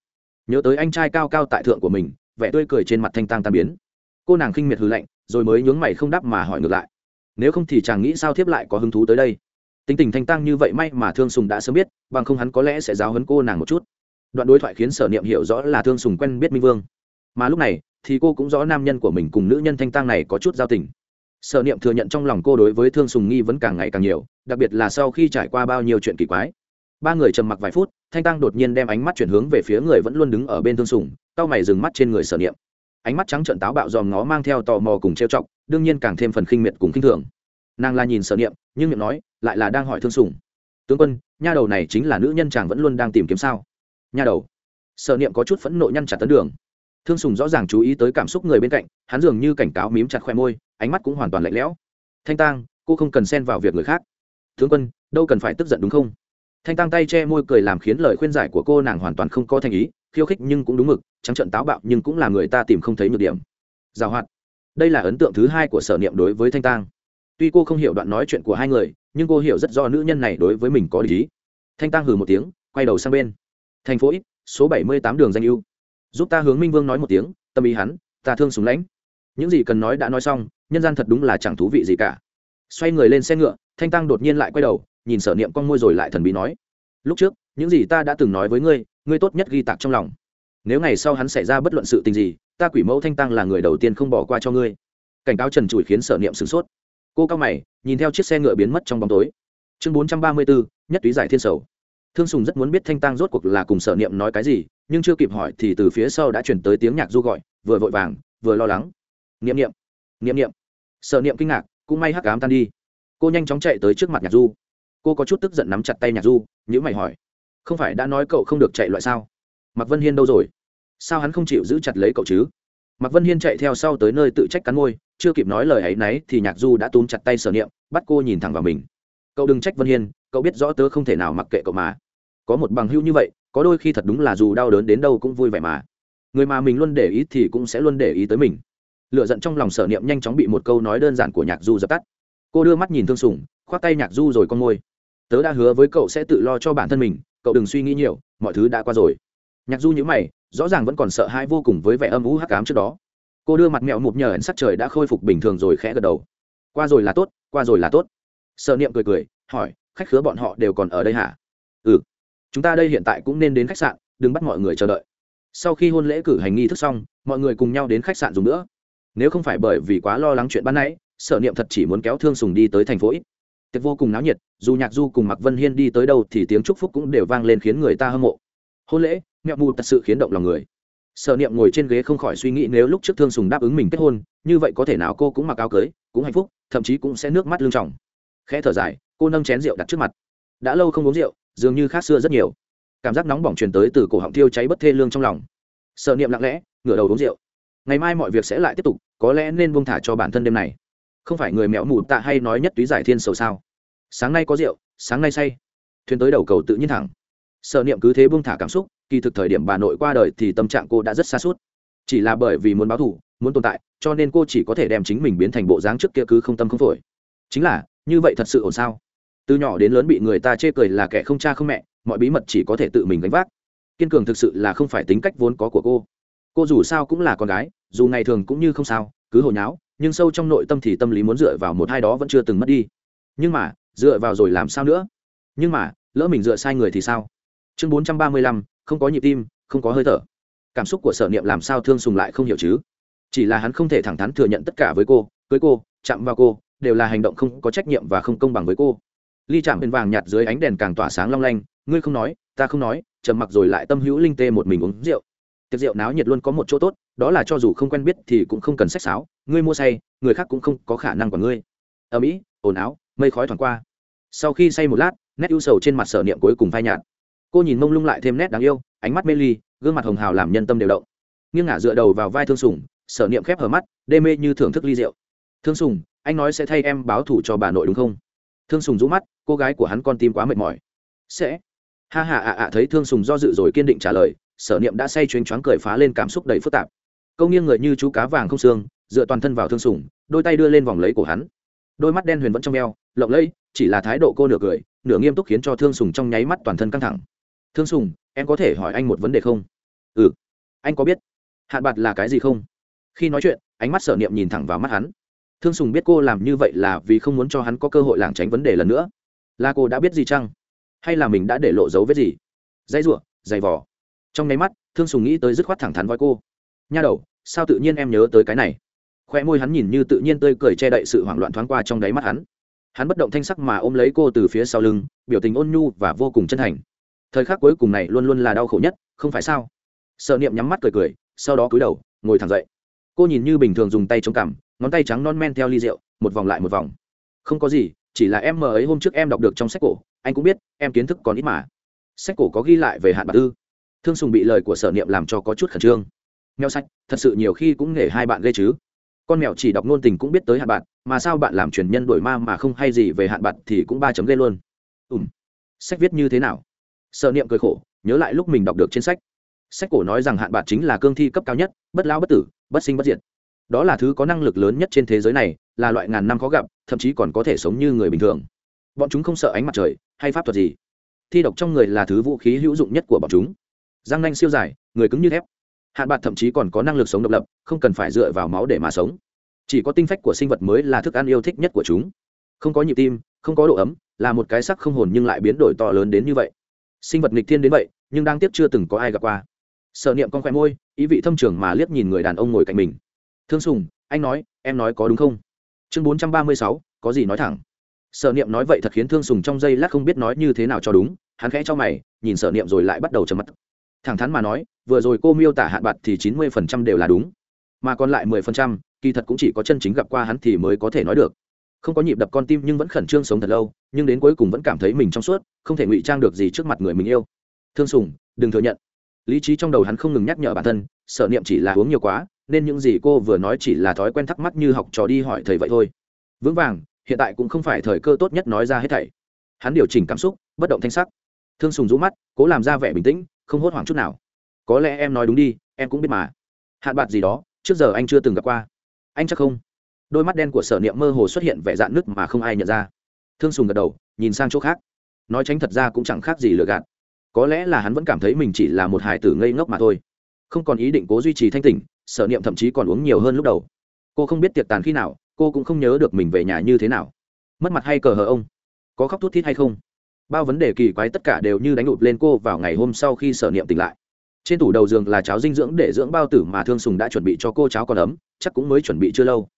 Nhớ tới anh trai cao cao tại thượng của mình, vẻ tươi cười trên mặt thanh tăng tan biến. Cô nàng khinh miệt hư lạnh, rồi mới nhướng mày không đáp mà hỏi ngược lại. Nếu không thì chàng nghĩ sao thiếp lại có hứng thú tới đây? Tính tình thanh tăng như vậy may mà thương sùng đã sớm biết, bằng không hắn có lẽ sẽ giáo hấn cô nàng một chút. Đoạn đối thoại khiến sở niệm hiểu rõ là thương sùng quen biết minh vương. Mà lúc này, thì cô cũng rõ nam nhân của mình cùng nữ nhân thanh tăng này có chút giao tình. Sở niệm thừa nhận trong lòng cô đối với thương sùng nghi vẫn càng ngày càng nhiều, đặc biệt là sau khi trải qua bao nhiêu chuyện kỳ quái ba người trầm mặc vài phút, thanh tăng đột nhiên đem ánh mắt chuyển hướng về phía người vẫn luôn đứng ở bên thương sùng tao mày dừng mắt trên người sở niệm. Ánh mắt trắng trợn táo bạo dòm ngó mang theo tò mò cùng trêu chọc, đương nhiên càng thêm phần khinh miệt cùng khinh thường. Nàng la nhìn sở niệm, nhưng miệng nói, lại là đang hỏi thương sùng. Tướng quân, nha đầu này chính là nữ nhân chàng vẫn luôn đang tìm kiếm sao? Nha đầu. Sở niệm có chút phẫn nộ nhăn chặt tấn đường. Thương sùng rõ ràng chú ý tới cảm xúc người bên cạnh, hắn dường như cảnh cáo mím chặt khoe môi, ánh mắt cũng hoàn toàn lạnh lẽo. Thanh tang cô không cần xen vào việc người khác. Tướng quân, đâu cần phải tức giận đúng không? Thanh tăng tay che môi cười làm khiến lời khuyên giải của cô nàng hoàn toàn không có thành ý, khiêu khích nhưng cũng đúng mực, trắng trận táo bạo nhưng cũng là người ta tìm không thấy nhược điểm. Giảo hoạt. Đây là ấn tượng thứ hai của sở niệm đối với thanh tăng. Tuy cô không hiểu đoạn nói chuyện của hai người, nhưng cô hiểu rất rõ nữ nhân này đối với mình có lý thanh tăng hừ một tiếng, quay đầu sang bên. Thành phố ít số bảy mươi tám đường danh ưu. Giúp ta hướng minh vương nói một tiếng, tâm ý hắn, ta thương súng lãnh. Những gì cần nói đã nói xong, nhân gian thật đúng là chẳng thú vị gì cả. Xoay người lên xe ngựa, thanh tăng đột nhiên lại quay đầu nhìn sở niệm con môi rồi lại thần bí nói, lúc trước, những gì ta đã từng nói với ngươi ngươi tốt nhất ghi tạc trong lòng. Nếu ngày sau hắn xảy ra bất luận sự tình gì, ta quỷ mẫu thanh tăng là người đầu tiên không bỏ qua cho ngươi. Cảnh cáo trần trụi khiến sở niệm sửng sốt. Cô cao mày, nhìn theo chiếc xe ngựa biến mất trong bóng tối. Chương bốn trăm ba mươi bốn nhất túy giải thiên sầu. Thương sùng rất muốn biết thanh tăng rốt cuộc là cùng sở niệm nói cái gì, nhưng chưa kịp hỏi thì từ phía sau đã chuyển tới tiếng nhạc du gọi, vừa vội vàng, vừa lo lắng. Niệm niệm niệm niệm. Sở niệm kinh ngạc, cũng may hắc ám tan đi. Cô nhanh chóng chạy tới trước mặt nhạc du cô có chút tức giận nắm chặt tay nhạc du nhữ mày hỏi, không phải đã nói cậu không được chạy loại sao? Mạc vân hiên đâu rồi? Sao hắn không chịu giữ chặt lấy cậu chứ? Mạc vân hiên chạy theo sau tới nơi tự trách cắn môi, chưa kịp nói lời ấy nấy thì nhạc du đã túm chặt tay sở niệm, bắt cô nhìn thẳng vào mình. Cậu đừng trách vân hiên, cậu biết rõ tớ không thể nào mặc kệ cậu mà. Có một bằng hữu như vậy, có đôi khi thật đúng là dù đau đớn đến đâu cũng vui vẻ mà. Người mà mình luôn để ý thì cũng sẽ luôn để ý tới mình. Lựa giận trong lòng sở niệm nhanh chóng bị một câu nói đơn giản của nhạc du dập tắt. Cô đưa mắt nhìn thương sùng khoác tay nhạc du rồi con môi tớ đã hứa với cậu sẽ tự lo cho bản thân mình, cậu đừng suy nghĩ nhiều, mọi thứ đã qua rồi. Nhạc du nhữ mày, rõ ràng vẫn còn sợ hãi vô cùng với vẻ âm ú hắc cám trước đó. Cô đưa mặt mẹo mụp nhờ ẩn sắc trời đã khôi phục bình thường rồi khẽ gật đầu. Qua rồi là tốt, qua rồi là tốt. Sợ niệm cười cười, hỏi, khách khứa bọn họ đều còn ở đây hả? Ừ. Chúng ta đây hiện tại cũng nên đến khách sạn, đừng bắt mọi người chờ đợi. Sau khi hôn lễ cử hành nghi thức xong, mọi người cùng nhau đến khách sạn dùng nữa. Nếu không phải bởi vì quá lo lắng chuyện ban nãy sở niệm thật chỉ muốn kéo thương sùng đi tới thành phố ít tiệc vô cùng náo nhiệt, dù nhạc du cùng mạc vân hiên đi tới đâu thì tiếng chúc phúc cũng đều vang lên khiến người ta hâm mộ. Hôn lễ, mẹo mù thật sự khiến động lòng người. Sở niệm ngồi trên ghế không khỏi suy nghĩ nếu lúc trước thương sùng đáp ứng mình kết hôn, như vậy có thể nào cô cũng mặc áo cưới, cũng hạnh phúc, thậm chí cũng sẽ nước mắt lưng tròng. khẽ thở dài, cô nâng chén rượu đặt trước mặt. Đã lâu không uống rượu, dường như khác xưa rất nhiều. Cảm giác nóng bỏng truyền tới từ cổ họng thiêu cháy bất thê lương trong lòng. Sở niệm lặng lẽ, ngửa đầu uống rượu. Ngày mai mọi việc sẽ lại tiếp tục, có lẽ nên buông thả cho bản thân đêm này không phải người mẹo mù tạ hay nói nhất túy giải thiên sầu sao? Sáng nay có rượu, sáng nay say. Thuyền tới đầu cầu tự nhiên thẳng. Sợ niệm cứ thế buông thả cảm xúc, kỳ thực thời điểm bà nội qua đời thì tâm trạng cô đã rất xa suốt. Chỉ là bởi vì muốn báo thù, muốn tồn tại, cho nên cô chỉ có thể đem chính mình biến thành bộ dáng trước kia cứ không tâm không phổi. Chính là, như vậy thật sự ổn sao? Từ nhỏ đến lớn bị người ta chê cười là kẻ không cha không mẹ, mọi bí mật chỉ có thể tự mình gánh vác. Kiên cường thực sự là không phải tính cách vốn có của cô cô dù sao cũng là con gái, dù ngày thường cũng như không sao, cứ hồi nháo, nhưng sâu trong nội tâm thì tâm lý muốn dựa vào một hai đó vẫn chưa từng mất đi. Nhưng mà, dựa vào rồi làm sao nữa? Nhưng mà, lỡ mình dựa sai người thì sao? Chương bốn trăm ba mươi lăm, không có nhịp tim, không có hơi thở. Cảm xúc của sở niệm làm sao thương sùng lại không hiểu chứ? Chỉ là hắn không thể thẳng thắn thừa nhận tất cả với cô, cưới cô, chạm vào cô, đều là hành động không có trách nhiệm và không công bằng với cô. Ly chạm bên vàng nhạt dưới ánh đèn càng tỏa sáng long lanh, ngươi không nói, ta không nói, trầm mặc rồi lại tâm hữu linh tê một mình uống rượu tiệc rượu náo nhiệt luôn có một chỗ tốt, đó là cho dù không quen biết thì cũng không cần sách sáo, ngươi mua say, người khác cũng không có khả năng của ngươi. Ở mỹ ồn áo mây khói thoảng qua. Sau khi say một lát, nét ưu sầu trên mặt sở niệm cuối cùng phai nhạt. Cô nhìn mông lung lại thêm nét đáng yêu, ánh mắt mê ly, gương mặt hồng hào làm nhân tâm đều động. Nghiêng ngả dựa đầu vào vai thương sùng, sở niệm khép hở mắt, đê mê như thưởng thức ly rượu. Thương sùng, anh nói sẽ thay em báo thủ cho bà nội đúng không? Thương sùng rũ mắt, cô gái của hắn con tim quá mệt mỏi. Sẽ. Ha ha, ạ ạ, thấy thương sùng do dự rồi kiên định trả lời sở niệm đã say chuyến choáng cười phá lên cảm xúc đầy phức tạp. Câu nghiêng người như chú cá vàng không xương, dựa toàn thân vào thương sùng đôi tay đưa lên vòng lấy cổ hắn. Đôi mắt đen huyền vẫn trong eo, lộng lẫy, chỉ là thái độ cô nửa cười, nửa nghiêm túc khiến cho thương sùng trong nháy mắt toàn thân căng thẳng. Thương sùng em có thể hỏi anh một vấn đề không? Ừ. Anh có biết hạn bạc là cái gì không? Khi nói chuyện, ánh mắt sở niệm nhìn thẳng vào mắt hắn. Thương sùng biết cô làm như vậy là vì không muốn cho hắn có cơ hội lảng tránh vấn đề lần nữa. Là cô đã biết gì chăng? Hay là mình đã để lộ dấu vết gì? Dãy r u ộ dày vỏ trong nháy mắt, thương sùng nghĩ tới dứt khoát thẳng thắn voi cô. Nha đầu, sao tự nhiên em nhớ tới cái này? Khoe môi hắn nhìn như tự nhiên tươi cười che đậy sự hoảng loạn thoáng qua trong đáy mắt hắn. Hắn bất động thanh sắc mà ôm lấy cô từ phía sau lưng, biểu tình ôn nhu và vô cùng chân thành. Thời khắc cuối cùng này luôn luôn là đau khổ nhất, không phải sao? Sợ niệm nhắm mắt cười cười, sau đó cúi đầu, ngồi thẳng dậy. Cô nhìn như bình thường dùng tay chống cằm, ngón tay trắng non men theo ly rượu, một vòng lại một vòng. Không có gì, chỉ là em mờ ấy hôm trước em đọc được trong sách cổ, anh cũng biết, em kiến thức còn ít mà. Sách cổ có ghi lại về hạn bạc tư thương sùng bị lời của sở niệm làm cho có chút khẩn trương. Mèo sách thật sự nhiều khi cũng nghề hai bạn gây chứ. Con mèo chỉ đọc ngôn tình cũng biết tới hạn bạn, mà sao bạn làm truyền nhân đổi ma mà không hay gì về hạn bạn thì cũng ba chấm ghê luôn. Ùm sách viết như thế nào? Sở niệm cười khổ, nhớ lại lúc mình đọc được trên sách. Sách cổ nói rằng hạn bạn chính là cương thi cấp cao nhất, bất lao bất tử, bất sinh bất diệt. Đó là thứ có năng lực lớn nhất trên thế giới này, là loại ngàn năm khó gặp, thậm chí còn có thể sống như người bình thường. Bọn chúng không sợ ánh mặt trời, hay pháp thuật gì? Thi độc trong người là thứ vũ khí hữu dụng nhất của bọn chúng răng nanh siêu dài, người cứng như thép. Hạn bạc thậm chí còn có năng lực sống độc lập, không cần phải dựa vào máu để mà sống. Chỉ có tinh phách của sinh vật mới là thức ăn yêu thích nhất của chúng. Không có nhịp tim, không có độ ấm, là một cái sắc không hồn nhưng lại biến đổi to lớn đến như vậy. Sinh vật nghịch thiên đến vậy, nhưng đang tiếp chưa từng có ai gặp qua. Sợ niệm con khoe môi, ý vị thâm trường mà liếc nhìn người đàn ông ngồi cạnh mình. Thương sùng, anh nói, em nói có đúng không? Chương bốn trăm ba mươi sáu, có gì nói thẳng. Sở niệm nói vậy thật khiến thương sùng trong giây lát không biết nói như thế nào cho đúng, hắn khẽ cho mày, nhìn sở niệm rồi lại bắt đầu trầm mắt thẳng thắn mà nói, vừa rồi cô miêu tả hạn bạc thì chín mươi phần trăm đều là đúng, mà còn lại mười phần trăm, kỳ thật cũng chỉ có chân chính gặp qua hắn thì mới có thể nói được. Không có nhịp đập con tim nhưng vẫn khẩn trương sống thật lâu, nhưng đến cuối cùng vẫn cảm thấy mình trong suốt, không thể ngụy trang được gì trước mặt người mình yêu. Thương sùng, đừng thừa nhận. Lý trí trong đầu hắn không ngừng nhắc nhở bản thân, sợ niệm chỉ là uống nhiều quá, nên những gì cô vừa nói chỉ là thói quen thắc mắc như học trò đi hỏi thầy vậy thôi. Vững vàng, hiện tại cũng không phải thời cơ tốt nhất nói ra hết thảy. Hắn điều chỉnh cảm xúc, bất động thanh sắc. Thương sùng rũ mắt, cố làm ra vẻ bình tĩnh không hốt hoảng chút nào. Có lẽ em nói đúng đi, em cũng biết mà. Hạn bạc gì đó, trước giờ anh chưa từng gặp qua. Anh chắc không? Đôi mắt đen của sở niệm mơ hồ xuất hiện vẻ dạn nứt mà không ai nhận ra. Thương sùng gật đầu, nhìn sang chỗ khác. Nói tránh thật ra cũng chẳng khác gì lừa gạt. Có lẽ là hắn vẫn cảm thấy mình chỉ là một hải tử ngây ngốc mà thôi. Không còn ý định cố duy trì thanh tỉnh, sở niệm thậm chí còn uống nhiều hơn lúc đầu. Cô không biết tiệc tàn khi nào, cô cũng không nhớ được mình về nhà như thế nào. Mất mặt hay cờ hờ ông? Có khóc thút thít hay không? Bao vấn đề kỳ quái tất cả đều như đánh ụt lên cô vào ngày hôm sau khi sở niệm tỉnh lại. Trên tủ đầu giường là cháo dinh dưỡng để dưỡng bao tử mà thương sùng đã chuẩn bị cho cô cháo còn ấm, chắc cũng mới chuẩn bị chưa lâu.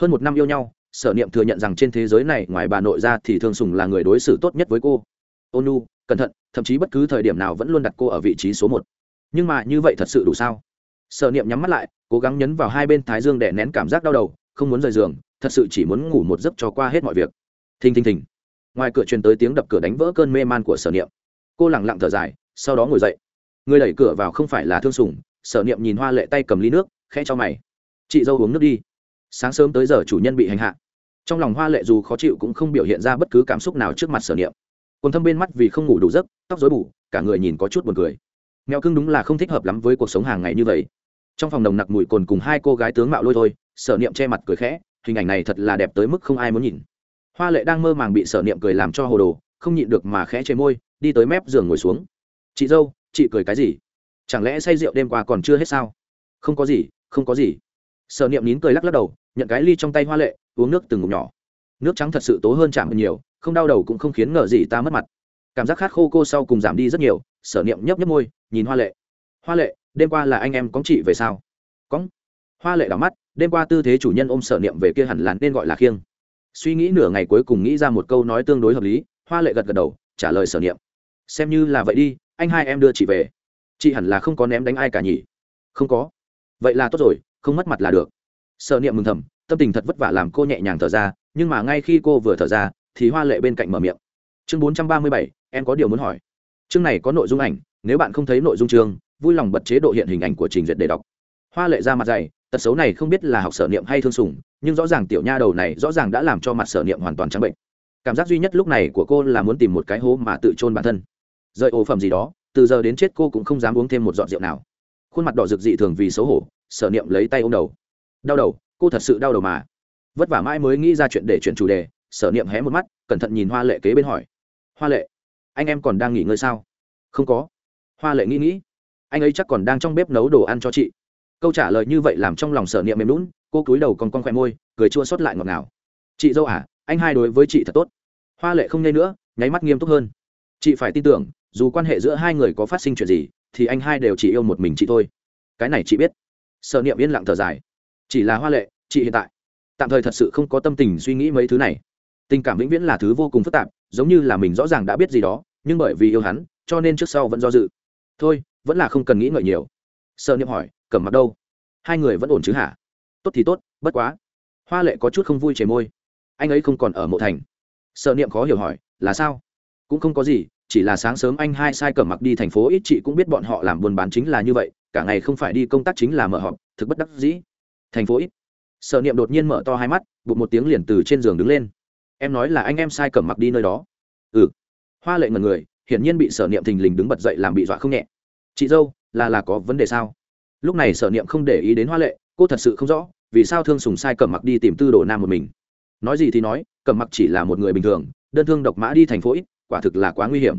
Hơn một năm yêu nhau, sở niệm thừa nhận rằng trên thế giới này ngoài bà nội ra thì thương sùng là người đối xử tốt nhất với cô. Ônu, cẩn thận, thậm chí bất cứ thời điểm nào vẫn luôn đặt cô ở vị trí số một. Nhưng mà như vậy thật sự đủ sao? Sở niệm nhắm mắt lại, cố gắng nhấn vào hai bên thái dương để nén cảm giác đau đầu, không muốn rời giường, thật sự chỉ muốn ngủ một giấc cho qua hết mọi việc. Thình thình thình ngoài cửa truyền tới tiếng đập cửa đánh vỡ cơn mê man của sở niệm. Cô lẳng lặng thở dài, sau đó ngồi dậy. Người đẩy cửa vào không phải là thương sủng sở niệm nhìn hoa lệ tay cầm ly nước, khẽ cho mày. Chị dâu uống nước đi. Sáng sớm tới giờ chủ nhân bị hành hạ. Trong lòng hoa lệ dù khó chịu cũng không biểu hiện ra bất cứ cảm xúc nào trước mặt sở niệm. Còn thâm bên mắt vì không ngủ đủ giấc, tóc dối bù, cả người nhìn có chút buồn cười. Mèo cưng đúng là không thích hợp lắm với cuộc sống hàng ngày như vậy. Trong phòng nồng nặc mùi cồn cùng hai cô gái tướng mạo lôi thôi, sở niệm che mặt cười khẽ, hình ảnh này thật là đẹp tới mức không ai muốn nhìn hoa lệ đang mơ màng bị sở niệm cười làm cho hồ đồ, không nhịn được mà khẽ chế môi, đi tới mép giường ngồi xuống. Chị dâu, chị cười cái gì? Chẳng lẽ say rượu đêm qua còn chưa hết sao? Không có gì, không có gì. Sở niệm nín cười lắc lắc đầu, nhận cái ly trong tay hoa lệ, uống nước từng ngụm nhỏ. Nước trắng thật sự tố hơn chạm hơn nhiều, không đau đầu cũng không khiến ngờ gì ta mất mặt. Cảm giác khát khô cô sau cùng giảm đi rất nhiều, sở niệm nhấp nhấp môi, nhìn hoa lệ. Hoa lệ, đêm qua là anh em cóng chị về sao? Cóng hoa lệ đỏ mắt, đêm qua tư thế chủ nhân ôm sở niệm về kia hẳn là nên gọi là khiêng suy nghĩ nửa ngày cuối cùng nghĩ ra một câu nói tương đối hợp lý, hoa lệ gật gật đầu, trả lời sở niệm. Xem như là vậy đi, anh hai em đưa chị về. Chị hẳn là không có ném đánh ai cả nhỉ? Không có. Vậy là tốt rồi, không mất mặt là được. Sở niệm mừng thầm, tâm tình thật vất vả làm cô nhẹ nhàng thở ra, nhưng mà ngay khi cô vừa thở ra, thì hoa lệ bên cạnh mở miệng. Chương bốn trăm ba mươi bảy, em có điều muốn hỏi. Chương này có nội dung ảnh, nếu bạn không thấy nội dung chương, vui lòng bật chế độ hiện hình ảnh của trình duyệt để đọc hoa lệ ra mặt dày, tật xấu này không biết là học sở niệm hay thương sủng, nhưng rõ ràng tiểu nha đầu này rõ ràng đã làm cho mặt sở niệm hoàn toàn trắng bệnh. Cảm giác duy nhất lúc này của cô là muốn tìm một cái hố mà tự chôn bản thân. Rời ổ phẩm gì đó, từ giờ đến chết cô cũng không dám uống thêm một giọt rượu nào. Khuôn mặt đỏ rực dị thường vì xấu hổ, sở niệm lấy tay ôm đầu. Đau đầu, cô thật sự đau đầu mà. Vất vả mãi mới nghĩ ra chuyện để chuyển chủ đề, sở niệm hé một mắt, cẩn thận nhìn hoa lệ kế bên hỏi. Hoa lệ, anh em còn đang nghỉ ngơi sao? Không có. Hoa lệ nghĩ nghĩ. Anh ấy chắc còn đang trong bếp nấu đồ ăn cho chị câu trả lời như vậy làm trong lòng sở niệm mềm lún cô cúi đầu còn con khoe môi, cười chua xót lại ngọt ngào. Chị dâu à anh hai đối với chị thật tốt. Hoa lệ không nhây nữa, nháy mắt nghiêm túc hơn. Chị phải tin tưởng, dù quan hệ giữa hai người có phát sinh chuyện gì, thì anh hai đều chỉ yêu một mình chị thôi. Cái này chị biết. Sở niệm yên lặng thở dài. Chỉ là hoa lệ, chị hiện tại tạm thời thật sự không có tâm tình suy nghĩ mấy thứ này. Tình cảm vĩnh viễn là thứ vô cùng phức tạp, giống như là mình rõ ràng đã biết gì đó, nhưng bởi vì yêu hắn, cho nên trước sau vẫn do dự. Thôi, vẫn là không cần nghĩ ngợi nhiều. Sợ niệm hỏi cẩm mặc đâu? Hai người vẫn ổn chứ hả? Tốt thì tốt, bất quá. Hoa lệ có chút không vui chề môi. Anh ấy không còn ở mộ thành. Sợ niệm khó hiểu hỏi, là sao? Cũng không có gì, chỉ là sáng sớm anh hai sai cẩm mặc đi thành phố ít chị cũng biết bọn họ làm buôn bán chính là như vậy, cả ngày không phải đi công tác chính là mở họp, thực bất đắc dĩ. Thành phố ít? Sợ niệm đột nhiên mở to hai mắt bụt một tiếng liền từ trên giường đứng lên. Em nói là anh em sai cẩm mặc đi nơi đó. Ừ. Hoa lệ ngần người, hiển nhiên bị sở niệm thình lình đứng bật dậy làm bị dọa không nhẹ. Chị dâu, là là có vấn đề sao? Lúc này sở niệm không để ý đến hoa lệ, cô thật sự không rõ, vì sao thương sùng sai cẩm mặc đi tìm tư đồ nam một mình. Nói gì thì nói, cẩm mặc chỉ là một người bình thường, đơn thương độc mã đi thành phố ít, quả thực là quá nguy hiểm.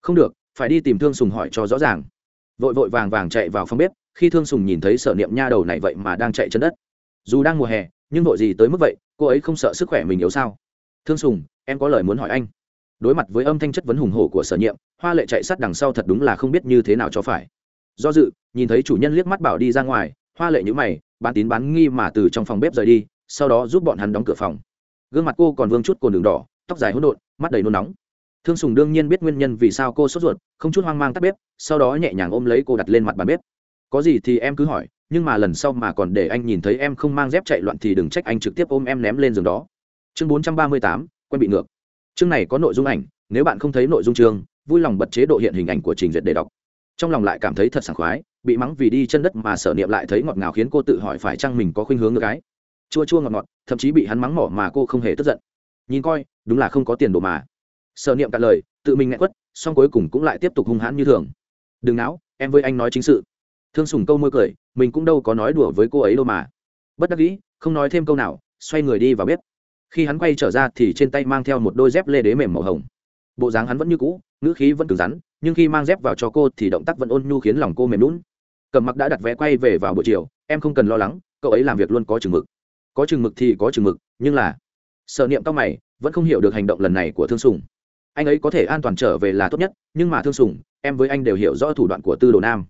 Không được, phải đi tìm thương sùng hỏi cho rõ ràng. Vội vội vàng vàng chạy vào phòng bếp, khi thương sùng nhìn thấy sở niệm nha đầu này vậy mà đang chạy chân đất. Dù đang mùa hè, nhưng vội gì tới mức vậy, cô ấy không sợ sức khỏe mình yếu sao? Thương sùng, em có lời muốn hỏi anh. Đối mặt với âm thanh chất vấn hùng hổ của sở nhiệm hoa lệ chạy sát đằng sau thật đúng là không biết như thế nào cho phải do dự, nhìn thấy chủ nhân liếc mắt bảo đi ra ngoài, hoa lệ nhữ mày, bán tín bán nghi mà từ trong phòng bếp rời đi, sau đó giúp bọn hắn đóng cửa phòng. Gương mặt cô còn vương chút cồn đường đỏ, tóc dài hỗn độn, mắt đầy nôn nóng. Thương sùng đương nhiên biết nguyên nhân vì sao cô sốt ruột, không chút hoang mang tắt bếp, sau đó nhẹ nhàng ôm lấy cô đặt lên mặt bàn bếp. Có gì thì em cứ hỏi, nhưng mà lần sau mà còn để anh nhìn thấy em không mang dép chạy loạn thì đừng trách anh trực tiếp ôm em ném lên giường đó. Chương bốn trăm ba mươi tám, quen bị ngược. Chương này có nội dung ảnh, nếu bạn không thấy nội dung chương, vui lòng bật chế độ hiện hình ảnh của trình duyệt để đọc trong lòng lại cảm thấy thật sảng khoái, bị mắng vì đi chân đất mà sở niệm lại thấy ngọt ngào khiến cô tự hỏi phải chăng mình có khuynh hướng ngược cái. Chua chua ngọt ngọt, thậm chí bị hắn mắng mỏ mà cô không hề tức giận. Nhìn coi, đúng là không có tiền đồ mà. Sở niệm cả lời, tự mình ngại quất xong cuối cùng cũng lại tiếp tục hung hãn như thường. Đừng não em với anh nói chính sự. Thương sùng câu môi cười, mình cũng đâu có nói đùa với cô ấy đâu mà. Bất đắc dĩ, không nói thêm câu nào, xoay người đi vào bếp. Khi hắn quay trở ra thì trên tay mang theo một đôi dép lê đế mềm màu hồng. Bộ dáng hắn vẫn như cũ ngữ khí vẫn cứng rắn, nhưng khi mang dép vào cho cô thì động tác vẫn ôn nhu khiến lòng cô mềm lún cầm mặc đã đặt vé quay về vào buổi chiều, em không cần lo lắng, cậu ấy làm việc luôn có chừng mực. Có chừng mực thì có chừng mực, nhưng là sợ niệm tóc mày, vẫn không hiểu được hành động lần này của thương sùng. Anh ấy có thể an toàn trở về là tốt nhất, nhưng mà thương sùng, em với anh đều hiểu rõ thủ đoạn của tư đồ nam.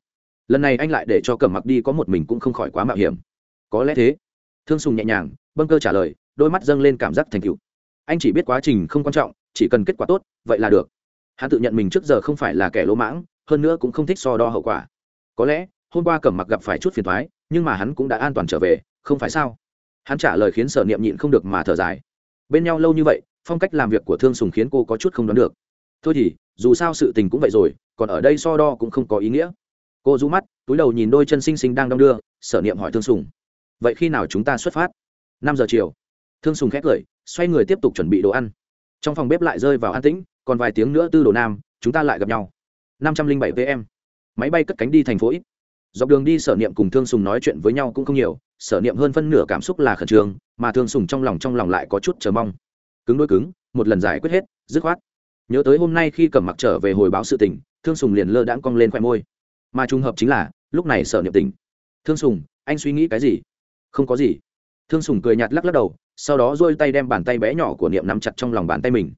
Lần này anh lại để cho cầm mặc đi có một mình cũng không khỏi quá mạo hiểm. Có lẽ thế. Thương sùng nhẹ nhàng, bâng cơ trả lời, đôi mắt dâng lên cảm giác thành cựu anh chỉ biết quá trình không quan trọng, chỉ cần kết quả tốt, vậy là được hắn tự nhận mình trước giờ không phải là kẻ lỗ mãng, hơn nữa cũng không thích so đo hậu quả. Có lẽ, hôm qua cẩm mặc gặp phải chút phiền thoái nhưng mà hắn cũng đã an toàn trở về, không phải sao? Hắn trả lời khiến sở niệm nhịn không được mà thở dài. Bên nhau lâu như vậy, phong cách làm việc của thương sùng khiến cô có chút không đoán được. Thôi thì, dù sao sự tình cũng vậy rồi, còn ở đây so đo cũng không có ý nghĩa. Cô rú mắt, túi đầu nhìn đôi chân xinh xinh đang đong đưa, sở niệm hỏi thương sùng. Vậy khi nào chúng ta xuất phát? Năm giờ chiều. Thương sùng khét cười, xoay người tiếp tục chuẩn bị đồ ăn. Trong phòng bếp lại rơi vào an tĩnh còn vài tiếng nữa tư đồ nam, chúng ta lại gặp nhau. năm trăm linh bảy pm máy bay cất cánh đi thành phố ít dọc đường đi, sở niệm cùng thương sùng nói chuyện với nhau cũng không nhiều, sở niệm hơn phân nửa cảm xúc là khẩn trương, mà thương sùng trong lòng trong lòng lại có chút chờ mong. Cứng đôi cứng, một lần giải quyết hết, dứt khoát. Nhớ tới hôm nay khi cầm mặc trở về hồi báo sự tình, thương sùng liền lơ đãng cong lên khoe môi. Mà trùng hợp chính là, lúc này sở niệm tình thương sùng, anh suy nghĩ cái gì? Không có gì. Thương sùng cười nhạt lắc lắc đầu, sau đó dôi tay đem bàn tay bé nhỏ của niệm nắm chặt trong lòng bàn tay mình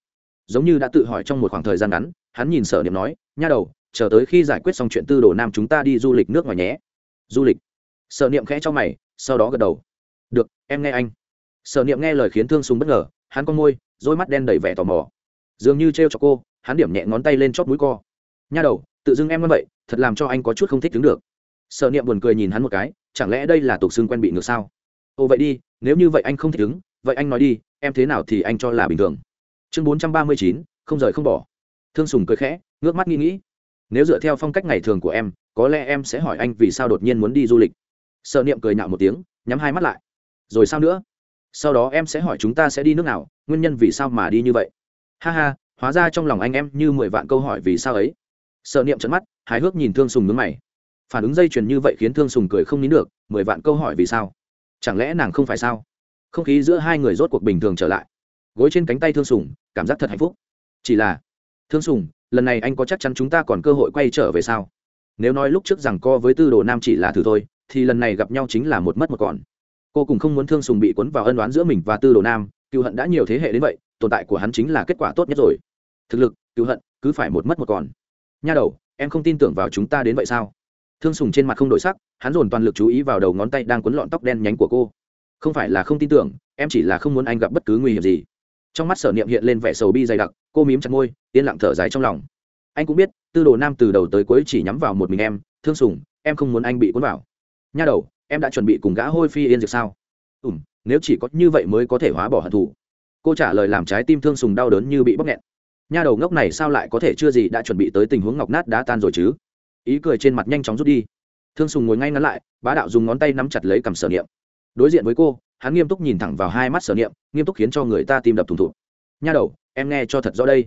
giống như đã tự hỏi trong một khoảng thời gian ngắn, hắn nhìn sở niệm nói, nha đầu, chờ tới khi giải quyết xong chuyện tư đồ nam chúng ta đi du lịch nước ngoài nhé. Du lịch? Sở niệm khẽ cho mày, sau đó gật đầu. Được, em nghe anh. Sở niệm nghe lời khiến thương sùng bất ngờ, hắn con môi đôi mắt đen đầy vẻ tò mò. Dường như t r e o cho cô, hắn điểm nhẹ ngón tay lên chót mũi co. Nha đầu, tự dưng em như vậy, thật làm cho anh có chút không thích đứng được. Sở niệm buồn cười nhìn hắn một cái, chẳng lẽ đây là tục xương quen bị ngược sao? Ồ, vậy đi, nếu như vậy anh không thích đứng, vậy anh nói đi, em thế nào thì anh cho là bình thường? Chương bốn trăm ba mươi chín, không rời không bỏ. Thương sùng cười khẽ, ngước mắt nghĩ nghĩ. Nếu dựa theo phong cách ngày thường của em, có lẽ em sẽ hỏi anh vì sao đột nhiên muốn đi du lịch. Sợ niệm cười nhạo một tiếng, nhắm hai mắt lại. Rồi sao nữa? Sau đó em sẽ hỏi chúng ta sẽ đi nước nào, nguyên nhân vì sao mà đi như vậy? Ha ha, hóa ra trong lòng anh em như mười vạn câu hỏi vì sao ấy. Sợ niệm trận mắt, hài hước nhìn thương sùng nướng mày. Phản ứng dây chuyền như vậy khiến thương sùng cười không nín được, mười vạn câu hỏi vì sao? Chẳng lẽ nàng không phải sao? Không khí giữa hai người rốt cuộc bình thường trở lại gối trên cánh tay thương sùng, cảm giác thật hạnh phúc. Chỉ là, thương sùng, lần này anh có chắc chắn chúng ta còn cơ hội quay trở về sao? Nếu nói lúc trước rằng co với tư đồ nam chỉ là thử thôi, thì lần này gặp nhau chính là một mất một còn. Cô cùng không muốn thương sùng bị cuốn vào ân đoán giữa mình và tư đồ nam, cựu hận đã nhiều thế hệ đến vậy, tồn tại của hắn chính là kết quả tốt nhất rồi. Thực lực, cựu hận, cứ phải một mất một còn. Nha đầu, em không tin tưởng vào chúng ta đến vậy sao? Thương sùng trên mặt không đổi sắc, hắn dồn toàn lực chú ý vào đầu ngón tay đang cuốn lọn tóc đen nhánh của cô. Không phải là không tin tưởng, em chỉ là không muốn anh gặp bất cứ nguy hiểm gì trong mắt sở niệm hiện lên vẻ sầu bi dày đặc, cô mím chặt môi, yên lặng thở dài trong lòng. Anh cũng biết, tư đồ nam từ đầu tới cuối chỉ nhắm vào một mình em, thương sùng, em không muốn anh bị cuốn vào. Nha đầu, em đã chuẩn bị cùng gã hôi phi yên diệt sao? Ùm nếu chỉ có như vậy mới có thể hóa bỏ hận thù. Cô trả lời làm trái tim thương sùng đau đớn như bị bóc nghẹn. Nha đầu ngốc này sao lại có thể chưa gì đã chuẩn bị tới tình huống ngọc nát đã tan rồi chứ? Ý cười trên mặt nhanh chóng rút đi. Thương sùng ngồi ngay ngắn lại, bá đạo dùng ngón tay nắm chặt lấy cầm sở niệm. Đối diện với cô hắn nghiêm túc nhìn thẳng vào hai mắt sở niệm, nghiêm túc khiến cho người ta tim đập thùng thụt nha đầu, em nghe cho thật rõ đây.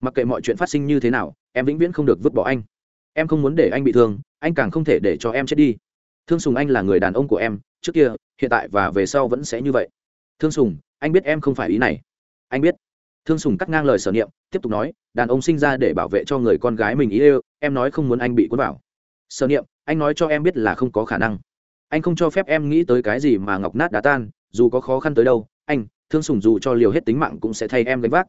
Mặc kệ mọi chuyện phát sinh như thế nào, em vĩnh viễn không được vứt bỏ anh. Em không muốn để anh bị thương, anh càng không thể để cho em chết đi. Thương sùng anh là người đàn ông của em, trước kia, hiện tại và về sau vẫn sẽ như vậy. Thương sùng, anh biết em không phải ý này. Anh biết. Thương sùng cắt ngang lời sở niệm, tiếp tục nói, đàn ông sinh ra để bảo vệ cho người con gái mình ý ê em nói không muốn anh bị cuốn vào. Sở niệm, anh nói cho em biết là không có khả năng anh không cho phép em nghĩ tới cái gì mà ngọc nát đá tan, dù có khó khăn tới đâu, anh, thương sùng dù cho liều hết tính mạng cũng sẽ thay em gánh vác.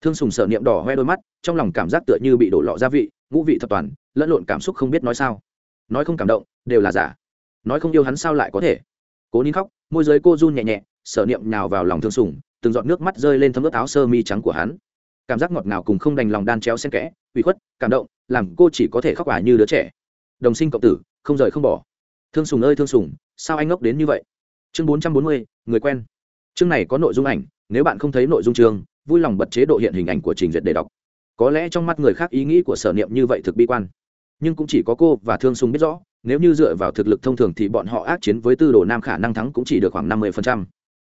Thương sùng sở niệm đỏ hoe đôi mắt, trong lòng cảm giác tựa như bị đổ lọ gia vị, ngũ vị thập toàn, lẫn lộn cảm xúc không biết nói sao. Nói không cảm động, đều là giả. Nói không yêu hắn sao lại có thể? Cố nín khóc, môi giới cô run nhẹ nhẹ sở niệm nào vào lòng thương sùng, từng giọt nước mắt rơi lên thấm ướt áo sơ mi trắng của hắn. Cảm giác ngọt ngào cùng không đành lòng đan chéo xen kẽ, ủy khuất, cảm động, làm cô chỉ có thể khóc ả như đứa trẻ. Đồng sinh cộng tử, không rời không bỏ thương sùng ơi thương sùng sao anh ngốc đến như vậy? Chương bốn trăm bốn mươi người quen. Chương này có nội dung ảnh nếu bạn không thấy nội dung chương vui lòng bật chế độ hiện hình ảnh của trình duyệt để đọc. Có lẽ trong mắt người khác ý nghĩ của sở niệm như vậy thực bi quan. Nhưng cũng chỉ có cô và thương sùng biết rõ nếu như dựa vào thực lực thông thường thì bọn họ ác chiến với tư đồ nam khả năng thắng cũng chỉ được khoảng năm mươi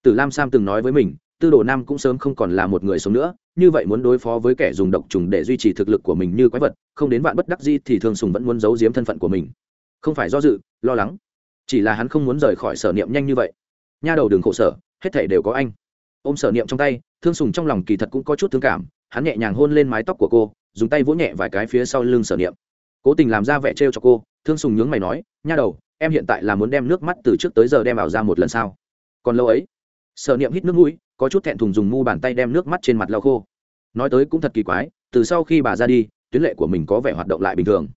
Từ Lam Sam từng nói với mình, Tư Đồ Nam cũng sớm không còn là một người sống nữa, như vậy muốn đối phó với kẻ dùng độc trùng để duy trì thực lực của mình như quái vật, không đến vạn bất đắc di thì Thương Sùng vẫn muốn giấu giếm thân phận của mình. Không phải do dự, lo lắng, chỉ là hắn không muốn rời khỏi sở niệm nhanh như vậy. Nha đầu đường khổ sở, hết thảy đều có anh. Ôm sở niệm trong tay, Thương Sùng trong lòng kỳ thật cũng có chút thương cảm, hắn nhẹ nhàng hôn lên mái tóc của cô, dùng tay vỗ nhẹ vài cái phía sau lưng sở niệm. Cố tình làm ra vẻ trêu cho cô, Thương Sùng nhướng mày nói, "Nha đầu, em hiện tại là muốn đem nước mắt từ trước tới giờ đem vào ra một lần sao? Còn lâu ấy?" Sở Niệm hít nước mũi, có chút thẹn thùng dùng mu bàn tay đem nước mắt trên mặt lau khô. Nói tới cũng thật kỳ quái, từ sau khi bà ra đi, tuyến lệ của mình có vẻ hoạt động lại bình thường.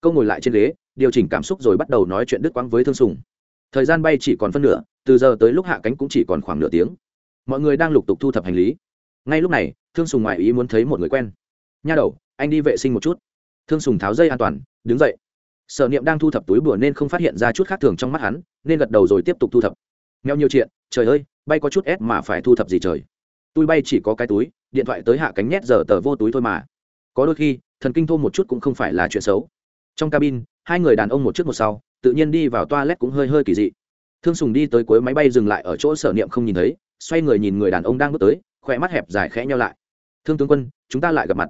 Câu ngồi lại trên ghế, điều chỉnh cảm xúc rồi bắt đầu nói chuyện đứt quãng với Thương Sùng. Thời gian bay chỉ còn phân nửa, từ giờ tới lúc hạ cánh cũng chỉ còn khoảng nửa tiếng. Mọi người đang lục tục thu thập hành lý. Ngay lúc này, Thương Sùng ngoại ý muốn thấy một người quen. Nha đầu, anh đi vệ sinh một chút. Thương Sùng tháo dây an toàn, đứng dậy. Sở Niệm đang thu thập túi bùa nên không phát hiện ra chút khác thường trong mắt hắn, nên gật đầu rồi tiếp tục thu thập. nghèo nhiều chuyện, trời ơi, bay có chút ép mà phải thu thập gì trời tôi bay chỉ có cái túi điện thoại tới hạ cánh nhét giờ tờ vô túi thôi mà có đôi khi thần kinh thô một chút cũng không phải là chuyện xấu trong cabin hai người đàn ông một trước một sau, tự nhiên đi vào toilet cũng hơi hơi kỳ dị. Thương sùng đi tới cuối máy bay dừng lại ở chỗ sở niệm không nhìn thấy, xoay người nhìn người đàn ông đang bước tới, khỏe mắt hẹp dài khẽ nhau lại. Thương tướng quân, chúng ta lại gặp mặt.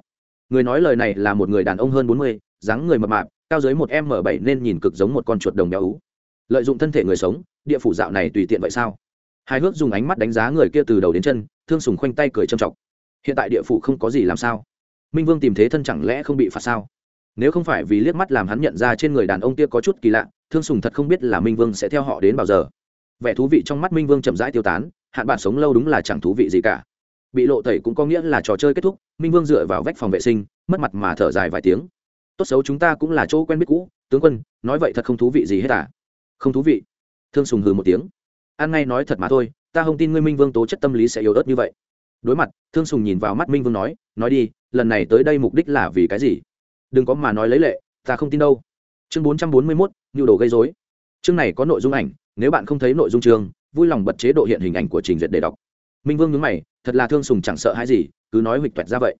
Người nói lời này là một người đàn ông hơn bốn mươi, dáng người mập mạp, cao dưới một m bảy nên nhìn cực giống một con chuột đồng béo ú. Lợi dụng thân thể người sống, địa phủ dạo này tùy tiện vậy sao? Hài hước dùng ánh mắt đánh giá người kia từ đầu đến chân, thương sùng khoanh tay cười trầm trọng. Hiện tại địa phủ không có gì làm sao? Minh vương tìm thế thân chẳng lẽ không bị phạt sao? Nếu không phải vì liếc mắt làm hắn nhận ra trên người đàn ông kia có chút kỳ lạ, thương sùng thật không biết là minh vương sẽ theo họ đến bao giờ. Vẻ thú vị trong mắt minh vương chậm rãi tiêu tán, hạn bạn sống lâu đúng là chẳng thú vị gì cả. Bị lộ tẩy cũng có nghĩa là trò chơi kết thúc, minh vương dựa vào vách phòng vệ sinh, mất mặt mà thở dài vài tiếng. Tốt xấu chúng ta cũng là chỗ quen biết cũ, tướng quân, nói vậy thật không thú vị gì hết à? Không thú vị. Thương sùng hừ một tiếng. An ngay nói thật mà thôi, ta không tin ngươi minh vương tố chất tâm lý sẽ yếu ớt như vậy. Đối mặt, thương sùng nhìn vào mắt minh vương nói nói đi, lần này tới đây mục đích là vì cái gì? Đừng có mà nói lấy lệ, ta không tin đâu. Chương bốn trăm bốn mươi mốt, nhu đồ gây dối chương này có nội dung ảnh, nếu bạn không thấy nội dung chương, vui lòng bật chế độ hiện hình ảnh của trình duyệt để đọc. Minh vương nhớ mày, thật là thương sùng chẳng sợ hãi gì, cứ nói huỵch toẹt ra vậy.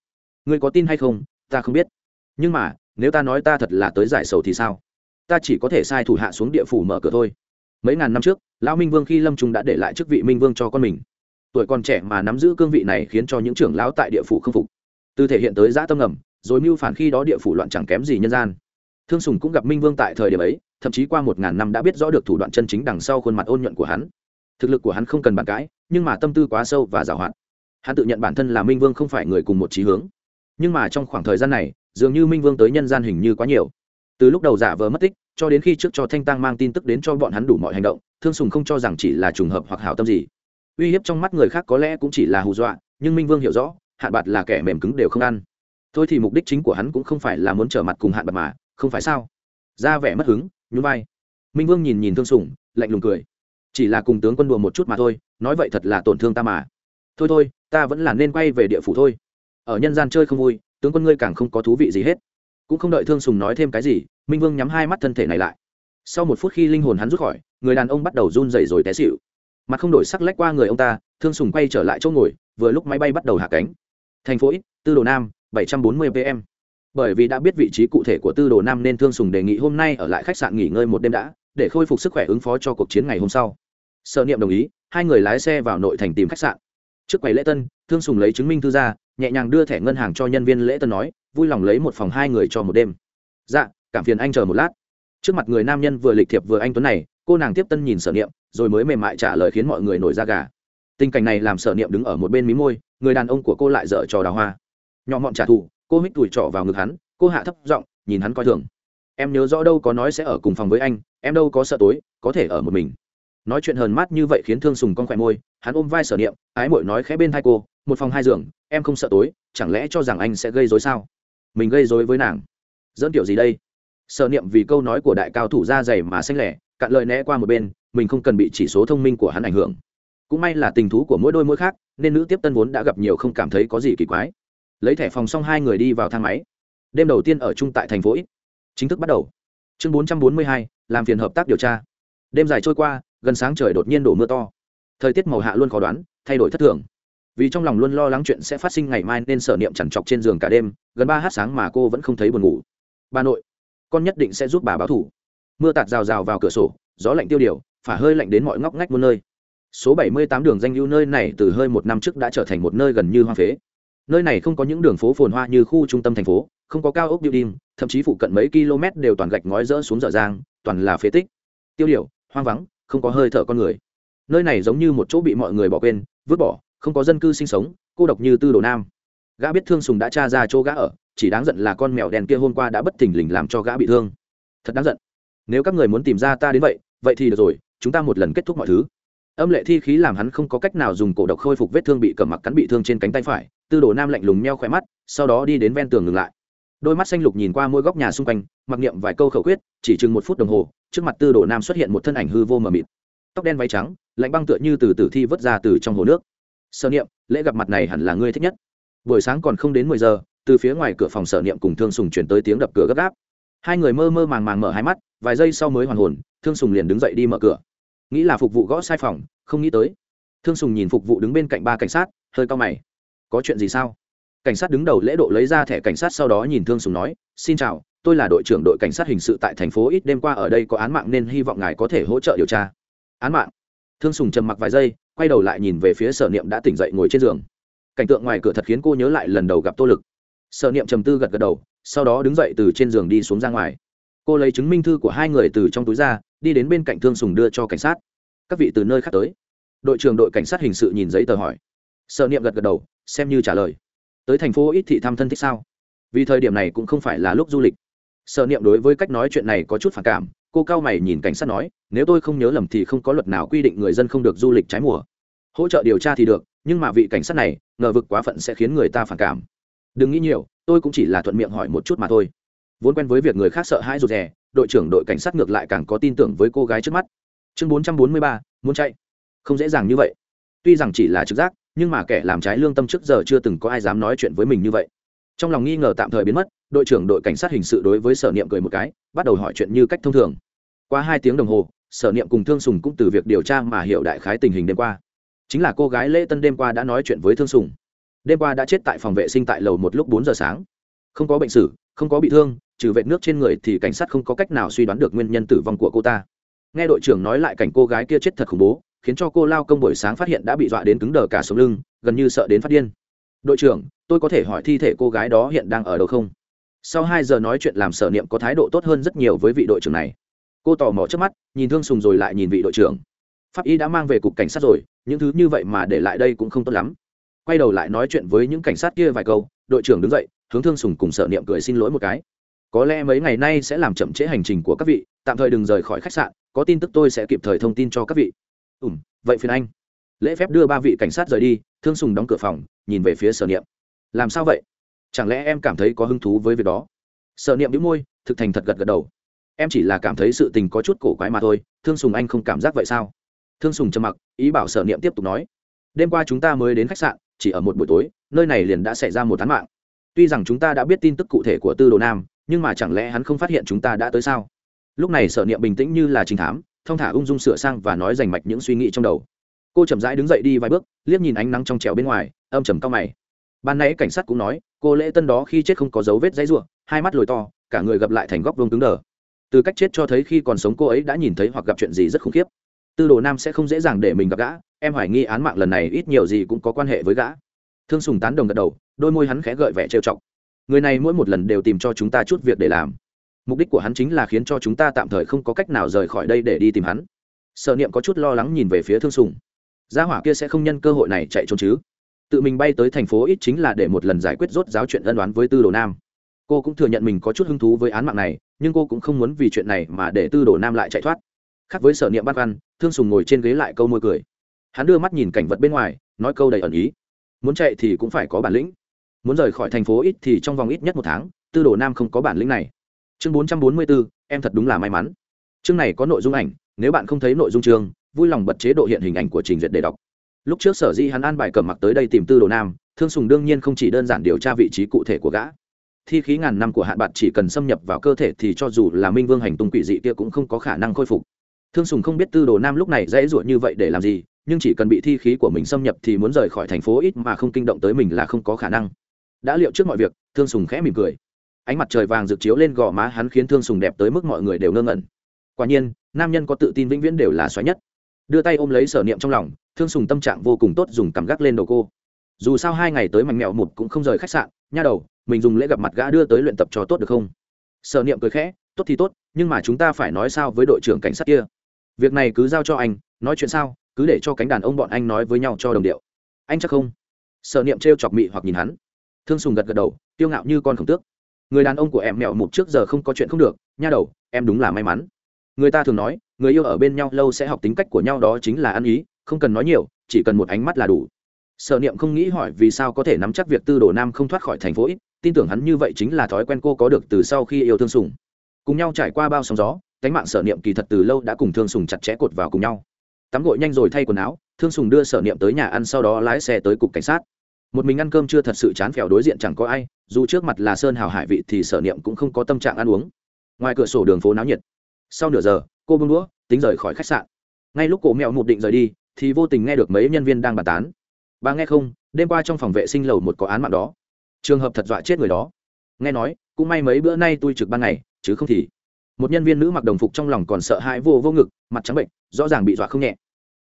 Ngươi có tin hay không, ta không biết. Nhưng mà, nếu ta nói ta thật là tới giải sầu thì sao? Ta chỉ có thể sai thủ hạ xuống địa phủ mở cửa thôi. Mấy ngàn năm trước, lão minh vương khi lâm trung đã để lại chức vị minh vương cho con mình. Tuổi còn trẻ mà nắm giữ cương vị này khiến cho những trưởng lão tại địa phủ không phục. Từ thể hiện tới giã tâm ngầm rồi mưu phản khi đó địa phủ loạn chẳng kém gì nhân gian. Thương sùng cũng gặp minh vương tại thời điểm ấy, thậm chí qua một ngàn năm đã biết rõ được thủ đoạn chân chính đằng sau khuôn mặt ôn nhuận của hắn. Thực lực của hắn không cần bàn cãi, nhưng mà tâm tư quá sâu và giảo hoạt hắn tự nhận bản thân là minh vương không phải người cùng một trí hướng. Nhưng mà trong khoảng thời gian này, dường như minh vương tới nhân gian hình như quá nhiều. Từ lúc đầu giả vờ mất tích, cho đến khi trước cho thanh tăng mang tin tức đến cho bọn hắn đủ mọi hành động, thương sùng không cho rằng chỉ là trùng hợp hoặc hảo tâm gì. Uy hiếp trong mắt người khác có lẽ cũng chỉ là hù dọa, nhưng minh vương hiểu rõ, hạn bạt là kẻ mềm cứng đều không ăn thôi thì mục đích chính của hắn cũng không phải là muốn trở mặt cùng hạn bạc mà, không phải sao? Ra vẻ mất hứng, nhún vai. Minh vương nhìn nhìn thương sủng lạnh lùng cười. Chỉ là cùng tướng quân đùa một chút mà thôi, nói vậy thật là tổn thương ta mà. Thôi thôi, ta vẫn là nên quay về địa phủ thôi. Ở nhân gian chơi không vui, tướng quân ngươi càng không có thú vị gì hết. Cũng không đợi thương sùng nói thêm cái gì, minh vương nhắm hai mắt thân thể này lại. Sau một phút khi linh hồn hắn rút khỏi, người đàn ông bắt đầu run rẩy rồi té xịu mặt không đổi sắc lách qua người ông ta, thương sùng quay trở lại chỗ ngồi, vừa lúc máy bay bắt đầu hạ cánh. Thành phố ít tư đồ nam 740 pm bởi vì đã biết vị trí cụ thể của tư đồ nam nên thương sùng đề nghị hôm nay ở lại khách sạn nghỉ ngơi một đêm đã, để khôi phục sức khỏe ứng phó cho cuộc chiến ngày hôm sau. Sợ niệm đồng ý, hai người lái xe vào nội thành tìm khách sạn. Trước quầy lễ tân, thương sùng lấy chứng minh thư ra, nhẹ nhàng đưa thẻ ngân hàng cho nhân viên lễ tân nói, vui lòng lấy một phòng hai người cho một đêm. Dạ cảm phiền anh chờ một lát. Trước mặt người nam nhân vừa lịch thiệp vừa anh tuấn này, cô nàng tiếp tân nhìn sở niệm, rồi mới mềm mại trả lời khiến mọi người nổi da gà. Tình cảnh này làm sở niệm đứng ở một bên mí môi, người đàn ông của cô lại dở trò đào hoa nhỏ mọn trả thù, cô hít tủi trọ vào ngực hắn, cô hạ thấp giọng, nhìn hắn coi thường. Em nhớ rõ đâu có nói sẽ ở cùng phòng với anh, em đâu có sợ tối, có thể ở một mình. Nói chuyện hờn mát như vậy khiến thương sùng con khỏe môi, hắn ôm vai sở niệm, ái mội nói khẽ bên thai cô, một phòng hai giường, em không sợ tối, chẳng lẽ cho rằng anh sẽ gây dối sao? Mình gây dối với nàng. Dẫn kiểu gì đây? Sở niệm vì câu nói của đại cao thủ da dày mà xanh lẻ, cạn lời né qua một bên, mình không cần bị chỉ số thông minh của hắn ảnh hưởng. Cũng may là tình thú của mỗi đôi mỗi khác, nên nữ tiếp tân vốn đã gặp nhiều không cảm thấy có gì kỳ quái lấy thẻ phòng xong hai người đi vào thang máy. Đêm đầu tiên ở chung tại thành phố ít chính thức bắt đầu. Chương bốn trăm bốn mươi hai, làm phiền hợp tác điều tra. Đêm dài trôi qua, gần sáng trời đột nhiên đổ mưa to. Thời tiết màu hạ luôn khó đoán, thay đổi thất thường. Vì trong lòng luôn lo lắng chuyện sẽ phát sinh ngày mai nên sở niệm chằn trọc trên giường cả đêm, gần ba h sáng mà cô vẫn không thấy buồn ngủ. Bà nội, con nhất định sẽ giúp bà báo thủ mưa tạt rào rào vào cửa sổ, gió lạnh tiêu điều, phả hơi lạnh đến mọi ngóc ngách muôn nơi. Số 78 đường danh lưu nơi này từ hơi một năm trước đã trở thành một nơi gần như hoang phế nơi này không có những đường phố phồn hoa như khu trung tâm thành phố, không có cao ốc building, thậm chí phụ cận mấy km đều toàn gạch ngói rỡ xuống dở dang, toàn là phế tích. Tiêu điều, hoang vắng, không có hơi thở con người. Nơi này giống như một chỗ bị mọi người bỏ quên, vứt bỏ, không có dân cư sinh sống, cô độc như tư đồ nam. Gã biết thương sùng đã tra ra chỗ gã ở, chỉ đáng giận là con mèo đen kia hôm qua đã bất thình lình làm cho gã bị thương. Thật đáng giận. Nếu các người muốn tìm ra ta đến vậy vậy thì được rồi, chúng ta một lần kết thúc mọi thứ âm lệ thi khí làm hắn không có cách nào dùng cổ độc khôi phục vết thương bị cầm mặc cắn bị thương trên cánh tay phải, tư đồ nam lạnh lùng meo khỏe mắt, sau đó đi đến ven tường ngừng lại. Đôi mắt xanh lục nhìn qua mỗi góc nhà xung quanh, mặc niệm vài câu khẩu quyết, chỉ chừng một phút đồng hồ, trước mặt tư đồ nam xuất hiện một thân ảnh hư vô mờ mịt. Tóc đen váy trắng, lạnh băng tựa như từ tử thi vớt ra từ trong hồ nước. Sở niệm, lễ gặp mặt này hẳn là ngươi thích nhất. Buổi sáng còn không đến mười giờ, từ phía ngoài cửa phòng sở niệm cùng thương sùng chuyển tới tiếng đập cửa gấp gáp. Hai người mơ mơ màng màng mở hai mắt, vài giây sau mới hoàn hồn, thương sùng liền đứng dậy đi mở cửa nghĩ là phục vụ gõ sai phòng, không nghĩ tới. Thương sùng nhìn phục vụ đứng bên cạnh ba cảnh sát, hơi cao mày. Có chuyện gì sao? Cảnh sát đứng đầu lễ độ lấy ra thẻ cảnh sát sau đó nhìn thương sùng nói, xin chào, tôi là đội trưởng đội cảnh sát hình sự tại thành phố ít đêm qua ở đây có án mạng nên hy vọng ngài có thể hỗ trợ điều tra. Án mạng? Thương sùng trầm mặc vài giây, quay đầu lại nhìn về phía sở niệm đã tỉnh dậy ngồi trên giường. Cảnh tượng ngoài cửa thật khiến cô nhớ lại lần đầu gặp tô lực. Sở niệm trầm tư gật gật đầu, sau đó đứng dậy từ trên giường đi xuống ra ngoài. Cô lấy chứng minh thư của hai người từ trong túi ra đi đến bên cạnh thương sùng đưa cho cảnh sát. Các vị từ nơi khác tới. Đội trưởng đội cảnh sát hình sự nhìn giấy tờ hỏi. Sở niệm gật gật đầu, xem như trả lời. Tới thành phố ít thị thăm thân thích sao? Vì thời điểm này cũng không phải là lúc du lịch. Sở niệm đối với cách nói chuyện này có chút phản cảm, cô cao mày nhìn cảnh sát nói, nếu tôi không nhớ lầm thì không có luật nào quy định người dân không được du lịch trái mùa. Hỗ trợ điều tra thì được, nhưng mà vị cảnh sát này, ngờ vực quá phận sẽ khiến người ta phản cảm. Đừng nghĩ nhiều, tôi cũng chỉ là thuận miệng hỏi một chút mà thôi vốn quen với việc người khác sợ hãi rụt rè, đội trưởng đội cảnh sát ngược lại càng có tin tưởng với cô gái trước mắt. Chương bốn trăm bốn mươi ba, muốn chạy. Không dễ dàng như vậy. Tuy rằng chỉ là trực giác, nhưng mà kẻ làm trái lương tâm trước giờ chưa từng có ai dám nói chuyện với mình như vậy. Trong lòng nghi ngờ tạm thời biến mất, đội trưởng đội cảnh sát hình sự đối với sở niệm cười một cái, bắt đầu hỏi chuyện như cách thông thường. Qua hai tiếng đồng hồ, sở niệm cùng thương sùng cũng từ việc điều tra mà hiểu đại khái tình hình đêm qua. Chính là cô gái lễ tân đêm qua đã nói chuyện với thương sùng. Đêm qua đã chết tại phòng vệ sinh tại lầu một lúc bốn giờ sáng. Không có bệnh sử, không có bị thương trừ vệt nước trên người thì cảnh sát không có cách nào suy đoán được nguyên nhân tử vong của cô ta. Nghe đội trưởng nói lại cảnh cô gái kia chết thật khủng bố, khiến cho cô lao công buổi sáng phát hiện đã bị dọa đến cứng đờ cả sống lưng, gần như sợ đến phát điên. Đội trưởng, tôi có thể hỏi thi thể cô gái đó hiện đang ở đâu không? Sau hai giờ nói chuyện làm sở niệm có thái độ tốt hơn rất nhiều với vị đội trưởng này. Cô tò mò trước mắt, nhìn thương sùng rồi lại nhìn vị đội trưởng. Pháp y đã mang về cục cảnh sát rồi, những thứ như vậy mà để lại đây cũng không tốt lắm. Quay đầu lại nói chuyện với những cảnh sát kia vài câu, đội trưởng đứng dậy, hướng thương sùng cùng sở niệm cười xin lỗi một cái có lẽ mấy ngày nay sẽ làm chậm trễ hành trình của các vị, tạm thời đừng rời khỏi khách sạn, có tin tức tôi sẽ kịp thời thông tin cho các vị. Ừm, vậy phiền anh. Lễ phép đưa ba vị cảnh sát rời đi, thương sùng đóng cửa phòng, nhìn về phía sở niệm. Làm sao vậy? Chẳng lẽ em cảm thấy có hứng thú với việc đó? Sở niệm đĩu môi, thực thành thật gật gật đầu. Em chỉ là cảm thấy sự tình có chút cổ quái mà thôi, thương sùng anh không cảm giác vậy sao? Thương sùng trầm mặc, ý bảo sở niệm tiếp tục nói. Đêm qua chúng ta mới đến khách sạn, chỉ ở một buổi tối, nơi này liền đã xảy ra một án mạng. Tuy rằng chúng ta đã biết tin tức cụ thể của tư đồ nam nhưng mà chẳng lẽ hắn không phát hiện chúng ta đã tới sao? Lúc này sở niệm bình tĩnh như là trình thám, thong thả ung dung sửa sang và nói rành mạch những suy nghĩ trong đầu. Cô chậm rãi đứng dậy đi vài bước, liếc nhìn ánh nắng trong trèo bên ngoài, âm trầm cao mày. Ban nãy cảnh sát cũng nói, cô lễ tân đó khi chết không có dấu vết dãy ruộng, hai mắt lồi to, cả người gặp lại thành góc vương cứng đờ. Từ cách chết cho thấy khi còn sống cô ấy đã nhìn thấy hoặc gặp chuyện gì rất khủng khiếp. Tư đồ nam sẽ không dễ dàng để mình gặp gã, em hoài nghi án mạng lần này ít nhiều gì cũng có quan hệ với gã. Thương sùng tán đồng gật đầu, đôi môi hắn khẽ gợi vẻ trêu chọc người này mỗi một lần đều tìm cho chúng ta chút việc để làm. Mục đích của hắn chính là khiến cho chúng ta tạm thời không có cách nào rời khỏi đây để đi tìm hắn. Sợ niệm có chút lo lắng nhìn về phía thương sùng. Gia hỏa kia sẽ không nhân cơ hội này chạy trốn chứ? Tự mình bay tới thành phố ít chính là để một lần giải quyết rốt giáo chuyện ân đoán với tư đồ nam. Cô cũng thừa nhận mình có chút hứng thú với án mạng này, nhưng cô cũng không muốn vì chuyện này mà để tư đồ nam lại chạy thoát. Khác với sở niệm băn khoăn thương sùng ngồi trên ghế lại câu môi cười. Hắn đưa mắt nhìn cảnh vật bên ngoài, nói câu đầy ẩn ý. Muốn chạy thì cũng phải có bản lĩnh muốn rời khỏi thành phố ít thì trong vòng ít nhất một tháng, tư đồ nam không có bản lĩnh này. Chương bốn trăm bốn mươi bốn em thật đúng là may mắn. Chương này có nội dung ảnh, nếu bạn không thấy nội dung chương, vui lòng bật chế độ hiện hình ảnh của trình duyệt để đọc. Lúc trước sở dĩ hắn an bài cẩm mặc tới đây tìm tư đồ nam, thương sùng đương nhiên không chỉ đơn giản điều tra vị trí cụ thể của gã. Thi khí ngàn năm của hạn bạc chỉ cần xâm nhập vào cơ thể thì cho dù là minh vương hành tung quỷ dị kia cũng không có khả năng khôi phục. Thương sùng không biết tư đồ nam lúc này dễ dụa như vậy để làm gì, nhưng chỉ cần bị thi khí của mình xâm nhập thì muốn rời khỏi thành phố ít mà không kinh động tới mình là không có khả năng đã liệu trước mọi việc, thương sùng khẽ mỉm cười. Ánh mặt trời vàng rực chiếu lên gò má hắn khiến thương sùng đẹp tới mức mọi người đều ngơ ngẩn. Quả nhiên, nam nhân có tự tin vĩnh viễn đều là xoáy nhất. Đưa tay ôm lấy sở niệm trong lòng, thương sùng tâm trạng vô cùng tốt dùng cảm gác lên đầu cô. Dù sao hai ngày tới mạnh mẹo một cũng không rời khách sạn, nha đầu, mình dùng lễ gặp mặt gã đưa tới luyện tập cho tốt được không? Sở niệm cười khẽ, tốt thì tốt, nhưng mà chúng ta phải nói sao với đội trưởng cảnh sát kia? Việc này cứ giao cho anh, nói chuyện sao, cứ để cho cánh đàn ông bọn anh nói với nhau cho đồng điệu. Anh chắc không? Sở niệm t chọc mị hoặc nhìn hắn thương sùng gật gật đầu tiêu ngạo như con khổng tước. Người đàn ông của em mẹo mục trước giờ không có chuyện không được, nha đầu, em đúng là may mắn. Người ta thường nói, người yêu ở bên nhau lâu sẽ học tính cách của nhau đó chính là ăn ý, không cần nói nhiều, chỉ cần một ánh mắt là đủ. Sở niệm không nghĩ hỏi vì sao có thể nắm chắc việc tư đồ nam không thoát khỏi thành phố ít, tin tưởng hắn như vậy chính là thói quen cô có được từ sau khi yêu thương sùng. Cùng nhau trải qua bao sóng gió, cánh mạng sở niệm kỳ thật từ lâu đã cùng thương sùng chặt chẽ cột vào cùng nhau. Tắm gội nhanh rồi thay quần áo, thương sùng đưa sở niệm tới nhà ăn sau đó lái xe tới cục cảnh sát một mình ăn cơm chưa thật sự chán phèo đối diện chẳng có ai, dù trước mặt là sơn hào hải vị thì sở niệm cũng không có tâm trạng ăn uống. Ngoài cửa sổ đường phố náo nhiệt. Sau nửa giờ, cô bưng đũa, tính rời khỏi khách sạn. Ngay lúc cổ mẹo một định rời đi, thì vô tình nghe được mấy nhân viên đang bàn tán. Bà nghe không, đêm qua trong phòng vệ sinh lầu một có án mạng đó. Trường hợp thật dọa chết người đó. Nghe nói, cũng may mấy bữa nay tôi trực ban ngày, chứ không thì. Một nhân viên nữ mặc đồng phục trong lòng còn sợ hãi vô vô ngực, mặt trắng bệnh, rõ ràng bị dọa không nhẹ.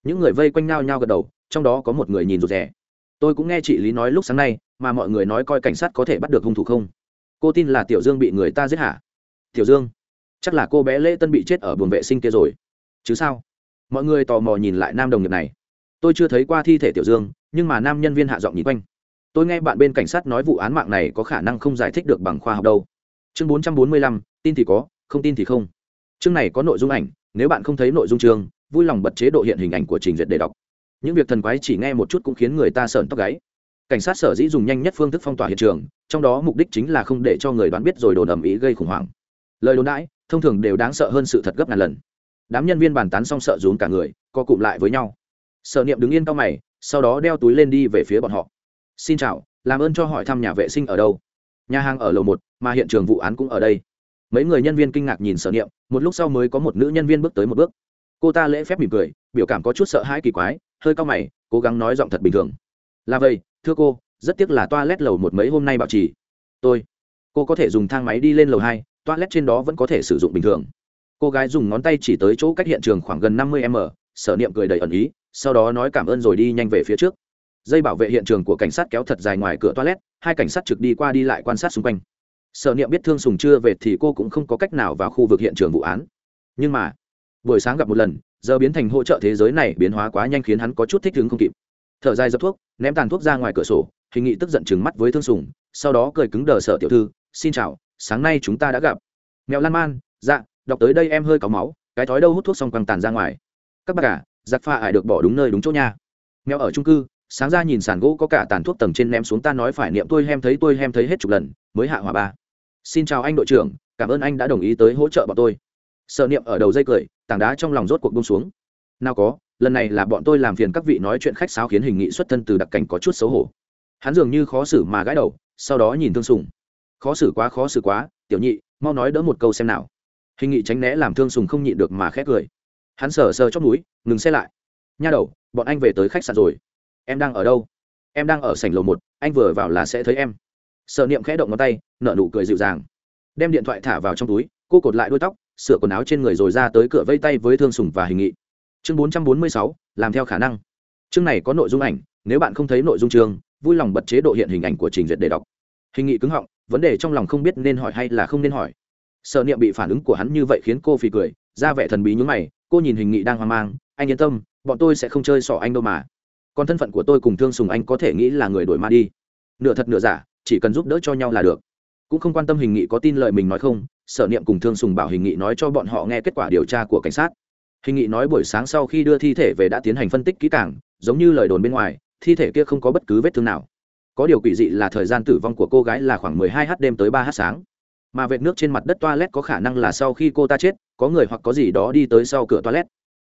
Những người vây quanh nhau nhau gật đầu, trong đó có một người nhìn rụt rè tôi cũng nghe chị lý nói lúc sáng nay, mà mọi người nói coi cảnh sát có thể bắt được hung thủ không? Cô tin là tiểu dương bị người ta giết hả? Tiểu dương, chắc là cô bé lễ tân bị chết ở buồng vệ sinh kia rồi. Chứ sao? Mọi người tò mò nhìn lại nam đồng nghiệp này. Tôi chưa thấy qua thi thể tiểu dương, nhưng mà nam nhân viên hạ giọng nhìn quanh. Tôi nghe bạn bên cảnh sát nói vụ án mạng này có khả năng không giải thích được bằng khoa học đâu. Chương bốn trăm bốn mươi lăm, tin thì có, không tin thì không. Chương này có nội dung ảnh, nếu bạn không thấy nội dung chương, vui lòng bật chế độ hiện hình ảnh của trình duyệt để đọc những việc thần quái chỉ nghe một chút cũng khiến người ta sợn tóc gáy. Cảnh sát sở dĩ dùng nhanh nhất phương thức phong tỏa hiện trường, trong đó mục đích chính là không để cho người đoán biết rồi đồn ầm ĩ gây khủng hoảng. Lời đồn đãi thông thường đều đáng sợ hơn sự thật gấp ngàn lần. Đám nhân viên bàn tán xong sợ rún cả người, co cụm lại với nhau. Sở niệm đứng yên cao mày, sau đó đeo túi lên đi về phía bọn họ. Xin chào, làm ơn cho hỏi thăm nhà vệ sinh ở đâu? Nhà hàng ở lầu một, mà hiện trường vụ án cũng ở đây. Mấy người nhân viên kinh ngạc nhìn sở niệm, một lúc sau mới có một nữ nhân viên bước tới một bước. Cô ta lễ phép mỉm cười, biểu cảm có chút sợ hãi kỳ quái hơi cao mày, cố gắng nói giọng thật bình thường. Là vậy, thưa cô, rất tiếc là toa lét lầu một mấy hôm nay bảo trì. Tôi, cô có thể dùng thang máy đi lên lầu hai toa lét trên đó vẫn có thể sử dụng bình thường. Cô gái dùng ngón tay chỉ tới chỗ cách hiện trường khoảng gần năm mươi m, sở niệm cười đầy ẩn ý, sau đó nói cảm ơn rồi đi nhanh về phía trước. Dây bảo vệ hiện trường của cảnh sát kéo thật dài ngoài cửa toilet, hai cảnh sát trực đi qua đi lại quan sát xung quanh. Sở niệm biết thương sùng chưa về thì cô cũng không có cách nào vào khu vực hiện trường vụ án. Nhưng mà, buổi sáng gặp một lần giờ biến thành hỗ trợ thế giới này biến hóa quá nhanh khiến hắn có chút thích ứng không kịp. Thở dài dập thuốc, ném tàn thuốc ra ngoài cửa sổ, hình nghị tức giận chừng mắt với thương sùng, sau đó cười cứng đờ sở tiểu thư, xin chào, sáng nay chúng ta đã gặp. Mèo lan man dạ đọc tới đây em hơi có máu, cái thói đâu hút thuốc xong quăng tàn ra ngoài. Các bác cả giặc pha ải được bỏ đúng nơi đúng chỗ nha. Mèo ở trung cư, sáng ra nhìn sàn gỗ có cả tàn thuốc tầng trên ném xuống ta nói phải niệm tôi hem thấy tôi hem thấy hết chục lần, mới hạ hỏa ba. Xin chào anh đội trưởng, cảm ơn anh đã đồng ý tới hỗ trợ bọn tôi sợ niệm ở đầu dây cười, tảng đá trong lòng rốt cuộc bông xuống. Nào có, lần này là bọn tôi làm phiền các vị nói chuyện khách sáo khiến hình nghị xuất thân từ đặc cảnh có chút xấu hổ. Hắn dường như khó xử mà gãi đầu, sau đó nhìn thương sùng. Khó xử quá, khó xử quá, tiểu nhị, mau nói đỡ một câu xem nào. Hình nghị tránh né làm thương sùng không nhịn được mà khét cười. Hắn sờ sờ chót núi ngừng xe lại. Nha đầu, bọn anh về tới khách sạn rồi. Em đang ở đâu? Em đang ở sảnh lầu một, anh vừa vào là sẽ thấy em. Sợ niệm khẽ động ngón tay, nở nụ cười dịu dàng. Đem điện thoại thả vào trong túi, cô cột lại đôi tóc sửa quần áo trên người rồi ra tới cửa vây tay với thương sùng và hình nghị. Chương bốn trăm bốn mươi sáu, làm theo khả năng. Chương này có nội dung ảnh, nếu bạn không thấy nội dung chương, vui lòng bật chế độ hiện hình ảnh của trình duyệt để đọc. Hình nghị cứng họng, vấn đề trong lòng không biết nên hỏi hay là không nên hỏi. Sợ niệm bị phản ứng của hắn như vậy khiến cô phì cười, ra vẻ thần bí nhúng mày, cô nhìn hình nghị đang hoang mang, anh yên tâm, bọn tôi sẽ không chơi sỏ anh đâu mà. Còn thân phận của tôi cùng thương sùng anh có thể nghĩ là người đổi ma đi. Nửa thật nửa giả, chỉ cần giúp đỡ cho nhau là được. Cũng không quan tâm hình nghị có tin lời mình nói không sở niệm cùng thương sùng bảo hình nghị nói cho bọn họ nghe kết quả điều tra của cảnh sát. Hình nghị nói buổi sáng sau khi đưa thi thể về đã tiến hành phân tích kỹ càng, giống như lời đồn bên ngoài, thi thể kia không có bất cứ vết thương nào. Có điều quỷ dị là thời gian tử vong của cô gái là khoảng 12 h đêm tới 3 h sáng. Mà vệt nước trên mặt đất toilet có khả năng là sau khi cô ta chết, có người hoặc có gì đó đi tới sau cửa toilet.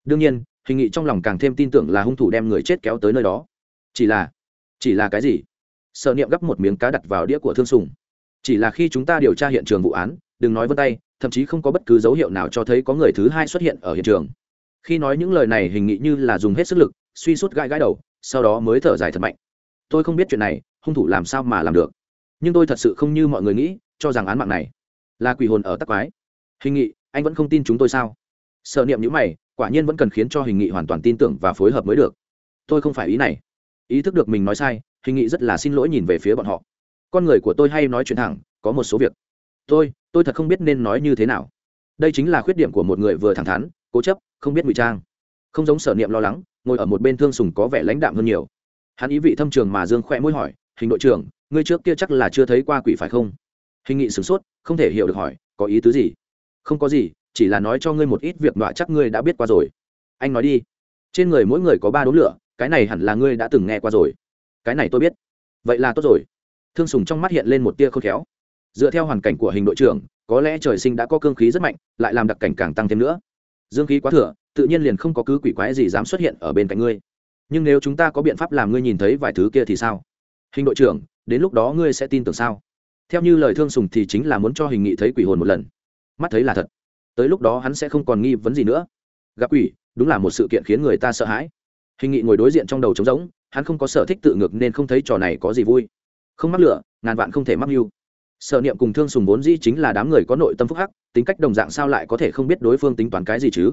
Đương nhiên, hình nghị trong lòng càng thêm tin tưởng là hung thủ đem người chết kéo tới nơi đó. Chỉ là chỉ là cái gì? Sợ niệm gấp một miếng cá đặt vào đĩa của thương sùng. Chỉ là khi chúng ta điều tra hiện trường vụ án đừng nói vân tay, thậm chí không có bất cứ dấu hiệu nào cho thấy có người thứ hai xuất hiện ở hiện trường. Khi nói những lời này hình nghị như là dùng hết sức lực, suy suốt gãi gãi đầu, sau đó mới thở dài thật mạnh. Tôi không biết chuyện này, hung thủ làm sao mà làm được. Nhưng tôi thật sự không như mọi người nghĩ, cho rằng án mạng này là quỷ hồn ở tắc quái. Hình nghị, anh vẫn không tin chúng tôi sao? Sợ niệm những mày, quả nhiên vẫn cần khiến cho hình nghị hoàn toàn tin tưởng và phối hợp mới được. Tôi không phải ý này. Ý thức được mình nói sai, hình nghị rất là xin lỗi nhìn về phía bọn họ. Con người của tôi hay nói chuyện thẳng, có một số việc tôi tôi thật không biết nên nói như thế nào. Đây chính là khuyết điểm của một người vừa thẳng thắn, cố chấp, không biết ngụy trang. Không giống sở niệm lo lắng, ngồi ở một bên thương sùng có vẻ lãnh đạm hơn nhiều. Hắn ý vị thâm trường mà dương khoe môi hỏi, hình đội trưởng, ngươi trước kia chắc là chưa thấy qua quỷ phải không? Hình nghị sửng sốt, không thể hiểu được hỏi, có ý tứ gì? Không có gì, chỉ là nói cho ngươi một ít việc đọa chắc ngươi đã biết qua rồi. Anh nói đi. Trên người mỗi người có ba đốm lửa, cái này hẳn là ngươi đã từng nghe qua rồi. Cái này tôi biết. Vậy là tốt rồi. Thương sùng trong mắt hiện lên một tia khôn khéo dựa theo hoàn cảnh của hình đội trưởng, có lẽ trời sinh đã có cương khí rất mạnh, lại làm đặc cảnh càng tăng thêm nữa. Dương khí quá thừa, tự nhiên liền không có cứ quỷ quái gì dám xuất hiện ở bên cạnh ngươi. Nhưng nếu chúng ta có biện pháp làm ngươi nhìn thấy vài thứ kia thì sao? Hình đội trưởng, đến lúc đó ngươi sẽ tin tưởng sao? Theo như lời thương sùng thì chính là muốn cho hình nghị thấy quỷ hồn một lần. Mắt thấy là thật. Tới lúc đó hắn sẽ không còn nghi vấn gì nữa. Gặp quỷ, đúng là một sự kiện khiến người ta sợ hãi. Hình nghị ngồi đối diện trong đầu trống rỗng, hắn không có sở thích tự ngược nên không thấy trò này có gì vui. Không mắc lửa, ngàn vạn không thể mắc mưu sở niệm cùng thương sùng vốn dĩ chính là đám người có nội tâm phúc hắc, tính cách đồng dạng sao lại có thể không biết đối phương tính toán cái gì chứ?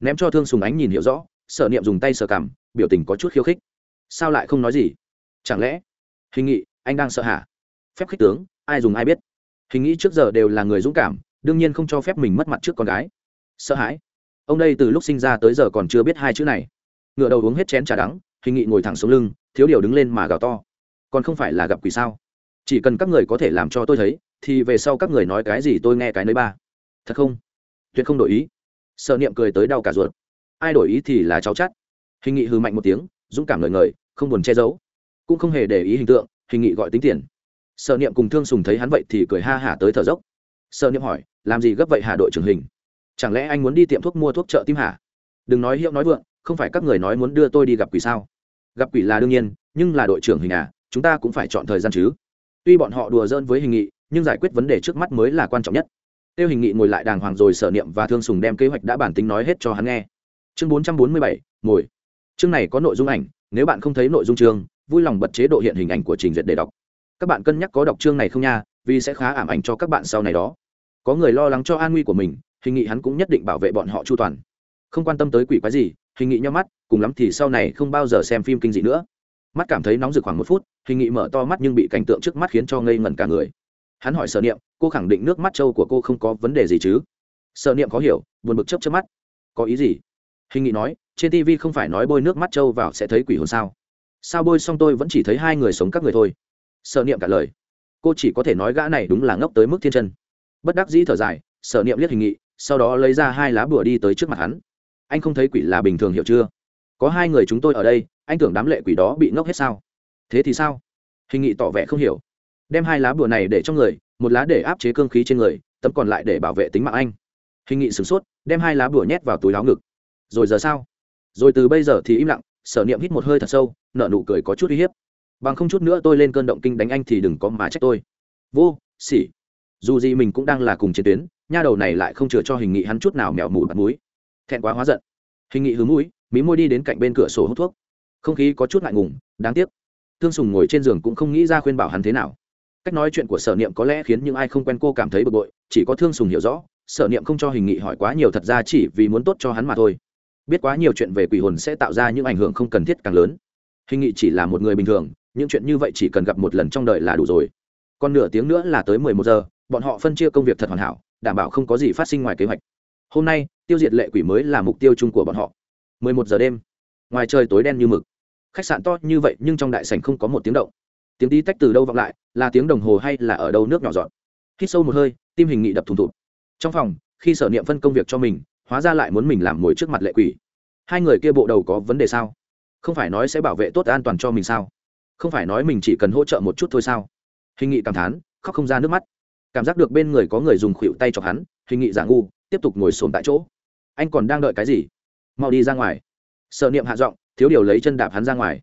Ném cho thương sùng ánh nhìn hiểu rõ, sở niệm dùng tay sờ cảm biểu tình có chút khiêu khích. Sao lại không nói gì? Chẳng lẽ? Hình nghị, anh đang sợ hả? Phép khích tướng, ai dùng ai biết? Hình nghĩ trước giờ đều là người dũng cảm, đương nhiên không cho phép mình mất mặt trước con gái. Sợ hãi. Ông đây từ lúc sinh ra tới giờ còn chưa biết hai chữ này. Ngựa đầu uống hết chén trà đắng, hình nghị ngồi thẳng xuống lưng, thiếu điều đứng lên mà gào to. Còn không phải là gặp quỷ sao? Chỉ cần các người có thể làm cho tôi thấy, thì về sau các người nói cái gì tôi nghe cái nơi ba. Thật không? Tuyệt không đổi ý. Sợ niệm cười tới đau cả ruột. Ai đổi ý thì là cháu chắt. Hình nghị hư mạnh một tiếng, dũng cảm ngời ngời, không buồn che giấu. Cũng không hề để ý hình tượng, hình nghị gọi tính tiền. Sợ niệm cùng thương sùng thấy hắn vậy thì cười ha hả tới thở dốc. Sợ niệm hỏi, làm gì gấp vậy hà đội trưởng hình? Chẳng lẽ anh muốn đi tiệm thuốc mua thuốc chợ tim hả? Đừng nói hiệu nói vượng, không phải các người nói muốn đưa tôi đi gặp quỷ sao? Gặp quỷ là đương nhiên, nhưng là đội trưởng hình à chúng ta cũng phải chọn thời gian chứ tuy bọn họ đùa giỡn với hình nghị, nhưng giải quyết vấn đề trước mắt mới là quan trọng nhất. Tiêu hình nghị ngồi lại đàng hoàng rồi sở niệm và thương sùng đem kế hoạch đã bản tính nói hết cho hắn nghe. Chương bốn trăm bốn mươi bảy, ngồi. Chương này có nội dung ảnh, nếu bạn không thấy nội dung chương, vui lòng bật chế độ hiện hình ảnh của trình duyệt để đọc. Các bạn cân nhắc có đọc chương này không nha, vì sẽ khá ảm ảnh cho các bạn sau này đó. Có người lo lắng cho an nguy của mình, hình nghị hắn cũng nhất định bảo vệ bọn họ chu toàn. Không quan tâm tới quỷ quái gì, hình nghị nhau mắt, cùng lắm thì sau này không bao giờ xem phim kinh dị nữa mắt cảm thấy nóng rực khoảng một phút hình nghị mở to mắt nhưng bị cảnh tượng trước mắt khiến cho ngây ngẩn cả người. Hắn hỏi sở niệm, cô khẳng định nước mắt trâu của cô không có vấn đề gì chứ? Sở niệm khó hiểu, buồn bực chấp chấp mắt. Có ý gì? Hình nghị nói, trên tv không phải nói bôi nước mắt trâu vào sẽ thấy quỷ hồn sao? Sao bôi xong tôi vẫn chỉ thấy hai người sống các người thôi? Sở niệm cả lời. Cô chỉ có thể nói gã này đúng là ngốc tới mức thiên chân. Bất đắc dĩ thở dài, sở niệm liếc hình nghị, sau đó lấy ra hai lá bùa đi tới trước mặt hắn. Anh không thấy quỷ là bình thường hiểu chưa? Có hai người chúng tôi ở đây, anh tưởng đám lệ quỷ đó bị ngốc hết sao? Thế thì sao? Hình nghị tỏ vẻ không hiểu. Đem hai lá bùa này để trong người, một lá để áp chế cương khí trên người, tấm còn lại để bảo vệ tính mạng anh. Hình nghị sửng sốt, đem hai lá bùa nhét vào túi áo ngực. Rồi giờ sao? Rồi từ bây giờ thì im lặng, sở niệm hít một hơi thật sâu nợ nụ cười có chút uy hiếp. Bằng không chút nữa tôi lên cơn động kinh đánh anh thì đừng có mà trách tôi. Vô xỉ dù gì mình cũng đang là cùng chiến tuyến, nha đầu này lại không chừa cho hình nghị hắn chút nào mèo mù bắt mũi. Thẹn quá hóa giận. Hình nghị hướng mũi mí môi đi đến cạnh bên cửa sổ hút thuốc. Không khí có chút ngại ngùng, đáng tiếc. Thương sùng ngồi trên giường cũng không nghĩ ra khuyên bảo hắn thế nào. Cách nói chuyện của sở niệm có lẽ khiến những ai không quen cô cảm thấy bực bội, chỉ có thương sùng hiểu rõ, sở niệm không cho hình nghị hỏi quá nhiều thật ra chỉ vì muốn tốt cho hắn mà thôi. Biết quá nhiều chuyện về quỷ hồn sẽ tạo ra những ảnh hưởng không cần thiết càng lớn. Hình nghị chỉ là một người bình thường, những chuyện như vậy chỉ cần gặp một lần trong đời là đủ rồi. Còn nửa tiếng nữa là tới mười một giờ, bọn họ phân chia công việc thật hoàn hảo, đảm bảo không có gì phát sinh ngoài kế hoạch. Hôm nay, tiêu diệt lệ quỷ mới là mục tiêu chung của bọn họ mười một giờ đêm. Ngoài trời tối đen như mực. Khách sạn to như vậy nhưng trong đại sảnh không có một tiếng động. Tiếng tí tách từ đâu vọng lại, là tiếng đồng hồ hay là ở đâu nước nhỏ giọt? Hít sâu một hơi, tim hình nghị đập thùng thụt trong phòng, khi sở niệm phân công việc cho mình, hóa ra lại muốn mình làm ngồi trước mặt lệ quỷ. Hai người kia bộ đầu có vấn đề sao? Không phải nói sẽ bảo vệ tốt an toàn cho mình sao? Không phải nói mình chỉ cần hỗ trợ một chút thôi sao? Hình nghị cảm thán, khóc không ra nước mắt. Cảm giác được bên người có người dùng khuỷu tay cho hắn, hình nghị giả ngu, tiếp tục ngồi xổm tại chỗ. Anh còn đang đợi cái gì? Mau đi ra ngoài. Sợ niệm hạ giọng, thiếu điều lấy chân đạp hắn ra ngoài.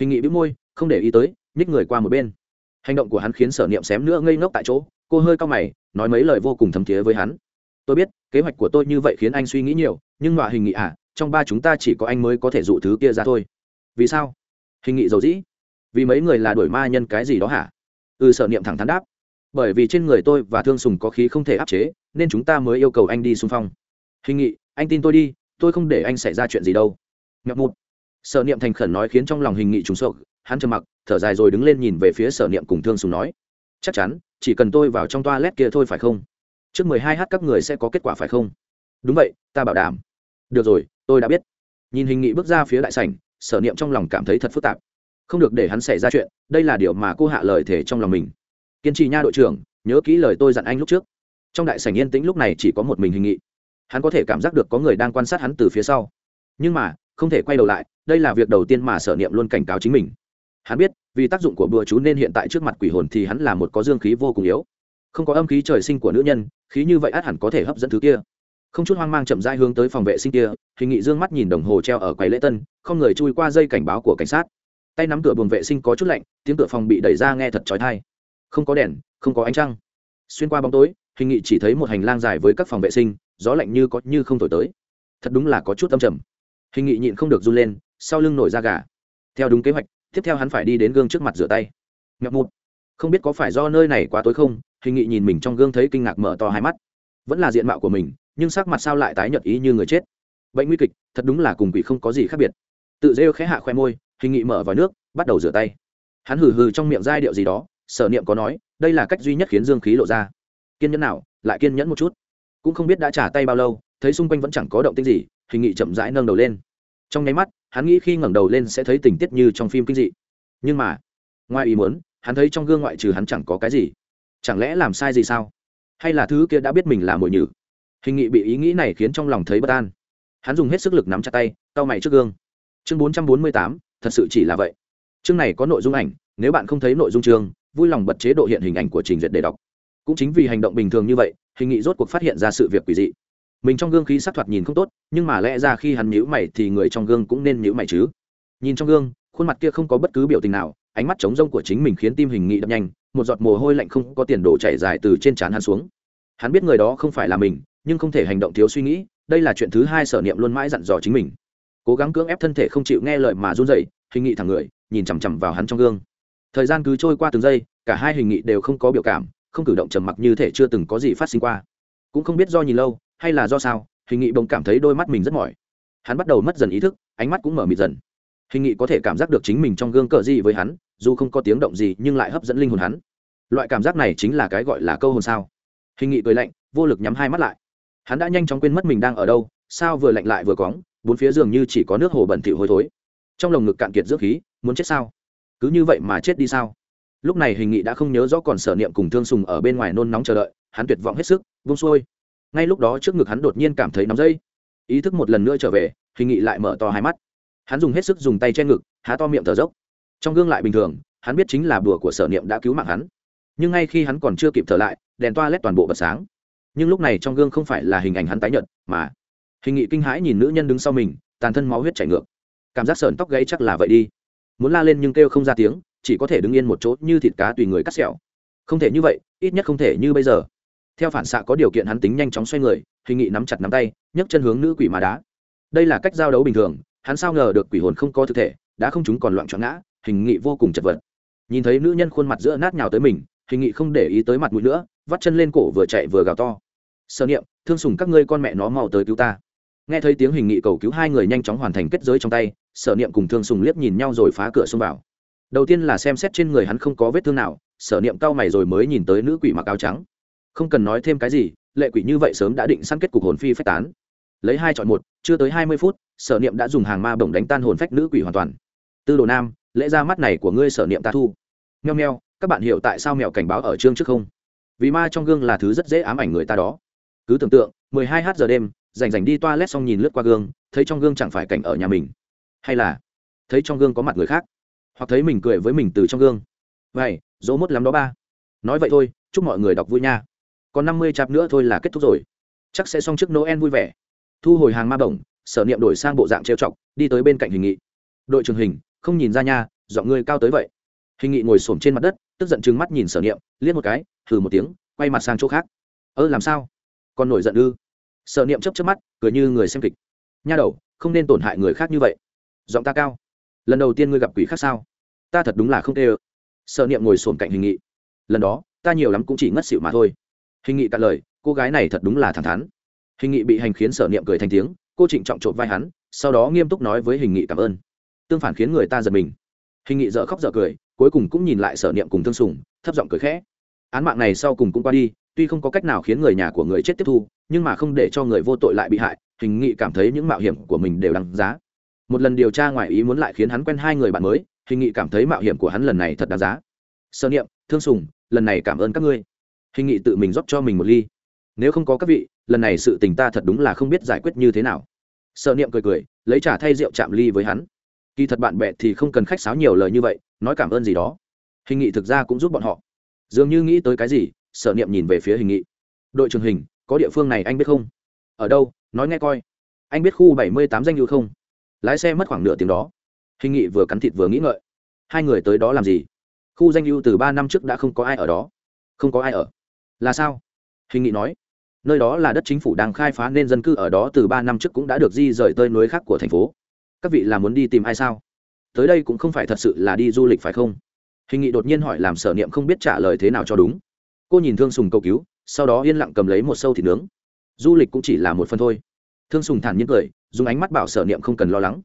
Hình nghị bĩu môi, không để ý tới, nhích người qua một bên. Hành động của hắn khiến sở niệm xém nữa ngây ngốc tại chỗ, cô hơi cao mày, nói mấy lời vô cùng thấm thiế với hắn. Tôi biết, kế hoạch của tôi như vậy khiến anh suy nghĩ nhiều, nhưng mà hình nghị à trong ba chúng ta chỉ có anh mới có thể dụ thứ kia ra thôi. Vì sao? Hình nghị dầu dĩ. Vì mấy người là đuổi ma nhân cái gì đó hả? Ừ sở niệm thẳng thắn đáp. Bởi vì trên người tôi và thương sùng có khí không thể áp chế, nên chúng ta mới yêu cầu anh đi xung phong. Hình nghị, anh tin tôi đi tôi không để anh xảy ra chuyện gì đâu. Nhập một sở niệm thành khẩn nói khiến trong lòng hình nghị trùng sợ hắn trầm mặc, thở dài rồi đứng lên nhìn về phía sở niệm cùng thương sùng nói, chắc chắn, chỉ cần tôi vào trong toa lét kia thôi phải không? Trước mười hai h các người sẽ có kết quả phải không? Đúng vậy, ta bảo đảm. Được rồi, tôi đã biết. Nhìn hình nghị bước ra phía đại sảnh, sở niệm trong lòng cảm thấy thật phức tạp. Không được để hắn xảy ra chuyện, đây là điều mà cô hạ lời thể trong lòng mình. Kiên trì nha đội trưởng, nhớ kỹ lời tôi dặn anh lúc trước. Trong đại sảnh yên tĩnh lúc này chỉ có một mình hình nghị hắn có thể cảm giác được có người đang quan sát hắn từ phía sau. Nhưng mà, không thể quay đầu lại, đây là việc đầu tiên mà sở niệm luôn cảnh cáo chính mình. Hắn biết, vì tác dụng của bùa chú nên hiện tại trước mặt quỷ hồn thì hắn là một có dương khí vô cùng yếu. Không có âm khí trời sinh của nữ nhân, khí như vậy át hẳn có thể hấp dẫn thứ kia. Không chút hoang mang chậm rãi hướng tới phòng vệ sinh kia, hình nghị dương mắt nhìn đồng hồ treo ở quầy lễ tân, không người chui qua dây cảnh báo của cảnh sát. Tay nắm cửa buồng vệ sinh có chút lạnh, tiếng cửa phòng bị đẩy ra nghe thật trói thai không có đèn, không có ánh trăng. Xuyên qua bóng tối, hình nghị chỉ thấy một hành lang dài với các phòng vệ sinh gió lạnh như có như không thổi tới. Thật đúng là có chút âm trầm. Hình nghị nhịn không được run lên, sau lưng nổi da gà. Theo đúng kế hoạch, tiếp theo hắn phải đi đến gương trước mặt rửa tay. Ngập một không biết có phải do nơi này quá tối không, hình nghị nhìn mình trong gương thấy kinh ngạc mở to hai mắt. Vẫn là diện mạo của mình, nhưng sắc mặt sao lại tái nhợt ý như người chết. Bệnh nguy kịch, thật đúng là cùng quỷ không có gì khác biệt. Tự rêu khẽ hạ khoe môi, hình nghị mở vào nước, bắt đầu rửa tay. Hắn hừ hừ trong miệng giai điệu gì đó, sở niệm có nói, đây là cách duy nhất khiến dương khí lộ ra. Kiên nhẫn nào, lại kiên nhẫn một chút cũng không biết đã trả tay bao lâu, thấy xung quanh vẫn chẳng có động tích gì hình nghị chậm rãi nâng đầu lên. Trong nháy mắt, hắn nghĩ khi ngẩng đầu lên sẽ thấy tình tiết như trong phim kinh dị. Nhưng mà, ngoài ý muốn, hắn thấy trong gương ngoại trừ hắn chẳng có cái gì. Chẳng lẽ làm sai gì sao? Hay là thứ kia đã biết mình là mồi nhử? Hình nghị bị ý nghĩ này khiến trong lòng thấy bất an. Hắn dùng hết sức lực nắm chặt tay, cau mày trước gương. Chương bốn trăm bốn mươi tám, thật sự chỉ là vậy. Chương này có nội dung ảnh, nếu bạn không thấy nội dung chương, vui lòng bật chế độ hiện hình ảnh của trình duyệt để đọc. Cũng chính vì hành động bình thường như vậy hình nghị rốt cuộc phát hiện ra sự việc quỷ dị. Mình trong gương khí sắc thoạt nhìn không tốt, nhưng mà lẽ ra khi hắn nhữ mày thì người trong gương cũng nên nhữ mày chứ. Nhìn trong gương, khuôn mặt kia không có bất cứ biểu tình nào, ánh mắt trống rông của chính mình khiến tim hình nghị đập nhanh, một giọt mồ hôi lạnh không có tiền đổ chảy dài từ trên trán hắn xuống. Hắn biết người đó không phải là mình, nhưng không thể hành động thiếu suy nghĩ, đây là chuyện thứ hai sở niệm luôn mãi dặn dò chính mình. Cố gắng cưỡng ép thân thể không chịu nghe lời mà run rẩy, hình nghị thẳng người, nhìn chằm chằm vào hắn trong gương. Thời gian cứ trôi qua từng giây, cả hai hình nghị đều không có biểu cảm không cử động trầm mặc như thể chưa từng có gì phát sinh qua. Cũng không biết do nhìn lâu, hay là do sao, hình nghị bỗng cảm thấy đôi mắt mình rất mỏi. Hắn bắt đầu mất dần ý thức, ánh mắt cũng mở mịt dần. Hình nghị có thể cảm giác được chính mình trong gương cờ gì với hắn, dù không có tiếng động gì nhưng lại hấp dẫn linh hồn hắn. Loại cảm giác này chính là cái gọi là câu hồn sao. Hình nghị cười lạnh, vô lực nhắm hai mắt lại. Hắn đã nhanh chóng quên mất mình đang ở đâu, sao vừa lạnh lại vừa cóng, bốn phía giường như chỉ có nước hồ bẩn thỉu hôi thối. Trong lồng ngực cạn kiệt dưỡng khí, muốn chết sao? Cứ như vậy mà chết đi sao? Lúc này hình nghị đã không nhớ rõ còn sở niệm cùng thương sùng ở bên ngoài nôn nóng chờ đợi, hắn tuyệt vọng hết sức vung xuôi. Ngay lúc đó trước ngực hắn đột nhiên cảm thấy nóng dây ý thức một lần nữa trở về, hình nghị lại mở to hai mắt. Hắn dùng hết sức dùng tay che ngực, há to miệng thở dốc. Trong gương lại bình thường, hắn biết chính là bùa của sở niệm đã cứu mạng hắn. Nhưng ngay khi hắn còn chưa kịp thở lại, đèn toa lét toàn bộ bật sáng. Nhưng lúc này trong gương không phải là hình ảnh hắn tái nhợt, mà hình nghị kinh hãi nhìn nữ nhân đứng sau mình, tàn thân máu huyết chảy ngược. Cảm giác sợn tóc gáy chắc là vậy đi. Muốn la lên nhưng kêu không ra tiếng chỉ có thể đứng yên một chỗ như thịt cá tùy người cắt xẻo không thể như vậy, ít nhất không thể như bây giờ. Theo phản xạ có điều kiện hắn tính nhanh chóng xoay người, hình nghị nắm chặt nắm tay, nhấc chân hướng nữ quỷ mà đá. Đây là cách giao đấu bình thường, hắn sao ngờ được quỷ hồn không có thực thể, đã không chúng còn loạn trọn ngã, hình nghị vô cùng chật vật. Nhìn thấy nữ nhân khuôn mặt giữa nát nhào tới mình, hình nghị không để ý tới mặt mũi nữa, vắt chân lên cổ vừa chạy vừa gào to. Sơ niệm, thương sùng các ngươi con mẹ nó mau tới cứu ta. Nghe thấy tiếng hình nghị cầu cứu, hai người nhanh chóng hoàn thành kết giới trong tay, sở niệm cùng thương sùng liếc nhìn nhau rồi phá cửa xông vào đầu tiên là xem xét trên người hắn không có vết thương nào, sở niệm cao mày rồi mới nhìn tới nữ quỷ mặc áo trắng. Không cần nói thêm cái gì, lệ quỷ như vậy sớm đã định săn kết cục hồn phi phách tán. Lấy hai chọn một, chưa tới hai mươi phút, sở niệm đã dùng hàng ma bổng đánh tan hồn phách nữ quỷ hoàn toàn. Tư đồ nam, lễ ra mắt này của ngươi sở niệm ta thu. Nheo nheo các bạn hiểu tại sao mèo cảnh báo ở chương trước không? Vì ma trong gương là thứ rất dễ ám ảnh người ta đó. Cứ tưởng tượng, mười hai h giờ đêm, rảnh rảnh đi toilet xong nhìn lướt qua gương, thấy trong gương chẳng phải cảnh ở nhà mình. Hay là, thấy trong gương có mặt người khác hoặc thấy mình cười với mình từ trong gương. Vậy, dỗ mốt lắm đó ba. Nói vậy thôi, chúc mọi người đọc vui nha. Còn năm mươi chạp nữa thôi là kết thúc rồi. Chắc sẽ xong trước noel vui vẻ. Thu hồi hàng ma bổng, sở niệm đổi sang bộ dạng trêu chọc, đi tới bên cạnh hình nghị. Đội trường hình, không nhìn ra nha dọn ngươi cao tới vậy. Hình nghị ngồi xổm trên mặt đất, tức giận chừng mắt nhìn sở niệm, liếc một cái, thử một tiếng, quay mặt sang chỗ khác. Ơ, làm sao? Còn nổi giận ư? Sở niệm chấp chấp mắt, cười như người xem kịch. Nha đầu, không nên tổn hại người khác như vậy. Giọng ta cao lần đầu tiên ngươi gặp quỷ khác sao? Ta thật đúng là không tê ơ. Sở niệm ngồi sồn cạnh hình nghị. Lần đó, ta nhiều lắm cũng chỉ ngất xỉu mà thôi. Hình nghị cạn lời, cô gái này thật đúng là thẳng thắn. Hình nghị bị hành khiến sở niệm cười thành tiếng, cô trịnh trọng trộm vai hắn, sau đó nghiêm túc nói với hình nghị cảm ơn. Tương phản khiến người ta giật mình. Hình nghị dở khóc dở cười, cuối cùng cũng nhìn lại sở niệm cùng thương sùng, thấp giọng cười khẽ. Án mạng này sau cùng cũng qua đi, tuy không có cách nào khiến người nhà của người chết tiếp thu, nhưng mà không để cho người vô tội lại bị hại, hình nghị cảm thấy những mạo hiểm của mình đều đáng giá một lần điều tra ngoài ý muốn lại khiến hắn quen hai người bạn mới, hình nghị cảm thấy mạo hiểm của hắn lần này thật đáng giá. Sơ niệm, thương sùng, lần này cảm ơn các ngươi. Hình nghị tự mình rót cho mình một ly. Nếu không có các vị, lần này sự tình ta thật đúng là không biết giải quyết như thế nào. Sợ niệm cười cười, lấy trả thay rượu chạm ly với hắn. Kỳ thật bạn bè thì không cần khách sáo nhiều lời như vậy, nói cảm ơn gì đó. Hình nghị thực ra cũng giúp bọn họ. Dường như nghĩ tới cái gì sở niệm nhìn về phía hình nghị. Đội trưởng hình, có địa phương này anh biết không? Ở đâu? Nói nghe coi. Anh biết khu bảy mươi tám danh lưu không? Lái xe mất khoảng nửa tiếng đó. Hình nghị vừa cắn thịt vừa nghĩ ngợi. Hai người tới đó làm gì? Khu danh lưu từ ba năm trước đã không có ai ở đó. Không có ai ở. Là sao? Hình nghị nói. Nơi đó là đất chính phủ đang khai phá nên dân cư ở đó từ ba năm trước cũng đã được di rời tới núi khác của thành phố. Các vị là muốn đi tìm ai sao? Tới đây cũng không phải thật sự là đi du lịch phải không? Hình nghị đột nhiên hỏi làm sở niệm không biết trả lời thế nào cho đúng. Cô nhìn thương sùng cầu cứu, sau đó yên lặng cầm lấy một sâu thịt nướng. Du lịch cũng chỉ là một phần thôi thương sùng thản nhiên cười, dùng ánh mắt bảo sở niệm không cần lo lắng.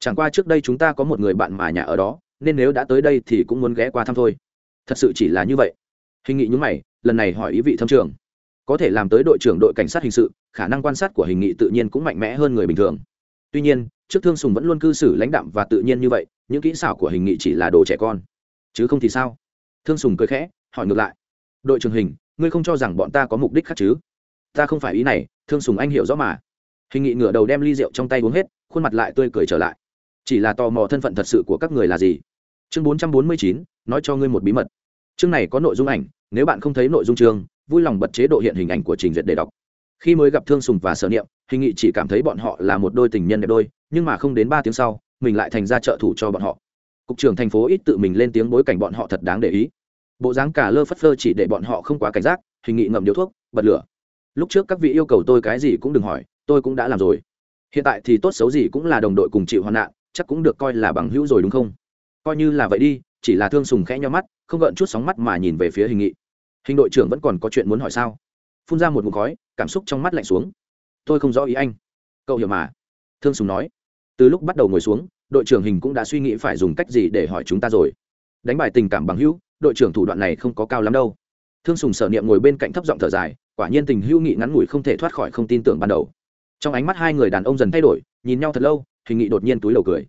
Chẳng qua trước đây chúng ta có một người bạn mà nhà ở đó, nên nếu đã tới đây thì cũng muốn ghé qua thăm thôi. Thật sự chỉ là như vậy. Hình nghị nhúng mày, lần này hỏi ý vị thâm trường. Có thể làm tới đội trưởng đội cảnh sát hình sự, khả năng quan sát của hình nghị tự nhiên cũng mạnh mẽ hơn người bình thường. Tuy nhiên, trước thương sùng vẫn luôn cư xử lãnh đạm và tự nhiên như vậy, những kỹ xảo của hình nghị chỉ là đồ trẻ con. Chứ không thì sao? Thương sùng cười khẽ, hỏi ngược lại. Đội trưởng hình, ngươi không cho rằng bọn ta có mục đích khác chứ? Ta không phải ý này, thương sùng anh hiểu rõ mà hình nghị ngửa đầu đem ly rượu trong tay uống hết, khuôn mặt lại tươi cười trở lại. Chỉ là tò mò thân phận thật sự của các người là gì? Chương bốn trăm bốn mươi chín, nói cho ngươi một bí mật. Chương này có nội dung ảnh, nếu bạn không thấy nội dung chương, vui lòng bật chế độ hiện hình ảnh của trình duyệt để đọc. Khi mới gặp thương sùng và sở niệm, hình nghị chỉ cảm thấy bọn họ là một đôi tình nhân đẹp đôi, nhưng mà không đến ba tiếng sau, mình lại thành ra trợ thủ cho bọn họ. Cục trưởng thành phố ít tự mình lên tiếng bối cảnh bọn họ thật đáng để ý. Bộ dáng cả lơ phất phơ chỉ để bọn họ không quá cảnh giác, hình nghị ngậm điếu thuốc, bật lửa. Lúc trước các vị yêu cầu tôi cái gì cũng đừng hỏi tôi cũng đã làm rồi. Hiện tại thì tốt xấu gì cũng là đồng đội cùng chịu hoạn nạn, chắc cũng được coi là bằng hữu rồi đúng không? Coi như là vậy đi, chỉ là thương sùng khẽ nho mắt, không gợn chút sóng mắt mà nhìn về phía hình nghị. Hình đội trưởng vẫn còn có chuyện muốn hỏi sao? Phun ra một mục khói, cảm xúc trong mắt lạnh xuống. Tôi không rõ ý anh. Cậu hiểu mà. Thương sùng nói. Từ lúc bắt đầu ngồi xuống, đội trưởng hình cũng đã suy nghĩ phải dùng cách gì để hỏi chúng ta rồi. Đánh bài tình cảm bằng hữu, đội trưởng thủ đoạn này không có cao lắm đâu. Thương sùng sở niệm ngồi bên cạnh thấp giọng thở dài, quả nhiên tình hữu nghị ngắn ngủi không thể thoát khỏi không tin tưởng ban đầu trong ánh mắt hai người đàn ông dần thay đổi, nhìn nhau thật lâu hình nghị đột nhiên túi đầu cười.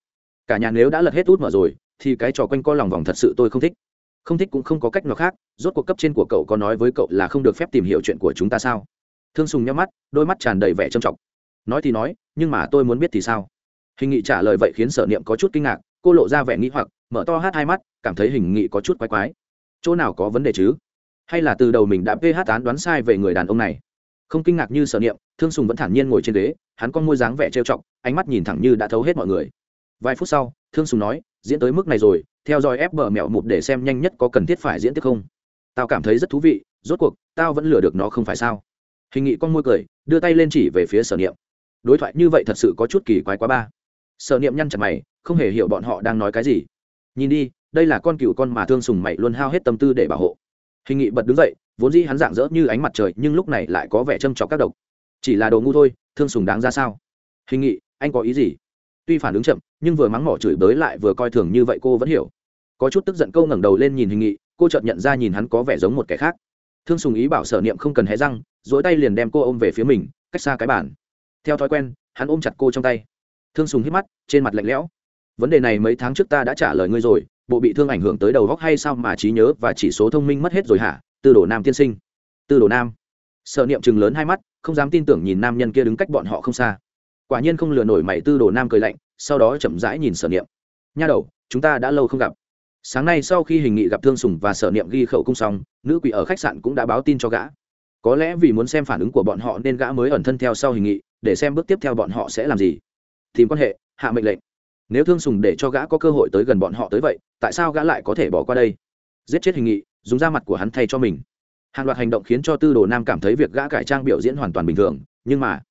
Cả nhà nếu đã lật hết út mở rồi, thì cái trò quanh co lòng vòng thật sự tôi không thích. Không thích cũng không có cách nào khác, rốt cuộc cấp trên của cậu có nói với cậu là không được phép tìm hiểu chuyện của chúng ta sao? Thương sùng nhắm mắt, đôi mắt tràn đầy vẻ trầm trọng. Nói thì nói, nhưng mà tôi muốn biết thì sao? Hình nghị trả lời vậy khiến sở niệm có chút kinh ngạc, cô lộ ra vẻ nghĩ hoặc, mở to hát hai mắt, cảm thấy hình nghị có chút quái quái. Chỗ nào có vấn đề chứ? Hay là từ đầu mình đã ph tán đoán sai về người đàn ông này? Không kinh ngạc như sở niệm, thương sùng vẫn thản nhiên ngồi trên ghế, hắn con môi dáng vẻ trêu chọc, ánh mắt nhìn thẳng như đã thấu hết mọi người. Vài phút sau, thương sùng nói, diễn tới mức này rồi, theo dõi ép bờ mẹo một để xem nhanh nhất có cần thiết phải diễn tiếp không. Tao cảm thấy rất thú vị, rốt cuộc, tao vẫn lừa được nó không phải sao? Hình nghị con môi cười, đưa tay lên chỉ về phía sở niệm. Đối thoại như vậy thật sự có chút kỳ quái quá ba. Sở niệm nhăn chặt mày, không hề hiểu bọn họ đang nói cái gì. Nhìn đi, đây là con cựu con mà thương sùng mày luôn hao hết tâm tư để bảo hộ. Hình nghị bật đứng dậy vốn dĩ hắn dạng dỡ như ánh mặt trời, nhưng lúc này lại có vẻ châm trọc các độc. Chỉ là đồ ngu thôi, thương sùng đáng ra sao? Hình nghị, anh có ý gì? Tuy phản ứng chậm, nhưng vừa mắng mỏ chửi bới lại vừa coi thường như vậy cô vẫn hiểu. Có chút tức giận câu ngẩng đầu lên nhìn hình nghị, cô chợt nhận ra nhìn hắn có vẻ giống một kẻ khác. Thương sùng ý bảo sở niệm không cần hé răng dỗi tay liền đem cô ôm về phía mình, cách xa cái bàn. Theo thói quen, hắn ôm chặt cô trong tay. Thương sùng hít mắt, trên mặt lạnh lẽo. Vấn đề này mấy tháng trước ta đã trả lời ngươi rồi, bộ bị thương ảnh hưởng tới đầu góc hay sao mà trí nhớ và chỉ số thông minh mất hết rồi hả? Tư đồ nam tiên sinh. Tư đồ nam. Sợ niệm chừng lớn hai mắt, không dám tin tưởng nhìn nam nhân kia đứng cách bọn họ không xa. Quả nhiên không lừa nổi mày tư đồ nam cười lạnh, sau đó chậm rãi nhìn sở niệm. Nha đầu, chúng ta đã lâu không gặp. Sáng nay sau khi hình nghị gặp thương sùng và sở niệm ghi khẩu cung xong, nữ quỷ ở khách sạn cũng đã báo tin cho gã. Có lẽ vì muốn xem phản ứng của bọn họ nên gã mới ẩn thân theo sau hình nghị, để xem bước tiếp theo bọn họ sẽ làm gì. Tìm quan hệ, hạ mệnh lệnh. Nếu thương sùng để cho gã có cơ hội tới gần bọn họ tới vậy, tại sao gã lại có thể bỏ qua đây? Giết chết hình nghị dùng da mặt của hắn thay cho mình. Hàng loạt hành động khiến cho tư đồ nam cảm thấy việc gã cải trang biểu diễn hoàn toàn bình thường, nhưng mà,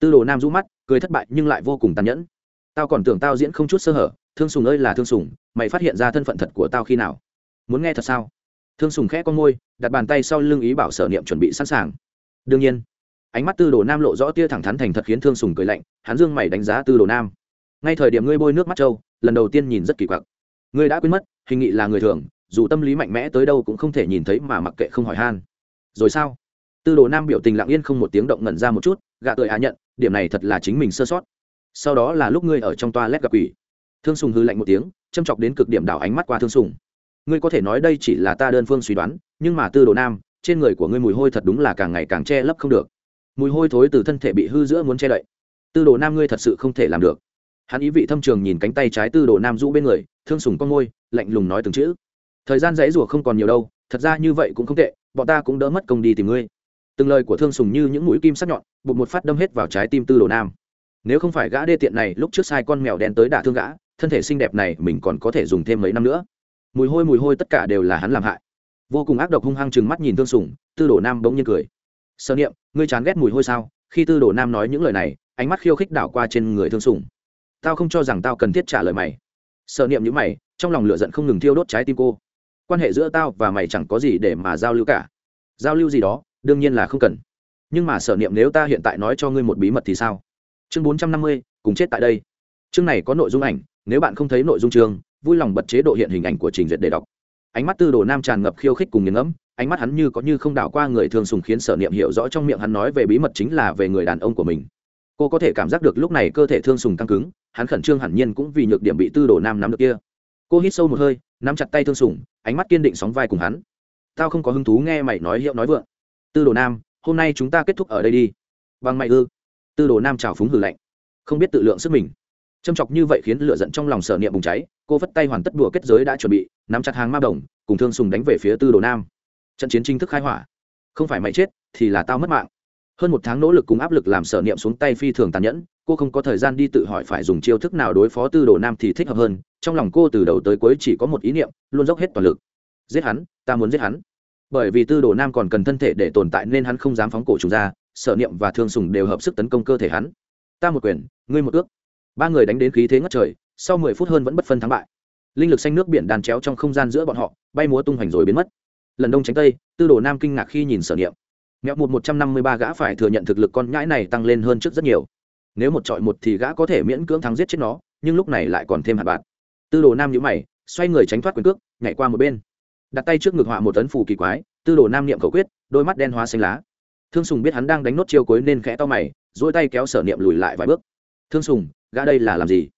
tư đồ nam rũ mắt, cười thất bại nhưng lại vô cùng tàn nhẫn. Tao còn tưởng tao diễn không chút sơ hở, thương sùng ơi là thương sùng, mày phát hiện ra thân phận thật của tao khi nào? Muốn nghe thật sao? Thương sùng khẽ con môi, đặt bàn tay sau lưng ý bảo sở niệm chuẩn bị sẵn sàng. Đương nhiên, ánh mắt tư đồ nam lộ rõ tia thẳng thắn thành thật khiến thương sùng cười lạnh, hắn dương mày đánh giá tư đồ nam. Ngay thời điểm ngươi bôi nước mắt trâu, lần đầu tiên nhìn rất kỳ quặc. Ngươi đã quên mất, hình nghị là người thường dù tâm lý mạnh mẽ tới đâu cũng không thể nhìn thấy mà mặc kệ không hỏi han. Rồi sao? Tư đồ nam biểu tình lặng yên không một tiếng động ngẩn ra một chút gạ tươi hạ à nhận, điểm này thật là chính mình sơ sót. Sau đó là lúc ngươi ở trong toa lét gặp quỷ. Thương sùng hư lạnh một tiếng, châm chọc đến cực điểm đảo ánh mắt qua thương sùng. Ngươi có thể nói đây chỉ là ta đơn phương suy đoán, nhưng mà tư đồ nam, trên người của ngươi mùi hôi thật đúng là càng ngày càng che lấp không được. Mùi hôi thối từ thân thể bị hư giữa muốn che đậy. Tư đồ nam ngươi thật sự không thể làm được. Hắn ý vị thâm trường nhìn cánh tay trái tư đồ nam rũ bên người, thương sùng con môi, lạnh lùng nói từng chữ thời gian dãy rủa không còn nhiều đâu, thật ra như vậy cũng không tệ, bọn ta cũng đỡ mất công đi tìm ngươi. Từng lời của thương sùng như những mũi kim sắc nhọn bụng một phát đâm hết vào trái tim tư đồ nam. Nếu không phải gã đê tiện này lúc trước sai con mèo đen tới đả thương gã, thân thể xinh đẹp này mình còn có thể dùng thêm mấy năm nữa. Mùi hôi mùi hôi tất cả đều là hắn làm hại. Vô cùng ác độc hung hăng chừng mắt nhìn thương sùng, tư đồ nam bỗng nhiên cười. Sợ niệm, ngươi chán ghét mùi hôi sao? Khi tư đồ nam nói những lời này, ánh mắt khiêu khích đảo qua trên người thương sùng. Tao không cho rằng tao cần thiết trả lời mày. Sợ niệm như mày, trong lòng lửa giận không ngừng thiêu đốt trái tim cô quan hệ giữa tao và mày chẳng có gì để mà giao lưu cả. Giao lưu gì đó, đương nhiên là không cần. Nhưng mà sở niệm nếu ta hiện tại nói cho ngươi một bí mật thì sao? Chương bốn trăm năm mươi, cùng chết tại đây. Chương này có nội dung ảnh, nếu bạn không thấy nội dung chương, vui lòng bật chế độ hiện hình ảnh của trình duyệt để đọc. Ánh mắt tư đồ nam tràn ngập khiêu khích cùng nghiền ngẫm, ánh mắt hắn như có như không đảo qua người thường sùng khiến sở niệm hiểu rõ trong miệng hắn nói về bí mật chính là về người đàn ông của mình. Cô có thể cảm giác được lúc này cơ thể thương sùng căng cứng, hắn khẩn trương hẳn nhiên cũng vì nhược điểm bị tư đồ nam nắm được kia. Cô hít sâu một hơi nắm chặt tay thương sủng, ánh mắt kiên định sóng vai cùng hắn. Tao không có hứng thú nghe mày nói hiệu nói vượng. Tư đồ nam hôm nay chúng ta kết thúc ở đây đi. Bằng mày ư. Tư đồ nam trào phúng hử lạnh. Không biết tự lượng sức mình. Châm chọc như vậy khiến lửa giận trong lòng sở niệm bùng cháy cô vất tay hoàn tất đùa kết giới đã chuẩn bị nắm chặt hàng ma đồng cùng thương sùng đánh về phía tư đồ nam. Trận chiến chính thức khai hỏa. Không phải mày chết thì là tao mất mạng hơn một tháng nỗ lực cùng áp lực làm sở niệm xuống tay phi thường tàn nhẫn, cô không có thời gian đi tự hỏi phải dùng chiêu thức nào đối phó tư đồ nam thì thích hợp hơn, trong lòng cô từ đầu tới cuối chỉ có một ý niệm, luôn dốc hết toàn lực. Giết hắn, ta muốn giết hắn. Bởi vì tư đồ nam còn cần thân thể để tồn tại nên hắn không dám phóng cổ trùng ra, sở niệm và thương sùng đều hợp sức tấn công cơ thể hắn. Ta một quyền, ngươi một ước. Ba người đánh đến khí thế ngất trời, sau mười phút hơn vẫn bất phân thắng bại. Linh lực xanh nước biển đàn chéo trong không gian giữa bọn họ, bay múa tung hoành rồi biến mất. Lần đông tránh tây, tư đồ nam kinh ngạc khi nhìn sở niệm mẹo một một trăm năm mươi ba gã phải thừa nhận thực lực con nhãi này tăng lên hơn trước rất nhiều. Nếu một trọi một thì gã có thể miễn cưỡng thắng giết chết nó, nhưng lúc này lại còn thêm hạt bạt. Tư đồ nam nhữ mày, xoay người tránh thoát quyền cước, nhảy qua một bên. Đặt tay trước ngực họa một tấn phù kỳ quái, tư đồ nam niệm cầu quyết, đôi mắt đen hóa xanh lá. Thương sùng biết hắn đang đánh nốt chiêu cuối nên khẽ to mày dỗi tay kéo sở niệm lùi lại vài bước. Thương sùng, gã đây là làm gì?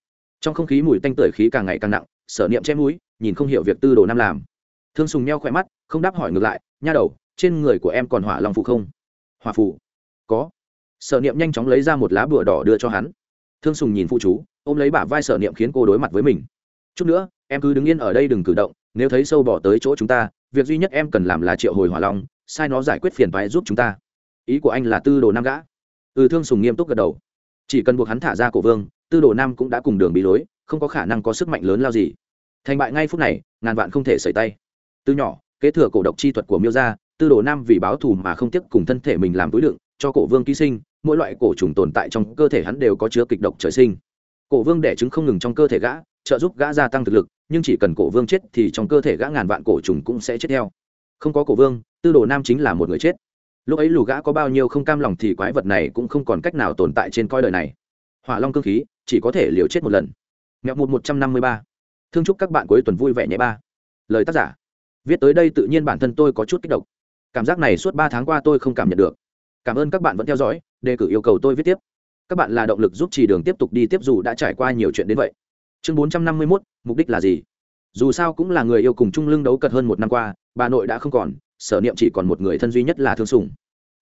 Trong không khí mùi tanh tưởi khí càng ngày càng nặng, sở niệm che mũi, nhìn không hiểu việc tư đồ nam làm. Thương sùng neo khỏe mắt, không đáp hỏi ngược lại, nha đầu trên người của em còn hỏa long phụ không? Hỏa phụ. Có. Sở niệm nhanh chóng lấy ra một lá bùa đỏ đưa cho hắn. Thương sùng nhìn phụ chú, ôm lấy bả vai sở niệm khiến cô đối mặt với mình. Chút nữa, em cứ đứng yên ở đây đừng cử động, nếu thấy sâu bỏ tới chỗ chúng ta, việc duy nhất em cần làm là triệu hồi hỏa long, sai nó giải quyết phiền toái giúp chúng ta. Ý của anh là tư đồ nam gã. Ừ thương sùng nghiêm túc gật đầu. Chỉ cần buộc hắn thả ra cổ vương, tư đồ nam cũng đã cùng đường bị lối, không có khả năng có sức mạnh lớn lao gì. Thành bại ngay phút này, ngàn vạn không thể xảy tay. Từ nhỏ, kế thừa cổ độc chi thuật của miêu gia tư đồ nam vì báo thù mà không tiếc cùng thân thể mình làm túi đựng, cho cổ vương ký sinh, mỗi loại cổ trùng tồn tại trong cơ thể hắn đều có chứa kịch độc trời sinh. Cổ vương đẻ trứng không ngừng trong cơ thể gã, trợ giúp gã gia tăng thực lực, nhưng chỉ cần cổ vương chết thì trong cơ thể gã ngàn vạn cổ trùng cũng sẽ chết theo. Không có cổ vương, tư đồ nam chính là một người chết. Lúc ấy lù gã có bao nhiêu không cam lòng thì quái vật này cũng không còn cách nào tồn tại trên coi đời này. Hỏa long cơ khí, chỉ có thể liều chết một lần. Mẹo một một trăm năm mươi ba. Thương chúc các bạn cuối tuần vui vẻ nhé ba. Lời tác giả. Viết tới đây tự nhiên bản thân tôi có chút kích động cảm giác này suốt ba tháng qua tôi không cảm nhận được. Cảm ơn các bạn vẫn theo dõi, đề cử yêu cầu tôi viết tiếp. Các bạn là động lực giúp trì đường tiếp tục đi tiếp dù đã trải qua nhiều chuyện đến vậy. Chương bốn trăm năm mươi mốt, mục đích là gì? Dù sao cũng là người yêu cùng chung lưng đấu cật hơn một năm qua, bà nội đã không còn, sở niệm chỉ còn một người thân duy nhất là thương sùng.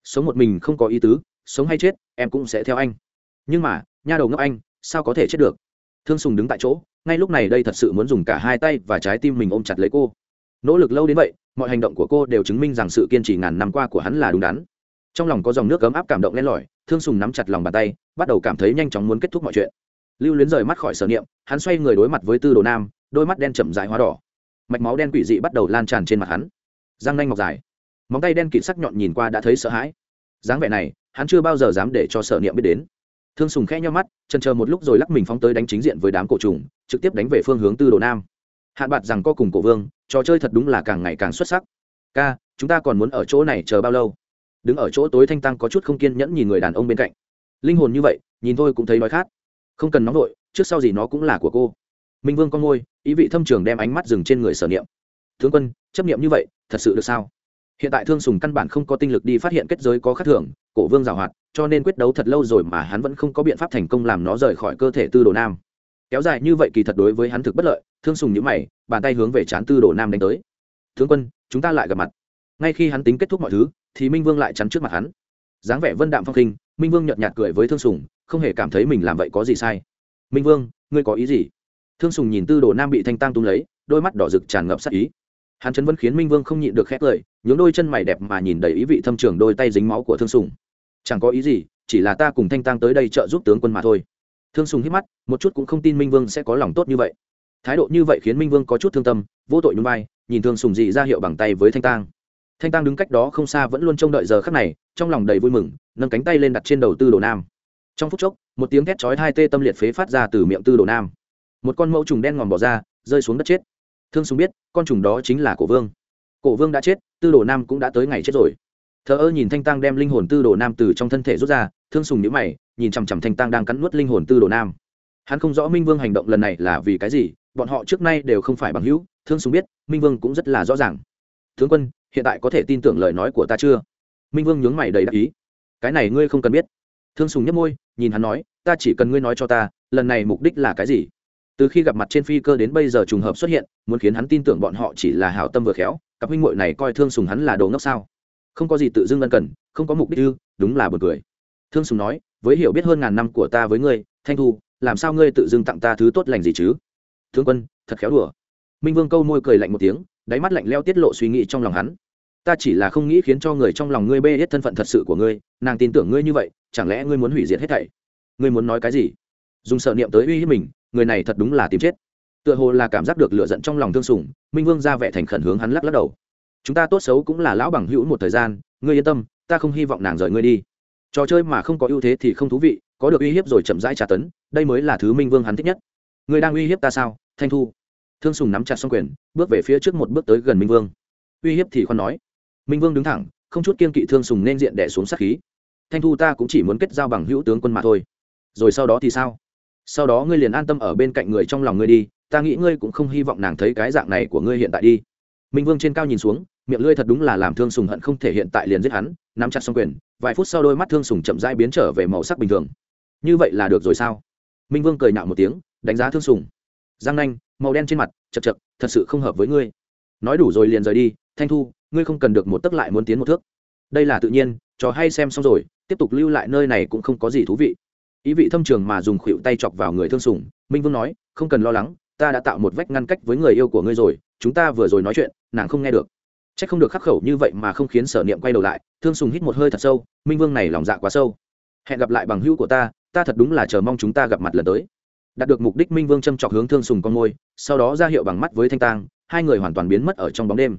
Sống một mình không có ý tứ, sống hay chết, em cũng sẽ theo anh. Nhưng mà, nha đầu ngốc anh, sao có thể chết được? Thương sùng đứng tại chỗ, ngay lúc này đây thật sự muốn dùng cả hai tay và trái tim mình ôm chặt lấy cô nỗ lực lâu đến vậy, mọi hành động của cô đều chứng minh rằng sự kiên trì ngàn năm qua của hắn là đúng đắn. Trong lòng có dòng nước ấm áp cảm động len lỏi, thương sùng nắm chặt lòng bàn tay, bắt đầu cảm thấy nhanh chóng muốn kết thúc mọi chuyện. Lưu luyến rời mắt khỏi sở niệm, hắn xoay người đối mặt với tư đồ nam, đôi mắt đen chậm dài hóa đỏ. Mạch máu đen quỷ dị bắt đầu lan tràn trên mặt hắn. Răng nanh ngọc dài. Móng tay đen kịt sắc nhọn nhìn qua đã thấy sợ hãi. Dáng vẻ này, hắn chưa bao giờ dám để cho sở niệm biết đến. Thương sùng khẽ nhau mắt chân chờ một lúc rồi lắc mình phóng tới đánh chính diện với đám cổ trùng, trực tiếp đánh về phương hướng tư đồ nam. Hạn bạt rằng co cùng cổ vương trò chơi thật đúng là càng ngày càng xuất sắc. Ca, chúng ta còn muốn ở chỗ này chờ bao lâu? Đứng ở chỗ tối thanh tăng có chút không kiên nhẫn nhìn người đàn ông bên cạnh. Linh hồn như vậy, nhìn thôi cũng thấy nói khát. Không cần nóng vội, trước sau gì nó cũng là của cô. Minh vương con ngôi, ý vị thâm trường đem ánh mắt dừng trên người sở niệm. Thượng quân, chấp niệm như vậy, thật sự được sao? Hiện tại thương sùng căn bản không có tinh lực đi phát hiện kết giới có khắc thưởng cổ vương giảo hoạt, cho nên quyết đấu thật lâu rồi mà hắn vẫn không có biện pháp thành công làm nó rời khỏi cơ thể tư đồ nam kéo dài như vậy kỳ thật đối với hắn thực bất lợi, thương sùng nhữ mày, bàn tay hướng về chán tư đồ nam đánh tới. Thương quân, chúng ta lại gặp mặt. Ngay khi hắn tính kết thúc mọi thứ, thì minh vương lại chắn trước mặt hắn. Dáng vẻ vân đạm phong khinh, minh vương nhợt nhạt cười với thương sùng, không hề cảm thấy mình làm vậy có gì sai. Minh vương, ngươi có ý gì? Thương sùng nhìn tư đồ nam bị thanh tăng tung lấy, đôi mắt đỏ rực tràn ngập sắc ý. Hắn chấn vẫn khiến minh vương không nhịn được khét cười, nhướng đôi chân mày đẹp mà nhìn đầy ý vị thâm trường đôi tay dính máu của thương sùng. Chẳng có ý gì, chỉ là ta cùng thanh tăng tới đây trợ giúp tướng quân mà thôi thương sùng hít mắt, một chút cũng không tin minh vương sẽ có lòng tốt như vậy. Thái độ như vậy khiến minh vương có chút thương tâm, vô tội núi bay nhìn thương sùng dị ra hiệu bằng tay với thanh tăng thanh tăng đứng cách đó không xa vẫn luôn trông đợi giờ khắc này, trong lòng đầy vui mừng, nâng cánh tay lên đặt trên đầu tư đồ nam. Trong phút chốc, một tiếng thét chói hai tê tâm liệt phế phát ra từ miệng tư đồ nam. Một con mẫu trùng đen ngòm bỏ ra, rơi xuống đất chết. Thương sùng biết, con trùng đó chính là cổ vương. Cổ vương đã chết, tư đồ nam cũng đã tới ngày chết rồi. Thờ ơ nhìn thanh tăng đem linh hồn tư đồ nam từ trong thân thể rút ra thương sùng nhữ mày, nhìn chằm chằm thanh tăng đang cắn nuốt linh hồn tư đồ nam. Hắn không rõ minh vương hành động lần này là vì cái gì, bọn họ trước nay đều không phải bằng hữu, thương sùng biết, minh vương cũng rất là rõ ràng. Tướng quân, hiện tại có thể tin tưởng lời nói của ta chưa? Minh vương nhướng mày đầy đắc ý. Cái này ngươi không cần biết. Thương sùng nhấp môi, nhìn hắn nói, ta chỉ cần ngươi nói cho ta, lần này mục đích là cái gì? Từ khi gặp mặt trên phi cơ đến bây giờ trùng hợp xuất hiện, muốn khiến hắn tin tưởng bọn họ chỉ là hảo tâm vừa khéo, cặp huynh muội này coi thương sùng hắn là đồ ngốc sao? Không có gì tự dưng ân cần, không có mục đích ư, đúng là b u ồ n cười thương sùng nói với hiểu biết hơn ngàn năm của ta với ngươi thanh thu làm sao ngươi tự dưng tặng ta thứ tốt lành gì chứ? Thương quân thật khéo đùa. Minh vương câu môi cười lạnh một tiếng đáy mắt lạnh leo tiết lộ suy nghĩ trong lòng hắn. Ta chỉ là không nghĩ khiến cho người trong lòng ngươi bê hết thân phận thật sự của ngươi nàng tin tưởng ngươi như vậy chẳng lẽ ngươi muốn hủy diệt hết thảy? Ngươi muốn nói cái gì? Dùng sợ niệm tới uy hiếp mình người này thật đúng là tìm chết. Tựa hồ là cảm giác được lựa giận trong lòng thương Sùng, minh vương ra vẻ thành khẩn hướng hắn lắc lắc đầu. Chúng ta tốt xấu cũng là lão bằng hữu một thời gian ngươi yên tâm ta không hy vọng nàng rời ngươi đi trò chơi mà không có ưu thế thì không thú vị, có được uy hiếp rồi chậm rãi trả tấn, đây mới là thứ minh vương hắn thích nhất. Ngươi đang uy hiếp ta sao? Thanh thu. Thương sùng nắm chặt xong quyền, bước về phía trước một bước tới gần minh vương. Uy hiếp thì khoan nói. Minh vương đứng thẳng, không chút kiên kỵ thương sùng nên diện đẻ xuống sát khí. Thanh thu ta cũng chỉ muốn kết giao bằng hữu tướng quân mà thôi. Rồi sau đó thì sao? Sau đó ngươi liền an tâm ở bên cạnh người trong lòng ngươi đi, ta nghĩ ngươi cũng không hy vọng nàng thấy cái dạng này của ngươi hiện tại đi. Minh vương trên cao nhìn xuống, miệng lưỡi thật đúng là làm thương sùng hận không thể hiện tại liền giết hắn, nắm chặt xong quyền vài phút sau đôi mắt thương sùng chậm rãi biến trở về màu sắc bình thường. Như vậy là được rồi sao? Minh vương cười nạo một tiếng, đánh giá thương sùng. Giang nanh, màu đen trên mặt, chật chật, thật sự không hợp với ngươi. Nói đủ rồi liền rời đi, thanh thu, ngươi không cần được một tấc lại muốn tiến một thước. Đây là tự nhiên, trò hay xem xong rồi, tiếp tục lưu lại nơi này cũng không có gì thú vị. Ý vị thâm trường mà dùng khuỵu tay chọc vào người thương sùng, minh vương nói, không cần lo lắng, ta đã tạo một vách ngăn cách với người yêu của ngươi rồi, chúng ta vừa rồi nói chuyện, nàng không nghe được c h ắ c không được khắc khẩu như vậy mà không khiến sở niệm quay đầu lại, thương sùng hít một hơi thật sâu, minh vương này lòng dạ quá sâu. Hẹn gặp lại bằng hữu của ta ta thật đúng là chờ mong chúng ta gặp mặt lần tới. Đạt được mục đích, minh vương châm chọc hướng thương sùng con môi, sau đó ra hiệu bằng mắt với thanh tang, hai người hoàn toàn biến mất ở trong bóng đêm.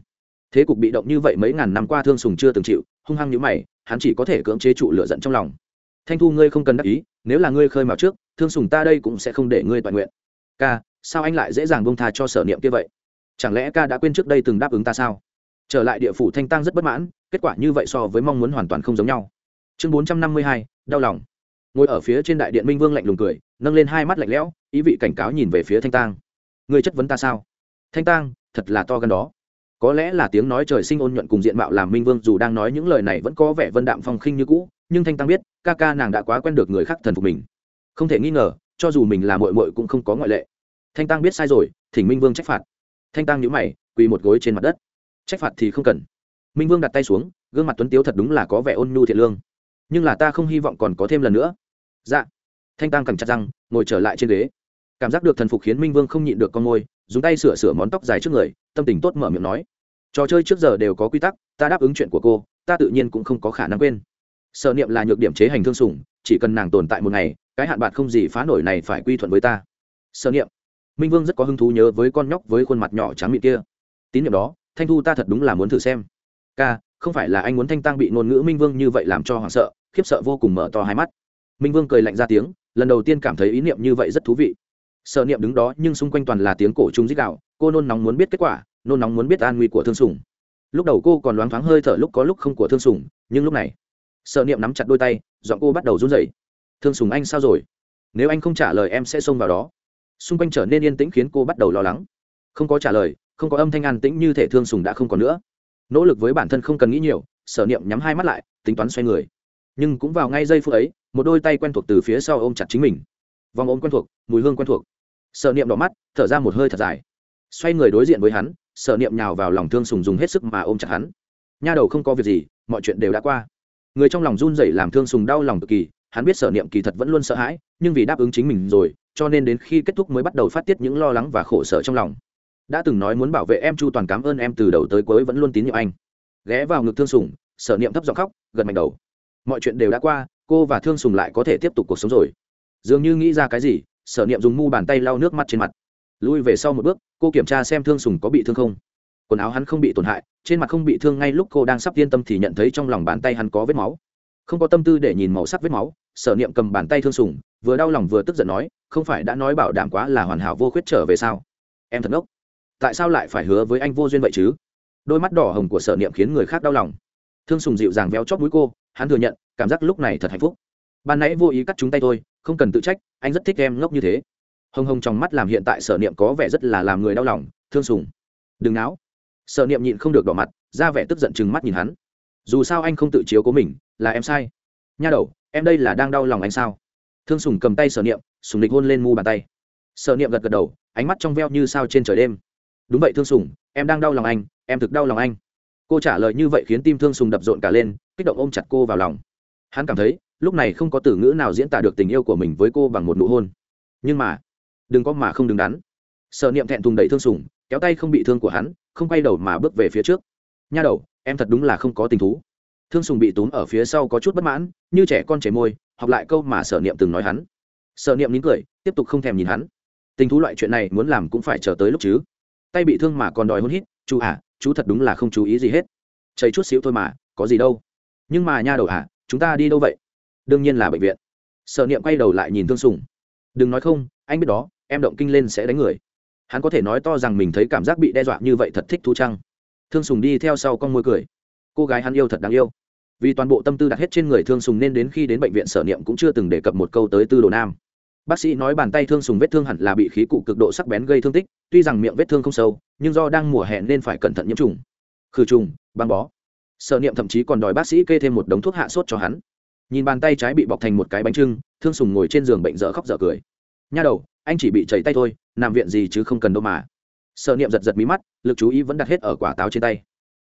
Thế cục bị động như vậy mấy ngàn năm qua thương sùng chưa từng chịu, hung hăng như mày, hắn chỉ có thể cưỡng chế trụ lựa giận trong lòng. Thanh thu ngươi không cần đắc ý, nếu là ngươi khơi mào trước, thương sùng ta đây cũng sẽ không để ngươi toàn nguyện. Ca, sao anh lại dễ dàng bông tha cho sở niệm kia vậy? Chẳng lẽ ca đã quên trước đây từng đáp ứng ta sao? Trở lại địa phủ thanh tăng rất bất mãn, kết quả như vậy so với mong muốn hoàn toàn không giống nhau. Chương bốn trăm năm mươi hai, đau lòng. Ngồi ở phía trên đại điện minh vương lạnh lùng cười, nâng lên hai mắt lạnh lẽo, ý vị cảnh cáo nhìn về phía thanh tăng. Người chất vấn ta sao? Thanh tăng, thật là to gần đó. Có lẽ là tiếng nói trời sinh ôn nhuận cùng diện mạo làm minh vương dù đang nói những lời này vẫn có vẻ vân đạm phong khinh như cũ, nhưng thanh tăng biết, ca ca nàng đã quá quen được người khác thần phục mình. Không thể nghi ngờ, cho dù mình là mội mội cũng không có ngoại lệ. Thanh tăng biết sai rồi, thỉnh minh vương trách phạt. Thanh tăng nhữ mày, quỳ một gối trên mặt đất trách phạt thì không cần. Minh vương đặt tay xuống, gương mặt tuấn tiếu thật đúng là có vẻ ôn nhu thiện lương. Nhưng là ta không hy vọng còn có thêm lần nữa. Dạ. Thanh tăng cẳng chặt răng, ngồi trở lại trên ghế. Cảm giác được thần phục khiến minh vương không nhịn được con môi, dùng tay sửa sửa món tóc dài trước người, tâm tình tốt mở miệng nói. Trò chơi trước giờ đều có quy tắc, ta đáp ứng chuyện của cô, ta tự nhiên cũng không có khả năng quên. Sợ niệm là nhược điểm chế hành thương sủng, chỉ cần nàng tồn tại một ngày, cái hạn bạn không gì phá nổi này phải quy thuận với ta. Sợ niệm. Minh vương rất có hứng thú nhớ với con nhóc với khuôn mặt nhỏ trắng mịn kia. Tín nhiệm đó thanh thu ta thật đúng là muốn thử xem. Ca, không phải là anh muốn thanh tăng bị ngôn ngữ minh vương như vậy làm cho hoảng sợ, khiếp sợ vô cùng mở to hai mắt. Minh vương cười lạnh ra tiếng, lần đầu tiên cảm thấy ý niệm như vậy rất thú vị. Sợ niệm đứng đó nhưng xung quanh toàn là tiếng cổ trung dích đạo cô nôn nóng muốn biết kết quả, nôn nóng muốn biết an nguy của thương sùng lúc đầu cô còn loáng thoáng hơi thở lúc có lúc không của thương sùng nhưng lúc này, sợ niệm nắm chặt đôi tay dọn cô bắt đầu run rẩy. Thương sùng anh sao rồi? Nếu anh không trả lời em sẽ xông vào đó. Xung quanh trở nên yên tĩnh khiến cô bắt đầu lo lắng. Không có trả lời không có âm thanh an tĩnh như thể thương sùng đã không còn nữa. Nỗ lực với bản thân không cần nghĩ nhiều, sở niệm nhắm hai mắt lại, tính toán xoay người. Nhưng cũng vào ngay giây phút ấy, một đôi tay quen thuộc từ phía sau ôm chặt chính mình. Vòng ôm quen thuộc, mùi hương quen thuộc. Sở niệm đỏ mắt, thở ra một hơi thật dài. Xoay người đối diện với hắn, sở niệm nhào vào lòng thương sùng dùng hết sức mà ôm chặt hắn. Nha đầu không có việc gì, mọi chuyện đều đã qua. Người trong lòng run rẩy làm thương sùng đau lòng cực kỳ, hắn biết sở niệm kỳ thật vẫn luôn sợ hãi, nhưng vì đáp ứng chính mình rồi, cho nên đến khi kết thúc mới bắt đầu phát tiết những lo lắng và khổ sở trong lòng đã từng nói muốn bảo vệ em chu toàn cảm ơn em từ đầu tới cuối vẫn luôn tín nhiệm anh. Ghé vào ngực thương sùng sở niệm thấp giọng khóc, gật mạnh đầu. Mọi chuyện đều đã qua, cô và thương sùng lại có thể tiếp tục cuộc sống rồi. Dường như nghĩ ra cái gì sở niệm dùng mu bàn tay lau nước mắt trên mặt. Lui về sau một bước, cô kiểm tra xem thương sùng có bị thương không. Quần áo hắn không bị tổn hại, trên mặt không bị thương ngay lúc cô đang sắp yên tâm thì nhận thấy trong lòng bàn tay hắn có vết máu. Không có tâm tư để nhìn màu sắc vết máu sở niệm cầm bàn tay thương sùng, vừa đau lòng vừa tức giận nói, không phải đã nói bảo đảm quá là hoàn hảo vô khuyết trở về sao? Em thật ngốc tại sao lại phải hứa với anh vô duyên vậy chứ? Đôi mắt đỏ hồng của sở niệm khiến người khác đau lòng. Thương sùng dịu dàng véo chót mũi cô, hắn thừa nhận, cảm giác lúc này thật hạnh phúc. Ban nãy vô ý cắt chúng tay tôi không cần tự trách, anh rất thích em ngốc như thế. Hồng hồng trong mắt làm hiện tại sở niệm có vẻ rất là làm người đau lòng, thương sùng, đừng náo. Sở niệm nhịn không được đỏ mặt, ra vẻ tức giận chừng mắt nhìn hắn. Dù sao anh không tự chiếu cố mình, là em sai. Nha đầu, em đây là đang đau lòng anh sao? Thương sùng cầm tay sở niệm, sùng địch hôn lên mu bàn tay. Sở niệm gật gật đầu, ánh mắt trong veo như sao trên trời đêm đúng vậy thương sùng, em đang đau lòng anh, em thực đau lòng anh. Cô trả lời như vậy khiến tim thương sùng đập rộn cả lên, kích động ôm chặt cô vào lòng. Hắn cảm thấy, lúc này không có từ ngữ nào diễn tả được tình yêu của mình với cô bằng một nụ hôn. Nhưng mà, đừng có mà không đứng đắn. Sợ niệm thẹn thùng đẩy thương sùng, kéo tay không bị thương của hắn, không quay đầu mà bước về phía trước. Nha đầu, em thật đúng là không có tình thú. Thương sùng bị túm ở phía sau có chút bất mãn, như trẻ con trẻ môi, học lại câu mà sở niệm từng nói hắn. Sở niệm nín cười, tiếp tục không thèm nhìn hắn. Tình thú loại chuyện này muốn làm cũng phải chờ tới lúc chứ tay bị thương mà còn đòi hôn hít, chú à chú thật đúng là không chú ý gì hết. Chảy chút xíu thôi mà, có gì đâu. Nhưng mà nha đầu à chúng ta đi đâu vậy? Đương nhiên là bệnh viện. Sở niệm quay đầu lại nhìn thương sùng. Đừng nói không, anh biết đó, em động kinh lên sẽ đánh người. Hắn có thể nói to rằng mình thấy cảm giác bị đe dọa như vậy thật thích thú trăng thương sùng đi theo sau con môi cười. Cô gái hắn yêu thật đáng yêu. Vì toàn bộ tâm tư đặt hết trên người thương sùng nên đến khi đến bệnh viện sở niệm cũng chưa từng đề cập một câu tới tư đồ nam bác sĩ nói bàn tay thương sùng vết thương hẳn là bị khí cụ cực độ sắc bén gây thương tích, tuy rằng miệng vết thương không sâu, nhưng do đang mùa hè nên phải cẩn thận nhiễm trùng. Khử trùng, băng bó. Sở niệm thậm chí còn đòi bác sĩ kê thêm một đống thuốc hạ sốt cho hắn. Nhìn bàn tay trái bị bọc thành một cái bánh trưng, thương sùng ngồi trên giường bệnh dở khóc dở cười. Nha đầu, anh chỉ bị chảy tay thôi, nằm viện gì chứ không cần đâu mà. Sợ niệm giật giật mí mắt, lực chú ý vẫn đặt hết ở quả táo trên tay.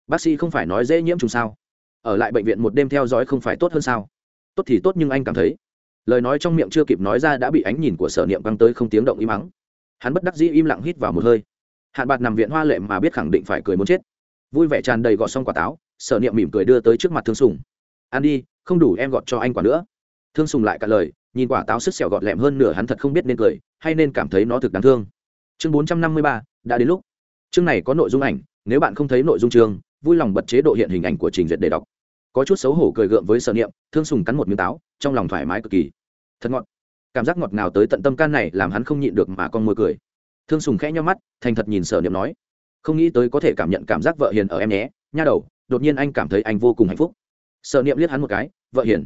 Bác sĩ không phải nói dễ nhiễm trùng sao? Ở lại bệnh viện một đêm theo dõi không phải tốt hơn sao? Tốt thì tốt nhưng anh cảm thấy lời nói trong miệng chưa kịp nói ra đã bị ánh nhìn của sở niệm căng tới không tiếng động im mắng hắn bất đắc dĩ im lặng hít vào một hơi. Hạn bạc nằm viện hoa lệ mà biết khẳng định phải cười muốn chết. Vui vẻ tràn đầy gọt xong quả táo, sở niệm mỉm cười đưa tới trước mặt thương sùng. Ăn đi, không đủ em gọt cho anh quả nữa. Thương sùng lại cả lời, nhìn quả táo sứt xẻo gọt lẹm hơn nửa hắn thật không biết nên cười, hay nên cảm thấy nó thực đáng thương. Chương bốn trăm năm mươi ba, đã đến lúc. Chương này có nội dung ảnh, nếu bạn không thấy nội dung chương, vui lòng bật chế độ hiện hình ảnh của trình duyệt để đọc có chút xấu hổ cười gượng với sở niệm, thương sùng cắn một miếng táo, trong lòng thoải mái cực kỳ. Thật ngọt. Cảm giác ngọt ngào tới tận tâm can này làm hắn không nhịn được mà con môi cười. Thương sùng khẽ nhó mắt, thành thật nhìn sở niệm nói, không nghĩ tới có thể cảm nhận cảm giác vợ hiền ở em nhé, nha đầu, đột nhiên anh cảm thấy anh vô cùng hạnh phúc. Sở niệm liếc hắn một cái, vợ hiền,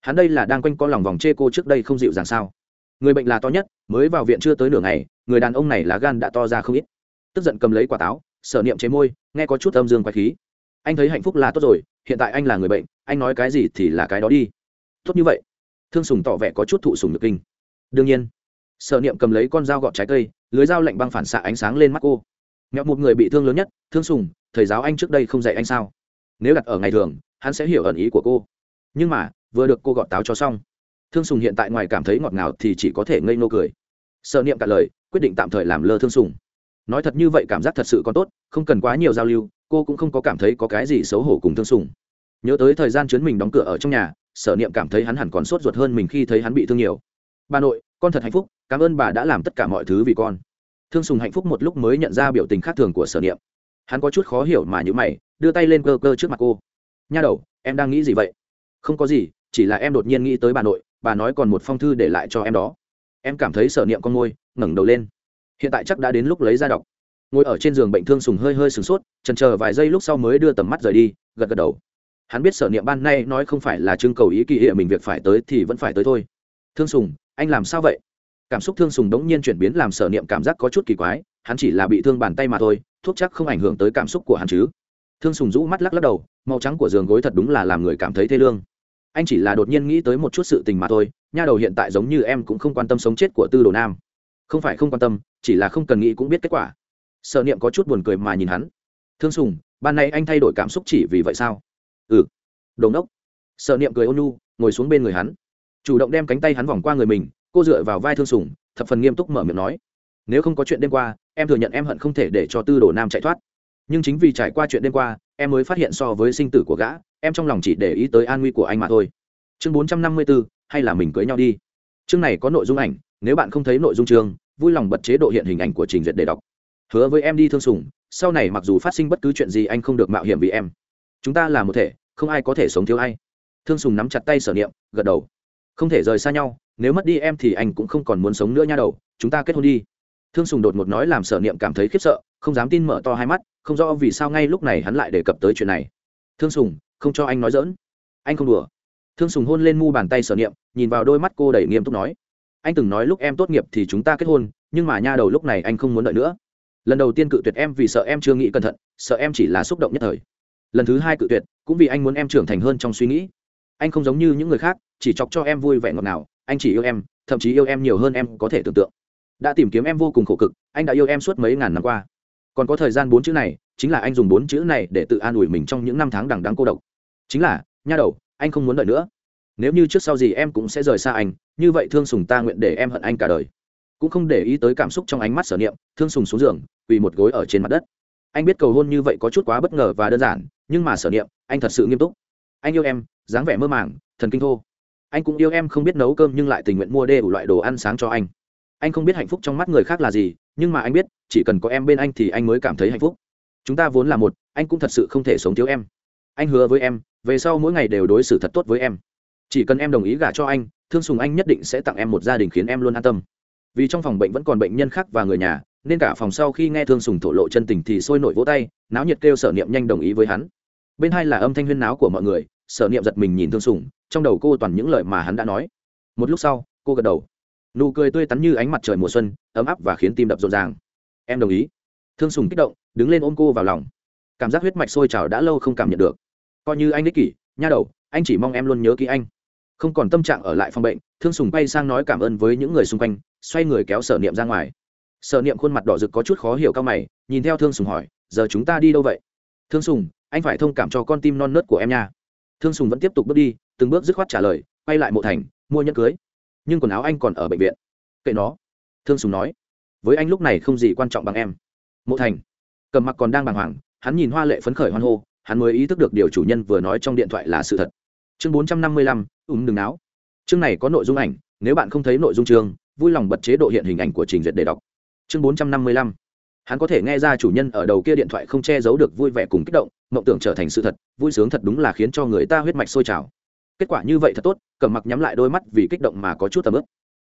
hắn đây là đang quanh co lòng vòng chê cô trước đây không dịu dàng sao? Người bệnh là to nhất, mới vào viện chưa tới nửa ngày, người đàn ông này lá gan đã to ra không ít. Tức giận cầm lấy quả táo, sở niệm chế môi, nghe có chút âm dương quái khí. Anh thấy hạnh phúc là tốt rồi hiện tại anh là người bệnh, anh nói cái gì thì là cái đó đi. Tốt như vậy. Thương sùng tỏ vẻ có chút thụ sùng được kinh. Đương nhiên, sở niệm cầm lấy con dao gọt trái cây, lưới dao lạnh băng phản xạ ánh sáng lên mắt cô. Mẹo một người bị thương lớn nhất, thương sùng, thầy giáo anh trước đây không dạy anh sao? Nếu đặt ở ngày thường, hắn sẽ hiểu ẩn ý của cô. Nhưng mà, vừa được cô gọt táo cho xong, thương sùng hiện tại ngoài cảm thấy ngọt ngào thì chỉ có thể ngây nô cười. Sợ niệm cả lời, quyết định tạm thời làm lơ thương sùng. Nói thật như vậy cảm giác thật sự còn tốt, không cần quá nhiều giao lưu cô cũng không có cảm thấy có cái gì xấu hổ cùng thương sùng. Nhớ tới thời gian chuyến mình đóng cửa ở trong nhà, sở niệm cảm thấy hắn hẳn còn sốt ruột hơn mình khi thấy hắn bị thương nhiều. Bà nội, con thật hạnh phúc, cảm ơn bà đã làm tất cả mọi thứ vì con. Thương sùng hạnh phúc một lúc mới nhận ra biểu tình khác thường của sở niệm. Hắn có chút khó hiểu mà nhữ mày, đưa tay lên cơ cơ trước mặt cô. Nha đầu, em đang nghĩ gì vậy? Không có gì, chỉ là em đột nhiên nghĩ tới bà nội, bà nói còn một phong thư để lại cho em đó. Em cảm thấy sở niệm con môi, ngẩng đầu lên. Hiện tại chắc đã đến lúc lấy ra đọc ngồi ở trên giường bệnh thương sùng hơi hơi sửng sốt trần chờ vài giây lúc sau mới đưa tầm mắt rời đi, gật gật đầu. Hắn biết sở niệm ban nay nói không phải là trưng cầu ý kỳ hệ mình việc phải tới thì vẫn phải tới thôi. Thương sùng, anh làm sao vậy? Cảm xúc thương sùng đống nhiên chuyển biến làm sở niệm cảm giác có chút kỳ quái, hắn chỉ là bị thương bàn tay mà thôi, thuốc chắc không ảnh hưởng tới cảm xúc của hắn chứ. Thương sùng rũ mắt lắc lắc đầu, màu trắng của giường gối thật đúng là làm người cảm thấy thê lương. Anh chỉ là đột nhiên nghĩ tới một chút sự tình mà thôi, nha đầu hiện tại giống như em cũng không quan tâm sống chết của tư đồ nam. Không phải không quan tâm, chỉ là không cần nghĩ cũng biết kết quả sợ niệm có chút buồn cười mà nhìn hắn. Thương sùng, ban nay anh thay đổi cảm xúc chỉ vì vậy sao? Ừ. Đồn đốc sợ niệm cười ôn nhu, ngồi xuống bên người hắn. Chủ động đem cánh tay hắn vòng qua người mình, cô dựa vào vai thương sùng, thập phần nghiêm túc mở miệng nói. Nếu không có chuyện đêm qua, em thừa nhận em hận không thể để cho tư đồ nam chạy thoát. Nhưng chính vì trải qua chuyện đêm qua, em mới phát hiện so với sinh tử của gã, em trong lòng chỉ để ý tới an nguy của anh mà thôi. Chương bốn trăm năm mươi bốn hay là mình cưới nhau đi. Chương này có nội dung ảnh, nếu bạn không thấy nội dung chương, vui lòng bật chế độ hiện hình ảnh của trình duyệt để đọc hứa với em đi thương sủng, sau này mặc dù phát sinh bất cứ chuyện gì anh không được mạo hiểm vì em. Chúng ta là một thể, không ai có thể sống thiếu ai. Thương sùng nắm chặt tay sở niệm, gật đầu. Không thể rời xa nhau, nếu mất đi em thì anh cũng không còn muốn sống nữa nha đầu, chúng ta kết hôn đi. Thương sùng đột ngột nói làm sở niệm cảm thấy khiếp sợ, không dám tin mở to hai mắt, không rõ vì sao ngay lúc này hắn lại đề cập tới chuyện này. Thương sùng không cho anh nói dỡn anh không đùa. Thương sùng hôn lên mu bàn tay sở niệm, nhìn vào đôi mắt cô đầy nghiêm túc nói. Anh từng nói lúc em tốt nghiệp thì chúng ta kết hôn, nhưng mà nha đầu lúc này anh không muốn đợi nữa lần đầu tiên cự tuyệt em vì sợ em chưa nghĩ cẩn thận, sợ em chỉ là xúc động nhất thời. Lần thứ hai cự tuyệt, cũng vì anh muốn em trưởng thành hơn trong suy nghĩ. Anh không giống như những người khác, chỉ chọc cho em vui vẻ ngọt ngào, anh chỉ yêu em, thậm chí yêu em nhiều hơn em có thể tưởng tượng. Đã tìm kiếm em vô cùng khổ cực, anh đã yêu em suốt mấy ngàn năm qua. Còn có thời gian bốn chữ này, chính là anh dùng bốn chữ này để tự an ủi mình trong những năm tháng đằng đắng cô độc. Chính là, nha đầu, anh không muốn đợi nữa. Nếu như trước sau gì em cũng sẽ rời xa anh, như vậy thương sùng ta nguyện để em hận anh cả đời cũng không để ý tới cảm xúc trong ánh mắt sở niệm, thương sùng xuống giường, quỳ một gối ở trên mặt đất. Anh biết cầu hôn như vậy có chút quá bất ngờ và đơn giản, nhưng mà sở niệm, anh thật sự nghiêm túc. Anh yêu em, dáng vẻ mơ màng, thần kinh thô. Anh cũng yêu em không biết nấu cơm nhưng lại tình nguyện mua đê đủ loại đồ ăn sáng cho anh. Anh không biết hạnh phúc trong mắt người khác là gì, nhưng mà anh biết, chỉ cần có em bên anh thì anh mới cảm thấy hạnh phúc. Chúng ta vốn là một, anh cũng thật sự không thể sống thiếu em. Anh hứa với em, về sau mỗi ngày đều đối xử thật tốt với em. Chỉ cần em đồng ý gả cho anh, thương sùng anh nhất định sẽ tặng em một gia đình khiến em luôn an tâm vì trong phòng bệnh vẫn còn bệnh nhân khác và người nhà, nên cả phòng sau khi nghe thương sùng thổ lộ chân tình thì sôi nổi vỗ tay, náo nhiệt kêu sở niệm nhanh đồng ý với hắn. Bên hai là âm thanh huyên náo của mọi người, sở niệm giật mình nhìn thương sùng, trong đầu cô toàn những lời mà hắn đã nói. Một lúc sau, cô gật đầu. Nụ cười tươi tắn như ánh mặt trời mùa xuân, ấm áp và khiến tim đập rộn ràng. Em đồng ý. Thương sùng kích động, đứng lên ôm cô vào lòng. Cảm giác huyết mạch sôi trào đã lâu không cảm nhận được. Coi như anh đích kỷ, nha đầu, anh chỉ mong em luôn nhớ kỹ anh không còn tâm trạng ở lại phòng bệnh, thương sùng bay sang nói cảm ơn với những người xung quanh, xoay người kéo sở niệm ra ngoài. Sở niệm khuôn mặt đỏ rực có chút khó hiểu cao mày, nhìn theo thương sùng hỏi, giờ chúng ta đi đâu vậy? Thương sùng, anh phải thông cảm cho con tim non nớt của em nha. Thương sùng vẫn tiếp tục bước đi, từng bước dứt khoát trả lời, quay lại mộ thành, mua nhẫn cưới. Nhưng quần áo anh còn ở bệnh viện. Kệ nó, thương sùng nói. Với anh lúc này không gì quan trọng bằng em. Mộ thành. Cầm mặc còn đang bàng hoàng, hắn nhìn hoa lệ phấn khởi hoan hô, hắn mới ý thức được điều chủ nhân vừa nói trong điện thoại là sự thật. Chương bốn trăm năm mươi lăm ùm đừng náo. Chương này có nội dung ảnh, nếu bạn không thấy nội dung chương, vui lòng bật chế độ hiện hình ảnh của trình duyệt để đọc. Chương bốn trăm năm mươi lăm. Hắn có thể nghe ra chủ nhân ở đầu kia điện thoại không che giấu được vui vẻ cùng kích động, mộng tưởng trở thành sự thật, vui sướng thật đúng là khiến cho người ta huyết mạch sôi trào. Kết quả như vậy thật tốt cầm mặc nhắm lại đôi mắt vì kích động mà có chút tầm ướp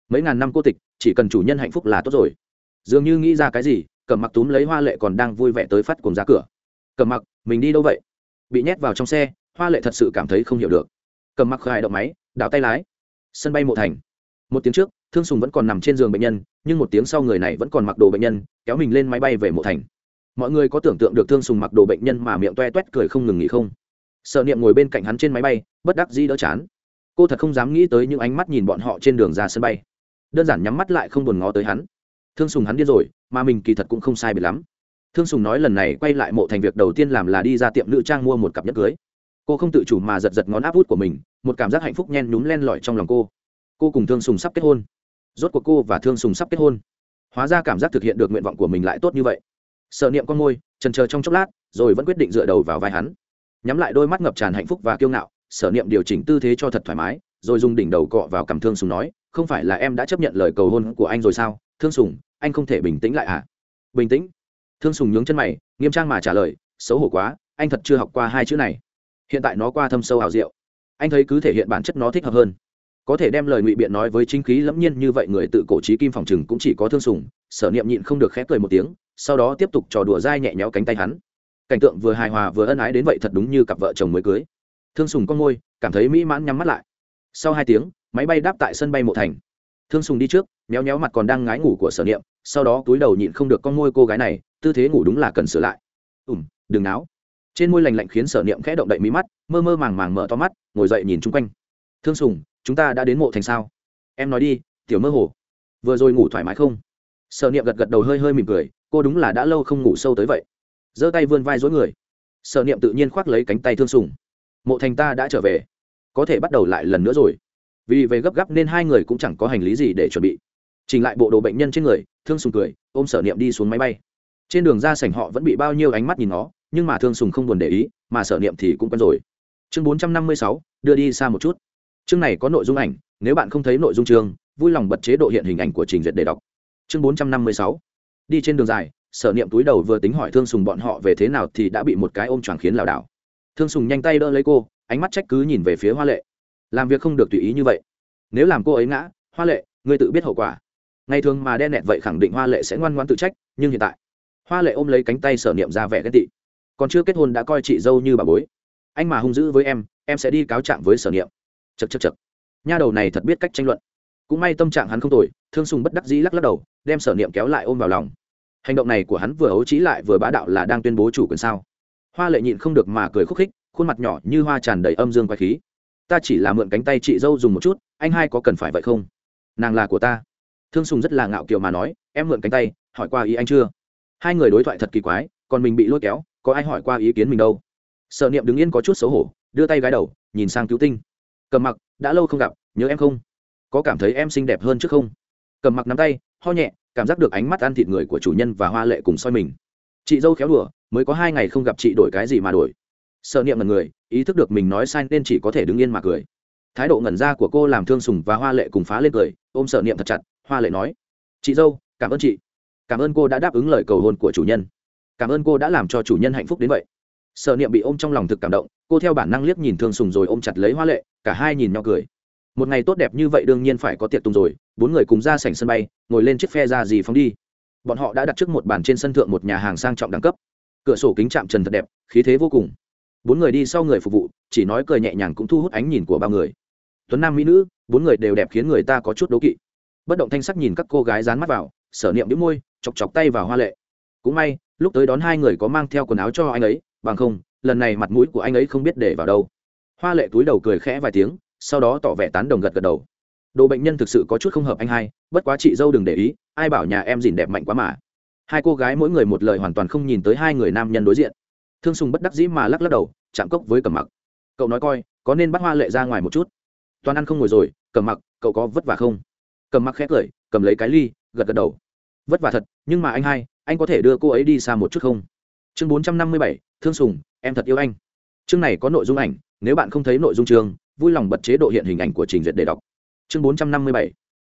mấy ngàn năm cô tịch, chỉ cần chủ nhân hạnh phúc là tốt rồi. Dường như nghĩ ra cái gì cầm mặc túm lấy hoa lệ còn đang vui vẻ tới phát cùng ra cửa. Cầm mặc, mình đi đâu vậy? Bị nhét vào trong xe, hoa lệ thật sự cảm thấy không hiểu được cầm mặc khai động máy, đảo tay lái. Sân bay mộ thành. Một tiếng trước, thương sùng vẫn còn nằm trên giường bệnh nhân, nhưng một tiếng sau người này vẫn còn mặc đồ bệnh nhân, kéo mình lên máy bay về mộ thành. Mọi người có tưởng tượng được thương sùng mặc đồ bệnh nhân mà miệng toe toét cười không ngừng nghỉ không? Sợ niệm ngồi bên cạnh hắn trên máy bay, bất đắc dĩ đỡ chán. Cô thật không dám nghĩ tới những ánh mắt nhìn bọn họ trên đường ra sân bay. Đơn giản nhắm mắt lại không buồn ngó tới hắn. Thương sùng hắn điên rồi, mà mình kỳ thật cũng không sai biệt lắm. Thương sùng nói lần này quay lại mộ thành việc đầu tiên làm là đi ra tiệm nữ trang mua một cặp nhẫn cưới. Cô không tự chủ mà giật giật ngón áp út của mình một cảm giác hạnh phúc nhen nhúm len lỏi trong lòng cô. Cô cùng thương sùng sắp kết hôn. Rốt cuộc cô và thương sùng sắp kết hôn. Hóa ra cảm giác thực hiện được nguyện vọng của mình lại tốt như vậy. Sợ niệm con môi trần chờ trong chốc lát, rồi vẫn quyết định dựa đầu vào vai hắn. Nhắm lại đôi mắt ngập tràn hạnh phúc và kiêu ngạo, sở niệm điều chỉnh tư thế cho thật thoải mái, rồi dùng đỉnh đầu cọ vào cằm thương sùng nói, không phải là em đã chấp nhận lời cầu hôn của anh rồi sao? Thương sùng, anh không thể bình tĩnh lại à? Bình tĩnh? Thương sùng nhướng chân mày, nghiêm trang mà trả lời, xấu hổ quá, anh thật chưa học qua hai chữ này. Hiện tại nó qua thâm sâu hào diệu anh thấy cứ thể hiện bản chất nó thích hợp hơn. Có thể đem lời ngụy biện nói với chính khí lẫm nhiên như vậy, người tự cổ trí kim phòng chừng cũng chỉ có thương sùng, sở niệm nhịn không được khép cười một tiếng, sau đó tiếp tục trò đùa dai nhẹ nhõm cánh tay hắn. Cảnh tượng vừa hài hòa vừa ân ái đến vậy thật đúng như cặp vợ chồng mới cưới. Thương sùng con môi cảm thấy mỹ mãn nhắm mắt lại. Sau hai tiếng, máy bay đáp tại sân bay mộ thành. Thương sùng đi trước, méo méo mặt còn đang ngái ngủ của sở niệm, sau đó túi đầu nhịn không được con môi cô gái này, tư thế ngủ đúng là cần sửa lại. Ùm đừng náo trên môi lành lạnh khiến sở niệm khẽ động đậy mí mắt, mơ mơ màng màng mở to mắt, ngồi dậy nhìn chung quanh. Thương sùng, chúng ta đã đến mộ thành sao? Em nói đi, tiểu mơ hồ, vừa rồi ngủ thoải mái không? Sở niệm gật gật đầu hơi hơi mỉm cười, cô đúng là đã lâu không ngủ sâu tới vậy. Giơ tay vươn vai dối người. Sở niệm tự nhiên khoác lấy cánh tay thương sùng. Mộ thành ta đã trở về, có thể bắt đầu lại lần nữa rồi. Vì về gấp gáp nên hai người cũng chẳng có hành lý gì để chuẩn bị. Chỉnh lại bộ đồ bệnh nhân trên người, thương sùng cười, ôm sở niệm đi xuống máy bay. Trên đường ra sảnh họ vẫn bị bao nhiêu ánh mắt nhìn nó nhưng mà thương sùng không buồn để ý, mà sở niệm thì cũng quen rồi. Chương bốn trăm năm mươi sáu, đưa đi xa một chút. Chương này có nội dung ảnh, nếu bạn không thấy nội dung chương, vui lòng bật chế độ hiện hình ảnh của trình duyệt để đọc. Chương bốn trăm năm mươi sáu, đi trên đường dài, sở niệm túi đầu vừa tính hỏi thương sùng bọn họ về thế nào thì đã bị một cái ôm choàng khiến lảo đảo. Thương sùng nhanh tay đỡ lấy cô, ánh mắt trách cứ nhìn về phía hoa lệ. Làm việc không được tùy ý như vậy. Nếu làm cô ấy ngã, hoa lệ, ngươi tự biết hậu quả. Ngày thường mà đen nẹt vậy khẳng định hoa lệ sẽ ngoan ngoan tự trách, nhưng hiện tại, hoa lệ ôm lấy cánh tay sở niệm ra vẻ ghen tị còn chưa kết hôn đã coi chị dâu như bà bối. Anh mà hung dữ với em em sẽ đi cáo trạng với sở niệm. Chật chật chật nha đầu này thật biết cách tranh luận. Cũng may tâm trạng hắn không tồi, thương sùng bất đắc dĩ lắc lắc đầu, đem sở niệm kéo lại ôm vào lòng. Hành động này của hắn vừa ấu trí lại vừa bá đạo là đang tuyên bố chủ quyền sao? Hoa lệ nhịn không được mà cười khúc khích, khuôn mặt nhỏ như hoa tràn đầy âm dương quay khí. Ta chỉ là mượn cánh tay chị dâu dùng một chút, anh hai có cần phải vậy không? Nàng là của ta. Thương sùng rất là ngạo kiều mà nói, em mượn cánh tay, hỏi qua ý anh chưa? Hai người đối thoại thật kỳ quái còn mình bị lôi kéo, có ai hỏi qua ý kiến mình đâu? Sợ niệm đứng yên có chút xấu hổ, đưa tay gái đầu, nhìn sang cứu tinh. Cầm mặc, đã lâu không gặp, nhớ em không? Có cảm thấy em xinh đẹp hơn trước không? Cầm mặc nắm tay, ho nhẹ, cảm giác được ánh mắt ăn thịt người của chủ nhân và hoa lệ cùng soi mình. Chị dâu khéo đùa, mới có hai ngày không gặp chị đổi cái gì mà đổi. Sợ niệm ngần người, ý thức được mình nói sai nên chỉ có thể đứng yên mà cười. Thái độ ngẩn ra của cô làm thương sùng và hoa lệ cùng phá lên cười, ôm sợ niệm thật chặt, hoa lệ nói. Chị dâu, cảm ơn chị. Cảm ơn cô đã đáp ứng lời cầu hôn của chủ nhân cảm ơn cô đã làm cho chủ nhân hạnh phúc đến vậy. Sở niệm bị ôm trong lòng thực cảm động, cô theo bản năng liếc nhìn thương sùng rồi ôm chặt lấy hoa lệ, cả hai nhìn nhau cười. Một ngày tốt đẹp như vậy đương nhiên phải có tiệc tùng rồi, bốn người cùng ra sảnh sân bay, ngồi lên chiếc phe ra gì phóng đi. Bọn họ đã đặt trước một bàn trên sân thượng một nhà hàng sang trọng đẳng cấp. Cửa sổ kính chạm trần thật đẹp, khí thế vô cùng. Bốn người đi sau người phục vụ, chỉ nói cười nhẹ nhàng cũng thu hút ánh nhìn của bao người. Tuấn nam mỹ nữ, bốn người đều đẹp khiến người ta có chút đố kỵ. Bất động thanh sắc nhìn các cô gái dán mắt vào, sở niệm đĩu môi, chọc chọc tay vào hoa lệ. Cũng may lúc tới đón hai người có mang theo quần áo cho anh ấy, bằng không, lần này mặt mũi của anh ấy không biết để vào đâu. Hoa lệ túi đầu cười khẽ vài tiếng, sau đó tỏ vẻ tán đồng gật gật đầu. Đồ bệnh nhân thực sự có chút không hợp anh hai, bất quá chị dâu đừng để ý, ai bảo nhà em dìn đẹp mạnh quá mà. Hai cô gái mỗi người một lời hoàn toàn không nhìn tới hai người nam nhân đối diện. Thương sùng bất đắc dĩ mà lắc lắc đầu, chạm cốc với cầm mặc. Cậu nói coi, có nên bắt hoa lệ ra ngoài một chút? Toàn ăn không ngồi rồi cầm mặc, cậu có vất vả không? Cầm mặc khét cười, cầm lấy cái ly, gật gật đầu. Vất vả thật, nhưng mà anh hai anh có thể đưa cô ấy đi xa một chút không? Chương bốn trăm năm mươi bảy, thương sùng, em thật yêu anh. Chương này có nội dung ảnh, nếu bạn không thấy nội dung chương, vui lòng bật chế độ hiện hình ảnh của trình duyệt để đọc. Chương bốn trăm năm mươi bảy,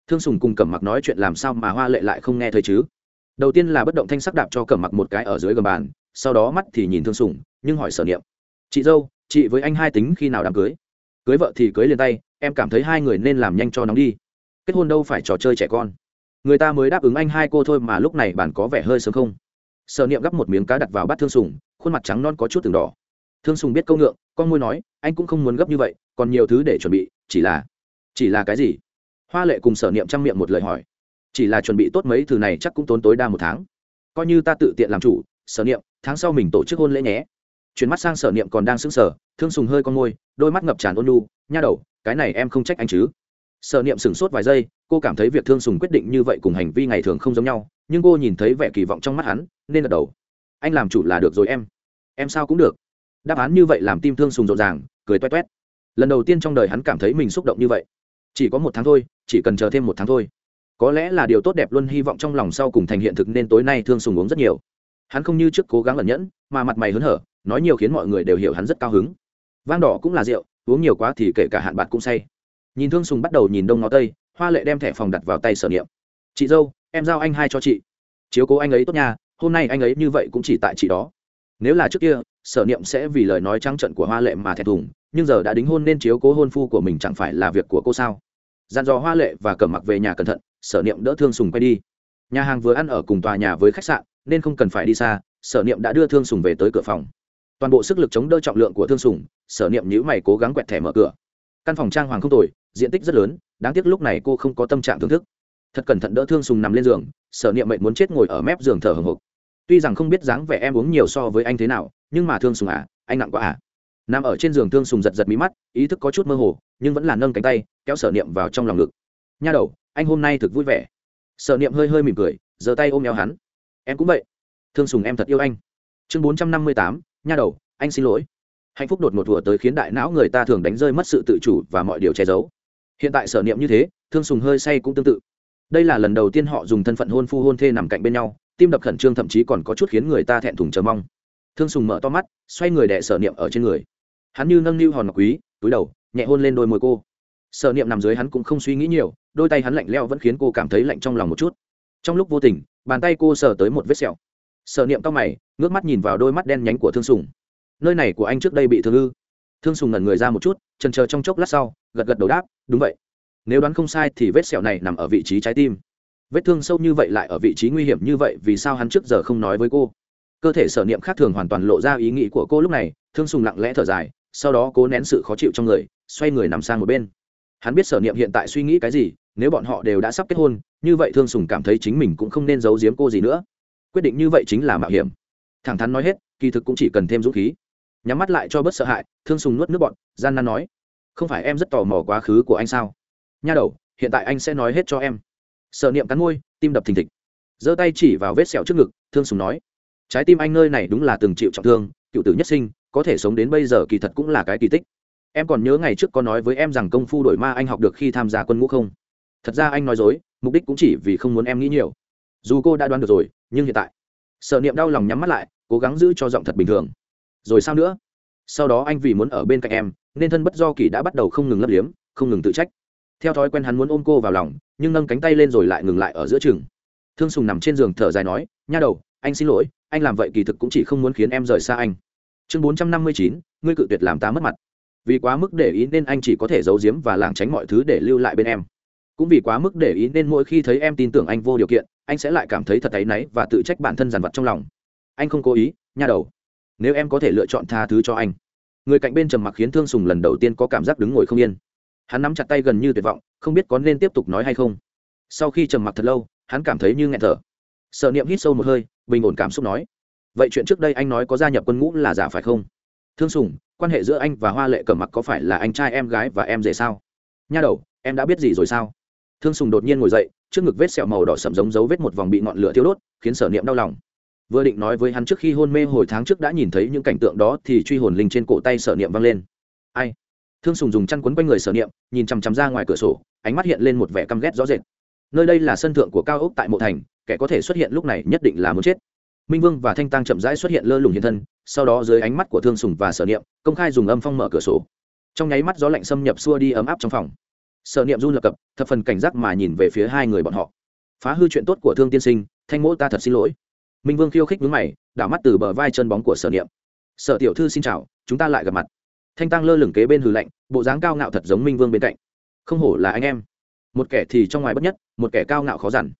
thương sùng cùng cẩm mặc nói chuyện làm sao mà hoa lệ lại không nghe thấy chứ? Đầu tiên là bất động thanh sắc đạp cho cẩm mặc một cái ở dưới gầm bàn, sau đó mắt thì nhìn thương sùng, nhưng hỏi sở niệm. Chị dâu, chị với anh hai tính khi nào đám cưới? Cưới vợ thì cưới liền tay, em cảm thấy hai người nên làm nhanh cho nóng đi. Kết hôn đâu phải trò chơi trẻ con người ta mới đáp ứng anh hai cô thôi mà lúc này bạn có vẻ hơi sớm không? Sở niệm gắp một miếng cá đặt vào bát thương sùng, khuôn mặt trắng non có chút từng đỏ. Thương sùng biết câu ngượng, con môi nói, anh cũng không muốn gấp như vậy, còn nhiều thứ để chuẩn bị, chỉ là chỉ là cái gì? Hoa lệ cùng sở niệm trang miệng một lời hỏi. Chỉ là chuẩn bị tốt mấy thứ này chắc cũng tốn tối đa một tháng. Coi như ta tự tiện làm chủ, sở niệm, tháng sau mình tổ chức hôn lễ nhé. Chuyển mắt sang sở niệm còn đang sững sờ, thương sùng hơi con môi, đôi mắt ngập tràn ôn lu nha đầu, cái này em không trách anh chứ sở niệm sửng sốt vài giây, cô cảm thấy việc thương sùng quyết định như vậy cùng hành vi ngày thường không giống nhau, nhưng cô nhìn thấy vẻ kỳ vọng trong mắt hắn, nên gật đầu. Anh làm chủ là được rồi em. Em sao cũng được. Đáp án như vậy làm tim thương sùng rộn ràng, cười toét toét. Lần đầu tiên trong đời hắn cảm thấy mình xúc động như vậy. Chỉ có một tháng thôi, chỉ cần chờ thêm một tháng thôi. Có lẽ là điều tốt đẹp luôn hy vọng trong lòng sau cùng thành hiện thực nên tối nay thương sùng uống rất nhiều. Hắn không như trước cố gắng lẩn nhẫn, mà mặt mày hớn hở, nói nhiều khiến mọi người đều hiểu hắn rất cao hứng. Vang đỏ cũng là rượu, uống nhiều quá thì kể cả hạn bạc cũng say nhìn thương sùng bắt đầu nhìn đông ngó tây, hoa lệ đem thẻ phòng đặt vào tay sở niệm. Chị dâu, em giao anh hai cho chị. Chiếu cố anh ấy tốt nha, hôm nay anh ấy như vậy cũng chỉ tại chị đó. Nếu là trước kia, sở niệm sẽ vì lời nói trắng trận của hoa lệ mà thẹn thùng, nhưng giờ đã đính hôn nên chiếu cố hôn phu của mình chẳng phải là việc của cô sao? Dàn dò hoa lệ và cẩm mặc về nhà cẩn thận, sở niệm đỡ thương sùng quay đi. Nhà hàng vừa ăn ở cùng tòa nhà với khách sạn, nên không cần phải đi xa, sở niệm đã đưa thương sùng về tới cửa phòng. Toàn bộ sức lực chống đỡ trọng lượng của thương sùng, sở niệm nhữ mày cố gắng quẹt thẻ mở cửa. Căn phòng trang hoàng không tồi diện tích rất lớn, đáng tiếc lúc này cô không có tâm trạng thưởng thức. Thật cẩn thận đỡ thương sùng nằm lên giường, sở niệm mệnh muốn chết ngồi ở mép giường thở hồng hộc. Tuy rằng không biết dáng vẻ em uống nhiều so với anh thế nào, nhưng mà thương sùng à anh nặng quá à. Nằm ở trên giường thương sùng giật giật mí mắt, ý thức có chút mơ hồ, nhưng vẫn là nâng cánh tay, kéo sở niệm vào trong lòng ngực. Nha đầu, anh hôm nay thực vui vẻ. Sở niệm hơi hơi mỉm cười, giơ tay ôm eo hắn. Em cũng vậy. Thương sùng em thật yêu anh. Chương bốn trăm năm mươi tám, nha đầu, anh xin lỗi. Hạnh phúc đột ngột vừa tới khiến đại não người ta thường đánh rơi mất sự tự chủ và mọi điều che giấu hiện tại sở niệm như thế, thương sùng hơi say cũng tương tự. Đây là lần đầu tiên họ dùng thân phận hôn phu hôn thê nằm cạnh bên nhau, tim đập khẩn trương thậm chí còn có chút khiến người ta thẹn thùng chờ mong. Thương sùng mở to mắt, xoay người đẻ sở niệm ở trên người. Hắn như nâng niu hòn ngọc quý, túi đầu, nhẹ hôn lên đôi môi cô. Sở niệm nằm dưới hắn cũng không suy nghĩ nhiều, đôi tay hắn lạnh leo vẫn khiến cô cảm thấy lạnh trong lòng một chút. Trong lúc vô tình, bàn tay cô sờ tới một vết sẹo. Sở niệm cao mày, ngước mắt nhìn vào đôi mắt đen nhánh của thương sùng. Nơi này của anh trước đây bị thương ư? Thương sùng ngẩn người ra một chút trần chờ trong chốc lát sau, gật gật đầu đáp đúng vậy. Nếu đoán không sai thì vết sẹo này nằm ở vị trí trái tim. Vết thương sâu như vậy lại ở vị trí nguy hiểm như vậy vì sao hắn trước giờ không nói với cô? Cơ thể sở niệm khác thường hoàn toàn lộ ra ý nghĩ của cô lúc này, thương sùng lặng lẽ thở dài, sau đó cố nén sự khó chịu trong người, xoay người nằm sang một bên. Hắn biết sở niệm hiện tại suy nghĩ cái gì, nếu bọn họ đều đã sắp kết hôn, như vậy thương sùng cảm thấy chính mình cũng không nên giấu giếm cô gì nữa. Quyết định như vậy chính là mạo hiểm. Thẳng thắn nói hết, kỳ thực cũng chỉ cần thêm dũng khí. Nhắm mắt lại cho bớt sợ hại thương sùng nuốt nước bọn gian nan nói không phải em rất tò mò quá khứ của anh sao? Nha đầu, hiện tại anh sẽ nói hết cho em. Sợ niệm cắn môi, tim đập thình thịch. Giơ tay chỉ vào vết sẹo trước ngực, thương sùng nói. Trái tim anh nơi này đúng là từng chịu trọng thương, cựu tử nhất sinh, có thể sống đến bây giờ kỳ thật cũng là cái kỳ tích. Em còn nhớ ngày trước có nói với em rằng công phu đổi ma anh học được khi tham gia quân ngũ không? Thật ra anh nói dối, mục đích cũng chỉ vì không muốn em nghĩ nhiều. Dù cô đã đoán được rồi, nhưng hiện tại sợ niệm đau lòng nhắm mắt lại, cố gắng giữ cho giọng thật bình thường. Rồi sao nữa? Sau đó anh vì muốn ở bên cạnh em nên thân bất do kỳ đã bắt đầu không ngừng lấp liếm, không ngừng tự trách. Theo thói quen hắn muốn ôm cô vào lòng, nhưng nâng cánh tay lên rồi lại ngừng lại ở giữa chừng. Thương sùng nằm trên giường thở dài nói, nha đầu, anh xin lỗi, anh làm vậy kỳ thực cũng chỉ không muốn khiến em rời xa anh. Chương bốn trăm năm mươi chín, ngươi cự tuyệt làm ta mất mặt. Vì quá mức để ý nên anh chỉ có thể giấu giếm và lảng tránh mọi thứ để lưu lại bên em. Cũng vì quá mức để ý nên mỗi khi thấy em tin tưởng anh vô điều kiện, anh sẽ lại cảm thấy thật áy náy và tự trách bản thân dằn vặt trong lòng. Anh không cố ý, nha đầu. Nếu em có thể lựa chọn tha thứ cho anh người cạnh bên trầm mặc khiến thương sùng lần đầu tiên có cảm giác đứng ngồi không yên. Hắn nắm chặt tay gần như tuyệt vọng, không biết có nên tiếp tục nói hay không. Sau khi trầm mặc thật lâu, hắn cảm thấy như nghẹn thở. Sợ niệm hít sâu một hơi, bình ổn cảm xúc nói, vậy chuyện trước đây anh nói có gia nhập quân ngũ là giả phải không? Thương sùng, quan hệ giữa anh và hoa lệ cẩm mặc có phải là anh trai em gái và em rể sao? Nha đầu, em đã biết gì rồi sao? Thương sùng đột nhiên ngồi dậy, trước ngực vết sẹo màu đỏ sậm giống dấu vết một vòng bị ngọn lửa thiêu đốt, khiến sở niệm đau lòng vừa định nói với hắn trước khi hôn mê hồi tháng trước đã nhìn thấy những cảnh tượng đó thì truy hồn linh trên cổ tay sở niệm văng lên. Ai? Thương sùng dùng chăn quấn quanh người sở niệm, nhìn chằm chằm ra ngoài cửa sổ, ánh mắt hiện lên một vẻ căm ghét rõ rệt. Nơi đây là sân thượng của cao ốc tại mộ thành, kẻ có thể xuất hiện lúc này nhất định là muốn chết. Minh vương và thanh tăng chậm rãi xuất hiện lơ lửng hiện thân, sau đó dưới ánh mắt của thương sùng và sở niệm, công khai dùng âm phong mở cửa sổ. Trong nháy mắt gió lạnh xâm nhập xua đi ấm áp trong phòng. Sở niệm run lập cập, thập phần cảnh giác mà nhìn về phía hai người bọn họ. Phá hư chuyện tốt của thương tiên sinh, thanh mỗ ta thật xin lỗi minh vương khiêu khích vướng mày, đảo mắt từ bờ vai chân bóng của sở niệm. Sở tiểu thư xin chào, chúng ta lại gặp mặt. Thanh tăng lơ lửng kế bên hừ lạnh, bộ dáng cao ngạo thật giống minh vương bên cạnh. Không hổ là anh em. Một kẻ thì trong ngoài bất nhất, một kẻ cao ngạo khó dằn.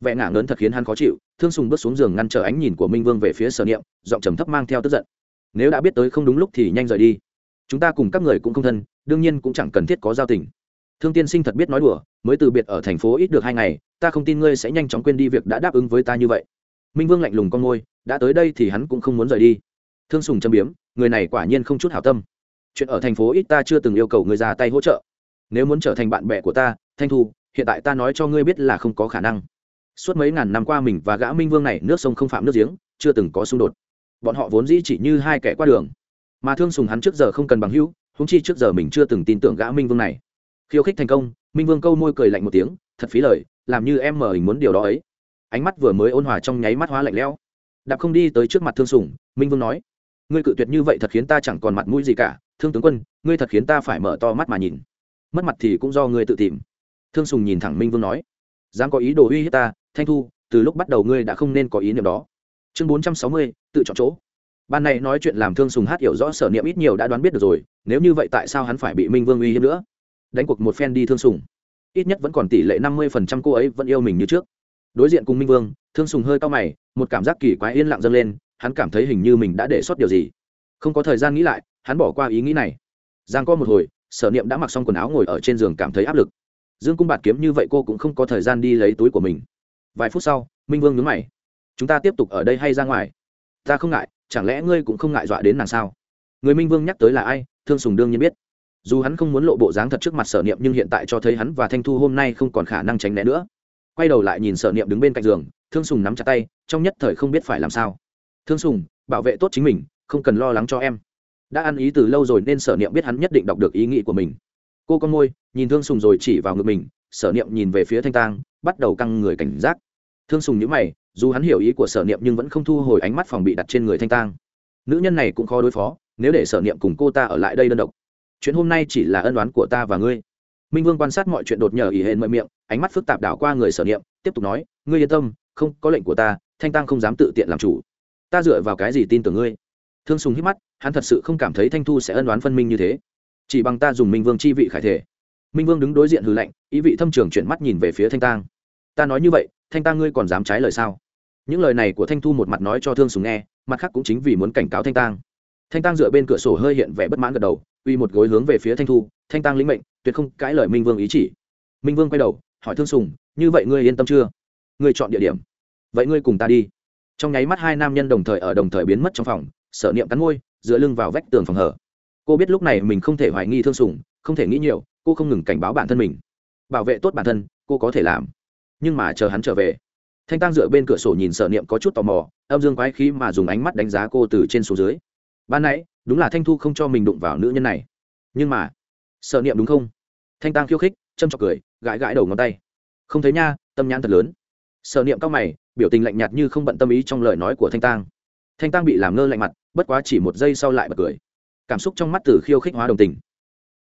Vẻ ngả ngớn thật khiến hắn khó chịu, thương sùng bước xuống giường ngăn trở ánh nhìn của minh vương về phía sở niệm, giọng trầm thấp mang theo tức giận. Nếu đã biết tới không đúng lúc thì nhanh rời đi. Chúng ta cùng các người cũng không thân, đương nhiên cũng chẳng cần thiết có giao tình. Thương tiên sinh thật biết nói đùa, mới từ biệt ở thành phố ít được hai ngày, ta không tin ngươi sẽ nhanh chóng quên đi việc đã đáp ứng với ta như vậy minh vương lạnh lùng con môi, đã tới đây thì hắn cũng không muốn rời đi. Thương sùng châm biếm, người này quả nhiên không chút hảo tâm. Chuyện ở thành phố ít ta chưa từng yêu cầu người ra tay hỗ trợ. Nếu muốn trở thành bạn bè của ta, thanh thu, hiện tại ta nói cho ngươi biết là không có khả năng. Suốt mấy ngàn năm qua mình và gã minh vương này nước sông không phạm nước giếng, chưa từng có xung đột. Bọn họ vốn dĩ chỉ như hai kẻ qua đường. Mà thương sùng hắn trước giờ không cần bằng hữu húng chi trước giờ mình chưa từng tin tưởng gã minh vương này. Khiêu khích thành công, minh vương câu môi cười lạnh một tiếng, thật phí lời, làm như em mờ hình muốn điều đó ấy ánh mắt vừa mới ôn hòa trong nháy mắt hóa lạnh lẽo. Đạp không đi tới trước mặt thương sùng, minh vương nói, ngươi cự tuyệt như vậy thật khiến ta chẳng còn mặt mũi gì cả, thương tướng quân, ngươi thật khiến ta phải mở to mắt mà nhìn. Mất mặt thì cũng do ngươi tự tìm. Thương sùng nhìn thẳng minh vương nói, dám có ý đồ uy hiếp ta, thanh thu, từ lúc bắt đầu ngươi đã không nên có ý niệm đó. Chương bốn trăm sáu mươi, tự chọn chỗ. Ban này nói chuyện làm thương sùng hát hiểu rõ sở niệm ít nhiều đã đoán biết được rồi, nếu như vậy tại sao hắn phải bị minh vương uy hiếp nữa? Đánh cuộc một phen đi thương sùng. Ít nhất vẫn còn tỷ lệ năm mươi phần trăm cô ấy vẫn yêu mình như trước đối diện cùng minh vương, thương sùng hơi cao mày, một cảm giác kỳ quái yên lặng dâng lên, hắn cảm thấy hình như mình đã để sót điều gì. Không có thời gian nghĩ lại, hắn bỏ qua ý nghĩ này. Giang co một hồi, sở niệm đã mặc xong quần áo ngồi ở trên giường cảm thấy áp lực. Dương cung bạt kiếm như vậy cô cũng không có thời gian đi lấy túi của mình. Vài phút sau, minh vương nhớ mày. Chúng ta tiếp tục ở đây hay ra ngoài? Ta không ngại, chẳng lẽ ngươi cũng không ngại dọa đến nàng sao? Người minh vương nhắc tới là ai, thương sùng đương nhiên biết. Dù hắn không muốn lộ bộ dáng thật trước mặt sở niệm, nhưng hiện tại cho thấy hắn và thanh thu hôm nay không còn khả năng tránh né nữa quay đầu lại nhìn sở niệm đứng bên cạnh giường, thương sùng nắm chặt tay, trong nhất thời không biết phải làm sao. Thương sùng, bảo vệ tốt chính mình, không cần lo lắng cho em. Đã ăn ý từ lâu rồi nên sở niệm biết hắn nhất định đọc được ý nghĩ của mình. Cô con môi, nhìn thương sùng rồi chỉ vào ngực mình, sở niệm nhìn về phía thanh tang, bắt đầu căng người cảnh giác. Thương sùng nhữ mày, dù hắn hiểu ý của sở niệm nhưng vẫn không thu hồi ánh mắt phòng bị đặt trên người thanh tang. Nữ nhân này cũng khó đối phó, nếu để sở niệm cùng cô ta ở lại đây đơn độc, chuyện hôm nay chỉ là ân đoán của ta và ngươi. Minh vương quan sát mọi chuyện đột nhờ ý hệ mọi miệng ánh mắt phức tạp đảo qua người sở niệm, tiếp tục nói, ngươi yên tâm, không, có lệnh của ta, thanh tăng không dám tự tiện làm chủ. Ta dựa vào cái gì tin tưởng ngươi? Thương sùng hít mắt, hắn thật sự không cảm thấy thanh thu sẽ ân đoán phân minh như thế. Chỉ bằng ta dùng minh vương chi vị khải thể. Minh vương đứng đối diện hư lệnh, ý vị thâm trường chuyển mắt nhìn về phía thanh tang ta nói như vậy, thanh tang ngươi còn dám trái lời sao? Những lời này của thanh thu một mặt nói cho thương sùng nghe, mặt khác cũng chính vì muốn cảnh cáo thanh tang thanh tang dựa bên cửa sổ hơi hiện vẻ bất mãn gật đầu, uy một gối hướng về phía thanh thu, thanh tang lĩnh mệnh, tuyệt không cãi lời minh vương ý chỉ. Minh vương quay đầu hỏi thương sùng, như vậy ngươi yên tâm chưa? Ngươi chọn địa điểm. Vậy ngươi cùng ta đi. Trong nháy mắt hai nam nhân đồng thời ở đồng thời biến mất trong phòng, sở niệm cắn môi, dựa lưng vào vách tường phòng hở. Cô biết lúc này mình không thể hoài nghi thương sùng, không thể nghĩ nhiều, cô không ngừng cảnh báo bản thân mình. Bảo vệ tốt bản thân, cô có thể làm. Nhưng mà chờ hắn trở về, thanh tăng dựa bên cửa sổ nhìn sở niệm có chút tò mò, âm dương quái khí mà dùng ánh mắt đánh giá cô từ trên xuống dưới. Ban nãy, đúng là thanh thu không cho mình đụng vào nữ nhân này. Nhưng mà, sở niệm đúng không? Thanh tăng khiêu khích châm chọc cười, gãi gãi đầu ngón tay. Không thấy nha, tâm nhãn thật lớn. Sở niệm cao mày, biểu tình lạnh nhạt như không bận tâm ý trong lời nói của thanh tang. thanh tang bị làm ngơ lạnh mặt, bất quá chỉ một giây sau lại bật cười. Cảm xúc trong mắt từ khiêu khích hóa đồng tình.